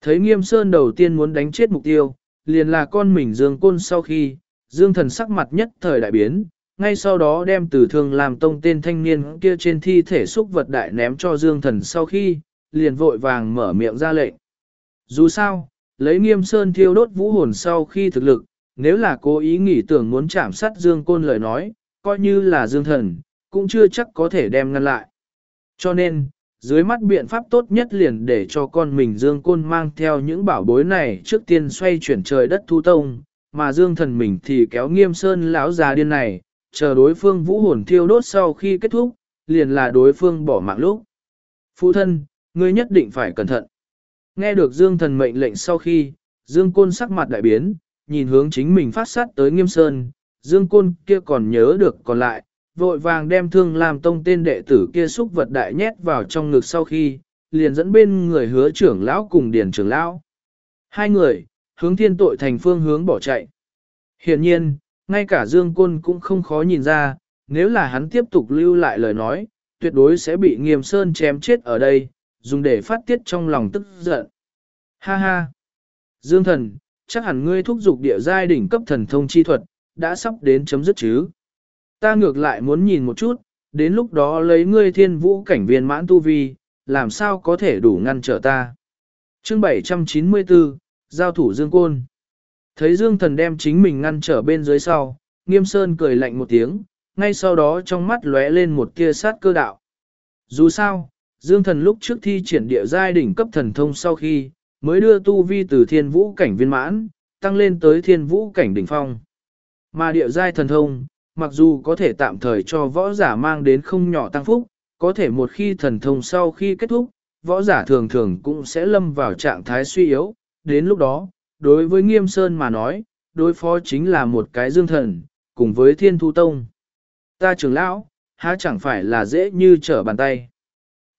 Thấy nghiêm sơn đầu tiên muốn đánh chết mục tiêu, liền là con mình dương côn sau khi, dương thần sắc mặt nhất thời đại biến, ngay sau đó đem từ thương làm tông tên thanh niên kia trên thi thể xúc vật đại ném cho dương thần sau khi, liền vội vàng mở miệng ra lệnh. Dù sao, lấy nghiêm sơn thiêu đốt vũ hồn sau khi thực lực, nếu là cố ý nghĩ tưởng muốn chạm sát dương côn lời nói, coi như là dương thần, cũng chưa chắc có thể đem ngăn lại. Cho nên, dưới mắt biện pháp tốt nhất liền để cho con mình Dương Côn mang theo những bảo bối này trước tiên xoay chuyển trời đất thu tông, mà Dương thần mình thì kéo nghiêm sơn lão già điên này, chờ đối phương vũ hồn thiêu đốt sau khi kết thúc, liền là đối phương bỏ mạng lúc. Phụ thân, ngươi nhất định phải cẩn thận. Nghe được Dương thần mệnh lệnh sau khi, Dương Côn sắc mặt đại biến, nhìn hướng chính mình phát sát tới nghiêm sơn, Dương Côn kia còn nhớ được còn lại, vội vàng đem thương làm tông tên đệ tử kia xúc vật đại nhét vào trong ngực sau khi, liền dẫn bên người hứa trưởng lão cùng điển trưởng lão. Hai người, hướng thiên tội thành phương hướng bỏ chạy. Hiện nhiên, ngay cả Dương Côn cũng không khó nhìn ra, nếu là hắn tiếp tục lưu lại lời nói, tuyệt đối sẽ bị nghiêm sơn chém chết ở đây, dùng để phát tiết trong lòng tức giận. Ha ha! Dương thần, chắc hẳn ngươi thúc giục địa giai đỉnh cấp thần thông chi thuật, đã sắp đến chấm dứt chứ. Ta ngược lại muốn nhìn một chút, đến lúc đó lấy ngươi thiên vũ cảnh viên mãn tu vi, làm sao có thể đủ ngăn trở ta. Chương 794, Giao thủ Dương Côn Thấy Dương Thần đem chính mình ngăn trở bên dưới sau, Nghiêm Sơn cười lạnh một tiếng, ngay sau đó trong mắt lóe lên một tia sát cơ đạo. Dù sao, Dương Thần lúc trước thi triển địa giai đỉnh cấp thần thông sau khi, mới đưa tu vi từ thiên vũ cảnh viên mãn, tăng lên tới thiên vũ cảnh đỉnh phong. Mà địa giai thần thông, mặc dù có thể tạm thời cho võ giả mang đến không nhỏ tăng phúc, có thể một khi thần thông sau khi kết thúc, võ giả thường thường cũng sẽ lâm vào trạng thái suy yếu, đến lúc đó, đối với nghiêm sơn mà nói, đối phó chính là một cái dương thần, cùng với thiên thu tông. Ta trưởng lão, há chẳng phải là dễ như trở bàn tay.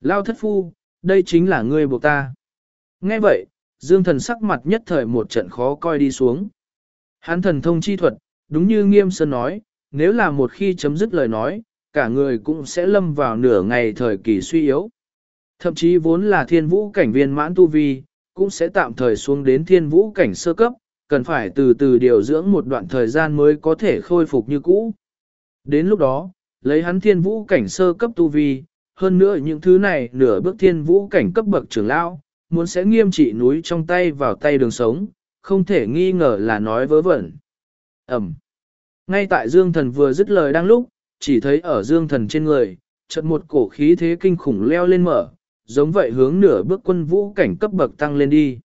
Lao thất phu, đây chính là ngươi buộc ta. Nghe vậy, dương thần sắc mặt nhất thời một trận khó coi đi xuống. Hắn thần thông chi thuật, đúng như nghiêm sơn nói, nếu là một khi chấm dứt lời nói, cả người cũng sẽ lâm vào nửa ngày thời kỳ suy yếu. Thậm chí vốn là thiên vũ cảnh viên mãn tu vi, cũng sẽ tạm thời xuống đến thiên vũ cảnh sơ cấp, cần phải từ từ điều dưỡng một đoạn thời gian mới có thể khôi phục như cũ. Đến lúc đó, lấy hắn thiên vũ cảnh sơ cấp tu vi, hơn nữa những thứ này nửa bước thiên vũ cảnh cấp bậc trưởng lão, muốn sẽ nghiêm trị núi trong tay vào tay đường sống, không thể nghi ngờ là nói vớ vẩn. Ẩm. Ngay tại Dương Thần vừa dứt lời đang lúc, chỉ thấy ở Dương Thần trên người, chợt một cổ khí thế kinh khủng leo lên mở, giống vậy hướng nửa bước quân vũ cảnh cấp bậc tăng lên đi.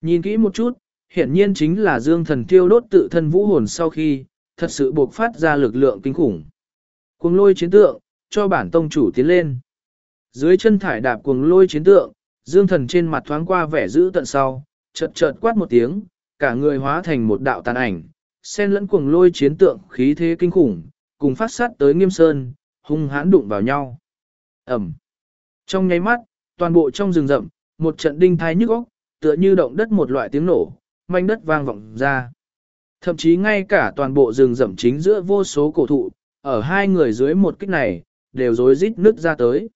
Nhìn kỹ một chút, hiện nhiên chính là Dương Thần tiêu đốt tự thân vũ hồn sau khi, thật sự buộc phát ra lực lượng kinh khủng. Cuồng lôi chiến tượng, cho bản tông chủ tiến lên. Dưới chân thải đạp cuồng lôi chiến tượng, Dương Thần trên mặt thoáng qua vẻ dữ tận sau, chợt chợt quát một tiếng, cả người hóa thành một đạo tàn ảnh, xen lẫn cuồng lôi chiến tượng khí thế kinh khủng, cùng phát sát tới nghiêm sơn, hung hãn đụng vào nhau. Ẩm. Trong nháy mắt, toàn bộ trong rừng rậm, một trận đinh thai nhức óc, tựa như động đất một loại tiếng nổ, manh đất vang vọng ra. Thậm chí ngay cả toàn bộ rừng rậm chính giữa vô số cổ thụ, ở hai người dưới một kích này, đều rối rít nứt ra tới.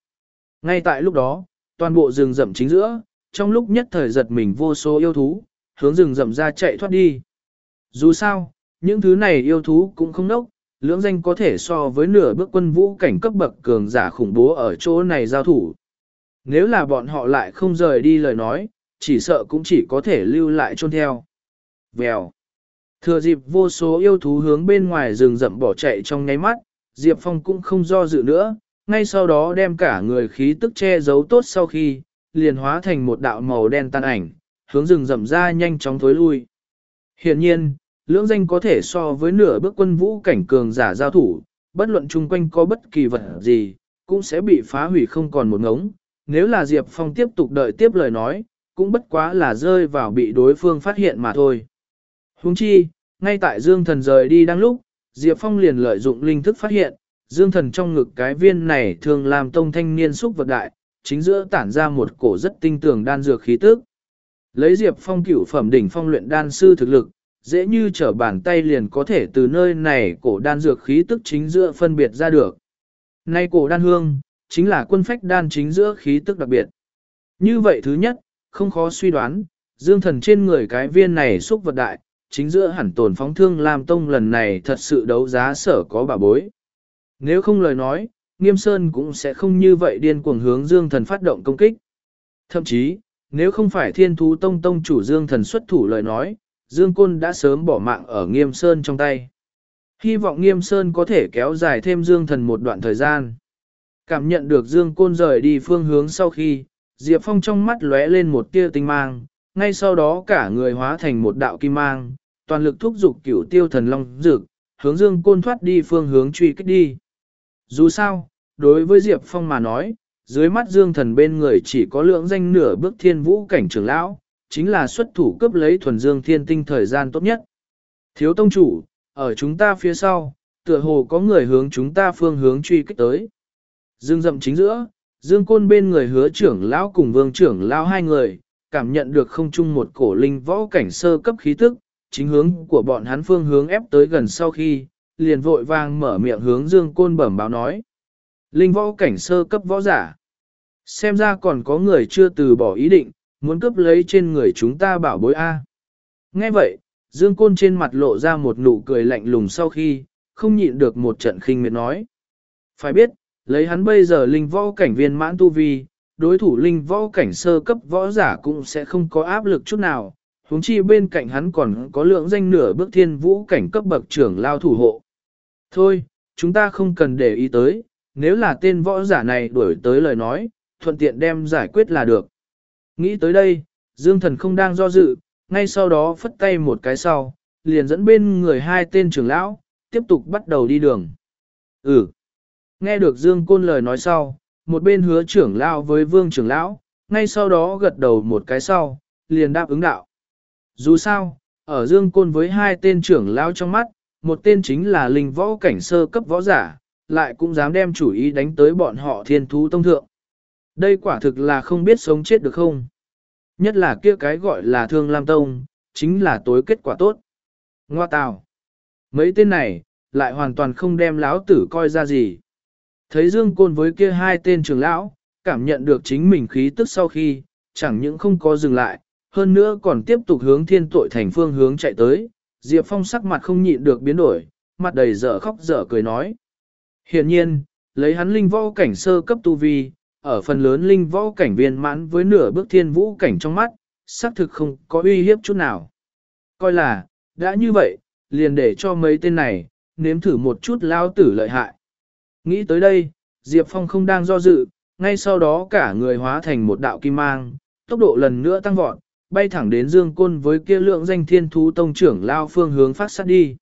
Ngay tại lúc đó, toàn bộ rừng rậm chính giữa, trong lúc nhất thời giật mình vô số yêu thú, hướng rừng rậm ra chạy thoát đi. Dù sao, những thứ này yêu thú cũng không nốc, lưỡng danh có thể so với nửa bước quân vũ cảnh cấp bậc cường giả khủng bố ở chỗ này giao thủ. Nếu là bọn họ lại không rời đi lời nói, chỉ sợ cũng chỉ có thể lưu lại chôn theo. Vèo. Thừa dịp vô số yêu thú hướng bên ngoài rừng rậm bỏ chạy trong nháy mắt, Diệp Phong cũng không do dự nữa, ngay sau đó đem cả người khí tức che giấu tốt sau khi, liền hóa thành một đạo màu đen tan ảnh, hướng rừng rậm ra nhanh chóng thối lui. Hiện nhiên, lưỡng danh có thể so với nửa bước quân vũ cảnh cường giả giao thủ, bất luận chung quanh có bất kỳ vật gì, cũng sẽ bị phá hủy không còn một ngống. Nếu là Diệp Phong tiếp tục đợi tiếp lời nói, cũng bất quá là rơi vào bị đối phương phát hiện mà thôi. Huống chi, ngay tại Dương Thần rời đi đang lúc, Diệp Phong liền lợi dụng linh thức phát hiện, Dương Thần trong ngực cái viên này thường làm tông thanh niên xúc vật đại, chính giữa tản ra một cổ rất tinh tường đan dược khí tức. Lấy Diệp Phong cửu phẩm đỉnh phong luyện đan sư thực lực, dễ như trở bàn tay liền có thể từ nơi này cổ đan dược khí tức chính giữa phân biệt ra được. Nay cổ đan hương, chính là quân phách đan chính giữa khí tức đặc biệt. Như vậy thứ nhất, không khó suy đoán, dương thần trên người cái viên này xúc vật đại, chính giữa hẳn tồn phóng thương làm tông lần này thật sự đấu giá sở có bà bối. Nếu không lời nói, Nghiêm Sơn cũng sẽ không như vậy điên cuồng hướng Dương Thần phát động công kích. Thậm chí, nếu không phải Thiên Thú Tông Tông chủ Dương Thần xuất thủ lời nói, Dương Côn đã sớm bỏ mạng ở Nghiêm Sơn trong tay. Hy vọng Nghiêm Sơn có thể kéo dài thêm Dương Thần một đoạn thời gian. Cảm nhận được Dương Côn rời đi phương hướng sau khi, Diệp Phong trong mắt lóe lên một tia tinh mang, ngay sau đó cả người hóa thành một đạo kim mang, toàn lực thúc giục cửu tiêu thần long dược, hướng Dương Côn thoát đi phương hướng truy kích đi. Dù sao, đối với Diệp Phong mà nói, dưới mắt Dương Thần bên người chỉ có lượng danh nửa bước thiên vũ cảnh trưởng lão, chính là xuất thủ cướp lấy thuần Dương thiên tinh thời gian tốt nhất. Thiếu tông chủ, ở chúng ta phía sau, tựa hồ có người hướng chúng ta phương hướng truy kích tới. Dương dậm chính giữa, Dương Côn bên người hứa trưởng lão cùng vương trưởng lão hai người, cảm nhận được không chung một cổ linh võ cảnh sơ cấp khí tức, chính hướng của bọn hắn phương hướng ép tới gần sau khi, liền vội vàng mở miệng hướng Dương Côn bẩm báo nói. Linh võ cảnh sơ cấp võ giả. Xem ra còn có người chưa từ bỏ ý định, muốn cướp lấy trên người chúng ta bảo bối A. Nghe vậy, Dương Côn trên mặt lộ ra một nụ cười lạnh lùng sau khi, không nhịn được một trận khinh miệt nói. Phải biết, lấy hắn bây giờ linh võ cảnh viên mãn tu vi, đối thủ linh võ cảnh sơ cấp võ giả cũng sẽ không có áp lực chút nào, huống chi bên cạnh hắn còn có lượng danh nửa bước thiên vũ cảnh cấp bậc trưởng lao thủ hộ. Thôi, chúng ta không cần để ý tới, nếu là tên võ giả này đuổi tới lời nói, thuận tiện đem giải quyết là được. Nghĩ tới đây, Dương Thần không đang do dự, ngay sau đó phất tay một cái sau, liền dẫn bên người hai tên trưởng lão, tiếp tục bắt đầu đi đường. Ừ. Nghe được Dương Côn lời nói sau, một bên hứa trưởng lão với vương trưởng lão, ngay sau đó gật đầu một cái sau, liền đáp ứng đạo. Dù sao, ở Dương Côn với hai tên trưởng lão trong mắt, một tên chính là linh võ cảnh sơ cấp võ giả, lại cũng dám đem chủ ý đánh tới bọn họ thiên thú tông thượng. Đây quả thực là không biết sống chết được không. Nhất là kia cái gọi là thương lam tông, chính là tối kết quả tốt. Ngoa tào. Mấy tên này, lại hoàn toàn không đem lão tử coi ra gì. Thấy Dương Côn với kia hai tên trưởng lão, cảm nhận được chính mình khí tức sau khi, chẳng những không có dừng lại, hơn nữa còn tiếp tục hướng thiên tội thành phương hướng chạy tới, Diệp Phong sắc mặt không nhịn được biến đổi, mặt đầy dở khóc dở cười nói. Hiện nhiên, lấy hắn linh võ cảnh sơ cấp tu vi, ở phần lớn linh võ cảnh viên mãn với nửa bước thiên vũ cảnh trong mắt, xác thực không có uy hiếp chút nào. Coi là, đã như vậy, liền để cho mấy tên này, nếm thử một chút lao tử lợi hại. Nghĩ tới đây, Diệp Phong không đang do dự, ngay sau đó cả người hóa thành một đạo kim mang, tốc độ lần nữa tăng vọt, bay thẳng đến Dương Côn với kia lượng danh thiên thú tông trưởng lao phương hướng phát sát đi.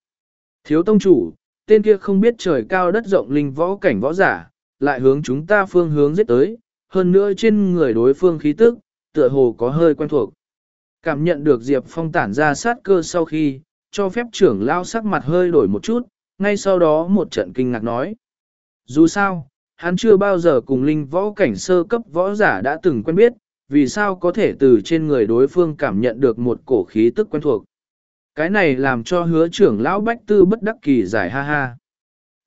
Thiếu tông chủ, tên kia không biết trời cao đất rộng linh võ cảnh võ giả, lại hướng chúng ta phương hướng giết tới, hơn nữa trên người đối phương khí tức, tựa hồ có hơi quen thuộc. Cảm nhận được Diệp Phong tản ra sát cơ sau khi, cho phép trưởng lao sắc mặt hơi đổi một chút, ngay sau đó một trận kinh ngạc nói. Dù sao, hắn chưa bao giờ cùng linh võ cảnh sơ cấp võ giả đã từng quen biết, vì sao có thể từ trên người đối phương cảm nhận được một cổ khí tức quen thuộc. Cái này làm cho hứa trưởng lão bách tư bất đắc kỳ giải ha ha.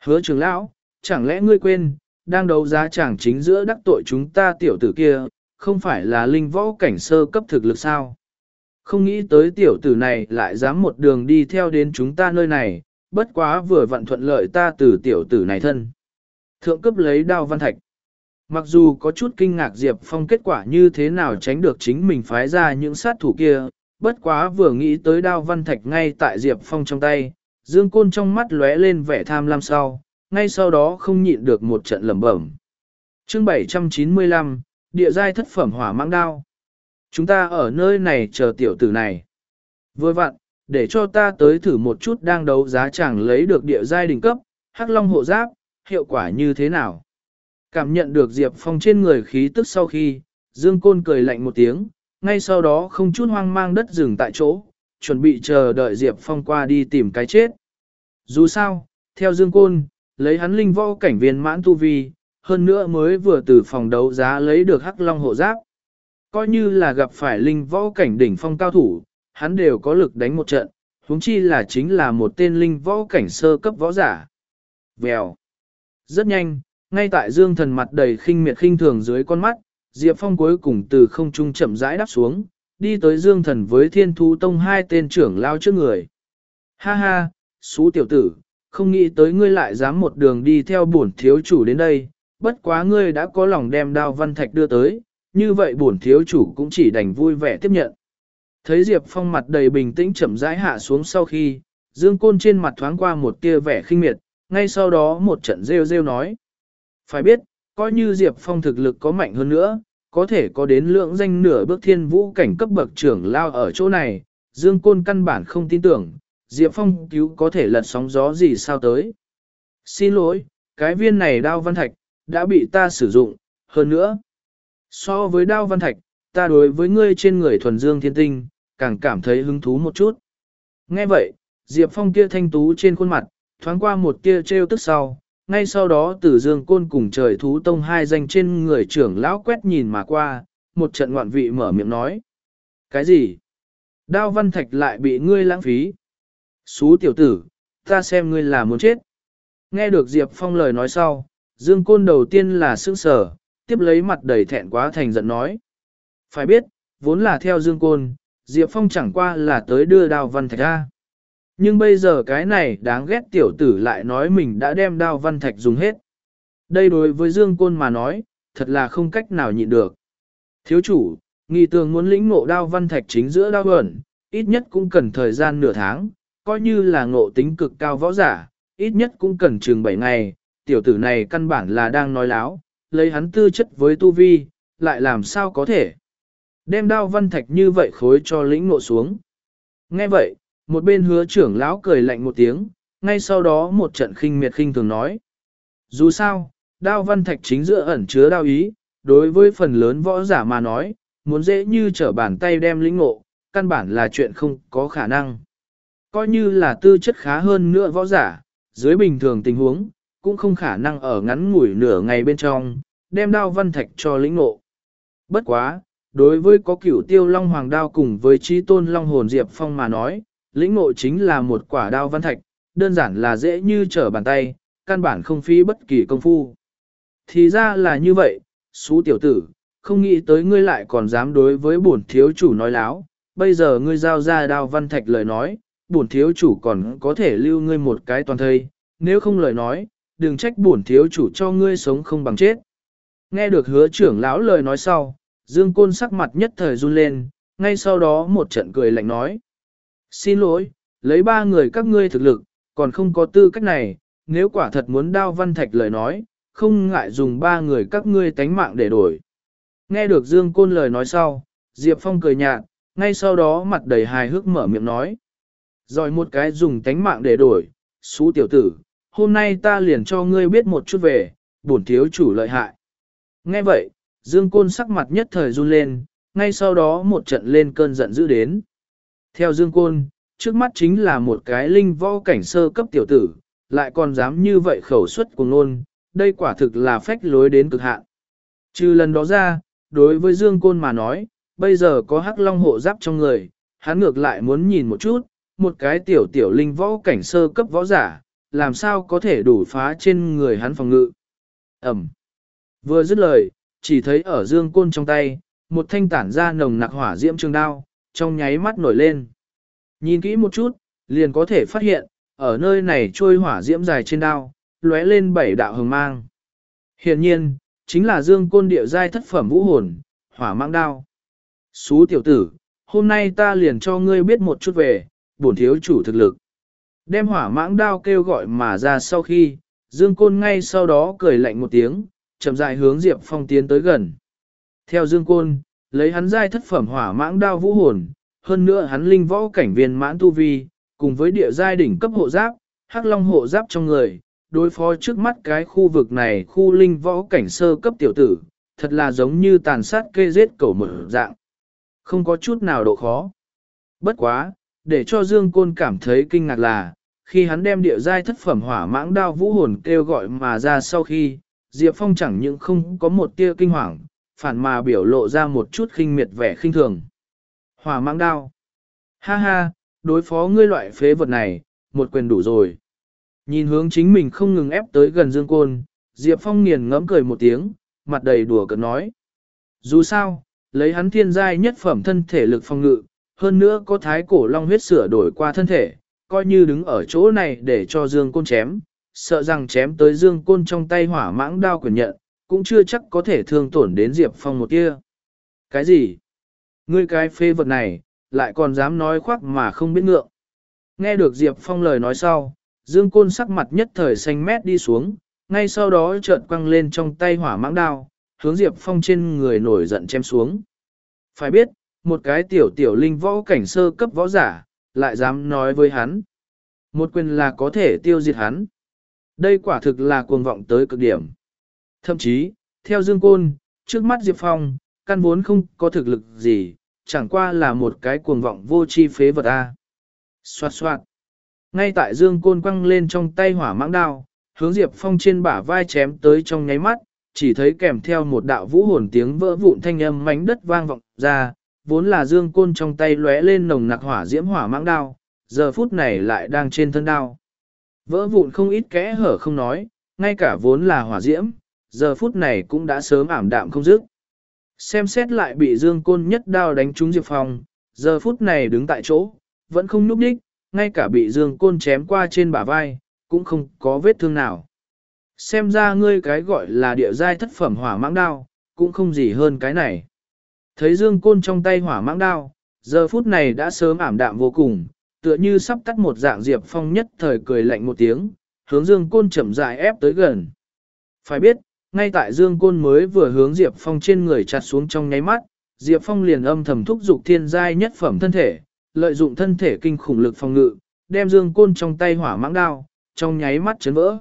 Hứa trưởng lão, chẳng lẽ ngươi quên, đang đấu giá chẳng chính giữa đắc tội chúng ta tiểu tử kia, không phải là linh võ cảnh sơ cấp thực lực sao? Không nghĩ tới tiểu tử này lại dám một đường đi theo đến chúng ta nơi này, bất quá vừa vận thuận lợi ta từ tiểu tử này thân. Thượng cấp lấy đao văn thạch. Mặc dù có chút kinh ngạc Diệp Phong kết quả như thế nào tránh được chính mình phái ra những sát thủ kia, bất quá vừa nghĩ tới đao văn thạch ngay tại Diệp Phong trong tay, Dương Côn trong mắt lóe lên vẻ tham lam sau, ngay sau đó không nhịn được một trận lẩm bẩm. Chương 795, địa giai thất phẩm hỏa mang đao. Chúng ta ở nơi này chờ tiểu tử này. Vừa vặn, để cho ta tới thử một chút đang đấu giá chẳng lấy được địa giai đỉnh cấp, hắc long hộ giáp, hiệu quả như thế nào. Cảm nhận được Diệp Phong trên người khí tức sau khi, Dương Côn cười lạnh một tiếng, ngay sau đó không chút hoang mang đất dừng tại chỗ, chuẩn bị chờ đợi Diệp Phong qua đi tìm cái chết. Dù sao, theo Dương Côn, lấy hắn linh võ cảnh viên mãn tu vi, hơn nữa mới vừa từ phòng đấu giá lấy được hắc long hộ giáp. Coi như là gặp phải linh võ cảnh đỉnh phong cao thủ, hắn đều có lực đánh một trận, huống chi là chính là một tên linh võ cảnh sơ cấp võ giả. Vèo. Rất nhanh, ngay tại dương thần mặt đầy khinh miệt khinh thường dưới con mắt, Diệp Phong cuối cùng từ không trung chậm rãi đáp xuống, đi tới dương thần với thiên thu tông hai tên trưởng lao trước người. Ha ha, xú tiểu tử, không nghĩ tới ngươi lại dám một đường đi theo bổn thiếu chủ đến đây, bất quá ngươi đã có lòng đem đao văn thạch đưa tới, như vậy bổn thiếu chủ cũng chỉ đành vui vẻ tiếp nhận. Thấy Diệp Phong mặt đầy bình tĩnh chậm rãi hạ xuống sau khi, Dương Côn trên mặt thoáng qua một tia vẻ khinh miệt, ngay sau đó một trận rêu rêu nói. Phải biết, coi như Diệp Phong thực lực có mạnh hơn nữa, có thể có đến lượng danh nửa bước thiên vũ cảnh cấp bậc trưởng lao ở chỗ này, Dương Côn căn bản không tin tưởng, Diệp Phong cứu có thể lật sóng gió gì sao tới. Xin lỗi, cái viên này đao văn thạch, đã bị ta sử dụng, hơn nữa. So với đao văn thạch, ta đối với ngươi trên người thuần dương thiên tinh, càng cảm thấy hứng thú một chút. Nghe vậy, Diệp Phong kia thanh tú trên khuôn mặt, thoáng qua một tia trêu tức sau, ngay sau đó tử dương côn cùng trời thú tông hai danh trên người trưởng lão quét nhìn mà qua, một trận ngoạn vị mở miệng nói. Cái gì? Đao văn thạch lại bị ngươi lãng phí. Xú tiểu tử, ta xem ngươi là muốn chết. Nghe được Diệp Phong lời nói sau, dương côn đầu tiên là sững sở, tiếp lấy mặt đầy thẹn quá thành giận nói. Phải biết, vốn là theo dương côn, Diệp Phong chẳng qua là tới đưa đao văn thạch ra. Nhưng bây giờ cái này đáng ghét tiểu tử lại nói mình đã đem đao văn thạch dùng hết. Đây đối với Dương Côn mà nói, thật là không cách nào nhịn được. Thiếu chủ, nghi tường muốn lĩnh ngộ đao văn thạch chính giữa đao ẩn, ít nhất cũng cần thời gian nửa tháng, coi như là ngộ tính cực cao võ giả, ít nhất cũng cần chừng 7 ngày, tiểu tử này căn bản là đang nói láo, lấy hắn tư chất với tu vi, lại làm sao có thể. Đem đao văn thạch như vậy khối cho lĩnh ngộ xuống. Nghe vậy, một bên hứa trưởng lão cười lạnh một tiếng, ngay sau đó một trận khinh miệt khinh thường nói. Dù sao, đao văn thạch chính giữa ẩn chứa đao ý, đối với phần lớn võ giả mà nói, muốn dễ như trở bàn tay đem lĩnh ngộ, căn bản là chuyện không có khả năng. Coi như là tư chất khá hơn nữa võ giả, dưới bình thường tình huống, cũng không khả năng ở ngắn ngủi nửa ngày bên trong, đem đao văn thạch cho lĩnh ngộ. Bất quá, đối với có cửu tiêu long hoàng đao cùng với trí tôn long hồn diệp phong mà nói, lĩnh ngộ chính là một quả đao văn thạch, đơn giản là dễ như trở bàn tay, căn bản không phí bất kỳ công phu. Thì ra là như vậy, xú tiểu tử, không nghĩ tới ngươi lại còn dám đối với bổn thiếu chủ nói láo, bây giờ ngươi giao ra đao văn thạch lời nói, bổn thiếu chủ còn có thể lưu ngươi một cái toàn thây, nếu không lời nói, đừng trách bổn thiếu chủ cho ngươi sống không bằng chết. Nghe được hứa trưởng lão lời nói sau, Dương Côn sắc mặt nhất thời run lên, ngay sau đó một trận cười lạnh nói. Xin lỗi, lấy ba người các ngươi thực lực, còn không có tư cách này, nếu quả thật muốn đao văn thạch lời nói, không ngại dùng ba người các ngươi tánh mạng để đổi. Nghe được Dương Côn lời nói sau, Diệp Phong cười nhạt, ngay sau đó mặt đầy hài hước mở miệng nói. Rồi một cái dùng tánh mạng để đổi, xú tiểu tử, hôm nay ta liền cho ngươi biết một chút về, bổn thiếu chủ lợi hại. Nghe vậy, Dương Côn sắc mặt nhất thời run lên, ngay sau đó một trận lên cơn giận dữ đến. Theo Dương Côn, trước mắt chính là một cái linh võ cảnh sơ cấp tiểu tử, lại còn dám như vậy khẩu suất của ngôn, đây quả thực là phách lối đến cực hạn. Trừ lần đó ra, đối với Dương Côn mà nói, bây giờ có hắc long hộ giáp trong người, hắn ngược lại muốn nhìn một chút, một cái tiểu tiểu linh võ cảnh sơ cấp võ giả, làm sao có thể đủ phá trên người hắn phòng ngự. Ẩm. Vừa dứt lời, chỉ thấy ở Dương Côn trong tay, một thanh tản ra nồng nặc hỏa diễm trường đao, trong nháy mắt nổi lên. Nhìn kỹ một chút, liền có thể phát hiện, ở nơi này trôi hỏa diễm dài trên đao, lóe lên bảy đạo hồng mang. Hiện nhiên, chính là dương côn địa giai thất phẩm vũ hồn, hỏa mang đao. Xú tiểu tử, hôm nay ta liền cho ngươi biết một chút về, bổn thiếu chủ thực lực. Đem hỏa mãng đao kêu gọi mà ra sau khi, Dương Côn ngay sau đó cười lạnh một tiếng, chậm rãi hướng Diệp Phong tiến tới gần. Theo Dương Côn, lấy hắn giai thất phẩm hỏa mãng đao vũ hồn, hơn nữa hắn linh võ cảnh viên mãn tu vi, cùng với địa giai đỉnh cấp hộ giáp, hắc long hộ giáp trong người, đối phó trước mắt cái khu vực này khu linh võ cảnh sơ cấp tiểu tử, thật là giống như tàn sát kê giết cẩu mở dạng. Không có chút nào độ khó. Bất quá, để cho Dương Côn cảm thấy kinh ngạc là, khi hắn đem địa giai thất phẩm hỏa mãng đao vũ hồn kêu gọi mà ra sau khi, Diệp Phong chẳng những không có một tia kinh hoàng, phản mà biểu lộ ra một chút khinh miệt vẻ khinh thường. Hỏa mãng đao. Ha ha, đối phó ngươi loại phế vật này, một quyền đủ rồi. Nhìn hướng chính mình không ngừng ép tới gần Dương Côn, Diệp Phong nghiền ngẫm cười một tiếng, mặt đầy đùa cợt nói. Dù sao, lấy hắn thiên giai nhất phẩm thân thể lực phong ngự, hơn nữa có thái cổ long huyết sửa đổi qua thân thể, coi như đứng ở chỗ này để cho Dương Côn chém, sợ rằng chém tới Dương Côn trong tay hỏa mãng đao quyền nhận, cũng chưa chắc có thể thương tổn đến Diệp Phong một tia. Cái gì? Ngươi cái phê vật này, lại còn dám nói khoác mà không biết ngượng. Nghe được Diệp Phong lời nói sau, Dương Côn sắc mặt nhất thời xanh mét đi xuống, ngay sau đó chợt quăng lên trong tay hỏa mãng đao, hướng Diệp Phong trên người nổi giận chém xuống. Phải biết, một cái tiểu tiểu linh võ cảnh sơ cấp võ giả, lại dám nói với hắn. Một quyền là có thể tiêu diệt hắn. Đây quả thực là cuồng vọng tới cực điểm. Thậm chí, theo Dương Côn, trước mắt Diệp Phong, căn vốn không có thực lực gì, chẳng qua là một cái cuồng vọng vô chi phế vật A. Xoạt xoạt. Ngay tại Dương Côn quăng lên trong tay hỏa mãng đao, hướng Diệp Phong trên bả vai chém tới trong nháy mắt, chỉ thấy kèm theo một đạo vũ hồn tiếng vỡ vụn thanh âm mảnh đất vang vọng ra, vốn là Dương Côn trong tay lóe lên nồng nặc hỏa diễm hỏa mãng đao, giờ phút này lại đang trên thân đao. Vỡ vụn không ít kẽ hở không nói, ngay cả vốn là hỏa diễm, giờ phút này cũng đã sớm ảm đạm không dứt. Xem xét lại bị Dương Côn nhất đao đánh trúng Diệp Phong, giờ phút này đứng tại chỗ, vẫn không núp đích, ngay cả bị Dương Côn chém qua trên bả vai, cũng không có vết thương nào. Xem ra ngươi cái gọi là địa giai thất phẩm hỏa mãng đao, cũng không gì hơn cái này. Thấy Dương Côn trong tay hỏa mãng đao, giờ phút này đã sớm ảm đạm vô cùng, tựa như sắp tắt một dạng Diệp Phong nhất thời cười lạnh một tiếng, hướng Dương Côn chậm rãi ép tới gần. Phải biết, ngay tại Dương Côn mới vừa hướng Diệp Phong trên người chặt xuống trong nháy mắt, Diệp Phong liền âm thầm thúc dục thiên giai nhất phẩm thân thể, lợi dụng thân thể kinh khủng lực phòng ngự, đem Dương Côn trong tay hỏa mãng đao, trong nháy mắt chấn vỡ.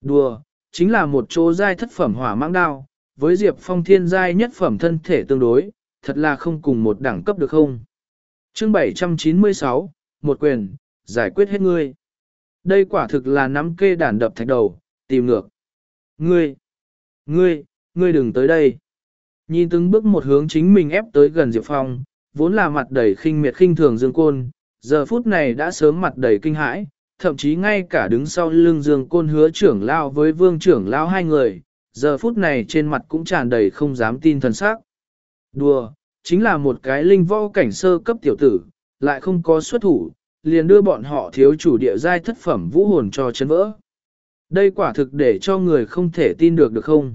Đùa, chính là một chỗ giai thất phẩm hỏa mãng đao, với Diệp Phong thiên giai nhất phẩm thân thể tương đối, thật là không cùng một đẳng cấp được không? Chương 796, một quyền, giải quyết hết ngươi. Đây quả thực là nắm kê đàn đập thạch đầu, tìm ngược. Ngươi, ngươi, ngươi đừng tới đây. Nhìn từng bước một hướng chính mình ép tới gần Diệp Phong, vốn là mặt đầy khinh miệt khinh thường Dương Côn, giờ phút này đã sớm mặt đầy kinh hãi, thậm chí ngay cả đứng sau lưng Dương Côn hứa trưởng lao với vương trưởng lao hai người, giờ phút này trên mặt cũng tràn đầy không dám tin thần sắc. Đùa, chính là một cái linh võ cảnh sơ cấp tiểu tử, lại không có xuất thủ, liền đưa bọn họ thiếu chủ địa giai thất phẩm vũ hồn cho chấn vỡ. Đây quả thực để cho người không thể tin được được không?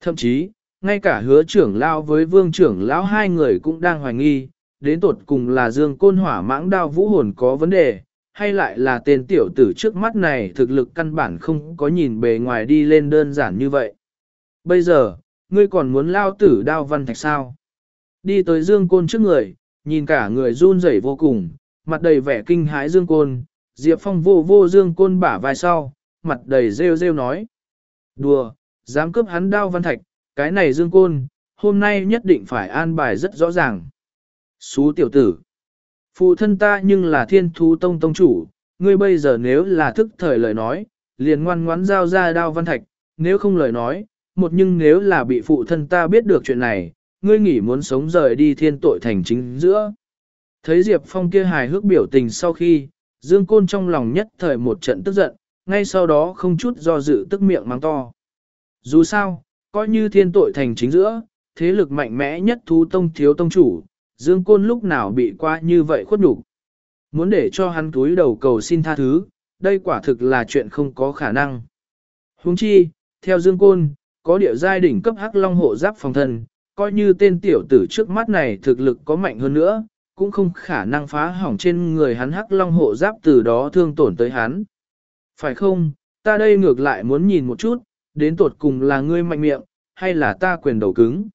Thậm chí, ngay cả hứa trưởng lao với vương trưởng lão hai người cũng đang hoài nghi, đến tột cùng là dương côn hỏa mãng đao vũ hồn có vấn đề, hay lại là tên tiểu tử trước mắt này thực lực căn bản không có nhìn bề ngoài đi lên đơn giản như vậy. Bây giờ, ngươi còn muốn lao tử đao văn thạch sao? Đi tới dương côn trước người, nhìn cả người run rẩy vô cùng, mặt đầy vẻ kinh hãi dương côn, Diệp Phong vô vô dương côn bả vai sau, mặt đầy rêu rêu nói. Đùa, dám cướp hắn đao văn thạch, cái này dương côn, hôm nay nhất định phải an bài rất rõ ràng. Xú tiểu tử. Phụ thân ta nhưng là thiên thú tông tông chủ, ngươi bây giờ nếu là thức thời lời nói, liền ngoan ngoãn giao ra đao văn thạch, nếu không lời nói, một nhưng nếu là bị phụ thân ta biết được chuyện này, ngươi nghĩ muốn sống rời đi thiên tội thành chính giữa. Thấy Diệp Phong kia hài hước biểu tình sau khi, Dương Côn trong lòng nhất thời một trận tức giận, ngay sau đó không chút do dự tức miệng mang to. Dù sao, coi như thiên tội thành chính giữa, thế lực mạnh mẽ nhất thú tông thiếu tông chủ, Dương Côn lúc nào bị qua như vậy khuất nhục Muốn để cho hắn túi đầu cầu xin tha thứ, đây quả thực là chuyện không có khả năng. Huống chi, theo Dương Côn, có địa giai đỉnh cấp hắc long hộ giáp phòng thân, coi như tên tiểu tử trước mắt này thực lực có mạnh hơn nữa, cũng không khả năng phá hỏng trên người hắn hắc long hộ giáp từ đó thương tổn tới hắn. Phải không, ta đây ngược lại muốn nhìn một chút, đến tột cùng là ngươi mạnh miệng, hay là ta quyền đầu cứng.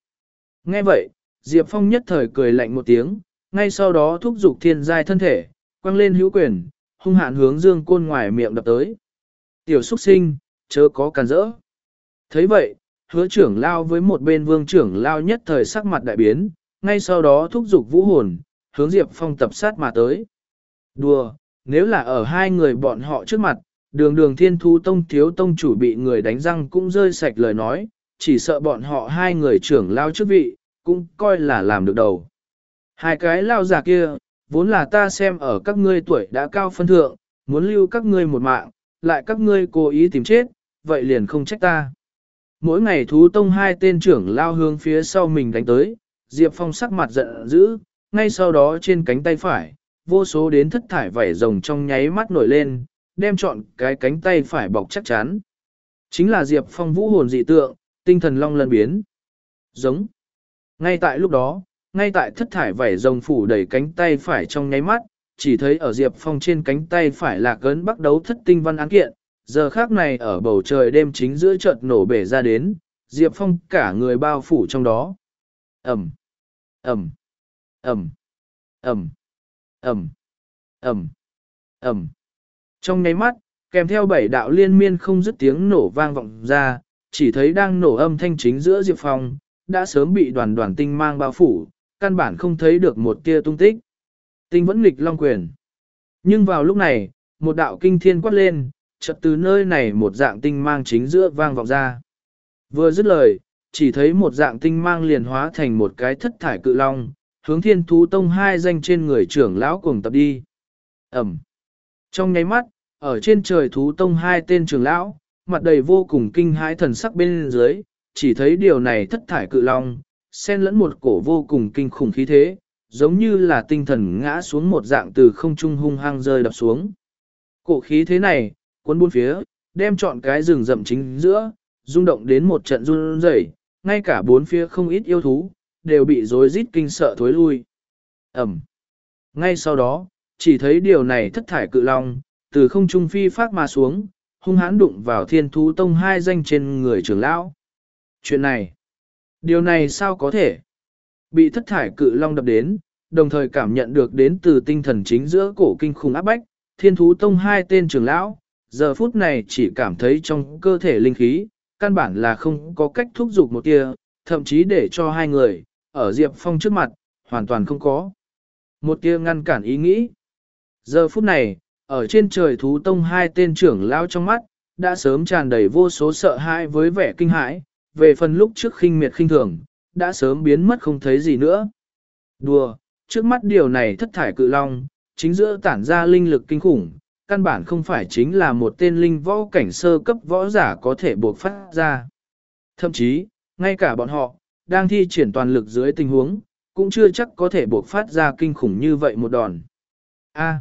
Nghe vậy, Diệp Phong nhất thời cười lạnh một tiếng, ngay sau đó thúc giục thiên giai thân thể, quăng lên hữu quyền, hung hạn hướng dương côn ngoài miệng đập tới. Tiểu xuất sinh, chớ có càn rỡ. thấy vậy, hứa trưởng lao với một bên vương trưởng lao nhất thời sắc mặt đại biến, ngay sau đó thúc giục vũ hồn, hướng Diệp Phong tập sát mà tới. Đùa, nếu là ở hai người bọn họ trước mặt, đường đường thiên thu tông thiếu tông chủ bị người đánh răng cũng rơi sạch lời nói, chỉ sợ bọn họ hai người trưởng lao chức vị, cũng coi là làm được đầu. Hai cái lao giả kia, vốn là ta xem ở các ngươi tuổi đã cao phân thượng, muốn lưu các ngươi một mạng, lại các ngươi cố ý tìm chết, vậy liền không trách ta. Mỗi ngày thú tông hai tên trưởng lao hướng phía sau mình đánh tới, Diệp Phong sắc mặt giận dữ, ngay sau đó trên cánh tay phải, vô số đến thất thải vảy rồng trong nháy mắt nổi lên, đem chọn cái cánh tay phải bọc chắc chắn. Chính là Diệp Phong vũ hồn dị tượng, tinh thần long lần biến. Giống. Ngay tại lúc đó, ngay tại thất thải vảy rồng phủ đầy cánh tay phải trong nháy mắt, chỉ thấy ở Diệp Phong trên cánh tay phải là cấn bắt đấu thất tinh văn án kiện, giờ khác này ở bầu trời đêm chính giữa chợt nổ bể ra đến, Diệp Phong cả người bao phủ trong đó. Ẩm, Ẩm, Ẩm, Ẩm, Ẩm, Ẩm, Ẩm. Trong nháy mắt, kèm theo bảy đạo liên miên không dứt tiếng nổ vang vọng ra, chỉ thấy đang nổ âm thanh chính giữa Diệp Phong, đã sớm bị đoàn đoàn tinh mang bao phủ, căn bản không thấy được một tia tung tích. Tinh vẫn nghịch long quyền. Nhưng vào lúc này, một đạo kinh thiên quát lên, chợt từ nơi này một dạng tinh mang chính giữa vang vọng ra. Vừa dứt lời, chỉ thấy một dạng tinh mang liền hóa thành một cái thất thải cự long, hướng thiên thú tông hai danh trên người trưởng lão cùng tập đi. Ẩm. Trong nháy mắt, ở trên trời thú tông hai tên trưởng lão, mặt đầy vô cùng kinh hãi thần sắc bên dưới, chỉ thấy điều này thất thải cự long, xen lẫn một cổ vô cùng kinh khủng khí thế, giống như là tinh thần ngã xuống một dạng từ không trung hung hăng rơi đập xuống. Cổ khí thế này, cuốn buôn phía, đem chọn cái rừng rậm chính giữa, rung động đến một trận run rẩy, ngay cả bốn phía không ít yêu thú, đều bị rối rít kinh sợ thối lui. Ẩm. Ngay sau đó, chỉ thấy điều này thất thải cự long, từ không trung phi phát mà xuống, hung hãn đụng vào thiên thú tông hai danh trên người trưởng lão. Chuyện này, điều này sao có thể? Bị thất thải cự long đập đến, đồng thời cảm nhận được đến từ tinh thần chính giữa cổ kinh khủng áp bách, thiên thú tông hai tên trưởng lão, giờ phút này chỉ cảm thấy trong cơ thể linh khí, căn bản là không có cách thúc giục một tia, thậm chí để cho hai người, ở Diệp Phong trước mặt, hoàn toàn không có. Một tia ngăn cản ý nghĩ. Giờ phút này, ở trên trời thú tông hai tên trưởng lão trong mắt, đã sớm tràn đầy vô số sợ hãi với vẻ kinh hãi, về phần lúc trước khinh miệt khinh thường, đã sớm biến mất không thấy gì nữa. Đùa, trước mắt điều này thất thải cự long, chính giữa tản ra linh lực kinh khủng, căn bản không phải chính là một tên linh võ cảnh sơ cấp võ giả có thể buộc phát ra. Thậm chí, ngay cả bọn họ, đang thi triển toàn lực dưới tình huống, cũng chưa chắc có thể buộc phát ra kinh khủng như vậy một đòn. A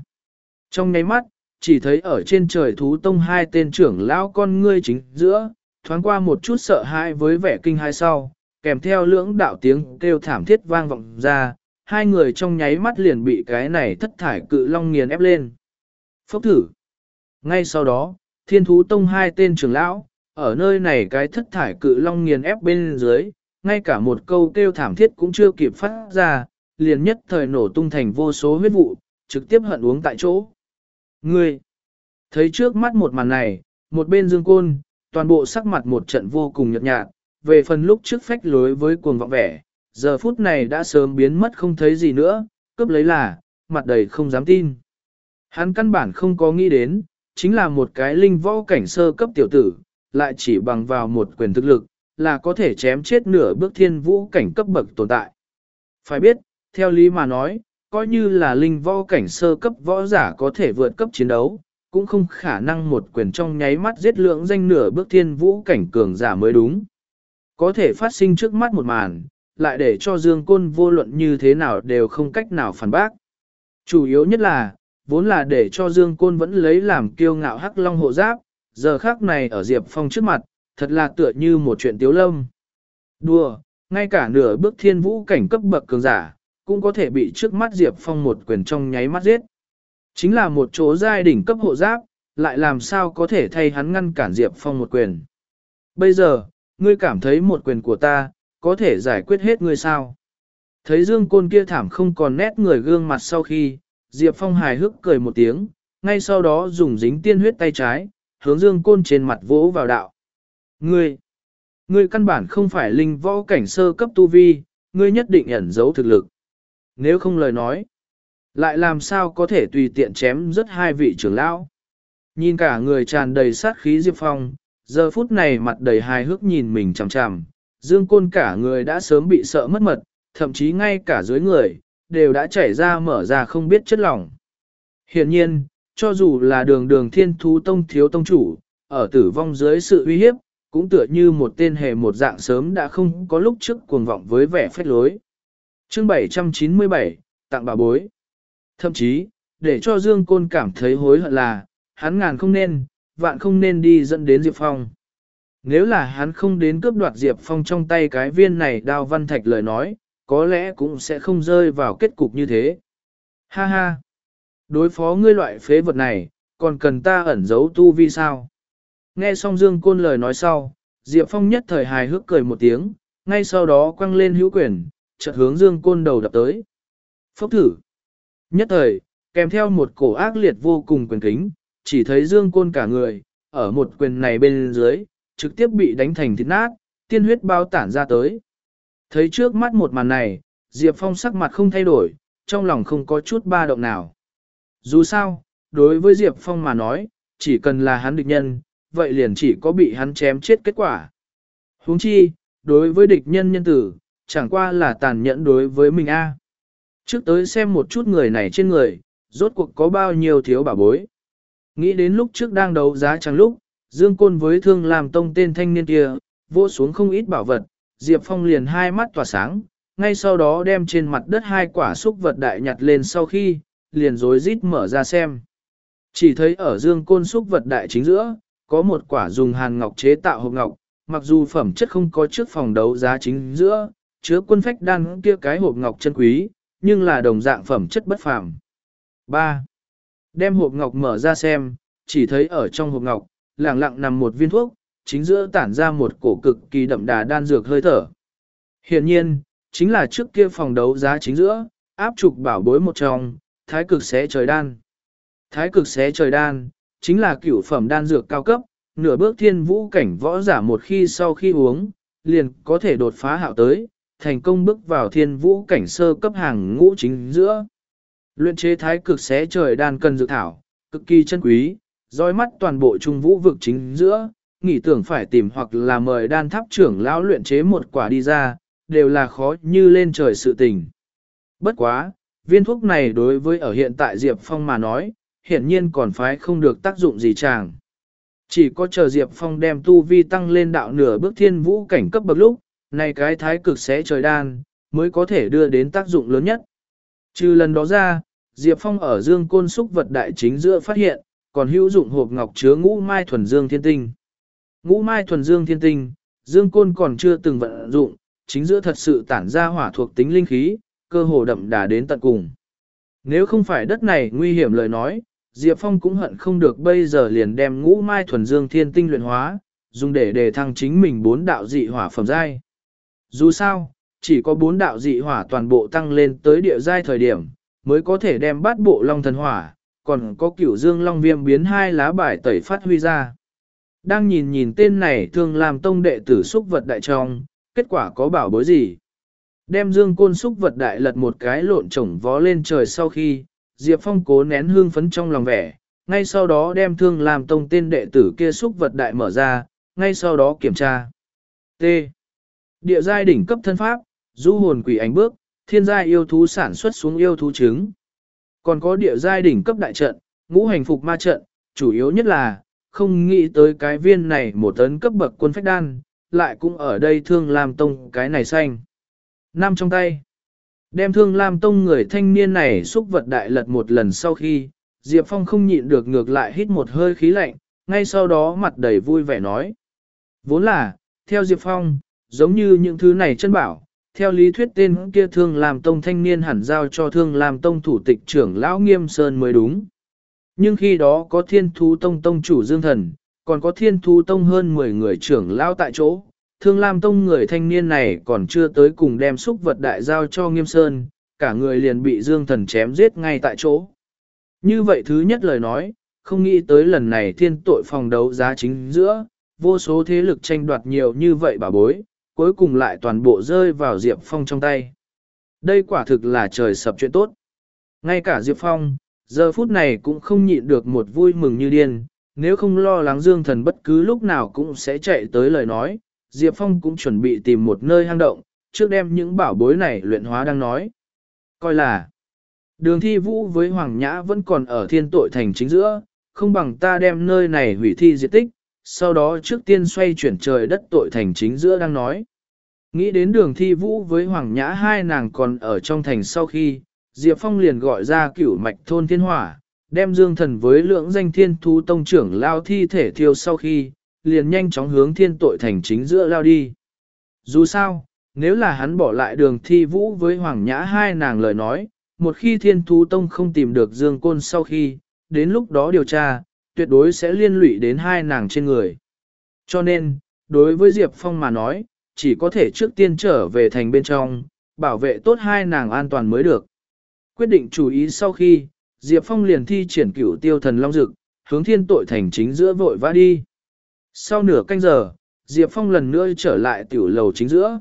trong nháy mắt, chỉ thấy ở trên trời thú tông hai tên trưởng lão con ngươi chính giữa, thoáng qua một chút sợ hãi với vẻ kinh hai sau, kèm theo lưỡng đạo tiếng kêu thảm thiết vang vọng ra, hai người trong nháy mắt liền bị cái này thất thải cự long nghiền ép lên. Phốc thử. Ngay sau đó, thiên thú tông hai tên trưởng lão, ở nơi này cái thất thải cự long nghiền ép bên dưới, ngay cả một câu kêu thảm thiết cũng chưa kịp phát ra, liền nhất thời nổ tung thành vô số huyết vụ, trực tiếp hận uống tại chỗ. Ngươi, thấy trước mắt một màn này, một bên dương côn, toàn bộ sắc mặt một trận vô cùng nhợt nhạt, về phần lúc trước phách lối với cuồng vọng vẻ, giờ phút này đã sớm biến mất không thấy gì nữa, cướp lấy là, mặt đầy không dám tin. Hắn căn bản không có nghĩ đến, chính là một cái linh võ cảnh sơ cấp tiểu tử, lại chỉ bằng vào một quyền thực lực, là có thể chém chết nửa bước thiên vũ cảnh cấp bậc tồn tại. Phải biết, theo lý mà nói, coi như là linh võ cảnh sơ cấp võ giả có thể vượt cấp chiến đấu, cũng không khả năng một quyền trong nháy mắt giết lượng danh nửa bước thiên vũ cảnh cường giả mới đúng. Có thể phát sinh trước mắt một màn, lại để cho Dương Côn vô luận như thế nào đều không cách nào phản bác. Chủ yếu nhất là, vốn là để cho Dương Côn vẫn lấy làm kiêu ngạo hắc long hộ giáp, giờ khác này ở Diệp Phong trước mặt, thật là tựa như một chuyện tiếu lâm. Đùa, ngay cả nửa bước thiên vũ cảnh cấp bậc cường giả, cũng có thể bị trước mắt Diệp Phong một quyền trong nháy mắt giết. Chính là một chỗ giai đỉnh cấp hộ giáp, lại làm sao có thể thay hắn ngăn cản Diệp Phong một quyền. Bây giờ, ngươi cảm thấy một quyền của ta, có thể giải quyết hết ngươi sao? Thấy Dương Côn kia thảm không còn nét người gương mặt sau khi, Diệp Phong hài hước cười một tiếng, ngay sau đó dùng dính tiên huyết tay trái, hướng Dương Côn trên mặt vỗ vào đạo. Ngươi, ngươi căn bản không phải linh võ cảnh sơ cấp tu vi, ngươi nhất định ẩn giấu thực lực. Nếu không lời nói, lại làm sao có thể tùy tiện chém rất hai vị trưởng lão. Nhìn cả người tràn đầy sát khí Diệp Phong, giờ phút này mặt đầy hài hước nhìn mình chằm chằm, Dương Côn cả người đã sớm bị sợ mất mật, thậm chí ngay cả dưới người, đều đã chảy ra mở ra không biết chất lỏng. hiển nhiên, cho dù là đường đường thiên thú tông thiếu tông chủ, ở tử vong dưới sự uy hiếp, cũng tựa như một tên hề một dạng sớm đã không có lúc trước cuồng vọng với vẻ phách lối. Chương 797, tặng bà bối. Thậm chí, để cho Dương Côn cảm thấy hối hận là, hắn ngàn không nên, vạn không nên đi dẫn đến Diệp Phong. Nếu là hắn không đến cướp đoạt Diệp Phong trong tay cái viên này đao văn thạch lời nói, có lẽ cũng sẽ không rơi vào kết cục như thế. Ha ha! Đối phó ngươi loại phế vật này, còn cần ta ẩn giấu tu vi sao? Nghe xong Dương Côn lời nói sau, Diệp Phong nhất thời hài hước cười một tiếng, ngay sau đó quăng lên hữu quyền, chợt hướng Dương Côn đầu đập tới. Phốc thử! Nhất thời, kèm theo một cổ ác liệt vô cùng quyền kính, chỉ thấy Dương Côn cả người, ở một quyền này bên dưới, trực tiếp bị đánh thành thịt nát, tiên huyết bao tản ra tới. Thấy trước mắt một màn này, Diệp Phong sắc mặt không thay đổi, trong lòng không có chút ba động nào. Dù sao, đối với Diệp Phong mà nói, chỉ cần là hắn địch nhân, vậy liền chỉ có bị hắn chém chết kết quả. huống chi, đối với địch nhân nhân tử, chẳng qua là tàn nhẫn đối với mình a. Trước tới xem một chút người này trên người, rốt cuộc có bao nhiêu thiếu bảo bối. Nghĩ đến lúc trước đang đấu giá chẳng lúc, Dương Côn với thương làm tông tên thanh niên kia, vỗ xuống không ít bảo vật, Diệp Phong liền hai mắt tỏa sáng, ngay sau đó đem trên mặt đất hai quả xúc vật đại nhặt lên sau khi, liền rối rít mở ra xem. Chỉ thấy ở Dương Côn xúc vật đại chính giữa, có một quả dùng hàn ngọc chế tạo hộp ngọc, mặc dù phẩm chất không có trước phòng đấu giá chính giữa, chứa quân phách đan kia cái hộp ngọc chân quý, nhưng là đồng dạng phẩm chất bất phàm. 3. Đem hộp ngọc mở ra xem, chỉ thấy ở trong hộp ngọc, lẳng lặng nằm một viên thuốc, chính giữa tản ra một cổ cực kỳ đậm đà đan dược hơi thở. Hiện nhiên, chính là trước kia phòng đấu giá chính giữa, áp trục bảo bối một trong, thái cực xé trời đan. Thái cực xé trời đan, chính là cửu phẩm đan dược cao cấp, nửa bước thiên vũ cảnh võ giả một khi sau khi uống, liền có thể đột phá hạo tới, thành công bước vào thiên vũ cảnh sơ cấp hàng ngũ chính giữa. Luyện chế thái cực xé trời đan cần dự thảo, cực kỳ chân quý, dõi mắt toàn bộ trung vũ vực chính giữa, nghĩ tưởng phải tìm hoặc là mời đan tháp trưởng lão luyện chế một quả đi ra, đều là khó như lên trời sự tình. Bất quá, viên thuốc này đối với ở hiện tại Diệp Phong mà nói, hiển nhiên còn phải không được tác dụng gì chàng. Chỉ có chờ Diệp Phong đem tu vi tăng lên đạo nửa bước thiên vũ cảnh cấp bậc lúc, này cái thái cực sẽ trời đan, mới có thể đưa đến tác dụng lớn nhất. Trừ lần đó ra, Diệp Phong ở dương côn xúc vật đại chính giữa phát hiện, còn hữu dụng hộp ngọc chứa ngũ mai thuần dương thiên tinh. Ngũ mai thuần dương thiên tinh, dương côn còn chưa từng vận dụng, chính giữa thật sự tản ra hỏa thuộc tính linh khí, cơ hồ đậm đà đến tận cùng. Nếu không phải đất này nguy hiểm lời nói, Diệp Phong cũng hận không được bây giờ liền đem ngũ mai thuần dương thiên tinh luyện hóa, dùng để đề thăng chính mình bốn đạo dị hỏa phẩm giai. Dù sao, chỉ có bốn đạo dị hỏa toàn bộ tăng lên tới địa giai thời điểm, mới có thể đem bát bộ long thần hỏa, còn có cửu dương long viêm biến hai lá bài tẩy phát huy ra. Đang nhìn nhìn tên này thường làm tông đệ tử xúc vật đại trong, kết quả có bảo bối gì? Đem dương côn xúc vật đại lật một cái lộn trổng vó lên trời sau khi, Diệp Phong cố nén hương phấn trong lòng vẻ, ngay sau đó đem thương làm tông tên đệ tử kia xúc vật đại mở ra, ngay sau đó kiểm tra. T. Địa giai đỉnh cấp thân pháp, du hồn quỷ ánh bước, thiên giai yêu thú sản xuất xuống yêu thú trứng. Còn có địa giai đỉnh cấp đại trận, ngũ hành phục ma trận, chủ yếu nhất là, không nghĩ tới cái viên này một tấn cấp bậc quân phách đan, lại cũng ở đây thương làm tông cái này xanh. Năm trong tay. Đem thương làm Tông người thanh niên này xúc vật đại lật một lần sau khi, Diệp Phong không nhịn được ngược lại hít một hơi khí lạnh, ngay sau đó mặt đầy vui vẻ nói. Vốn là, theo Diệp Phong, giống như những thứ này chân bảo, theo lý thuyết tên kia thương làm tông thanh niên hẳn giao cho thương làm tông thủ tịch trưởng lão nghiêm sơn mới đúng. Nhưng khi đó có thiên thú tông tông chủ dương thần, còn có thiên thú tông hơn 10 người trưởng lão tại chỗ, Thương Lam Tông người thanh niên này còn chưa tới cùng đem xúc vật đại giao cho Nghiêm Sơn, cả người liền bị Dương Thần chém giết ngay tại chỗ. Như vậy thứ nhất lời nói, không nghĩ tới lần này thiên tội phòng đấu giá chính giữa, vô số thế lực tranh đoạt nhiều như vậy bà bối, cuối cùng lại toàn bộ rơi vào Diệp Phong trong tay. Đây quả thực là trời sập chuyện tốt. Ngay cả Diệp Phong, giờ phút này cũng không nhịn được một vui mừng như điên, nếu không lo lắng Dương Thần bất cứ lúc nào cũng sẽ chạy tới lời nói, Diệp Phong cũng chuẩn bị tìm một nơi hang động, trước đem những bảo bối này luyện hóa đang nói. Coi là, đường thi vũ với Hoàng Nhã vẫn còn ở thiên tội thành chính giữa, không bằng ta đem nơi này hủy thi diệt tích, sau đó trước tiên xoay chuyển trời đất tội thành chính giữa đang nói. Nghĩ đến đường thi vũ với Hoàng Nhã hai nàng còn ở trong thành sau khi, Diệp Phong liền gọi ra cửu mạch thôn thiên hỏa, đem dương thần với lượng danh thiên thú tông trưởng lao thi thể thiêu sau khi, liền nhanh chóng hướng thiên tội thành chính giữa lao đi. Dù sao, nếu là hắn bỏ lại đường thi vũ với Hoàng Nhã hai nàng lời nói, một khi thiên thú tông không tìm được Dương Côn sau khi, đến lúc đó điều tra, tuyệt đối sẽ liên lụy đến hai nàng trên người. Cho nên, đối với Diệp Phong mà nói, chỉ có thể trước tiên trở về thành bên trong, bảo vệ tốt hai nàng an toàn mới được. Quyết định chú ý sau khi, Diệp Phong liền thi triển cửu tiêu thần long dực, hướng thiên tội thành chính giữa vội vã đi. Sau nửa canh giờ, Diệp Phong lần nữa trở lại tiểu lầu chính giữa.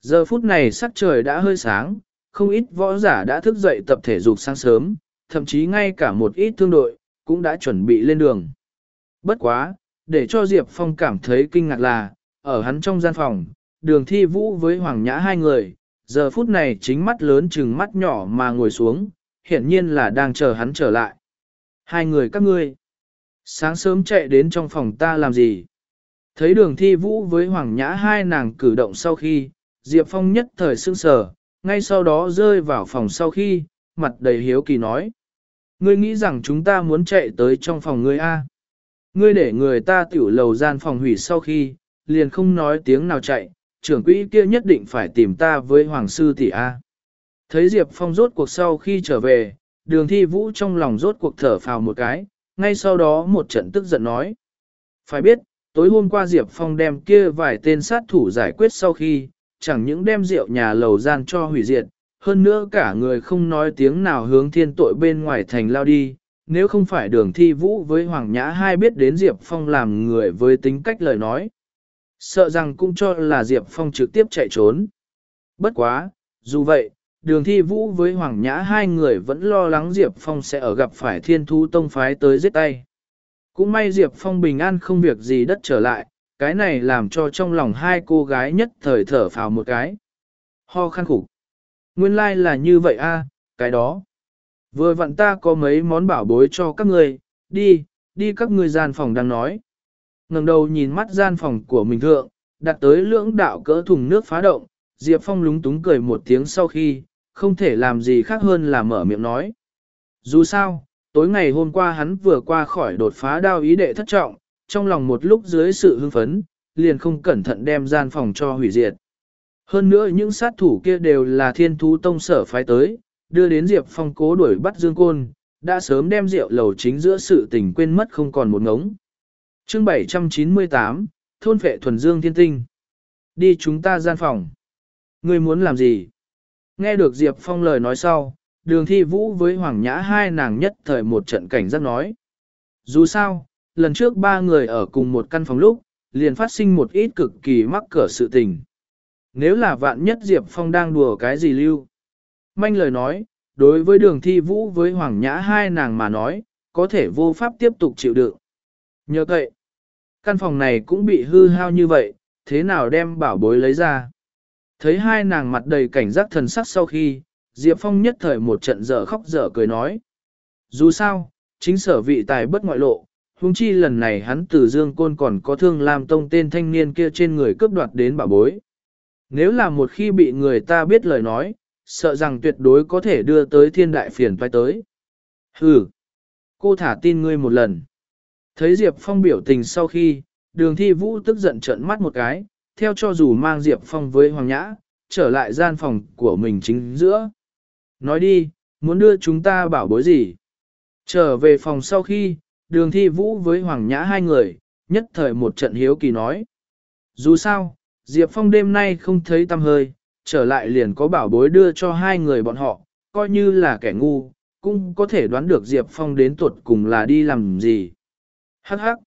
Giờ phút này sắc trời đã hơi sáng, không ít võ giả đã thức dậy tập thể dục sáng sớm, thậm chí ngay cả một ít thương đội, cũng đã chuẩn bị lên đường. Bất quá, để cho Diệp Phong cảm thấy kinh ngạc là, ở hắn trong gian phòng, đường thi vũ với Hoàng Nhã hai người, giờ phút này chính mắt lớn chừng mắt nhỏ mà ngồi xuống, hiển nhiên là đang chờ hắn trở lại. Hai người các ngươi, Sáng sớm chạy đến trong phòng ta làm gì? Thấy đường thi vũ với Hoàng Nhã hai nàng cử động sau khi, Diệp Phong nhất thời sưng sờ, ngay sau đó rơi vào phòng sau khi, mặt đầy hiếu kỳ nói. Ngươi nghĩ rằng chúng ta muốn chạy tới trong phòng ngươi A. Ngươi để người ta tiểu lầu gian phòng hủy sau khi, liền không nói tiếng nào chạy, trưởng quỹ kia nhất định phải tìm ta với Hoàng Sư tỷ A. Thấy Diệp Phong rốt cuộc sau khi trở về, đường thi vũ trong lòng rốt cuộc thở phào một cái, ngay sau đó một trận tức giận nói. Phải biết, tối hôm qua Diệp Phong đem kia vài tên sát thủ giải quyết sau khi, chẳng những đem rượu nhà lầu gian cho hủy diệt, hơn nữa cả người không nói tiếng nào hướng thiên tội bên ngoài thành lao đi, nếu không phải đường thi vũ với Hoàng Nhã hai biết đến Diệp Phong làm người với tính cách lời nói. Sợ rằng cũng cho là Diệp Phong trực tiếp chạy trốn. Bất quá, dù vậy, đường thi vũ với Hoàng Nhã hai người vẫn lo lắng Diệp Phong sẽ ở gặp phải thiên thu tông phái tới giết tay. Cũng may Diệp Phong bình an không việc gì đất trở lại, cái này làm cho trong lòng hai cô gái nhất thời thở phào một cái. Ho khăn khủng. Nguyên lai like là như vậy a, cái đó. Vừa vặn ta có mấy món bảo bối cho các người, đi, đi các người gian phòng đang nói. ngẩng đầu nhìn mắt gian phòng của mình thượng, đặt tới lưỡng đạo cỡ thùng nước phá động, Diệp Phong lúng túng cười một tiếng sau khi, không thể làm gì khác hơn là mở miệng nói. Dù sao, tối ngày hôm qua hắn vừa qua khỏi đột phá đao ý đệ thất trọng, trong lòng một lúc dưới sự hưng phấn, liền không cẩn thận đem gian phòng cho hủy diệt. Hơn nữa những sát thủ kia đều là thiên thú tông sở phái tới, đưa đến Diệp Phong cố đuổi bắt Dương Côn, đã sớm đem rượu lầu chính giữa sự tình quên mất không còn một ngống. chương 798, Thôn Phệ Thuần Dương Thiên Tinh. Đi chúng ta gian phòng. Ngươi muốn làm gì? Nghe được Diệp Phong lời nói sau, đường thi vũ với Hoàng Nhã hai nàng nhất thời một trận cảnh giác nói. Dù sao, lần trước ba người ở cùng một căn phòng lúc, liền phát sinh một ít cực kỳ mắc cỡ sự tình. Nếu là vạn nhất Diệp Phong đang đùa cái gì lưu? Manh lời nói, đối với đường thi vũ với Hoàng Nhã hai nàng mà nói, có thể vô pháp tiếp tục chịu đựng. Nhờ vậy, căn phòng này cũng bị hư hao như vậy, thế nào đem bảo bối lấy ra? Thấy hai nàng mặt đầy cảnh giác thần sắc sau khi, Diệp Phong nhất thời một trận dở khóc dở cười nói. Dù sao, chính sở vị tài bất ngoại lộ, huống chi lần này hắn từ Dương Côn còn có thương làm tông tên thanh niên kia trên người cướp đoạt đến bảo bối. Nếu là một khi bị người ta biết lời nói, sợ rằng tuyệt đối có thể đưa tới thiên đại phiền toái tới. Hừ, cô thả tin ngươi một lần. Thấy Diệp Phong biểu tình sau khi, đường thi vũ tức giận trợn mắt một cái, theo cho dù mang Diệp Phong với Hoàng Nhã, trở lại gian phòng của mình chính giữa. Nói đi, muốn đưa chúng ta bảo bối gì? Trở về phòng sau khi, đường thi vũ với Hoàng Nhã hai người, nhất thời một trận hiếu kỳ nói. Dù sao, Diệp Phong đêm nay không thấy tâm hơi, trở lại liền có bảo bối đưa cho hai người bọn họ, coi như là kẻ ngu, cũng có thể đoán được Diệp Phong đến tuột cùng là đi làm gì. Hắc hắc,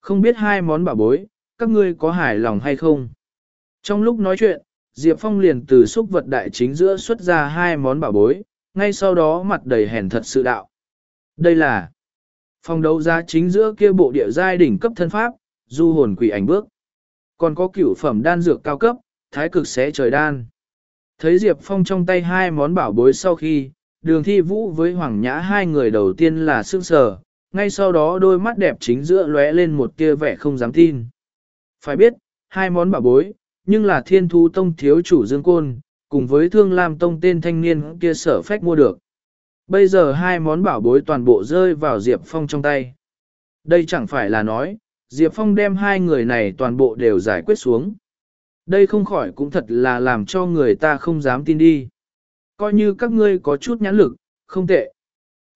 không biết hai món bảo bối, các ngươi có hài lòng hay không? Trong lúc nói chuyện, Diệp Phong liền từ xúc vật đại chính giữa xuất ra hai món bảo bối, ngay sau đó mặt đầy hèn thật sự đạo. Đây là phòng đấu giá chính giữa kia bộ địa giai đỉnh cấp thân pháp, du hồn quỷ ảnh bước. Còn có cửu phẩm đan dược cao cấp, thái cực xé trời đan. Thấy Diệp Phong trong tay hai món bảo bối sau khi, đường thi vũ với Hoàng Nhã hai người đầu tiên là sương sờ, ngay sau đó đôi mắt đẹp chính giữa lóe lên một tia vẻ không dám tin. Phải biết, hai món bảo bối, nhưng là thiên thu tông thiếu chủ Dương Côn, cùng với thương lam tông tên thanh niên kia sở phách mua được. Bây giờ hai món bảo bối toàn bộ rơi vào Diệp Phong trong tay. Đây chẳng phải là nói, Diệp Phong đem hai người này toàn bộ đều giải quyết xuống. Đây không khỏi cũng thật là làm cho người ta không dám tin đi. Coi như các ngươi có chút nhãn lực, không tệ.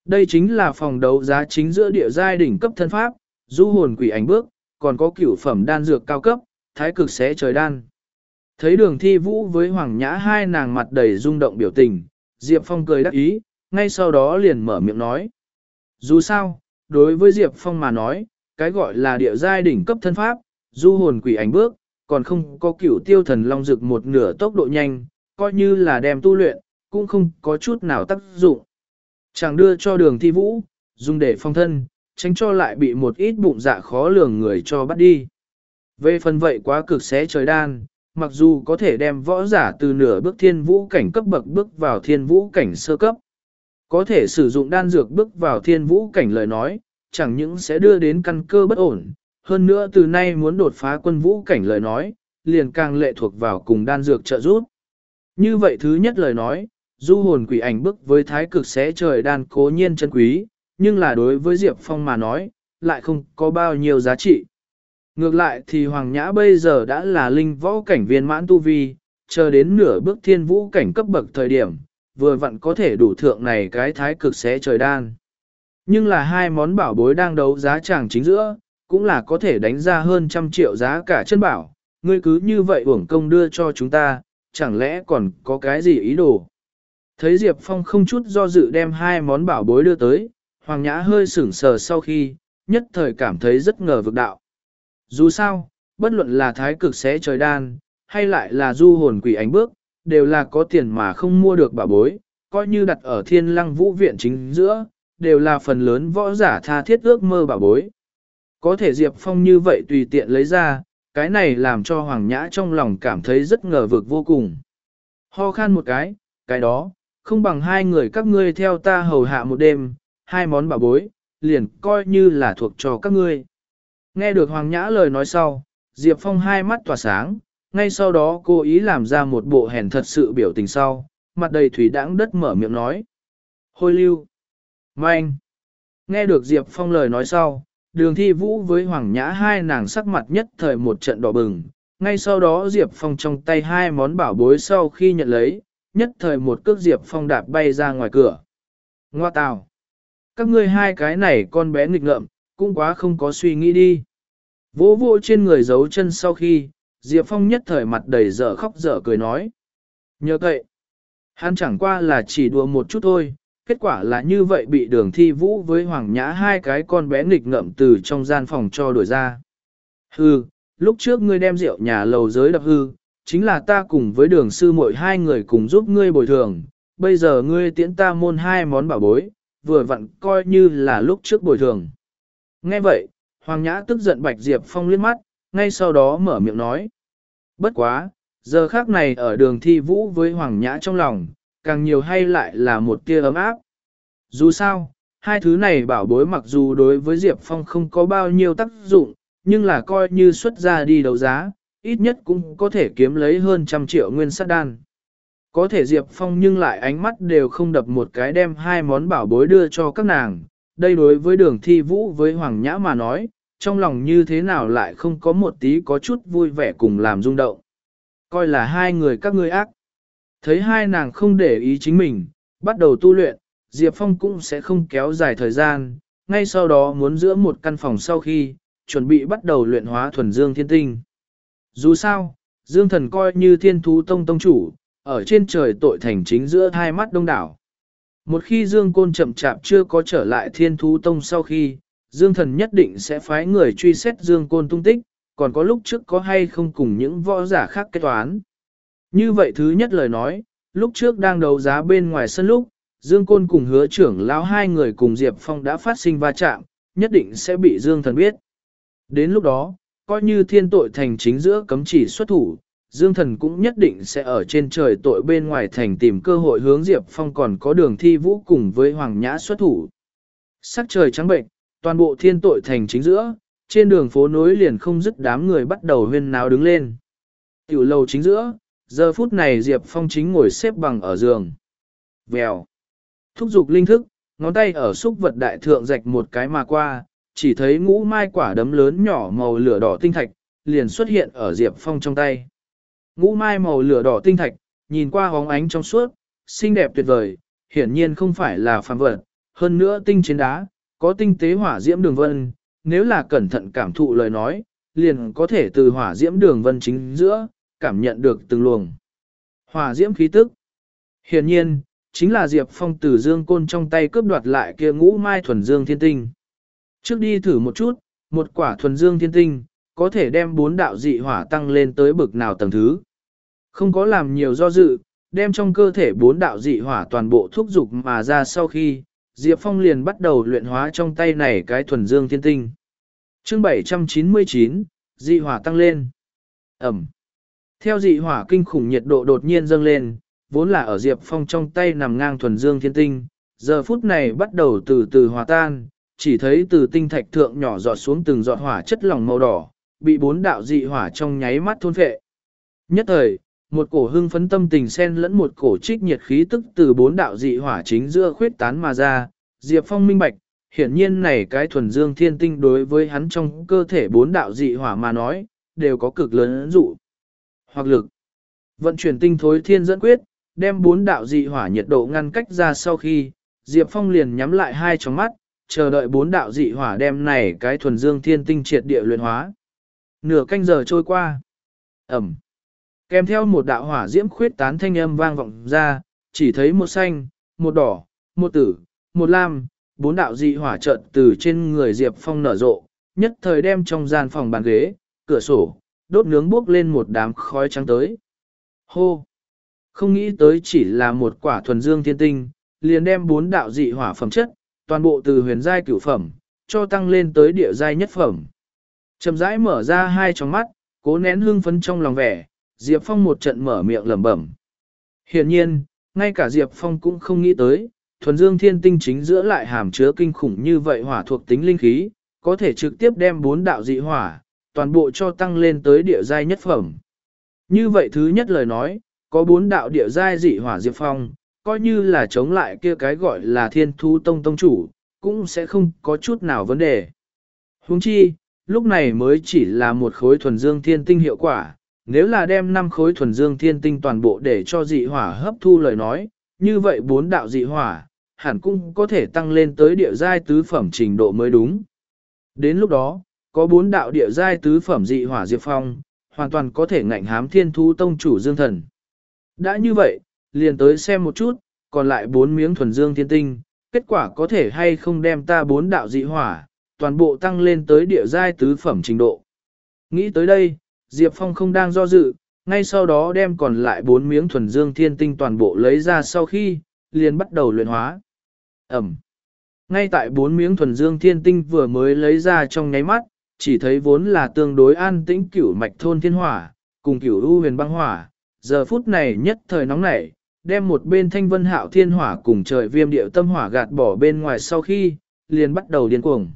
Đây chính là phòng đấu giá chính giữa địa giai đỉnh cấp thân pháp, du hồn quỷ ảnh bước, còn có cửu phẩm đan dược cao cấp, thái cực xé trời đan. Thấy đường thi vũ với Hoàng Nhã hai nàng mặt đầy rung động biểu tình, Diệp Phong cười đắc ý, ngay sau đó liền mở miệng nói. Dù sao, đối với Diệp Phong mà nói, cái gọi là địa giai đỉnh cấp thân pháp, du hồn quỷ ảnh bước, còn không có cửu tiêu thần long dực một nửa tốc độ nhanh, coi như là đem tu luyện, cũng không có chút nào tác dụng. Chẳng đưa cho đường thi vũ, dùng để phong thân, tránh cho lại bị một ít bụng dạ khó lường người cho bắt đi. Về phần vậy quá cực xé trời đan, mặc dù có thể đem võ giả từ nửa bước thiên vũ cảnh cấp bậc bước vào thiên vũ cảnh sơ cấp. Có thể sử dụng đan dược bước vào thiên vũ cảnh lời nói, chẳng những sẽ đưa đến căn cơ bất ổn, hơn nữa từ nay muốn đột phá quân vũ cảnh lời nói, liền càng lệ thuộc vào cùng đan dược trợ giúp. Như vậy thứ nhất lời nói, du hồn quỷ ảnh bức với thái cực xé trời đan cố nhiên chân quý, nhưng là đối với Diệp Phong mà nói, lại không có bao nhiêu giá trị. Ngược lại thì Hoàng Nhã bây giờ đã là linh võ cảnh viên mãn tu vi, chờ đến nửa bước thiên vũ cảnh cấp bậc thời điểm, vừa vặn có thể đủ thượng này cái thái cực xé trời đan. Nhưng là hai món bảo bối đang đấu giá chàng chính giữa, cũng là có thể đánh ra hơn trăm triệu giá cả chân bảo, ngươi cứ như vậy uổng công đưa cho chúng ta, chẳng lẽ còn có cái gì ý đồ. Thấy Diệp Phong không chút do dự đem hai món bảo bối đưa tới, Hoàng Nhã hơi sửng sờ sau khi, nhất thời cảm thấy rất ngờ vực đạo. Dù sao, bất luận là thái cực xé trời đan, hay lại là du hồn quỷ ánh bước, đều là có tiền mà không mua được bảo bối, coi như đặt ở thiên lăng vũ viện chính giữa, đều là phần lớn võ giả tha thiết ước mơ bảo bối. Có thể Diệp Phong như vậy tùy tiện lấy ra, cái này làm cho Hoàng Nhã trong lòng cảm thấy rất ngờ vực vô cùng. Ho khan một cái, cái đó, không bằng hai người các ngươi theo ta hầu hạ một đêm, hai món bảo bối, liền coi như là thuộc cho các ngươi. Nghe được Hoàng Nhã lời nói sau, Diệp Phong hai mắt tỏa sáng, ngay sau đó cô ý làm ra một bộ hèn thật sự biểu tình sau, mặt đầy thủy đãng đất mở miệng nói. Hôi lưu! Manh! Nghe được Diệp Phong lời nói sau, đường thi vũ với Hoàng Nhã hai nàng sắc mặt nhất thời một trận đỏ bừng. Ngay sau đó Diệp Phong trong tay hai món bảo bối sau khi nhận lấy, nhất thời một cước Diệp Phong đạp bay ra ngoài cửa. Ngoa tào! Các ngươi hai cái này con bé nghịch ngợm, cũng quá không có suy nghĩ đi. Vỗ vỗ trên người giấu chân sau khi, Diệp Phong nhất thời mặt đầy dở khóc dở cười nói. nhớ cậy, hắn chẳng qua là chỉ đùa một chút thôi, kết quả là như vậy bị đường thi vũ với Hoàng Nhã hai cái con bé nghịch ngợm từ trong gian phòng cho đuổi ra. Hừ, lúc trước ngươi đem rượu nhà lầu giới đập hư, chính là ta cùng với đường sư muội hai người cùng giúp ngươi bồi thường, bây giờ ngươi tiễn ta môn hai món bảo bối, vừa vặn coi như là lúc trước bồi thường. Nghe vậy, Hoàng Nhã tức giận Bạch Diệp Phong liếc mắt, ngay sau đó mở miệng nói. Bất quá, giờ khác này ở đường thi vũ với Hoàng Nhã trong lòng, càng nhiều hay lại là một tia ấm áp. Dù sao, hai thứ này bảo bối mặc dù đối với Diệp Phong không có bao nhiêu tác dụng, nhưng là coi như xuất ra đi đấu giá, ít nhất cũng có thể kiếm lấy hơn trăm triệu nguyên sát đan. Có thể Diệp Phong nhưng lại ánh mắt đều không đập một cái đem hai món bảo bối đưa cho các nàng. Đây đối với đường thi vũ với Hoàng Nhã mà nói, trong lòng như thế nào lại không có một tí có chút vui vẻ cùng làm rung động. Coi là hai người các ngươi ác. Thấy hai nàng không để ý chính mình, bắt đầu tu luyện, Diệp Phong cũng sẽ không kéo dài thời gian, ngay sau đó muốn giữa một căn phòng sau khi, chuẩn bị bắt đầu luyện hóa thuần dương thiên tinh. Dù sao, Dương Thần coi như thiên thú tông tông chủ, ở trên trời tội thành chính giữa hai mắt đông đảo. Một khi Dương Côn chậm chạp chưa có trở lại thiên thú tông sau khi, Dương Thần nhất định sẽ phái người truy xét Dương Côn tung tích, còn có lúc trước có hay không cùng những võ giả khác kết toán. Như vậy thứ nhất lời nói, lúc trước đang đấu giá bên ngoài sân lúc, Dương Côn cùng hứa trưởng lão hai người cùng Diệp Phong đã phát sinh va chạm, nhất định sẽ bị Dương Thần biết. Đến lúc đó, coi như thiên tội thành chính giữa cấm chỉ xuất thủ, Dương Thần cũng nhất định sẽ ở trên trời tội bên ngoài thành tìm cơ hội hướng Diệp Phong còn có đường thi vũ cùng với Hoàng Nhã xuất thủ. Sắc trời trắng bệnh, toàn bộ thiên tội thành chính giữa, trên đường phố nối liền không dứt đám người bắt đầu huyên náo đứng lên. Tiểu lầu chính giữa, giờ phút này Diệp Phong chính ngồi xếp bằng ở giường. Vèo. Thúc giục linh thức, ngón tay ở xúc vật đại thượng rạch một cái mà qua, chỉ thấy ngũ mai quả đấm lớn nhỏ màu lửa đỏ tinh thạch, liền xuất hiện ở Diệp Phong trong tay. Ngũ mai màu lửa đỏ tinh thạch, nhìn qua hóng ánh trong suốt, xinh đẹp tuyệt vời, hiển nhiên không phải là phàm vật, hơn nữa tinh trên đá, có tinh tế hỏa diễm đường vân, nếu là cẩn thận cảm thụ lời nói, liền có thể từ hỏa diễm đường vân chính giữa, cảm nhận được từng luồng. Hỏa diễm khí tức. Hiển nhiên, chính là Diệp Phong từ dương côn trong tay cướp đoạt lại kia ngũ mai thuần dương thiên tinh. Trước đi thử một chút, một quả thuần dương thiên tinh, có thể đem bốn đạo dị hỏa tăng lên tới bực nào tầng thứ. Không có làm nhiều do dự, đem trong cơ thể bốn đạo dị hỏa toàn bộ thúc dục mà ra sau khi, Diệp Phong liền bắt đầu luyện hóa trong tay này cái thuần dương thiên tinh. chương 799, dị hỏa tăng lên. Ẩm. Theo dị hỏa kinh khủng nhiệt độ đột nhiên dâng lên, vốn là ở Diệp Phong trong tay nằm ngang thuần dương thiên tinh, giờ phút này bắt đầu từ từ hòa tan, chỉ thấy từ tinh thạch thượng nhỏ giọt xuống từng giọt hỏa chất lỏng màu đỏ, bị bốn đạo dị hỏa trong nháy mắt thôn phệ. Nhất thời, một cổ hưng phấn tâm tình xen lẫn một cổ trích nhiệt khí tức từ bốn đạo dị hỏa chính giữa khuyết tán mà ra, Diệp Phong minh bạch, hiển nhiên này cái thuần dương thiên tinh đối với hắn trong cơ thể bốn đạo dị hỏa mà nói, đều có cực lớn ấn dụ. Hoặc lực, vận chuyển tinh thối thiên dẫn quyết, đem bốn đạo dị hỏa nhiệt độ ngăn cách ra sau khi, Diệp Phong liền nhắm lại hai tròng mắt, chờ đợi bốn đạo dị hỏa đem này cái thuần dương thiên tinh triệt địa luyện hóa. Nửa canh giờ trôi qua. Ẩm. Kèm theo một đạo hỏa diễm khuyết tán thanh âm vang vọng ra, chỉ thấy một xanh, một đỏ, một tử, một lam, bốn đạo dị hỏa trận từ trên người Diệp Phong nở rộ, nhất thời đem trong gian phòng bàn ghế, cửa sổ, đốt nướng bốc lên một đám khói trắng tới. Hô! Không nghĩ tới chỉ là một quả thuần dương thiên tinh, liền đem bốn đạo dị hỏa phẩm chất, toàn bộ từ huyền giai cửu phẩm, cho tăng lên tới địa giai nhất phẩm. Chầm rãi mở ra hai tròng mắt, cố nén hương phấn trong lòng vẻ, Diệp Phong một trận mở miệng lẩm bẩm. Hiển nhiên, ngay cả Diệp Phong cũng không nghĩ tới, thuần dương thiên tinh chính giữa lại hàm chứa kinh khủng như vậy hỏa thuộc tính linh khí, có thể trực tiếp đem bốn đạo dị hỏa, toàn bộ cho tăng lên tới địa giai nhất phẩm. Như vậy thứ nhất lời nói, có bốn đạo địa giai dị hỏa diệp phong, coi như là chống lại kia cái gọi là thiên thu tông tông chủ, cũng sẽ không có chút nào vấn đề. Huống chi, lúc này mới chỉ là một khối thuần dương thiên tinh hiệu quả, nếu là đem năm khối thuần dương thiên tinh toàn bộ để cho dị hỏa hấp thu lời nói, như vậy bốn đạo dị hỏa, hẳn cũng có thể tăng lên tới địa giai tứ phẩm trình độ mới đúng. Đến lúc đó, có bốn đạo địa giai tứ phẩm dị hỏa diệp phong, hoàn toàn có thể ngạnh hám thiên thu tông chủ dương thần. Đã như vậy, liền tới xem một chút, còn lại bốn miếng thuần dương thiên tinh, kết quả có thể hay không đem ta bốn đạo dị hỏa, toàn bộ tăng lên tới địa giai tứ phẩm trình độ. Nghĩ tới đây, Diệp Phong không đang do dự, ngay sau đó đem còn lại bốn miếng thuần dương thiên tinh toàn bộ lấy ra sau khi, liền bắt đầu luyện hóa. Ẩm. Ngay tại bốn miếng thuần dương thiên tinh vừa mới lấy ra trong nháy mắt, chỉ thấy vốn là tương đối an tĩnh cửu mạch thôn thiên hỏa, cùng cửu u huyền băng hỏa, giờ phút này nhất thời nóng nảy, đem một bên thanh vân hạo thiên hỏa cùng trời viêm điệu tâm hỏa gạt bỏ bên ngoài sau khi, liền bắt đầu điên cuồng.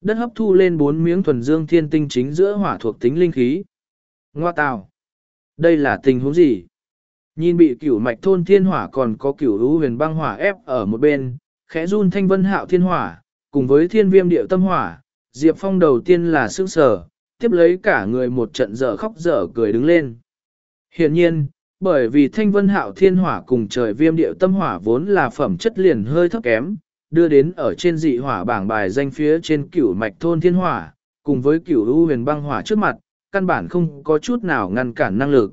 Đất hấp thu lên bốn miếng thuần dương thiên tinh chính giữa hỏa thuộc tính linh khí. Ngoa tào! Đây là tình huống gì? Nhìn bị cửu mạch thôn thiên hỏa còn có cửu u huyền băng hỏa ép ở một bên, khẽ run thanh vân hạo thiên hỏa, cùng với thiên viêm điệu tâm hỏa, Diệp Phong đầu tiên là sững sờ, tiếp lấy cả người một trận dở khóc dở cười đứng lên. Hiện nhiên, bởi vì thanh vân hạo thiên hỏa cùng trời viêm điệu tâm hỏa vốn là phẩm chất liền hơi thấp kém, đưa đến ở trên dị hỏa bảng bài danh phía trên cửu mạch thôn thiên hỏa, cùng với cửu u huyền băng hỏa trước mặt, căn bản không có chút nào ngăn cản năng lực.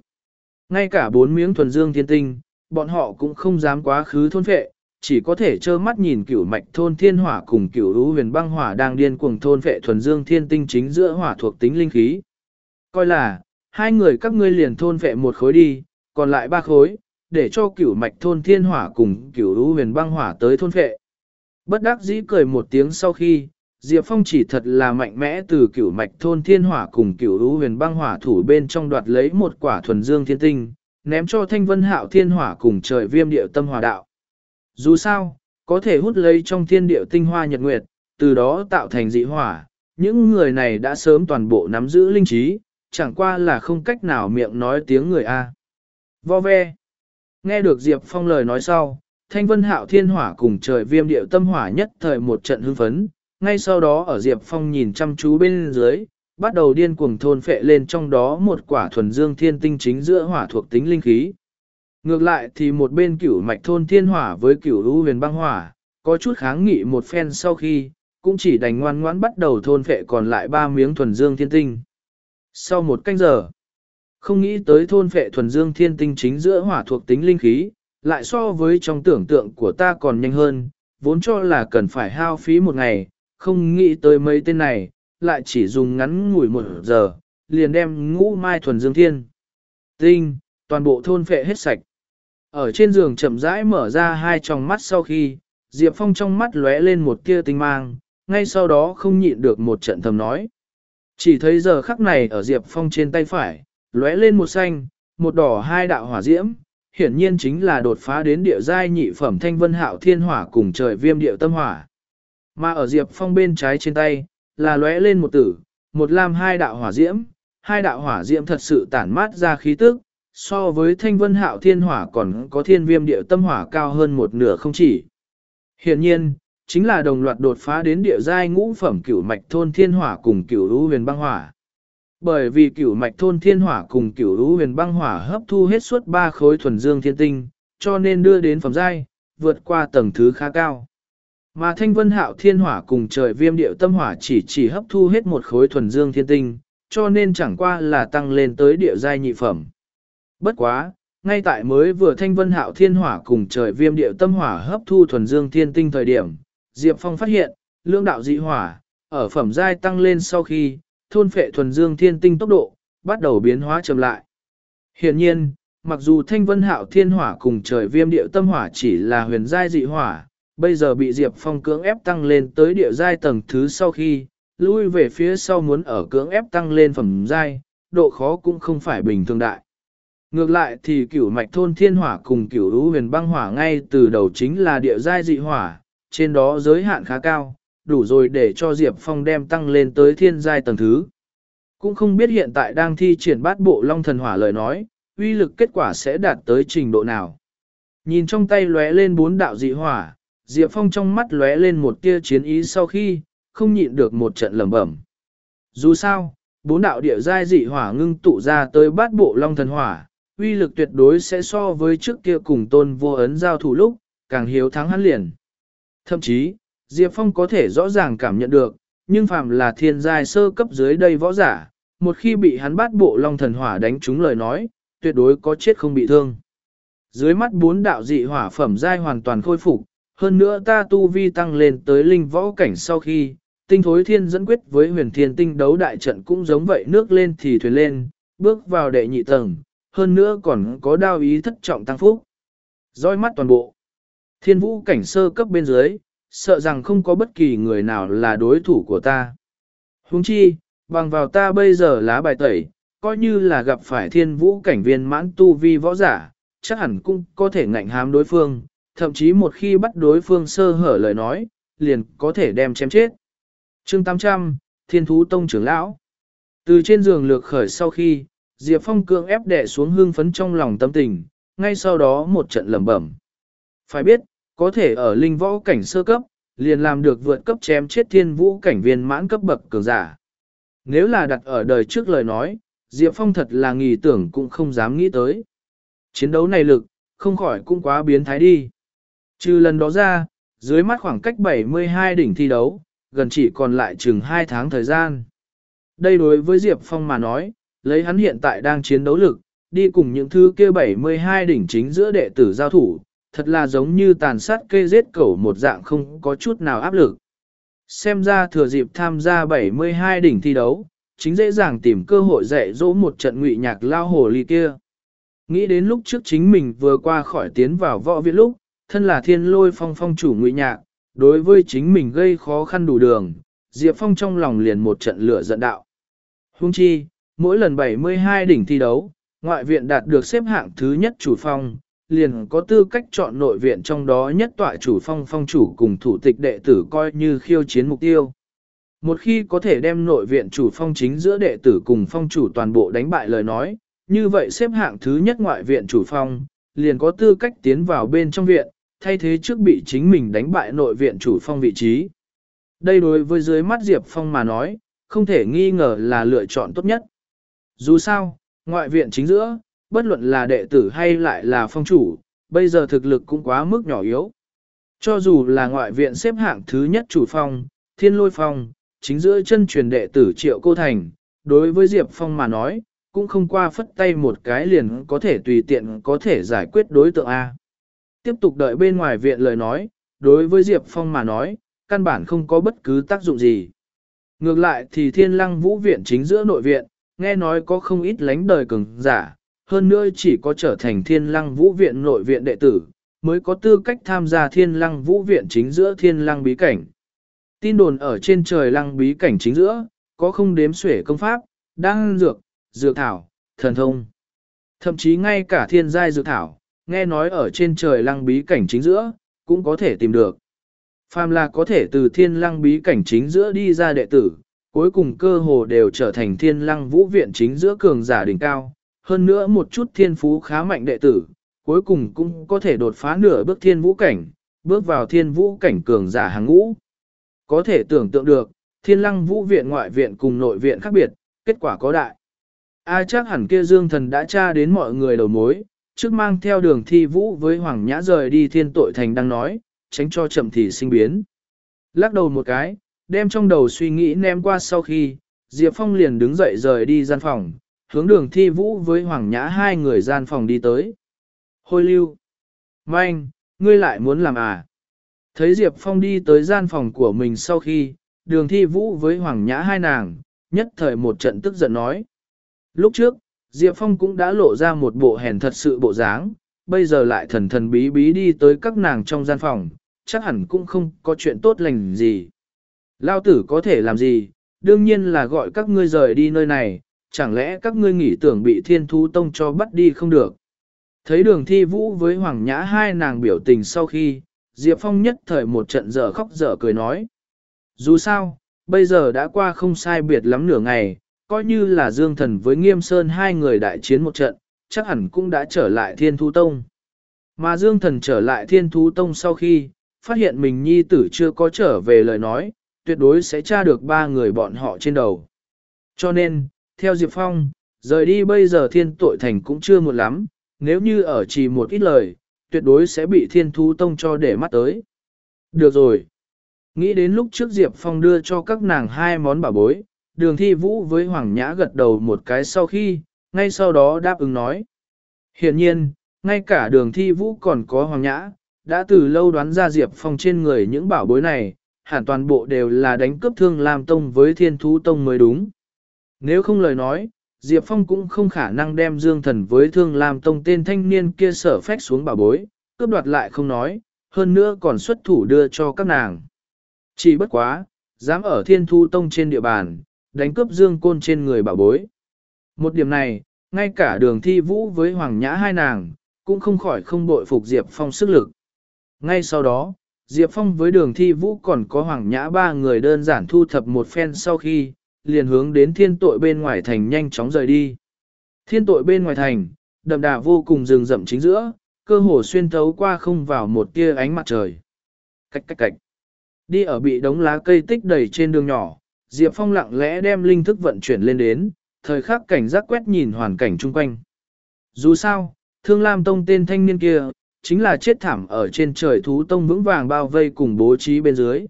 Ngay cả bốn miếng thuần dương thiên tinh, bọn họ cũng không dám quá khứ thôn phệ, chỉ có thể trơ mắt nhìn cửu mạch thôn thiên hỏa cùng cửu lũ huyền băng hỏa đang điên cuồng thôn vệ thuần dương thiên tinh chính giữa hỏa thuộc tính linh khí. Coi là, hai người các ngươi liền thôn vệ một khối đi, còn lại ba khối, để cho cửu mạch thôn thiên hỏa cùng cửu lũ huyền băng hỏa tới thôn vệ Bất đắc dĩ cười một tiếng sau khi, Diệp Phong chỉ thật là mạnh mẽ từ cửu mạch thôn thiên hỏa cùng cửu lũ huyền băng hỏa thủ bên trong đoạt lấy một quả thuần dương thiên tinh, ném cho thanh vân hạo thiên hỏa cùng trời viêm điệu tâm hỏa đạo. Dù sao, có thể hút lấy trong thiên điệu tinh hoa nhật nguyệt, từ đó tạo thành dị hỏa, những người này đã sớm toàn bộ nắm giữ linh trí, chẳng qua là không cách nào miệng nói tiếng người A. Vo ve. Nghe được Diệp Phong lời nói sau, thanh vân hạo thiên hỏa cùng trời viêm điệu tâm hỏa nhất thời một trận hưng phấn, ngay sau đó ở Diệp Phong nhìn chăm chú bên dưới, bắt đầu điên cuồng thôn phệ lên trong đó một quả thuần dương thiên tinh chính giữa hỏa thuộc tính linh khí. Ngược lại thì một bên cửu mạch thôn thiên hỏa với cửu lũ huyền băng hỏa, có chút kháng nghị một phen sau khi, cũng chỉ đành ngoan ngoãn bắt đầu thôn phệ còn lại ba miếng thuần dương thiên tinh. Sau một canh giờ, không nghĩ tới thôn phệ thuần dương thiên tinh chính giữa hỏa thuộc tính linh khí, lại so với trong tưởng tượng của ta còn nhanh hơn, vốn cho là cần phải hao phí một ngày, không nghĩ tới mấy tên này, lại chỉ dùng ngắn ngủi một giờ, liền đem ngũ mai thuần dương thiên. Tinh, toàn bộ thôn phệ hết sạch. Ở trên giường chậm rãi mở ra hai tròng mắt sau khi, Diệp Phong trong mắt lóe lên một tia tinh mang, ngay sau đó không nhịn được một trận thầm nói. Chỉ thấy giờ khắc này ở Diệp Phong trên tay phải, lóe lên một xanh, một đỏ hai đạo hỏa diễm, hiển nhiên chính là đột phá đến địa giai nhị phẩm thanh vân hạo thiên hỏa cùng trời viêm điệu tâm hỏa. Mà ở Diệp Phong bên trái trên tay, là lóe lên một tử, một lam hai đạo hỏa diễm, hai đạo hỏa diễm thật sự tản mát ra khí tức, so với thanh vân hạo thiên hỏa còn có thiên viêm địa tâm hỏa cao hơn một nửa không chỉ. Hiện nhiên, chính là đồng loạt đột phá đến địa giai ngũ phẩm cửu mạch thôn thiên hỏa cùng cửu lũ huyền băng hỏa. Bởi vì cửu mạch thôn thiên hỏa cùng cửu lũ huyền băng hỏa hấp thu hết suốt ba khối thuần dương thiên tinh, cho nên đưa đến phẩm giai, vượt qua tầng thứ khá cao. Mà thanh vân hạo thiên hỏa cùng trời viêm điệu tâm hỏa chỉ chỉ hấp thu hết một khối thuần dương thiên tinh, cho nên chẳng qua là tăng lên tới địa giai nhị phẩm. Bất quá, ngay tại mới vừa thanh vân hạo thiên hỏa cùng trời viêm điệu tâm hỏa hấp thu thuần dương thiên tinh thời điểm, Diệp Phong phát hiện, lương đạo dị hỏa, ở phẩm giai tăng lên sau khi, thôn phệ thuần dương thiên tinh tốc độ, bắt đầu biến hóa chậm lại. Hiện nhiên, mặc dù thanh vân hạo thiên hỏa cùng trời viêm điệu tâm hỏa chỉ là huyền giai dị hỏa, bây giờ bị Diệp Phong cưỡng ép tăng lên tới địa giai tầng thứ sau khi, lui về phía sau muốn ở cưỡng ép tăng lên phẩm giai, độ khó cũng không phải bình thường đại. Ngược lại thì cửu mạch thôn thiên hỏa cùng cửu lũ huyền băng hỏa ngay từ đầu chính là địa giai dị hỏa, trên đó giới hạn khá cao, đủ rồi để cho Diệp Phong đem tăng lên tới thiên giai tầng thứ. Cũng không biết hiện tại đang thi triển bát bộ long thần hỏa lời nói, uy lực kết quả sẽ đạt tới trình độ nào. Nhìn trong tay lóe lên bốn đạo dị hỏa, Diệp Phong trong mắt lóe lên một tia chiến ý sau khi, không nhịn được một trận lẩm bẩm. Dù sao, bốn đạo địa giai dị hỏa ngưng tụ ra tới bát bộ long thần hỏa, uy lực tuyệt đối sẽ so với trước kia cùng tôn vô ấn giao thủ lúc, càng hiếu thắng hắn liền. Thậm chí, Diệp Phong có thể rõ ràng cảm nhận được, nhưng phàm là thiên giai sơ cấp dưới đây võ giả, một khi bị hắn bát bộ long thần hỏa đánh trúng lời nói, tuyệt đối có chết không bị thương. Dưới mắt bốn đạo dị hỏa phẩm giai hoàn toàn khôi phục, hơn nữa ta tu vi tăng lên tới linh võ cảnh sau khi, tinh thối thiên dẫn quyết với huyền thiên tinh đấu đại trận cũng giống vậy nước lên thì thuyền lên, bước vào đệ nhị tầng, hơn nữa còn có đao ý thất trọng tăng phúc. Dõi mắt toàn bộ. Thiên vũ cảnh sơ cấp bên dưới, sợ rằng không có bất kỳ người nào là đối thủ của ta. Huống chi, bằng vào ta bây giờ lá bài tẩy, coi như là gặp phải thiên vũ cảnh viên mãn tu vi võ giả, chắc hẳn cũng có thể ngạnh hám đối phương, thậm chí một khi bắt đối phương sơ hở lời nói, liền có thể đem chém chết. chương 800, Thiên Thú Tông trưởng lão. Từ trên giường lược khởi sau khi, Diệp Phong cương ép đè xuống hương phấn trong lòng tâm tình, ngay sau đó một trận lẩm bẩm. Phải biết, có thể ở linh võ cảnh sơ cấp, liền làm được vượt cấp chém chết thiên vũ cảnh viên mãn cấp bậc cường giả. Nếu là đặt ở đời trước lời nói, Diệp Phong thật là nghỉ tưởng cũng không dám nghĩ tới. Chiến đấu này lực, không khỏi cũng quá biến thái đi. Trừ lần đó ra, dưới mắt khoảng cách 72 đỉnh thi đấu, gần chỉ còn lại chừng 2 tháng thời gian. Đây đối với Diệp Phong mà nói, lấy hắn hiện tại đang chiến đấu lực, đi cùng những thứ kia 72 đỉnh chính giữa đệ tử giao thủ, thật là giống như tàn sát kê giết cẩu một dạng không có chút nào áp lực. Xem ra thừa dịp tham gia 72 đỉnh thi đấu, chính dễ dàng tìm cơ hội dạy dỗ một trận ngụy nhạc lao hồ ly kia. Nghĩ đến lúc trước chính mình vừa qua khỏi tiến vào võ viện lúc, thân là thiên lôi phong phong chủ ngụy nhạc, đối với chính mình gây khó khăn đủ đường, Diệp Phong trong lòng liền một trận lửa giận đạo. Hung chi, mỗi lần 72 đỉnh thi đấu, ngoại viện đạt được xếp hạng thứ nhất chủ phong, liền có tư cách chọn nội viện trong đó nhất tọa chủ phong phong chủ cùng thủ tịch đệ tử coi như khiêu chiến mục tiêu. Một khi có thể đem nội viện chủ phong chính giữa đệ tử cùng phong chủ toàn bộ đánh bại lời nói, như vậy xếp hạng thứ nhất ngoại viện chủ phong, liền có tư cách tiến vào bên trong viện, thay thế trước bị chính mình đánh bại nội viện chủ phong vị trí. Đây đối với dưới mắt Diệp Phong mà nói, không thể nghi ngờ là lựa chọn tốt nhất. Dù sao, ngoại viện chính giữa, bất luận là đệ tử hay lại là phong chủ, bây giờ thực lực cũng quá mức nhỏ yếu. Cho dù là ngoại viện xếp hạng thứ nhất chủ phong, thiên lôi phong, chính giữa chân truyền đệ tử triệu cô thành, đối với Diệp Phong mà nói, cũng không qua phất tay một cái liền có thể tùy tiện có thể giải quyết đối tượng A. Tiếp tục đợi bên ngoài viện lời nói, đối với Diệp Phong mà nói, căn bản không có bất cứ tác dụng gì. Ngược lại thì thiên lăng vũ viện chính giữa nội viện, nghe nói có không ít lánh đời cường giả, hơn nữa chỉ có trở thành thiên lăng vũ viện nội viện đệ tử, mới có tư cách tham gia thiên lăng vũ viện chính giữa thiên lăng bí cảnh. Tin đồn ở trên trời lăng bí cảnh chính giữa, có không đếm xuể công pháp, đăng dược, dược thảo, thần thông. Thậm chí ngay cả thiên giai dược thảo, nghe nói ở trên trời lăng bí cảnh chính giữa, cũng có thể tìm được. Phàm là có thể từ thiên lăng bí cảnh chính giữa đi ra đệ tử, cuối cùng cơ hồ đều trở thành thiên lăng vũ viện chính giữa cường giả đỉnh cao, hơn nữa một chút thiên phú khá mạnh đệ tử, cuối cùng cũng có thể đột phá nửa bước thiên vũ cảnh, bước vào thiên vũ cảnh cường giả hàng ngũ. Có thể tưởng tượng được, thiên lăng vũ viện ngoại viện cùng nội viện khác biệt, kết quả có đại. A chắc hẳn kia dương thần đã tra đến mọi người đầu mối, trước mang theo đường thi vũ với Hoàng Nhã rời đi thiên tội thành đang nói, tránh cho chậm thì sinh biến. Lắc đầu một cái, đem trong đầu suy nghĩ ném qua sau khi, Diệp Phong liền đứng dậy rời đi gian phòng, hướng đường thi vũ với Hoàng Nhã hai người gian phòng đi tới. Hôi lưu! Manh, ngươi lại muốn làm à? Thấy Diệp Phong đi tới gian phòng của mình sau khi, đường thi vũ với Hoàng Nhã hai nàng, nhất thời một trận tức giận nói. Lúc trước, Diệp Phong cũng đã lộ ra một bộ hèn thật sự bộ dáng, bây giờ lại thần thần bí bí đi tới các nàng trong gian phòng, chắc hẳn cũng không có chuyện tốt lành gì. Lao tử có thể làm gì, đương nhiên là gọi các ngươi rời đi nơi này, chẳng lẽ các ngươi nghĩ tưởng bị thiên thú tông cho bắt đi không được. Thấy đường thi vũ với Hoàng Nhã hai nàng biểu tình sau khi, Diệp Phong nhất thời một trận dở khóc dở cười nói. Dù sao, bây giờ đã qua không sai biệt lắm nửa ngày, coi như là Dương Thần với Nghiêm Sơn hai người đại chiến một trận, chắc hẳn cũng đã trở lại Thiên Thú Tông. Mà Dương Thần trở lại Thiên Thú Tông sau khi, phát hiện mình nhi tử chưa có trở về lời nói, tuyệt đối sẽ tra được ba người bọn họ trên đầu. Cho nên, theo Diệp Phong, rời đi bây giờ thiên tội thành cũng chưa một lắm, nếu như ở chỉ một ít lời, tuyệt đối sẽ bị thiên thú tông cho để mắt tới. Được rồi. Nghĩ đến lúc trước Diệp Phong đưa cho các nàng hai món bảo bối, đường thi vũ với Hoàng Nhã gật đầu một cái sau khi, ngay sau đó đáp ứng nói. Hiện nhiên, ngay cả đường thi vũ còn có Hoàng Nhã, đã từ lâu đoán ra Diệp Phong trên người những bảo bối này, hẳn toàn bộ đều là đánh cướp thương làm tông với thiên thú tông mới đúng. Nếu không lời nói, Diệp Phong cũng không khả năng đem Dương Thần với Thương Lam Tông tên thanh niên kia sở phách xuống bảo bối, cướp đoạt lại không nói, hơn nữa còn xuất thủ đưa cho các nàng. Chỉ bất quá, dám ở Thiên Thu Tông trên địa bàn, đánh cướp Dương Côn trên người bảo bối. Một điểm này, ngay cả đường thi vũ với Hoàng Nhã hai nàng, cũng không khỏi không bội phục Diệp Phong sức lực. Ngay sau đó, Diệp Phong với đường thi vũ còn có Hoàng Nhã ba người đơn giản thu thập một phen sau khi, liền hướng đến thiên tội bên ngoài thành nhanh chóng rời đi. Thiên tội bên ngoài thành, đậm đà vô cùng rừng rậm chính giữa, cơ hồ xuyên thấu qua không vào một tia ánh mặt trời. Cách cách cách. Đi ở bị đống lá cây tích đầy trên đường nhỏ, Diệp Phong lặng lẽ đem linh thức vận chuyển lên đến, thời khắc cảnh giác quét nhìn hoàn cảnh chung quanh. Dù sao, Thương Lam Tông tên thanh niên kia, chính là chết thảm ở trên trời thú tông vững vàng bao vây cùng bố trí bên dưới.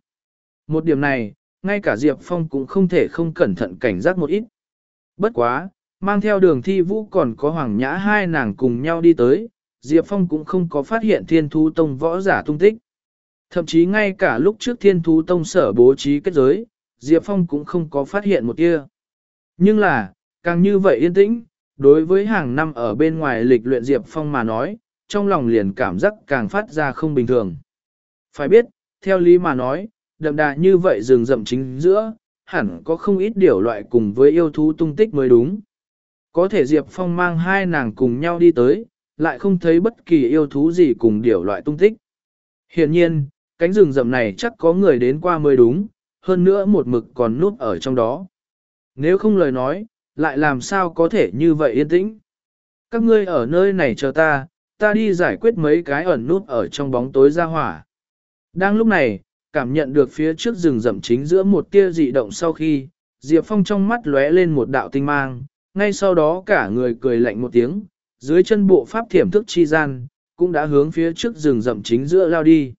Một điểm này, ngay cả Diệp Phong cũng không thể không cẩn thận cảnh giác một ít. Bất quá, mang theo đường thi vũ còn có hoàng nhã hai nàng cùng nhau đi tới, Diệp Phong cũng không có phát hiện thiên thú tông võ giả tung tích. Thậm chí ngay cả lúc trước thiên thú tông sở bố trí kết giới, Diệp Phong cũng không có phát hiện một kia. Nhưng là, càng như vậy yên tĩnh, đối với hàng năm ở bên ngoài lịch luyện Diệp Phong mà nói, trong lòng liền cảm giác càng phát ra không bình thường. Phải biết, theo lý mà nói, đậm đà như vậy rừng rậm chính giữa, hẳn có không ít điều loại cùng với yêu thú tung tích mới đúng. Có thể Diệp Phong mang hai nàng cùng nhau đi tới, lại không thấy bất kỳ yêu thú gì cùng điều loại tung tích. Hiện nhiên, cánh rừng rậm này chắc có người đến qua mới đúng, hơn nữa một mực còn núp ở trong đó. Nếu không lời nói, lại làm sao có thể như vậy yên tĩnh. Các ngươi ở nơi này chờ ta, ta đi giải quyết mấy cái ẩn núp ở trong bóng tối ra hỏa. Đang lúc này, cảm nhận được phía trước rừng rậm chính giữa một tia dị động sau khi, Diệp Phong trong mắt lóe lên một đạo tinh mang, ngay sau đó cả người cười lạnh một tiếng, dưới chân bộ pháp thiểm thức chi gian, cũng đã hướng phía trước rừng rậm chính giữa lao đi.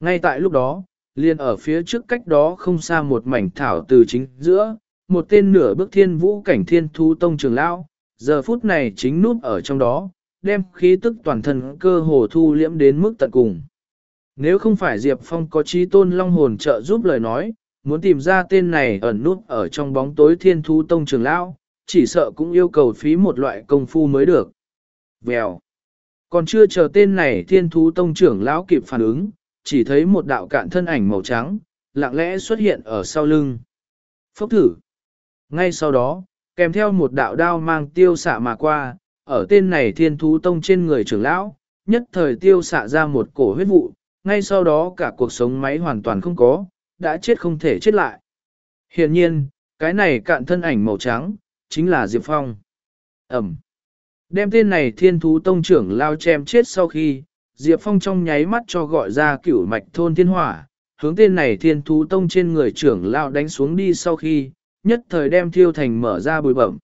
Ngay tại lúc đó, liền ở phía trước cách đó không xa một mảnh thảo từ chính giữa, một tên nửa bước thiên vũ cảnh thiên thu tông trường lão, giờ phút này chính núp ở trong đó, đem khí tức toàn thân cơ hồ thu liễm đến mức tận cùng. Nếu không phải Diệp Phong có trí tôn long hồn trợ giúp lời nói, muốn tìm ra tên này ẩn nút ở trong bóng tối thiên thú tông trường lão, chỉ sợ cũng yêu cầu phí một loại công phu mới được. Vèo. Còn chưa chờ tên này thiên thú tông trưởng lão kịp phản ứng, chỉ thấy một đạo cạn thân ảnh màu trắng, lặng lẽ xuất hiện ở sau lưng. Phốc thử. Ngay sau đó, kèm theo một đạo đao mang tiêu xạ mà qua, ở tên này thiên thú tông trên người trưởng lão, nhất thời tiêu xạ ra một cổ huyết vụ, ngay sau đó cả cuộc sống máy hoàn toàn không có, đã chết không thể chết lại. Hiện nhiên, cái này cạn thân ảnh màu trắng, chính là Diệp Phong. Ẩm. Đem tên này thiên thú tông trưởng lao chém chết sau khi, Diệp Phong trong nháy mắt cho gọi ra cửu mạch thôn thiên hỏa, hướng tên này thiên thú tông trên người trưởng lao đánh xuống đi sau khi, nhất thời đem thiêu thành mở ra bùi bẩm.